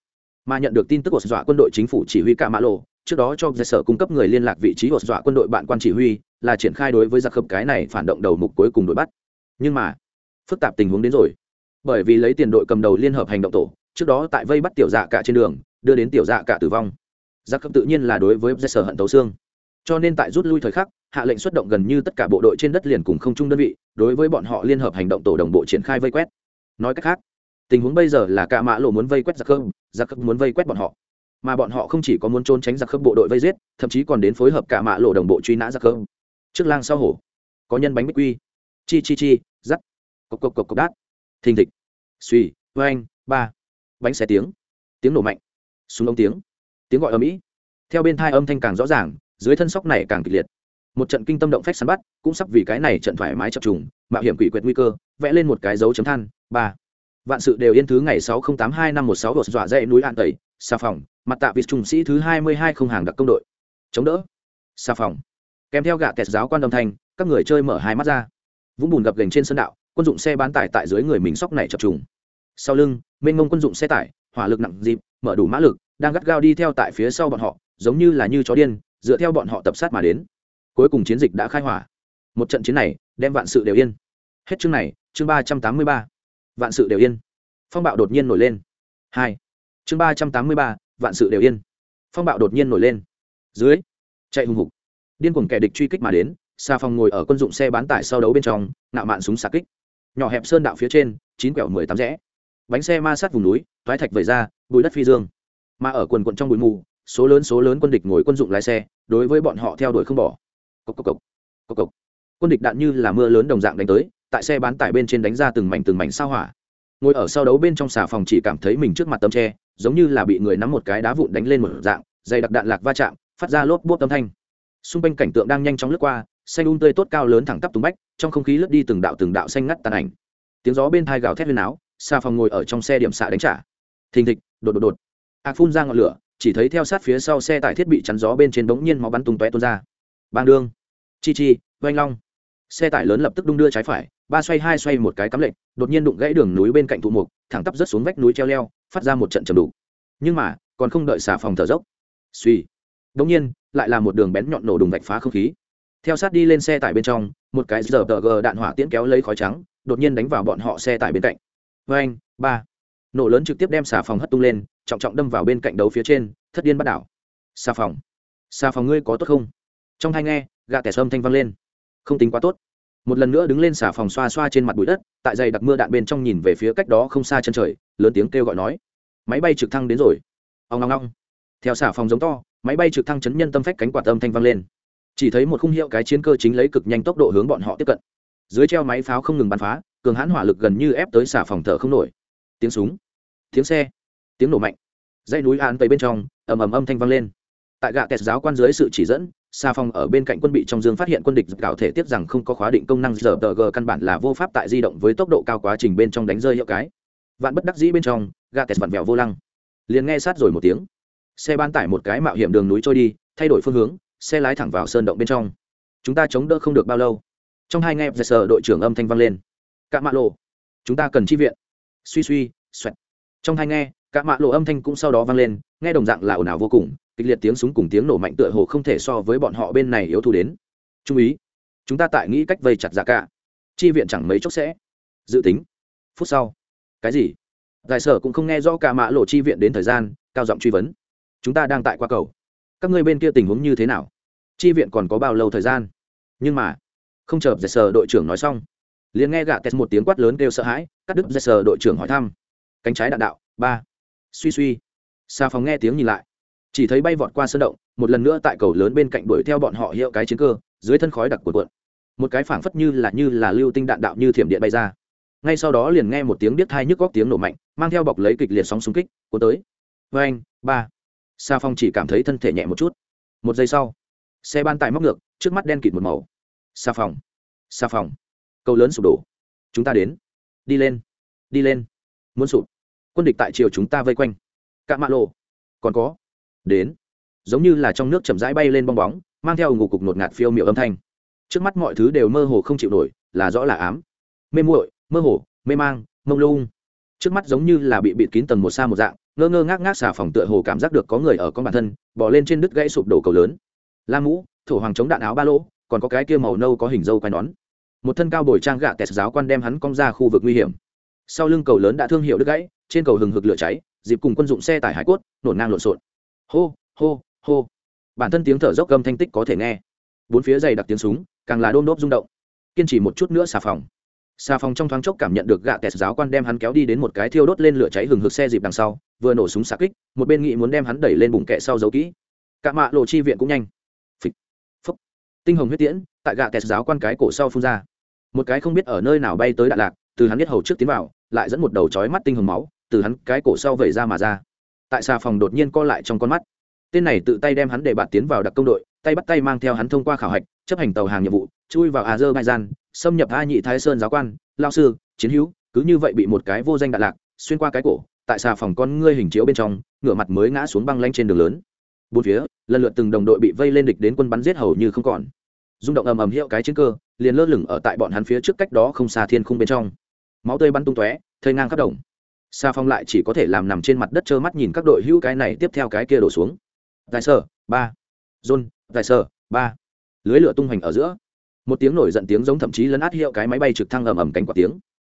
Mà nhận được tin tức của dọa quân đội chính phủ chỉ huy cả mã lộ, trước đó cho giặc sở cung cấp người liên lạc vị trí của dọa quân đội bạn quan chỉ huy, là triển khai đối với giặc khớp cái này phản động đầu mục cuối cùng đuổi bắt. Nhưng mà, phức tạp tình huống đến rồi. Bởi vì lấy tiền đội cầm đầu liên hợp hành động tổ trước đó tại vây bắt tiểu dạ cả trên đường, đưa đến tiểu dạ cả tử vong. Giặc cấp tự nhiên là đối với giải sở hận tấu xương. Cho nên tại rút lui thời khắc, hạ lệnh xuất động gần như tất cả bộ đội trên đất liền cùng không chung đơn vị, đối với bọn họ liên hợp hành động tổ đồng bộ triển khai vây quét. Nói cách khác, tình huống bây giờ là cả mã lộ muốn vây quét giặc khớp giặc khớp muốn vây quét bọn họ. Mà bọn họ không chỉ có muốn trốn tránh giặc khớp bộ đội vây giết, thậm chí còn đến phối hợp cả mã lộ đồng bộ truy nã giặc khớp trước lang sau hổ, có nhân bánh bích quy. Chi chi chi giắt cộc cộc cộc cộc, đát. Thình thịch. Suy, oanh, ba bánh xe tiếng. Tiếng nổ mạnh. Súng ống tiếng. Tiếng gọi âm ỉ, theo bên thai âm thanh càng rõ ràng dưới thân sóc này càng kịch liệt. Một trận kinh tâm động phách săn bắt cũng sắp vì cái này trận thoải mái chập trùng mạo hiểm quỷ quyệt nguy cơ vẽ lên một cái dấu chấm than ba. Vạn sự đều yên thứ ngày sáu không tám hai năm một sáu đột dọa dây núi an tẩy xà phòng mặt tạ vị trung sĩ thứ hai mươi hai không hàng đặc công đội. Chống đỡ. Xà phòng. Kèm theo gạ kẹt giáo quan đồng thanh các người chơi mở hai mắt ra. Vũng bùn gập gành trên sân đạo quân dụng xe bán tải tại dưới người mình sóc này chập trùng sau lưng, mênh mông quân dụng xe tải, hỏa lực nặng dịp, mở đủ mã lực, đang gắt gao đi theo tại phía sau bọn họ, giống như là như chó điên, dựa theo bọn họ tập sát mà đến. Cuối cùng chiến dịch đã khai hỏa. Một trận chiến này, đem vạn sự đều yên. Hết chương này, chương ba trăm tám mươi ba. Vạn sự đều yên. Phong bạo đột nhiên nổi lên. Hai. Chương ba trăm tám mươi ba, vạn sự đều yên. Phong bạo đột nhiên nổi lên. Dưới, chạy hùng hục. Điên cuồng kẻ địch truy kích mà đến xa phòng ngồi ở quân dụng xe bán tải sau đấu bên trong nạo mạn súng xà kích. Nhỏ hẹp sơn đạo phía trên, chín quẹo mười tám rẽ bánh xe ma sát vùng núi thoái thạch vẩy ra bụi đất phi dương mà ở quần quận trong bụi mù, số lớn số lớn quân địch ngồi quân dụng lái xe, đối với bọn họ theo đuổi không bỏ cốc cốc cốc. Cốc cốc. quân địch đạn như là mưa lớn đồng dạng đánh tới, tại xe bán tải bên trên đánh ra từng mảnh từng mảnh sao hỏa ngồi ở sau đấu bên trong xà phòng chỉ cảm thấy mình trước mặt tấm tre, giống như là bị người nắm một cái đá vụn đánh lên một dạng, dày đặc đạn lạc va chạm, phát ra lốp bốp âm thanh xung quanh cảnh tượng đang nhanh chóng lướt qua, xanh un tươi tốt cao lớn thẳng tắp tùng bách, trong không khí lướt đi từng đạo từng đạo xanh ngắt tàn ảnh tiếng gió bên thai gào thét lên áo xà phòng ngồi ở trong xe điểm xạ đánh trả. Thình thịch, đột đột đột. Ạc phun ra ngọn lửa, chỉ thấy theo sát phía sau xe tải thiết bị chắn gió bên trên bỗng nhiên máu bắn tung tóe tuôn ra. Bang đương. Chi chi, oanh long. Xe tải lớn lập tức đung đưa trái phải, ba xoay hai xoay một cái cắm lệnh đột nhiên đụng gãy đường núi bên cạnh thụ mục, thẳng tắp rớt xuống vách núi treo leo, phát ra một trận trầm đủ nhưng mà, còn không đợi xà phòng thở dốc. Suy. Đống nhiên, lại là một đường bén nhọn nổ đùng vạch phá không khí. Theo sát đi lên xe tải bên trong, một cái giờ tờ gờ đạn hỏa tiễn kéo lấy khói trắng, đột nhiên đánh vào bọn họ xe tải bên cạnh vê anh, ba. Nổ lớn trực tiếp đem xà phòng hất tung lên, trọng trọng đâm vào bên cạnh đấu phía trên, thất điên bắt đảo. Xà phòng. Xà phòng ngươi có tốt không? Trong hai nghe, gạ tẻ sâm thanh vang lên. Không tính quá tốt. Một lần nữa đứng lên xà phòng xoa xoa trên mặt bụi đất, tại dày đặc mưa đạn bên trong nhìn về phía cách đó không xa chân trời, lớn tiếng kêu gọi nói. Máy bay trực thăng đến rồi. Ông ngong ngong theo xà phòng giống to, máy bay trực thăng chấn nhân tâm phách cánh quạt âm thanh vang lên. Chỉ thấy một khung hiệu cái chiến cơ chính lấy cực nhanh tốc độ hướng bọn họ tiếp cận. Dưới treo máy pháo không ngừng bắn phá cường hãn hỏa lực gần như ép tới xả phòng thở không nổi. Tiếng súng, tiếng xe, tiếng nổ mạnh. Dãy núi án tây bên trong, ầm ầm âm thanh vang lên. Tại gạ kẹt giáo quan dưới sự chỉ dẫn xa phòng ở bên cạnh quân bị trong dương phát hiện quân địch gạo thể tiếp rằng không có khóa định công năng giờ tờ g căn bản là vô pháp tại di động với tốc độ cao quá trình bên trong đánh rơi hiệu cái. Vạn bất đắc dĩ bên trong, gạ kẹt vặn vẹo vô lăng. Liền nghe sát rồi một tiếng. Xe bán tải một cái mạo hiểm đường núi trôi đi, thay đổi phương hướng, xe lái thẳng vào sơn động bên trong. Chúng ta chống đỡ không được bao lâu. Trong hai nghe dệt sờ đội trưởng âm thanh vang lên cạ mạ lộ chúng ta cần chi viện. Suy suy, xoẹt. Trong hai nghe cạ mạ lộ âm thanh cũng sau đó vang lên, nghe đồng dạng là ồn ào vô cùng, kịch liệt tiếng súng cùng tiếng nổ mạnh tựa hồ không thể so với bọn họ bên này yếu thu đến. Trung ý chúng ta tại nghĩ cách vây chặt giả cả. Chi viện chẳng mấy chốc sẽ dự tính. Phút sau, cái gì? Giải sở cũng không nghe rõ cả mạ lộ chi viện đến thời gian, cao giọng truy vấn. Chúng ta đang tại qua cầu. Các ngươi bên kia tình huống như thế nào? Chi viện còn có bao lâu thời gian? Nhưng mà, không chờ giải sở đội trưởng nói xong liền nghe gạ tes một tiếng quát lớn kêu sợ hãi, cắt đứt dây sờ đội trưởng hỏi thăm. Cánh trái đạn đạo, ba. Suy suy. Xa phòng nghe tiếng nhìn lại. Chỉ thấy bay vọt qua sơn động, một lần nữa tại cầu lớn bên cạnh đuổi theo bọn họ hiệu cái chiến cơ, dưới thân khói đặc của cuộn. Một cái phảng phất như là như là lưu tinh đạn đạo như thiểm điện bay ra. Ngay sau đó liền nghe một tiếng biết thai nhức góc tiếng nổ mạnh, mang theo bọc lấy kịch liệt sóng xung kích, cuốn tới. Vê anh ba. Sa phong chỉ cảm thấy thân thể nhẹ một chút. Một giây sau, xe ban tải móc ngược, trước mắt đen kịt một màu. Sa phòng. Sa phòng cầu lớn sụp đổ. Chúng ta đến. Đi lên. Đi lên. Muốn sụp. Quân địch tại chiều chúng ta vây quanh. Cạ mạ lộ. Còn có. Đến. Giống như là trong nước chậm rãi bay lên bong bóng, mang theo ngục cục nột ngạt phiêu miệu âm thanh. Trước mắt mọi thứ đều mơ hồ không chịu nổi, là rõ là ám. Mê muội, mơ hồ, mê mang, mông lung. Trước mắt giống như là bị bịt kín tầng một xa một dạng, ngơ ngơ ngác ngác xà phòng tựa hồ cảm giác được có người ở con bản thân bỏ lên trên đứt gãy sụp đổ cầu lớn. La mũ, thổ hoàng chống đạn áo ba lỗ, còn có cái kia màu nâu có hình dâu quai nón một thân cao bồi trang gạ tẹt giáo quan đem hắn cong ra khu vực nguy hiểm. Sau lưng cầu lớn đã thương hiệu đứt gãy, trên cầu hừng hực lửa cháy, dịp cùng quân dụng xe tải hải cốt, nổn ngang lộn xộn. Hô hô hô. Bản thân tiếng thở dốc gầm thanh tích có thể nghe. Bốn phía dày đặc tiếng súng, càng là đôn đốp rung động. Kiên trì một chút nữa xà phòng. Xà phòng trong thoáng chốc cảm nhận được gạ tẹt giáo quan đem hắn kéo đi đến một cái thiêu đốt lên lửa cháy hừng hực xe dịp đằng sau, vừa nổ súng xà kích, một bên nghị muốn đem hắn đẩy lên bụng kẹ sau giấu kỹ. Cả mạ lộ chi viện cũng nhanh. Phịch phúc tinh hồng huyết tiễn, tại gạ tẹt giáo quan cái cổ sau phun ra một cái không biết ở nơi nào bay tới đạn lạc từ hắn biết hầu trước tiến vào, lại dẫn một đầu chói mắt tinh hồng máu, từ hắn cái cổ sau vẩy ra mà ra. Tại xà phòng đột nhiên co lại trong con mắt. Tên này tự tay đem hắn để bạn tiến vào đặc công đội, tay bắt tay mang theo hắn thông qua khảo hạch, chấp hành tàu hàng nhiệm vụ, chui vào azerbaijan, xâm nhập a nhị thái sơn giáo quan, lao sư, chiến hữu, cứ như vậy bị một cái vô danh đạn lạc xuyên qua cái cổ, tại xà phòng con ngươi hình chiếu bên trong, ngửa mặt mới ngã xuống băng lanh trên đường lớn. Bốn phía, lần lượt từng đồng đội bị vây lên địch đến quân bắn giết hầu như không còn rung động ầm ầm hiệu cái chiến cơ, liền lơ lửng ở tại bọn hắn phía trước cách đó không xa thiên khung bên trong. Máu tươi bắn tung tóe thơi ngang khắp đồng. Xa phong lại chỉ có thể làm nằm trên mặt đất trơ mắt nhìn các đội hữu cái này tiếp theo cái kia đổ xuống. Tài sơ, ba. John, tài sơ, ba. Lưới lửa tung hoành ở giữa. Một tiếng nổi giận tiếng giống thậm chí lấn át hiệu cái máy bay trực thăng ầm ầm cánh quả tiếng.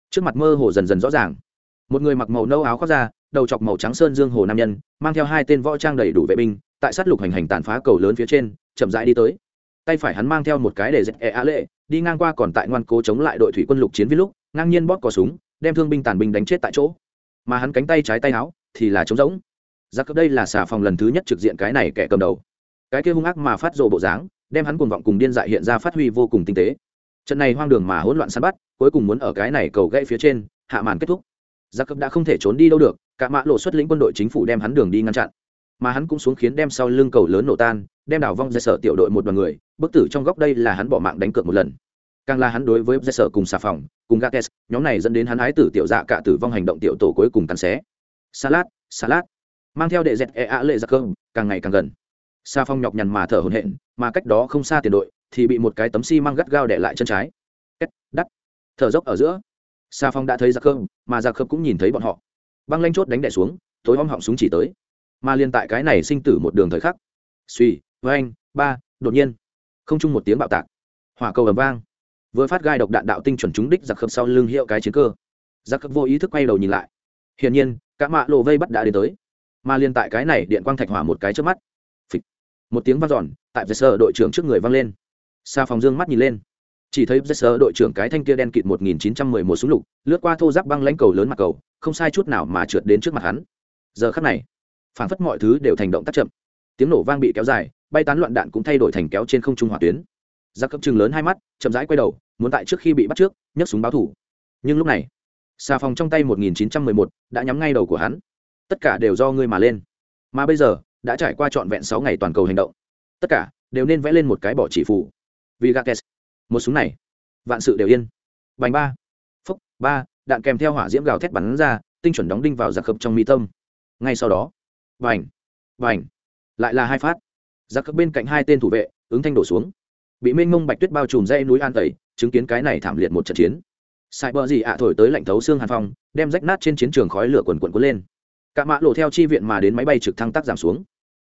Trước mặt mơ hồ dần dần rõ ràng. Một người mặc màu nâu áo khoác da, đầu chọc màu trắng sơn dương hồ nam nhân, mang theo hai tên võ trang đầy đủ vệ binh, tại sát lục hành hành tàn phá cầu lớn phía trên, chậm rãi đi tới tay phải hắn mang theo một cái để dẹp e a lệ, đi ngang qua còn tại ngoan cố chống lại đội thủy quân lục chiến viên lúc, ngang nhiên bóp cò súng, đem thương binh tàn binh đánh chết tại chỗ. Mà hắn cánh tay trái tay áo thì là trống rỗng. Giặc cấp đây là xà phòng lần thứ nhất trực diện cái này kẻ cầm đầu. Cái kia hung ác mà phát rộ bộ dáng, đem hắn cuồng vọng cùng điên dại hiện ra phát huy vô cùng tinh tế. Trận này hoang đường mà hỗn loạn săn bắt, cuối cùng muốn ở cái này cầu gãy phía trên, hạ màn kết thúc. Giặc cấp đã không thể trốn đi đâu được, cả mã lộ xuất lĩnh quân đội chính phủ đem hắn đường đi ngăn chặn mà hắn cũng xuống khiến đem sau lưng cầu lớn nổ tan đem đảo vong dây sở tiểu đội một đoàn người bức tử trong góc đây là hắn bỏ mạng đánh cược một lần. Càng là hắn đối với dây sở cùng xà phòng cùng gates nhóm này dẫn đến hắn ái tử tiểu dạ cả tử vong hành động tiểu tổ cuối cùng cắn xé. Salad salad mang theo đệ dẹt e a lệ giặc cơm càng ngày càng gần. Xà phong nhọc nhằn mà thở hổn hển mà cách đó không xa tiền đội thì bị một cái tấm xi măng gắt gao để lại chân trái. Kết, đắt. Thở dốc ở giữa. Xà phong đã thấy giặc cơm mà giặc cơm cũng nhìn thấy bọn họ. Băng lanh chốt đánh đẻ xuống tối om họng súng chỉ tới mà liên tại cái này sinh tử một đường thời khắc. Suy với anh ba, đột nhiên. Không chung một tiếng bạo tạc. Hỏa cầu ầm vang. Vừa phát gai độc đạn đạo tinh chuẩn trúng đích giặc khớp sau lưng hiệu cái chiến cơ. Giặc khớp vô ý thức quay đầu nhìn lại. Hiển nhiên, cả mạ lộ vây bắt đã đến tới. Mà liên tại cái này điện quang thạch hỏa một cái trước mắt. Phịch. một tiếng vang dọn, tại vết sơ đội trưởng trước người vang lên. Xa phòng dương mắt nhìn lên. Chỉ thấy vết sơ đội trưởng cái thanh kia đen kịt một nghìn chín trăm mười một súng lục, lướt qua thô giáp băng lãnh cầu lớn mặt cầu, không sai chút nào mà trượt đến trước mặt hắn. Giờ khắc này phản phất mọi thứ đều thành động tác chậm. Tiếng nổ vang bị kéo dài, bay tán loạn đạn cũng thay đổi thành kéo trên không trung hỏa tuyến. Giặc cấp chừng lớn hai mắt, chậm rãi quay đầu, muốn tại trước khi bị bắt trước, nhấc súng báo thủ. Nhưng lúc này, xà phòng trong tay 1911 đã nhắm ngay đầu của hắn. Tất cả đều do ngươi mà lên. Mà bây giờ, đã trải qua trọn vẹn sáu ngày toàn cầu hành động. Tất cả đều nên vẽ lên một cái bỏ chỉ phủ. Vì gates một súng này. Vạn sự đều yên. Bành ba. Phúc, ba, đạn kèm theo hỏa diễm gào thét bắn ra, tinh chuẩn đóng đinh vào giặc khớp trong mi tâm. Ngay sau đó vành. Vành. Lại là hai phát. Giặc các bên cạnh hai tên thủ vệ, ứng thanh đổ xuống. Bị mênh mông bạch tuyết bao trùm dây núi an tẩy, chứng kiến cái này thảm liệt một trận chiến. Sai bờ gì ạ, thổi tới lạnh thấu xương hàn phong, đem rách nát trên chiến trường khói lửa quần quần cuốn lên. Cả mạ lộ theo chi viện mà đến máy bay trực thăng tác giảm xuống.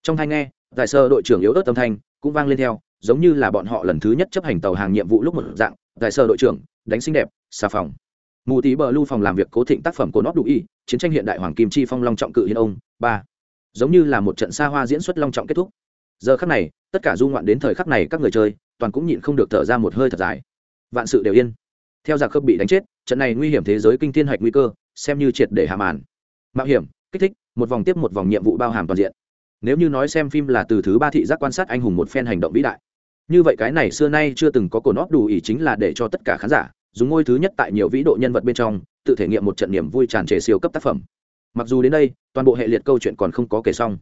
Trong thanh nghe tại sơ đội trưởng yếu ớt âm thanh cũng vang lên theo, giống như là bọn họ lần thứ nhất chấp hành tàu hàng nhiệm vụ lúc một dạng. Tại sơ đội trưởng, đánh xinh đẹp, xà phòng. Mù tí bờ lưu phòng làm việc cố thịnh tác phẩm của nó đủ y, chiến tranh hiện đại hoàng kim chi phong long trọng cự hiên ông, ba giống như là một trận xa hoa diễn xuất long trọng kết thúc. Giờ khắc này, tất cả du ngoạn đến thời khắc này các người chơi, toàn cũng nhịn không được thở ra một hơi thật dài. Vạn sự đều yên. Theo giặc khớp bị đánh chết, trận này nguy hiểm thế giới kinh thiên hạch nguy cơ, xem như triệt để hạ màn. Mạo hiểm, kích thích, một vòng tiếp một vòng nhiệm vụ bao hàm toàn diện. Nếu như nói xem phim là từ thứ ba thị giác quan sát anh hùng một phen hành động vĩ đại. Như vậy cái này xưa nay chưa từng có cổ nót đủ ý chính là để cho tất cả khán giả dùng ngôi thứ nhất tại nhiều vĩ độ nhân vật bên trong, tự thể nghiệm một trận niềm vui tràn trề siêu cấp tác phẩm mặc dù đến đây, toàn bộ hệ liệt câu chuyện còn không có kể xong.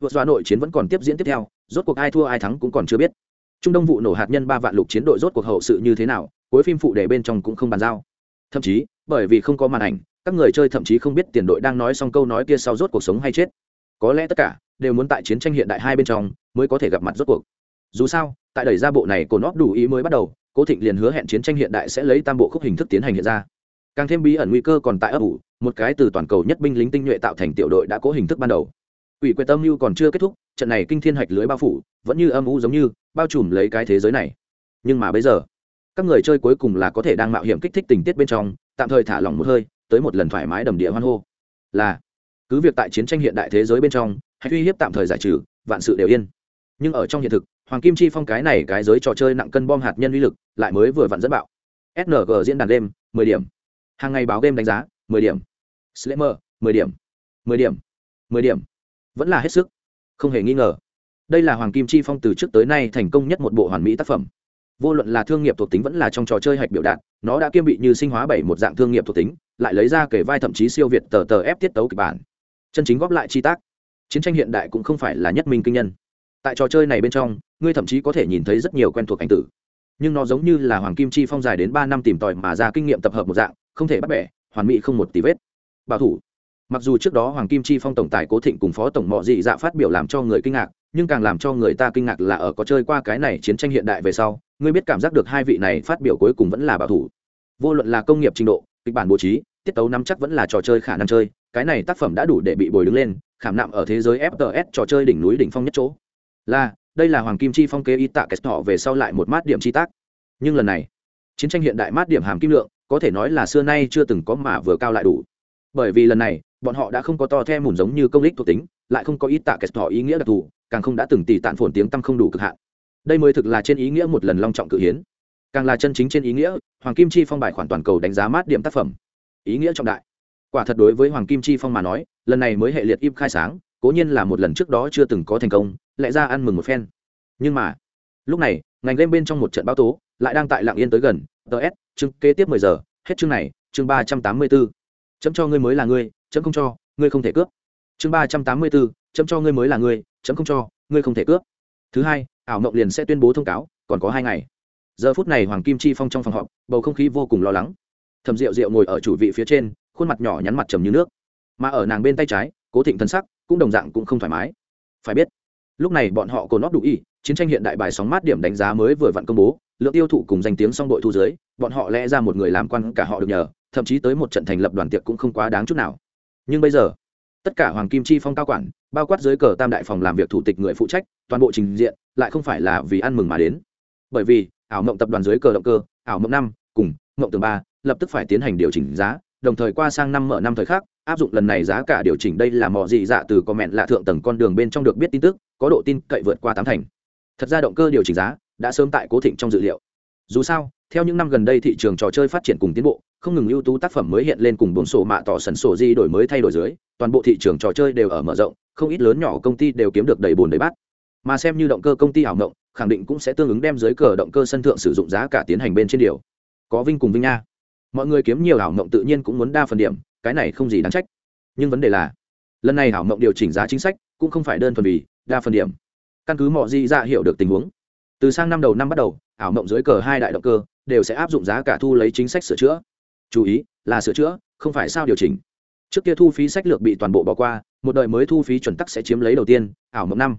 Vượt xoa nội chiến vẫn còn tiếp diễn tiếp theo, rốt cuộc ai thua ai thắng cũng còn chưa biết. Trung đông vụ nổ hạt nhân ba vạn lục chiến đội rốt cuộc hậu sự như thế nào, cuối phim phụ đề bên trong cũng không bàn giao. Thậm chí, bởi vì không có màn ảnh, các người chơi thậm chí không biết tiền đội đang nói xong câu nói kia sau rốt cuộc sống hay chết. Có lẽ tất cả đều muốn tại chiến tranh hiện đại hai bên trong mới có thể gặp mặt rốt cuộc. Dù sao, tại đẩy ra bộ này cổ nót đủ ý mới bắt đầu, cố thịnh liền hứa hẹn chiến tranh hiện đại sẽ lấy tam bộ khúc hình thức tiến hành hiện ra càng thêm bí ẩn nguy cơ còn tại ấp ủ, một cái từ toàn cầu nhất binh lính tinh nhuệ tạo thành tiểu đội đã có hình thức ban đầu. Ủy quyền tâm mưu còn chưa kết thúc, trận này kinh thiên hạch lưới bao phủ, vẫn như âm u giống như, bao trùm lấy cái thế giới này. Nhưng mà bây giờ, các người chơi cuối cùng là có thể đang mạo hiểm kích thích tình tiết bên trong, tạm thời thả lỏng một hơi, tới một lần thoải mái đầm địa hoan hô. Là, cứ việc tại chiến tranh hiện đại thế giới bên trong hay uy hiếp tạm thời giải trừ, vạn sự đều yên. Nhưng ở trong hiện thực, hoàng kim chi phong cái này cái giới trò chơi nặng cân bom hạt nhân uy lực, lại mới vừa vặn dẫn bạo. Sng diễn đàn đêm, mười điểm hàng ngày báo game đánh giá, mười điểm. Slammer, mười điểm. Mười điểm. Mười điểm. Vẫn là hết sức. Không hề nghi ngờ. Đây là hoàng kim chi phong từ trước tới nay thành công nhất một bộ hoàn mỹ tác phẩm. Vô luận là thương nghiệp thuộc tính vẫn là trong trò chơi hạch biểu đạt, nó đã kiêm bị như sinh hóa bảy một dạng thương nghiệp thuộc tính, lại lấy ra kể vai thậm chí siêu việt tờ tờ ép tiết tấu kịch bản. Chân chính góp lại chi tác. Chiến tranh hiện đại cũng không phải là nhất minh kinh nhân. Tại trò chơi này bên trong, ngươi thậm chí có thể nhìn thấy rất nhiều quen thuộc cảnh tử. Nhưng nó giống như là hoàng kim chi phong dài đến ba năm tìm tòi mà ra kinh nghiệm tập hợp một dạng không thể bắt bẻ, hoàn mỹ không một tí vết. Bảo thủ. Mặc dù trước đó hoàng kim chi phong tổng tài cố thịnh cùng phó tổng mọ dị dạ phát biểu làm cho người kinh ngạc, nhưng càng làm cho người ta kinh ngạc là ở có chơi qua cái này chiến tranh hiện đại về sau, ngươi biết cảm giác được hai vị này phát biểu cuối cùng vẫn là bảo thủ. Vô luận là công nghiệp trình độ, kịch bản bố trí, tiết tấu nắm chắc vẫn là trò chơi khả năng chơi, cái này tác phẩm đã đủ để bị bồi đứng lên, khảm nạm ở thế giới fts trò chơi đỉnh núi đỉnh phong nhất chỗ. Là, đây là hoàng kim chi phong kế y tạ kết họ về sau lại một mát điểm chi tác. Nhưng lần này, chiến tranh hiện đại mát điểm hàm kim lượng có thể nói là xưa nay chưa từng có mà vừa cao lại đủ. Bởi vì lần này, bọn họ đã không có to the mùn giống như công lích thuộc tính, lại không có ít tạ kết họ ý nghĩa đặc thù, càng không đã từng tỉ tạn phồn tiếng tăm không đủ cực hạn. Đây mới thực là trên ý nghĩa một lần long trọng cử hiến. Càng là chân chính trên ý nghĩa, hoàng kim chi phong bài khoản toàn cầu đánh giá mát điểm tác phẩm. Ý nghĩa trọng đại. Quả thật đối với hoàng kim chi phong mà nói, lần này mới hệ liệt im khai sáng, cố nhiên là một lần trước đó chưa từng có thành công lại ra ăn mừng một phen. Nhưng mà, lúc này, ngành game bên trong một trận báo tố, lại đang tại lạng yên tới gần ts chương kế tiếp mười giờ, hết chương này, chương ba trăm tám mươi bốn chấm cho ngươi mới là ngươi, chấm không cho, ngươi không thể cướp. Chương ba trăm tám mươi bốn chấm cho ngươi mới là ngươi, chấm không cho, ngươi không thể cướp. Thứ hai, ảo mộng liền sẽ tuyên bố thông cáo, còn có hai ngày. Giờ phút này hoàng kim chi phong trong phòng họp, bầu không khí vô cùng lo lắng. Thầm rượu rượu ngồi ở chủ vị phía trên, khuôn mặt nhỏ nhắn mặt trầm như nước. Mà ở nàng bên tay trái, cố thịnh thân sắc cũng đồng dạng cũng không thoải mái. Phải biết lúc này bọn họ cồn nót đủ ý chiến tranh hiện đại bài sóng mát điểm đánh giá mới vừa vặn công bố, lượng tiêu thụ cùng danh tiếng song đội thu dưới, bọn họ lẽ ra một người làm quan cả họ được nhờ, thậm chí tới một trận thành lập đoàn tiệc cũng không quá đáng chút nào. Nhưng bây giờ, tất cả hoàng kim chi phong cao quản, bao quát dưới cờ tam đại phòng làm việc thủ tịch người phụ trách, toàn bộ trình diện, lại không phải là vì ăn mừng mà đến. Bởi vì, ảo mộng tập đoàn dưới cờ động cơ, ảo mộng năm, cùng mộng tường ba, lập tức phải tiến hành điều chỉnh giá, đồng thời qua sang năm mở năm thời khác áp dụng lần này giá cả điều chỉnh đây là mò dị dạ từ comment lạ thượng tầng con đường bên trong được biết tin tức, có độ tin cậy vượt qua tám thành. Thật ra động cơ điều chỉnh giá đã sớm tại cố thịnh trong dự liệu. Dù sao, theo những năm gần đây thị trường trò chơi phát triển cùng tiến bộ, không ngừng ưu tú tác phẩm mới hiện lên cùng bốn sổ mạ tỏ sần sổ di đổi mới thay đổi dưới, toàn bộ thị trường trò chơi đều ở mở rộng, không ít lớn nhỏ công ty đều kiếm được đầy bồn đầy bát. Mà xem như động cơ công ty ảo mộng, khẳng định cũng sẽ tương ứng đem dưới cờ động cơ sân thượng sử dụng giá cả tiến hành bên trên điều. Có vinh cùng vinh nha. Mọi người kiếm nhiều ảo mộng tự nhiên cũng muốn đa phần điểm cái này không gì đáng trách. Nhưng vấn đề là, lần này ảo mộng điều chỉnh giá chính sách cũng không phải đơn thuần vì đa phần điểm. Căn cứ mọi di dạ ra hiểu được tình huống, từ sang năm đầu năm bắt đầu ảo mộng dưới cờ hai đại động cơ đều sẽ áp dụng giá cả thu lấy chính sách sửa chữa. Chú ý, là sửa chữa, không phải sao điều chỉnh. Trước kia thu phí sách lược bị toàn bộ bỏ qua, một đời mới thu phí chuẩn tắc sẽ chiếm lấy đầu tiên ảo mộng năm.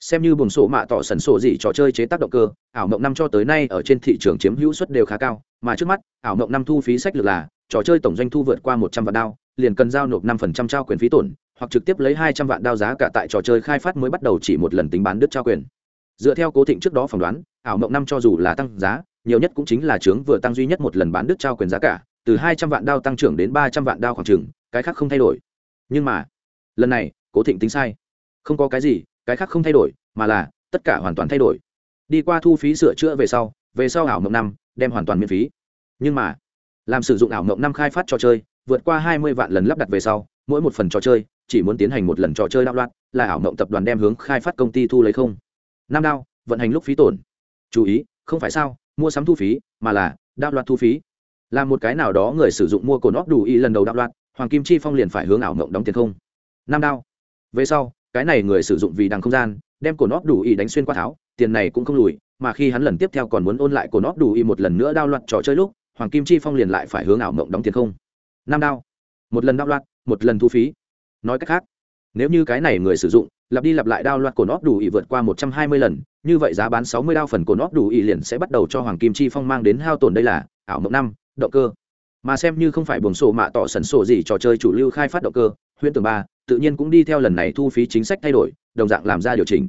Xem như buồng sổ mạ tỏ sần sổ gì trò chơi chế tác động cơ ảo mộng năm cho tới nay ở trên thị trường chiếm hữu suất đều khá cao, mà trước mắt ảo mộng năm thu phí sách lược là trò chơi tổng doanh thu vượt qua một trăm vạn đao, liền cần giao nộp năm phần trăm trao quyền phí tổn, hoặc trực tiếp lấy hai trăm vạn đao giá cả tại trò chơi khai phát mới bắt đầu chỉ một lần tính bán đứt trao quyền. Dựa theo cố thịnh trước đó phỏng đoán, ảo mộng năm cho dù là tăng giá, nhiều nhất cũng chính là chướng vừa tăng duy nhất một lần bán đứt trao quyền giá cả, từ hai trăm vạn đao tăng trưởng đến ba trăm vạn đao khoảng chừng, cái khác không thay đổi. Nhưng mà, lần này, cố thịnh tính sai. Không có cái gì, cái khác không thay đổi, mà là, tất cả hoàn toàn thay đổi. Đi qua thu phí sửa chữa về sau về sau ảo mộng năm, đem hoàn toàn miễn phí. Nhưng mà làm sử dụng ảo mộng năm khai phát trò chơi, vượt qua hai mươi vạn lần lắp đặt về sau, mỗi một phần trò chơi, chỉ muốn tiến hành một lần trò chơi đạo loạn, là ảo mộng tập đoàn đem hướng khai phát công ty thu lấy không? Năm đao, vận hành lúc phí tổn. Chú ý, không phải sao, mua sắm thu phí, mà là đạo loạn thu phí. Là một cái nào đó người sử dụng mua cồn óc đủ y lần đầu đạo loạn, hoàng kim chi phong liền phải hướng ảo mộng đóng tiền không? Năm đao. Về sau, cái này người sử dụng vì đằng không gian, đem cồn óc đủ y đánh xuyên qua tháo, tiền này cũng không lùi, mà khi hắn lần tiếp theo còn muốn ôn lại cồn óc đủ y một lần nữa đao loạn trò chơi lúc hoàng kim chi phong liền lại phải hướng ảo mộng đóng tiền không? Năm đao. Một lần đao loạn một lần thu phí. Nói cách khác, nếu như cái này người sử dụng, lặp đi lặp lại đao loạt cồn óp đủ ỉ vượt qua một trăm hai mươi lần, như vậy giá bán sáu mươi đao phần cồn óp đủ ỉ liền sẽ bắt đầu cho hoàng kim chi phong mang đến hao tổn đây là ảo mộng năm, động cơ. Mà xem như không phải buồng sổ mạ tỏ sần sổ gì trò chơi chủ lưu khai phát động cơ huyện tường ba tự nhiên cũng đi theo lần này thu phí chính sách thay đổi, đồng dạng làm ra điều chỉnh.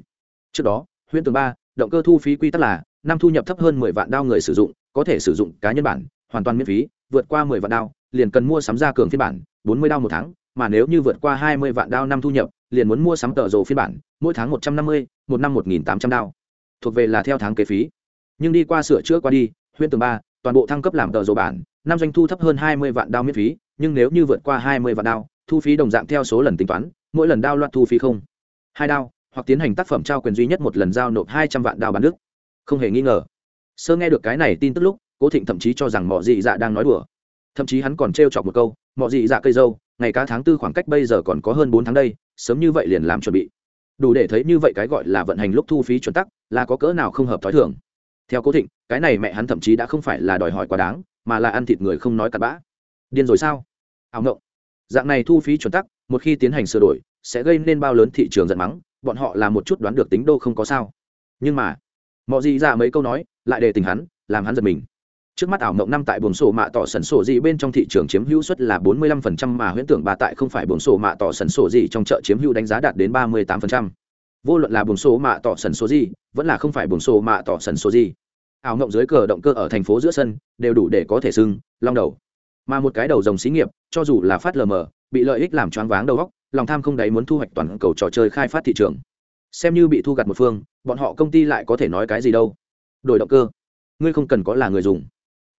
Trước đó huyện tường ba, động cơ thu phí quy tắc là, năm thu nhập thấp hơn mười vạn đao người sử dụng, có thể sử dụng cá nhân bản hoàn toàn miễn phí, vượt qua mười vạn đao, liền cần mua sắm ra cường phiên bản, bốn mươi đao một tháng, mà nếu như vượt qua hai mươi vạn đao năm thu nhập, liền muốn mua sắm tờ rồ phiên bản, mỗi tháng một trăm năm mươi, một năm một nghìn tám trăm đao. Thuộc về là theo tháng kế phí. Nhưng đi qua sửa chữa qua đi huyên tường ba, toàn bộ thăng cấp làm tờ rồ bản, năm doanh thu thấp hơn hai mươi vạn đao miễn phí, nhưng nếu như vượt qua hai mươi vạn đao, thu phí đồng dạng theo số lần tính toán, mỗi lần đao loạt thu phí không. Hai đao, hoặc tiến hành tác phẩm trao quyền duy nhất một lần giao nộp hai trăm vạn đao bán nước không hề nghi ngờ. Sơ nghe được cái này tin tức lúc cố thịnh thậm chí cho rằng mọi dị dạ đang nói đùa. Thậm chí hắn còn trêu chọc một câu mọi dị dạ cây dâu, ngày cá tháng tư khoảng cách bây giờ còn có hơn bốn tháng đây, sớm như vậy liền làm chuẩn bị. Đủ để thấy như vậy cái gọi là vận hành lúc thu phí chuẩn tắc, là có cỡ nào không hợp thói thường. Theo cố thịnh, cái này mẹ hắn thậm chí đã không phải là đòi hỏi quá đáng, mà là ăn thịt người không nói cặn bã. Điên rồi sao? Ảo ngộng. Dạng này thu phí chuẩn tắc, một khi tiến hành sửa đổi, sẽ gây nên bao lớn thị trường giận mắng, bọn họ là một chút đoán được tính đô không có sao. Nhưng mà mọi gì ra mấy câu nói, lại để tình hắn, làm hắn giật mình trước mắt ảo mộng năm tại buồng sổ mạ tỏ sần sổ gì bên trong thị trường chiếm hữu suất là bốn mươi lăm phần trăm mà huyễn tưởng bà tại không phải buồng sổ mạ tỏ sần sổ gì trong chợ chiếm hữu đánh giá đạt đến ba mươi tám phần trăm. Vô luận là buồng sổ mạ tỏ sần sổ gì, vẫn là không phải buồng sổ mạ tỏ sần sổ gì. Ảo mộng dưới cờ động cơ ở thành phố giữa sân, đều đủ để có thể sưng long đầu. Mà một cái đầu dòng xí nghiệp, cho dù là phát lờ mờ, bị lợi ích làm choáng váng đầu óc, lòng tham không đáy muốn thu hoạch toàn cầu trò chơi khai phát thị trường. Xem như bị thu gặt một phương, bọn họ công ty lại có thể nói cái gì đâu. Đổi động cơ. Ngươi không cần có là người dùng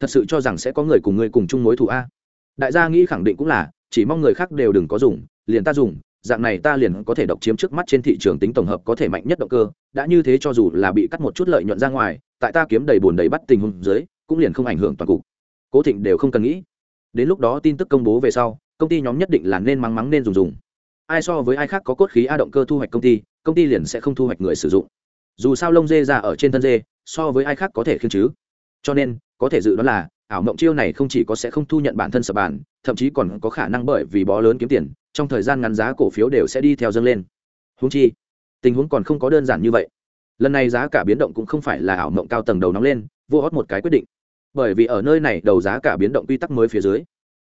thật sự cho rằng sẽ có người cùng ngươi cùng chung mối thù a. Đại gia nghĩ khẳng định cũng là, chỉ mong người khác đều đừng có dùng, liền ta dùng, dạng này ta liền có thể độc chiếm trước mắt trên thị trường tính tổng hợp có thể mạnh nhất động cơ, đã như thế cho dù là bị cắt một chút lợi nhuận ra ngoài, tại ta kiếm đầy bùn đầy bắt tình huống dưới, cũng liền không ảnh hưởng toàn cục. Cố thịnh đều không cần nghĩ. Đến lúc đó tin tức công bố về sau, công ty nhóm nhất định là nên mắng mắng nên dùng dùng. Ai so với ai khác có cốt khí a động cơ thu hoạch công ty công ty liền sẽ không thu hoạch người sử dụng. Dù sao lông dê ra ở trên thân dê, so với ai khác có thể khiêng chứ. Cho nên có thể dự đoán là, ảo mộng chiêu này không chỉ có sẽ không thu nhận bản thân sập bản thậm chí còn có khả năng bởi vì bó lớn kiếm tiền, trong thời gian ngắn giá cổ phiếu đều sẽ đi theo dâng lên. Húng chi, tình huống còn không có đơn giản như vậy. Lần này giá cả biến động cũng không phải là ảo mộng cao tầng đầu nóng lên, vô hót một cái quyết định. Bởi vì ở nơi này đầu giá cả biến động quy tắc mới phía dưới,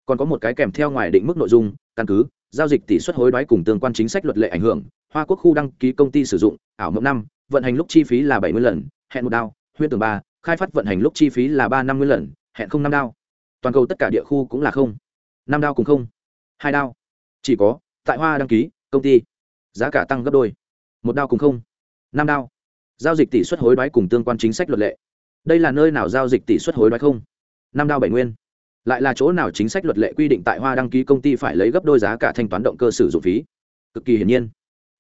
còn có một cái kèm theo ngoài định mức nội dung, căn cứ, giao dịch tỷ suất hối đoái cùng tương quan chính sách luật lệ ảnh hưởng, hoa quốc khu đăng ký công ty sử dụng, ảo mộng năm, vận hành lúc chi phí là bảy mươi lần, hẹn một đao huyên tường ba khai phát vận hành lúc chi phí là ba năm mươi lần, hẹn không năm đao. Toàn cầu tất cả địa khu cũng là không. Năm đao cùng không. Hai đao. Chỉ có, tại hoa đăng ký, công ty. Giá cả tăng gấp đôi. Một đao cùng không. Năm đao. Giao dịch tỷ suất hối đoái cùng tương quan chính sách luật lệ. Đây là nơi nào giao dịch tỷ suất hối đoái không? Năm đao bảy nguyên. Lại là chỗ nào chính sách luật lệ quy định tại hoa đăng ký công ty phải lấy gấp đôi giá cả thanh toán động cơ sử dụng phí? Cực kỳ hiển nhiên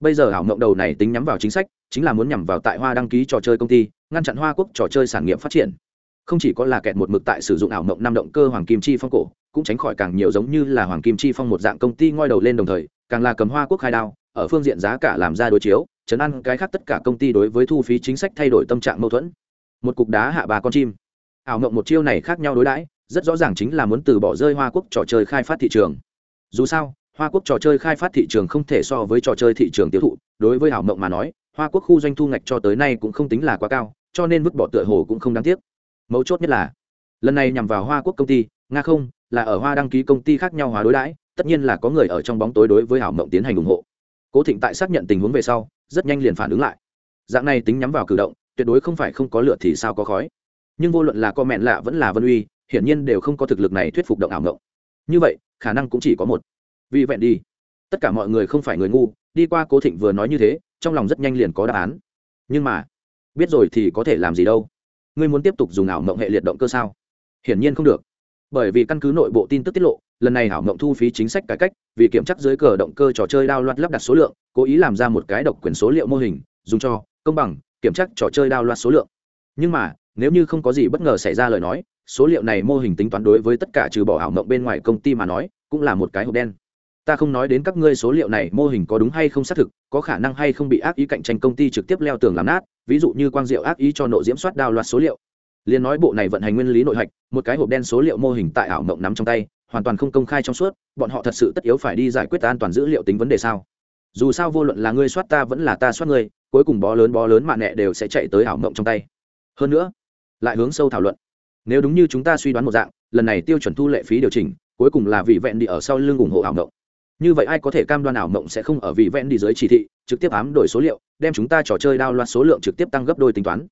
bây giờ ảo mộng đầu này tính nhắm vào chính sách, chính là muốn nhằm vào tại hoa đăng ký trò chơi công ty, ngăn chặn hoa quốc trò chơi sản nghiệp phát triển. Không chỉ có là kẹt một mực tại sử dụng ảo mộng năm động cơ hoàng kim chi phong cổ, cũng tránh khỏi càng nhiều giống như là hoàng kim chi phong một dạng công ty ngoi đầu lên đồng thời, càng là cấm hoa quốc khai đao, ở phương diện giá cả làm ra đối chiếu, chấn ăn cái khác tất cả công ty đối với thu phí chính sách thay đổi tâm trạng mâu thuẫn. Một cục đá hạ bà con chim. Ảo mộng một chiêu này khác nhau đối đãi, rất rõ ràng chính là muốn từ bỏ rơi hoa quốc trò chơi khai phát thị trường. Dù sao hoa quốc trò chơi khai phát thị trường không thể so với trò chơi thị trường tiêu thụ, đối với ảo mộng mà nói, hoa quốc khu doanh thu ngạch cho tới nay cũng không tính là quá cao, cho nên vứt bỏ tựa hồ cũng không đáng tiếc. Mấu chốt nhất là, lần này nhằm vào hoa quốc công ty, nga không, là ở hoa đăng ký công ty khác nhau hóa đối đãi, tất nhiên là có người ở trong bóng tối đối với ảo mộng tiến hành ủng hộ. Cố thịnh tại xác nhận tình huống về sau, rất nhanh liền phản ứng lại. Dạng này tính nhắm vào cử động, tuyệt đối không phải không có lửa thì sao có khói. Nhưng vô luận là co mẹn lạ vẫn là vân uy, hiển nhiên đều không có thực lực này thuyết phục động ảo mộng. Như vậy, khả năng cũng chỉ có một vì vẹn đi. Tất cả mọi người không phải người ngu, đi qua cố thịnh vừa nói như thế, trong lòng rất nhanh liền có đáp án. Nhưng mà, biết rồi thì có thể làm gì đâu? Ngươi muốn tiếp tục dùng ảo mộng hệ liệt động cơ sao? Hiển nhiên không được. Bởi vì căn cứ nội bộ tin tức tiết lộ, lần này ảo mộng thu phí chính sách cải cách, vì kiểm chắc dưới cờ động cơ trò chơi đao loạt lắp đặt số lượng, cố ý làm ra một cái độc quyền số liệu mô hình, dùng cho công bằng, kiểm tra trò chơi đao loạt số lượng. Nhưng mà, nếu như không có gì bất ngờ xảy ra lời nói, số liệu này mô hình tính toán đối với tất cả trừ bỏ ảo mộng bên ngoài công ty mà nói, cũng là một cái hộp đen ta không nói đến các ngươi số liệu này, mô hình có đúng hay không xác thực, có khả năng hay không bị ác ý cạnh tranh công ty trực tiếp leo tường làm nát, ví dụ như quang diệu ác ý cho nội diễm soát đao loạt số liệu. Liền nói bộ này vận hành nguyên lý nội hạch, một cái hộp đen số liệu mô hình tại ảo mộng nắm trong tay, hoàn toàn không công khai trong suốt, bọn họ thật sự tất yếu phải đi giải quyết an toàn dữ liệu tính vấn đề sao? Dù sao vô luận là ngươi soát ta vẫn là ta soát ngươi, cuối cùng bó lớn bó lớn mạng nẹ đều sẽ chạy tới ảo mộng trong tay. Hơn nữa, lại hướng sâu thảo luận. Nếu đúng như chúng ta suy đoán một dạng, lần này tiêu chuẩn thu lệ phí điều chỉnh, cuối cùng là vị vẹn đi ở sau lưng ủng hộ ảo mộng như vậy ai có thể cam đoan ảo mộng sẽ không ở vị vẹn đi dưới chỉ thị, trực tiếp ám đổi số liệu, đem chúng ta trò chơi đao loạt số lượng trực tiếp tăng gấp đôi tính toán.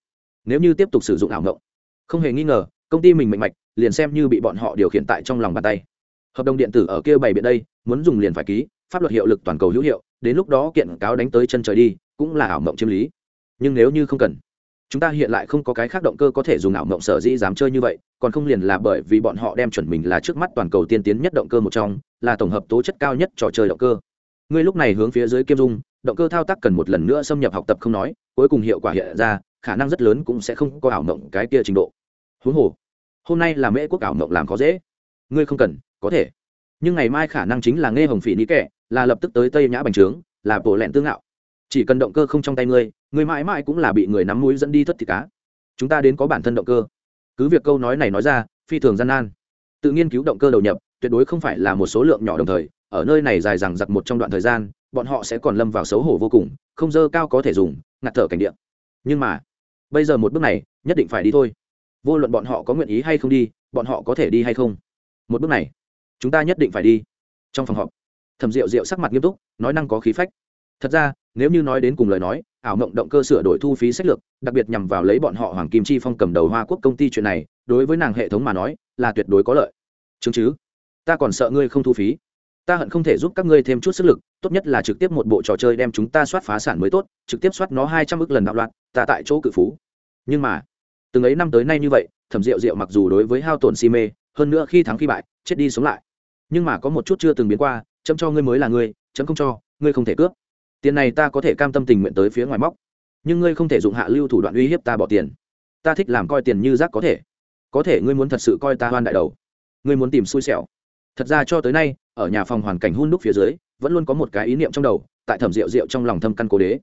Nếu như tiếp tục sử dụng ảo mộng, không hề nghi ngờ, công ty mình mạnh mạch liền xem như bị bọn họ điều khiển tại trong lòng bàn tay. Hợp đồng điện tử ở kia bày biện đây, muốn dùng liền phải ký, pháp luật hiệu lực toàn cầu hữu hiệu, đến lúc đó kiện cáo đánh tới chân trời đi, cũng là ảo mộng chiếm lý. Nhưng nếu như không cần chúng ta hiện lại không có cái khác động cơ có thể dùng ảo mộng sở dĩ dám chơi như vậy, còn không liền là bởi vì bọn họ đem chuẩn mình là trước mắt toàn cầu tiên tiến nhất động cơ một trong, là tổng hợp tố chất cao nhất trò chơi động cơ. Ngươi lúc này hướng phía dưới kiêm dung, động cơ thao tác cần một lần nữa xâm nhập học tập không nói, cuối cùng hiệu quả hiện ra, khả năng rất lớn cũng sẽ không có ảo mộng cái kia trình độ. Huống hồ, hôm nay là mễ quốc ảo mộng làm khó dễ. Ngươi không cần, có thể. Nhưng ngày mai khả năng chính là nghe hồng phỉ ní kẻ, là lập tức tới tây nhã bành trướng, là bộ lẹn tương ngạo chỉ cần động cơ không trong tay ngươi ngươi mãi mãi cũng là bị người nắm mũi dẫn đi thất thịt cá. Chúng ta đến có bản thân động cơ. Cứ việc câu nói này nói ra, phi thường gian nan. Tự nghiên cứu động cơ đầu nhập, tuyệt đối không phải là một số lượng nhỏ đồng thời, ở nơi này dài dằng dặc một trong đoạn thời gian, bọn họ sẽ còn lâm vào xấu hổ vô cùng, không dơ cao có thể dùng, ngạt thở cảnh điện nhưng mà, bây giờ một bước này, nhất định phải đi thôi. Vô luận bọn họ có nguyện ý hay không đi, bọn họ có thể đi hay không. Một bước này, chúng ta nhất định phải đi. Trong phòng họp, thẩm rượu rượu sắc mặt nghiêm túc, nói năng có khí phách thật ra, nếu như nói đến cùng lời nói, ảo mộng động cơ sửa đổi thu phí sách lược, đặc biệt nhằm vào lấy bọn họ hoàng kim chi phong cầm đầu hoa quốc công ty chuyện này, đối với nàng hệ thống mà nói, là tuyệt đối có lợi. Chứng chứ? Ta còn sợ ngươi không thu phí. Ta hận không thể giúp các ngươi thêm chút sức lực, tốt nhất là trực tiếp một bộ trò chơi đem chúng ta soát phá sản mới tốt, trực tiếp soát nó hai trăm ước lần đạo loạn, ta tại chỗ cự phú. Nhưng mà, từng ấy năm tới nay như vậy, thẩm rượu rượu mặc dù đối với hao tổn si mê, hơn nữa khi thắng khi bại, chết đi sống lại. Nhưng mà có một chút chưa từng biến qua, chấm cho ngươi mới là ngươi, chấm không cho, ngươi không thể cướp tiền này ta có thể cam tâm tình nguyện tới phía ngoài móc. Nhưng ngươi không thể dụng hạ lưu thủ đoạn uy hiếp ta bỏ tiền. Ta thích làm coi tiền như rác có thể. Có thể ngươi muốn thật sự coi ta hoan đại đầu. Ngươi muốn tìm xui xẻo. Thật ra cho tới nay, ở nhà phòng hoàn cảnh hun đúc phía dưới, vẫn luôn có một cái ý niệm trong đầu, tại thẩm rượu rượu trong lòng thâm căn cố đế.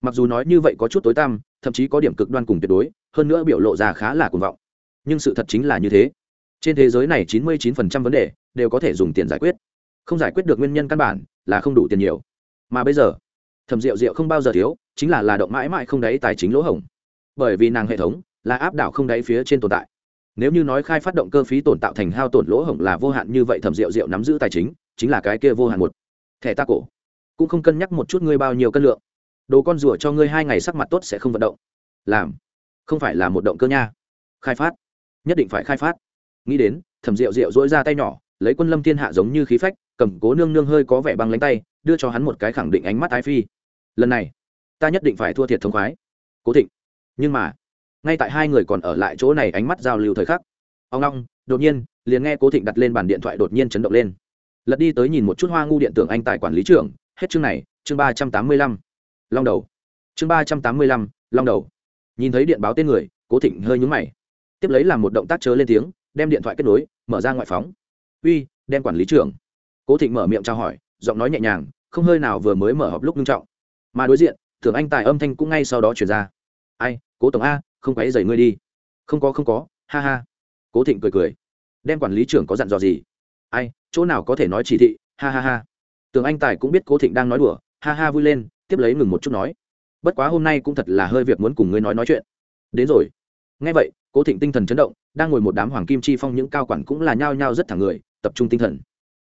Mặc dù nói như vậy có chút tối tăm, thậm chí có điểm cực đoan cùng tuyệt đối, hơn nữa biểu lộ ra khá là cuồng vọng. Nhưng sự thật chính là như thế. Trên thế giới này chín mươi 99% vấn đề đều có thể dùng tiền giải quyết. Không giải quyết được nguyên nhân căn bản là không đủ tiền nhiều. Mà bây giờ thẩm rượu rượu không bao giờ thiếu, chính là là động mãi mãi không đáy tài chính lỗ hổng. Bởi vì nàng hệ thống là áp đảo không đáy phía trên tồn tại. Nếu như nói khai phát động cơ phí tồn tạo thành hao tổn lỗ hổng là vô hạn như vậy thẩm rượu rượu nắm giữ tài chính chính là cái kia vô hạn một. Thẻ ta cổ. Cũng không cân nhắc một chút ngươi bao nhiêu cân lượng. Đồ con rùa cho ngươi hai ngày sắc mặt tốt sẽ không vận động. Làm. Không phải là một động cơ nha. Khai phát. Nhất định phải khai phát. Nghĩ đến, thẩm rượu rượu dỗi ra tay nhỏ, lấy quân lâm thiên hạ giống như khí phách, cầm cố nương nương hơi có vẻ băng lánh tay, đưa cho hắn một cái khẳng định ánh mắt ái phi lần này, ta nhất định phải thua thiệt thống khoái. Cố thịnh, nhưng mà, ngay tại hai người còn ở lại chỗ này ánh mắt giao lưu thời khắc, ông long, đột nhiên, liền nghe cố thịnh đặt lên bàn điện thoại đột nhiên chấn động lên. Lật đi tới nhìn một chút hoa ngu điện tưởng anh tại quản lý trưởng, hết chương này, chương ba trăm tám mươi lăm, long đầu. Chương ba trăm tám mươi lăm, long đầu. Nhìn thấy điện báo tên người, cố thịnh hơi nhúng mày. Tiếp lấy làm một động tác chớ lên tiếng, đem điện thoại kết nối, mở ra ngoại phóng. Uy, đem quản lý trưởng. Cố thịnh mở miệng trao hỏi, giọng nói nhẹ nhàng, không hơi nào vừa mới mở họp lúc nghiêm trọng mà đối diện tưởng anh tài âm thanh cũng ngay sau đó chuyển ra. Ai, cố tổng a, không quấy dày ngươi đi. Không có không có, ha ha. Cố thịnh cười cười. Đem quản lý trưởng có dặn dò gì? Ai, chỗ nào có thể nói chỉ thị, ha ha ha. Tưởng anh tài cũng biết cố thịnh đang nói đùa, ha ha vui lên, tiếp lấy ngừng một chút nói. Bất quá hôm nay cũng thật là hơi việc muốn cùng ngươi nói nói chuyện. Đến rồi. Ngay vậy, cố thịnh tinh thần chấn động, đang ngồi một đám hoàng kim chi phong những cao quản cũng là nhao nhao rất thẳng người, tập trung tinh thần.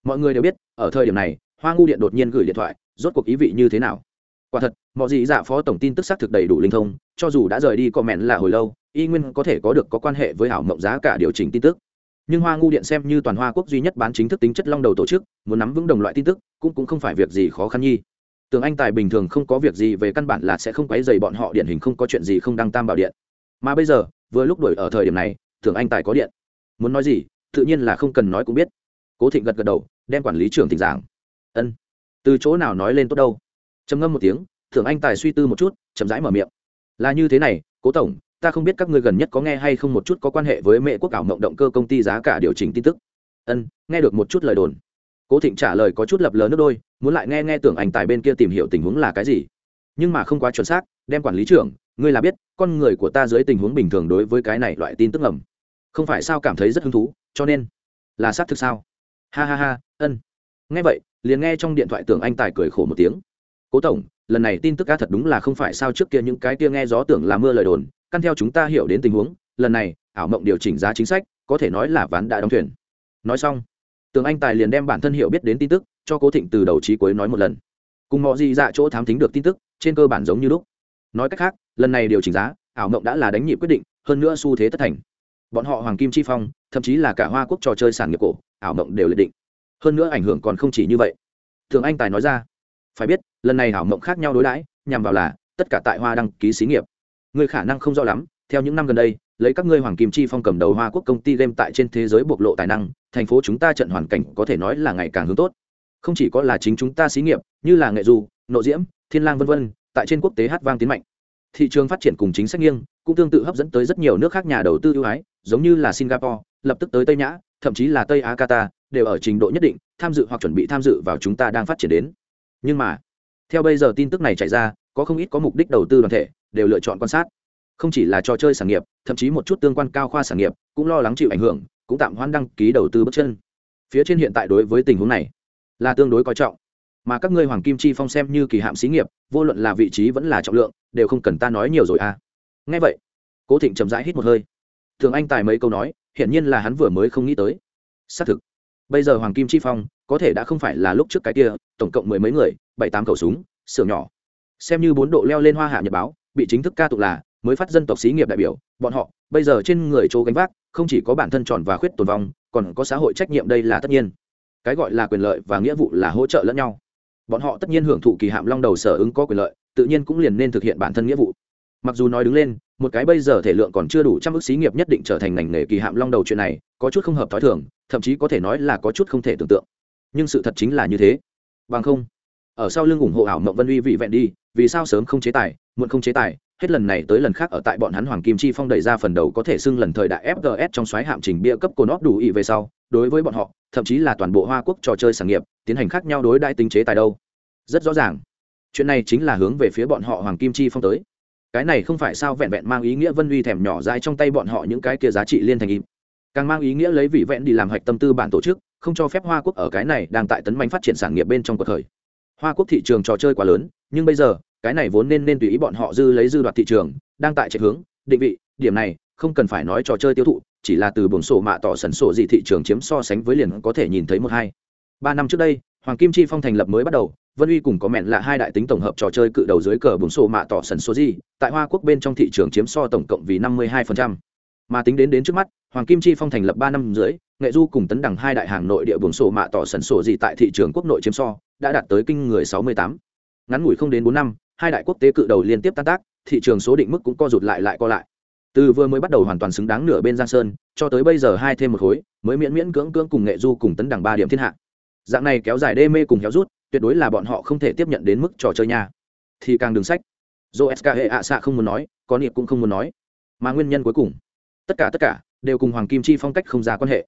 Mọi người đều biết, ở thời điểm này, hoa ngu điện đột nhiên gửi điện thoại, rốt cuộc ý vị như thế nào? Quả thật, mọi gì dạ phó tổng tin tức xác thực đầy đủ linh thông, cho dù đã rời đi comment là hồi lâu, y nguyên có thể có được có quan hệ với hảo mộng giá cả điều chỉnh tin tức. Nhưng hoa ngu điện xem như toàn hoa quốc duy nhất bán chính thức tính chất long đầu tổ chức, muốn nắm vững đồng loại tin tức, cũng cũng không phải việc gì khó khăn nhi. Tưởng anh tài bình thường không có việc gì về căn bản là sẽ không quấy dày bọn họ điển hình không có chuyện gì không đăng tam bảo điện. Mà bây giờ, vừa lúc đổi ở thời điểm này, tưởng anh tài có điện. Muốn nói gì, tự nhiên là không cần nói cũng biết. Cố thịnh gật gật đầu, đem quản lý trưởng thỉnh giảng. Ân. Từ chỗ nào nói lên tốt đâu? Trầm ngâm một tiếng, thưởng anh tài suy tư một chút, chậm rãi mở miệng. Là như thế này, cố tổng, ta không biết các ngươi gần nhất có nghe hay không một chút có quan hệ với mẹ quốc ảo mộng động cơ công ty giá cả điều chỉnh tin tức. Ân, nghe được một chút lời đồn. Cố thịnh trả lời có chút lập lờ nước đôi, muốn lại nghe nghe tưởng anh tài bên kia tìm hiểu tình huống là cái gì. Nhưng mà không quá chuẩn xác, đem quản lý trưởng, ngươi là biết, con người của ta dưới tình huống bình thường đối với cái này loại tin tức ngầm. Không phải sao cảm thấy rất hứng thú, cho nên là xác thực sao? Ha ha ha, ân. Nghe vậy, liền nghe trong điện thoại tưởng anh tài cười khổ một tiếng cố tổng, lần này tin tức ca thật đúng là không phải sao trước kia những cái kia nghe gió tưởng là mưa lời đồn, căn theo chúng ta hiểu đến tình huống, lần này, ảo mộng điều chỉnh giá chính sách, có thể nói là ván đã đóng thuyền. Nói xong, tường anh tài liền đem bản thân hiểu biết đến tin tức, cho cố thịnh từ đầu trí cuối nói một lần. Cùng mọi gì dạ chỗ thám tính được tin tức, trên cơ bản giống như lúc. Nói cách khác, lần này điều chỉnh giá, ảo mộng đã là đánh nhịp quyết định, hơn nữa xu thế tất thành. Bọn họ hoàng kim chi phong, thậm chí là cả hoa quốc trò chơi sản nghiệp cổ, ảo mộng đều lệ định. Hơn nữa ảnh hưởng còn không chỉ như vậy. Thường anh tài nói ra phải biết, lần này hảo mộng khác nhau đối đãi, nhằm vào là, tất cả tại hoa đăng ký xí nghiệp. Người khả năng không rõ lắm, theo những năm gần đây, lấy các ngươi hoàng kim chi phong cầm đầu hoa quốc công ty game tại trên thế giới bộc lộ tài năng, thành phố chúng ta trận hoàn cảnh có thể nói là ngày càng hướng tốt. Không chỉ có là chính chúng ta xí nghiệp, như là nghệ du, nộ diễm, thiên lang vân vân, tại trên quốc tế hát vang tiến mạnh. Thị trường phát triển cùng chính sách nghiêng, cũng tương tự hấp dẫn tới rất nhiều nước khác nhà đầu tư ưu ái, giống như là singapore, lập tức tới tây nhã, thậm chí là tây á qatar đều ở trình độ nhất định, tham dự hoặc chuẩn bị tham dự vào chúng ta đang phát triển đến nhưng mà, theo bây giờ tin tức này chạy ra, có không ít có mục đích đầu tư đoàn thể, đều lựa chọn quan sát. Không chỉ là trò chơi sản nghiệp, thậm chí một chút tương quan cao khoa sản nghiệp, cũng lo lắng chịu ảnh hưởng, cũng tạm hoãn đăng ký đầu tư bước chân. Phía trên hiện tại đối với tình huống này, là tương đối coi trọng. Mà các ngươi hoàng kim chi phong xem như kỳ hạm xí nghiệp, vô luận là vị trí vẫn là trọng lượng, đều không cần ta nói nhiều rồi à. Nghe vậy, cố thịnh chậm rãi hít một hơi. Thường anh tài mấy câu nói, hiển nhiên là hắn vừa mới không nghĩ tới. Xác thực, bây giờ hoàng kim chi phong có thể đã không phải là lúc trước cái kia, tổng cộng mười mấy người, bảy tám khẩu súng sưởng nhỏ. Xem như bốn độ leo lên hoa hạ nhật báo, bị chính thức ca tụng là mới phát dân tộc xí nghiệp đại biểu, bọn họ bây giờ trên người chỗ gánh vác, không chỉ có bản thân tròn và khuyết tồn vong, còn có xã hội trách nhiệm đây là tất nhiên. Cái gọi là quyền lợi và nghĩa vụ là hỗ trợ lẫn nhau. Bọn họ tất nhiên hưởng thụ kỳ hạm long đầu sở ứng có quyền lợi, tự nhiên cũng liền nên thực hiện bản thân nghĩa vụ. Mặc dù nói đứng lên, một cái bây giờ thể lượng còn chưa đủ trăm ước xí nghiệp nhất định trở thành ngành nghề kỳ hạm long đầu chuyện này, có chút không hợp t h ó i thường, thậm chí có thể nói là có chút không thể tưởng tượng nhưng sự thật chính là như thế. Bằng không, ở sau lưng ủng hộ ảo mộng vân uy vị vẹn đi, vì sao sớm không chế tài, muộn không chế tài, hết lần này tới lần khác ở tại bọn hắn hoàng kim chi phong đẩy ra phần đầu có thể xưng lần thời đại fgs trong xoáy hạm trình bia cấp cồn óp đủ ý về sau, đối với bọn họ, thậm chí là toàn bộ hoa quốc trò chơi sản nghiệp, tiến hành khác nhau đối đại tính chế tài đâu. Rất rõ ràng. Chuyện này chính là hướng về phía bọn họ hoàng kim chi phong tới. Cái này không phải sao vẹn vẹn mang ý nghĩa vân uy thèm nhỏ dai trong tay bọn họ những cái kia giá trị liên thành im càng mang ý nghĩa lấy vị vẹn đi làm hạch tâm tư bản tổ chức không cho phép hoa quốc ở cái này đang tại tấn mạnh phát triển sản nghiệp bên trong cuộc khởi. Hoa quốc thị trường trò chơi quá lớn, nhưng bây giờ, cái này vốn nên nên tùy ý bọn họ dư lấy dư đoạt thị trường, đang tại chạy hướng, định vị, điểm này, không cần phải nói trò chơi tiêu thụ, chỉ là từ buồng sổ mạ tỏ sần sổ gì thị trường chiếm so sánh với liền có thể nhìn thấy một hai. Ba năm trước đây, hoàng kim chi phong thành lập mới bắt đầu, vân uy cùng có mẹn là hai đại tính tổng hợp trò chơi cự đầu dưới cờ buồng sổ mạ tỏ sần sổ gì, tại hoa quốc bên trong thị trường chiếm so tổng cộng vì năm mươi hai mà tính đến đến trước mắt, hoàng kim chi phong thành lập ba năm dưới nghệ du cùng tấn đẳng hai đại hàng nội địa buồng sổ mạ tỏ sần sổ gì tại thị trường quốc nội chiếm so, đã đạt tới kinh người sáu mươi tám. Ngắn ngủi không đến bốn năm, hai đại quốc tế cự đầu liên tiếp tan tác, thị trường số định mức cũng co rụt lại lại co lại. Từ vừa mới bắt đầu hoàn toàn xứng đáng nửa bên giang sơn, cho tới bây giờ hai thêm một khối, mới miễn miễn cưỡng cưỡng cùng nghệ du cùng tấn đẳng ba điểm thiên hạ. Dạng này kéo dài đê mê cùng héo rút, tuyệt đối là bọn họ không thể tiếp nhận đến mức trò chơi nhà thì càng đường sách. Dô sk hệ ạ xạ không muốn nói, có niệm cũng không muốn nói. Mà nguyên nhân cuối cùng, tất cả tất cả đều cùng hoàng kim chi phong cách không ra quan hệ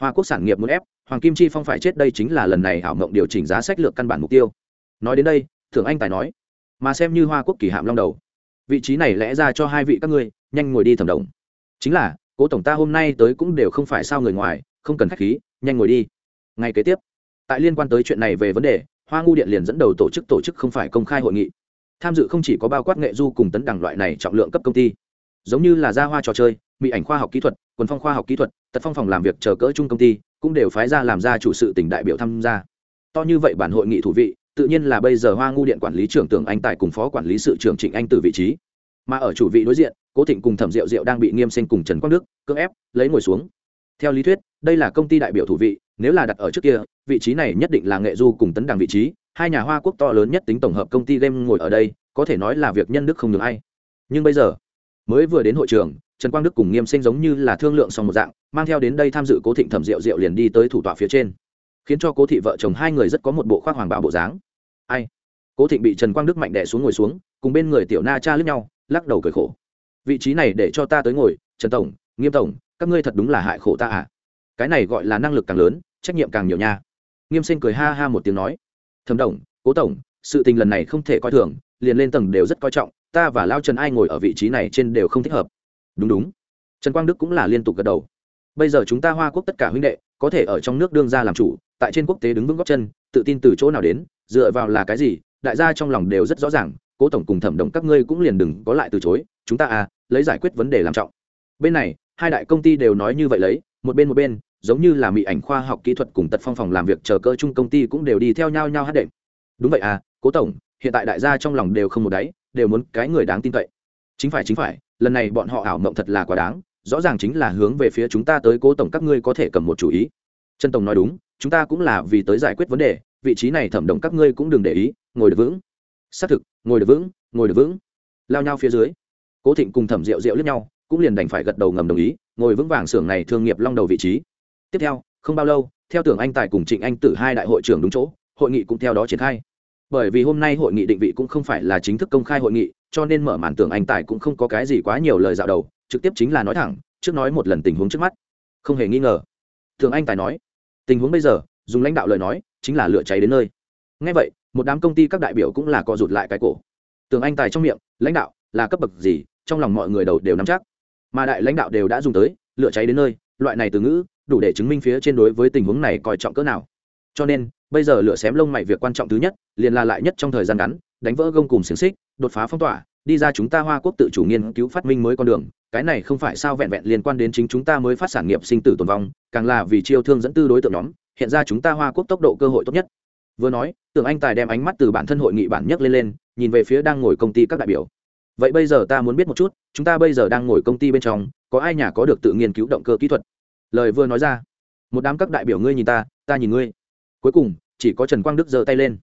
hoa quốc sản nghiệp muốn ép, hoàng kim chi phong phải chết đây chính là lần này hảo mộng điều chỉnh giá sách lược căn bản mục tiêu. Nói đến đây, thượng anh tài nói, mà xem như hoa quốc kỳ hạm long đầu, vị trí này lẽ ra cho hai vị các ngươi, nhanh ngồi đi thẩm đồng chính là, cố tổng ta hôm nay tới cũng đều không phải sao người ngoài, không cần khách khí, nhanh ngồi đi. Ngay kế tiếp, tại liên quan tới chuyện này về vấn đề, hoa ngu điện liền dẫn đầu tổ chức tổ chức không phải công khai hội nghị. Tham dự không chỉ có bao quát nghệ du cùng tấn đẳng loại này trọng lượng cấp công ty, giống như là ra hoa trò chơi mỹ ảnh khoa học kỹ thuật, quần phong khoa học kỹ thuật, tật phong phòng làm việc chờ cỡ chung công ty, cũng đều phái ra làm ra chủ sự tỉnh đại biểu tham gia. To như vậy bản hội nghị thủ vị, tự nhiên là bây giờ hoa ngu điện quản lý trưởng tưởng anh tài cùng phó quản lý sự trưởng trịnh anh từ vị trí. Mà ở chủ vị đối diện, cố thịnh cùng thẩm diệu diệu đang bị nghiêm sinh cùng trần quang đức cưỡng ép lấy ngồi xuống. Theo lý thuyết, đây là công ty đại biểu thủ vị, nếu là đặt ở trước kia, vị trí này nhất định là nghệ du cùng tấn đằng vị trí, hai nhà hoa quốc to lớn nhất tính tổng hợp công ty game ngồi ở đây, có thể nói là việc nhân đức không được ai. Nhưng bây giờ, mới vừa đến hội trường trần quang đức cùng nghiêm sinh giống như là thương lượng xong một dạng, mang theo đến đây tham dự cố thịnh thẩm diệu diệu liền đi tới thủ tọa phía trên. Khiến cho cố thị vợ chồng hai người rất có một bộ khoác hoàng bảo bộ dáng. Ai? Cố thịnh bị trần quang đức mạnh đẻ xuống ngồi xuống, cùng bên người tiểu na cha lướt nhau, lắc đầu cười khổ. Vị trí này để cho ta tới ngồi, trần tổng, nghiêm tổng, các ngươi thật đúng là hại khổ ta à? Cái này gọi là năng lực càng lớn, trách nhiệm càng nhiều nha. Nghiêm sinh cười ha ha một tiếng nói. Thẩm đồng cố tổng, sự tình lần này không thể coi thường, liền lên tầng đều rất coi trọng, ta và lao trần ai ngồi ở vị trí này trên đều không thích hợp đúng đúng. Trần quang đức cũng là liên tục gật đầu. Bây giờ chúng ta hoa quốc tất cả huynh đệ, có thể ở trong nước đương ra làm chủ, tại trên quốc tế đứng vững góc chân, tự tin từ chỗ nào đến, dựa vào là cái gì, đại gia trong lòng đều rất rõ ràng, cố tổng cùng thẩm đồng các ngươi cũng liền đừng có lại từ chối, chúng ta à lấy giải quyết vấn đề làm trọng. Bên này, hai đại công ty đều nói như vậy lấy, một bên một bên, giống như là mỹ ảnh khoa học kỹ thuật cùng tật phong phòng làm việc chờ cơ chung công ty cũng đều đi theo nhau nhau hát đệm. Đúng vậy à cố tổng, hiện tại đại gia trong lòng đều không một đáy, đều muốn cái người đáng tin cậy. Chính phải chính phải lần này bọn họ ảo mộng thật là quá đáng, rõ ràng chính là hướng về phía chúng ta tới cố tổng các ngươi có thể cầm một chủ ý. Trần tổng nói đúng, chúng ta cũng là vì tới giải quyết vấn đề, vị trí này thẩm động các ngươi cũng đừng để ý, ngồi được vững. Xác thực, ngồi được vững, ngồi được vững. Lao nhau phía dưới, cố thịnh cùng thẩm rượu rượu lướt nhau, cũng liền đành phải gật đầu ngầm đồng ý, ngồi vững vàng xưởng này thương nghiệp long đầu vị trí. Tiếp theo, không bao lâu, theo tưởng anh tài cùng trịnh anh tử hai đại hội trưởng đúng chỗ, hội nghị cũng theo đó triển khai bởi vì hôm nay hội nghị định vị cũng không phải là chính thức công khai hội nghị, cho nên mở màn tưởng anh tài cũng không có cái gì quá nhiều lời dạo đầu, trực tiếp chính là nói thẳng, trước nói một lần tình huống trước mắt. Không hề nghi ngờ. Tưởng anh tài nói, tình huống bây giờ, dùng lãnh đạo lời nói, chính là lửa cháy đến nơi. Ngay vậy, một đám công ty các đại biểu cũng là co rụt lại cái cổ. Tưởng anh tài trong miệng, lãnh đạo, là cấp bậc gì, trong lòng mọi người đầu đều nắm chắc. Mà đại lãnh đạo đều đã dùng tới, lửa cháy đến nơi, loại này từ ngữ, đủ để chứng minh phía trên đối với tình huống này coi trọng cỡ nào cho nên, bây giờ lửa xém lông mày việc quan trọng thứ nhất, liền là lại nhất trong thời gian ngắn, đánh vỡ gông cùng xiềng xích, đột phá phong tỏa, đi ra chúng ta hoa quốc tự chủ nghiên cứu phát minh mới con đường. Cái này không phải sao vẹn vẹn liên quan đến chính chúng ta mới phát sản nghiệp sinh tử tồn vong, càng là vì chiêu thương dẫn tư đối tượng nhóm, hiện ra chúng ta hoa quốc tốc độ cơ hội tốt nhất. Vừa nói, tưởng anh tài đem ánh mắt từ bản thân hội nghị bản nhấc lên lên, nhìn về phía đang ngồi công ty các đại biểu. Vậy bây giờ ta muốn biết một chút, chúng ta bây giờ đang ngồi công ty bên trong, có ai nhà có được tự nghiên cứu động cơ kỹ thuật? Lời vừa nói ra, một đám các đại biểu ngươi nhìn ta ta nhìn ngươi cuối cùng, chỉ có trần quang đức giơ tay lên.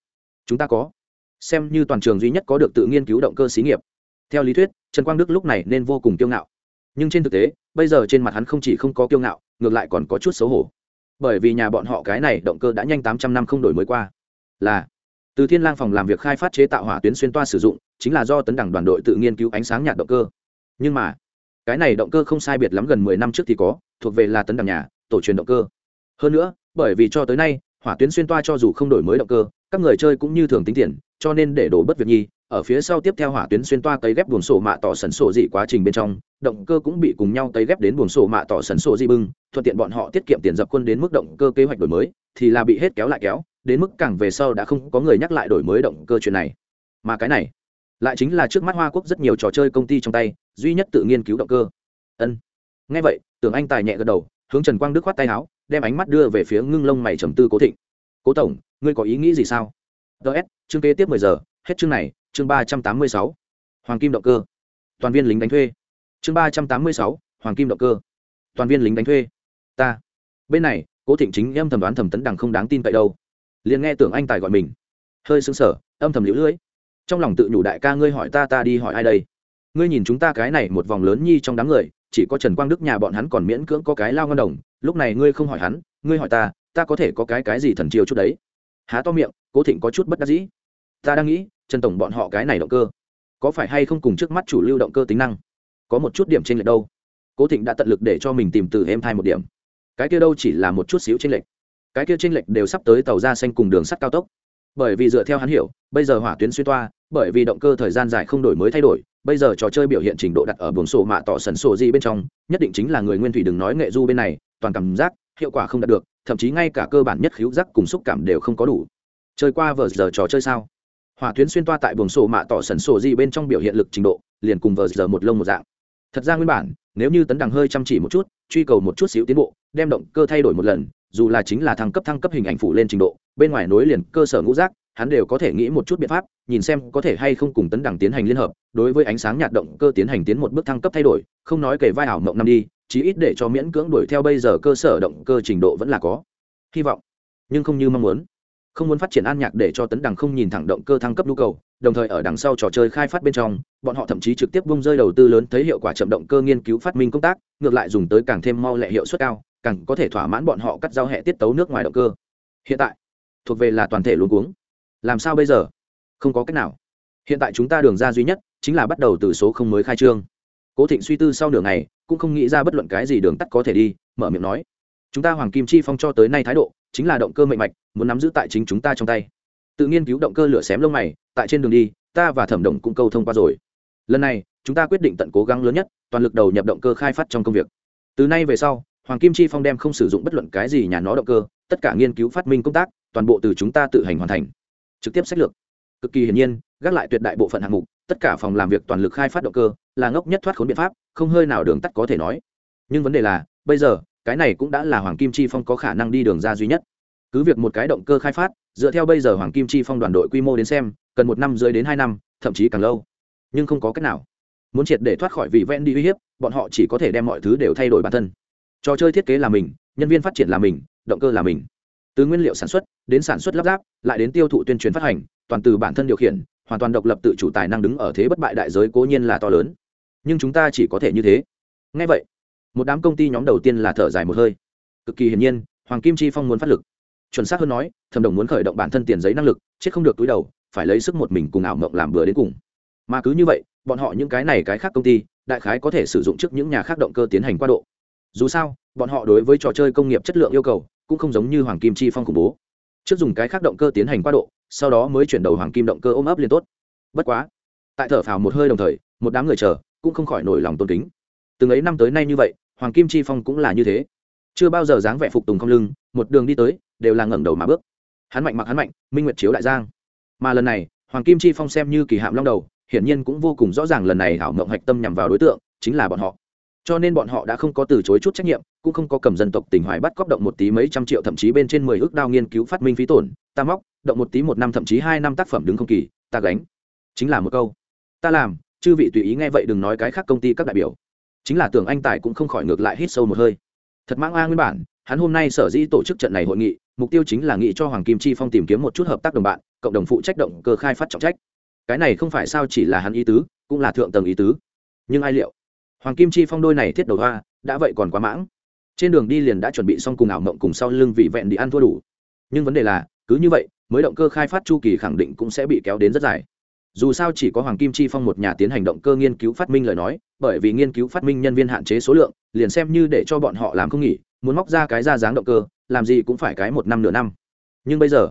Chúng ta có. Xem như toàn trường duy nhất có được tự nghiên cứu động cơ xí nghiệp. Theo lý thuyết, trần quang đức lúc này nên vô cùng kiêu ngạo. Nhưng trên thực tế, bây giờ trên mặt hắn không chỉ không có kiêu ngạo, ngược lại còn có chút xấu hổ. Bởi vì nhà bọn họ cái này động cơ đã nhanh tám trăm năm không đổi mới qua. Là, từ thiên lang phòng làm việc khai phát chế tạo hỏa tuyến xuyên toa sử dụng, chính là do tấn đẳng đoàn đội tự nghiên cứu ánh sáng nhạt động cơ. Nhưng mà, cái này động cơ không sai biệt lắm gần mười năm trước thì có, thuộc về là tấn đẳng nhà, tổ truyền động cơ. Hơn nữa, bởi vì cho tới nay hỏa tuyến xuyên toa cho dù không đổi mới động cơ, các người chơi cũng như thường tính tiền, cho nên để đổ bất việc nhi, ở phía sau tiếp theo hỏa tuyến xuyên toa cấy ghép buồng sổ mạ tỏ sần sổ dị quá trình bên trong, động cơ cũng bị cùng nhau cấy ghép đến buồng sổ mạ tỏ sần sổ dị bưng, thuận tiện bọn họ tiết kiệm tiền dập quân đến mức động cơ kế hoạch đổi mới, thì là bị hết kéo lại kéo, đến mức càng về sau đã không có người nhắc lại đổi mới động cơ chuyện này. Mà cái này, lại chính là trước mắt hoa quốc rất nhiều trò chơi công ty trong tay, duy nhất tự nghiên cứu động cơ. Ân. Ngay vậy, tưởng anh tài nhẹ gật đầu, hướng trần quang đức khoát tay áo đem ánh mắt đưa về phía ngưng lông mày trầm tư cố thịnh. Cố tổng, ngươi có ý nghĩ gì sao? Ts chương kế tiếp mười giờ, hết chương này, chương ba trăm tám mươi sáu, hoàng kim động cơ. Toàn viên lính đánh thuê. Chương ba trăm tám mươi sáu, hoàng kim động cơ. Toàn viên lính đánh thuê. Ta. Bên này, cố thịnh chính âm thầm đoán thẩm tấn đằng không đáng tin cậy đâu. Liền nghe tưởng anh tài gọi mình. Hơi sững sờ, âm thầm liễu lưỡi trong lòng tự nhủ đại ca ngươi hỏi ta ta đi hỏi ai đây? Ngươi nhìn chúng ta cái này một vòng lớn nhi trong đám người, chỉ có trần quang đức nhà bọn hắn còn miễn cưỡng có cái lao ngon đồng lúc này ngươi không hỏi hắn, ngươi hỏi ta ta có thể có cái cái gì thần chiều chút đấy? Há to miệng, cố thịnh có chút bất đắc dĩ. Ta đang nghĩ, trần tổng bọn họ cái này động cơ, có phải hay không cùng trước mắt chủ lưu động cơ tính năng, có một chút điểm trên lệch đâu? Cố thịnh đã tận lực để cho mình tìm từ em thai một điểm. Cái kia đâu chỉ là một chút xíu trên lệch, cái kia trên lệch đều sắp tới tàu ra xanh cùng đường sắt cao tốc. Bởi vì dựa theo hắn hiểu, bây giờ hỏa tuyến xuyên toa, bởi vì động cơ thời gian dài không đổi mới thay đổi, bây giờ trò chơi biểu hiện trình độ đặt ở buồng sổ mạ tỏ sần sổ gì bên trong, nhất định chính là người nguyên thủy đừng nói nghệ du bên này toàn cảm giác hiệu quả không đạt được, thậm chí ngay cả cơ bản nhất khíu giác cùng xúc cảm đều không có đủ. Chơi qua vờ giờ trò chơi sao? Hỏa tuyến xuyên toa tại buồng sổ mạ tỏ sần sổ gì bên trong biểu hiện lực trình độ, liền cùng vờ giờ một lông một dạng. Thật ra nguyên bản, nếu như tấn đằng hơi chăm chỉ một chút, truy cầu một chút xíu tiến bộ, đem động cơ thay đổi một lần, dù là chính là thăng cấp thăng cấp hình ảnh phủ lên trình độ, bên ngoài nối liền cơ sở ngũ giác hắn đều có thể nghĩ một chút biện pháp, nhìn xem có thể hay không cùng tấn đẳng tiến hành liên hợp, đối với ánh sáng nhạt động cơ tiến hành tiến một bước thăng cấp thay đổi, không nói kể vai ảo mộng năm đi, chí ít để cho miễn cưỡng đuổi theo bây giờ cơ sở động cơ trình độ vẫn là có. Hy vọng, nhưng không như mong muốn. Không muốn phát triển an nhạc để cho tấn đẳng không nhìn thẳng động cơ thăng cấp nhu cầu, đồng thời ở đằng sau trò chơi khai phát bên trong, bọn họ thậm chí trực tiếp bung rơi đầu tư lớn thấy hiệu quả chậm động cơ nghiên cứu phát minh công tác, ngược lại dùng tới càng thêm mau lẹ hiệu suất cao, càng có thể thỏa mãn bọn họ cắt giao hệ tiết tấu nước ngoài động cơ. Hiện tại, thuộc về là toàn thể luôn cuống làm sao bây giờ? Không có cách nào. Hiện tại chúng ta đường ra duy nhất chính là bắt đầu từ số không mới khai trương. Cố thịnh suy tư sau nửa ngày, cũng không nghĩ ra bất luận cái gì đường tắt có thể đi, mở miệng nói. Chúng ta hoàng kim chi phong cho tới nay thái độ chính là động cơ mệnh mạch, muốn nắm giữ tại chính chúng ta trong tay. Tự nghiên cứu động cơ lửa xém lông mày, tại trên đường đi, ta và thẩm đồng cũng câu thông qua rồi. Lần này, chúng ta quyết định tận cố gắng lớn nhất, toàn lực đầu nhập động cơ khai phát trong công việc. Từ nay về sau, hoàng kim chi phong đem không sử dụng bất luận cái gì nhà nó động cơ, tất cả nghiên cứu phát minh công tác, toàn bộ từ chúng ta tự hành hoàn thành trực tiếp sách lược. Cực kỳ hiển nhiên, gác lại tuyệt đại bộ phận hạng mục, tất cả phòng làm việc toàn lực khai phát động cơ, là ngốc nhất thoát khốn biện pháp, không hơi nào đường tắt có thể nói. Nhưng vấn đề là, bây giờ, cái này cũng đã là hoàng kim chi phong có khả năng đi đường ra duy nhất. Cứ việc một cái động cơ khai phát, dựa theo bây giờ hoàng kim chi phong đoàn đội quy mô đến xem, cần một năm rưỡi đến hai năm, thậm chí càng lâu. Nhưng không có cách nào. Muốn triệt để thoát khỏi vị ven đi uy hiếp, bọn họ chỉ có thể đem mọi thứ đều thay đổi bản thân. Trò chơi thiết kế là mình, nhân viên phát triển là mình, động cơ là mình từ nguyên liệu sản xuất đến sản xuất lắp ráp, lại đến tiêu thụ tuyên truyền phát hành, toàn từ bản thân điều khiển, hoàn toàn độc lập tự chủ tài năng đứng ở thế bất bại đại giới cố nhiên là to lớn. Nhưng chúng ta chỉ có thể như thế. Ngay vậy, một đám công ty nhóm đầu tiên là thở dài một hơi. Cực kỳ hiển nhiên, hoàng kim chi phong muốn phát lực. Chuẩn xác hơn nói thẩm đồng muốn khởi động bản thân tiền giấy năng lực, chết không được túi đầu, phải lấy sức một mình cùng ảo mộng làm bừa đến cùng. Mà cứ như vậy, bọn họ những cái này cái khác công ty, đại khái có thể sử dụng trước những nhà khác động cơ tiến hành qua độ. Dù sao, bọn họ đối với trò chơi công nghiệp chất lượng yêu cầu cũng không giống như hoàng kim chi phong khủng bố. Trước dùng cái khác động cơ tiến hành qua độ, sau đó mới chuyển đầu hoàng kim động cơ ôm ấp liên tốt. Bất quá, tại thở phào một hơi đồng thời, một đám người chờ cũng không khỏi nổi lòng tôn kính. Từng ấy năm tới nay như vậy, hoàng kim chi phong cũng là như thế. Chưa bao giờ dáng vẻ phục tùng không lưng, một đường đi tới, đều là ngẩng đầu mà bước. Hắn mạnh mặc hắn mạnh, minh nguyệt chiếu đại giang. Mà lần này, hoàng kim chi phong xem như kỳ hạm long đầu, hiển nhiên cũng vô cùng rõ ràng lần này hảo mộng hạch tâm nhằm vào đối tượng, chính là bọn họ cho nên bọn họ đã không có từ chối chút trách nhiệm, cũng không có cầm dân tộc tỉnh hoài bắt cóc động một tí mấy trăm triệu thậm chí bên trên mười ước đao nghiên cứu phát minh phí tổn, ta móc, động một tí một năm thậm chí hai năm tác phẩm đứng không kỳ, ta gánh. Chính là một câu. Ta làm, chư vị tùy ý nghe vậy đừng nói cái khác công ty các đại biểu. Chính là tưởng anh tài cũng không khỏi ngược lại hít sâu một hơi. Thật mãng a nguyên bản, hắn hôm nay sở dĩ tổ chức trận này hội nghị, mục tiêu chính là nghị cho hoàng kim chi phong tìm kiếm một chút hợp tác đồng bạn, cộng đồng phụ trách động cơ khai phát trọng trách. Cái này không phải sao chỉ là hắn ý tứ, cũng là thượng tầng ý tứ. Nhưng ai liệu? Hoàng kim chi phong đôi này thiết đầu hoa, đã vậy còn quá mãng. Trên đường đi liền đã chuẩn bị xong cùng ảo mộng cùng sau lưng vị vẹn đi ăn thua đủ. Nhưng vấn đề là, cứ như vậy, mới động cơ khai phát chu kỳ khẳng định cũng sẽ bị kéo đến rất dài. Dù sao chỉ có hoàng kim chi phong một nhà tiến hành động cơ nghiên cứu phát minh lời nói, bởi vì nghiên cứu phát minh nhân viên hạn chế số lượng, liền xem như để cho bọn họ làm không nghỉ, muốn móc ra cái ra dáng động cơ, làm gì cũng phải cái một năm nửa năm. Nhưng bây giờ,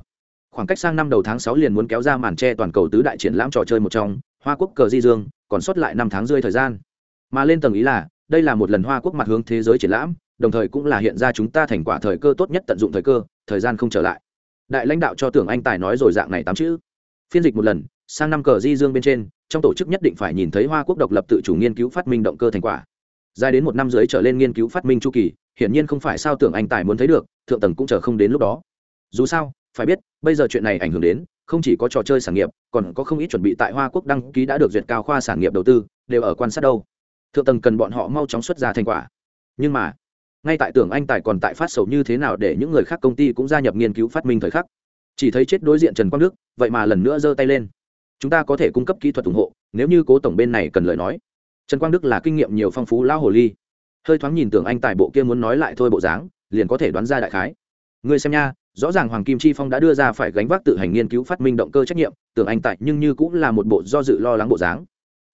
khoảng cách sang năm đầu tháng sáu liền muốn kéo ra màn tre toàn cầu tứ đại triển lãm trò chơi một trong, hoa quốc cờ di dương, còn sót lại năm tháng rơi thời gian mà lên tầng ý là, đây là một lần hoa quốc mặt hướng thế giới triển lãm, đồng thời cũng là hiện ra chúng ta thành quả thời cơ tốt nhất tận dụng thời cơ, thời gian không trở lại. Đại lãnh đạo cho tưởng anh tài nói rồi dạng này tám chữ. Phiên dịch một lần, sang năm cờ di dương bên trên, trong tổ chức nhất định phải nhìn thấy hoa quốc độc lập tự chủ nghiên cứu phát minh động cơ thành quả. Dài đến một năm dưới trở lên nghiên cứu phát minh chu kỳ, hiển nhiên không phải sao tưởng anh tài muốn thấy được, thượng tầng cũng chờ không đến lúc đó. Dù sao, phải biết, bây giờ chuyện này ảnh hưởng đến, không chỉ có trò chơi sản nghiệp, còn có không ít chuẩn bị tại hoa quốc đăng ký đã được duyệt cao khoa sản nghiệp đầu tư, đều ở quan sát đâu thượng tầng cần bọn họ mau chóng xuất ra thành quả. Nhưng mà, ngay tại tưởng anh tài còn tại phát sầu như thế nào để những người khác công ty cũng gia nhập nghiên cứu phát minh thời khắc. Chỉ thấy chết đối diện trần quang đức, vậy mà lần nữa giơ tay lên. Chúng ta có thể cung cấp kỹ thuật ủng hộ, nếu như cố tổng bên này cần lời nói. Trần quang đức là kinh nghiệm nhiều phong phú lão hồ ly. Hơi thoáng nhìn tưởng anh tài bộ kia muốn nói lại thôi bộ dáng, liền có thể đoán ra đại khái. Người xem nha, rõ ràng hoàng kim chi phong đã đưa ra phải gánh vác tự hành nghiên cứu phát minh động cơ trách nhiệm, tưởng anh tại nhưng như cũng là một bộ do dự lo lắng bộ dáng.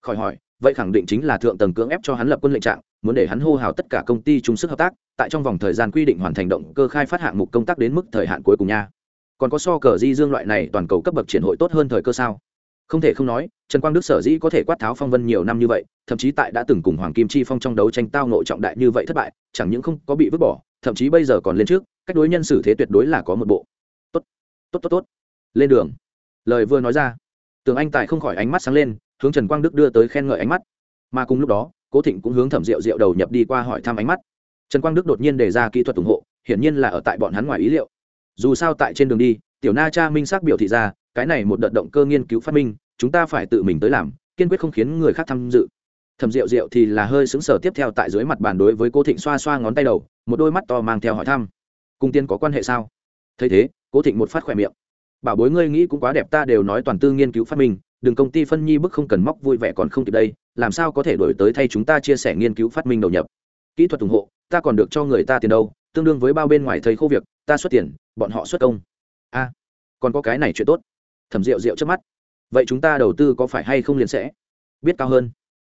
Khỏi hỏi vậy khẳng định chính là thượng tầng cưỡng ép cho hắn lập quân lệnh trạng, muốn để hắn hô hào tất cả công ty chung sức hợp tác, tại trong vòng thời gian quy định hoàn thành động cơ khai phát hạng mục công tác đến mức thời hạn cuối cùng nha. Còn có so cờ di dương loại này toàn cầu cấp bậc triển hội tốt hơn thời cơ sao? Không thể không nói, trần quang đức sở dĩ có thể quát tháo phong vân nhiều năm như vậy, thậm chí tại đã từng cùng hoàng kim chi phong trong đấu tranh tao nội trọng đại như vậy thất bại, chẳng những không có bị vứt bỏ, thậm chí bây giờ còn lên trước, cách đối nhân xử thế tuyệt đối là có một bộ. Tốt tốt tốt tốt. Lên đường. Lời vừa nói ra, tường anh tài không khỏi ánh mắt sáng lên hướng trần quang đức đưa tới khen ngợi ánh mắt. Mà cùng lúc đó, cố thịnh cũng hướng thẩm rượu rượu đầu nhập đi qua hỏi thăm ánh mắt. Trần quang đức đột nhiên đề ra kỹ thuật ủng hộ, hiển nhiên là ở tại bọn hắn ngoài ý liệu. Dù sao tại trên đường đi, tiểu na cha minh xác biểu thị ra, cái này một đợt động cơ nghiên cứu phát minh, chúng ta phải tự mình tới làm, kiên quyết không khiến người khác tham dự. Thẩm rượu rượu thì là hơi xứng sở tiếp theo tại dưới mặt bàn đối với cố thịnh xoa xoa ngón tay đầu, một đôi mắt to mang theo hỏi thăm. Cung tiên có quan hệ sao? Thấy thế, cố thịnh một phát khỏe miệng. Bảo bối ngươi nghĩ cũng quá đẹp, ta đều nói toàn tư nghiên cứu phát minh đừng công ty phân nhi bức không cần móc vui vẻ còn không kịp đây, làm sao có thể đổi tới thay chúng ta chia sẻ nghiên cứu phát minh đầu nhập? Kỹ thuật ủng hộ, ta còn được cho người ta tiền đâu, tương đương với bao bên ngoài thầy khô việc, ta xuất tiền, bọn họ xuất công. A, còn có cái này chuyện tốt. Thẩm rượu rượu trước mắt. Vậy chúng ta đầu tư có phải hay không liền sẽ? Biết cao hơn.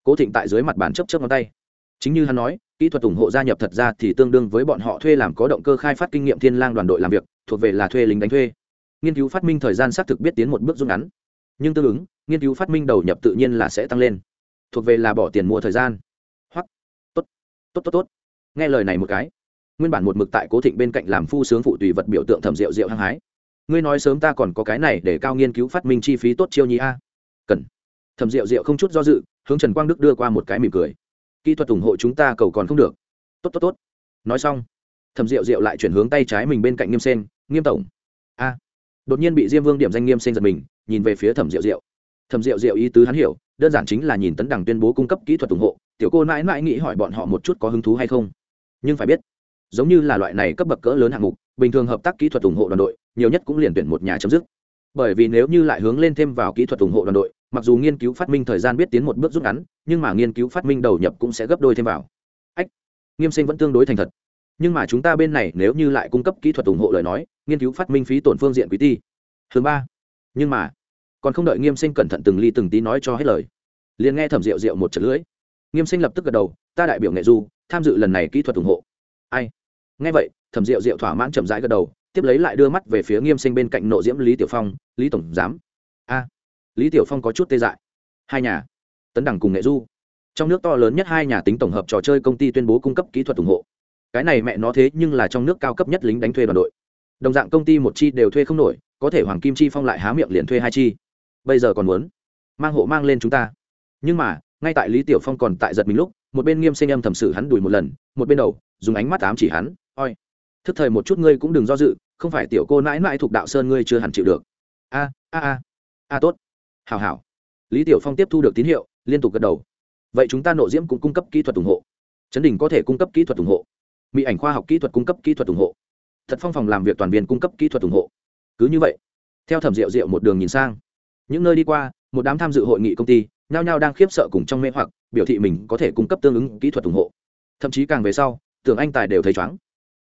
Cố thịnh tại dưới mặt bàn chấp chấp ngón tay. Chính như hắn nói, kỹ thuật ủng hộ gia nhập thật ra thì tương đương với bọn họ thuê làm có động cơ khai phát kinh nghiệm thiên lang đoàn đội làm việc, thuộc về là thuê lính đánh thuê. Nghiên cứu phát minh thời gian xác thực biết tiến một bước rút ngắn nhưng tương ứng, nghiên cứu phát minh đầu nhập tự nhiên là sẽ tăng lên. Thuộc về là bỏ tiền mua thời gian. Hoặc, tốt tốt tốt tốt. Nghe lời này một cái, nguyên bản một mực tại cố thịnh bên cạnh làm phu sướng phụ tùy vật biểu tượng thẩm rượu rượu hăng hái. Ngươi nói sớm ta còn có cái này để cao nghiên cứu phát minh chi phí tốt chiêu nhí a. Cần. Thẩm rượu rượu không chút do dự, hướng trần quang đức đưa qua một cái mỉm cười. Kỹ thuật ủng hộ chúng ta cầu còn không được. Tốt tốt tốt. Nói xong, thẩm rượu rượu lại chuyển hướng tay trái mình bên cạnh nghiêm sen. Nghiêm tổng. A. Đột nhiên bị diêm vương điểm danh nghiêm sen giật mình nhìn về phía thẩm rượu rượu thẩm rượu rượu ý tứ hắn hiểu, đơn giản chính là nhìn tấn đẳng tuyên bố cung cấp kỹ thuật ủng hộ, tiểu cô mãi mãi nghĩ hỏi bọn họ một chút có hứng thú hay không. Nhưng phải biết, giống như là loại này cấp bậc cỡ lớn hạng mục, bình thường hợp tác kỹ thuật ủng hộ đoàn đội, nhiều nhất cũng liền tuyển một nhà chấm dứt. Bởi vì nếu như lại hướng lên thêm vào kỹ thuật ủng hộ đoàn đội, mặc dù nghiên cứu phát minh thời gian biết tiến một bước rút ngắn, nhưng mà nghiên cứu phát minh đầu nhập cũng sẽ gấp đôi thêm vào. Ách, nghiêm sinh vẫn tương đối thành thật. Nhưng mà chúng ta bên này nếu như lại cung cấp kỹ thuật ủng hộ lời nói, nghiên cứu phát minh phí tổn phương diện quý ti. Thứ ba, nhưng mà còn không đợi nghiêm sinh cẩn thận từng ly từng tí nói cho hết lời, liền nghe thẩm rượu rượu một trận lưỡi. nghiêm sinh lập tức gật đầu, ta đại biểu nghệ du, tham dự lần này kỹ thuật ủng hộ. Ai? Nghe vậy, thẩm rượu rượu thỏa mãn chậm rãi gật đầu, tiếp lấy lại đưa mắt về phía nghiêm sinh bên cạnh nộ diễm lý tiểu phong, lý tổng giám. A. Lý tiểu phong có chút tê dại. Hai nhà, tấn đẳng cùng nghệ du. Trong nước to lớn nhất hai nhà tính tổng hợp trò chơi công ty tuyên bố cung cấp kỹ thuật ủng hộ. Cái này mẹ nó thế nhưng là trong nước cao cấp nhất lính đánh thuê đoàn đội. Đồng dạng công ty một chi đều thuê không nổi, có thể hoàng kim chi phong lại há miệng liền thuê hai chi bây giờ còn muốn mang hộ mang lên chúng ta. Nhưng mà, ngay tại lý tiểu phong còn tại giật mình lúc, một bên nghiêm sinh âm thầm sự hắn đuổi một lần, một bên đầu, dùng ánh mắt ám chỉ hắn oi thức thời một chút ngươi cũng đừng do dự, không phải tiểu cô nãi nãi thuộc đạo sơn ngươi chưa hẳn chịu được. A a a a, tốt. Hào hào lý tiểu phong tiếp thu được tín hiệu, liên tục gật đầu. Vậy chúng ta nộ diễm cũng cung cấp kỹ thuật ủng hộ. Chấn đình có thể cung cấp kỹ thuật ủng hộ. Mỹ ảnh khoa học kỹ thuật cung cấp kỹ thuật ủng hộ. Thật phong phòng làm việc toàn viên cung cấp kỹ thuật ủng hộ. Cứ như vậy, theo thẩm rượu rượu một đường nhìn sang những nơi đi qua, một đám tham dự hội nghị công ty, nhao nhao đang khiếp sợ cùng trong mê hoặc, biểu thị mình có thể cung cấp tương ứng kỹ thuật ủng hộ. Thậm chí càng về sau, tưởng anh tài đều thấy chóng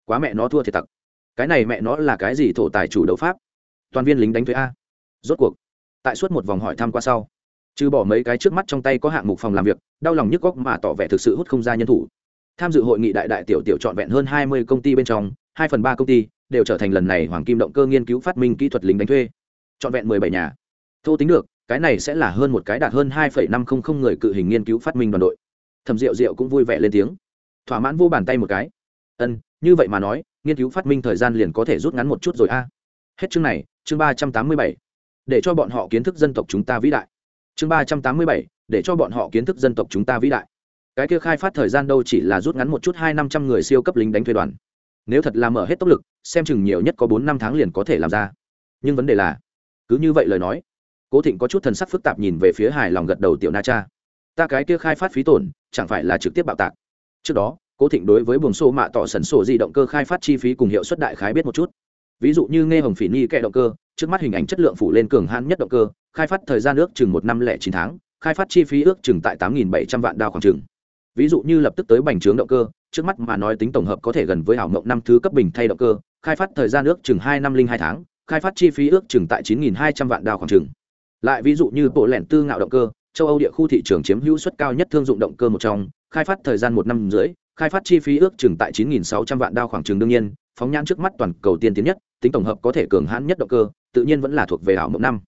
quá mẹ nó thua thiệt tặc. Cái này mẹ nó là cái gì thổ tài chủ đấu pháp? Toàn viên lính đánh thuế a. Rốt cuộc, tại suốt một vòng hỏi thăm qua sau, trừ bỏ mấy cái trước mắt trong tay có hạng mục phòng làm việc, đau lòng nhức góc mà tỏ vẻ thực sự hút không ra nhân thủ. Tham dự hội nghị đại đại tiểu tiểu trọn vẹn hơn hai mươi công ty bên trong, hai phần ba công ty đều trở thành lần này hoàng kim động cơ nghiên cứu phát minh kỹ thuật lính đánh thuê. Trọn vẹn mười bảy nhà thô tính được, cái này sẽ là hơn một cái đạt hơn hai phẩy năm không không người cự hình nghiên cứu phát minh đoàn đội. Thẩm rượu rượu cũng vui vẻ lên tiếng. Thỏa mãn vô bàn tay một cái. Ân, như vậy mà nói, nghiên cứu phát minh thời gian liền có thể rút ngắn một chút rồi a. Hết chương này, chương ba trăm tám mươi bảy. Để cho bọn họ kiến thức dân tộc chúng ta vĩ đại. Chương ba trăm tám mươi bảy, để cho bọn họ kiến thức dân tộc chúng ta vĩ đại. Cái kia khai phát thời gian đâu chỉ là rút ngắn một chút hai năm trăm người siêu cấp lính đánh thuê đoàn. Nếu thật là mở hết tốc lực, xem chừng nhiều nhất có bốn năm tháng liền có thể làm ra. Nhưng vấn đề là, cứ như vậy lời nói cố thịnh có chút thần sắc phức tạp nhìn về phía hài lòng gật đầu tiểu na cha. Ta cái kia khai phát phí tổn, chẳng phải là trực tiếp bạo tạc. Trước đó, cố thịnh đối với buồng xô mạ tỏ sẩn sổ di động cơ khai phát chi phí cùng hiệu suất đại khái biết một chút. Ví dụ như nghe hồng phỉ ni kẹ động cơ, trước mắt hình ảnh chất lượng phủ lên cường hãn nhất động cơ, khai phát thời gian ước chừng một năm lẻ chín tháng, khai phát chi phí ước chừng tại tám nghìn bảy trăm vạn đao khoảng chừng. Ví dụ như lập tức tới bành trướng động cơ, trước mắt mà nói tính tổng hợp có thể gần với hảo mộng năm thứ cấp bình thay động cơ, khai phát thời gian ước chừng hai năm linh hai tháng, khai phát chi phí ước chừng tại chín nghìn hai trăm vạn đao khoảng chừng lại ví dụ như bộ lẻn tư ngạo động cơ, châu âu địa khu thị trường chiếm hữu suất cao nhất thương dụng động cơ một trong, khai phát thời gian một năm rưỡi, khai phát chi phí ước chừng tại chín nghìn sáu trăm vạn đao khoảng chừng đương nhiên, phóng nhãn trước mắt toàn cầu tiên tiến nhất, tính tổng hợp có thể cường hãn nhất động cơ, tự nhiên vẫn là thuộc về ảo mộng năm.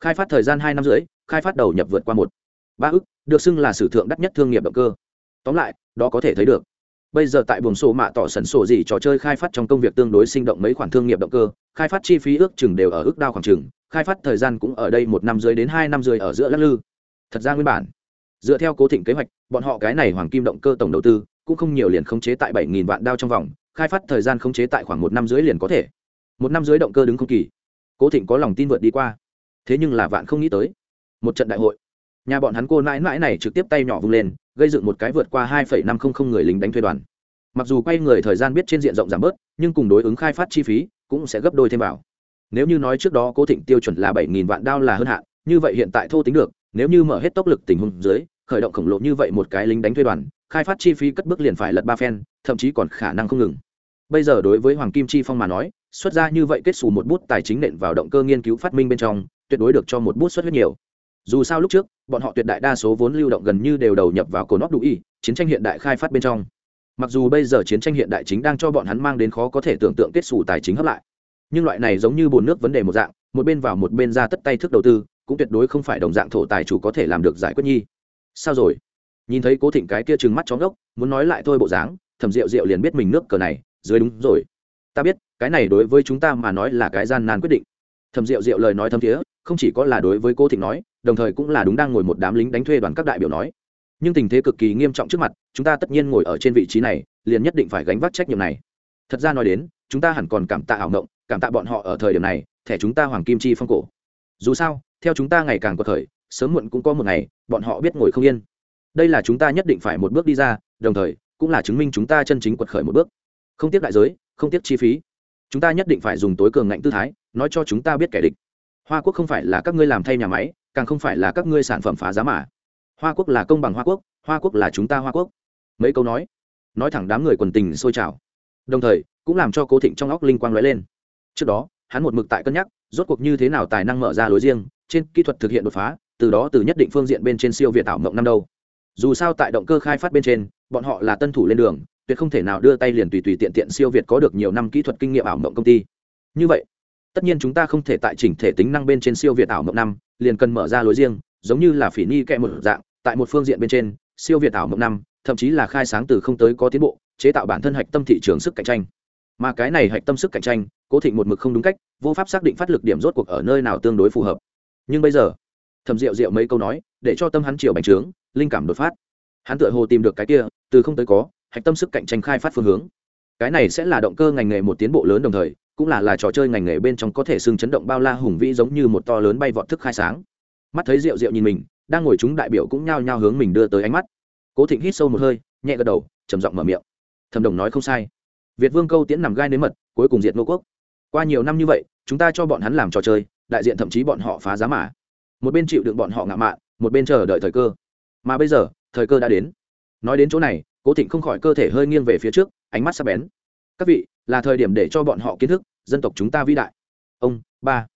Khai phát thời gian hai năm rưỡi, khai phát đầu nhập vượt qua một. Ba ức, được xưng là sử thượng đắt nhất thương nghiệp động cơ. Tóm lại, đó có thể thấy được bây giờ tại buồng sổ mạ tỏ sẩn sổ gì trò chơi khai phát trong công việc tương đối sinh động mấy khoản thương nghiệp động cơ, khai phát chi phí ước chừng đều ở ước đao khoảng chừng, khai phát thời gian cũng ở đây một năm dưới đến hai năm dưới ở giữa lắc lư. Thật ra nguyên bản, dựa theo cố thịnh kế hoạch, bọn họ cái này hoàng kim động cơ tổng đầu tư cũng không nhiều liền khống chế tại bảy nghìn vạn đao trong vòng, khai phát thời gian khống chế tại khoảng một năm dưới liền có thể. Một năm dưới động cơ đứng không kỳ. Cố thịnh có lòng tin vượt đi qua. Thế nhưng là vạn không nghĩ tới. Một trận đại hội, nhà bọn hắn cô mãi mãi này trực tiếp tay nhỏ vung lên gây dựng một cái vượt qua hai năm trăm linh người lính đánh thuê đoàn. Mặc dù quay người thời gian biết trên diện rộng giảm bớt, nhưng cùng đối ứng khai phát chi phí cũng sẽ gấp đôi thêm vào. Nếu như nói trước đó cố thịnh tiêu chuẩn là bảy nghìn vạn đao là hơn hạn, như vậy hiện tại thô tính được, nếu như mở hết tốc lực tình huống dưới, khởi động khổng lồ như vậy một cái lính đánh thuê đoàn, khai phát chi phí cất bước liền phải lật ba phen, thậm chí còn khả năng không ngừng. Bây giờ đối với hoàng kim chi phong mà nói, xuất ra như vậy kết xù một bút tài chính nện vào động cơ nghiên cứu phát minh bên trong, tuyệt đối được cho một bút xuất huyết nhiều dù sao lúc trước, bọn họ tuyệt đại đa số vốn lưu động gần như đều đầu nhập vào cổ nóc đủ y, chiến tranh hiện đại khai phát bên trong. Mặc dù bây giờ chiến tranh hiện đại chính đang cho bọn hắn mang đến khó có thể tưởng tượng kết xù tài chính hấp lại. Nhưng loại này giống như bồn nước vấn đề một dạng, một bên vào một bên ra tất tay thức đầu tư, cũng tuyệt đối không phải đồng dạng thổ tài chủ có thể làm được giải quyết nhi. Sao rồi? Nhìn thấy cố thịnh cái kia trừng mắt chóng đốc muốn nói lại thôi bộ dáng thẩm rượu rượu liền biết mình nước cờ này, dưới đúng rồi. Ta biết, cái này đối với chúng ta mà nói là cái gian nan quyết định. Thẩm rượu rượu lời nói thâm thiế, không chỉ có là đối với cô thịnh nói đồng thời cũng là đúng đang ngồi một đám lính đánh thuê đoàn các đại biểu nói. Nhưng tình thế cực kỳ nghiêm trọng trước mặt, chúng ta tất nhiên ngồi ở trên vị trí này, liền nhất định phải gánh vác trách nhiệm này. Thật ra nói đến, chúng ta hẳn còn cảm tạ ảo ngộng cảm tạ bọn họ ở thời điểm này, thẻ chúng ta hoàng kim chi phong cổ. Dù sao, theo chúng ta ngày càng có thời, sớm muộn cũng có một ngày, bọn họ biết ngồi không yên. Đây là chúng ta nhất định phải một bước đi ra, đồng thời, cũng là chứng minh chúng ta chân chính quật khởi một bước. Không tiếc đại giới, không tiếc chi phí. Chúng ta nhất định phải dùng tối cường ngạnh tư thái, nói cho chúng ta biết kẻ địch. Hoa quốc không phải là các ngươi làm thay nhà máy càng không phải là các ngươi sản phẩm phá giá mà. Hoa quốc là công bằng hoa quốc hoa quốc là chúng ta hoa quốc. Mấy câu nói nói thẳng đám người quần tình sôi trào. Đồng thời, cũng làm cho cố thịnh trong óc linh quang lóe lên. Trước đó, hắn một mực tại cân nhắc, rốt cuộc như thế nào tài năng mở ra lối riêng, trên kỹ thuật thực hiện đột phá, từ đó từ nhất định phương diện bên trên siêu việt ảo mộng năm đâu. Dù sao tại động cơ khai phát bên trên, bọn họ là tân thủ lên đường, tuyệt không thể nào đưa tay liền tùy tùy tiện tiện siêu việt có được nhiều năm kỹ thuật kinh nghiệm ảo mộng công ty. Như vậy, tất nhiên chúng ta không thể tại chỉnh thể tính năng bên trên siêu việt ảo mộng năm liền cần mở ra lối riêng, giống như là phỉ ni kẹ một dạng, tại một phương diện bên trên, siêu việt ảo mộng năm, thậm chí là khai sáng từ không tới có tiến bộ, chế tạo bản thân hạch tâm thị trường sức cạnh tranh. Mà cái này hạch tâm sức cạnh tranh, cố thịnh một mực không đúng cách, vô pháp xác định phát lực điểm rốt cuộc ở nơi nào tương đối phù hợp. Nhưng bây giờ thầm rượu rượu mấy câu nói, để cho tâm hắn chiều bành trướng, linh cảm đột phát. Hắn tựa hồ tìm được cái kia, từ không tới có, hạch tâm sức cạnh tranh khai phát phương hướng. Cái này sẽ là động cơ ngành nghề một tiến bộ lớn đồng thời cũng là là trò chơi ngành nghề bên trong có thể xưng chấn động bao la hùng vĩ giống như một to lớn bay vọt thức khai sáng. Mắt thấy rượu rượu nhìn mình, đang ngồi chúng đại biểu cũng nhao nhao hướng mình đưa tới ánh mắt. Cố thịnh hít sâu một hơi, nhẹ gật đầu, trầm giọng mở miệng. Thẩm đồng nói không sai. Việt vương câu tiễn nằm gai nếm mật, cuối cùng diệt nô quốc. Qua nhiều năm như vậy, chúng ta cho bọn hắn làm trò chơi, đại diện thậm chí bọn họ phá giá mã một bên chịu đựng bọn họ ngạo mạn, một bên chờ đợi thời cơ. Mà bây giờ, thời cơ đã đến. Nói đến chỗ này, cố thịnh không khỏi cơ thể hơi nghiêng về phía trước, ánh mắt sắp bén. Các vị là thời điểm để cho bọn họ kiến thức, dân tộc chúng ta vĩ đại. Ông, ba.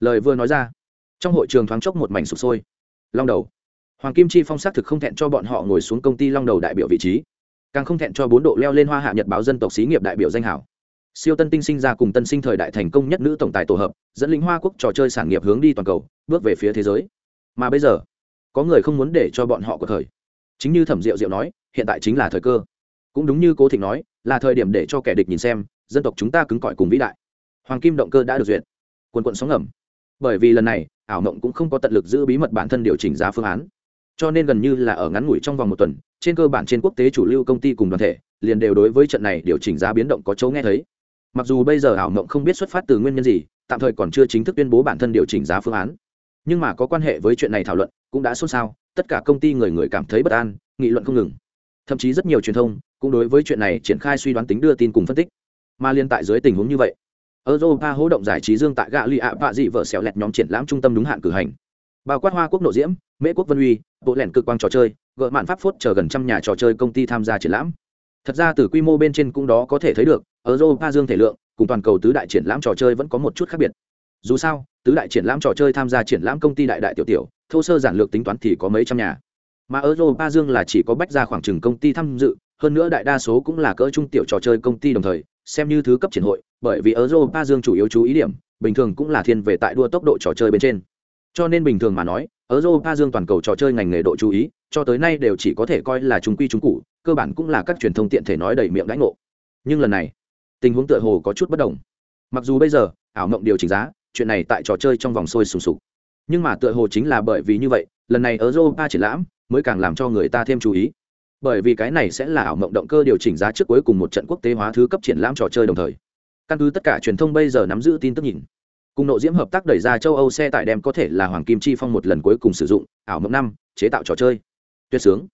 Lời vừa nói ra, trong hội trường thoáng chốc một mảnh sụp sôi. Long đầu. Hoàng kim chi phong xác thực không thẹn cho bọn họ ngồi xuống công ty long đầu đại biểu vị trí, càng không thẹn cho bốn độ leo lên hoa hạ nhật báo dân tộc xí nghiệp đại biểu danh hảo. Siêu tân tinh sinh ra cùng tân sinh thời đại thành công nhất nữ tổng tài tổ hợp, dẫn lính hoa quốc trò chơi sản nghiệp hướng đi toàn cầu, bước về phía thế giới. Mà bây giờ, có người không muốn để cho bọn họ có thời chính như thẩm diệu diệu nói, hiện tại chính là thời cơ. Cũng đúng như cố thịnh nói, là thời điểm để cho kẻ địch nhìn xem dân tộc chúng ta cứng cỏi cùng vĩ đại. Hoàng kim động cơ đã được duyệt. Quần quận sóng ngầm. Bởi vì lần này, ảo mộng cũng không có tận lực giữ bí mật bản thân điều chỉnh giá phương án. Cho nên gần như là ở ngắn ngủi trong vòng một tuần, trên cơ bản trên quốc tế chủ lưu công ty cùng đoàn thể, liền đều đối với trận này điều chỉnh giá biến động có chỗ nghe thấy. Mặc dù bây giờ ảo mộng không biết xuất phát từ nguyên nhân gì, tạm thời còn chưa chính thức tuyên bố bản thân điều chỉnh giá phương án. Nhưng mà có quan hệ với chuyện này thảo luận, cũng đã xôn xao, tất cả công ty người người cảm thấy bất an, nghị luận không ngừng. Thậm chí rất nhiều truyền thông cũng đối với chuyện này triển khai suy đoán tính đưa tin cùng phân tích mà liên tại dưới tình huống như vậy. Europa hỗ động giải trí dương tại gạ lì ạ, vạ dị vợ xẻo lẹt nhóm triển lãm trung tâm đúng hạn cử hành. Bao quát hoa quốc nội diễm, mễ quốc vân uy, bộ lẻn cực quang trò chơi, gợ mạn pháp phốt chờ gần trăm nhà trò chơi công ty tham gia triển lãm. Thật ra từ quy mô bên trên cũng đó có thể thấy được, europa dương thể lượng cùng toàn cầu tứ đại triển lãm trò chơi vẫn có một chút khác biệt. Dù sao, tứ đại triển lãm trò chơi tham gia triển lãm công ty đại đại tiểu tiểu, thô sơ giản lược tính toán thì có mấy trăm nhà. Mà europa dương là chỉ có bách ra khoảng chừng công ty tham dự, hơn nữa đại đa số cũng là cỡ trung tiểu trò chơi công ty đồng thời xem như thứ cấp triển hội, bởi vì europa dương chủ yếu chú ý điểm, bình thường cũng là thiên về tại đua tốc độ trò chơi bên trên. Cho nên bình thường mà nói, europa dương toàn cầu trò chơi ngành nghề độ chú ý, cho tới nay đều chỉ có thể coi là chúng quy chúng cụ, cơ bản cũng là các truyền thông tiện thể nói đầy miệng đãi ngộ. Nhưng lần này, tình huống tựa hồ có chút bất đồng. Mặc dù bây giờ, ảo mộng điều chỉnh giá, chuyện này tại trò chơi trong vòng sôi sùng sục. Nhưng mà tựa hồ chính là bởi vì như vậy, lần này europa triển lãm mới càng làm cho người ta thêm chú ý bởi vì cái này sẽ là ảo mộng động cơ điều chỉnh giá trước cuối cùng một trận quốc tế hóa thứ cấp triển lãm trò chơi đồng thời. Căn cứ tất cả truyền thông bây giờ nắm giữ tin tức nhìn, cùng nội diễm hợp tác đẩy ra châu âu xe tải đem có thể là hoàng kim chi phong một lần cuối cùng sử dụng, ảo mộng năm, chế tạo trò chơi. Tuyệt sướng.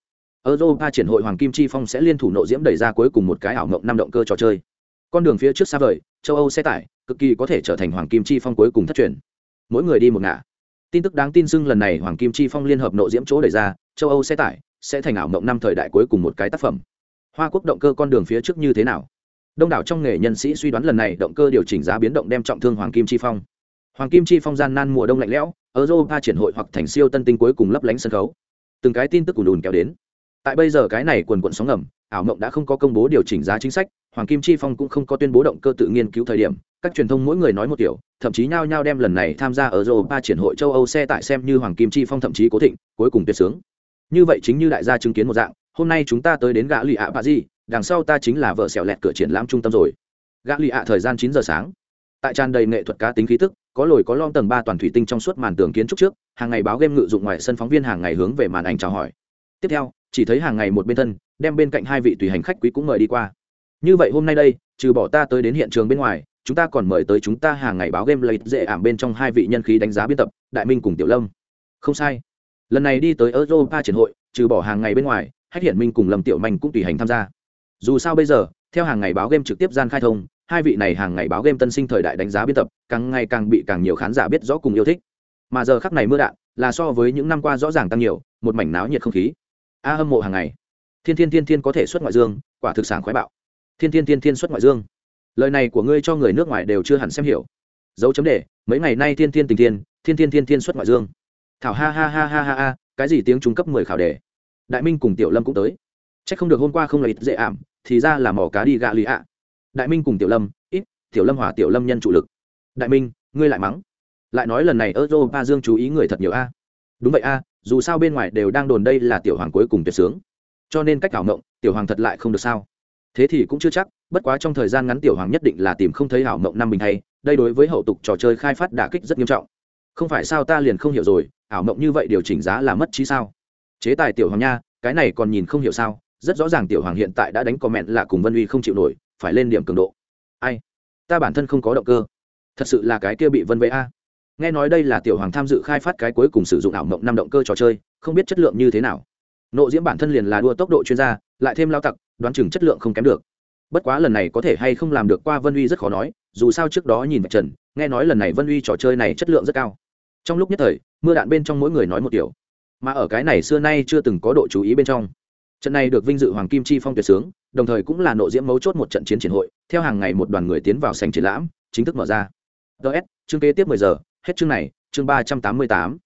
Europa triển hội hoàng kim chi phong sẽ liên thủ nội diễm đẩy ra cuối cùng một cái ảo mộng năm động cơ trò chơi. Con đường phía trước xa vời, châu âu xe tải, cực kỳ có thể trở thành hoàng kim chi phong cuối cùng thất truyền. Mỗi người đi một ngả. Tin tức đáng tin dưng lần này hoàng kim chi phong liên hợp nội diễm chỗ đẩy ra, châu âu xe tải sẽ thành ảo mộng năm thời đại cuối cùng một cái tác phẩm. Hoa quốc động cơ con đường phía trước như thế nào? Đông đảo trong nghề nhân sĩ suy đoán lần này động cơ điều chỉnh giá biến động đem trọng thương hoàng kim chi phong. Hoàng kim chi phong gian nan mùa đông lạnh lẽo europa triển hội hoặc thành siêu tân tinh cuối cùng lấp lánh sân khấu. Từng cái tin tức ùn ùn kéo đến. Tại bây giờ cái này quần quận sóng ngầm, ảo mộng đã không có công bố điều chỉnh giá chính sách, hoàng kim chi phong cũng không có tuyên bố động cơ tự nghiên cứu thời điểm, các truyền thông mỗi người nói một kiểu, thậm chí nhao nhao đem lần này tham gia ở europa triển hội châu âu xe tải xem như hoàng kim chi phong thậm chí cố thịnh, cuối cùng tuyệt sướng như vậy chính như đại gia chứng kiến một dạng, hôm nay chúng ta tới đến gã lì ạ bà di đằng sau ta chính là vợ xẻo lẹt cửa triển lãm trung tâm rồi. Gã lì ạ thời gian chín giờ sáng. Tại tràn đầy nghệ thuật cá tính khí tức, có lồi có lom tầng ba toàn thủy tinh trong suốt màn tường kiến trúc trước, hàng ngày báo game ngự dụng ngoài sân phóng viên hàng ngày hướng về màn ảnh chào hỏi. Tiếp theo, chỉ thấy hàng ngày một bên thân, đem bên cạnh hai vị tùy hành khách quý cũng mời đi qua. Như vậy hôm nay đây, trừ bỏ ta tới đến hiện trường bên ngoài, chúng ta còn mời tới chúng ta hàng ngày báo game lấy dễ ảm bên trong hai vị nhân khí đánh giá biên tập, đại minh cùng tiểu lâm. Không sai lần này đi tới europa triển hội trừ bỏ hàng ngày bên ngoài hách hiển minh cùng lâm tiểu manh cũng tùy hành tham gia dù sao bây giờ theo hàng ngày báo game trực tiếp gian khai thông hai vị này hàng ngày báo game tân sinh thời đại đánh giá biên tập càng ngày càng bị càng nhiều khán giả biết rõ cùng yêu thích mà giờ khắc này mưa đạn là so với những năm qua rõ ràng tăng nhiều một mảnh náo nhiệt không khí a hâm mộ hàng ngày thiên thiên thiên thiên có thể xuất ngoại dương quả thực sản khoái bạo thiên thiên thiên thiên xuất ngoại dương lời này của ngươi cho người nước ngoài đều chưa hẳn xem hiểu dấu chấm đề mấy ngày nay thiên thiên tình thiên thiên thiên thiên thiên xuất ngoại dương thảo ha ha ha ha ha ha, cái gì tiếng trung cấp mười khảo đề? Đại minh cùng tiểu lâm cũng tới. C h ắ c không được hôm qua không là ít dễ ảm, thì ra là mỏ cá đi gạ lì ạ. Đại minh cùng tiểu lâm, ít, tiểu lâm hỏa tiểu lâm nhân chủ lực. Đại minh, ngươi lại mắng. Lại nói lần này europa dương chú ý người thật nhiều a. Đúng vậy a, dù sao bên ngoài đều đang đồn đây là tiểu hoàng cuối cùng tuyệt sướng. Cho nên cách ảo mộng, tiểu hoàng thật lại không được sao. Thế thì cũng chưa chắc, bất quá trong thời gian ngắn tiểu hoàng nhất định là tìm không thấy ảo mộng năm bình hay đây đối với hậu tục trò chơi khai phát đả kích rất nghiêm trọng không phải sao ta liền không hiểu rồi, ảo mộng như vậy điều chỉnh giá là mất trí sao? Chế tài tiểu hoàng nha, cái này còn nhìn không hiểu sao? Rất rõ ràng tiểu hoàng hiện tại đã đánh cò mẹn là cùng vân uy không chịu nổi, phải lên điểm cường độ. Ai? Ta bản thân không có động cơ. Thật sự là cái kia bị vân vây a. Nghe nói đây là tiểu hoàng tham dự khai phát cái cuối cùng sử dụng ảo mộng năm động cơ trò chơi, không biết chất lượng như thế nào. Nộ diễm bản thân liền là đua tốc độ chuyên gia, lại thêm lao tặc, đoán chừng chất lượng không kém được. Bất quá lần này có thể hay không làm được qua vân uy rất khó nói, dù sao trước đó nhìn trần, nghe nói lần này vân uy trò chơi này chất lượng rất cao trong lúc nhất thời, mưa đạn bên trong mỗi người nói một điều. Mà ở cái này xưa nay chưa từng có độ chú ý bên trong. Trận này được vinh dự hoàng kim chi phong tuyệt sướng, đồng thời cũng là nội diễm mấu chốt một trận chiến triển hội, theo hàng ngày một đoàn người tiến vào sành triển lãm, chính thức mở ra. Ts chương kế tiếp mười giờ, hết chương này, chương ba trăm tám mươi tám.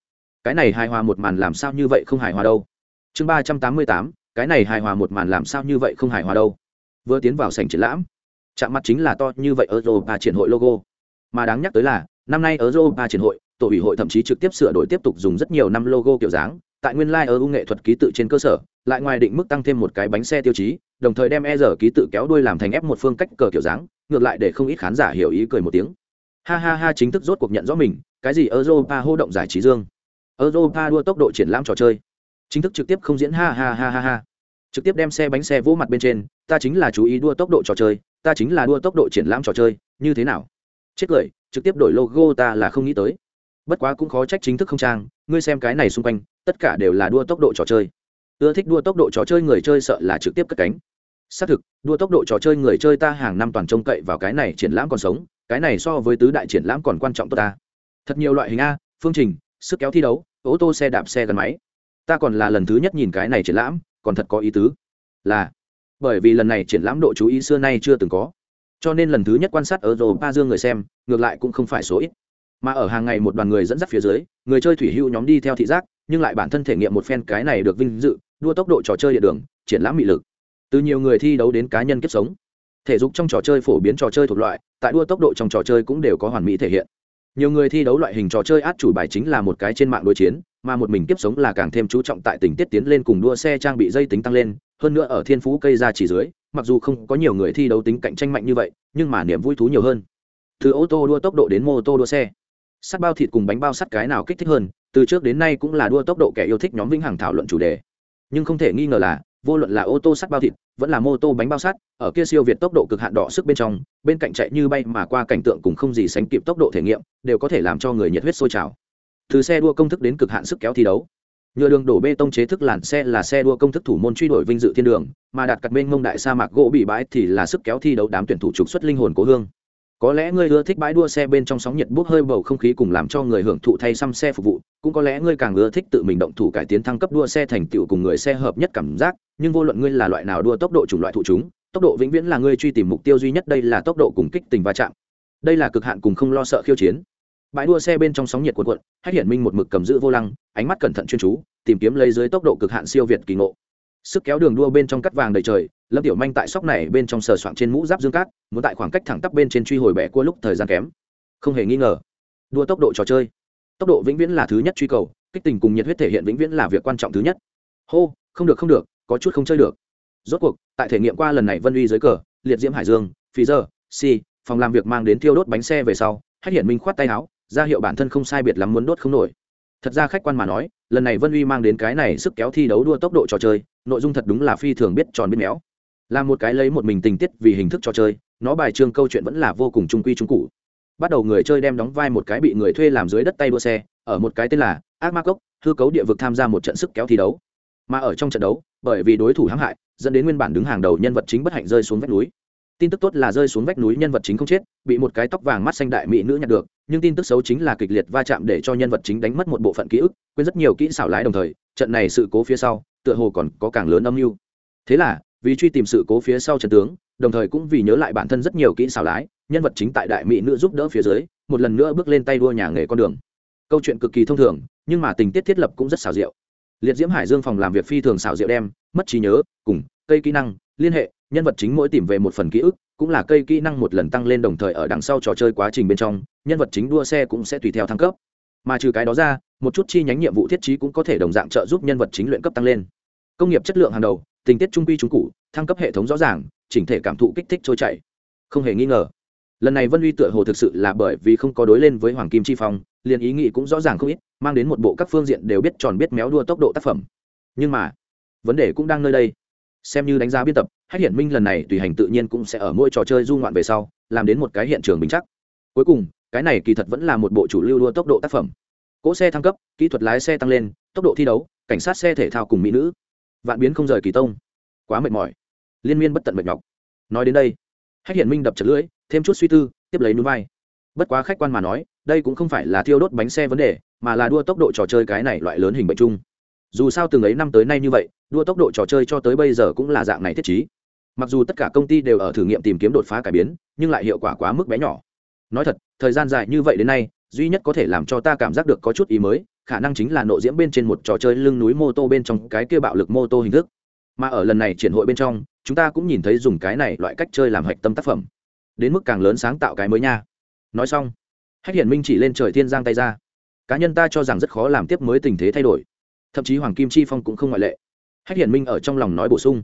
Cái này hài hòa một màn làm sao như vậy không hài hòa đâu. Chương ba trăm tám mươi tám, cái này hài hòa một màn làm sao như vậy không hài hòa đâu. Vừa tiến vào sành triển lãm, chạm mặt chính là to như vậy ở europa triển hội logo. Mà đáng nhắc tới là, năm nay ở europa triển hội tổ ủy hội thậm chí trực tiếp sửa đổi tiếp tục dùng rất nhiều năm logo kiểu dáng, tại nguyên lai ở ưu nghệ thuật ký tự trên cơ sở, lại ngoài định mức tăng thêm một cái bánh xe tiêu chí, đồng thời đem e r ký tự kéo đuôi làm thành ép một phương cách cờ kiểu dáng, ngược lại để không ít khán giả hiểu ý cười một tiếng. Ha ha ha, chính thức rốt cuộc nhận rõ mình, cái gì europa hô động giải trí dương. Europa đua tốc độ triển lãm trò chơi. Chính thức trực tiếp không diễn, ha ha ha ha ha. Trực tiếp đem xe bánh xe vỗ mặt bên trên, ta chính là chú ý đua tốc độ trò chơi, ta chính là đua tốc độ triển lãm trò chơi, như thế nào? Chết cười, trực tiếp đổi logo ta là không nghĩ tới bất quá cũng khó trách chính thức không trang, ngươi xem cái này xung quanh, tất cả đều là đua tốc độ trò chơi. Ưa thích đua tốc độ trò chơi người chơi sợ là trực tiếp cất cánh. Xác thực, đua tốc độ trò chơi người chơi ta hàng năm toàn trông cậy vào cái này triển lãm còn sống, cái này so với tứ đại triển lãm còn quan trọng tốt ta. Thật nhiều loại hình a, phương trình, sức kéo thi đấu, ô tô xe đạp xe gắn máy. Ta còn là lần thứ nhất nhìn cái này triển lãm, còn thật có ý tứ. Là, bởi vì lần này triển lãm độ chú ý xưa nay chưa từng có. Cho nên lần thứ nhất quan sát ở rồ ba dương người xem, ngược lại cũng không phải số ít mà ở hàng ngày một đoàn người dẫn dắt phía dưới, người chơi thủy hưu nhóm đi theo thị giác, nhưng lại bản thân thể nghiệm một phen cái này được vinh dự, đua tốc độ trò chơi địa đường, triển lãm mị lực. Từ nhiều người thi đấu đến cá nhân kiếp sống. Thể dục trong trò chơi phổ biến trò chơi thuộc loại, tại đua tốc độ trong trò chơi cũng đều có hoàn mỹ thể hiện. Nhiều người thi đấu loại hình trò chơi át chủ bài chính là một cái trên mạng đối chiến, mà một mình kiếp sống là càng thêm chú trọng tại tình tiết tiến lên cùng đua xe trang bị dây tính tăng lên, hơn nữa ở thiên phú cây ra chỉ dưới, mặc dù không có nhiều người thi đấu tính cạnh tranh mạnh như vậy, nhưng mà niềm vui thú nhiều hơn. Từ ô tô đua tốc độ đến mô tô đua xe sắt bao thịt cùng bánh bao sắt cái nào kích thích hơn, từ trước đến nay cũng là đua tốc độ kẻ yêu thích nhóm vĩnh hằng thảo luận chủ đề. Nhưng không thể nghi ngờ là, vô luận là ô tô sắt bao thịt, vẫn là mô tô bánh bao sắt, ở kia siêu việt tốc độ cực hạn đỏ sức bên trong, bên cạnh chạy như bay mà qua cảnh tượng cùng không gì sánh kịp tốc độ thể nghiệm, đều có thể làm cho người nhiệt huyết sôi trào. Từ xe đua công thức đến cực hạn sức kéo thi đấu. Nhựa đường đổ bê tông chế thức làn xe là xe đua công thức thủ môn truy đuổi vinh dự thiên đường, mà đặt cặp bên mông đại sa mạc gỗ bị bãi thì là sức kéo thi đấu đám tuyển thủ trục xuất linh hồn cố hương có lẽ ngươi ưa thích bãi đua xe bên trong sóng nhiệt bốc hơi bầu không khí cùng làm cho người hưởng thụ thay xăm xe phục vụ, cũng có lẽ ngươi càng ưa thích tự mình động thủ cải tiến thăng cấp đua xe thành tựu cùng người xe hợp nhất cảm giác, nhưng vô luận ngươi là loại nào đua tốc độ chủng loại thụ chúng, tốc độ vĩnh viễn là ngươi truy tìm mục tiêu duy nhất, đây là tốc độ cùng kích tình va chạm. Đây là cực hạn cùng không lo sợ khiêu chiến. Bãi đua xe bên trong sóng nhiệt cuộn cuộn, hách hiển minh một mực cầm giữ vô lăng, ánh mắt cẩn thận chuyên chú, tìm kiếm lấy dưới tốc độ cực hạn siêu việt kỳ ngộ sức kéo đường đua bên trong cắt vàng đầy trời, lâm tiểu manh tại sóc này bên trong sờ soạng trên mũ giáp dương cát, muốn tại khoảng cách thẳng tắp bên trên truy hồi bẻ cua lúc thời gian kém. Không hề nghi ngờ, đua tốc độ trò chơi. Tốc độ vĩnh viễn là thứ nhất truy cầu, kích tình cùng nhiệt huyết thể hiện vĩnh viễn là việc quan trọng thứ nhất. Hô, không được không được, có chút không chơi được. Rốt cuộc, tại thể nghiệm qua lần này vân uy dưới cờ, liệt diễm hải dương phí giờ si, phòng làm việc mang đến thiêu đốt bánh xe về sau, hách hiển minh khoát tay áo, ra hiệu bản thân không sai biệt lắm muốn đốt không nổi. Thật ra khách quan mà nói lần này vân uy mang đến cái này sức kéo thi đấu đua tốc độ trò chơi nội dung thật đúng là phi thường biết tròn biết méo là một cái lấy một mình tình tiết vì hình thức trò chơi nó bài trương câu chuyện vẫn là vô cùng trung quy trung cụ bắt đầu người chơi đem đóng vai một cái bị người thuê làm dưới đất tay đua xe ở một cái tên là ác ma cốc hư cấu địa vực tham gia một trận sức kéo thi đấu mà ở trong trận đấu bởi vì đối thủ hãm hại dẫn đến nguyên bản đứng hàng đầu nhân vật chính bất hạnh rơi xuống vách núi tin tức tốt là rơi xuống vách núi nhân vật chính không chết, bị một cái tóc vàng mắt xanh đại mỹ nữ nhặt được, nhưng tin tức xấu chính là kịch liệt va chạm để cho nhân vật chính đánh mất một bộ phận ký ức, quên rất nhiều kỹ xảo lái đồng thời, trận này sự cố phía sau, tựa hồ còn có càng lớn âm mưu. Thế là, vì truy tìm sự cố phía sau trận tướng, đồng thời cũng vì nhớ lại bản thân rất nhiều kỹ xảo lái, nhân vật chính tại đại mỹ nữ giúp đỡ phía dưới, một lần nữa bước lên tay đua nhà nghề con đường. Câu chuyện cực kỳ thông thường, nhưng mà tình tiết thiết lập cũng rất xảo diệu. Liệt diễm hải dương phòng làm việc phi thường xảo diệu đem, mất trí nhớ, cùng, cây kỹ năng, liên hệ nhân vật chính mỗi tìm về một phần ký ức, cũng là cây kỹ năng một lần tăng lên đồng thời ở đằng sau trò chơi quá trình bên trong, nhân vật chính đua xe cũng sẽ tùy theo thăng cấp. Mà trừ cái đó ra, một chút chi nhánh nhiệm vụ thiết trí cũng có thể đồng dạng trợ giúp nhân vật chính luyện cấp tăng lên. Công nghiệp chất lượng hàng đầu, tình tiết trung quy trung cụ, thăng cấp hệ thống rõ ràng, chỉnh thể cảm thụ kích thích trôi chảy. Không hề nghi ngờ, lần này vân uy tựa hồ thực sự là bởi vì không có đối lên với hoàng kim chi phong, liền ý nghĩ cũng rõ ràng không ít, mang đến một bộ các phương diện đều biết tròn biết méo đua tốc độ tác phẩm. Nhưng mà, vấn đề cũng đang nơi đây xem như đánh giá biên tập, hách hiển minh lần này tùy hành tự nhiên cũng sẽ ở mỗi trò chơi du ngoạn về sau, làm đến một cái hiện trường bình chắc. Cuối cùng, cái này kỳ thật vẫn là một bộ chủ lưu đua tốc độ tác phẩm. Cỗ xe thăng cấp, kỹ thuật lái xe tăng lên, tốc độ thi đấu, cảnh sát xe thể thao cùng mỹ nữ. Vạn biến không rời kỳ tông. Quá mệt mỏi. Liên miên bất tận mệt nhọc. Nói đến đây, hách hiển minh đập chật lưỡi, thêm chút suy tư, tiếp lấy núi vai. Bất quá khách quan mà nói, đây cũng không phải là thiêu đốt bánh xe vấn đề, mà là đua tốc độ trò chơi cái này loại lớn hình bệnh chung dù sao từng ấy năm tới nay như vậy, đua tốc độ trò chơi cho tới bây giờ cũng là dạng này thiết chí mặc dù tất cả công ty đều ở thử nghiệm tìm kiếm đột phá cải biến, nhưng lại hiệu quả quá mức bé nhỏ. Nói thật, thời gian dài như vậy đến nay, duy nhất có thể làm cho ta cảm giác được có chút ý mới, khả năng chính là nộ diễm bên trên một trò chơi lưng núi mô tô bên trong cái kia bạo lực mô tô hình thức. Mà ở lần này triển hội bên trong, chúng ta cũng nhìn thấy dùng cái này loại cách chơi làm hạch tâm tác phẩm. Đến mức càng lớn sáng tạo cái mới nha. Nói xong, hách hiển minh chỉ lên trời thiên giang tay ra. Cá nhân ta cho rằng rất khó làm tiếp mới tình thế thay đổi thậm chí hoàng kim chi phong cũng không ngoại lệ. Hách hiển minh ở trong lòng nói bổ sung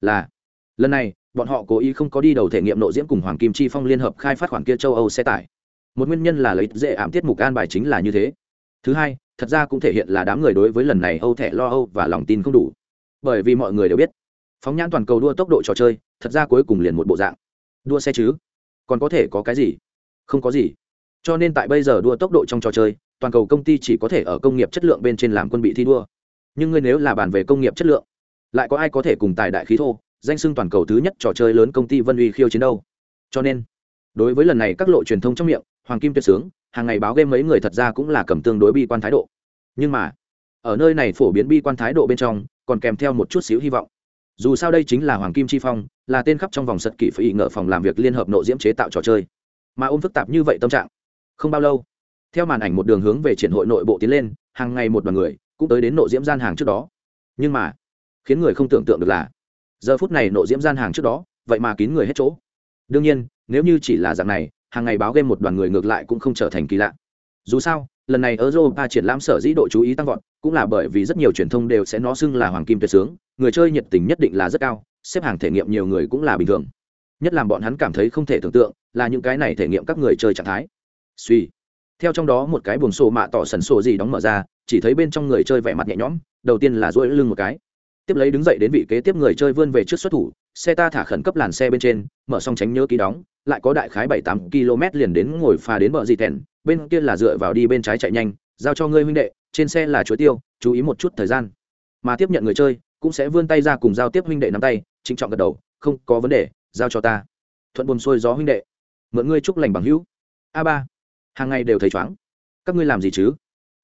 là, lần này, bọn họ cố ý không có đi đầu thể nghiệm nội diễm cùng hoàng kim chi phong liên hợp khai phát khoản kia châu âu xe tải. Một nguyên nhân là lấy dễ ảm tiết mục an bài chính là như thế. Thứ hai, thật ra cũng thể hiện là đám người đối với lần này âu thẻ lo âu và lòng tin không đủ. Bởi vì mọi người đều biết, phóng nhãn toàn cầu đua tốc độ trò chơi, thật ra cuối cùng liền một bộ dạng. Đua xe chứ? Còn có thể có cái gì? Không có gì. Cho nên tại bây giờ đua tốc độ trong trò chơi toàn cầu công ty chỉ có thể ở công nghiệp chất lượng bên trên làm quân bị thi đua. Nhưng ngươi nếu là bàn về công nghiệp chất lượng, lại có ai có thể cùng tài đại khí thô, danh sưng toàn cầu thứ nhất trò chơi lớn công ty vân uy khiêu chiến đâu? Cho nên, đối với lần này các lộ truyền thông trong miệng, hoàng kim tuyệt sướng, hàng ngày báo game mấy người thật ra cũng là cầm tương đối bi quan thái độ. Nhưng mà, ở nơi này phổ biến bi quan thái độ bên trong, còn kèm theo một chút xíu hy vọng. Dù sao đây chính là hoàng kim chi phong, là tên khắp trong vòng sật kỷ phải ngờ phòng làm việc liên hợp nội diễm chế tạo trò chơi. Mà ôm phức tạp như vậy tâm trạng, không bao lâu theo màn ảnh một đường hướng về triển hội nội bộ tiến lên, hàng ngày một đoàn người cũng tới đến nội diễm gian hàng trước đó. Nhưng mà, khiến người không tưởng tượng được là, giờ phút này nội diễm gian hàng trước đó, vậy mà kín người hết chỗ. Đương nhiên, nếu như chỉ là dạng này, hàng ngày báo game một đoàn người ngược lại cũng không trở thành kỳ lạ. Dù sao, lần này ở europa triển lãm sở dĩ độ chú ý tăng vọt, cũng là bởi vì rất nhiều truyền thông đều sẽ nó xưng là hoàng kim tuyệt sướng, người chơi nhiệt tình nhất định là rất cao, xếp hàng thể nghiệm nhiều người cũng là bình thường. Nhất làm bọn hắn cảm thấy không thể tưởng tượng là những cái này thể nghiệm các người chơi trạng thái. Suy theo trong đó một cái buồng sổ mạ tỏ sần sổ gì đóng mở ra, chỉ thấy bên trong người chơi vẻ mặt nhẹ nhõm, đầu tiên là duỗi lưng một cái. Tiếp lấy đứng dậy đến vị kế tiếp người chơi vươn về trước xuất thủ, xe ta thả khẩn cấp làn xe bên trên, mở xong tránh nhớ ký đóng, lại có đại khái bảy tám km liền đến ngồi phà đến bờ dì thèn bên kia là dựa vào đi bên trái chạy nhanh, giao cho ngươi huynh đệ, trên xe là chuối tiêu, chú ý một chút thời gian. Mà tiếp nhận người chơi, cũng sẽ vươn tay ra cùng giao tiếp huynh đệ nắm tay, trịnh trọng gật đầu, không có vấn đề, giao cho ta. Thuận buồn xuôi gió huynh đệ. Mượn ngươi chúc lành bằng hữu. A ba hàng ngày đều thấy chóng các ngươi làm gì chứ?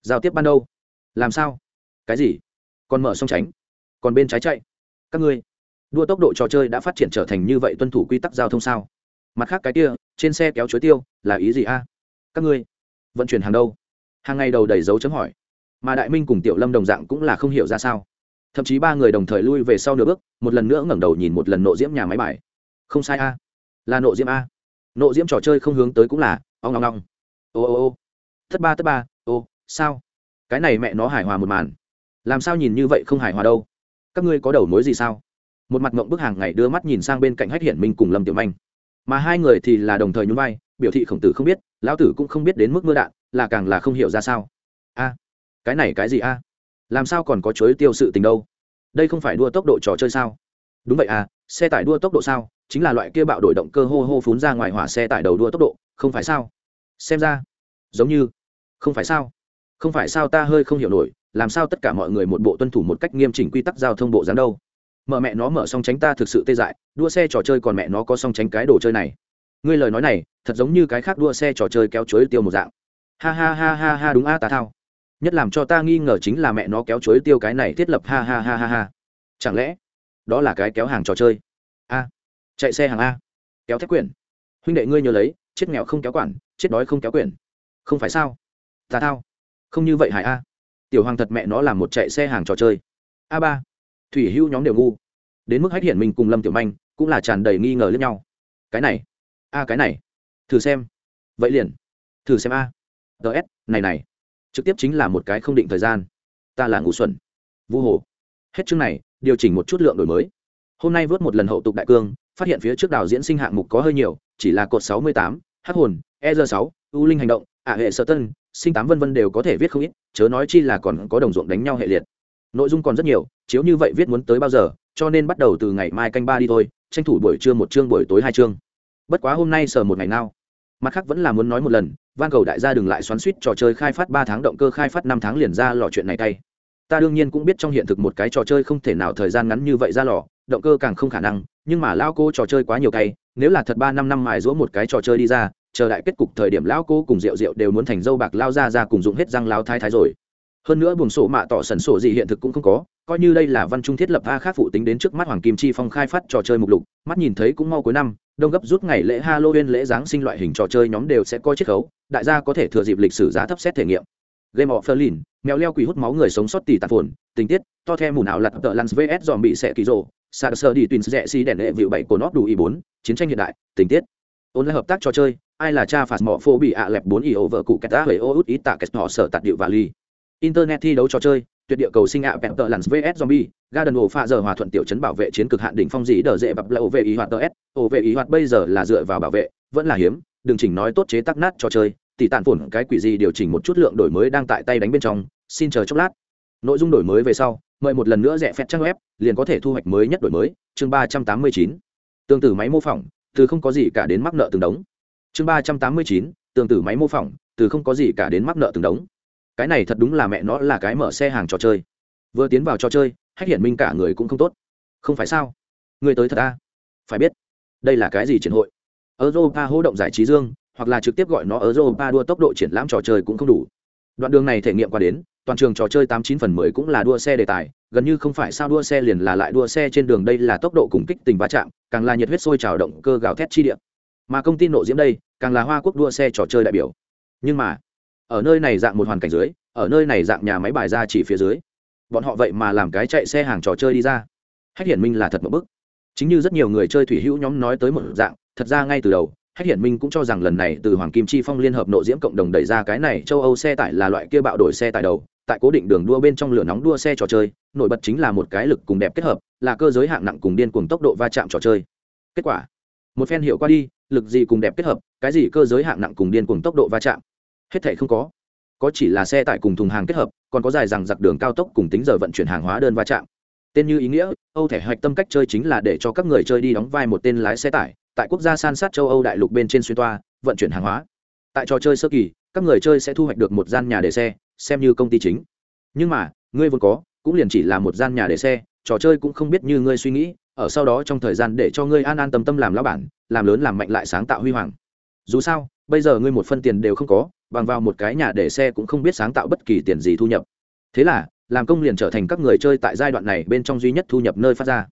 Giao tiếp ban đâu? Làm sao? Cái gì? Còn mở xong tránh còn bên trái chạy? Các ngươi, đua tốc độ trò chơi đã phát triển trở thành như vậy tuân thủ quy tắc giao thông sao? Mặt khác cái kia, trên xe kéo chuối tiêu, là ý gì a? Các ngươi, vận chuyển hàng đâu? Hàng ngày đầu đầy dấu chấm hỏi. Mà đại minh cùng tiểu lâm đồng dạng cũng là không hiểu ra sao. Thậm chí ba người đồng thời lui về sau nửa bước, một lần nữa ngẩng đầu nhìn một lần nộ diễm nhà máy bài. Không sai a. Là nộ diễm a. Nộ diễm trò chơi không hướng tới cũng là, ong ong ong ô ô ô, thất ba thất ba, ô, sao? Cái này mẹ nó hài hòa một màn. Làm sao nhìn như vậy không hài hòa đâu? Các ngươi có đầu mối gì sao? Một mặt mộng bức hàng ngày đưa mắt nhìn sang bên cạnh hách hiển minh cùng lâm tiểu manh. Mà hai người thì là đồng thời nhún vai, biểu thị khổng tử không biết, lão tử cũng không biết đến mức mưa đạn, là càng là không hiểu ra sao. A, cái này cái gì a? Làm sao còn có chối tiêu sự tình đâu? Đây không phải đua tốc độ trò chơi sao? Đúng vậy à xe tải đua tốc độ sao? Chính là loại kia bạo đổi động cơ hô hô phún ra ngoài hỏa xe tải đầu đua tốc độ, không phải sao? Xem ra, giống như, không phải sao? Không phải sao ta hơi không hiểu nổi, làm sao tất cả mọi người một bộ tuân thủ một cách nghiêm chỉnh quy tắc giao thông bộ dáng đâu? Mở mẹ nó mở xong tránh ta thực sự tê dại, đua xe trò chơi còn mẹ nó có xong tránh cái đồ chơi này. Ngươi lời nói này, thật giống như cái khác đua xe trò chơi kéo chuối tiêu một dạng. Ha ha ha ha ha, đúng a, ta thao. Nhất làm cho ta nghi ngờ chính là mẹ nó kéo chuối tiêu cái này thiết lập ha ha ha ha ha. Chẳng lẽ, đó là cái kéo hàng trò chơi? A, chạy xe hàng a, kéo thép quyển. Huynh đệ ngươi nhớ lấy chết nghèo không kéo quản, chết đói không kéo quyển. Không phải sao? Ta thao. Không như vậy hải a. Tiểu hoàng thật mẹ nó là một chạy xe hàng trò chơi. A ba. Thủy hữu nhóm đều ngu. Đến mức hách hiển mình cùng lâm tiểu manh cũng là tràn đầy nghi ngờ lẫn nhau. Cái này. A cái này. Thử xem. Vậy liền. Thử xem a. Ts này này. Trực tiếp chính là một cái không định thời gian. Ta là ngủ xuẩn. Vu hồ. Hết chương này, điều chỉnh một chút lượng đổi mới. Hôm nay vớt một lần hậu tục đại cương, phát hiện phía trước đào diễn sinh hạng mục có hơi nhiều, chỉ là cột sáu mươi tám hắc hồn e r sáu u linh hành động ả hệ sở tân, sinh tám vân vân đều có thể viết không ít, chớ nói chi là còn có đồng ruộng đánh nhau hệ liệt. Nội dung còn rất nhiều, chiếu như vậy viết muốn tới bao giờ, cho nên bắt đầu từ ngày mai canh ba đi thôi, tranh thủ buổi trưa một chương, buổi tối hai chương. Bất quá hôm nay sờ một ngày nào. Mặt khác vẫn là muốn nói một lần, van cầu đại gia đừng lại xoắn suýt trò chơi khai phát ba tháng động cơ, khai phát năm tháng liền ra lò chuyện này tay ta đương nhiên cũng biết trong hiện thực một cái trò chơi không thể nào thời gian ngắn như vậy ra lò, động cơ càng không khả năng, nhưng mà lao cô trò chơi quá nhiều cay, nếu là thật ba năm năm mài giũa một cái trò chơi đi ra, chờ đại kết cục thời điểm lão cô cùng rượu rượu đều muốn thành dâu bạc lao ra ra cùng dụng hết răng lao thái thái rồi. Hơn nữa buồng sổ mạ tỏ sần sổ gì hiện thực cũng không có, coi như đây là văn trung thiết lập a khác phụ tính đến trước mắt hoàng kim chi phong khai phát trò chơi mục lục, mắt nhìn thấy cũng mau cuối năm, đông gấp rút ngày lễ halloween lễ giáng sinh loại hình trò chơi nhóm đều sẽ có chiết khấu, đại gia có thể thừa dịp lịch sử giá thấp xét thể nghiệm game of berlin mèo leo quỷ hút máu người sống sót tỉ tạp phồn, tình tiết, to theo mù nào lặt tợ lans vs dòm bị xẻ kỳ rồ sa sơ đi tuyến rẽ si đèn lệ vịu bảy của nó đủ ý bốn, chiến tranh hiện đại, tình tiết. Ôn lại hợp tác trò chơi, ai là cha phạt mỏ phô bị ạ lẹp bốn ý ô vợ cụ kẹt đã hởi ô út ý tạ kẹt họ sở tạt điệu và ly internet thi đấu trò chơi, tuyệt địa cầu sinh ạ bẹp tợ lặn vs zombie, garden ổ pha giờ hòa thuận tiểu chấn bảo vệ chiến cực hạn đỉnh phong dĩ đờ dễ bập lại ổ vệ ý hoạt tờ s. Ổ vệ ý hoạt bây giờ là dựa vào bảo vệ, vẫn là hiếm, đừng chỉnh nói tốt chế tắc nát trò chơi tỷ tàn phồn cái quỷ gì điều chỉnh một chút lượng đổi mới đang tại tay đánh bên trong, xin chờ chốc lát. Nội dung đổi mới về sau, mời một lần nữa rẻ phép trang web, liền có thể thu hoạch mới nhất đổi mới. Chương ba trăm tám mươi chín. Tương tự máy mô phỏng, từ không có gì cả đến mắc nợ từng đống. Chương ba trăm tám mươi chín. Tương tự máy mô phỏng, từ không có gì cả đến mắc nợ từng đống. Cái này thật đúng là mẹ nó là cái mở xe hàng trò chơi. Vừa tiến vào trò chơi, hách hiển minh cả người cũng không tốt. Không phải sao? Người tới thật ta phải biết, đây là cái gì triển hội? Europa hỗ động giải trí dương hoặc là trực tiếp gọi nó ở europa đua tốc độ triển lãm trò chơi cũng không đủ. Đoạn đường này thể nghiệm qua đến, toàn trường trò chơi tám chín phần mười cũng là đua xe đề tài, gần như không phải sao đua xe liền là lại đua xe trên đường đây là tốc độ cùng kích tình va chạm, càng là nhiệt huyết sôi trào động cơ gào thét chi địa. mà công ty nộ diễm đây, càng là hoa quốc đua xe trò chơi đại biểu. Nhưng mà, ở nơi này dạng một hoàn cảnh dưới, ở nơi này dạng nhà máy bài ra chỉ phía dưới, bọn họ vậy mà làm cái chạy xe hàng trò chơi đi ra. Hách hiển minh là thật một bức. Chính như rất nhiều người chơi thủy hữu nhóm nói tới một dạng, thật ra ngay từ đầu hách hiển minh cũng cho rằng lần này từ hoàng kim chi phong liên hợp nội diễm cộng đồng đẩy ra cái này châu âu xe tải là loại kia bạo đổi xe tải đầu, tại cố định đường đua bên trong lửa nóng đua xe trò chơi, nổi bật chính là một cái lực cùng đẹp kết hợp, là cơ giới hạng nặng cùng điên cuồng tốc độ va chạm trò chơi. Kết quả, một phen hiệu qua đi, lực gì cùng đẹp kết hợp, cái gì cơ giới hạng nặng cùng điên cuồng tốc độ va chạm. Hết thảy không có. Có chỉ là xe tải cùng thùng hàng kết hợp, còn có dài rằng giặc đường cao tốc cùng tính giờ vận chuyển hàng hóa đơn va chạm. Tên như ý nghĩa, âu thể hoạch tâm cách chơi chính là để cho các người chơi đi đóng vai một tên lái xe tải tại quốc gia san sát châu âu đại lục bên trên xuyên toa, vận chuyển hàng hóa. Tại trò chơi sơ kỳ, các người chơi sẽ thu hoạch được một gian nhà để xe, xem như công ty chính. Nhưng mà, ngươi vốn có, cũng liền chỉ là một gian nhà để xe, trò chơi cũng không biết như ngươi suy nghĩ, ở sau đó trong thời gian để cho ngươi an an tâm tâm làm lão bản, làm lớn làm mạnh lại sáng tạo huy hoàng. Dù sao, bây giờ ngươi một phân tiền đều không có, bằng vào một cái nhà để xe cũng không biết sáng tạo bất kỳ tiền gì thu nhập. Thế là, làm công liền trở thành các người chơi tại giai đoạn này bên trong duy nhất thu nhập nơi phát ra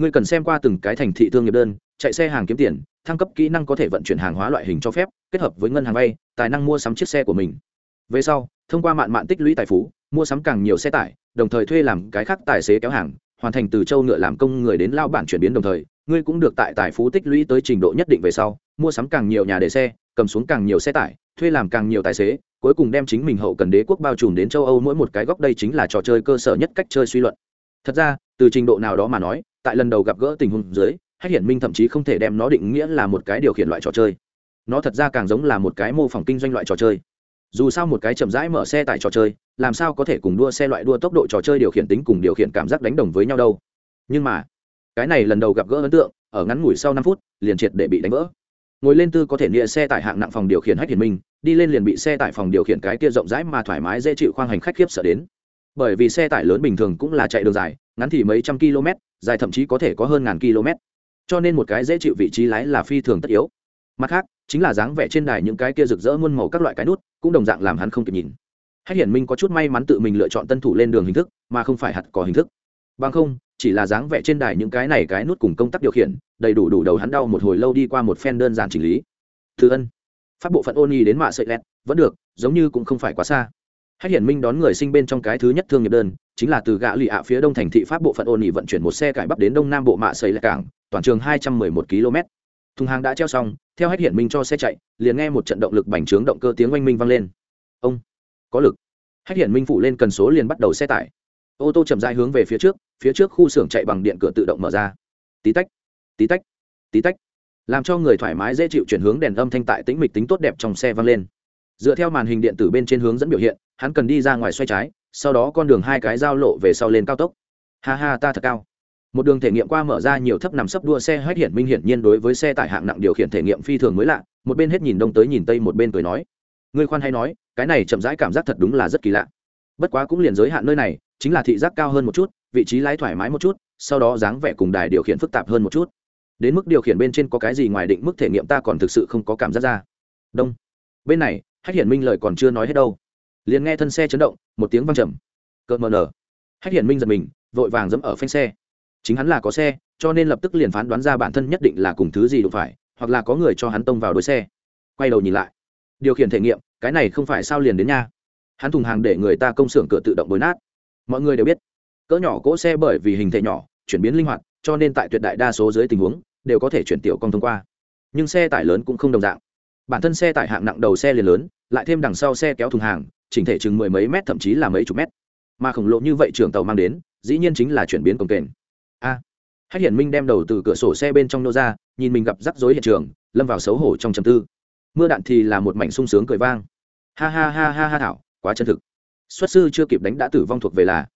ngươi cần xem qua từng cái thành thị thương nghiệp đơn, chạy xe hàng kiếm tiền, thăng cấp kỹ năng có thể vận chuyển hàng hóa loại hình cho phép, kết hợp với ngân hàng vay, tài năng mua sắm chiếc xe của mình. Về sau, thông qua mạn mạn tích lũy tài phú, mua sắm càng nhiều xe tải, đồng thời thuê làm cái khác tài xế kéo hàng, hoàn thành từ châu ngựa làm công người đến lao bản chuyển biến đồng thời, ngươi cũng được tại tài phú tích lũy tới trình độ nhất định về sau, mua sắm càng nhiều nhà để xe, cầm xuống càng nhiều xe tải, thuê làm càng nhiều tài xế, cuối cùng đem chính mình hậu cần đế quốc bao trùm đến châu âu mỗi một cái góc đây chính là trò chơi cơ sở nhất cách chơi suy luận. Thật ra, từ trình độ nào đó mà nói tại lần đầu gặp gỡ tình huống dưới, hách hiển minh thậm chí không thể đem nó định nghĩa là một cái điều khiển loại trò chơi. Nó thật ra càng giống là một cái mô phỏng kinh doanh loại trò chơi. Dù sao một cái chậm rãi mở xe tại trò chơi, làm sao có thể cùng đua xe loại đua tốc độ trò chơi điều khiển tính cùng điều khiển cảm giác đánh đồng với nhau đâu. Nhưng mà, cái này lần đầu gặp gỡ ấn tượng, ở ngắn ngủi sau năm phút, liền triệt để bị đánh vỡ. Ngồi lên tư có thể nghĩa xe tải hạng nặng phòng điều khiển hách hiển minh, đi lên liền bị xe tải phòng điều khiển cái kia rộng rãi mà thoải mái dễ chịu khoang hành khách khiếp sợ đến. Bởi vì xe tải lớn bình thường cũng là chạy đường dài, ngắn thì mấy trăm km dài thậm chí có thể có hơn ngàn km. Cho nên một cái dễ chịu vị trí lái là phi thường tất yếu. Mặt khác, chính là dáng vẻ trên đài những cái kia rực rỡ muôn màu các loại cái nút, cũng đồng dạng làm hắn không kịp nhìn. Hách hiển minh có chút may mắn tự mình lựa chọn tân thủ lên đường hình thức, mà không phải hạt có hình thức. Bằng không, chỉ là dáng vẻ trên đài những cái này cái nút cùng công tác điều khiển, đầy đủ đủ đầu hắn đau một hồi lâu đi qua một phen đơn giản chỉnh lý. Thứ ân. Phát bộ phận ôn y đến mạ sợi lẹt, vẫn được, giống như cũng không phải quá xa hách hiển minh đón người sinh bên trong cái thứ nhất thương nghiệp đơn, chính là từ gã lì ạ phía đông thành thị pháp bộ phận ôn nhị vận chuyển một xe cải bắp đến đông nam bộ mạ xây lại cảng, toàn trường hai trăm mười một km. Thùng hàng đã treo xong, theo hách hiển minh cho xe chạy, liền nghe một trận động lực bành trướng động cơ tiếng oanh minh vang lên. Ông, có lực. Hách hiển minh phụ lên cần số liền bắt đầu xe tải. Ô tô chậm rãi hướng về phía trước phía trước khu xưởng chạy bằng điện cửa tự động mở ra. Tí tách tí tách tí tách. Làm cho người thoải mái dễ chịu chuyển hướng đèn âm thanh tại tĩnh mịch tính tốt đẹp trong xe vang lên dựa theo màn hình điện tử bên trên hướng dẫn biểu hiện, hắn cần đi ra ngoài xoay trái, sau đó con đường hai cái giao lộ về sau lên cao tốc. Ha ha, ta thật cao. Một đường thể nghiệm qua mở ra nhiều thấp nằm sấp đua xe hết hiển minh hiển nhiên đối với xe tải hạng nặng điều khiển thể nghiệm phi thường mới lạ, một bên hết nhìn đông tới nhìn tây một bên cười nói. Người khoan hay nói, cái này chậm rãi cảm giác thật đúng là rất kỳ lạ. Bất quá cũng liền giới hạn nơi này, chính là thị giác cao hơn một chút, vị trí lái thoải mái một chút, sau đó dáng vẻ cùng đài điều khiển phức tạp hơn một chút. Đến mức điều khiển bên trên có cái gì ngoài định mức thể nghiệm ta còn thực sự không có cảm giác ra. Đông. Bên này hách hiển minh lời còn chưa nói hết đâu. Liền nghe thân xe chấn động, một tiếng văng trầm. Cợt mờ nở. Hách hiển minh giật mình, vội vàng dẫm ở phanh xe. Chính hắn là có xe, cho nên lập tức liền phán đoán ra bản thân nhất định là cùng thứ gì đụng phải, hoặc là có người cho hắn tông vào đuôi xe. Quay đầu nhìn lại. Điều khiển thể nghiệm, cái này không phải sao liền đến nha. Hắn thùng hàng để người ta công xưởng cửa tự động bối nát. Mọi người đều biết, cỡ nhỏ cỗ xe bởi vì hình thể nhỏ, chuyển biến linh hoạt, cho nên tại tuyệt đại đa số dưới tình huống, đều có thể chuyển tiểu công thông qua. Nhưng xe tải lớn cũng không đồng dạng bản thân xe tải hạng nặng đầu xe liền lớn lại thêm đằng sau xe kéo thùng hàng chỉnh thể chừng mười mấy mét thậm chí là mấy chục mét. Mà khổng lồ như vậy trường tàu mang đến dĩ nhiên chính là chuyển biến cồng kềnh. A! À, hách hiển minh đem đầu từ cửa sổ xe bên trong nô ra nhìn mình gặp rắc rối hiện trường lâm vào xấu hổ trong chầm tư. Mưa đạn thì là một mảnh sung sướng cười vang. Ha ha ha ha ha thảo quá chân thực. Xuất sư chưa kịp đánh đã tử vong thuộc về là.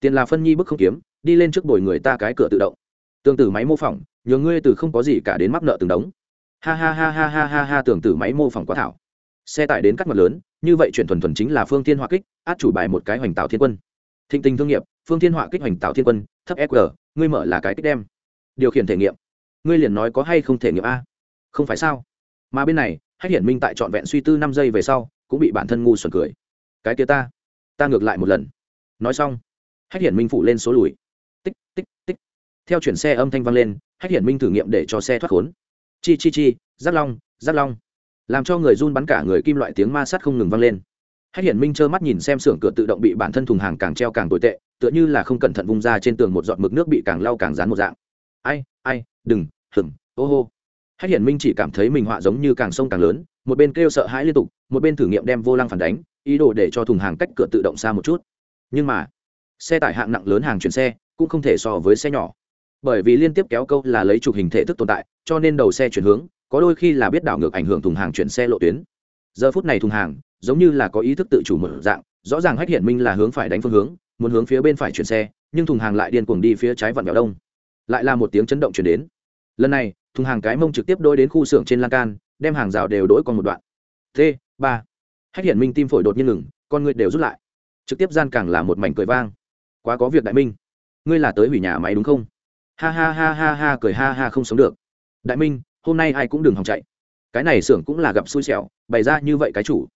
Tiền là phân nhi bức không kiếm đi lên trước bồi người ta cái cửa tự động. Tương tử máy mô phỏng nhường ngươi từ không có gì cả đến mắc nợ từng đống ha ha ha ha ha ha ha, tưởng tử máy mô phỏng quá thảo. Xe tải đến cắt mặt lớn, như vậy chuyển thuần thuần chính là phương thiên họa kích, át chủ bài một cái hoành tạo thiên quân. Thịnh tình thương nghiệp, phương thiên họa kích hoành tạo thiên quân, thấp fg ngươi mở là cái kích đem. Điều khiển thể nghiệm. Ngươi liền nói có hay không thể nghiệm a. Không phải sao? Mà bên này, hách hiển minh tại trọn vẹn suy tư năm giây về sau, cũng bị bản thân ngu xuẩn cười. Cái kia ta ta ngược lại một lần. Nói xong, hách hiển minh phụ lên số lùi. Tích tích tích. Theo chuyển xe âm thanh vang lên, hách hiển minh thử nghiệm để cho xe thoát khốn chi chi chi giắt long giắt long. Làm cho người run bắn cả người kim loại tiếng ma sát không ngừng vang lên. Hách hiển minh trơ mắt nhìn xem xưởng cửa tự động bị bản thân thùng hàng càng treo càng tồi tệ, tựa như là không cẩn thận vung ra trên tường một giọt mực nước bị càng lau càng dán một dạng. Ai ai, đừng hừng ô hô. Hách hiển minh chỉ cảm thấy mình họa giống như càng sông càng lớn, một bên kêu sợ hãi liên tục, một bên thử nghiệm đem vô lăng phản đánh, ý đồ để cho thùng hàng cách cửa tự động xa một chút. Nhưng mà, xe tải hạng nặng lớn hàng chuyển xe, cũng không thể so với xe nhỏ. Bởi vì liên tiếp kéo câu là lấy chụp hình thể thức tồn tại cho nên đầu xe chuyển hướng, có đôi khi là biết đảo ngược ảnh hưởng thùng hàng chuyển xe lộ tuyến. Giờ phút này thùng hàng, giống như là có ý thức tự chủ mở dạng, rõ ràng hách hiện minh là hướng phải đánh phương hướng, muốn hướng phía bên phải chuyển xe, nhưng thùng hàng lại điên cuồng đi phía trái vặn vẹo đông. Lại là một tiếng chấn động chuyển đến. Lần này, thùng hàng cái mông trực tiếp đôi đến khu xưởng trên lan can, đem hàng rào đều đỗi còn một đoạn. T, ba. Hách hiển minh tim phổi đột nhiên ngừng, con người đều rút lại. Trực tiếp gian càng là một mảnh cười vang. Quá có việc đại minh. Ngươi là tới hủy nhà máy đúng không? Ha ha ha ha ha, cười ha ha không sống được đại minh, hôm nay ai cũng đừng hòng chạy. Cái này xưởng cũng là gặp xui xẻo, bày ra như vậy cái chủ.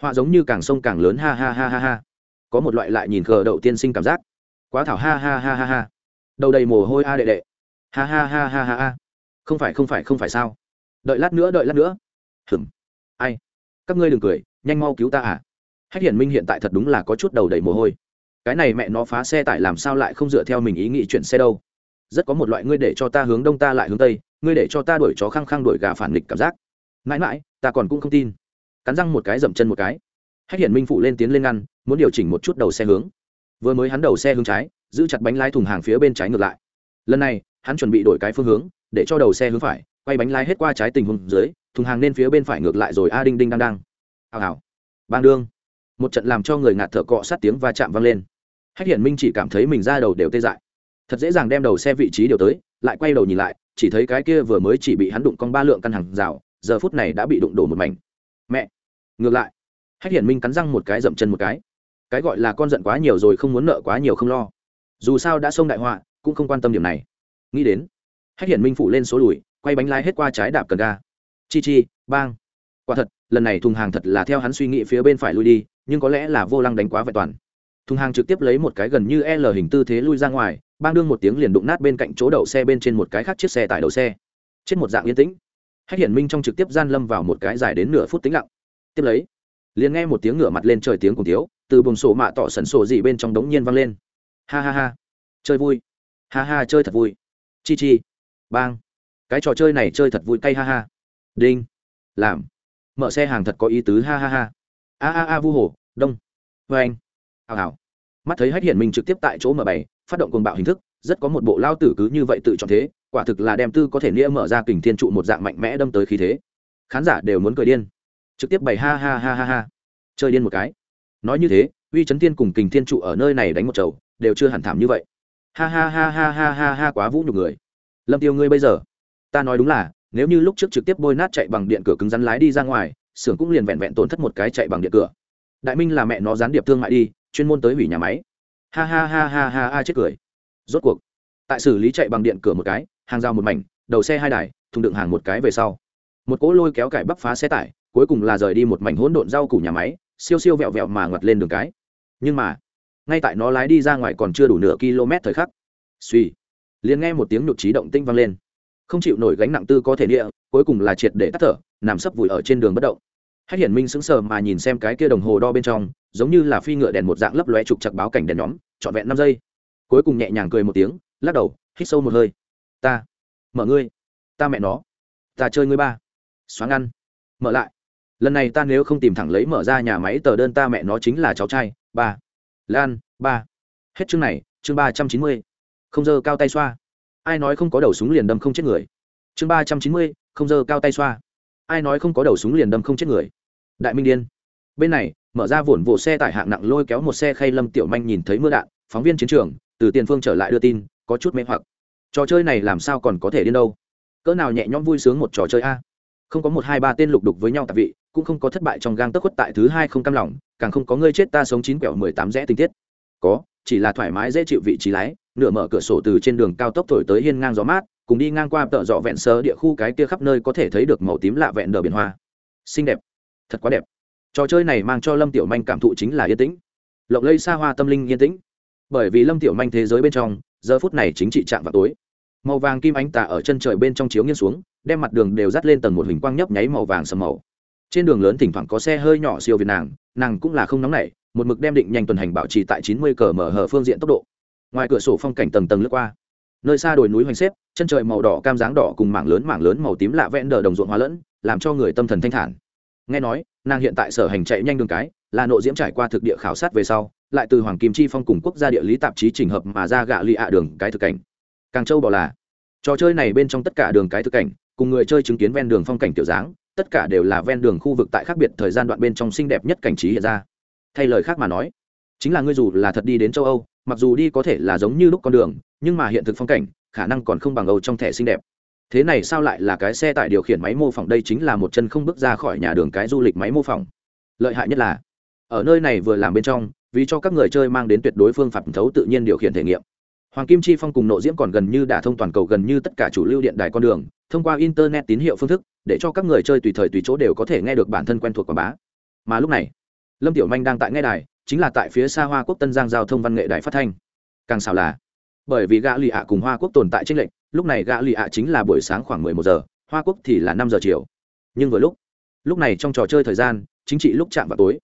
Họa giống như càng sông càng lớn, ha ha ha ha ha. Có một loại lại nhìn khờ đậu tiên sinh cảm giác. Quá thảo, ha ha ha ha ha. Đầu đầy mồ hôi, a đệ đệ. Ha ha ha ha ha ha. Không phải không phải không phải sao? Đợi lát nữa, đợi lát nữa. Hừm ai? Các ngươi đừng cười, nhanh mau cứu ta à? Hách hiển minh hiện tại thật đúng là có chút đầu đầy mồ hôi. Cái này mẹ nó phá xe tải làm sao lại không dựa theo mình ý nghĩ chuyển xe đâu? Rất có một loại ngươi để cho ta hướng đông ta lại hướng tây ngươi để cho ta đuổi chó khăng khăng đuổi gà phản nghịch cảm giác. Mãi mãi, ta còn cũng không tin. Cắn răng một cái dậm chân một cái. Hách hiển minh phụ lên tiến lên ngăn, muốn điều chỉnh một chút đầu xe hướng. Vừa mới hắn đầu xe hướng trái, giữ chặt bánh lái thùng hàng phía bên trái ngược lại. Lần này, hắn chuẩn bị đổi cái phương hướng, để cho đầu xe hướng phải, quay bánh lái hết qua trái tình huống dưới, thùng hàng nên phía bên phải ngược lại rồi a đinh đinh đang đang. Hào hào. Bang đương. Một trận làm cho người ngạt thở cọ sát tiếng va chạm vang lên. Hách hiển minh chỉ cảm thấy mình ra đầu đều tê dại. Thật dễ dàng đem đầu xe vị trí điều tới, lại quay đầu nhìn lại chỉ thấy cái kia vừa mới chỉ bị hắn đụng con ba lượng căn hàng rào, giờ phút này đã bị đụng đổ một mảnh. Mẹ! Ngược lại, hách hiển minh cắn răng một cái dậm chân một cái. Cái gọi là con giận quá nhiều rồi không muốn nợ quá nhiều không lo. Dù sao đã xông đại họa, cũng không quan tâm điểm này. Nghĩ đến, hách hiển minh phụ lên số lùi, quay bánh lái hết qua trái đạp cần ga. Chi chi, bang. Quả thật, lần này thùng hàng thật là theo hắn suy nghĩ phía bên phải lui đi, nhưng có lẽ là vô lăng đánh quá vẹn toàn. Thùng hàng trực tiếp lấy một cái gần như l hình tư thế lui ra ngoài bang đương một tiếng liền đụng nát bên cạnh chỗ đậu xe bên trên một cái khác chiếc xe tải đầu xe. Trên một dạng yên tĩnh. Hách hiển minh trong trực tiếp gian lâm vào một cái dài đến nửa phút tĩnh lặng. Tiếp lấy, liền nghe một tiếng ngửa mặt lên trời tiếng cùng tiếu từ buồng sổ mạ tỏ sẩn sổ gì bên trong đống nhiên vang lên. Ha ha ha. Chơi vui. Ha ha, chơi thật vui. Chi chi. Bang. Cái trò chơi này chơi thật vui cay ha ha. Đinh. Làm. Mở xe hàng thật có ý tứ ha ha ha. A a a vu hồ. Đông. Vê anh hào hào. Mắt thấy hách hiển minh trực tiếp tại chỗ mở bảy phát động cuồng bạo hình thức, rất có một bộ lao tử cứ như vậy tự chọn thế, quả thực là đem tư có thể nghĩa mở ra kình thiên trụ một dạng mạnh mẽ đâm tới khí thế. Khán giả đều muốn cười điên. Trực tiếp bày ha ha ha ha ha. Chơi điên một cái. Nói như thế, uy chấn tiên cùng kình thiên trụ ở nơi này đánh một chầu, đều chưa hẳn thảm như vậy. Ha ha ha ha ha ha ha quá vũ nhục người. Lâm tiêu ngươi bây giờ, ta nói đúng là, nếu như lúc trước trực tiếp bôi nát chạy bằng điện cửa cứng rắn lái đi ra ngoài, xưởng cũng liền vẹn vẹn tổn thất một cái chạy bằng điện cửa. Đại minh là mẹ nó gián điệp thương mại đi, chuyên môn tới hủy nhà máy ha ha ha ha ha ha, chết cười. Rốt cuộc, tại xử lý chạy bằng điện cửa một cái, hàng rào một mảnh, đầu xe hai đài, thùng đựng hàng một cái về sau. Một cỗ lôi kéo cải bắp phá xe tải, cuối cùng là rời đi một mảnh hỗn độn rau củ nhà máy, siêu siêu vẹo vẹo mà ngoặt lên đường cái. Nhưng mà, ngay tại nó lái đi ra ngoài còn chưa đủ nửa km thời khắc, suy, liền nghe một tiếng nhục trí động tinh vang lên. Không chịu nổi gánh nặng tư có thể địa, cuối cùng là triệt để tắt thở, nằm sấp vùi ở trên đường bất động. Hách hiển minh sững sờ mà nhìn xem cái kia đồng hồ đo bên trong giống như là phi ngựa đèn một dạng lấp lóe trục chặt báo cảnh đèn nhóm, trọn vẹn năm giây. Cuối cùng nhẹ nhàng cười một tiếng, lắc đầu, hít sâu một hơi. Ta, mở ngươi. Ta mẹ nó. Ta chơi ngươi ba. Xoáng ăn. Mở lại. Lần này ta nếu không tìm thẳng lấy mở ra nhà máy, tờ đơn ta mẹ nó chính là cháu trai. Ba. Lan, ba. Hết chương này, chương ba trăm chín mươi. Không dơ cao tay xoa. Ai nói không có đầu súng liền đâm không chết người? Chương ba trăm chín mươi, không dơ cao tay xoa. Ai nói không có đầu súng liền đâm không chết người? Đại minh điên bên này, mở ra vồn vỗ xe tải hạng nặng lôi kéo một xe khay lâm tiểu manh nhìn thấy mưa đạn, phóng viên chiến trường, từ tiền phương trở lại đưa tin, có chút mê hoặc. Trò chơi này làm sao còn có thể điên đâu? Cỡ nào nhẹ nhõm vui sướng một trò chơi a? Không có một hai ba tên lục đục với nhau tạp vị, cũng không có thất bại trong gang tấc khuất tại thứ hai không cam lòng, càng không có ngươi chết ta sống chín quẹo mười tám rẽ tình tiết. Có, chỉ là thoải mái dễ chịu vị trí lái, nửa mở cửa sổ từ trên đường cao tốc thổi tới hiên ngang gió mát, cùng đi ngang qua tợ dọ vẹn sơ địa khu cái kia khắp nơi có thể thấy được màu tím lạ vẹn đờ biển hoa. Xinh đẹp. Thật quá đẹp trò chơi này mang cho lâm tiểu manh cảm thụ chính là yên tĩnh. Lộng lây xa hoa tâm linh yên tĩnh. Bởi vì lâm tiểu manh thế giới bên trong, giờ phút này chính trị chạm vào tối. Màu vàng kim ánh tà ở chân trời bên trong chiếu nghiêng xuống, đem mặt đường đều dắt lên tầng một hình quang nhấp nháy màu vàng sầm màu. Trên đường lớn thỉnh thoảng có xe hơi nhỏ siêu việt nàng nàng cũng là không nóng nảy, một mực đem định nhanh tuần hành bảo trì tại chín mươi cờ mở hở phương diện tốc độ. Ngoài cửa sổ phong cảnh tầng tầng lướt qua. Nơi xa đồi núi hoành xếp, chân trời màu đỏ cam dáng đỏ cùng mảng lớn mảng lớn màu tím lạ vẽn đờ đồng ruộng hóa lẫn, làm cho người tâm thần thanh thản. Nghe nói nàng hiện tại sở hành chạy nhanh đường cái, là nội diễm trải qua thực địa khảo sát về sau, lại từ hoàng kim chi phong cùng quốc gia địa lý tạp chí trình hợp mà ra gạ lì ạ đường cái thực cảnh. Càng châu bảo là, trò chơi này bên trong tất cả đường cái thực cảnh, cùng người chơi chứng kiến ven đường phong cảnh tiểu dáng, tất cả đều là ven đường khu vực tại khác biệt thời gian đoạn bên trong xinh đẹp nhất cảnh trí hiện ra. Thay lời khác mà nói, chính là ngươi dù là thật đi đến châu âu, mặc dù đi có thể là giống như lúc con đường, nhưng mà hiện thực phong cảnh, khả năng còn không bằng âu trong thẻ xinh đẹp thế này sao lại là cái xe tải điều khiển máy mô phỏng đây chính là một chân không bước ra khỏi nhà đường cái du lịch máy mô phỏng. Lợi hại nhất là, ở nơi này vừa làm bên trong, vì cho các người chơi mang đến tuyệt đối phương pháp thấu tự nhiên điều khiển thể nghiệm. Hoàng kim chi phong cùng nộ diễm còn gần như đả thông toàn cầu gần như tất cả chủ lưu điện đài con đường, thông qua internet tín hiệu phương thức, để cho các người chơi tùy thời tùy chỗ đều có thể nghe được bản thân quen thuộc quảng bá. Mà lúc này, lâm tiểu manh đang tại nghe đài, chính là tại phía xa hoa quốc tân giang giao thông văn nghệ đài phát thanh. Càng xảo là bởi vì gã lì ạ cùng hoa quốc tồn tại tranh lệch, lúc này gã lì ạ chính là buổi sáng khoảng mười một giờ, hoa quốc thì là năm giờ chiều. Nhưng vừa lúc lúc này trong trò chơi thời gian, chính trị lúc chạm vào tối.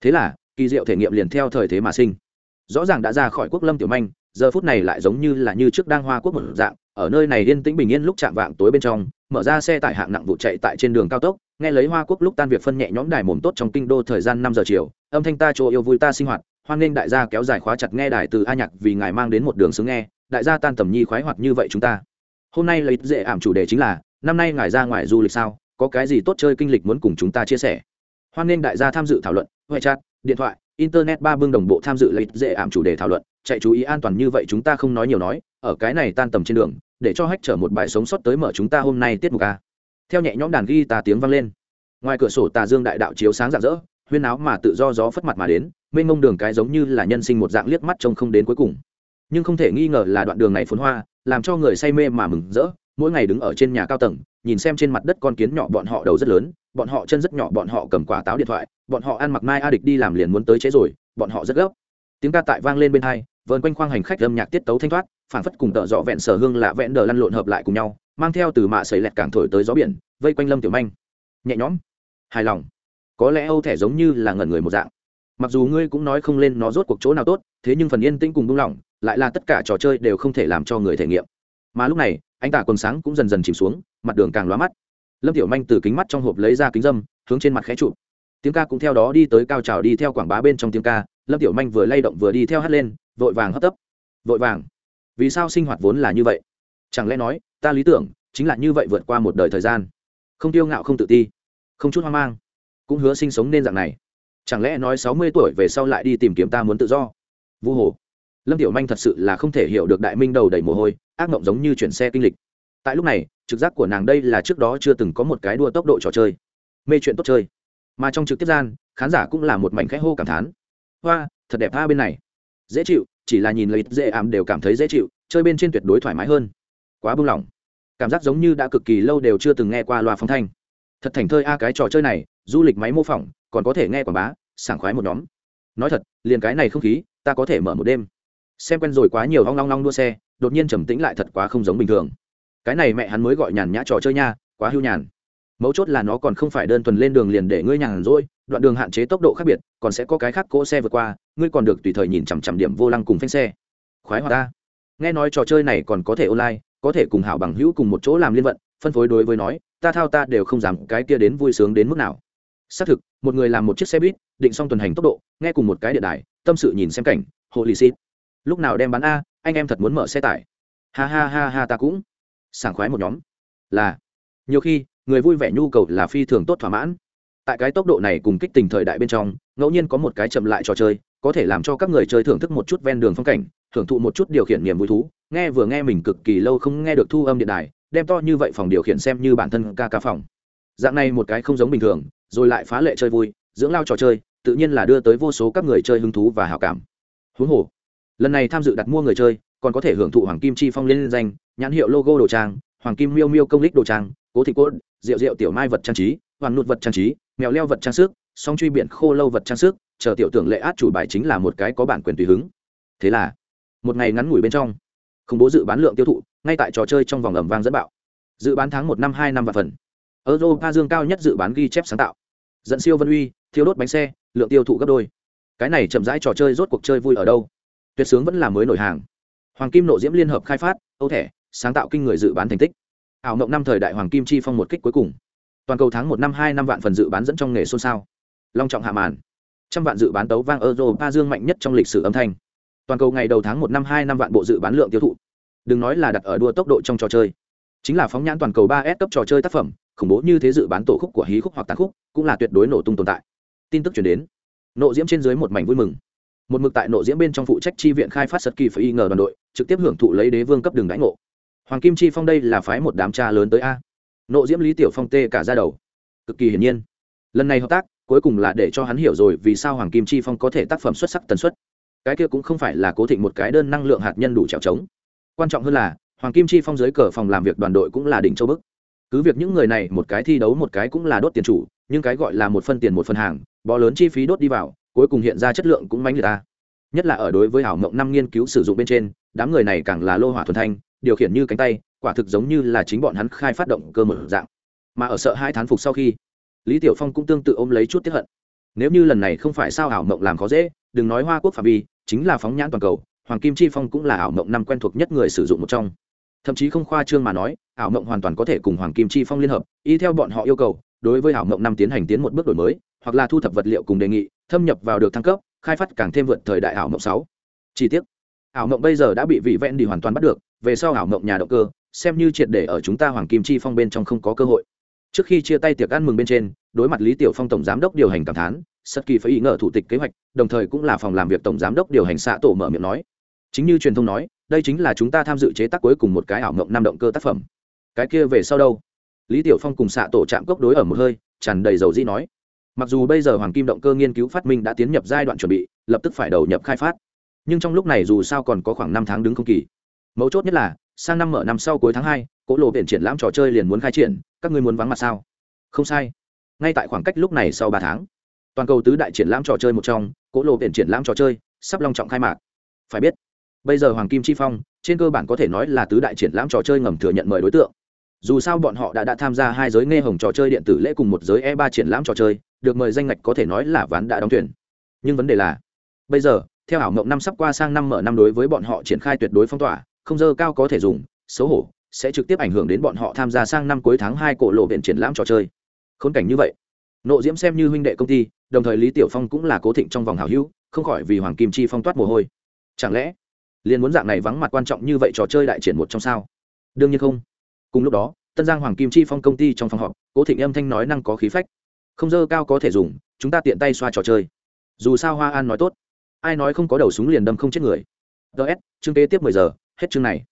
Thế là, kỳ diệu thể nghiệm liền theo thời thế mà sinh. Rõ ràng đã ra khỏi quốc lâm tiểu manh, giờ phút này lại giống như là như trước đang hoa quốc một dạng, ở nơi này yên tĩnh bình yên lúc chạm vạng tối bên trong, mở ra xe tải hạng nặng vụ chạy tại trên đường cao tốc, nghe lấy hoa quốc lúc tan việc phân nhẹ nhõm đài mồm tốt trong kinh đô thời gian năm giờ chiều, âm thanh ta chỗ yêu vui ta sinh hoạt hoan nghênh đại gia kéo dài khóa chặt nghe đài từ a nhạc vì ngài mang đến một đường xứng nghe, đại gia tan tầm nhi khoái hoạt như vậy chúng ta. Hôm nay lấy dễ ảm chủ đề chính là, năm nay ngài ra ngoài du lịch sao, có cái gì tốt chơi kinh lịch muốn cùng chúng ta chia sẻ? Hoan nghênh đại gia tham dự thảo luận huệ chat, điện thoại, internet ba bưng đồng bộ tham dự lấy dễ ảm chủ đề thảo luận, chạy chú ý an toàn như vậy chúng ta không nói nhiều nói, ở cái này tan tầm trên đường, để cho hách trở một bài sống sót tới mở chúng ta hôm nay tiết mục a. Theo nhẹ nhõm đàn ghi tà tiếng vang lên. Ngoài cửa sổ tà dương đại đạo chiếu sáng rạng rỡ, huyên áo mà tự do gió phất mặt mà đến mênh mông đường cái giống như là nhân sinh một dạng liếc mắt trông không đến cuối cùng. Nhưng không thể nghi ngờ là đoạn đường này phốn hoa, làm cho người say mê mà mừng rỡ. Mỗi ngày đứng ở trên nhà cao tầng, nhìn xem trên mặt đất con kiến nhỏ bọn họ đầu rất lớn, bọn họ chân rất nhỏ, bọn họ cầm quả táo điện thoại, bọn họ ăn mặc mai a địch đi làm liền muốn tới chế rồi, bọn họ rất gấp. Tiếng ca tại vang lên bên hai, vờn quanh khoang hành khách âm nhạc tiết tấu thanh thoát phản phất cùng tợ dọ vẹn sở hương lạ vẹn đờ lăn lộn hợp lại cùng nhau, mang theo từ mạ sầy lẹt cảng thổi tới gió biển, vây quanh lâm tiểu manh. Nhẹ nhõm. Hài lòng. Có lẽ âu thẻ giống như là ngẩn người một dạng mặc dù ngươi cũng nói không lên nó rốt cuộc chỗ nào tốt, thế nhưng phần yên tĩnh cùng buông lỏng, lại là tất cả trò chơi đều không thể làm cho người thể nghiệm. Mà lúc này, anh tả quần sáng cũng dần dần chìm xuống, mặt đường càng lóa mắt. Lâm tiểu manh từ kính mắt trong hộp lấy ra kính dâm, hướng trên mặt khẽ trụ tiếng ca cũng theo đó đi tới cao trào đi theo quảng bá bên trong tiếng ca, lâm tiểu manh vừa lay động vừa đi theo hát lên, vội vàng hấp tấp. Vội vàng. Vì sao sinh hoạt vốn là như vậy? Chẳng lẽ nói, ta lý tưởng, chính là như vậy vượt qua một đời thời gian. Không tiêu ngạo, không tự ti, không chút hoang mang, cũng hứa sinh sống nên dạng này chẳng lẽ nói sáu mươi tuổi về sau lại đi tìm kiếm ta muốn tự do? Vu hồ. Lâm tiểu manh thật sự là không thể hiểu được đại minh đầu đầy mồ hôi, ác mộng giống như chuyển xe kinh lịch. Tại lúc này, trực giác của nàng đây là trước đó chưa từng có một cái đua tốc độ trò chơi. Mê chuyện tốt chơi. Mà trong trực tiếp gian, khán giả cũng là một mảnh khách hô cảm thán. Hoa, thật đẹp tha bên này. Dễ chịu, chỉ là nhìn lấy dễ ảm đều cảm thấy dễ chịu, chơi bên trên tuyệt đối thoải mái hơn. Quá buông lỏng. Cảm giác giống như đã cực kỳ lâu đều chưa từng nghe qua loa phóng thanh. Thật thành thơi a, cái trò chơi này du lịch máy mô phỏng, còn có thể nghe quảng bá, sảng khoái một nhóm. Nói thật, liền cái này không khí, ta có thể mở một đêm. Xem quen rồi quá nhiều hoang long long đua xe, đột nhiên trầm tĩnh lại thật quá không giống bình thường. Cái này mẹ hắn mới gọi nhàn nhã trò chơi nha, quá hưu nhàn. Mấu chốt là nó còn không phải đơn thuần lên đường liền để ngươi nhàn rỗi, đoạn đường hạn chế tốc độ khác biệt, còn sẽ có cái khác cỗ xe vượt qua, ngươi còn được tùy thời nhìn chằm chằm điểm vô lăng cùng phanh xe. Khoái hoạt ta. Nghe nói trò chơi này còn có thể online, có thể cùng hảo bằng hữu cùng một chỗ làm liên vận, phân phối đối với nói, ta thao ta đều không dám, cái kia đến vui sướng đến mức nào xác thực, một người làm một chiếc xe buýt, định xong tuần hành tốc độ, nghe cùng một cái địa đài, tâm sự nhìn xem cảnh hộ lì xịt lúc nào đem bán a, anh em thật muốn mở xe tải. Ha ha ha ha, ta cũng. Sảng khoái một nhóm. Là, nhiều khi, người vui vẻ nhu cầu là phi thường tốt thỏa mãn. Tại cái tốc độ này cùng kích tình thời đại bên trong, ngẫu nhiên có một cái chậm lại trò chơi, có thể làm cho các người chơi thưởng thức một chút ven đường phong cảnh, thưởng thụ một chút điều khiển niềm vui thú. Nghe vừa nghe mình cực kỳ lâu không nghe được thu âm điện đài, đem to như vậy phòng điều khiển xem như bản thân ca ca phòng. Dạng này một cái không giống bình thường rồi lại phá lệ chơi vui, dưỡng lao trò chơi, tự nhiên là đưa tới vô số các người chơi hứng thú và hào cảm. Huống hồ, lần này tham dự đặt mua người chơi, còn có thể hưởng thụ hoàng kim chi phong liên danh, nhãn hiệu logo đồ trang, hoàng kim miêu miêu công lích đồ trang, cố thị cốt rượu rượu tiểu mai vật trang trí, hoàng nụt vật trang trí, mèo leo vật trang sức, song truy biển khô lâu vật trang sức, chờ tiểu tưởng lệ át chủ bài chính là một cái có bản quyền tùy hứng. Thế là, một ngày ngắn ngủi bên trong không bố dự bán lượng tiêu thụ, ngay tại trò chơi trong vòng ẩm vang dẫn bạo. Dự bán tháng một năm hai năm và phần europa dương cao nhất dự bán ghi chép sáng tạo. Dẫn siêu vân uy, thiêu đốt bánh xe, lượng tiêu thụ gấp đôi. Cái này chậm rãi trò chơi rốt cuộc chơi vui ở đâu? Tuyệt sướng vẫn là mới nổi hàng. Hoàng kim nộ diễm liên hợp khai phát âu thẻ, sáng tạo kinh người dự bán thành tích. Ảo mộng năm thời đại hoàng kim chi phong một kích cuối cùng. Toàn cầu tháng một năm hai năm vạn phần dự bán dẫn trong nghề xôn xao. Long trọng hạ màn. Trăm vạn dự bán tấu vang europa dương mạnh nhất trong lịch sử âm thanh. Toàn cầu ngày đầu tháng một năm hai năm vạn bộ dự bán lượng tiêu thụ. Đừng nói là đặt ở đua tốc độ trong trò chơi. Chính là phóng nhãn toàn cầu ba s cấp trò chơi tác phẩm khủng bố như thế dự bán tổ khúc của hí khúc hoặc tàn khúc cũng là tuyệt đối nổ tung tồn tại. Tin tức chuyển đến. Nộ diễm trên dưới một mảnh vui mừng. Một mực tại nộ diễm bên trong phụ trách chi viện khai phát sật kỳ phải y ngờ đoàn đội, trực tiếp hưởng thụ lấy đế vương cấp đường đãi ngộ. Hoàng kim chi phong đây là phái một đám cha lớn tới a. Nộ diễm lý tiểu phong tê cả ra đầu. Cực kỳ hiển nhiên. Lần này hợp tác, cuối cùng là để cho hắn hiểu rồi vì sao hoàng kim chi phong có thể tác phẩm xuất sắc tần suất. Cái kia cũng không phải là cố thịnh một cái đơn năng lượng hạt nhân đủ trèo trống. Quan trọng hơn là, hoàng kim chi phong dưới cờ phòng làm việc đoàn đội cũng là đỉnh châu bức cứ việc những người này một cái thi đấu một cái cũng là đốt tiền chủ, nhưng cái gọi là một phân tiền một phân hàng, bó lớn chi phí đốt đi vào, cuối cùng hiện ra chất lượng cũng mánh người ta. Nhất là ở đối với ảo mộng năm nghiên cứu sử dụng bên trên, đám người này càng là lô hỏa thuần thanh, điều khiển như cánh tay, quả thực giống như là chính bọn hắn khai phát động cơ mở dạng. Mà ở sợ hai thán phục sau khi, lý tiểu phong cũng tương tự ôm lấy chút tiếp hận. Nếu như lần này không phải sao ảo mộng làm khó dễ, đừng nói hoa quốc phạm vi, chính là phóng nhãn toàn cầu, hoàng kim chi phong cũng là ảo mộng năm quen thuộc nhất người sử dụng một trong thậm chí không khoa trương mà nói, ảo mộng hoàn toàn có thể cùng hoàng kim chi phong liên hợp, y theo bọn họ yêu cầu, đối với ảo mộng năm tiến hành tiến một bước đổi mới, hoặc là thu thập vật liệu cùng đề nghị, thâm nhập vào được thăng cấp, khai phát càng thêm vượt thời đại ảo mộng sáu. Chi tiết ảo mộng bây giờ đã bị vị vẹn đi hoàn toàn bắt được, về sau ảo mộng nhà động cơ, xem như triệt để ở chúng ta hoàng kim chi phong bên trong không có cơ hội. Trước khi chia tay tiệc ăn mừng bên trên, đối mặt lý tiểu phong tổng giám đốc điều hành cảm thán, sật kỳ phải ý ngờ thủ tịch kế hoạch, đồng thời cũng là phòng làm việc tổng giám đốc điều hành xạ tổ mở miệng nói chính như truyền thông nói, đây chính là chúng ta tham dự chế tác cuối cùng một cái ảo mộng năm động cơ tác phẩm. Cái kia về sau đâu? Lý tiểu phong cùng xạ tổ chạm cốc đối ở một hơi, tràn đầy dầu dĩ nói. Mặc dù bây giờ hoàng kim động cơ nghiên cứu phát minh đã tiến nhập giai đoạn chuẩn bị, lập tức phải đầu nhập khai phát. Nhưng trong lúc này dù sao còn có khoảng năm tháng đứng không kỳ. Mấu chốt nhất là, sang năm mở năm sau cuối tháng hai cỗ lộ biển triển lãm trò chơi liền muốn khai triển, các ngươi muốn vắng mặt sao? Không sai. Ngay tại khoảng cách lúc này sau ba tháng, toàn cầu tứ đại triển lãm trò chơi một trong cỗ lộ biển triển lãm trò chơi, sắp long trọng khai mạc. Phải biết bây giờ hoàng kim chi phong, trên cơ bản có thể nói là tứ đại triển lãm trò chơi ngầm thừa nhận mời đối tượng. Dù sao bọn họ đã đã tham gia hai giới nghe hồng trò chơi điện tử lễ cùng một giới e ba triển lãm trò chơi, được mời danh ngạch có thể nói là ván đã đóng thuyền. Nhưng vấn đề là, bây giờ, theo ảo mộng năm sắp qua sang năm mở năm đối với bọn họ triển khai tuyệt đối phong tỏa, không dơ cao có thể dùng, xấu hổ, sẽ trực tiếp ảnh hưởng đến bọn họ tham gia sang năm cuối tháng hai cổ lộ viện triển lãm trò chơi. Khốn cảnh như vậy. Nộ diễm xem như huynh đệ công ty, đồng thời lý tiểu phong cũng là cố thịnh trong vòng hảo hữu, không khỏi vì hoàng kim chi phong toát mồ hôi. Chẳng lẽ liền muốn dạng này vắng mặt quan trọng như vậy trò chơi đại triển một trong sao? Đương nhiên không. Cùng lúc đó, tân giang hoàng kim chi phong công ty trong phòng họp, cố thịnh âm thanh nói năng có khí phách. Không dơ cao có thể dùng, chúng ta tiện tay xoa trò chơi. Dù sao hoa an nói tốt. Ai nói không có đầu súng liền đâm không chết người. Ts chương kế tiếp mười giờ, hết chương này.